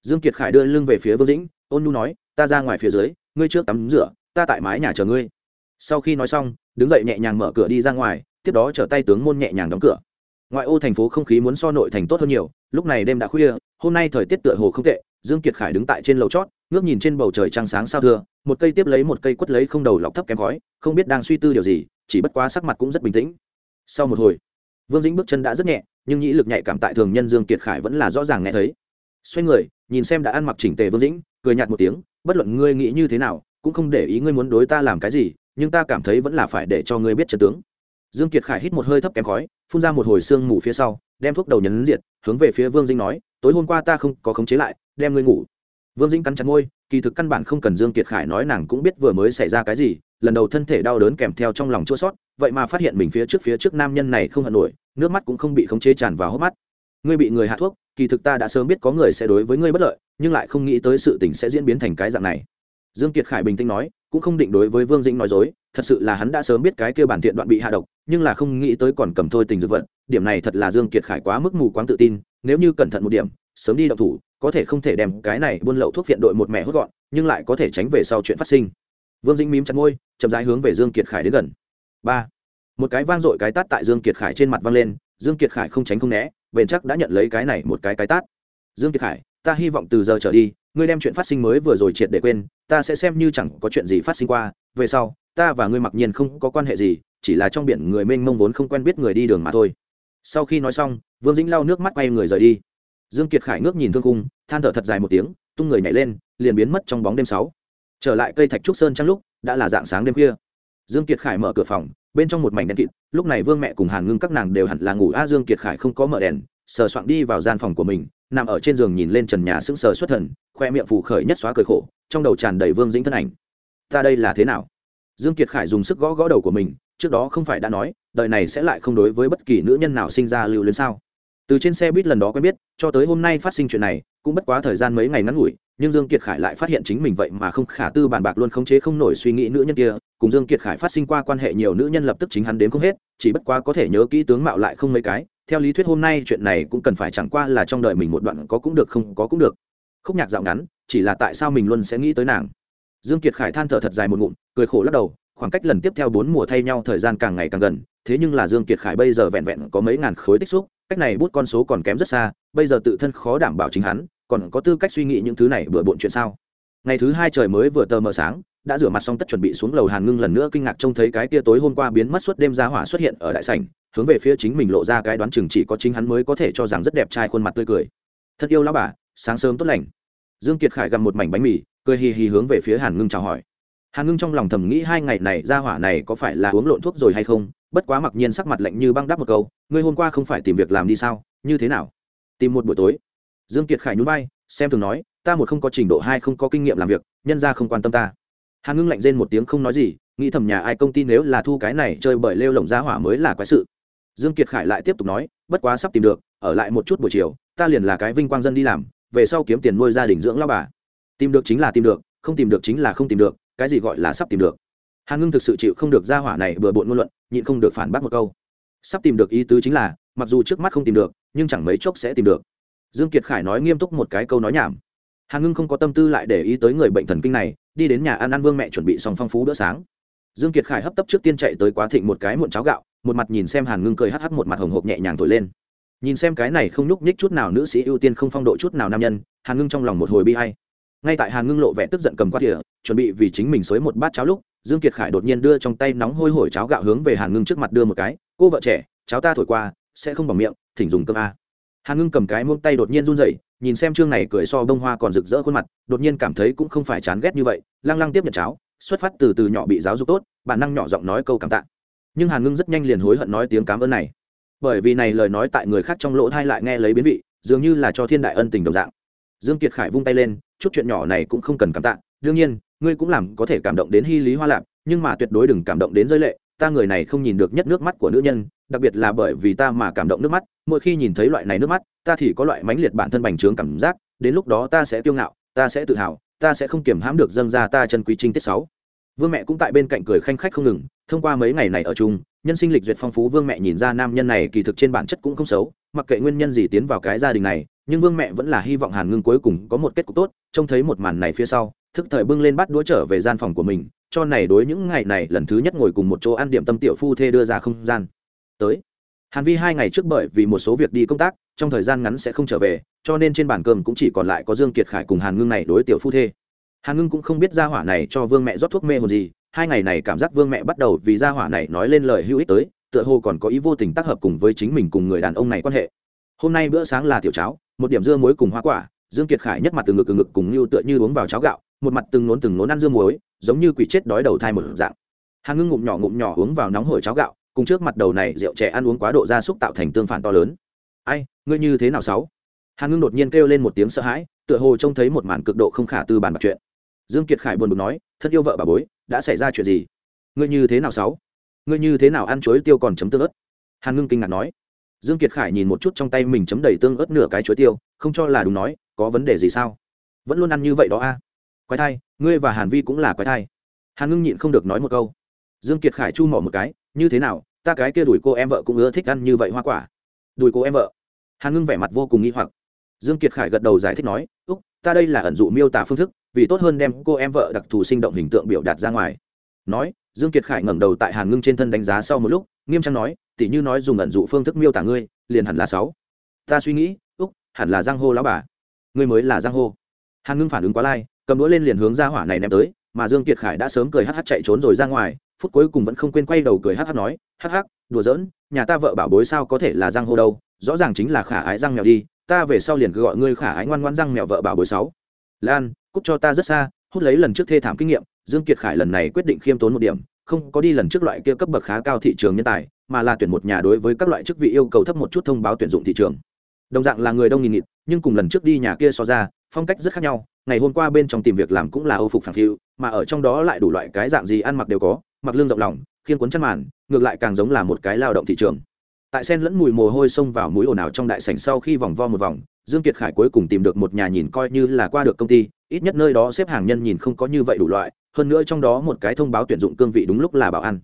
Dương kiệt khải đưa lưng về phía vương dĩnh, ôn nu nói, ta ra ngoài phía dưới, ngươi trước tắm rửa, ta tại mái nhà chờ ngươi. Sau khi nói xong, đứng dậy nhẹ nhàng mở cửa đi ra ngoài tiếp đó trở tay tướng môn nhẹ nhàng đóng cửa. Ngoại ô thành phố không khí muốn so nội thành tốt hơn nhiều, lúc này đêm đã khuya, hôm nay thời tiết tựa hồ không tệ, dương kiệt khải đứng tại trên lầu chót, ngước nhìn trên bầu trời trăng sáng sao thưa, một cây tiếp lấy một cây quất lấy không đầu lọc thấp kém khói, không biết đang suy tư điều gì, chỉ bất quá sắc mặt cũng rất bình tĩnh. Sau một hồi, vương dĩnh bước chân đã rất nhẹ, nhưng nhĩ lực nhạy cảm tại thường nhân dương kiệt khải vẫn là rõ ràng nghe thấy. Xoay người, nhìn xem đã ăn mặc chỉnh tề vương dĩnh, cười nhạt một tiếng, bất luận ngươi nghĩ như thế nào, cũng không để ý ngươi muốn đối ta làm cái gì, nhưng ta cảm thấy vẫn là phải để cho ngươi biết trận tướng dương kiệt khải hít một hơi thấp kém khói, phun ra một hồi sương mù phía sau, đem thuốc đầu nhấn diệt, hướng về phía vương dĩnh nói, tối hôm qua ta không có khống chế lại, đem ngươi ngủ. Vương dĩnh cắn chặt môi, kỳ thực căn bản không cần dương kiệt khải nói nàng cũng biết vừa mới xảy ra cái gì, lần đầu thân thể đau đớn kèm theo trong lòng chua sót, vậy mà phát hiện mình phía trước phía trước nam nhân này không hận nổi, nước mắt cũng không bị khống chế tràn vào hốc mắt. Ngươi bị người hạ thuốc, kỳ thực ta đã sớm biết có người sẽ đối với ngươi bất lợi, nhưng lại không nghĩ tới sự tình sẽ diễn biến thành cái dạng này dương kiệt khải bình tĩnh nói, cũng không định đối với vương dĩnh nói dối, thật sự là hắn đã sớm biết cái kia bản thiện đoạn bị hạ độc, nhưng là không nghĩ tới còn cầm thôi tình dược vật, điểm này thật là dương kiệt khải quá mức mù quáng tự tin, nếu như cẩn thận một điểm, sớm đi động thủ, có thể không thể đem cái này buôn lậu thuốc viện đội một mẹ hốt gọn, nhưng lại có thể tránh về sau chuyện phát sinh. Vương dĩnh mím chặt ngôi chậm rãi hướng về dương kiệt khải đến gần. Ba. Một cái vang dội cái tát tại dương kiệt khải trên mặt vang lên, dương kiệt khải không tránh không né, bền chắc đã nhận lấy cái này một cái cái tát. Dương kiệt khải ta hy vọng từ giờ trở đi, ngươi đem chuyện phát sinh mới vừa rồi triệt để quên, ta sẽ xem như chẳng có chuyện gì phát sinh qua, về sau, ta và ngươi mặc nhiên không có quan hệ gì, chỉ là trong biển người mênh mông vốn không quen biết người đi đường mà thôi. Sau khi nói xong, vương dĩnh lau nước mắt quay người rời đi. Dương kiệt khải ngước nhìn thương cung than thở thật dài một tiếng, tung người nhảy lên, liền biến mất trong bóng đêm sáu. Trở lại cây thạch trúc sơn trăng lúc, đã là dạng sáng đêm khuya. Dương kiệt khải mở cửa phòng, bên trong một mảnh đen kịt, lúc này vương mẹ cùng hàn ngưng các nàng đều hẳn là ngủ, a, dương kiệt khải không có mở đèn, sờ soạng đi vào gian phòng của mình nằm ở trên giường nhìn lên trần nhà sững sờ xuất thần, khoe miệng phủ khởi nhất xóa cười khổ, trong đầu tràn đầy vương dĩnh thân ảnh. Ta đây là thế nào? Dương kiệt khải dùng sức gõ gõ đầu của mình, trước đó không phải đã nói, đời này sẽ lại không đối với bất kỳ nữ nhân nào sinh ra lưu luyến sao? Từ trên xe buýt lần đó quen biết, cho tới hôm nay phát sinh chuyện này, cũng bất quá thời gian mấy ngày ngắn ngủi, nhưng dương kiệt khải lại phát hiện chính mình vậy mà không khả tư bàn bạc luôn khống chế không nổi suy nghĩ nữ nhân kia, cùng dương kiệt khải phát sinh qua quan hệ nhiều nữ nhân lập tức chính hắn đến không hết, chỉ bất quá có thể nhớ kỹ tướng mạo lại không mấy cái theo lý thuyết hôm nay chuyện này cũng cần phải chẳng qua là trong đời mình một đoạn có cũng được không có cũng được. Khúc nhạc dạo ngắn, chỉ là tại sao mình luôn sẽ nghĩ tới nàng. Dương kiệt khải than thở thật dài một ngụm, cười khổ lắc đầu, khoảng cách lần tiếp theo bốn mùa thay nhau thời gian càng ngày càng gần, thế nhưng là dương kiệt khải bây giờ vẹn vẹn có mấy ngàn khối tích xúc, cách này bút con số còn kém rất xa, bây giờ tự thân khó đảm bảo chính hắn, còn có tư cách suy nghĩ những thứ này bừa bộn chuyện sao? Ngày thứ hai trời mới vừa tờ mờ sáng đã rửa mặt xong tất chuẩn bị xuống lầu hàn ngưng lần nữa kinh ngạc trông thấy cái kia tối hôm qua biến mất suốt đêm ra hỏa xuất hiện ở đại sảnh, hướng về phía chính mình lộ ra cái đoán chừng chỉ có chính hắn mới có thể cho rằng rất đẹp trai khuôn mặt tươi cười. Thật yêu lão bà, sáng sớm tốt lành. Dương kiệt khải gặm một mảnh bánh mì, cười hì hì hướng về phía hàn ngưng chào hỏi. Hàn ngưng trong lòng thầm nghĩ hai ngày này ra hỏa này có phải là uống lộn thuốc rồi hay không, bất quá mặc nhiên sắc mặt lạnh như băng đáp một câu, ngươi hôm qua không phải tìm việc làm đi sao, như thế nào? Tìm một buổi tối. Dương kiệt khải nhún vai, xem thường nói, ta một không có trình độ hai không có kinh nghiệm làm việc, nhân ra không quan tâm ta hàn ngưng lạnh rên một tiếng không nói gì, nghĩ thầm nhà ai công ty nếu là thu cái này chơi bởi lêu lồng ra hỏa mới là quái sự. Dương kiệt khải lại tiếp tục nói, bất quá sắp tìm được, ở lại một chút buổi chiều, ta liền là cái vinh quang dân đi làm, về sau kiếm tiền nuôi gia đình dưỡng lao bà. Tìm được chính là tìm được, không tìm được chính là không tìm được, cái gì gọi là sắp tìm được. Hàn ngưng thực sự chịu không được ra hỏa này bừa bộn ngôn luận, nhịn không được phản bác một câu. Sắp tìm được ý tứ chính là, mặc dù trước mắt không tìm được, nhưng chẳng mấy chốc sẽ tìm được. Dương kiệt khải nói nghiêm túc một cái câu nói nhảm. Hàn ngưng không có tâm tư lại để ý tới người bệnh thần kinh này đi đến nhà ăn ăn vương mẹ chuẩn bị xong phong phú bữa sáng. Dương kiệt khải hấp tấp trước tiên chạy tới quá thịnh một cái muộn cháo gạo, một mặt nhìn xem hàn ngưng cười hắc hắc, một mặt hồng hộp nhẹ nhàng thổi lên. Nhìn xem cái này không nhúc nhích chút nào nữ sĩ ưu tiên không phong độ chút nào nam nhân, hàn ngưng trong lòng một hồi bi hay. Ngay tại hàn ngưng lộ vẻ tức giận cầm quát tỉa chuẩn bị vì chính mình xới một bát cháo lúc, dương kiệt khải đột nhiên đưa trong tay nóng hôi hổi cháo gạo hướng về hàn ngưng trước mặt đưa một cái, cô vợ trẻ, cháo ta thổi qua, sẽ không bằng miệng, thỉnh dùng cơm a. Hàn ngưng cầm cái muông tay đột nhiên run rẩy nhìn xem chương này cười so bông hoa còn rực rỡ khuôn mặt, đột nhiên cảm thấy cũng không phải chán ghét như vậy, lăng lăng tiếp nhận cháo, xuất phát từ từ nhỏ bị giáo dục tốt, bản năng nhỏ giọng nói câu cảm tạ. Nhưng hàn ngưng rất nhanh liền hối hận nói tiếng cảm ơn này. Bởi vì này lời nói tại người khác trong lỗ thai lại nghe lấy biến vị, dường như là cho thiên đại ân tình đồng dạng. Dương kiệt khải vung tay lên, chút chuyện nhỏ này cũng không cần cảm tạ, đương nhiên, ngươi cũng làm có thể cảm động đến hy lý hoa lạp, nhưng mà tuyệt đối đừng cảm động đến rơi lệ, ta người này không nhìn được nhất nước mắt của nữ nhân đặc biệt là bởi vì ta mà cảm động nước mắt, mỗi khi nhìn thấy loại này nước mắt, ta thì có loại mãnh liệt bản thân bành trướng cảm giác, đến lúc đó ta sẽ kiêu ngạo, ta sẽ tự hào, ta sẽ không kiềm hãm được dâng ra ta chân quý trinh tiết sáu. Vương mẹ cũng tại bên cạnh cười khanh khách không ngừng, thông qua mấy ngày này ở chung, nhân sinh lịch duyệt phong phú vương mẹ nhìn ra nam nhân này kỳ thực trên bản chất cũng không xấu, mặc kệ nguyên nhân gì tiến vào cái gia đình này, nhưng vương mẹ vẫn là hy vọng hàn ngưng cuối cùng có một kết cục tốt, trông thấy một màn này phía sau, thức thời bưng lên bắt đũa trở về gian phòng của mình, cho này đối những ngày này lần thứ nhất ngồi cùng một chỗ ăn điểm tâm tiểu phu thê đưa ra không gian tới. Hàn vi hai ngày trước bởi vì một số việc đi công tác, trong thời gian ngắn sẽ không trở về, cho nên trên bàn cơm cũng chỉ còn lại có dương kiệt khải cùng hàn ngưng này đối tiểu phu thê. Hàn ngưng cũng không biết gia hỏa này cho vương mẹ rót thuốc mê hồn gì, hai ngày này cảm giác vương mẹ bắt đầu vì gia hỏa này nói lên lời hữu ích tới, tựa hồ còn có ý vô tình tác hợp cùng với chính mình cùng người đàn ông này quan hệ. Hôm nay bữa sáng là tiểu cháo, một điểm dưa muối cùng hoa quả, dương kiệt khải nhất mặt từ ngực từ ngực cùng như tựa như uống vào cháo gạo, một mặt từng nốn từng nốn ăn dưa muối, giống như quỷ chết đói đầu thai một dạng. Hàn ngưng ngụm nhỏ ngụm nhỏ uống vào nóng hổi cháo gạo cùng trước mặt đầu này rượu trẻ ăn uống quá độ gia súc tạo thành tương phản to lớn. Ai, ngươi như thế nào sáu? Hàn ngưng đột nhiên kêu lên một tiếng sợ hãi, tựa hồ trông thấy một màn cực độ không khả tư bàn bạc chuyện. Dương kiệt khải buồn bực nói, thân yêu vợ bà bối, đã xảy ra chuyện gì? Ngươi như thế nào sáu? Ngươi như thế nào ăn chuối tiêu còn chấm tương ớt? Hàn ngưng kinh ngạc nói. Dương kiệt khải nhìn một chút trong tay mình chấm đầy tương ớt nửa cái chuối tiêu, không cho là đúng nói, có vấn đề gì sao? Vẫn luôn ăn như vậy đó a. À? Quái thai, ngươi và hàn vi cũng là quái thai. Hàn ngưng nhịn không được nói một câu. Dương kiệt khải chu mỏ một cái, như thế nào ta cái kia đuổi cô em vợ cũng ưa thích ăn như vậy hoa quả. Đuổi cô em vợ. Hàn ngưng vẻ mặt vô cùng nghi hoặc. Dương kiệt khải gật đầu giải thích nói, úc, ta đây là ẩn dụ miêu tả phương thức, vì tốt hơn đem cô em vợ đặc thù sinh động hình tượng biểu đạt ra ngoài. Nói, dương kiệt khải ngẩng đầu tại hàn ngưng trên thân đánh giá sau một lúc, nghiêm trang nói tỉ như nói dùng ẩn dụ phương thức miêu tả ngươi, liền hẳn là sáu. Ta suy nghĩ, úc, hẳn là giang hô lão bà. Ngươi mới là giang hô. Hàn ngưng phản ứng quá lai, cầm đũa lên liền hướng ra hỏa này ném tới, mà dương kiệt khải đã sớm cười hắt hắt chạy trốn rồi ra ngoài phút cuối cùng vẫn không quên quay đầu cười hắt hắt nói, hắc hắc, đùa giỡn, nhà ta vợ bảo bối sao có thể là giang hô đâu, rõ ràng chính là khả ái răng mèo đi, ta về sau liền cứ gọi ngươi khả ái ngoan ngoan răng mèo vợ bảo bối sáu. Lan, cút cho ta rất xa, hút lấy lần trước thê thảm kinh nghiệm, dương kiệt khải lần này quyết định khiêm tốn một điểm, không có đi lần trước loại kia cấp bậc khá cao thị trường nhân tài, mà là tuyển một nhà đối với các loại chức vị yêu cầu thấp một chút thông báo tuyển dụng thị trường. Đồng dạng là người đông nghìn nghịt, nhưng cùng lần trước đi nhà kia so ra, phong cách rất khác nhau, ngày hôm qua bên trong tìm việc làm cũng là âu phục phản phiu, mà ở trong đó lại đủ loại cái dạng gì ăn mặc đều có mặc lương rộng lòng, khiên cuốn chăn màn, ngược lại càng giống là một cái lao động thị trường. Tại sen lẫn mùi mồ hôi xông vào mũi ồn ào trong đại sảnh sau khi vòng vo một vòng, dương kiệt khải cuối cùng tìm được một nhà nhìn coi như là qua được công ty, ít nhất nơi đó xếp hàng nhân nhìn không có như vậy đủ loại, hơn nữa trong đó một cái thông báo tuyển dụng cương vị đúng lúc là bảo ăn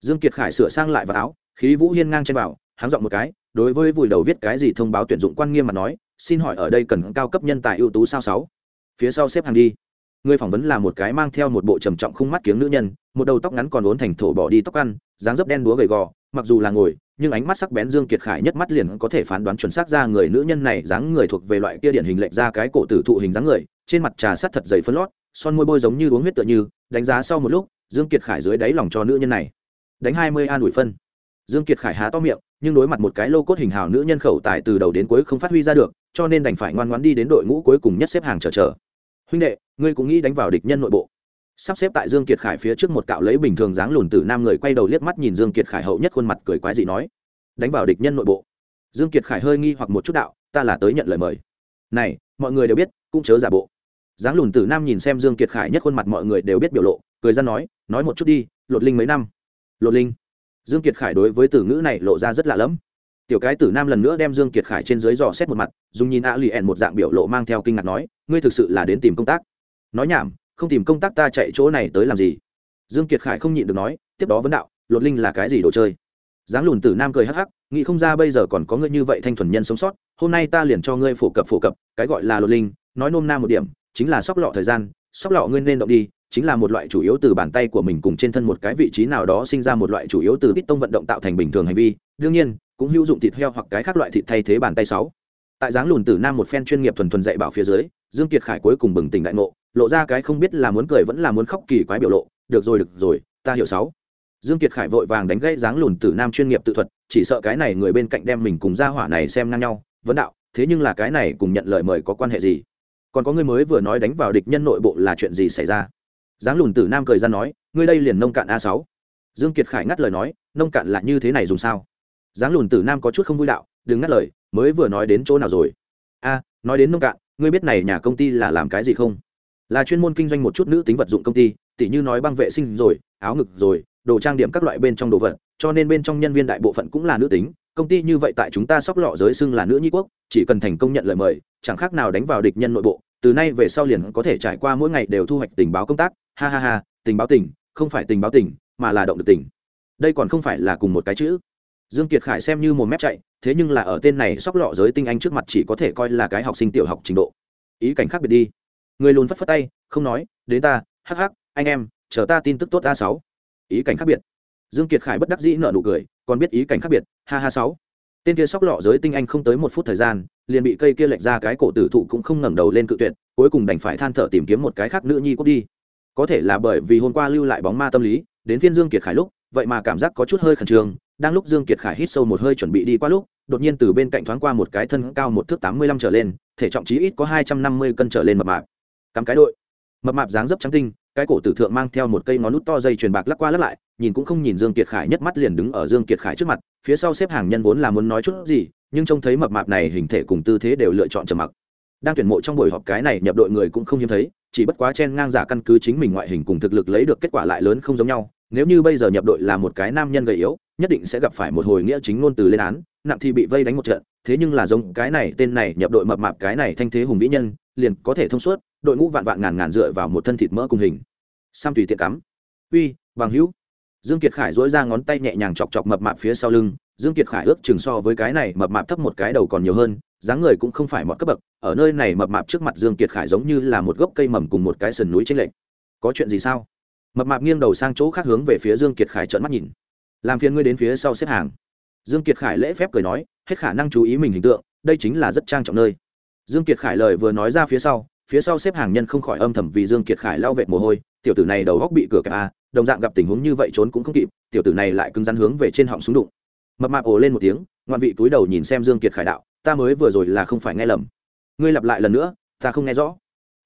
dương kiệt khải sửa sang lại vào áo, khí vũ hiên ngang trên vào háng dọn một cái, đối với vùi đầu viết cái gì thông báo tuyển dụng quan nghiêm mà nói, xin hỏi ở đây cần cao cấp nhân tài ưu tú sao sáu? Phía sau xếp hàng đi. Người phỏng vấn là một cái mang theo một bộ trầm trọng khung mắt kiếng nữ nhân một đầu tóc ngắn còn uốn thành thổ bỏ đi tóc ăn, dáng dấp đen đúa gầy gò, mặc dù là ngồi, nhưng ánh mắt sắc bén dương kiệt khải nhất mắt liền có thể phán đoán chuẩn xác ra người nữ nhân này dáng người thuộc về loại kia điển hình lệch ra cái cổ tử thụ hình dáng người, trên mặt trà sắt thật dày phân lót, son môi bôi giống như uống huyết tựa như, đánh giá sau một lúc, dương kiệt khải dưới đáy lòng cho nữ nhân này đánh hai mươi an ủi phân. Dương kiệt khải há to miệng, nhưng đối mặt một cái lô cốt hình hào nữ nhân khẩu tài từ đầu đến cuối không phát huy ra được, cho nên đành phải ngoan ngoãn đi đến đội ngũ cuối cùng nhất xếp hàng chờ chờ. Huynh đệ, ngươi cũng nghĩ đánh vào địch nhân nội bộ sắp xếp tại dương kiệt khải phía trước một cạo lấy bình thường dáng lùn từ nam người quay đầu liếc mắt nhìn dương kiệt khải hậu nhất khuôn mặt cười quái dị nói, đánh vào địch nhân nội bộ. Dương kiệt khải hơi nghi hoặc một chút đạo, ta là tới nhận lời mời. Này, mọi người đều biết, cũng chớ giả bộ. Dáng lùn tử nam nhìn xem dương kiệt khải nhất khuôn mặt mọi người đều biết biểu lộ, cười ra nói nói một chút đi, lột linh mấy năm? Lột linh? Dương kiệt khải đối với từ ngữ này lộ ra rất lạ lẫm. Tiểu cái tử nam lần nữa đem dương kiệt khải trên dưới dò xét một mặt, dùng nhìn a lì ẻn một dạng biểu lộ mang theo kinh ngạc nói, ngươi thực sự là đến tìm công tác? Nói nhảm không tìm công tác ta chạy chỗ này tới làm gì? Dương kiệt khải không nhịn được nói, tiếp đó vấn đạo, lột linh là cái gì đồ chơi? Dáng lùn tử nam cười hắc hắc, nghĩ không ra bây giờ còn có ngươi như vậy thanh thuần nhân sống sót, hôm nay ta liền cho ngươi phổ cập phổ cập, cái gọi là lột linh, nói nôm na một điểm, chính là sóc lọ thời gian, sóc lọ ngươi nên động đi, chính là một loại chủ yếu từ bàn tay của mình cùng trên thân một cái vị trí nào đó sinh ra một loại chủ yếu từ ít tông vận động tạo thành bình thường hành vi, đương nhiên, cũng hữu dụng thịt heo hoặc cái khác loại thịt thay thế bàn tay sáu. Tại dáng lùn tử nam một phen chuyên nghiệp thuần thuần dạy bảo phía dưới, dương kiệt khải cuối cùng bừng tỉnh đại ngộ lộ ra cái không biết là muốn cười vẫn là muốn khóc kỳ quái biểu lộ, được rồi được rồi, ta hiểu sáu. Dương kiệt khải vội vàng đánh gãy dáng lùn tử nam chuyên nghiệp tự thuật, chỉ sợ cái này người bên cạnh đem mình cùng gia hỏa này xem ngang nhau. Vấn đạo, thế nhưng là cái này cùng nhận lời mời có quan hệ gì? Còn có người mới vừa nói đánh vào địch nhân nội bộ là chuyện gì xảy ra? Dáng lùn tử nam cười ra nói, ngươi đây liền nông cạn a sáu. Dương kiệt khải ngắt lời nói, nông cạn là như thế này dùng sao? Dáng lùn tử nam có chút không vui đạo, đừng ngắt lời, mới vừa nói đến chỗ nào rồi? A, nói đến nông cạn, ngươi biết này nhà công ty là làm cái gì không? Là chuyên môn kinh doanh một chút nữ tính vật dụng công ty tỷ như nói băng vệ sinh rồi, áo ngực rồi, đồ trang điểm các loại bên trong đồ vật, cho nên bên trong nhân viên đại bộ phận cũng là nữ tính, công ty như vậy tại chúng ta sóc lọ giới xưng là nữ nhi quốc, chỉ cần thành công nhận lời mời, chẳng khác nào đánh vào địch nhân nội bộ, từ nay về sau liền có thể trải qua mỗi ngày đều thu hoạch tình báo công tác, ha ha ha, tình báo tỉnh không phải tình báo tỉnh mà là động được tỉnh đây còn không phải là cùng một cái chữ. Dương kiệt khải xem như một mép chạy, thế nhưng là ở tên này sóc lọ giới tinh anh trước mặt chỉ có thể coi là cái học sinh tiểu học trình độ. Ý cảnh khác biệt đi người lùn phất phất tay, không nói, đến ta, hắc hắc, anh em, chờ ta tin tức tốt a sáu. Ý cảnh khác biệt. Dương kiệt khải bất đắc dĩ nợ nụ cười, còn biết ý cảnh khác biệt, ha ha sáu. Tên kia sóc lọ giới tinh anh không tới một phút thời gian, liền bị cây kia lệch ra cái cổ tử thụ cũng không ngẩng đầu lên cự tuyệt, cuối cùng đành phải than thở tìm kiếm một cái khác nữ nhi cút đi. Có thể là bởi vì hôm qua lưu lại bóng ma tâm lý, đến phiên dương kiệt khải lúc, vậy mà cảm giác có chút hơi khẩn trương, đang lúc dương kiệt khải hít sâu một hơi chuẩn bị đi qua lúc, đột nhiên từ bên cạnh thoáng qua một cái thân cao một thước tám mươi lăm trở lên, thể trọng chí ít có hai trăm năm mươi cân trở lên mập mạp cắm cái đội. Mập mạp dáng dấp trắng tinh, cái cổ tử thượng mang theo một cây ngón nút to dây chuyền bạc lắc qua lắc lại, nhìn cũng không nhìn dương kiệt khải nhất mắt liền đứng ở dương kiệt khải trước mặt, phía sau xếp hàng nhân vốn là muốn nói chút gì, nhưng trông thấy mập mạp này hình thể cùng tư thế đều lựa chọn trầm mặc. Đang tuyển mộ trong buổi họp cái này, nhập đội người cũng không hiếm thấy, chỉ bất quá chen ngang giả căn cứ chính mình ngoại hình cùng thực lực lấy được kết quả lại lớn không giống nhau, nếu như bây giờ nhập đội là một cái nam nhân gầy yếu, nhất định sẽ gặp phải một hồi nghĩa chính ngôn từ lên án, nặng thì bị vây đánh một trận, thế nhưng là giống cái này, tên này nhập đội mập mạp cái này thanh thế hùng vĩ nhân, liền có thể thông suốt đội ngũ vạn vạn ngàn ngàn dựa vào một thân thịt mỡ cùng hình. Sam tùy tiện cắm. Uy, bằng hữu. Dương kiệt khải dỗi ra ngón tay nhẹ nhàng chọc chọc mập mạp phía sau lưng. Dương kiệt khải ước chừng so với cái này mập mạp thấp một cái đầu còn nhiều hơn, dáng người cũng không phải một cấp bậc. Ở nơi này mập mạp trước mặt dương kiệt khải giống như là một gốc cây mầm cùng một cái sườn núi trên lệnh có chuyện gì sao? Mập mạp nghiêng đầu sang chỗ khác hướng về phía dương kiệt khải trợn mắt nhìn. Làm phiền ngươi đến phía sau xếp hàng. Dương kiệt khải lễ phép cười nói, hết khả năng chú ý mình hình tượng, đây chính là rất trang trọng nơi. Dương kiệt khải lời vừa nói ra phía sau phía sau xếp hàng nhân không khỏi âm thầm vì dương kiệt khải lao vệt mồ hôi, tiểu tử này đầu góc bị cửa kẹp a đồng dạng gặp tình huống như vậy trốn cũng không kịp, tiểu tử này lại cứng rắn hướng về trên họng súng đụng. Mập mạp ồ lên một tiếng ngoạn vị túi đầu nhìn xem dương kiệt khải đạo, ta mới vừa rồi là không phải nghe lầm. Ngươi lặp lại lần nữa, ta không nghe rõ.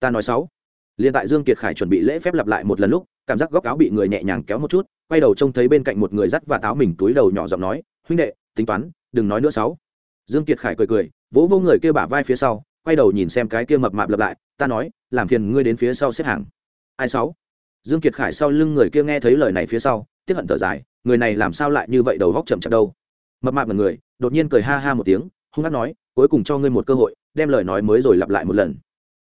Ta nói sáu liền tại dương kiệt khải chuẩn bị lễ phép lặp lại một lần lúc, cảm giác góc áo bị người nhẹ nhàng kéo một chút, quay đầu trông thấy bên cạnh một người dắt và táo mình túi đầu nhỏ giọng nói, huynh đệ, tính toán, đừng nói nữa sáu dương kiệt khải cười cười, vỗ vô người kêu bả vai phía sau quay đầu nhìn xem cái kia mập mạp lặp lại, ta nói, làm phiền ngươi đến phía sau xếp hàng. Ai sáu? Dương kiệt khải sau lưng người kia nghe thấy lời này phía sau, tiếc hận thở dài, người này làm sao lại như vậy đầu góc chậm chậm đâu? Mập mạp là người, đột nhiên cười ha ha một tiếng, hung hăng nói, cuối cùng cho ngươi một cơ hội, đem lời nói mới rồi lặp lại một lần.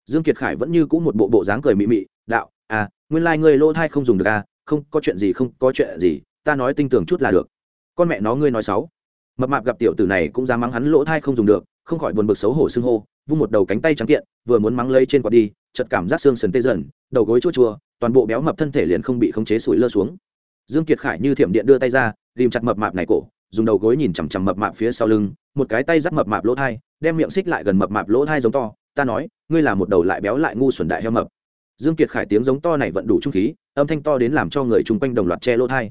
Dương kiệt khải vẫn như cũ một bộ bộ dáng cười mị mị, đạo à nguyên lai like ngươi lỗ thai không dùng được à không, có chuyện gì không, có chuyện gì, ta nói tinh tường chút là được. Con mẹ nó ngươi nói xấu. Mập mạp gặp tiểu tử này cũng dám mắng hắn lỗ thai không dùng được không khỏi buồn bực xấu hổ xưng hô, vung một đầu cánh tay trắng kiện, vừa muốn mắng lấy trên quạt đi, chợt cảm giác xương sần tê dần, đầu gối chua chua, toàn bộ béo mập thân thể liền không bị khống chế sủi lơ xuống. Dương kiệt khải như thiểm điện đưa tay ra ghìm chặt mập mạp này cổ, dùng đầu gối nhìn chằm chằm mập mạp phía sau lưng, một cái tay dắt mập mạp lỗ thai, đem miệng xích lại gần mập mạp lỗ thai giống to, ta nói, ngươi là một đầu lại béo lại ngu xuẩn đại heo mập. Dương kiệt khải tiếng giống to này vẫn đủ trung khí, âm thanh to đến làm cho người chung quanh đồng loạt che lỗ thai.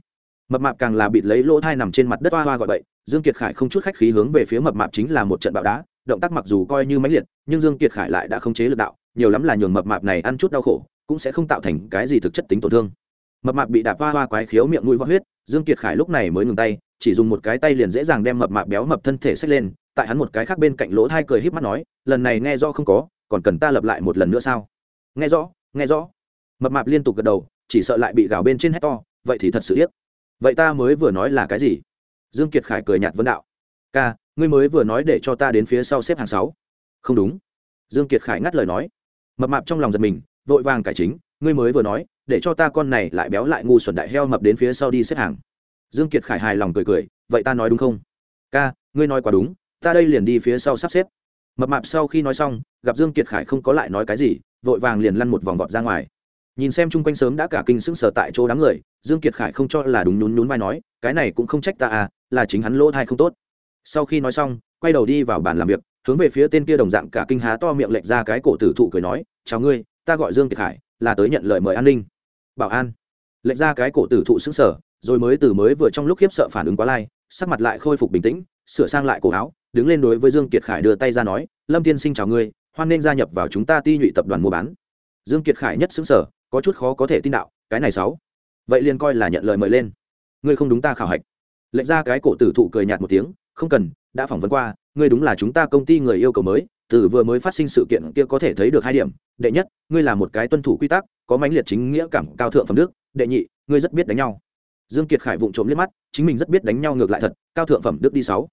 Mập mạp càng là bịt lấy lỗ thai nằm trên mặt đất hoa hoa gọi bậy dương kiệt khải không chút khách khí hướng về phía mập mạp chính là một trận bạo đá, động tác mặc dù coi như mãnh liệt, nhưng dương kiệt khải lại đã không chế lực đạo, nhiều lắm là nhường mập mạp này ăn chút đau khổ, cũng sẽ không tạo thành cái gì thực chất tính tổn thương. Mập mạp bị đạp hoa hoa quái khiếu miệng mũi vót huyết, dương kiệt khải lúc này mới ngừng tay, chỉ dùng một cái tay liền dễ dàng đem mập mạp béo mập thân thể xách lên, tại hắn một cái khác bên cạnh lỗ thai cười híp mắt nói, lần này nghe rõ không có, còn cần ta lập lại một lần nữa sao? Nghe rõ nghe rõ. Mập mạp liên tục gật đầu, chỉ sợ lại bị gào bên trên hét to, vậy thì thật sự tiếc vậy ta mới vừa nói là cái gì? Dương kiệt khải cười nhạt vấn đạo. Ca, ngươi mới vừa nói để cho ta đến phía sau xếp hàng sáu. Không đúng. Dương kiệt khải ngắt lời nói. Mập mạp trong lòng giật mình, vội vàng cải chính, ngươi mới vừa nói, để cho ta con này lại béo lại ngu xuẩn đại heo mập đến phía sau đi xếp hàng. Dương kiệt khải hài lòng cười cười, vậy ta nói đúng không? Ca, ngươi nói quá đúng, ta đây liền đi phía sau sắp xếp. Mập mạp sau khi nói xong, gặp dương kiệt khải không có lại nói cái gì, vội vàng liền lăn một vòng vọt ra ngoài. Nhìn xem chung quanh sớm đã cả kinh sững sờ tại chỗ đám người dương kiệt khải không cho là đúng nhún nhún vai nói, cái này cũng không trách ta à là chính hắn lỗ thai không tốt. Sau khi nói xong, quay đầu đi vào bàn làm việc, hướng về phía tên kia đồng dạng cả kinh há to miệng lệch ra cái cổ tử thụ cười nói, chào ngươi, ta gọi dương kiệt khải, là tới nhận lời mời an ninh. Bảo an. Lệch ra cái cổ tử thụ sững sờ, rồi mới từ mới vừa trong lúc khiếp sợ phản ứng quá lai, sắc mặt lại khôi phục bình tĩnh, sửa sang lại cổ áo, đứng lên đối với dương kiệt khải đưa tay ra nói, lâm tiên sinh chào ngươi, hoan nên gia nhập vào chúng ta ti nhụy tập đoàn mua bán. Dương kiệt khải nhất xứng sở có chút khó có thể tin đạo, cái này sáu vậy liền coi là nhận lời mời lên. Ngươi không đúng ta khảo hạch. Lệnh ra cái cổ tử thụ cười nhạt một tiếng, không cần, đã phỏng vấn qua, ngươi đúng là chúng ta công ty người yêu cầu mới, từ vừa mới phát sinh sự kiện kia có thể thấy được hai điểm. Đệ nhất, ngươi là một cái tuân thủ quy tắc, có mãnh liệt chính nghĩa cảm cao thượng phẩm đức. Đệ nhị, ngươi rất biết đánh nhau. Dương kiệt khải vụng trộm liếc mắt, chính mình rất biết đánh nhau ngược lại thật, cao thượng phẩm đức đi sáu.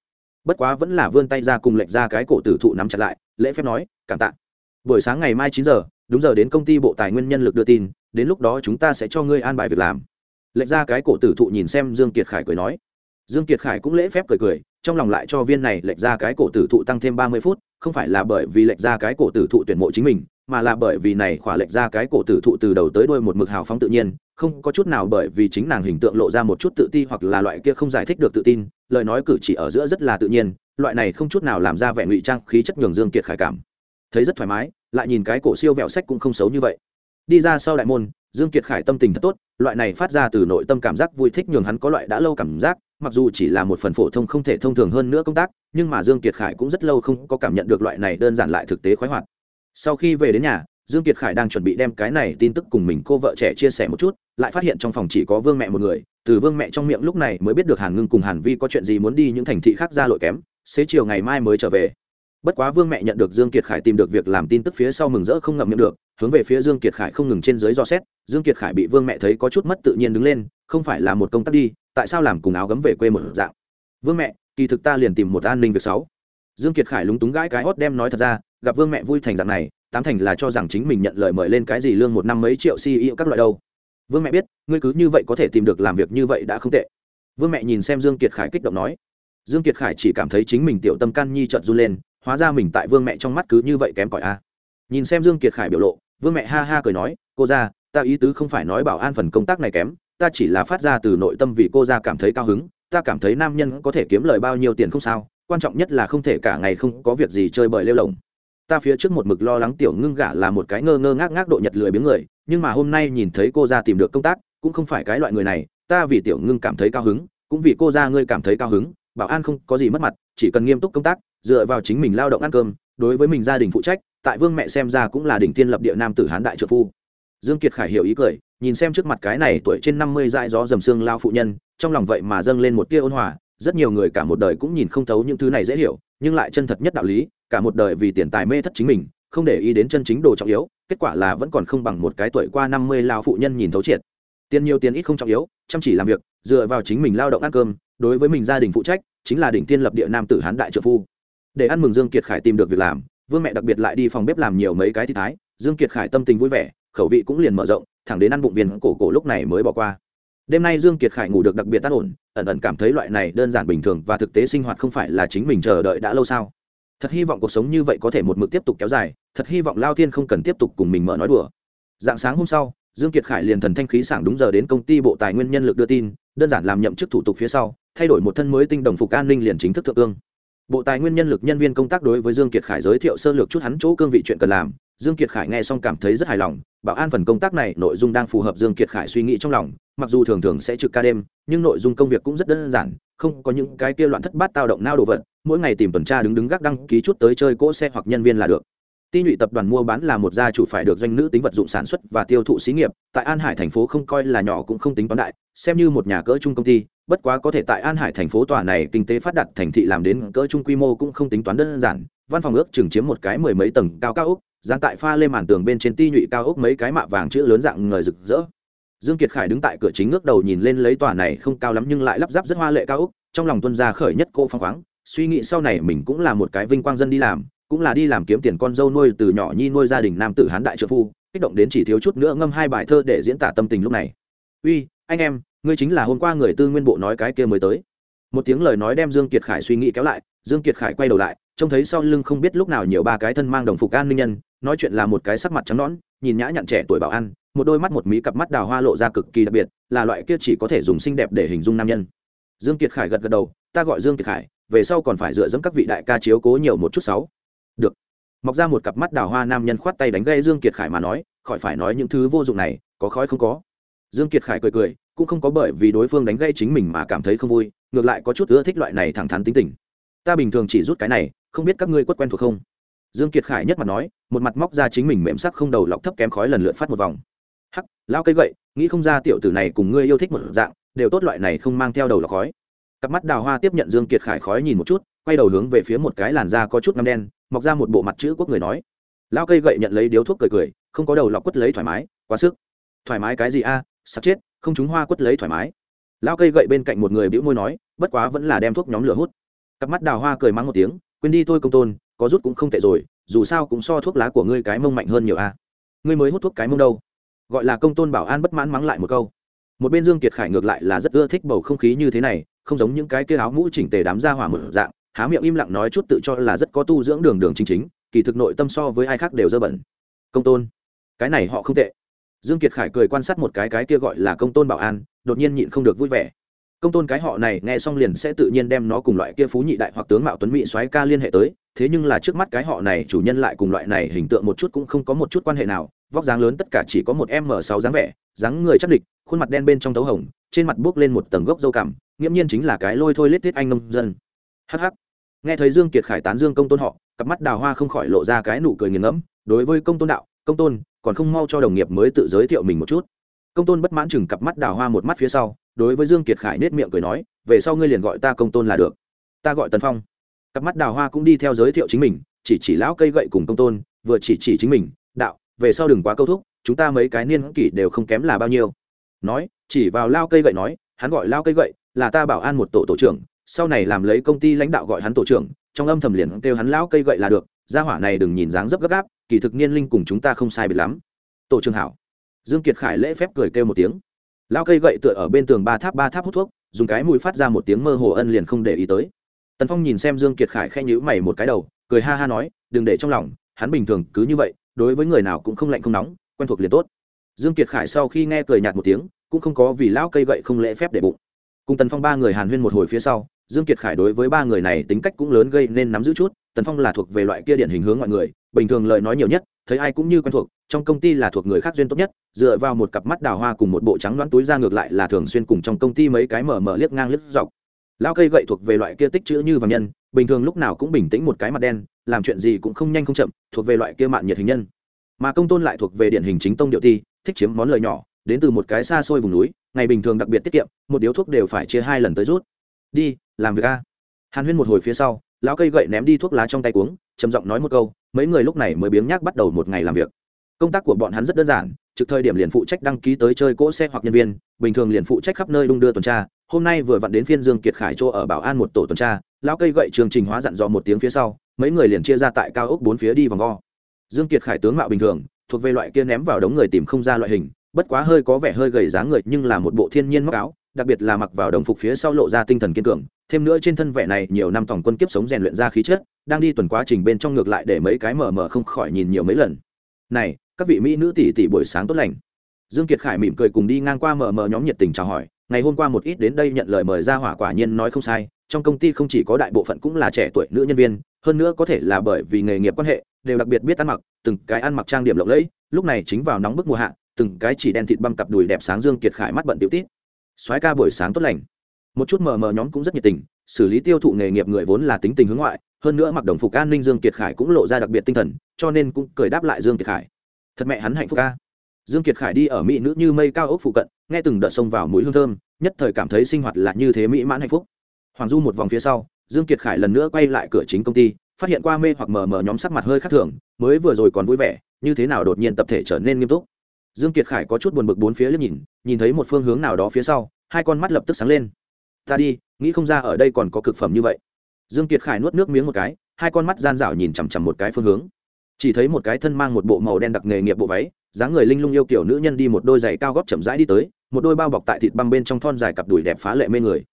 Bất quá vẫn là vươn tay ra cùng lệnh ra cái cổ tử thụ nắm chặt lại, lễ phép nói, cảm tạ. Buổi sáng ngày mai chín giờ, đúng giờ đến công ty bộ tài nguyên nhân lực đưa tin đến lúc đó chúng ta sẽ cho ngươi an bài việc làm. Lệnh ra cái cổ tử thụ nhìn xem dương kiệt khải cười nói. Dương kiệt khải cũng lễ phép cười cười, trong lòng lại cho viên này lệnh ra cái cổ tử thụ tăng thêm ba mươi phút, không phải là bởi vì lệnh ra cái cổ tử thụ tuyển mộ chính mình, mà là bởi vì này khỏa lệnh ra cái cổ tử thụ từ đầu tới đuôi một mực hào phóng tự nhiên, không có chút nào bởi vì chính nàng hình tượng lộ ra một chút tự ti hoặc là loại kia không giải thích được tự tin, lời nói cử chỉ ở giữa rất là tự nhiên, loại này không chút nào làm ra vẻ ngụy trang khí chất nhường dương kiệt khải cảm. Thấy rất thoải mái, lại nhìn cái cổ siêu vẹo sách cũng không xấu như vậy đi ra sau đại môn, dương kiệt khải tâm tình thật tốt, loại này phát ra từ nội tâm cảm giác vui thích nhường hắn có loại đã lâu cảm giác, mặc dù chỉ là một phần phổ thông không thể thông thường hơn nữa công tác, nhưng mà dương kiệt khải cũng rất lâu không có cảm nhận được loại này đơn giản lại thực tế khoái hoạt. Sau khi về đến nhà, dương kiệt khải đang chuẩn bị đem cái này tin tức cùng mình cô vợ trẻ chia sẻ một chút, lại phát hiện trong phòng chỉ có vương mẹ một người, từ vương mẹ trong miệng lúc này mới biết được hàn ngưng cùng hàn vi có chuyện gì muốn đi những thành thị khác ra lội kém, xế chiều ngày mai mới trở về bất quá vương mẹ nhận được dương kiệt khải tìm được việc làm tin tức phía sau mừng rỡ không ngậm miệng được, hướng về phía dương kiệt khải không ngừng trên dưới do xét, dương kiệt khải bị vương mẹ thấy có chút mất tự nhiên đứng lên, không phải là một công tác đi, tại sao làm cùng áo gấm về quê một dạng? Vương mẹ, kỳ thực ta liền tìm một an ninh việc sáu dương kiệt khải lúng túng gãi cái hót đem nói thật ra, gặp vương mẹ vui thành dạng này, tám thành là cho rằng chính mình nhận lời mời lên cái gì lương một năm mấy triệu ceo các loại đâu. Vương mẹ biết, ngươi cứ như vậy có thể tìm được làm việc như vậy đã không tệ. Vương mẹ nhìn xem dương kiệt khải kích động nói. Dương kiệt khải chỉ cảm thấy chính mình tiểu tâm can nhi trợt run lên hóa ra mình tại vương mẹ trong mắt cứ như vậy kém cỏi a nhìn xem dương kiệt khải biểu lộ, vương mẹ ha ha cười nói, cô ra ta ý tứ không phải nói bảo an phần công tác này kém, ta chỉ là phát ra từ nội tâm vì cô ra cảm thấy cao hứng, ta cảm thấy nam nhân có thể kiếm lời bao nhiêu tiền không sao, quan trọng nhất là không thể cả ngày không có việc gì chơi bời lêu lồng. Ta phía trước một mực lo lắng tiểu ngưng gả là một cái ngơ ngơ ngác ngác độ nhật lười biếng người, nhưng mà hôm nay nhìn thấy cô ra tìm được công tác, cũng không phải cái loại người này, ta vì tiểu ngưng cảm thấy cao hứng, cũng vì cô ra ngươi cảm thấy cao hứng, bảo an không có gì mất mặt, chỉ cần nghiêm túc công tác dựa vào chính mình lao động ăn cơm, đối với mình gia đình phụ trách, tại vương mẹ xem ra cũng là đỉnh tiên lập địa nam tử hán đại trợ phu. Dương kiệt khải hiểu ý cười, nhìn xem trước mặt cái này tuổi trên năm mươi dại gió dầm xương lao phụ nhân, trong lòng vậy mà dâng lên một tia ôn hòa, rất nhiều người cả một đời cũng nhìn không thấu những thứ này dễ hiểu, nhưng lại chân thật nhất đạo lý, cả một đời vì tiền tài mê thất chính mình, không để ý đến chân chính đồ trọng yếu, kết quả là vẫn còn không bằng một cái tuổi qua năm mươi lao phụ nhân nhìn thấu triệt. Tiền nhiều tiền ít không trọng yếu, chăm chỉ làm việc, dựa vào chính mình lao động ăn cơm, đối với mình gia đình phụ trách, chính là đỉnh tiên lập địa nam tử hán đại trợ phu để ăn mừng dương kiệt khải tìm được việc làm, vương mẹ đặc biệt lại đi phòng bếp làm nhiều mấy cái thi thái, dương kiệt khải tâm tình vui vẻ, khẩu vị cũng liền mở rộng, thẳng đến ăn bụng viên cổ cổ lúc này mới bỏ qua. Đêm nay dương kiệt khải ngủ được đặc biệt tan ổn, ẩn ẩn cảm thấy loại này đơn giản bình thường và thực tế sinh hoạt không phải là chính mình chờ đợi đã lâu sao? Thật hy vọng cuộc sống như vậy có thể một mực tiếp tục kéo dài, thật hy vọng lao thiên không cần tiếp tục cùng mình mở nói đùa. Dạng sáng hôm sau, dương kiệt khải liền thần thanh khí sảng đúng giờ đến công ty bộ tài nguyên nhân lực đưa tin, đơn giản làm nhậm chức thủ tục phía sau, thay đổi một thân mới tinh đồng phục an ninh liền chính thức thượng ương bộ tài nguyên nhân lực nhân viên công tác đối với dương kiệt khải giới thiệu sơ lược chút hắn chỗ cương vị chuyện cần làm. Dương kiệt khải nghe xong cảm thấy rất hài lòng bảo an phần công tác này nội dung đang phù hợp dương kiệt khải suy nghĩ trong lòng mặc dù thường thường sẽ trực ca đêm nhưng nội dung công việc cũng rất đơn giản không có những cái kia loạn thất bát tao động nao đồ vật mỗi ngày tìm tuần tra đứng đứng gác đăng ký chút tới chơi cỗ xe hoặc nhân viên là được. Ti nhụy tập đoàn mua bán là một gia chủ phải được doanh nữ tính vật dụng sản xuất và tiêu thụ xí nghiệp, tại An Hải thành phố không coi là nhỏ cũng không tính toán đại, xem như một nhà cỡ trung công ty, bất quá có thể tại An Hải thành phố tòa này kinh tế phát đạt thành thị làm đến cỡ trung quy mô cũng không tính toán đơn giản, văn phòng ước chừng chiếm một cái mười mấy tầng cao cao ốc, dán tại pha lê màn tường bên trên ti nhụy cao ốc mấy cái mạ vàng chữ lớn dạng người rực rỡ. Dương Kiệt Khải đứng tại cửa chính ngước đầu nhìn lên lấy tòa này không cao lắm nhưng lại lắp ráp rất hoa lệ cao ốc, trong lòng tuân ra khởi nhất cô phong khoáng, suy nghĩ sau này mình cũng là một cái vinh quang dân đi làm, cũng là đi làm kiếm tiền con dâu nuôi từ nhỏ nhi nuôi gia đình nam tử hán đại trợ phu kích động đến chỉ thiếu chút nữa ngâm hai bài thơ để diễn tả tâm tình lúc này uy anh em ngươi chính là hôm qua người tư nguyên bộ nói cái kia mới tới. Một tiếng lời nói đem dương kiệt khải suy nghĩ kéo lại, dương kiệt khải quay đầu lại, trông thấy sau lưng không biết lúc nào nhiều ba cái thân mang đồng phục an ninh nhân, nói chuyện là một cái sắc mặt trắng nõn, nhìn nhã nhặn trẻ tuổi bảo an, một đôi mắt một mí cặp mắt đào hoa lộ ra cực kỳ đặc biệt, là loại kia chỉ có thể dùng xinh đẹp để hình dung nam nhân. Dương kiệt khải gật gật đầu, ta gọi dương kiệt khải, về sau còn phải dựa dẫm các vị đại ca chiếu cố nhiều một chút sáu. Được. Mọc ra một cặp mắt đào hoa nam nhân khoát tay đánh gây dương kiệt khải mà nói, khỏi phải nói những thứ vô dụng này, có khói không có. Dương kiệt khải cười cười cũng không có bởi vì đối phương đánh gây chính mình mà cảm thấy không vui ngược lại có chút ưa thích loại này thẳng thắn tính tình. Ta bình thường chỉ rút cái này không biết các ngươi quất quen thuộc không? Dương kiệt khải nhất mặt nói một mặt móc ra chính mình mềm sắc không đầu lọc thấp kém khói lần lượt phát một vòng. Hắc lao cây gậy nghĩ không ra tiểu tử này cùng ngươi yêu thích một dạng đều tốt loại này không mang theo đầu lọc khói. Cặp mắt đào hoa tiếp nhận dương kiệt khải khói nhìn một chút quay đầu hướng về phía một cái làn da có chút ngăm đen mọc ra một bộ mặt chữ quốc người nói. Lao cây gậy nhận lấy điếu thuốc cười cười không có đầu lọc quất lấy thoải mái quá sức. Thoải mái cái gì a à, sắp chết không chúng hoa quất lấy thoải mái. Lao cây gậy bên cạnh một người bĩu môi nói, bất quá vẫn là đem thuốc nhóm lửa hút. Cặp mắt đào hoa cười mắng một tiếng, quên đi thôi công tôn, có rút cũng không tệ rồi, dù sao cũng so thuốc lá của ngươi cái mông mạnh hơn nhiều a ngươi mới hút thuốc cái mông đâu? Gọi là công tôn bảo an bất mãn mắng lại một câu. Một bên dương kiệt khải ngược lại là rất ưa thích bầu không khí như thế này, không giống những cái kia áo mũ chỉnh tề đám ra hỏa mở dạng, há miệng im lặng nói chút tự cho là rất có tu dưỡng đường đường chính chính, kỳ thực nội tâm so với ai khác đều dơ bẩn. Công tôn, cái này họ không tệ dương kiệt khải cười quan sát một cái cái kia gọi là công tôn bảo an, đột nhiên nhịn không được vui vẻ. Công tôn cái họ này nghe xong liền sẽ tự nhiên đem nó cùng loại kia phú nhị đại hoặc tướng mạo tuấn mỹ soái ca liên hệ tới, thế nhưng là trước mắt cái họ này chủ nhân lại cùng loại này hình tượng một chút cũng không có một chút quan hệ nào, vóc dáng lớn tất cả chỉ có một m sáu dáng vẻ, dáng người chắc địch, khuôn mặt đen bên trong tấu hồng, trên mặt buốc lên một tầng gốc dâu cảm nghiễm nhiên chính là cái lôi thôi lết thiết anh nông dân. Hh nghe thấy dương kiệt khải tán dương công tôn họ, cặp mắt đào hoa không khỏi lộ ra cái nụ cười nghiền ngẫm, đối với công tôn đạo, công tôn còn không mau cho đồng nghiệp mới tự giới thiệu mình một chút. Công tôn bất mãn chừng cặp mắt đào hoa một mắt phía sau, đối với dương kiệt khải nết miệng cười nói, về sau ngươi liền gọi ta công tôn là được. Ta gọi tần phong. Cặp mắt đào hoa cũng đi theo giới thiệu chính mình, chỉ chỉ lão cây gậy cùng công tôn, vừa chỉ chỉ chính mình, đạo, về sau đừng quá câu thúc, chúng ta mấy cái niên kỷ đều không kém là bao nhiêu. Nói, chỉ vào lao cây gậy nói, hắn gọi lao cây gậy là ta bảo an một tổ tổ trưởng, sau này làm lấy công ty lãnh đạo gọi hắn tổ trưởng, trong âm thầm liền kêu hắn lão cây gậy là được gia hỏa này đừng nhìn dáng dấp gấp gáp, kỳ thực niên linh cùng chúng ta không sai biệt lắm. Tổ trưởng hảo. Dương kiệt khải lễ phép cười kêu một tiếng. Lao cây gậy tựa ở bên tường ba tháp ba tháp hút thuốc, dùng cái mùi phát ra một tiếng mơ hồ ân liền không để ý tới. Tần phong nhìn xem dương kiệt khải khen nhữ mày một cái đầu, cười ha ha nói, đừng để trong lòng, hắn bình thường cứ như vậy, đối với người nào cũng không lạnh không nóng, quen thuộc liền tốt. Dương kiệt khải sau khi nghe cười nhạt một tiếng, cũng không có vì lão cây gậy không lễ phép để bụng cùng tần phong ba người hàn huyên một hồi phía sau, dương kiệt khải đối với ba người này tính cách cũng lớn gây nên nắm giữ chút, tần phong là thuộc về loại kia điển hình hướng mọi người, bình thường lời nói nhiều nhất, thấy ai cũng như quen thuộc, trong công ty là thuộc người khác duyên tốt nhất, dựa vào một cặp mắt đào hoa cùng một bộ trắng đoán túi ra ngược lại là thường xuyên cùng trong công ty mấy cái mở mở liếc ngang liếc dọc. Lão cây gậy thuộc về loại kia tích chữ như vàng nhân, bình thường lúc nào cũng bình tĩnh một cái mặt đen, làm chuyện gì cũng không nhanh không chậm, thuộc về loại kia mạn nhiệt hình nhân. Mà công tôn lại thuộc về điển hình chính tông điệu ti thích chiếm món lời nhỏ, đến từ một cái xa xôi vùng núi ngày bình thường đặc biệt tiết kiệm, một điếu thuốc đều phải chia hai lần tới rút. Đi, làm việc a. Hàn huyên một hồi phía sau, lão cây gậy ném đi thuốc lá trong tay cuống, trầm giọng nói một câu, mấy người lúc này mới biếng nhác bắt đầu một ngày làm việc. Công tác của bọn hắn rất đơn giản, trực thời điểm liền phụ trách đăng ký tới chơi cỗ xe hoặc nhân viên, bình thường liền phụ trách khắp nơi đung đưa tuần tra, hôm nay vừa vặn đến phiên dương kiệt khải chỗ ở bảo an một tổ tuần tra, lão cây gậy chương trình hóa dặn dò một tiếng phía sau, mấy người liền chia ra tại cao ốc bốn phía đi vòng vo. Dương kiệt khải tướng mạo bình thường, thuộc về loại kia ném vào đống người tìm không ra loại hình bất quá hơi có vẻ hơi gầy dáng người nhưng là một bộ thiên nhiên móc áo, đặc biệt là mặc vào đồng phục phía sau lộ ra tinh thần kiên cường. Thêm nữa trên thân vẻ này nhiều năm tổng quân kiếp sống rèn luyện ra khí chất, đang đi tuần quá trình bên trong ngược lại để mấy cái mờ mờ không khỏi nhìn nhiều mấy lần. Này, các vị mỹ nữ tỷ tỷ buổi sáng tốt lành. Dương kiệt khải mỉm cười cùng đi ngang qua mờ mờ nhóm nhiệt tình chào hỏi. Ngày hôm qua một ít đến đây nhận lời mời ra hỏa quả nhiên nói không sai, trong công ty không chỉ có đại bộ phận cũng là trẻ tuổi nữ nhân viên, hơn nữa có thể là bởi vì nghề nghiệp quan hệ, đều đặc biệt biết ăn mặc, từng cái ăn mặc trang điểm lộng lẫy, lúc này chính vào nóng bức mùa hạ từng cái chỉ đen thịt băm cặp đùi đẹp sáng dương kiệt khải mắt bận tiểu tít. Soái ca buổi sáng tốt lành. Một chút mờ mờ nhóm cũng rất nhiệt tình, xử lý tiêu thụ nghề nghiệp người vốn là tính tình hướng ngoại, hơn nữa mặc đồng phục an ninh dương kiệt khải cũng lộ ra đặc biệt tinh thần, cho nên cũng cười đáp lại dương kiệt khải. Thật mẹ hắn hạnh phúc ca. Dương kiệt khải đi ở mỹ nữ như mây cao ốc phụ cận, nghe từng đợt sông vào mũi hương thơm, nhất thời cảm thấy sinh hoạt là như thế mỹ mãn hạnh phúc. Hoàng du một vòng phía sau, dương kiệt khải lần nữa quay lại cửa chính công ty, phát hiện qua mê hoặc mờ mờ nhóm sắc mặt hơi khác thường, mới vừa rồi còn vui vẻ, như thế nào đột nhiên tập thể trở nên nghiêm túc dương kiệt khải có chút buồn bực bốn phía liếc nhìn nhìn thấy một phương hướng nào đó phía sau, hai con mắt lập tức sáng lên. Ta đi, nghĩ không ra ở đây còn có cực phẩm như vậy. Dương kiệt khải nuốt nước miếng một cái, hai con mắt gian dảo nhìn chằm chằm một cái phương hướng. Chỉ thấy một cái thân mang một bộ màu đen đặc nghề nghiệp bộ váy, dáng người linh lung yêu kiểu nữ nhân đi một đôi giày cao gót chậm rãi đi tới, một đôi bao bọc tại thịt băm bên trong thon dài cặp đùi đẹp phá lệ mê người.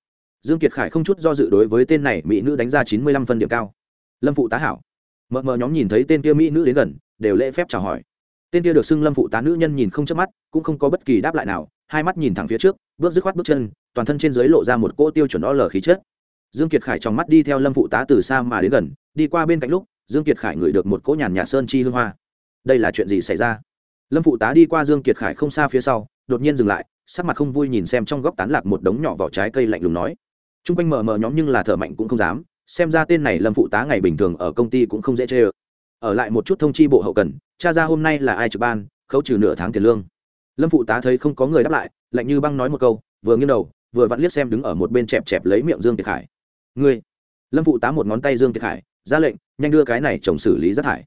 Dương kiệt khải không chút do dự đối với tên này mỹ nữ đánh ra chín mươi lăm phân điểm cao. Lâm phụ tá hảo. Mờ mờ nhóm nhìn thấy tên kia mỹ nữ đến gần, đều lễ phép chào hỏi tên kia được xưng lâm phụ tá nữ nhân nhìn không chớp mắt, cũng không có bất kỳ đáp lại nào, hai mắt nhìn thẳng phía trước, bước dứt khoát bước chân, toàn thân trên dưới lộ ra một cỗ tiêu chuẩn o lờ khí chất. Dương kiệt khải trong mắt đi theo lâm phụ tá từ xa mà đến gần, đi qua bên cạnh lúc, dương kiệt khải ngửi được một cỗ nhàn nhà sơn chi hương hoa. Đây là chuyện gì xảy ra? Lâm phụ tá đi qua dương kiệt khải không xa phía sau, đột nhiên dừng lại, sắc mặt không vui nhìn xem trong góc tán lạc một đống nhỏ vỏ trái cây lạnh lùng nói. T r u n g quanh mờ mờ nhóm nhưng là thở mạnh cũng không dám, xem ra tên này lâm phụ tá ngày bình thường ở công ty cũng không dễ chê ơ ở lại một chút thông chi bộ hậu cần, cha ra hôm nay là ai trực ban, khấu trừ nửa tháng tiền lương. Lâm phụ tá thấy không có người đáp lại, lạnh như băng nói một câu, vừa nghiêng đầu, vừa vặn liếc xem đứng ở một bên chẹp chẹp lấy miệng dương kiệt khải. Ngươi? Lâm phụ tá một ngón tay dương kiệt khải, ra lệnh, nhanh đưa cái này chồng xử lý rác thải.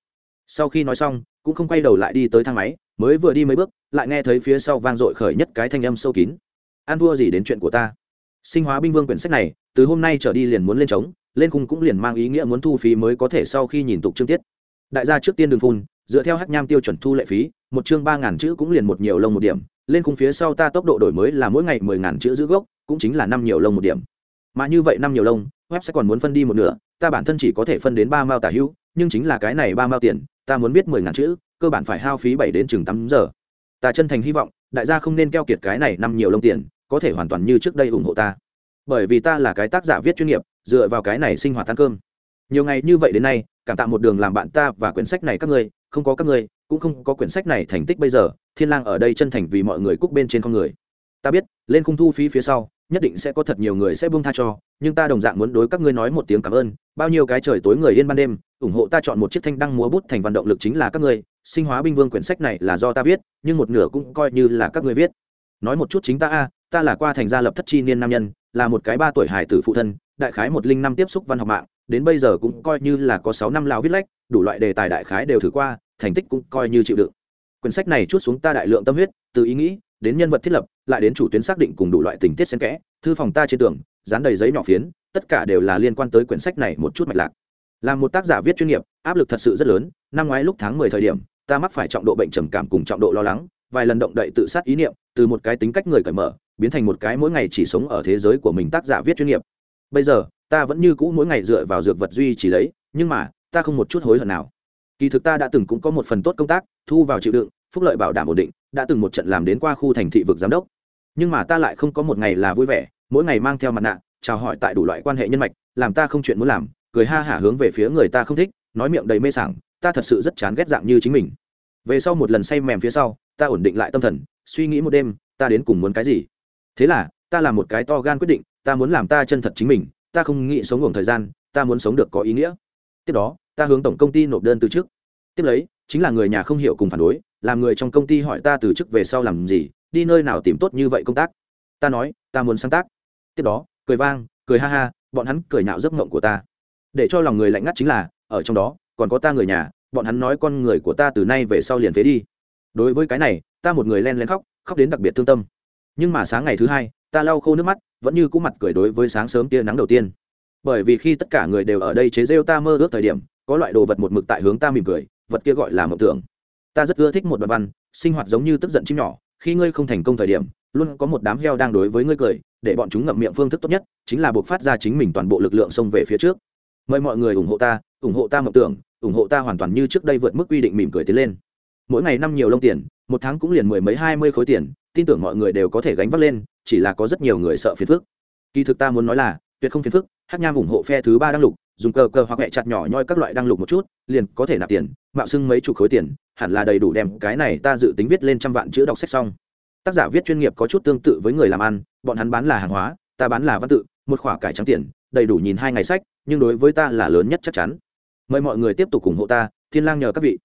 Sau khi nói xong, cũng không quay đầu lại đi tới thang máy, mới vừa đi mấy bước, lại nghe thấy phía sau vang dội khởi nhất cái thanh âm sâu kín. An thua gì đến chuyện của ta? Sinh hóa binh vương quyển sách này, từ hôm nay trở đi liền muốn lên trống, lên khung cũng liền mang ý nghĩa muốn thu phí mới có thể sau khi nhìn tục chương tiết đại gia trước tiên đường phun, dựa theo hát nham tiêu chuẩn thu lệ phí, một chương ba ngàn chữ cũng liền một nhiều lông một điểm, lên khung phía sau ta tốc độ đổi mới là mỗi ngày mười ngàn chữ giữ gốc, cũng chính là năm nhiều lông một điểm. Mà như vậy năm nhiều lông, web sẽ còn muốn phân đi một nửa, ta bản thân chỉ có thể phân đến ba mao tả hữu, nhưng chính là cái này ba mao tiền, ta muốn biết mười ngàn chữ, cơ bản phải hao phí bảy đến chừng tám giờ. Ta chân thành hy vọng, đại gia không nên keo kiệt cái này năm nhiều lông tiền, có thể hoàn toàn như trước đây ủng hộ ta. Bởi vì ta là cái tác giả viết chuyên nghiệp, dựa vào cái này sinh hoạt ăn cơm. Nhiều ngày như vậy đến nay cảm tạ một đường làm bạn ta và quyển sách này các ngươi, không có các ngươi, cũng không có quyển sách này thành tích bây giờ, thiên lang ở đây chân thành vì mọi người cúc bên trên con người. Ta biết, lên khung thu phí phía sau, nhất định sẽ có thật nhiều người sẽ buông tha cho, nhưng ta đồng dạng muốn đối các ngươi nói một tiếng cảm ơn, bao nhiêu cái trời tối người yên ban đêm, ủng hộ ta chọn một chiếc thanh đăng múa bút thành văn động lực chính là các ngươi, sinh hóa binh vương quyển sách này là do ta viết, nhưng một nửa cũng coi như là các ngươi viết. Nói một chút chính ta a, ta là qua thành gia lập thất chi niên nam nhân, là một cái ba tuổi hải tử phụ thân, đại khái một linh năm tiếp xúc văn học mạng đến bây giờ cũng coi như là có sáu năm lao viết lách, đủ loại đề tài đại khái đều thử qua, thành tích cũng coi như chịu đựng. Quyển sách này chút xuống ta đại lượng tâm huyết, từ ý nghĩ, đến nhân vật thiết lập, lại đến chủ tuyến xác định cùng đủ loại tình tiết xen kẽ, thư phòng ta trên tường, dán đầy giấy nhỏ phiến, tất cả đều là liên quan tới quyển sách này một chút mạch lạc. Là một tác giả viết chuyên nghiệp, áp lực thật sự rất lớn, năm ngoái lúc tháng mười thời điểm, ta mắc phải trọng độ bệnh trầm cảm cùng trọng độ lo lắng, vài lần động đậy tự sát ý niệm, từ một cái tính cách người cởi mở, biến thành một cái mỗi ngày chỉ sống ở thế giới của mình tác giả viết chuyên nghiệp. Bây giờ ta vẫn như cũ mỗi ngày dựa vào dược vật duy trì lấy, nhưng mà, ta không một chút hối hận nào. Kỳ thực ta đã từng cũng có một phần tốt công tác, thu vào chịu đựng, phúc lợi bảo đảm ổn định, đã từng một trận làm đến qua khu thành thị vực giám đốc. Nhưng mà ta lại không có một ngày là vui vẻ, mỗi ngày mang theo mặt nạ, chào hỏi tại đủ loại quan hệ nhân mạch, làm ta không chuyện muốn làm, cười ha hả hướng về phía người ta không thích, nói miệng đầy mê sảng, ta thật sự rất chán ghét dạng như chính mình. Về sau một lần say mềm phía sau, ta ổn định lại tâm thần, suy nghĩ một đêm, ta đến cùng muốn cái gì? Thế là, ta làm một cái to gan quyết định, ta muốn làm ta chân thật chính mình ta không nghĩ sống ngủ thời gian, ta muốn sống được có ý nghĩa. Tiếp đó, ta hướng tổng công ty nộp đơn từ chức. Tiếp lấy, chính là người nhà không hiểu cùng phản đối, làm người trong công ty hỏi ta từ chức về sau làm gì, đi nơi nào tìm tốt như vậy công tác. Ta nói, ta muốn sáng tác. Tiếp đó, cười vang, cười ha ha, bọn hắn cười nhạo giấc mộng của ta. Để cho lòng người lạnh ngắt chính là, ở trong đó, còn có ta người nhà, bọn hắn nói con người của ta từ nay về sau liền phế đi. Đối với cái này, ta một người len len khóc khóc đến đặc biệt thương tâm. Nhưng mà sáng ngày thứ hai, ta lau khô nước mắt vẫn như cũ mặt cười đối với sáng sớm tia nắng đầu tiên. Bởi vì khi tất cả người đều ở đây chế rêu ta mơ ước thời điểm, có loại đồ vật một mực tại hướng ta mỉm cười, vật kia gọi là mộng tưởng. Ta rất ưa thích một đoạn văn, sinh hoạt giống như tức giận chim nhỏ, khi ngươi không thành công thời điểm, luôn có một đám heo đang đối với ngươi cười, để bọn chúng ngậm miệng phương thức tốt nhất, chính là buộc phát ra chính mình toàn bộ lực lượng xông về phía trước. Mời mọi người ủng hộ ta, ủng hộ ta mộng tưởng, ủng hộ ta hoàn toàn như trước đây vượt mức quy định mỉm cười tiến lên. Mỗi ngày năm nhiều lông tiền, một tháng cũng liền mười mấy hai mươi khối tiền, tin tưởng mọi người đều có thể gánh vác lên chỉ là có rất nhiều người sợ phiền phức. Kỳ thực ta muốn nói là, tuyệt không phiền phức, hát nham ủng hộ phe thứ ba đăng lục, dùng cờ cờ hoặc hẹ chặt nhỏ nhoi các loại đăng lục một chút, liền có thể nạp tiền, mạo xưng mấy chục khối tiền, hẳn là đầy đủ đem cái này ta dự tính viết lên trăm vạn chữ đọc sách xong. Tác giả viết chuyên nghiệp có chút tương tự với người làm ăn, bọn hắn bán là hàng hóa, ta bán là văn tự, một khoả cải trắng tiền, đầy đủ nhìn hai ngày sách, nhưng đối với ta là lớn nhất chắc chắn. Mời mọi người tiếp tục ủng hộ ta, thiên lang nhờ các vị.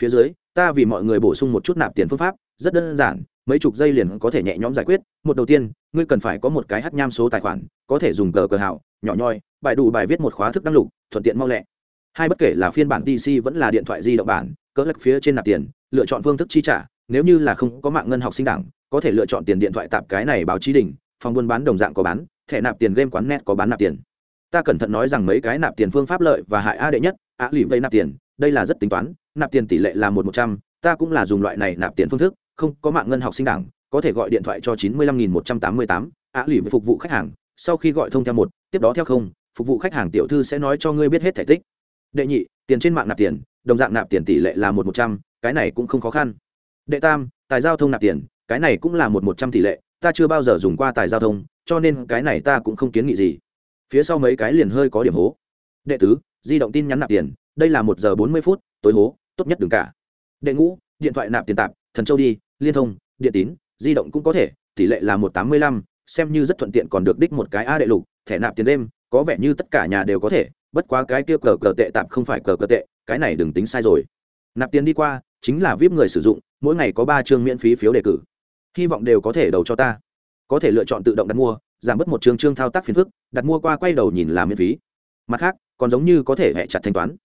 Phía dưới, ta vì mọi người bổ sung một chút nạp tiền phương pháp, rất đơn giản mấy chục giây liền có thể nhẹ nhõm giải quyết. Một đầu tiên, ngươi cần phải có một cái hát nham số tài khoản, có thể dùng cờ cờ hảo, nhỏ nhoi, bài đủ bài viết một khóa thức đăng lục, thuận tiện mau lẹ. Hai bất kể là phiên bản dc vẫn là điện thoại di động bản, cỡ lạch phía trên nạp tiền, lựa chọn phương thức chi trả, nếu như là không có mạng ngân học sinh đẳng có thể lựa chọn tiền điện thoại tạp cái này báo chí đỉnh, phòng buôn bán đồng dạng có bán, thẻ nạp tiền game quán net có bán nạp tiền. Ta cẩn thận nói rằng mấy cái nạp tiền phương pháp lợi và hại a đệ nhất, a lì vây nạp tiền, đây là rất tính toán, nạp tiền tỷ lệ là một một trăm, ta cũng là dùng loại này nạp tiền phương thức không có mạng ngân học sinh đảng, có thể gọi điện thoại cho chín mươi lăm nghìn một trăm tám mươi tám á lì với phục vụ khách hàng, sau khi gọi thông theo một, tiếp đó theo không, phục vụ khách hàng tiểu thư sẽ nói cho ngươi biết hết thể tích. Đệ nhị, tiền trên mạng nạp tiền, đồng dạng nạp tiền tỷ lệ là một một trăm, cái này cũng không khó khăn. Đệ tam, tài giao thông nạp tiền, cái này cũng là một một trăm tỷ lệ, ta chưa bao giờ dùng qua tài giao thông, cho nên cái này ta cũng không kiến nghị gì. Phía sau mấy cái liền hơi có điểm hố. Đệ tứ, di động tin nhắn nạp tiền, đây là một giờ bốn mươi phút, tối hố, tốt nhất đừng cả. Đệ ngũ, điện thoại nạp tiền tạp thần châu đi liên thông, điện tín, di động cũng có thể, tỷ lệ là một tám mươi lăm, xem như rất thuận tiện còn được đích một cái a đệ lục, thẻ nạp tiền đêm, có vẻ như tất cả nhà đều có thể, bất quá cái kia cờ cờ tệ tạm không phải cờ cờ tệ, cái này đừng tính sai rồi. Nạp tiền đi qua, chính là vip người sử dụng, mỗi ngày có ba chương miễn phí phiếu đề cử. Hy vọng đều có thể đầu cho ta. Có thể lựa chọn tự động đặt mua, giảm bớt một chương chương thao tác phiền phức, đặt mua qua quay đầu nhìn làm miễn phí. Mặt khác, còn giống như có thể hẹ chặt thanh toán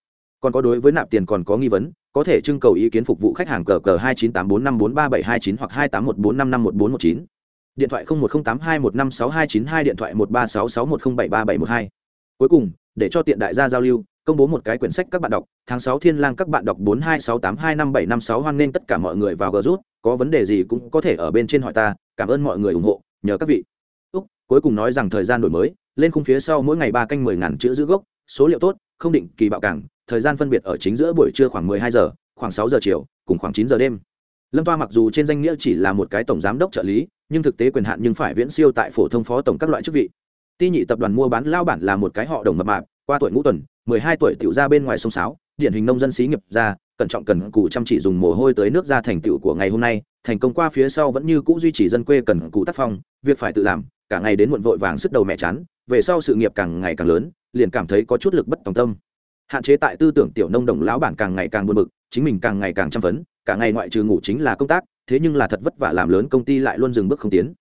còn có đối với nạp tiền còn có nghi vấn, có thể trưng cầu ý kiến phục vụ khách hàng cờ cờ hai chín tám bốn năm bốn ba bảy hai chín hoặc hai tám một bốn năm năm một bốn một chín. Điện thoại không một không tám hai một năm sáu hai chín hai, điện thoại một ba sáu sáu một không bảy ba bảy một hai. Cuối cùng, để cho tiện đại gia giao lưu, công bố một cái quyển sách các bạn đọc, tháng sáu thiên lang các bạn đọc bốn hai sáu tám hai năm bảy năm sáu, hoan nghênh tất cả mọi người vào gờ rút, có vấn đề gì cũng có thể ở bên trên hỏi ta, cảm ơn mọi người ủng hộ, nhờ các vị. Úc, cuối cùng nói rằng thời gian đổi mới, lên khung phía sau mỗi ngày ba canh mười ngàn chữ giữ gốc, số liệu tốt không định kỳ bạo cảng, thời gian phân biệt ở chính giữa buổi trưa khoảng mười hai giờ, khoảng sáu giờ chiều, cùng khoảng chín giờ đêm. Lâm toa mặc dù trên danh nghĩa chỉ là một cái tổng giám đốc trợ lý, nhưng thực tế quyền hạn nhưng phải viễn siêu tại phổ thông phó tổng các loại chức vị. Ti nhị tập đoàn mua bán lao bản là một cái họ đồng mập mạp, qua tuổi ngũ tuần, mười hai tuổi tiểu ra bên ngoài sông sáo, điển hình nông dân xí nghiệp ra, cẩn trọng cần cù chăm chỉ dùng mồ hôi tới nước ra thành tựu của ngày hôm nay, thành công qua phía sau vẫn như cũ duy trì dân quê cần cù tác phong, việc phải tự làm, cả ngày đến muộn vội vàng sức đầu mẹ chán về sau sự nghiệp càng ngày càng lớn, liền cảm thấy có chút lực bất tòng tâm. Hạn chế tại tư tưởng tiểu nông đồng lão bản càng ngày càng buồn bực, chính mình càng ngày càng chăm phấn, cả ngày ngoại trừ ngủ chính là công tác, thế nhưng là thật vất vả làm lớn công ty lại luôn dừng bước không tiến.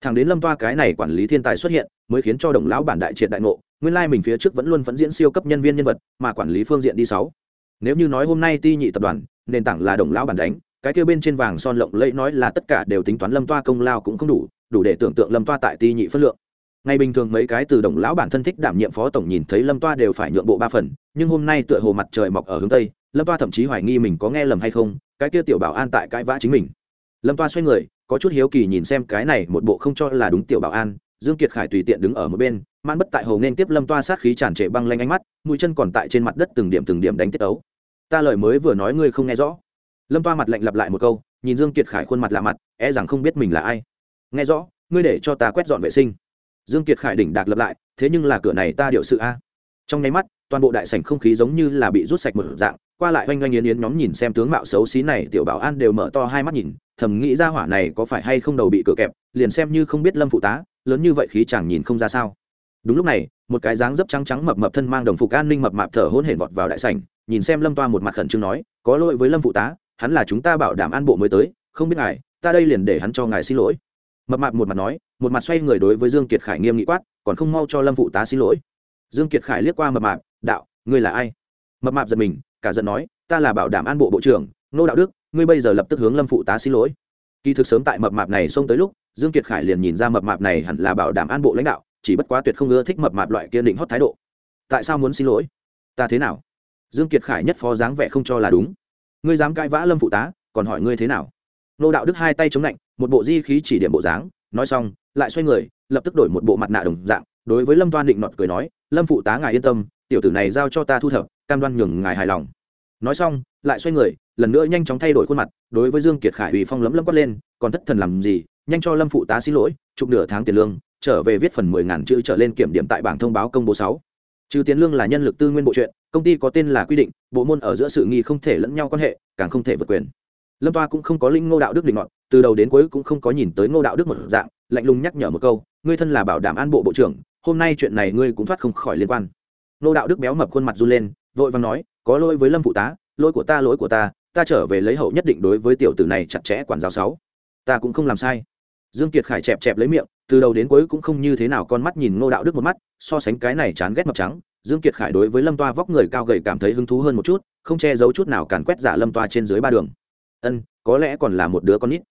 Thằng đến lâm toa cái này quản lý thiên tài xuất hiện, mới khiến cho đồng lão bản đại triệt đại ngộ, nguyên lai mình phía trước vẫn luôn vẫn diễn siêu cấp nhân viên nhân vật, mà quản lý phương diện đi sáu. Nếu như nói hôm nay ti nhị tập đoàn, nền tảng là đồng lão bản đánh, cái kêu bên trên vàng son lộng lẫy nói là tất cả đều tính toán lâm toa công lao cũng không đủ đủ để tưởng tượng lâm toa tại ti nhị phân lượng ngày bình thường mấy cái từ đồng lão bản thân thích đảm nhiệm phó tổng nhìn thấy lâm toa đều phải nhượng bộ ba phần, nhưng hôm nay tựa hồ mặt trời mọc ở hướng tây, lâm toa thậm chí hoài nghi mình có nghe lầm hay không, cái kia tiểu bảo an tại cãi vã chính mình. Lâm toa xoay người, có chút hiếu kỳ nhìn xem cái này một bộ không cho là đúng tiểu bảo an, dương kiệt khải tùy tiện đứng ở một bên man bất tại hồ nên tiếp lâm toa sát khí tràn trề băng lanh ánh mắt, mũi chân còn tại trên mặt đất từng điểm từng điểm đánh tiết ấu. Ta lời mới vừa nói ngươi không nghe rõ. Lâm toa mặt lạnh lặp lại một câu, nhìn dương kiệt khải khuôn mặt lạ mặt é rằng không biết mình là ai. Nghe rõ, ngươi để cho ta quét dọn vệ sinh dương kiệt khải đỉnh đạc lập lại, thế nhưng là cửa này ta điệu sự a. Trong nháy mắt, toàn bộ đại sảnh không khí giống như là bị rút sạch một dạng, qua lại oanh oanh yến yến nhóm nhìn xem tướng mạo xấu xí này, tiểu bảo an đều mở to hai mắt nhìn, thầm nghĩ ra hỏa này có phải hay không đầu bị cửa kẹp, liền xem như không biết lâm phụ tá, lớn như vậy khí chẳng nhìn không ra sao. Đúng lúc này, một cái dáng dấp trắng trắng mập mập thân mang đồng phục an ninh mập mạp thở hôn hển vọt vào đại sảnh, nhìn xem lâm toa một mặt khẩn trương nói, có lỗi với lâm phụ tá, hắn là chúng ta bảo đảm an bộ mới tới, không biết ngài, ta đây liền để hắn cho ngài xin lỗi mập mạp một mặt nói, một mặt xoay người đối với dương kiệt khải nghiêm nghị quát, còn không mau cho lâm phụ tá xin lỗi. Dương kiệt khải liếc qua mập mạp, đạo, ngươi là ai? Mập mạp giật mình, cả giận nói, ta là bảo đảm an bộ bộ trưởng, nô đạo đức, ngươi bây giờ lập tức hướng lâm phụ tá xin lỗi. Kỳ thực sớm tại mập mạp này xông tới lúc, dương kiệt khải liền nhìn ra mập mạp này hẳn là bảo đảm an bộ lãnh đạo, chỉ bất quá tuyệt không ưa thích mập mạp loại kiên định hót thái độ. Tại sao muốn xin lỗi? Ta thế nào? Dương kiệt khải nhất phó dáng vẻ không cho là đúng. Ngươi dám cãi vã lâm phụ tá, còn hỏi ngươi thế nào? Nô đạo đức hai tay chống lạnh một bộ di khí chỉ điểm bộ dáng, nói xong, lại xoay người, lập tức đổi một bộ mặt nạ đồng dạng, đối với lâm toan định nọt cười nói, lâm phụ tá ngài yên tâm, tiểu tử này giao cho ta thu thập, cam đoan nhường ngài hài lòng. Nói xong, lại xoay người, lần nữa nhanh chóng thay đổi khuôn mặt, đối với dương kiệt khải ủy phong lấm lấm quát lên, còn thất thần làm gì, nhanh cho lâm phụ tá xin lỗi, chụp nửa tháng tiền lương, trở về viết phần mười ngàn chữ trở lên kiểm điểm tại bảng thông báo công bố sáu. Trừ tiền lương là nhân lực tư nguyên bộ chuyện công ty có tên là quy định, bộ môn ở giữa sự nghi không thể lẫn nhau quan hệ, càng không thể vượt quyền lâm toa cũng không có linh ngô đạo đức định ngọn từ đầu đến cuối cũng không có nhìn tới ngô đạo đức một dạng, lạnh lùng nhắc nhở một câu, ngươi thân là bảo đảm an bộ bộ trưởng, hôm nay chuyện này ngươi cũng thoát không khỏi liên quan. Ngô đạo đức béo mập khuôn mặt run lên, vội vàng nói, có lỗi với lâm phụ tá, lỗi của ta, lỗi của ta ta trở về lấy hậu nhất định đối với tiểu tử này chặt chẽ quản giáo sáu. Ta cũng không làm sai. Dương kiệt khải chẹp chẹp lấy miệng, từ đầu đến cuối cũng không như thế nào con mắt nhìn ngô đạo đức một mắt, so sánh cái này chán ghét mập trắng. Dương kiệt khải đối với lâm toa vóc người cao gầy cảm thấy hứng thú hơn một chút, không che giấu chút nào càn quét giả lâm toa trên dưới ba đường ân, có lẽ còn là một đứa con nít.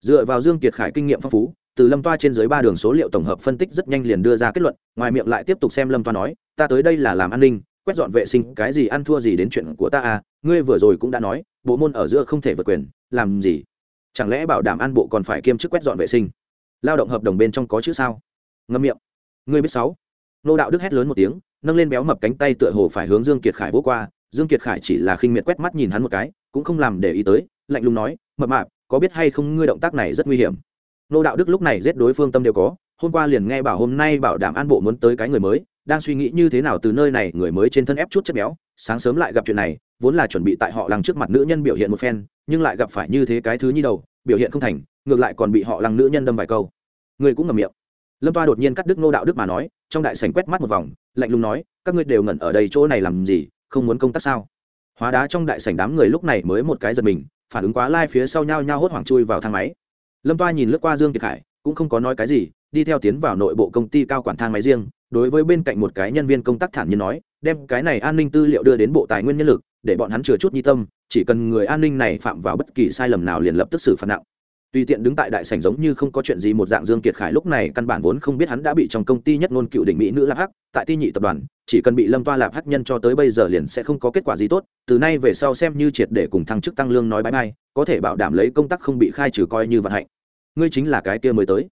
Dựa vào dương kiệt khải kinh nghiệm phong phú, từ lâm toa trên dưới ba đường số liệu tổng hợp phân tích rất nhanh liền đưa ra kết luận, ngoài miệng lại tiếp tục xem lâm toa nói, ta tới đây là làm an ninh, quét dọn vệ sinh, cái gì ăn thua gì đến chuyện của ta à ngươi vừa rồi cũng đã nói, bộ môn ở giữa không thể vượt quyền, làm gì? Chẳng lẽ bảo đảm an bộ còn phải kiêm chức quét dọn vệ sinh? Lao động hợp đồng bên trong có chữ sao? Ngâm miệng. Ngươi biết sáu. Nô đạo đức hét lớn một tiếng, nâng lên béo mập cánh tay tựa hồ phải hướng dương kiệt khải vỗ qua. Dương kiệt khải chỉ là khinh miệt quét mắt nhìn hắn một cái, cũng không làm để ý tới lạnh lùng nói, mập mạp, có biết hay không ngươi động tác này rất nguy hiểm? Nô đạo đức lúc này giết đối phương tâm đều có, hôm qua liền nghe bảo hôm nay bảo đảm an bộ muốn tới cái người mới, đang suy nghĩ như thế nào từ nơi này người mới trên thân ép chút chất béo, sáng sớm lại gặp chuyện này, vốn là chuẩn bị tại họ lăng trước mặt nữ nhân biểu hiện một phen, nhưng lại gặp phải như thế cái thứ như đầu, biểu hiện không thành, ngược lại còn bị họ lăng nữ nhân đâm vài câu. Người cũng ngầm miệng. Lâm toa đột nhiên cắt đứt ngô đạo đức mà nói, trong đại sảnh quét mắt một vòng, lạnh lùng nói, các ngươi đều ngẩn ở đây chỗ này làm gì, không muốn công tác sao? Hóa đá trong đại sảnh đám người lúc này mới một cái giật mình phản ứng quá lai phía sau nhau nhau hốt hoảng chui vào thang máy. Lâm toa nhìn lướt qua dương kiệt khải, cũng không có nói cái gì, đi theo tiến vào nội bộ công ty cao quản thang máy riêng, đối với bên cạnh một cái nhân viên công tác thản nhiên nói, đem cái này an ninh tư liệu đưa đến bộ tài nguyên nhân lực, để bọn hắn chừa chút nhi tâm, chỉ cần người an ninh này phạm vào bất kỳ sai lầm nào liền lập tức xử phạt nặng tùy tiện đứng tại đại sảnh giống như không có chuyện gì, một dạng dương kiệt khải lúc này căn bản vốn không biết hắn đã bị trong công ty nhất ngôn cựu đỉnh mỹ nữ lạp hắc, tại ti nhị tập đoàn, chỉ cần bị lâm toa lạp hắc nhân cho tới bây giờ liền sẽ không có kết quả gì tốt, từ nay về sau xem như triệt để cùng thăng chức tăng lương nói bãi bay có thể bảo đảm lấy công tác không bị khai trừ coi như vận hạnh. Ngươi chính là cái kia mới tới.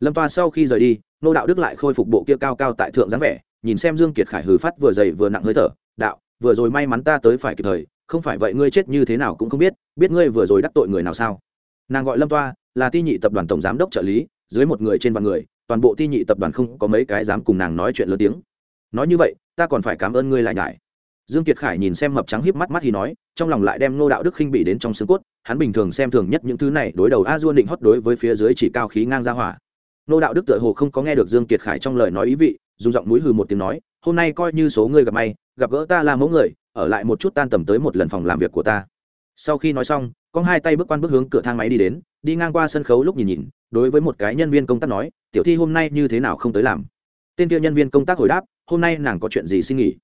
Lâm toa sau khi rời đi, nô đạo đức lại khôi phục bộ kia cao cao tại thượng dáng vẻ, nhìn xem dương kiệt khải hừ phát vừa dày vừa nặng hơi thở, đạo, vừa rồi may mắn ta tới phải kịp thời, không phải vậy ngươi chết như thế nào cũng không biết biết ngươi vừa rồi đắc tội người nào sao? Nàng gọi lâm toa, là ti nhị tập đoàn tổng giám đốc trợ lý, dưới một người trên vạn người, toàn bộ ti nhị tập đoàn không có mấy cái dám cùng nàng nói chuyện lớn tiếng. Nói như vậy, ta còn phải cảm ơn ngươi lại nhải. Dương kiệt khải nhìn xem mập trắng híp mắt mắt thì nói, trong lòng lại đem nô đạo đức khinh bị đến trong xương cốt, hắn bình thường xem thường nhất những thứ này, đối đầu a duôn định hót đối với phía dưới chỉ cao khí ngang ra hỏa. Nô đạo đức tựa hồ không có nghe được dương kiệt khải trong lời nói ý vị, dùng giọng mũi hừ một tiếng nói, hôm nay coi như số ngươi gặp may, gặp gỡ ta là mẫu người, ở lại một chút tan tầm tới một lần phòng làm việc của ta sau khi nói xong con hai tay bước quan bước hướng cửa thang máy đi đến, đi ngang qua sân khấu lúc nhìn nhìn, đối với một cái nhân viên công tác nói, tiểu thi hôm nay như thế nào không tới làm? Tên kia nhân viên công tác hồi đáp, hôm nay nàng có chuyện gì xin nghỉ?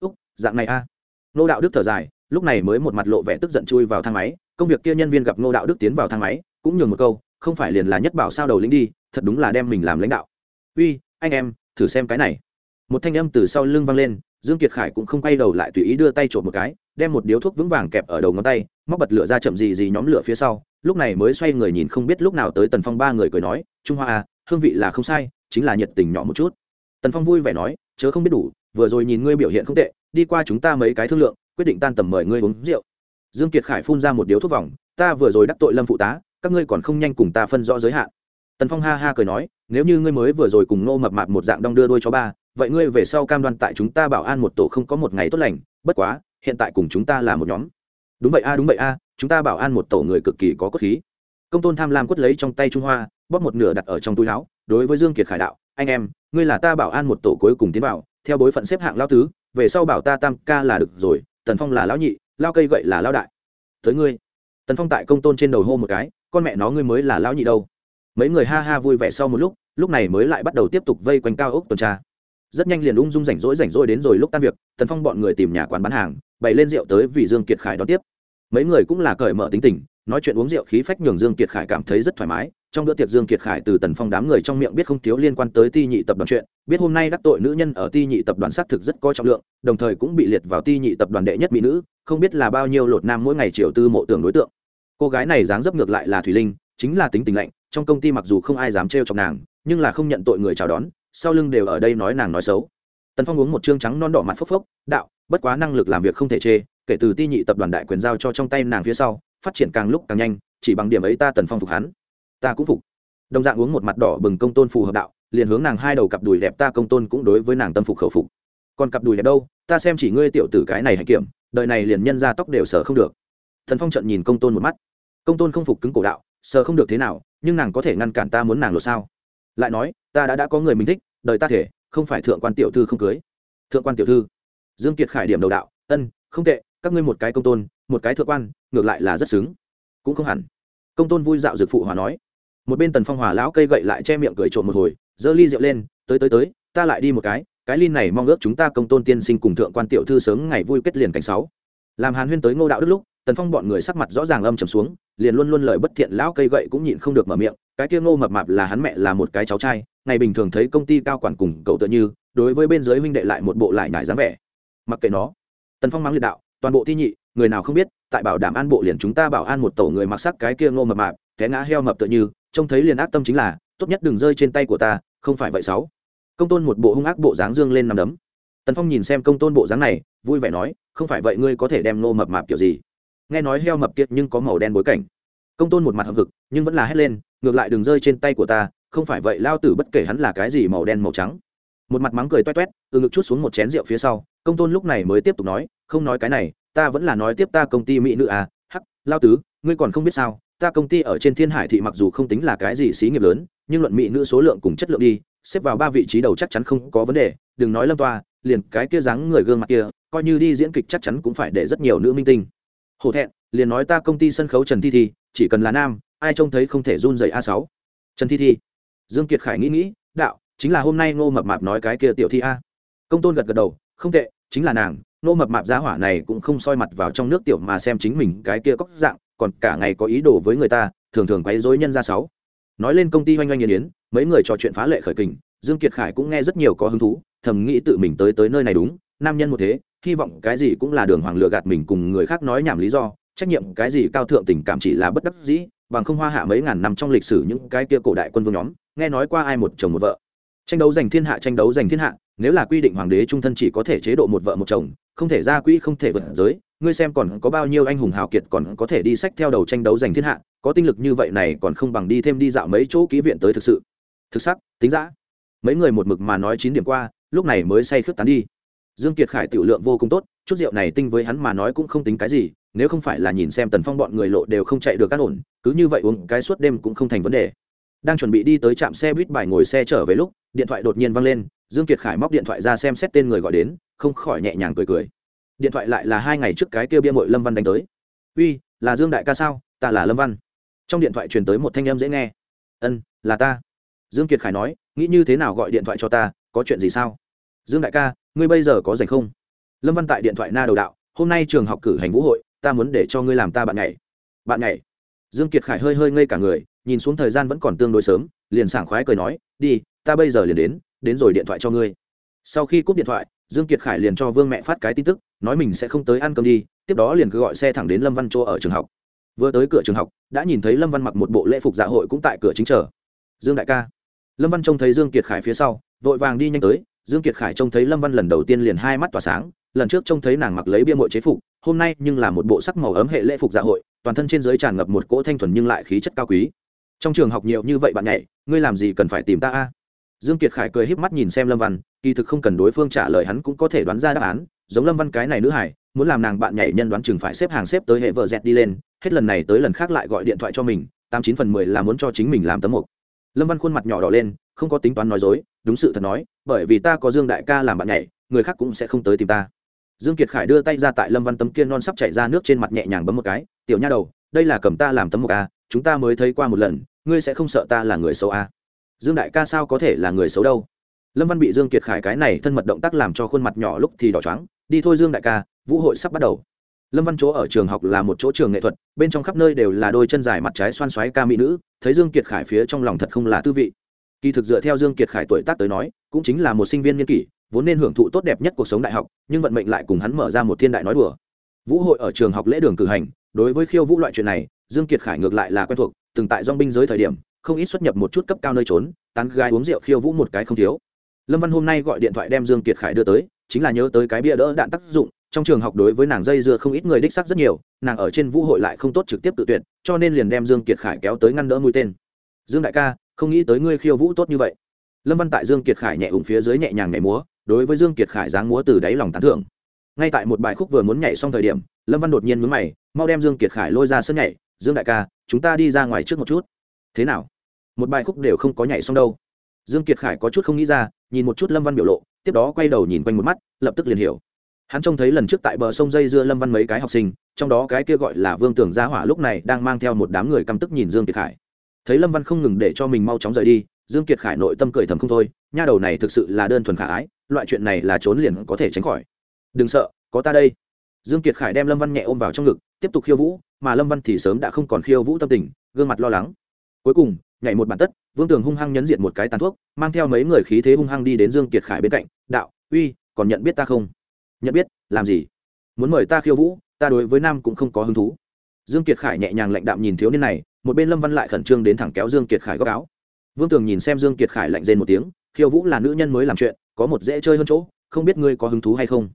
Úc, dạng này a. À. nô đạo đức thở dài, lúc này mới một mặt lộ vẻ tức giận chui vào thang máy, công việc kia nhân viên gặp nô đạo đức tiến vào thang máy, cũng nhường một câu, không phải liền là nhất bảo sao đầu lính đi, thật đúng là đem mình làm lãnh đạo. Uy, anh em, thử xem cái này. Một thanh âm từ sau lưng vang lên, dương kiệt khải cũng không quay đầu lại tùy ý đưa tay trộm một cái đem một điếu thuốc vững vàng kẹp ở đầu ngón tay, móc bật lửa ra chậm gì gì nhóm lửa phía sau, lúc này mới xoay người nhìn không biết lúc nào tới tần phong ba người cười nói, trung hoa à hương vị là không sai, chính là nhiệt tình nhỏ một chút. Tần phong vui vẻ nói, chớ không biết đủ, vừa rồi nhìn ngươi biểu hiện không tệ, đi qua chúng ta mấy cái thương lượng, quyết định tan tầm mời ngươi uống rượu. Dương kiệt khải phun ra một điếu thuốc vòng, ta vừa rồi đắc tội lâm phụ tá, các ngươi còn không nhanh cùng ta phân rõ giới hạn. Tần phong ha ha cười nói, nếu như ngươi mới vừa rồi cùng nô mập mạp một dạng đong đưa đôi cho ba, vậy ngươi về sau cam đoan tại chúng ta bảo an một tổ không có một ngày tốt lành, bất quá hiện tại cùng chúng ta là một nhóm. Đúng vậy a, đúng vậy a, chúng ta bảo an một tổ người cực kỳ có cốt khí. Công tôn tham lam quất lấy trong tay trung hoa, bóp một nửa đặt ở trong túi áo, đối với dương kiệt khải đạo, anh em, ngươi là ta bảo an một tổ cuối cùng tiến vào, theo bối phận xếp hạng lao tứ, về sau bảo ta tam ca là được rồi, tần phong là lão nhị lao cây gậy là lao đại. Tới ngươi. Tần phong tại công tôn trên đầu hô một cái, con mẹ nó ngươi mới là lão nhị đâu. Mấy người ha ha vui vẻ sau một lúc lúc này mới lại bắt đầu tiếp tục vây quanh cao ốc tuần tra rất nhanh liền ung dung rảnh rỗi rảnh rỗi đến rồi lúc tan việc, tần phong bọn người tìm nhà quán bán hàng, bày lên rượu tới vì dương kiệt khải đón tiếp. Mấy người cũng là cởi mở tính tình, nói chuyện uống rượu khí phách nhường dương kiệt khải cảm thấy rất thoải mái. Trong bữa tiệc dương kiệt khải từ tần phong đám người trong miệng biết không thiếu liên quan tới ti nhị tập đoàn chuyện, biết hôm nay đắc tội nữ nhân ở ti nhị tập đoàn xác thực rất có trọng lượng, đồng thời cũng bị liệt vào ti nhị tập đoàn đệ nhất mỹ nữ, không biết là bao nhiêu lột nam mỗi ngày chiều tư mộ tưởng đối tượng. Cô gái này dáng dấp ngược lại là thủy linh, chính là tính tình lạnh, trong công ty mặc dù không ai dám trêu chọc nàng, nhưng là không nhận tội người chào đón sau lưng đều ở đây nói nàng nói xấu. Tần phong uống một chương trắng non đỏ mặt phốc phốc, đạo, bất quá năng lực làm việc không thể chê, kể từ ti nhị tập đoàn đại quyền giao cho trong tay nàng phía sau, phát triển càng lúc càng nhanh, chỉ bằng điểm ấy ta tần phong phục hắn. Ta cũng phục. Đồng dạng uống một mặt đỏ bừng công tôn phù hợp đạo, liền hướng nàng hai đầu cặp đùi đẹp ta công tôn cũng đối với nàng tâm phục khẩu phục. Còn cặp đùi đẹp đâu, ta xem chỉ ngươi tiểu tử cái này hạnh kiểm, đời này liền nhân ra tóc đều sợ không được. Thần phong trận nhìn công tôn một mắt. Công tôn không phục cứng cổ đạo, sờ không được thế nào, nhưng nàng có thể ngăn cản ta muốn nàng lột sao? Lại nói, ta đã đã có người mình thích, đời ta thể, không phải thượng quan tiểu thư không cưới. Thượng quan tiểu thư. Dương kiệt khải điểm đầu đạo, ân, không tệ, các ngươi một cái công tôn, một cái thượng quan, ngược lại là rất xứng. Cũng không hẳn. Công tôn vui dạo dược phụ hòa nói. Một bên tần phong hòa lão cây gậy lại che miệng cười trộm một hồi, giơ ly rượu lên, tới tới tới, ta lại đi một cái cái ly này mong ước chúng ta công tôn tiên sinh cùng thượng quan tiểu thư sớm ngày vui kết liền cảnh sáu. Làm hàn huyên tới ngô đạo đức lúc tần phong bọn người sắc mặt rõ ràng âm trầm xuống, liền luôn luôn lời bất thiện lão cây gậy cũng nhịn không được mở miệng, cái kia ngô mập mạp là hắn mẹ, là một cái cháu trai, ngày bình thường thấy công ty cao quản cùng cậu tự như, đối với bên dưới huynh đệ lại một bộ lại nhải dáng vẻ. Mặc kệ nó. Tần phong mắng liệt đạo, toàn bộ thi nhị, người nào không biết, tại bảo đảm an bộ liền chúng ta bảo an một tổ người mặc sắc cái kia ngô mập mạp, té ngã heo mập tựa như, trông thấy liền ác tâm chính là, tốt nhất đừng rơi trên tay của ta, không phải vậy sáu. Công tôn một bộ hung ác bộ dáng dương lên nằm đấm. Tần phong nhìn xem công tôn bộ dáng này, vui vẻ nói, không phải vậy ngươi có thể đem ngô mập mạp kiểu gì? Nghe nói heo mập kiệt nhưng có màu đen bối cảnh. Công tôn một mặt hậm hực, nhưng vẫn là hét lên, ngược lại đừng rơi trên tay của ta, không phải vậy lao tử bất kể hắn là cái gì màu đen màu trắng. Một mặt mắng cười toét toét, từ ngực chút xuống một chén rượu phía sau, công tôn lúc này mới tiếp tục nói, không nói cái này, ta vẫn là nói tiếp ta công ty mỹ nữ à hắc, lao tứ, ngươi còn không biết sao, ta công ty ở trên thiên hải thị mặc dù không tính là cái gì xí nghiệp lớn, nhưng luận mỹ nữ số lượng cùng chất lượng đi, xếp vào ba vị trí đầu chắc chắn không có vấn đề, đừng nói lâm toa, liền cái kia dáng người gương mặt kia, coi như đi diễn kịch chắc chắn cũng phải để rất nhiều nữ minh tinh hổ thẹn, liền nói ta công ty sân khấu trần thi thi, chỉ cần là nam, ai trông thấy không thể run dậy a sáu. Trần thi thi. Dương kiệt khải nghĩ nghĩ, đạo, chính là hôm nay ngô mập mạp nói cái kia tiểu thi a. Công tôn gật gật đầu, không tệ, chính là nàng, ngô mập mạp giá hỏa này cũng không soi mặt vào trong nước tiểu mà xem chính mình cái kia cóc dạng, còn cả ngày có ý đồ với người ta, thường thường quấy rối nhân ra sáu. Nói lên công ty oanh oanh nghiền yến mấy người trò chuyện phá lệ khởi kình, dương kiệt khải cũng nghe rất nhiều có hứng thú, thầm nghĩ tự mình tới tới nơi này đúng nam nhân một thế, hy vọng cái gì cũng là đường hoàng lừa gạt mình cùng người khác nói nhảm lý do, trách nhiệm cái gì cao thượng tình cảm chỉ là bất đắc dĩ, bằng không hoa hạ mấy ngàn năm trong lịch sử những cái kia cổ đại quân vương nhóm, nghe nói qua ai một chồng một vợ. Tranh đấu giành thiên hạ, tranh đấu giành thiên hạ, nếu là quy định hoàng đế trung thân chỉ có thể chế độ một vợ một chồng, không thể ra quỹ, không thể vượt giới, ngươi xem còn có bao nhiêu anh hùng hào kiệt còn có thể đi sách theo đầu tranh đấu giành thiên hạ, có tinh lực như vậy này còn không bằng đi thêm đi dạo mấy chỗ ký viện tới thực sự. Thực sắc, tính giã mấy người một mực mà nói chín điểm qua, lúc này mới say khướt tán đi dương kiệt khải tiểu lượng vô cùng tốt, chút rượu này tinh với hắn mà nói cũng không tính cái gì, nếu không phải là nhìn xem tần phong bọn người lộ đều không chạy được cắt ổn, cứ như vậy uống cái suốt đêm cũng không thành vấn đề. Đang chuẩn bị đi tới trạm xe buýt bài ngồi xe trở về lúc, điện thoại đột nhiên văng lên, dương kiệt khải móc điện thoại ra xem xét tên người gọi đến, không khỏi nhẹ nhàng cười cười. Điện thoại lại là hai ngày trước cái kia bia mội lâm văn đánh tới. Uy, là dương đại ca sao? Ta là lâm văn. Trong điện thoại truyền tới một thanh âm dễ nghe. Ân, là ta. Dương kiệt khải nói, nghĩ như thế nào gọi điện thoại cho ta, có chuyện gì sao? Dương đại ca ngươi bây giờ có rảnh không? Lâm văn tại điện thoại na đầu đạo, hôm nay trường học cử hành vũ hội, ta muốn để cho ngươi làm ta bạn nhảy. Bạn nhảy? Dương kiệt khải hơi hơi ngây cả người, nhìn xuống thời gian vẫn còn tương đối sớm, liền sảng khoái cười nói, đi, ta bây giờ liền đến đến rồi điện thoại cho ngươi. Sau khi cúp điện thoại, dương kiệt khải liền cho vương mẹ phát cái tin tức, nói mình sẽ không tới ăn cơm đi, tiếp đó liền cứ gọi xe thẳng đến lâm văn chỗ ở trường học. Vừa tới cửa trường học, đã nhìn thấy lâm văn mặc một bộ lễ phục dạ hội cũng tại cửa chính chờ. Dương đại ca. Lâm văn trông thấy dương kiệt khải phía sau, vội vàng đi nhanh tới dương kiệt khải trông thấy lâm văn lần đầu tiên liền hai mắt tỏa sáng, lần trước trông thấy nàng mặc lấy bia mội chế phục, hôm nay nhưng là một bộ sắc màu ấm hệ lễ phục dạ hội, toàn thân trên dưới tràn ngập một cỗ thanh thuần nhưng lại khí chất cao quý. Trong trường học nhiều như vậy bạn nhảy, ngươi làm gì cần phải tìm ta a? Dương kiệt khải cười híp mắt nhìn xem lâm văn, kỳ thực không cần đối phương trả lời hắn cũng có thể đoán ra đáp án, giống lâm văn cái này nữ hải muốn làm nàng bạn nhảy nhân đoán chừng phải xếp hàng xếp tới hệ vợ dẹt đi lên, hết lần này tới lần khác lại gọi điện thoại cho mình, tám chín phần mười là muốn cho chính mình làm tấm mục. Lâm văn khuôn mặt nhỏ đỏ lên, không có tính toán nói dối đúng sự thật nói, bởi vì ta có dương đại ca làm bạn nhảy, người khác cũng sẽ không tới tìm ta. Dương kiệt khải đưa tay ra tại lâm văn tấm kiên non sắp chảy ra nước trên mặt nhẹ nhàng bấm một cái, tiểu nha đầu, đây là cầm ta làm tấm một a, chúng ta mới thấy qua một lần, ngươi sẽ không sợ ta là người xấu a? Dương đại ca sao có thể là người xấu đâu? Lâm văn bị dương kiệt khải cái này thân mật động tác làm cho khuôn mặt nhỏ lúc thì đỏ trắng đi thôi dương đại ca, vũ hội sắp bắt đầu. Lâm văn chỗ ở trường học là một chỗ trường nghệ thuật, bên trong khắp nơi đều là đôi chân dài mặt trái xoan xoáy ca mỹ nữ, thấy dương kiệt khải phía trong lòng thật không là tư vị kỳ thực dựa theo dương kiệt khải tuổi tác tới nói, cũng chính là một sinh viên niên kỷ, vốn nên hưởng thụ tốt đẹp nhất cuộc sống đại học, nhưng vận mệnh lại cùng hắn mở ra một thiên đại nói đùa. Vũ hội ở trường học lễ đường cử hành, đối với khiêu vũ loại chuyện này, dương kiệt khải ngược lại là quen thuộc, từng tại dong binh giới thời điểm, không ít xuất nhập một chút cấp cao nơi trốn, tán gái uống rượu khiêu vũ một cái không thiếu. Lâm văn hôm nay gọi điện thoại đem dương kiệt khải đưa tới, chính là nhớ tới cái bia đỡ đạn tác dụng, trong trường học đối với nàng dây dưa không ít người đích sắc rất nhiều, nàng ở trên vũ hội lại không tốt trực tiếp tự tuyệt, cho nên liền đem dương kiệt khải kéo tới ngăn đỡ mũi tên. Dương đại ca không nghĩ tới ngươi khiêu vũ tốt như vậy. Lâm văn tại dương kiệt khải nhẹ ủng phía dưới nhẹ nhàng nhảy múa, đối với dương kiệt khải dáng múa từ đáy lòng tán thưởng. Ngay tại một bài khúc vừa muốn nhảy xong thời điểm, lâm văn đột nhiên mướn mày, mau đem dương kiệt khải lôi ra sân nhảy, dương đại ca, chúng ta đi ra ngoài trước một chút. Thế nào? Một bài khúc đều không có nhảy xong đâu. Dương kiệt khải có chút không nghĩ ra, nhìn một chút lâm văn biểu lộ, tiếp đó quay đầu nhìn quanh một mắt, lập tức liền hiểu. Hắn trông thấy lần trước tại bờ sông dây dưa lâm văn mấy cái học sinh, trong đó cái kia gọi là vương Tường gia hỏa lúc này đang mang theo một đám người căm tức nhìn dương kiệt khải thấy lâm văn không ngừng để cho mình mau chóng rời đi, dương kiệt khải nội tâm cười thầm không thôi, nha đầu này thực sự là đơn thuần khả ái, loại chuyện này là trốn liền có thể tránh khỏi. Đừng sợ, có ta đây. Dương kiệt khải đem lâm văn nhẹ ôm vào trong ngực, tiếp tục khiêu vũ, mà lâm văn thì sớm đã không còn khiêu vũ tâm tình, gương mặt lo lắng. Cuối cùng, nhảy một bản tất, vương tường hung hăng nhấn diện một cái tàn thuốc, mang theo mấy người khí thế hung hăng đi đến dương kiệt khải bên cạnh, đạo, uy, còn nhận biết ta không? Nhận biết, làm gì? Muốn mời ta khiêu vũ, ta đối với nam cũng không có hứng thú. Dương kiệt khải nhẹ nhàng lạnh đạm nhìn thiếu niên này một bên lâm văn lại khẩn trương đến thẳng kéo dương kiệt khải góc áo vương tường nhìn xem dương kiệt khải lạnh rên một tiếng khiêu vũ là nữ nhân mới làm chuyện có một dễ chơi hơn chỗ không biết ngươi có hứng thú hay không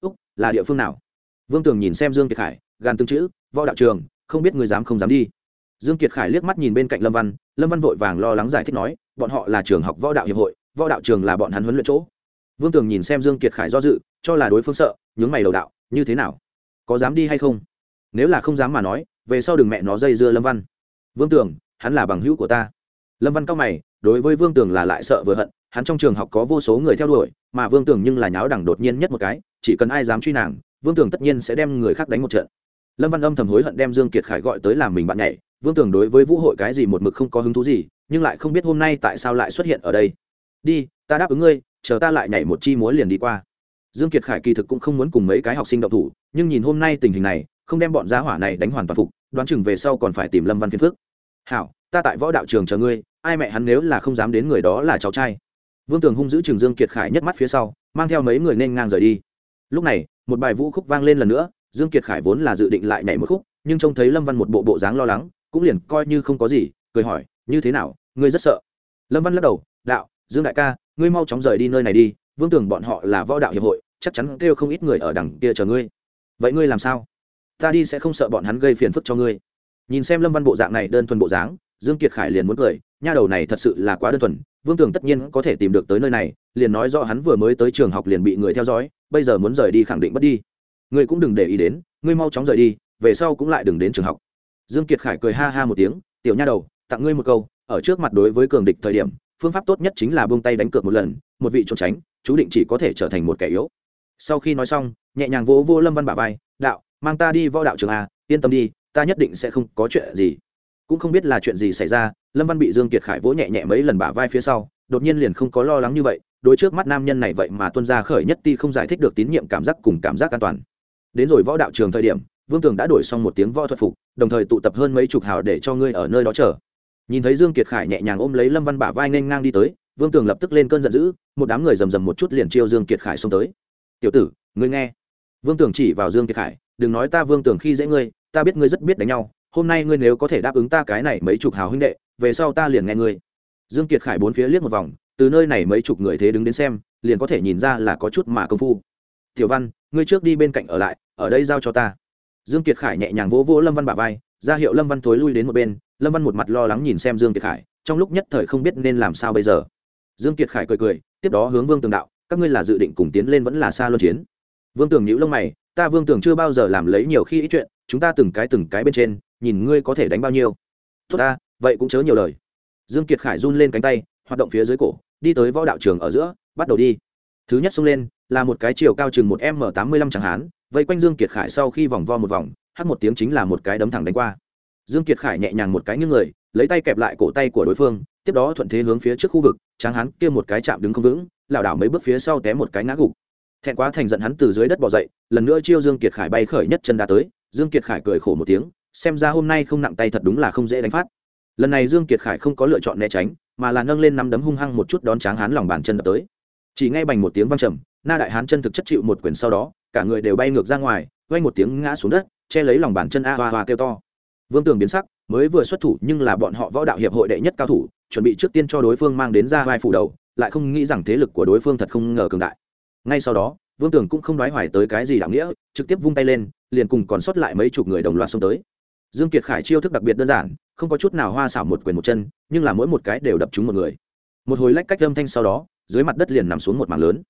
úc là địa phương nào vương tường nhìn xem dương kiệt khải gan tương chữ võ đạo trường không biết ngươi dám không dám đi dương kiệt khải liếc mắt nhìn bên cạnh lâm văn lâm văn vội vàng lo lắng giải thích nói bọn họ là trường học võ đạo hiệp hội võ đạo trường là bọn hắn huấn luyện chỗ vương tường nhìn xem dương kiệt khải do dự cho là đối phương sợ nhướng mày đầu đạo như thế nào có dám đi hay không nếu là không dám mà nói về sau đừng mẹ nó dây dưa lâm văn vương tường, hắn là bằng hữu của ta. Lâm văn cao mày, đối với vương tường là lại sợ vừa hận, hắn trong trường học có vô số người theo đuổi, mà vương tường nhưng là nháo đẳng đột nhiên nhất một cái, chỉ cần ai dám truy nàng, vương tường tất nhiên sẽ đem người khác đánh một trận. Lâm văn âm thầm hối hận đem dương kiệt khải gọi tới làm mình bạn nhảy, vương tường đối với vũ hội cái gì một mực không có hứng thú gì, nhưng lại không biết hôm nay tại sao lại xuất hiện ở đây. Đi, ta đáp ứng ngươi, chờ ta lại nhảy một chi múa liền đi qua. Dương kiệt khải kỳ thực cũng không muốn cùng mấy cái học sinh đậu thủ, nhưng nhìn hôm nay tình hình này không đem bọn giá hỏa này đánh hoàn toàn phục, đoán chừng về sau còn phải tìm lâm văn phiên phước. Hảo, ta tại võ đạo trường chờ ngươi, ai mẹ hắn nếu là không dám đến người đó là cháu trai. Vương tường hung giữ trường dương kiệt khải nhất mắt phía sau, mang theo mấy người nên ngang rời đi. Lúc này, một bài vũ khúc vang lên lần nữa, dương kiệt khải vốn là dự định lại nhảy một khúc, nhưng trông thấy lâm văn một bộ bộ dáng lo lắng, cũng liền coi như không có gì, cười hỏi, như thế nào, ngươi rất sợ? Lâm văn lắc đầu, đạo, dương đại ca, ngươi mau chóng rời đi nơi này đi, vương tưởng bọn họ là võ đạo hiệp hội, chắc chắn kêu không ít người ở đằng kia chờ ngươi. Vậy ngươi làm sao? Ta đi sẽ không sợ bọn hắn gây phiền phức cho ngươi. Nhìn xem lâm văn bộ dạng này đơn thuần bộ dáng, dương kiệt khải liền muốn cười, nha đầu này thật sự là quá đơn thuần, vương tường tất nhiên có thể tìm được tới nơi này, liền nói do hắn vừa mới tới trường học liền bị người theo dõi, bây giờ muốn rời đi khẳng định bất đi. Ngươi cũng đừng để ý đến, ngươi mau chóng rời đi, về sau cũng lại đừng đến trường học. Dương kiệt khải cười ha ha một tiếng, tiểu nha đầu, tặng ngươi một câu, ở trước mặt đối với cường địch thời điểm, phương pháp tốt nhất chính là buông tay đánh cược một lần, một vị trốn tránh, chú định chỉ có thể trở thành một kẻ yếu. Sau khi nói xong, nhẹ nhàng vỗ vô lâm văn bả vai, đạo mang ta đi võ đạo trường a, yên tâm đi, ta nhất định sẽ không có chuyện gì. Cũng không biết là chuyện gì xảy ra, lâm văn bị dương kiệt khải vỗ nhẹ nhẹ mấy lần bả vai phía sau, đột nhiên liền không có lo lắng như vậy, đối trước mắt nam nhân này vậy mà tuân ra khởi nhất ti không giải thích được tín nhiệm cảm giác cùng cảm giác an toàn. Đến rồi võ đạo trường thời điểm, vương tường đã đổi xong một tiếng võ thuật phục, đồng thời tụ tập hơn mấy chục hào để cho ngươi ở nơi đó chờ. Nhìn thấy dương kiệt khải nhẹ nhàng ôm lấy lâm văn bả vai nên ngang đi tới, vương tường lập tức lên cơn giận dữ, một đám người rầm rầm một chút liền chiêu dương kiệt khải xông tới. Tiểu tử, ngươi nghe. Vương tường chỉ vào dương kiệt khải đừng nói ta vương tưởng khi dễ ngươi, ta biết ngươi rất biết đánh nhau, hôm nay ngươi nếu có thể đáp ứng ta cái này mấy chục hào huynh đệ, về sau ta liền nghe ngươi. Dương kiệt khải bốn phía liếc một vòng, từ nơi này mấy chục người thế đứng đến xem, liền có thể nhìn ra là có chút mà công phu. Tiểu văn, ngươi trước đi bên cạnh ở lại, ở đây giao cho ta. Dương kiệt khải nhẹ nhàng vỗ vỗ lâm văn bả vai, ra hiệu lâm văn thối lui đến một bên, lâm văn một mặt lo lắng nhìn xem dương kiệt khải, trong lúc nhất thời không biết nên làm sao bây giờ. Dương kiệt khải cười cười, tiếp đó hướng vương tường đạo, các ngươi là dự định cùng tiến lên vẫn là xa luân chiến? Vương tường nhíu lông mày ta vương tưởng chưa bao giờ làm lấy nhiều khi ý chuyện chúng ta từng cái từng cái bên trên nhìn ngươi có thể đánh bao nhiêu. Tốt ta vậy cũng chớ nhiều lời. Dương kiệt khải run lên cánh tay hoạt động phía dưới cổ đi tới võ đạo trường ở giữa bắt đầu đi. Thứ nhất xông lên là một cái chiều cao chừng một m tám mươi lăm chẳng hạn, vây quanh dương kiệt khải sau khi vòng vo một vòng hát một tiếng chính là một cái đấm thẳng đánh qua. Dương kiệt khải nhẹ nhàng một cái như người lấy tay kẹp lại cổ tay của đối phương tiếp đó thuận thế hướng phía trước khu vực tráng hán kia một cái chạm đứng không vững lảo đảo mấy bước phía sau té một cái ngã gục thẹn quá thành giận hắn từ dưới đất bò dậy, lần nữa chiêu dương kiệt khải bay khởi nhất chân đá tới, dương kiệt khải cười khổ một tiếng, xem ra hôm nay không nặng tay thật đúng là không dễ đánh phát. Lần này dương kiệt khải không có lựa chọn né tránh, mà là nâng lên nắm đấm hung hăng một chút đón tráng hắn lòng bàn chân đập tới. Chỉ ngay bành một tiếng vang trầm, na đại hán chân thực chất chịu một quyền sau đó, cả người đều bay ngược ra ngoài vay một tiếng ngã xuống đất, che lấy lòng bàn chân a hoa hoa kêu to. Vương tường biến sắc, mới vừa xuất thủ nhưng là bọn họ võ đạo hiệp hội đệ nhất cao thủ, chuẩn bị trước tiên cho đối phương mang đến ra vai phủ đầu, lại không nghĩ rằng thế lực của đối phương thật không ngờ cường đại ngay sau đó, vương tường cũng không đoái hoài tới cái gì đạo nghĩa, trực tiếp vung tay lên, liền cùng còn sót lại mấy chục người đồng loạt xông tới. Dương kiệt khải chiêu thức đặc biệt đơn giản, không có chút nào hoa xảo một quyền một chân, nhưng là mỗi một cái đều đập trúng một người. Một hồi lách cách âm thanh sau đó, dưới mặt đất liền nằm xuống một mảng lớn.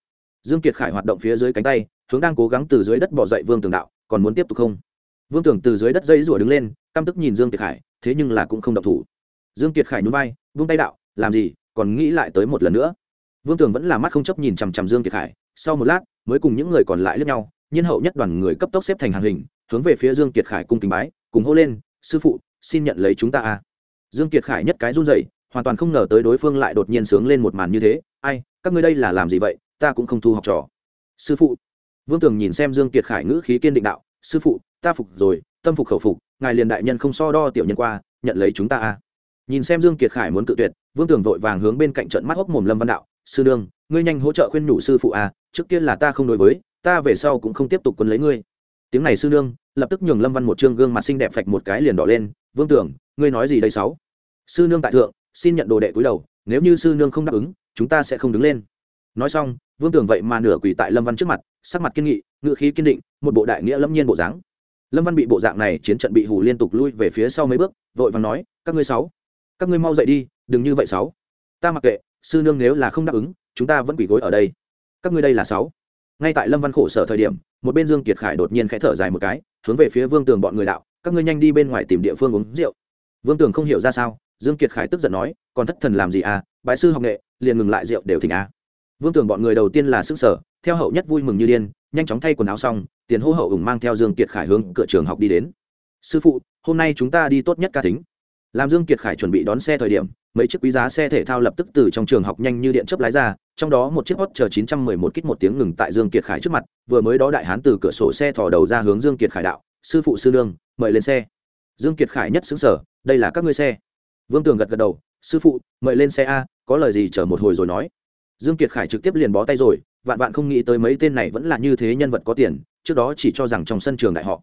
Dương kiệt khải hoạt động phía dưới cánh tay, hướng đang cố gắng từ dưới đất bỏ dậy vương tường đạo, còn muốn tiếp tục không? Vương tường từ dưới đất dây rủa đứng lên, căm tức nhìn dương kiệt khải, thế nhưng là cũng không động thủ. Dương kiệt khải nhún vai, vung tay đạo, làm gì, còn nghĩ lại tới một lần nữa? Vương tường vẫn là mắt không chấp nhìn chằm chằm dương kiệt khải sau một lát, mới cùng những người còn lại lướt nhau, nhiên hậu nhất đoàn người cấp tốc xếp thành hàng hình, hướng về phía dương kiệt khải cung kính bái, cùng hô lên, sư phụ, xin nhận lấy chúng ta a. Dương kiệt khải nhất cái run rẩy, hoàn toàn không ngờ tới đối phương lại đột nhiên sướng lên một màn như thế, ai, các ngươi đây là làm gì vậy? Ta cũng không thu học trò. Sư phụ. Vương tường nhìn xem dương kiệt khải ngữ khí kiên định đạo, sư phụ, ta phục rồi, tâm phục khẩu phục, ngài liền đại nhân không so đo tiểu nhân qua, nhận lấy chúng ta a. Nhìn xem dương kiệt khải muốn cự tuyệt, vương tường vội vàng hướng bên cạnh trận mắt hốc mồm lâm văn đạo, sư đương ngươi nhanh hỗ trợ khuyên nhủ sư phụ a trước kia là ta không đối với, ta về sau cũng không tiếp tục quân lấy ngươi. Tiếng này sư nương, lập tức nhường lâm văn một trương gương mặt xinh đẹp phạch một cái liền đỏ lên, vương tưởng, ngươi nói gì đây sáu? Sư nương tại thượng, xin nhận đồ đệ cúi đầu, nếu như sư nương không đáp ứng, chúng ta sẽ không đứng lên. Nói xong, vương tưởng vậy mà nửa quỳ tại lâm văn trước mặt, sắc mặt kiên nghị ngự khí kiên định, một bộ đại nghĩa lâm nhiên bộ dáng. Lâm văn bị bộ dạng này chiến trận bị hủ liên tục lui về phía sau mấy bước, vội vàng nói, các ngươi sáu, các ngươi mau dậy đi, đừng như vậy sáu. Ta mặc kệ, sư nương nếu là không đáp ứng, chúng ta vẫn quỳ gối ở đây các ngươi đây là sáu. Ngay tại lâm văn khổ sở thời điểm, một bên dương kiệt khải đột nhiên khẽ thở dài một cái, hướng về phía vương tường bọn người đạo, các ngươi nhanh đi bên ngoài tìm địa phương uống rượu. Vương tường không hiểu ra sao, dương kiệt khải tức giận nói, còn thất thần làm gì à bại sư học nghệ, liền ngừng lại rượu đều thỉnh a. Vương tường bọn người đầu tiên là sức sở, theo hậu nhất vui mừng như điên, nhanh chóng thay quần áo xong, tiền hô hậu ủng mang theo dương kiệt khải hướng cửa trường học đi đến. Sư phụ, hôm nay chúng ta đi tốt nhất ca thính làm dương kiệt khải chuẩn bị đón xe thời điểm mấy chiếc quý giá xe thể thao lập tức từ trong trường học nhanh như điện chớp lái ra trong đó một chiếc hot chờ 911 kích một tiếng ngừng tại Dương Kiệt Khải trước mặt, vừa mới đó đại hán từ cửa sổ xe thò đầu ra hướng Dương Kiệt Khải đạo, "Sư phụ sư lương, mời lên xe." Dương Kiệt Khải nhất sững sở, "Đây là các ngươi xe?" Vương Tường gật gật đầu, "Sư phụ, mời lên xe a, có lời gì chờ một hồi rồi nói." Dương Kiệt Khải trực tiếp liền bó tay rồi, vạn vạn không nghĩ tới mấy tên này vẫn là như thế nhân vật có tiền, trước đó chỉ cho rằng trong sân trường đại họ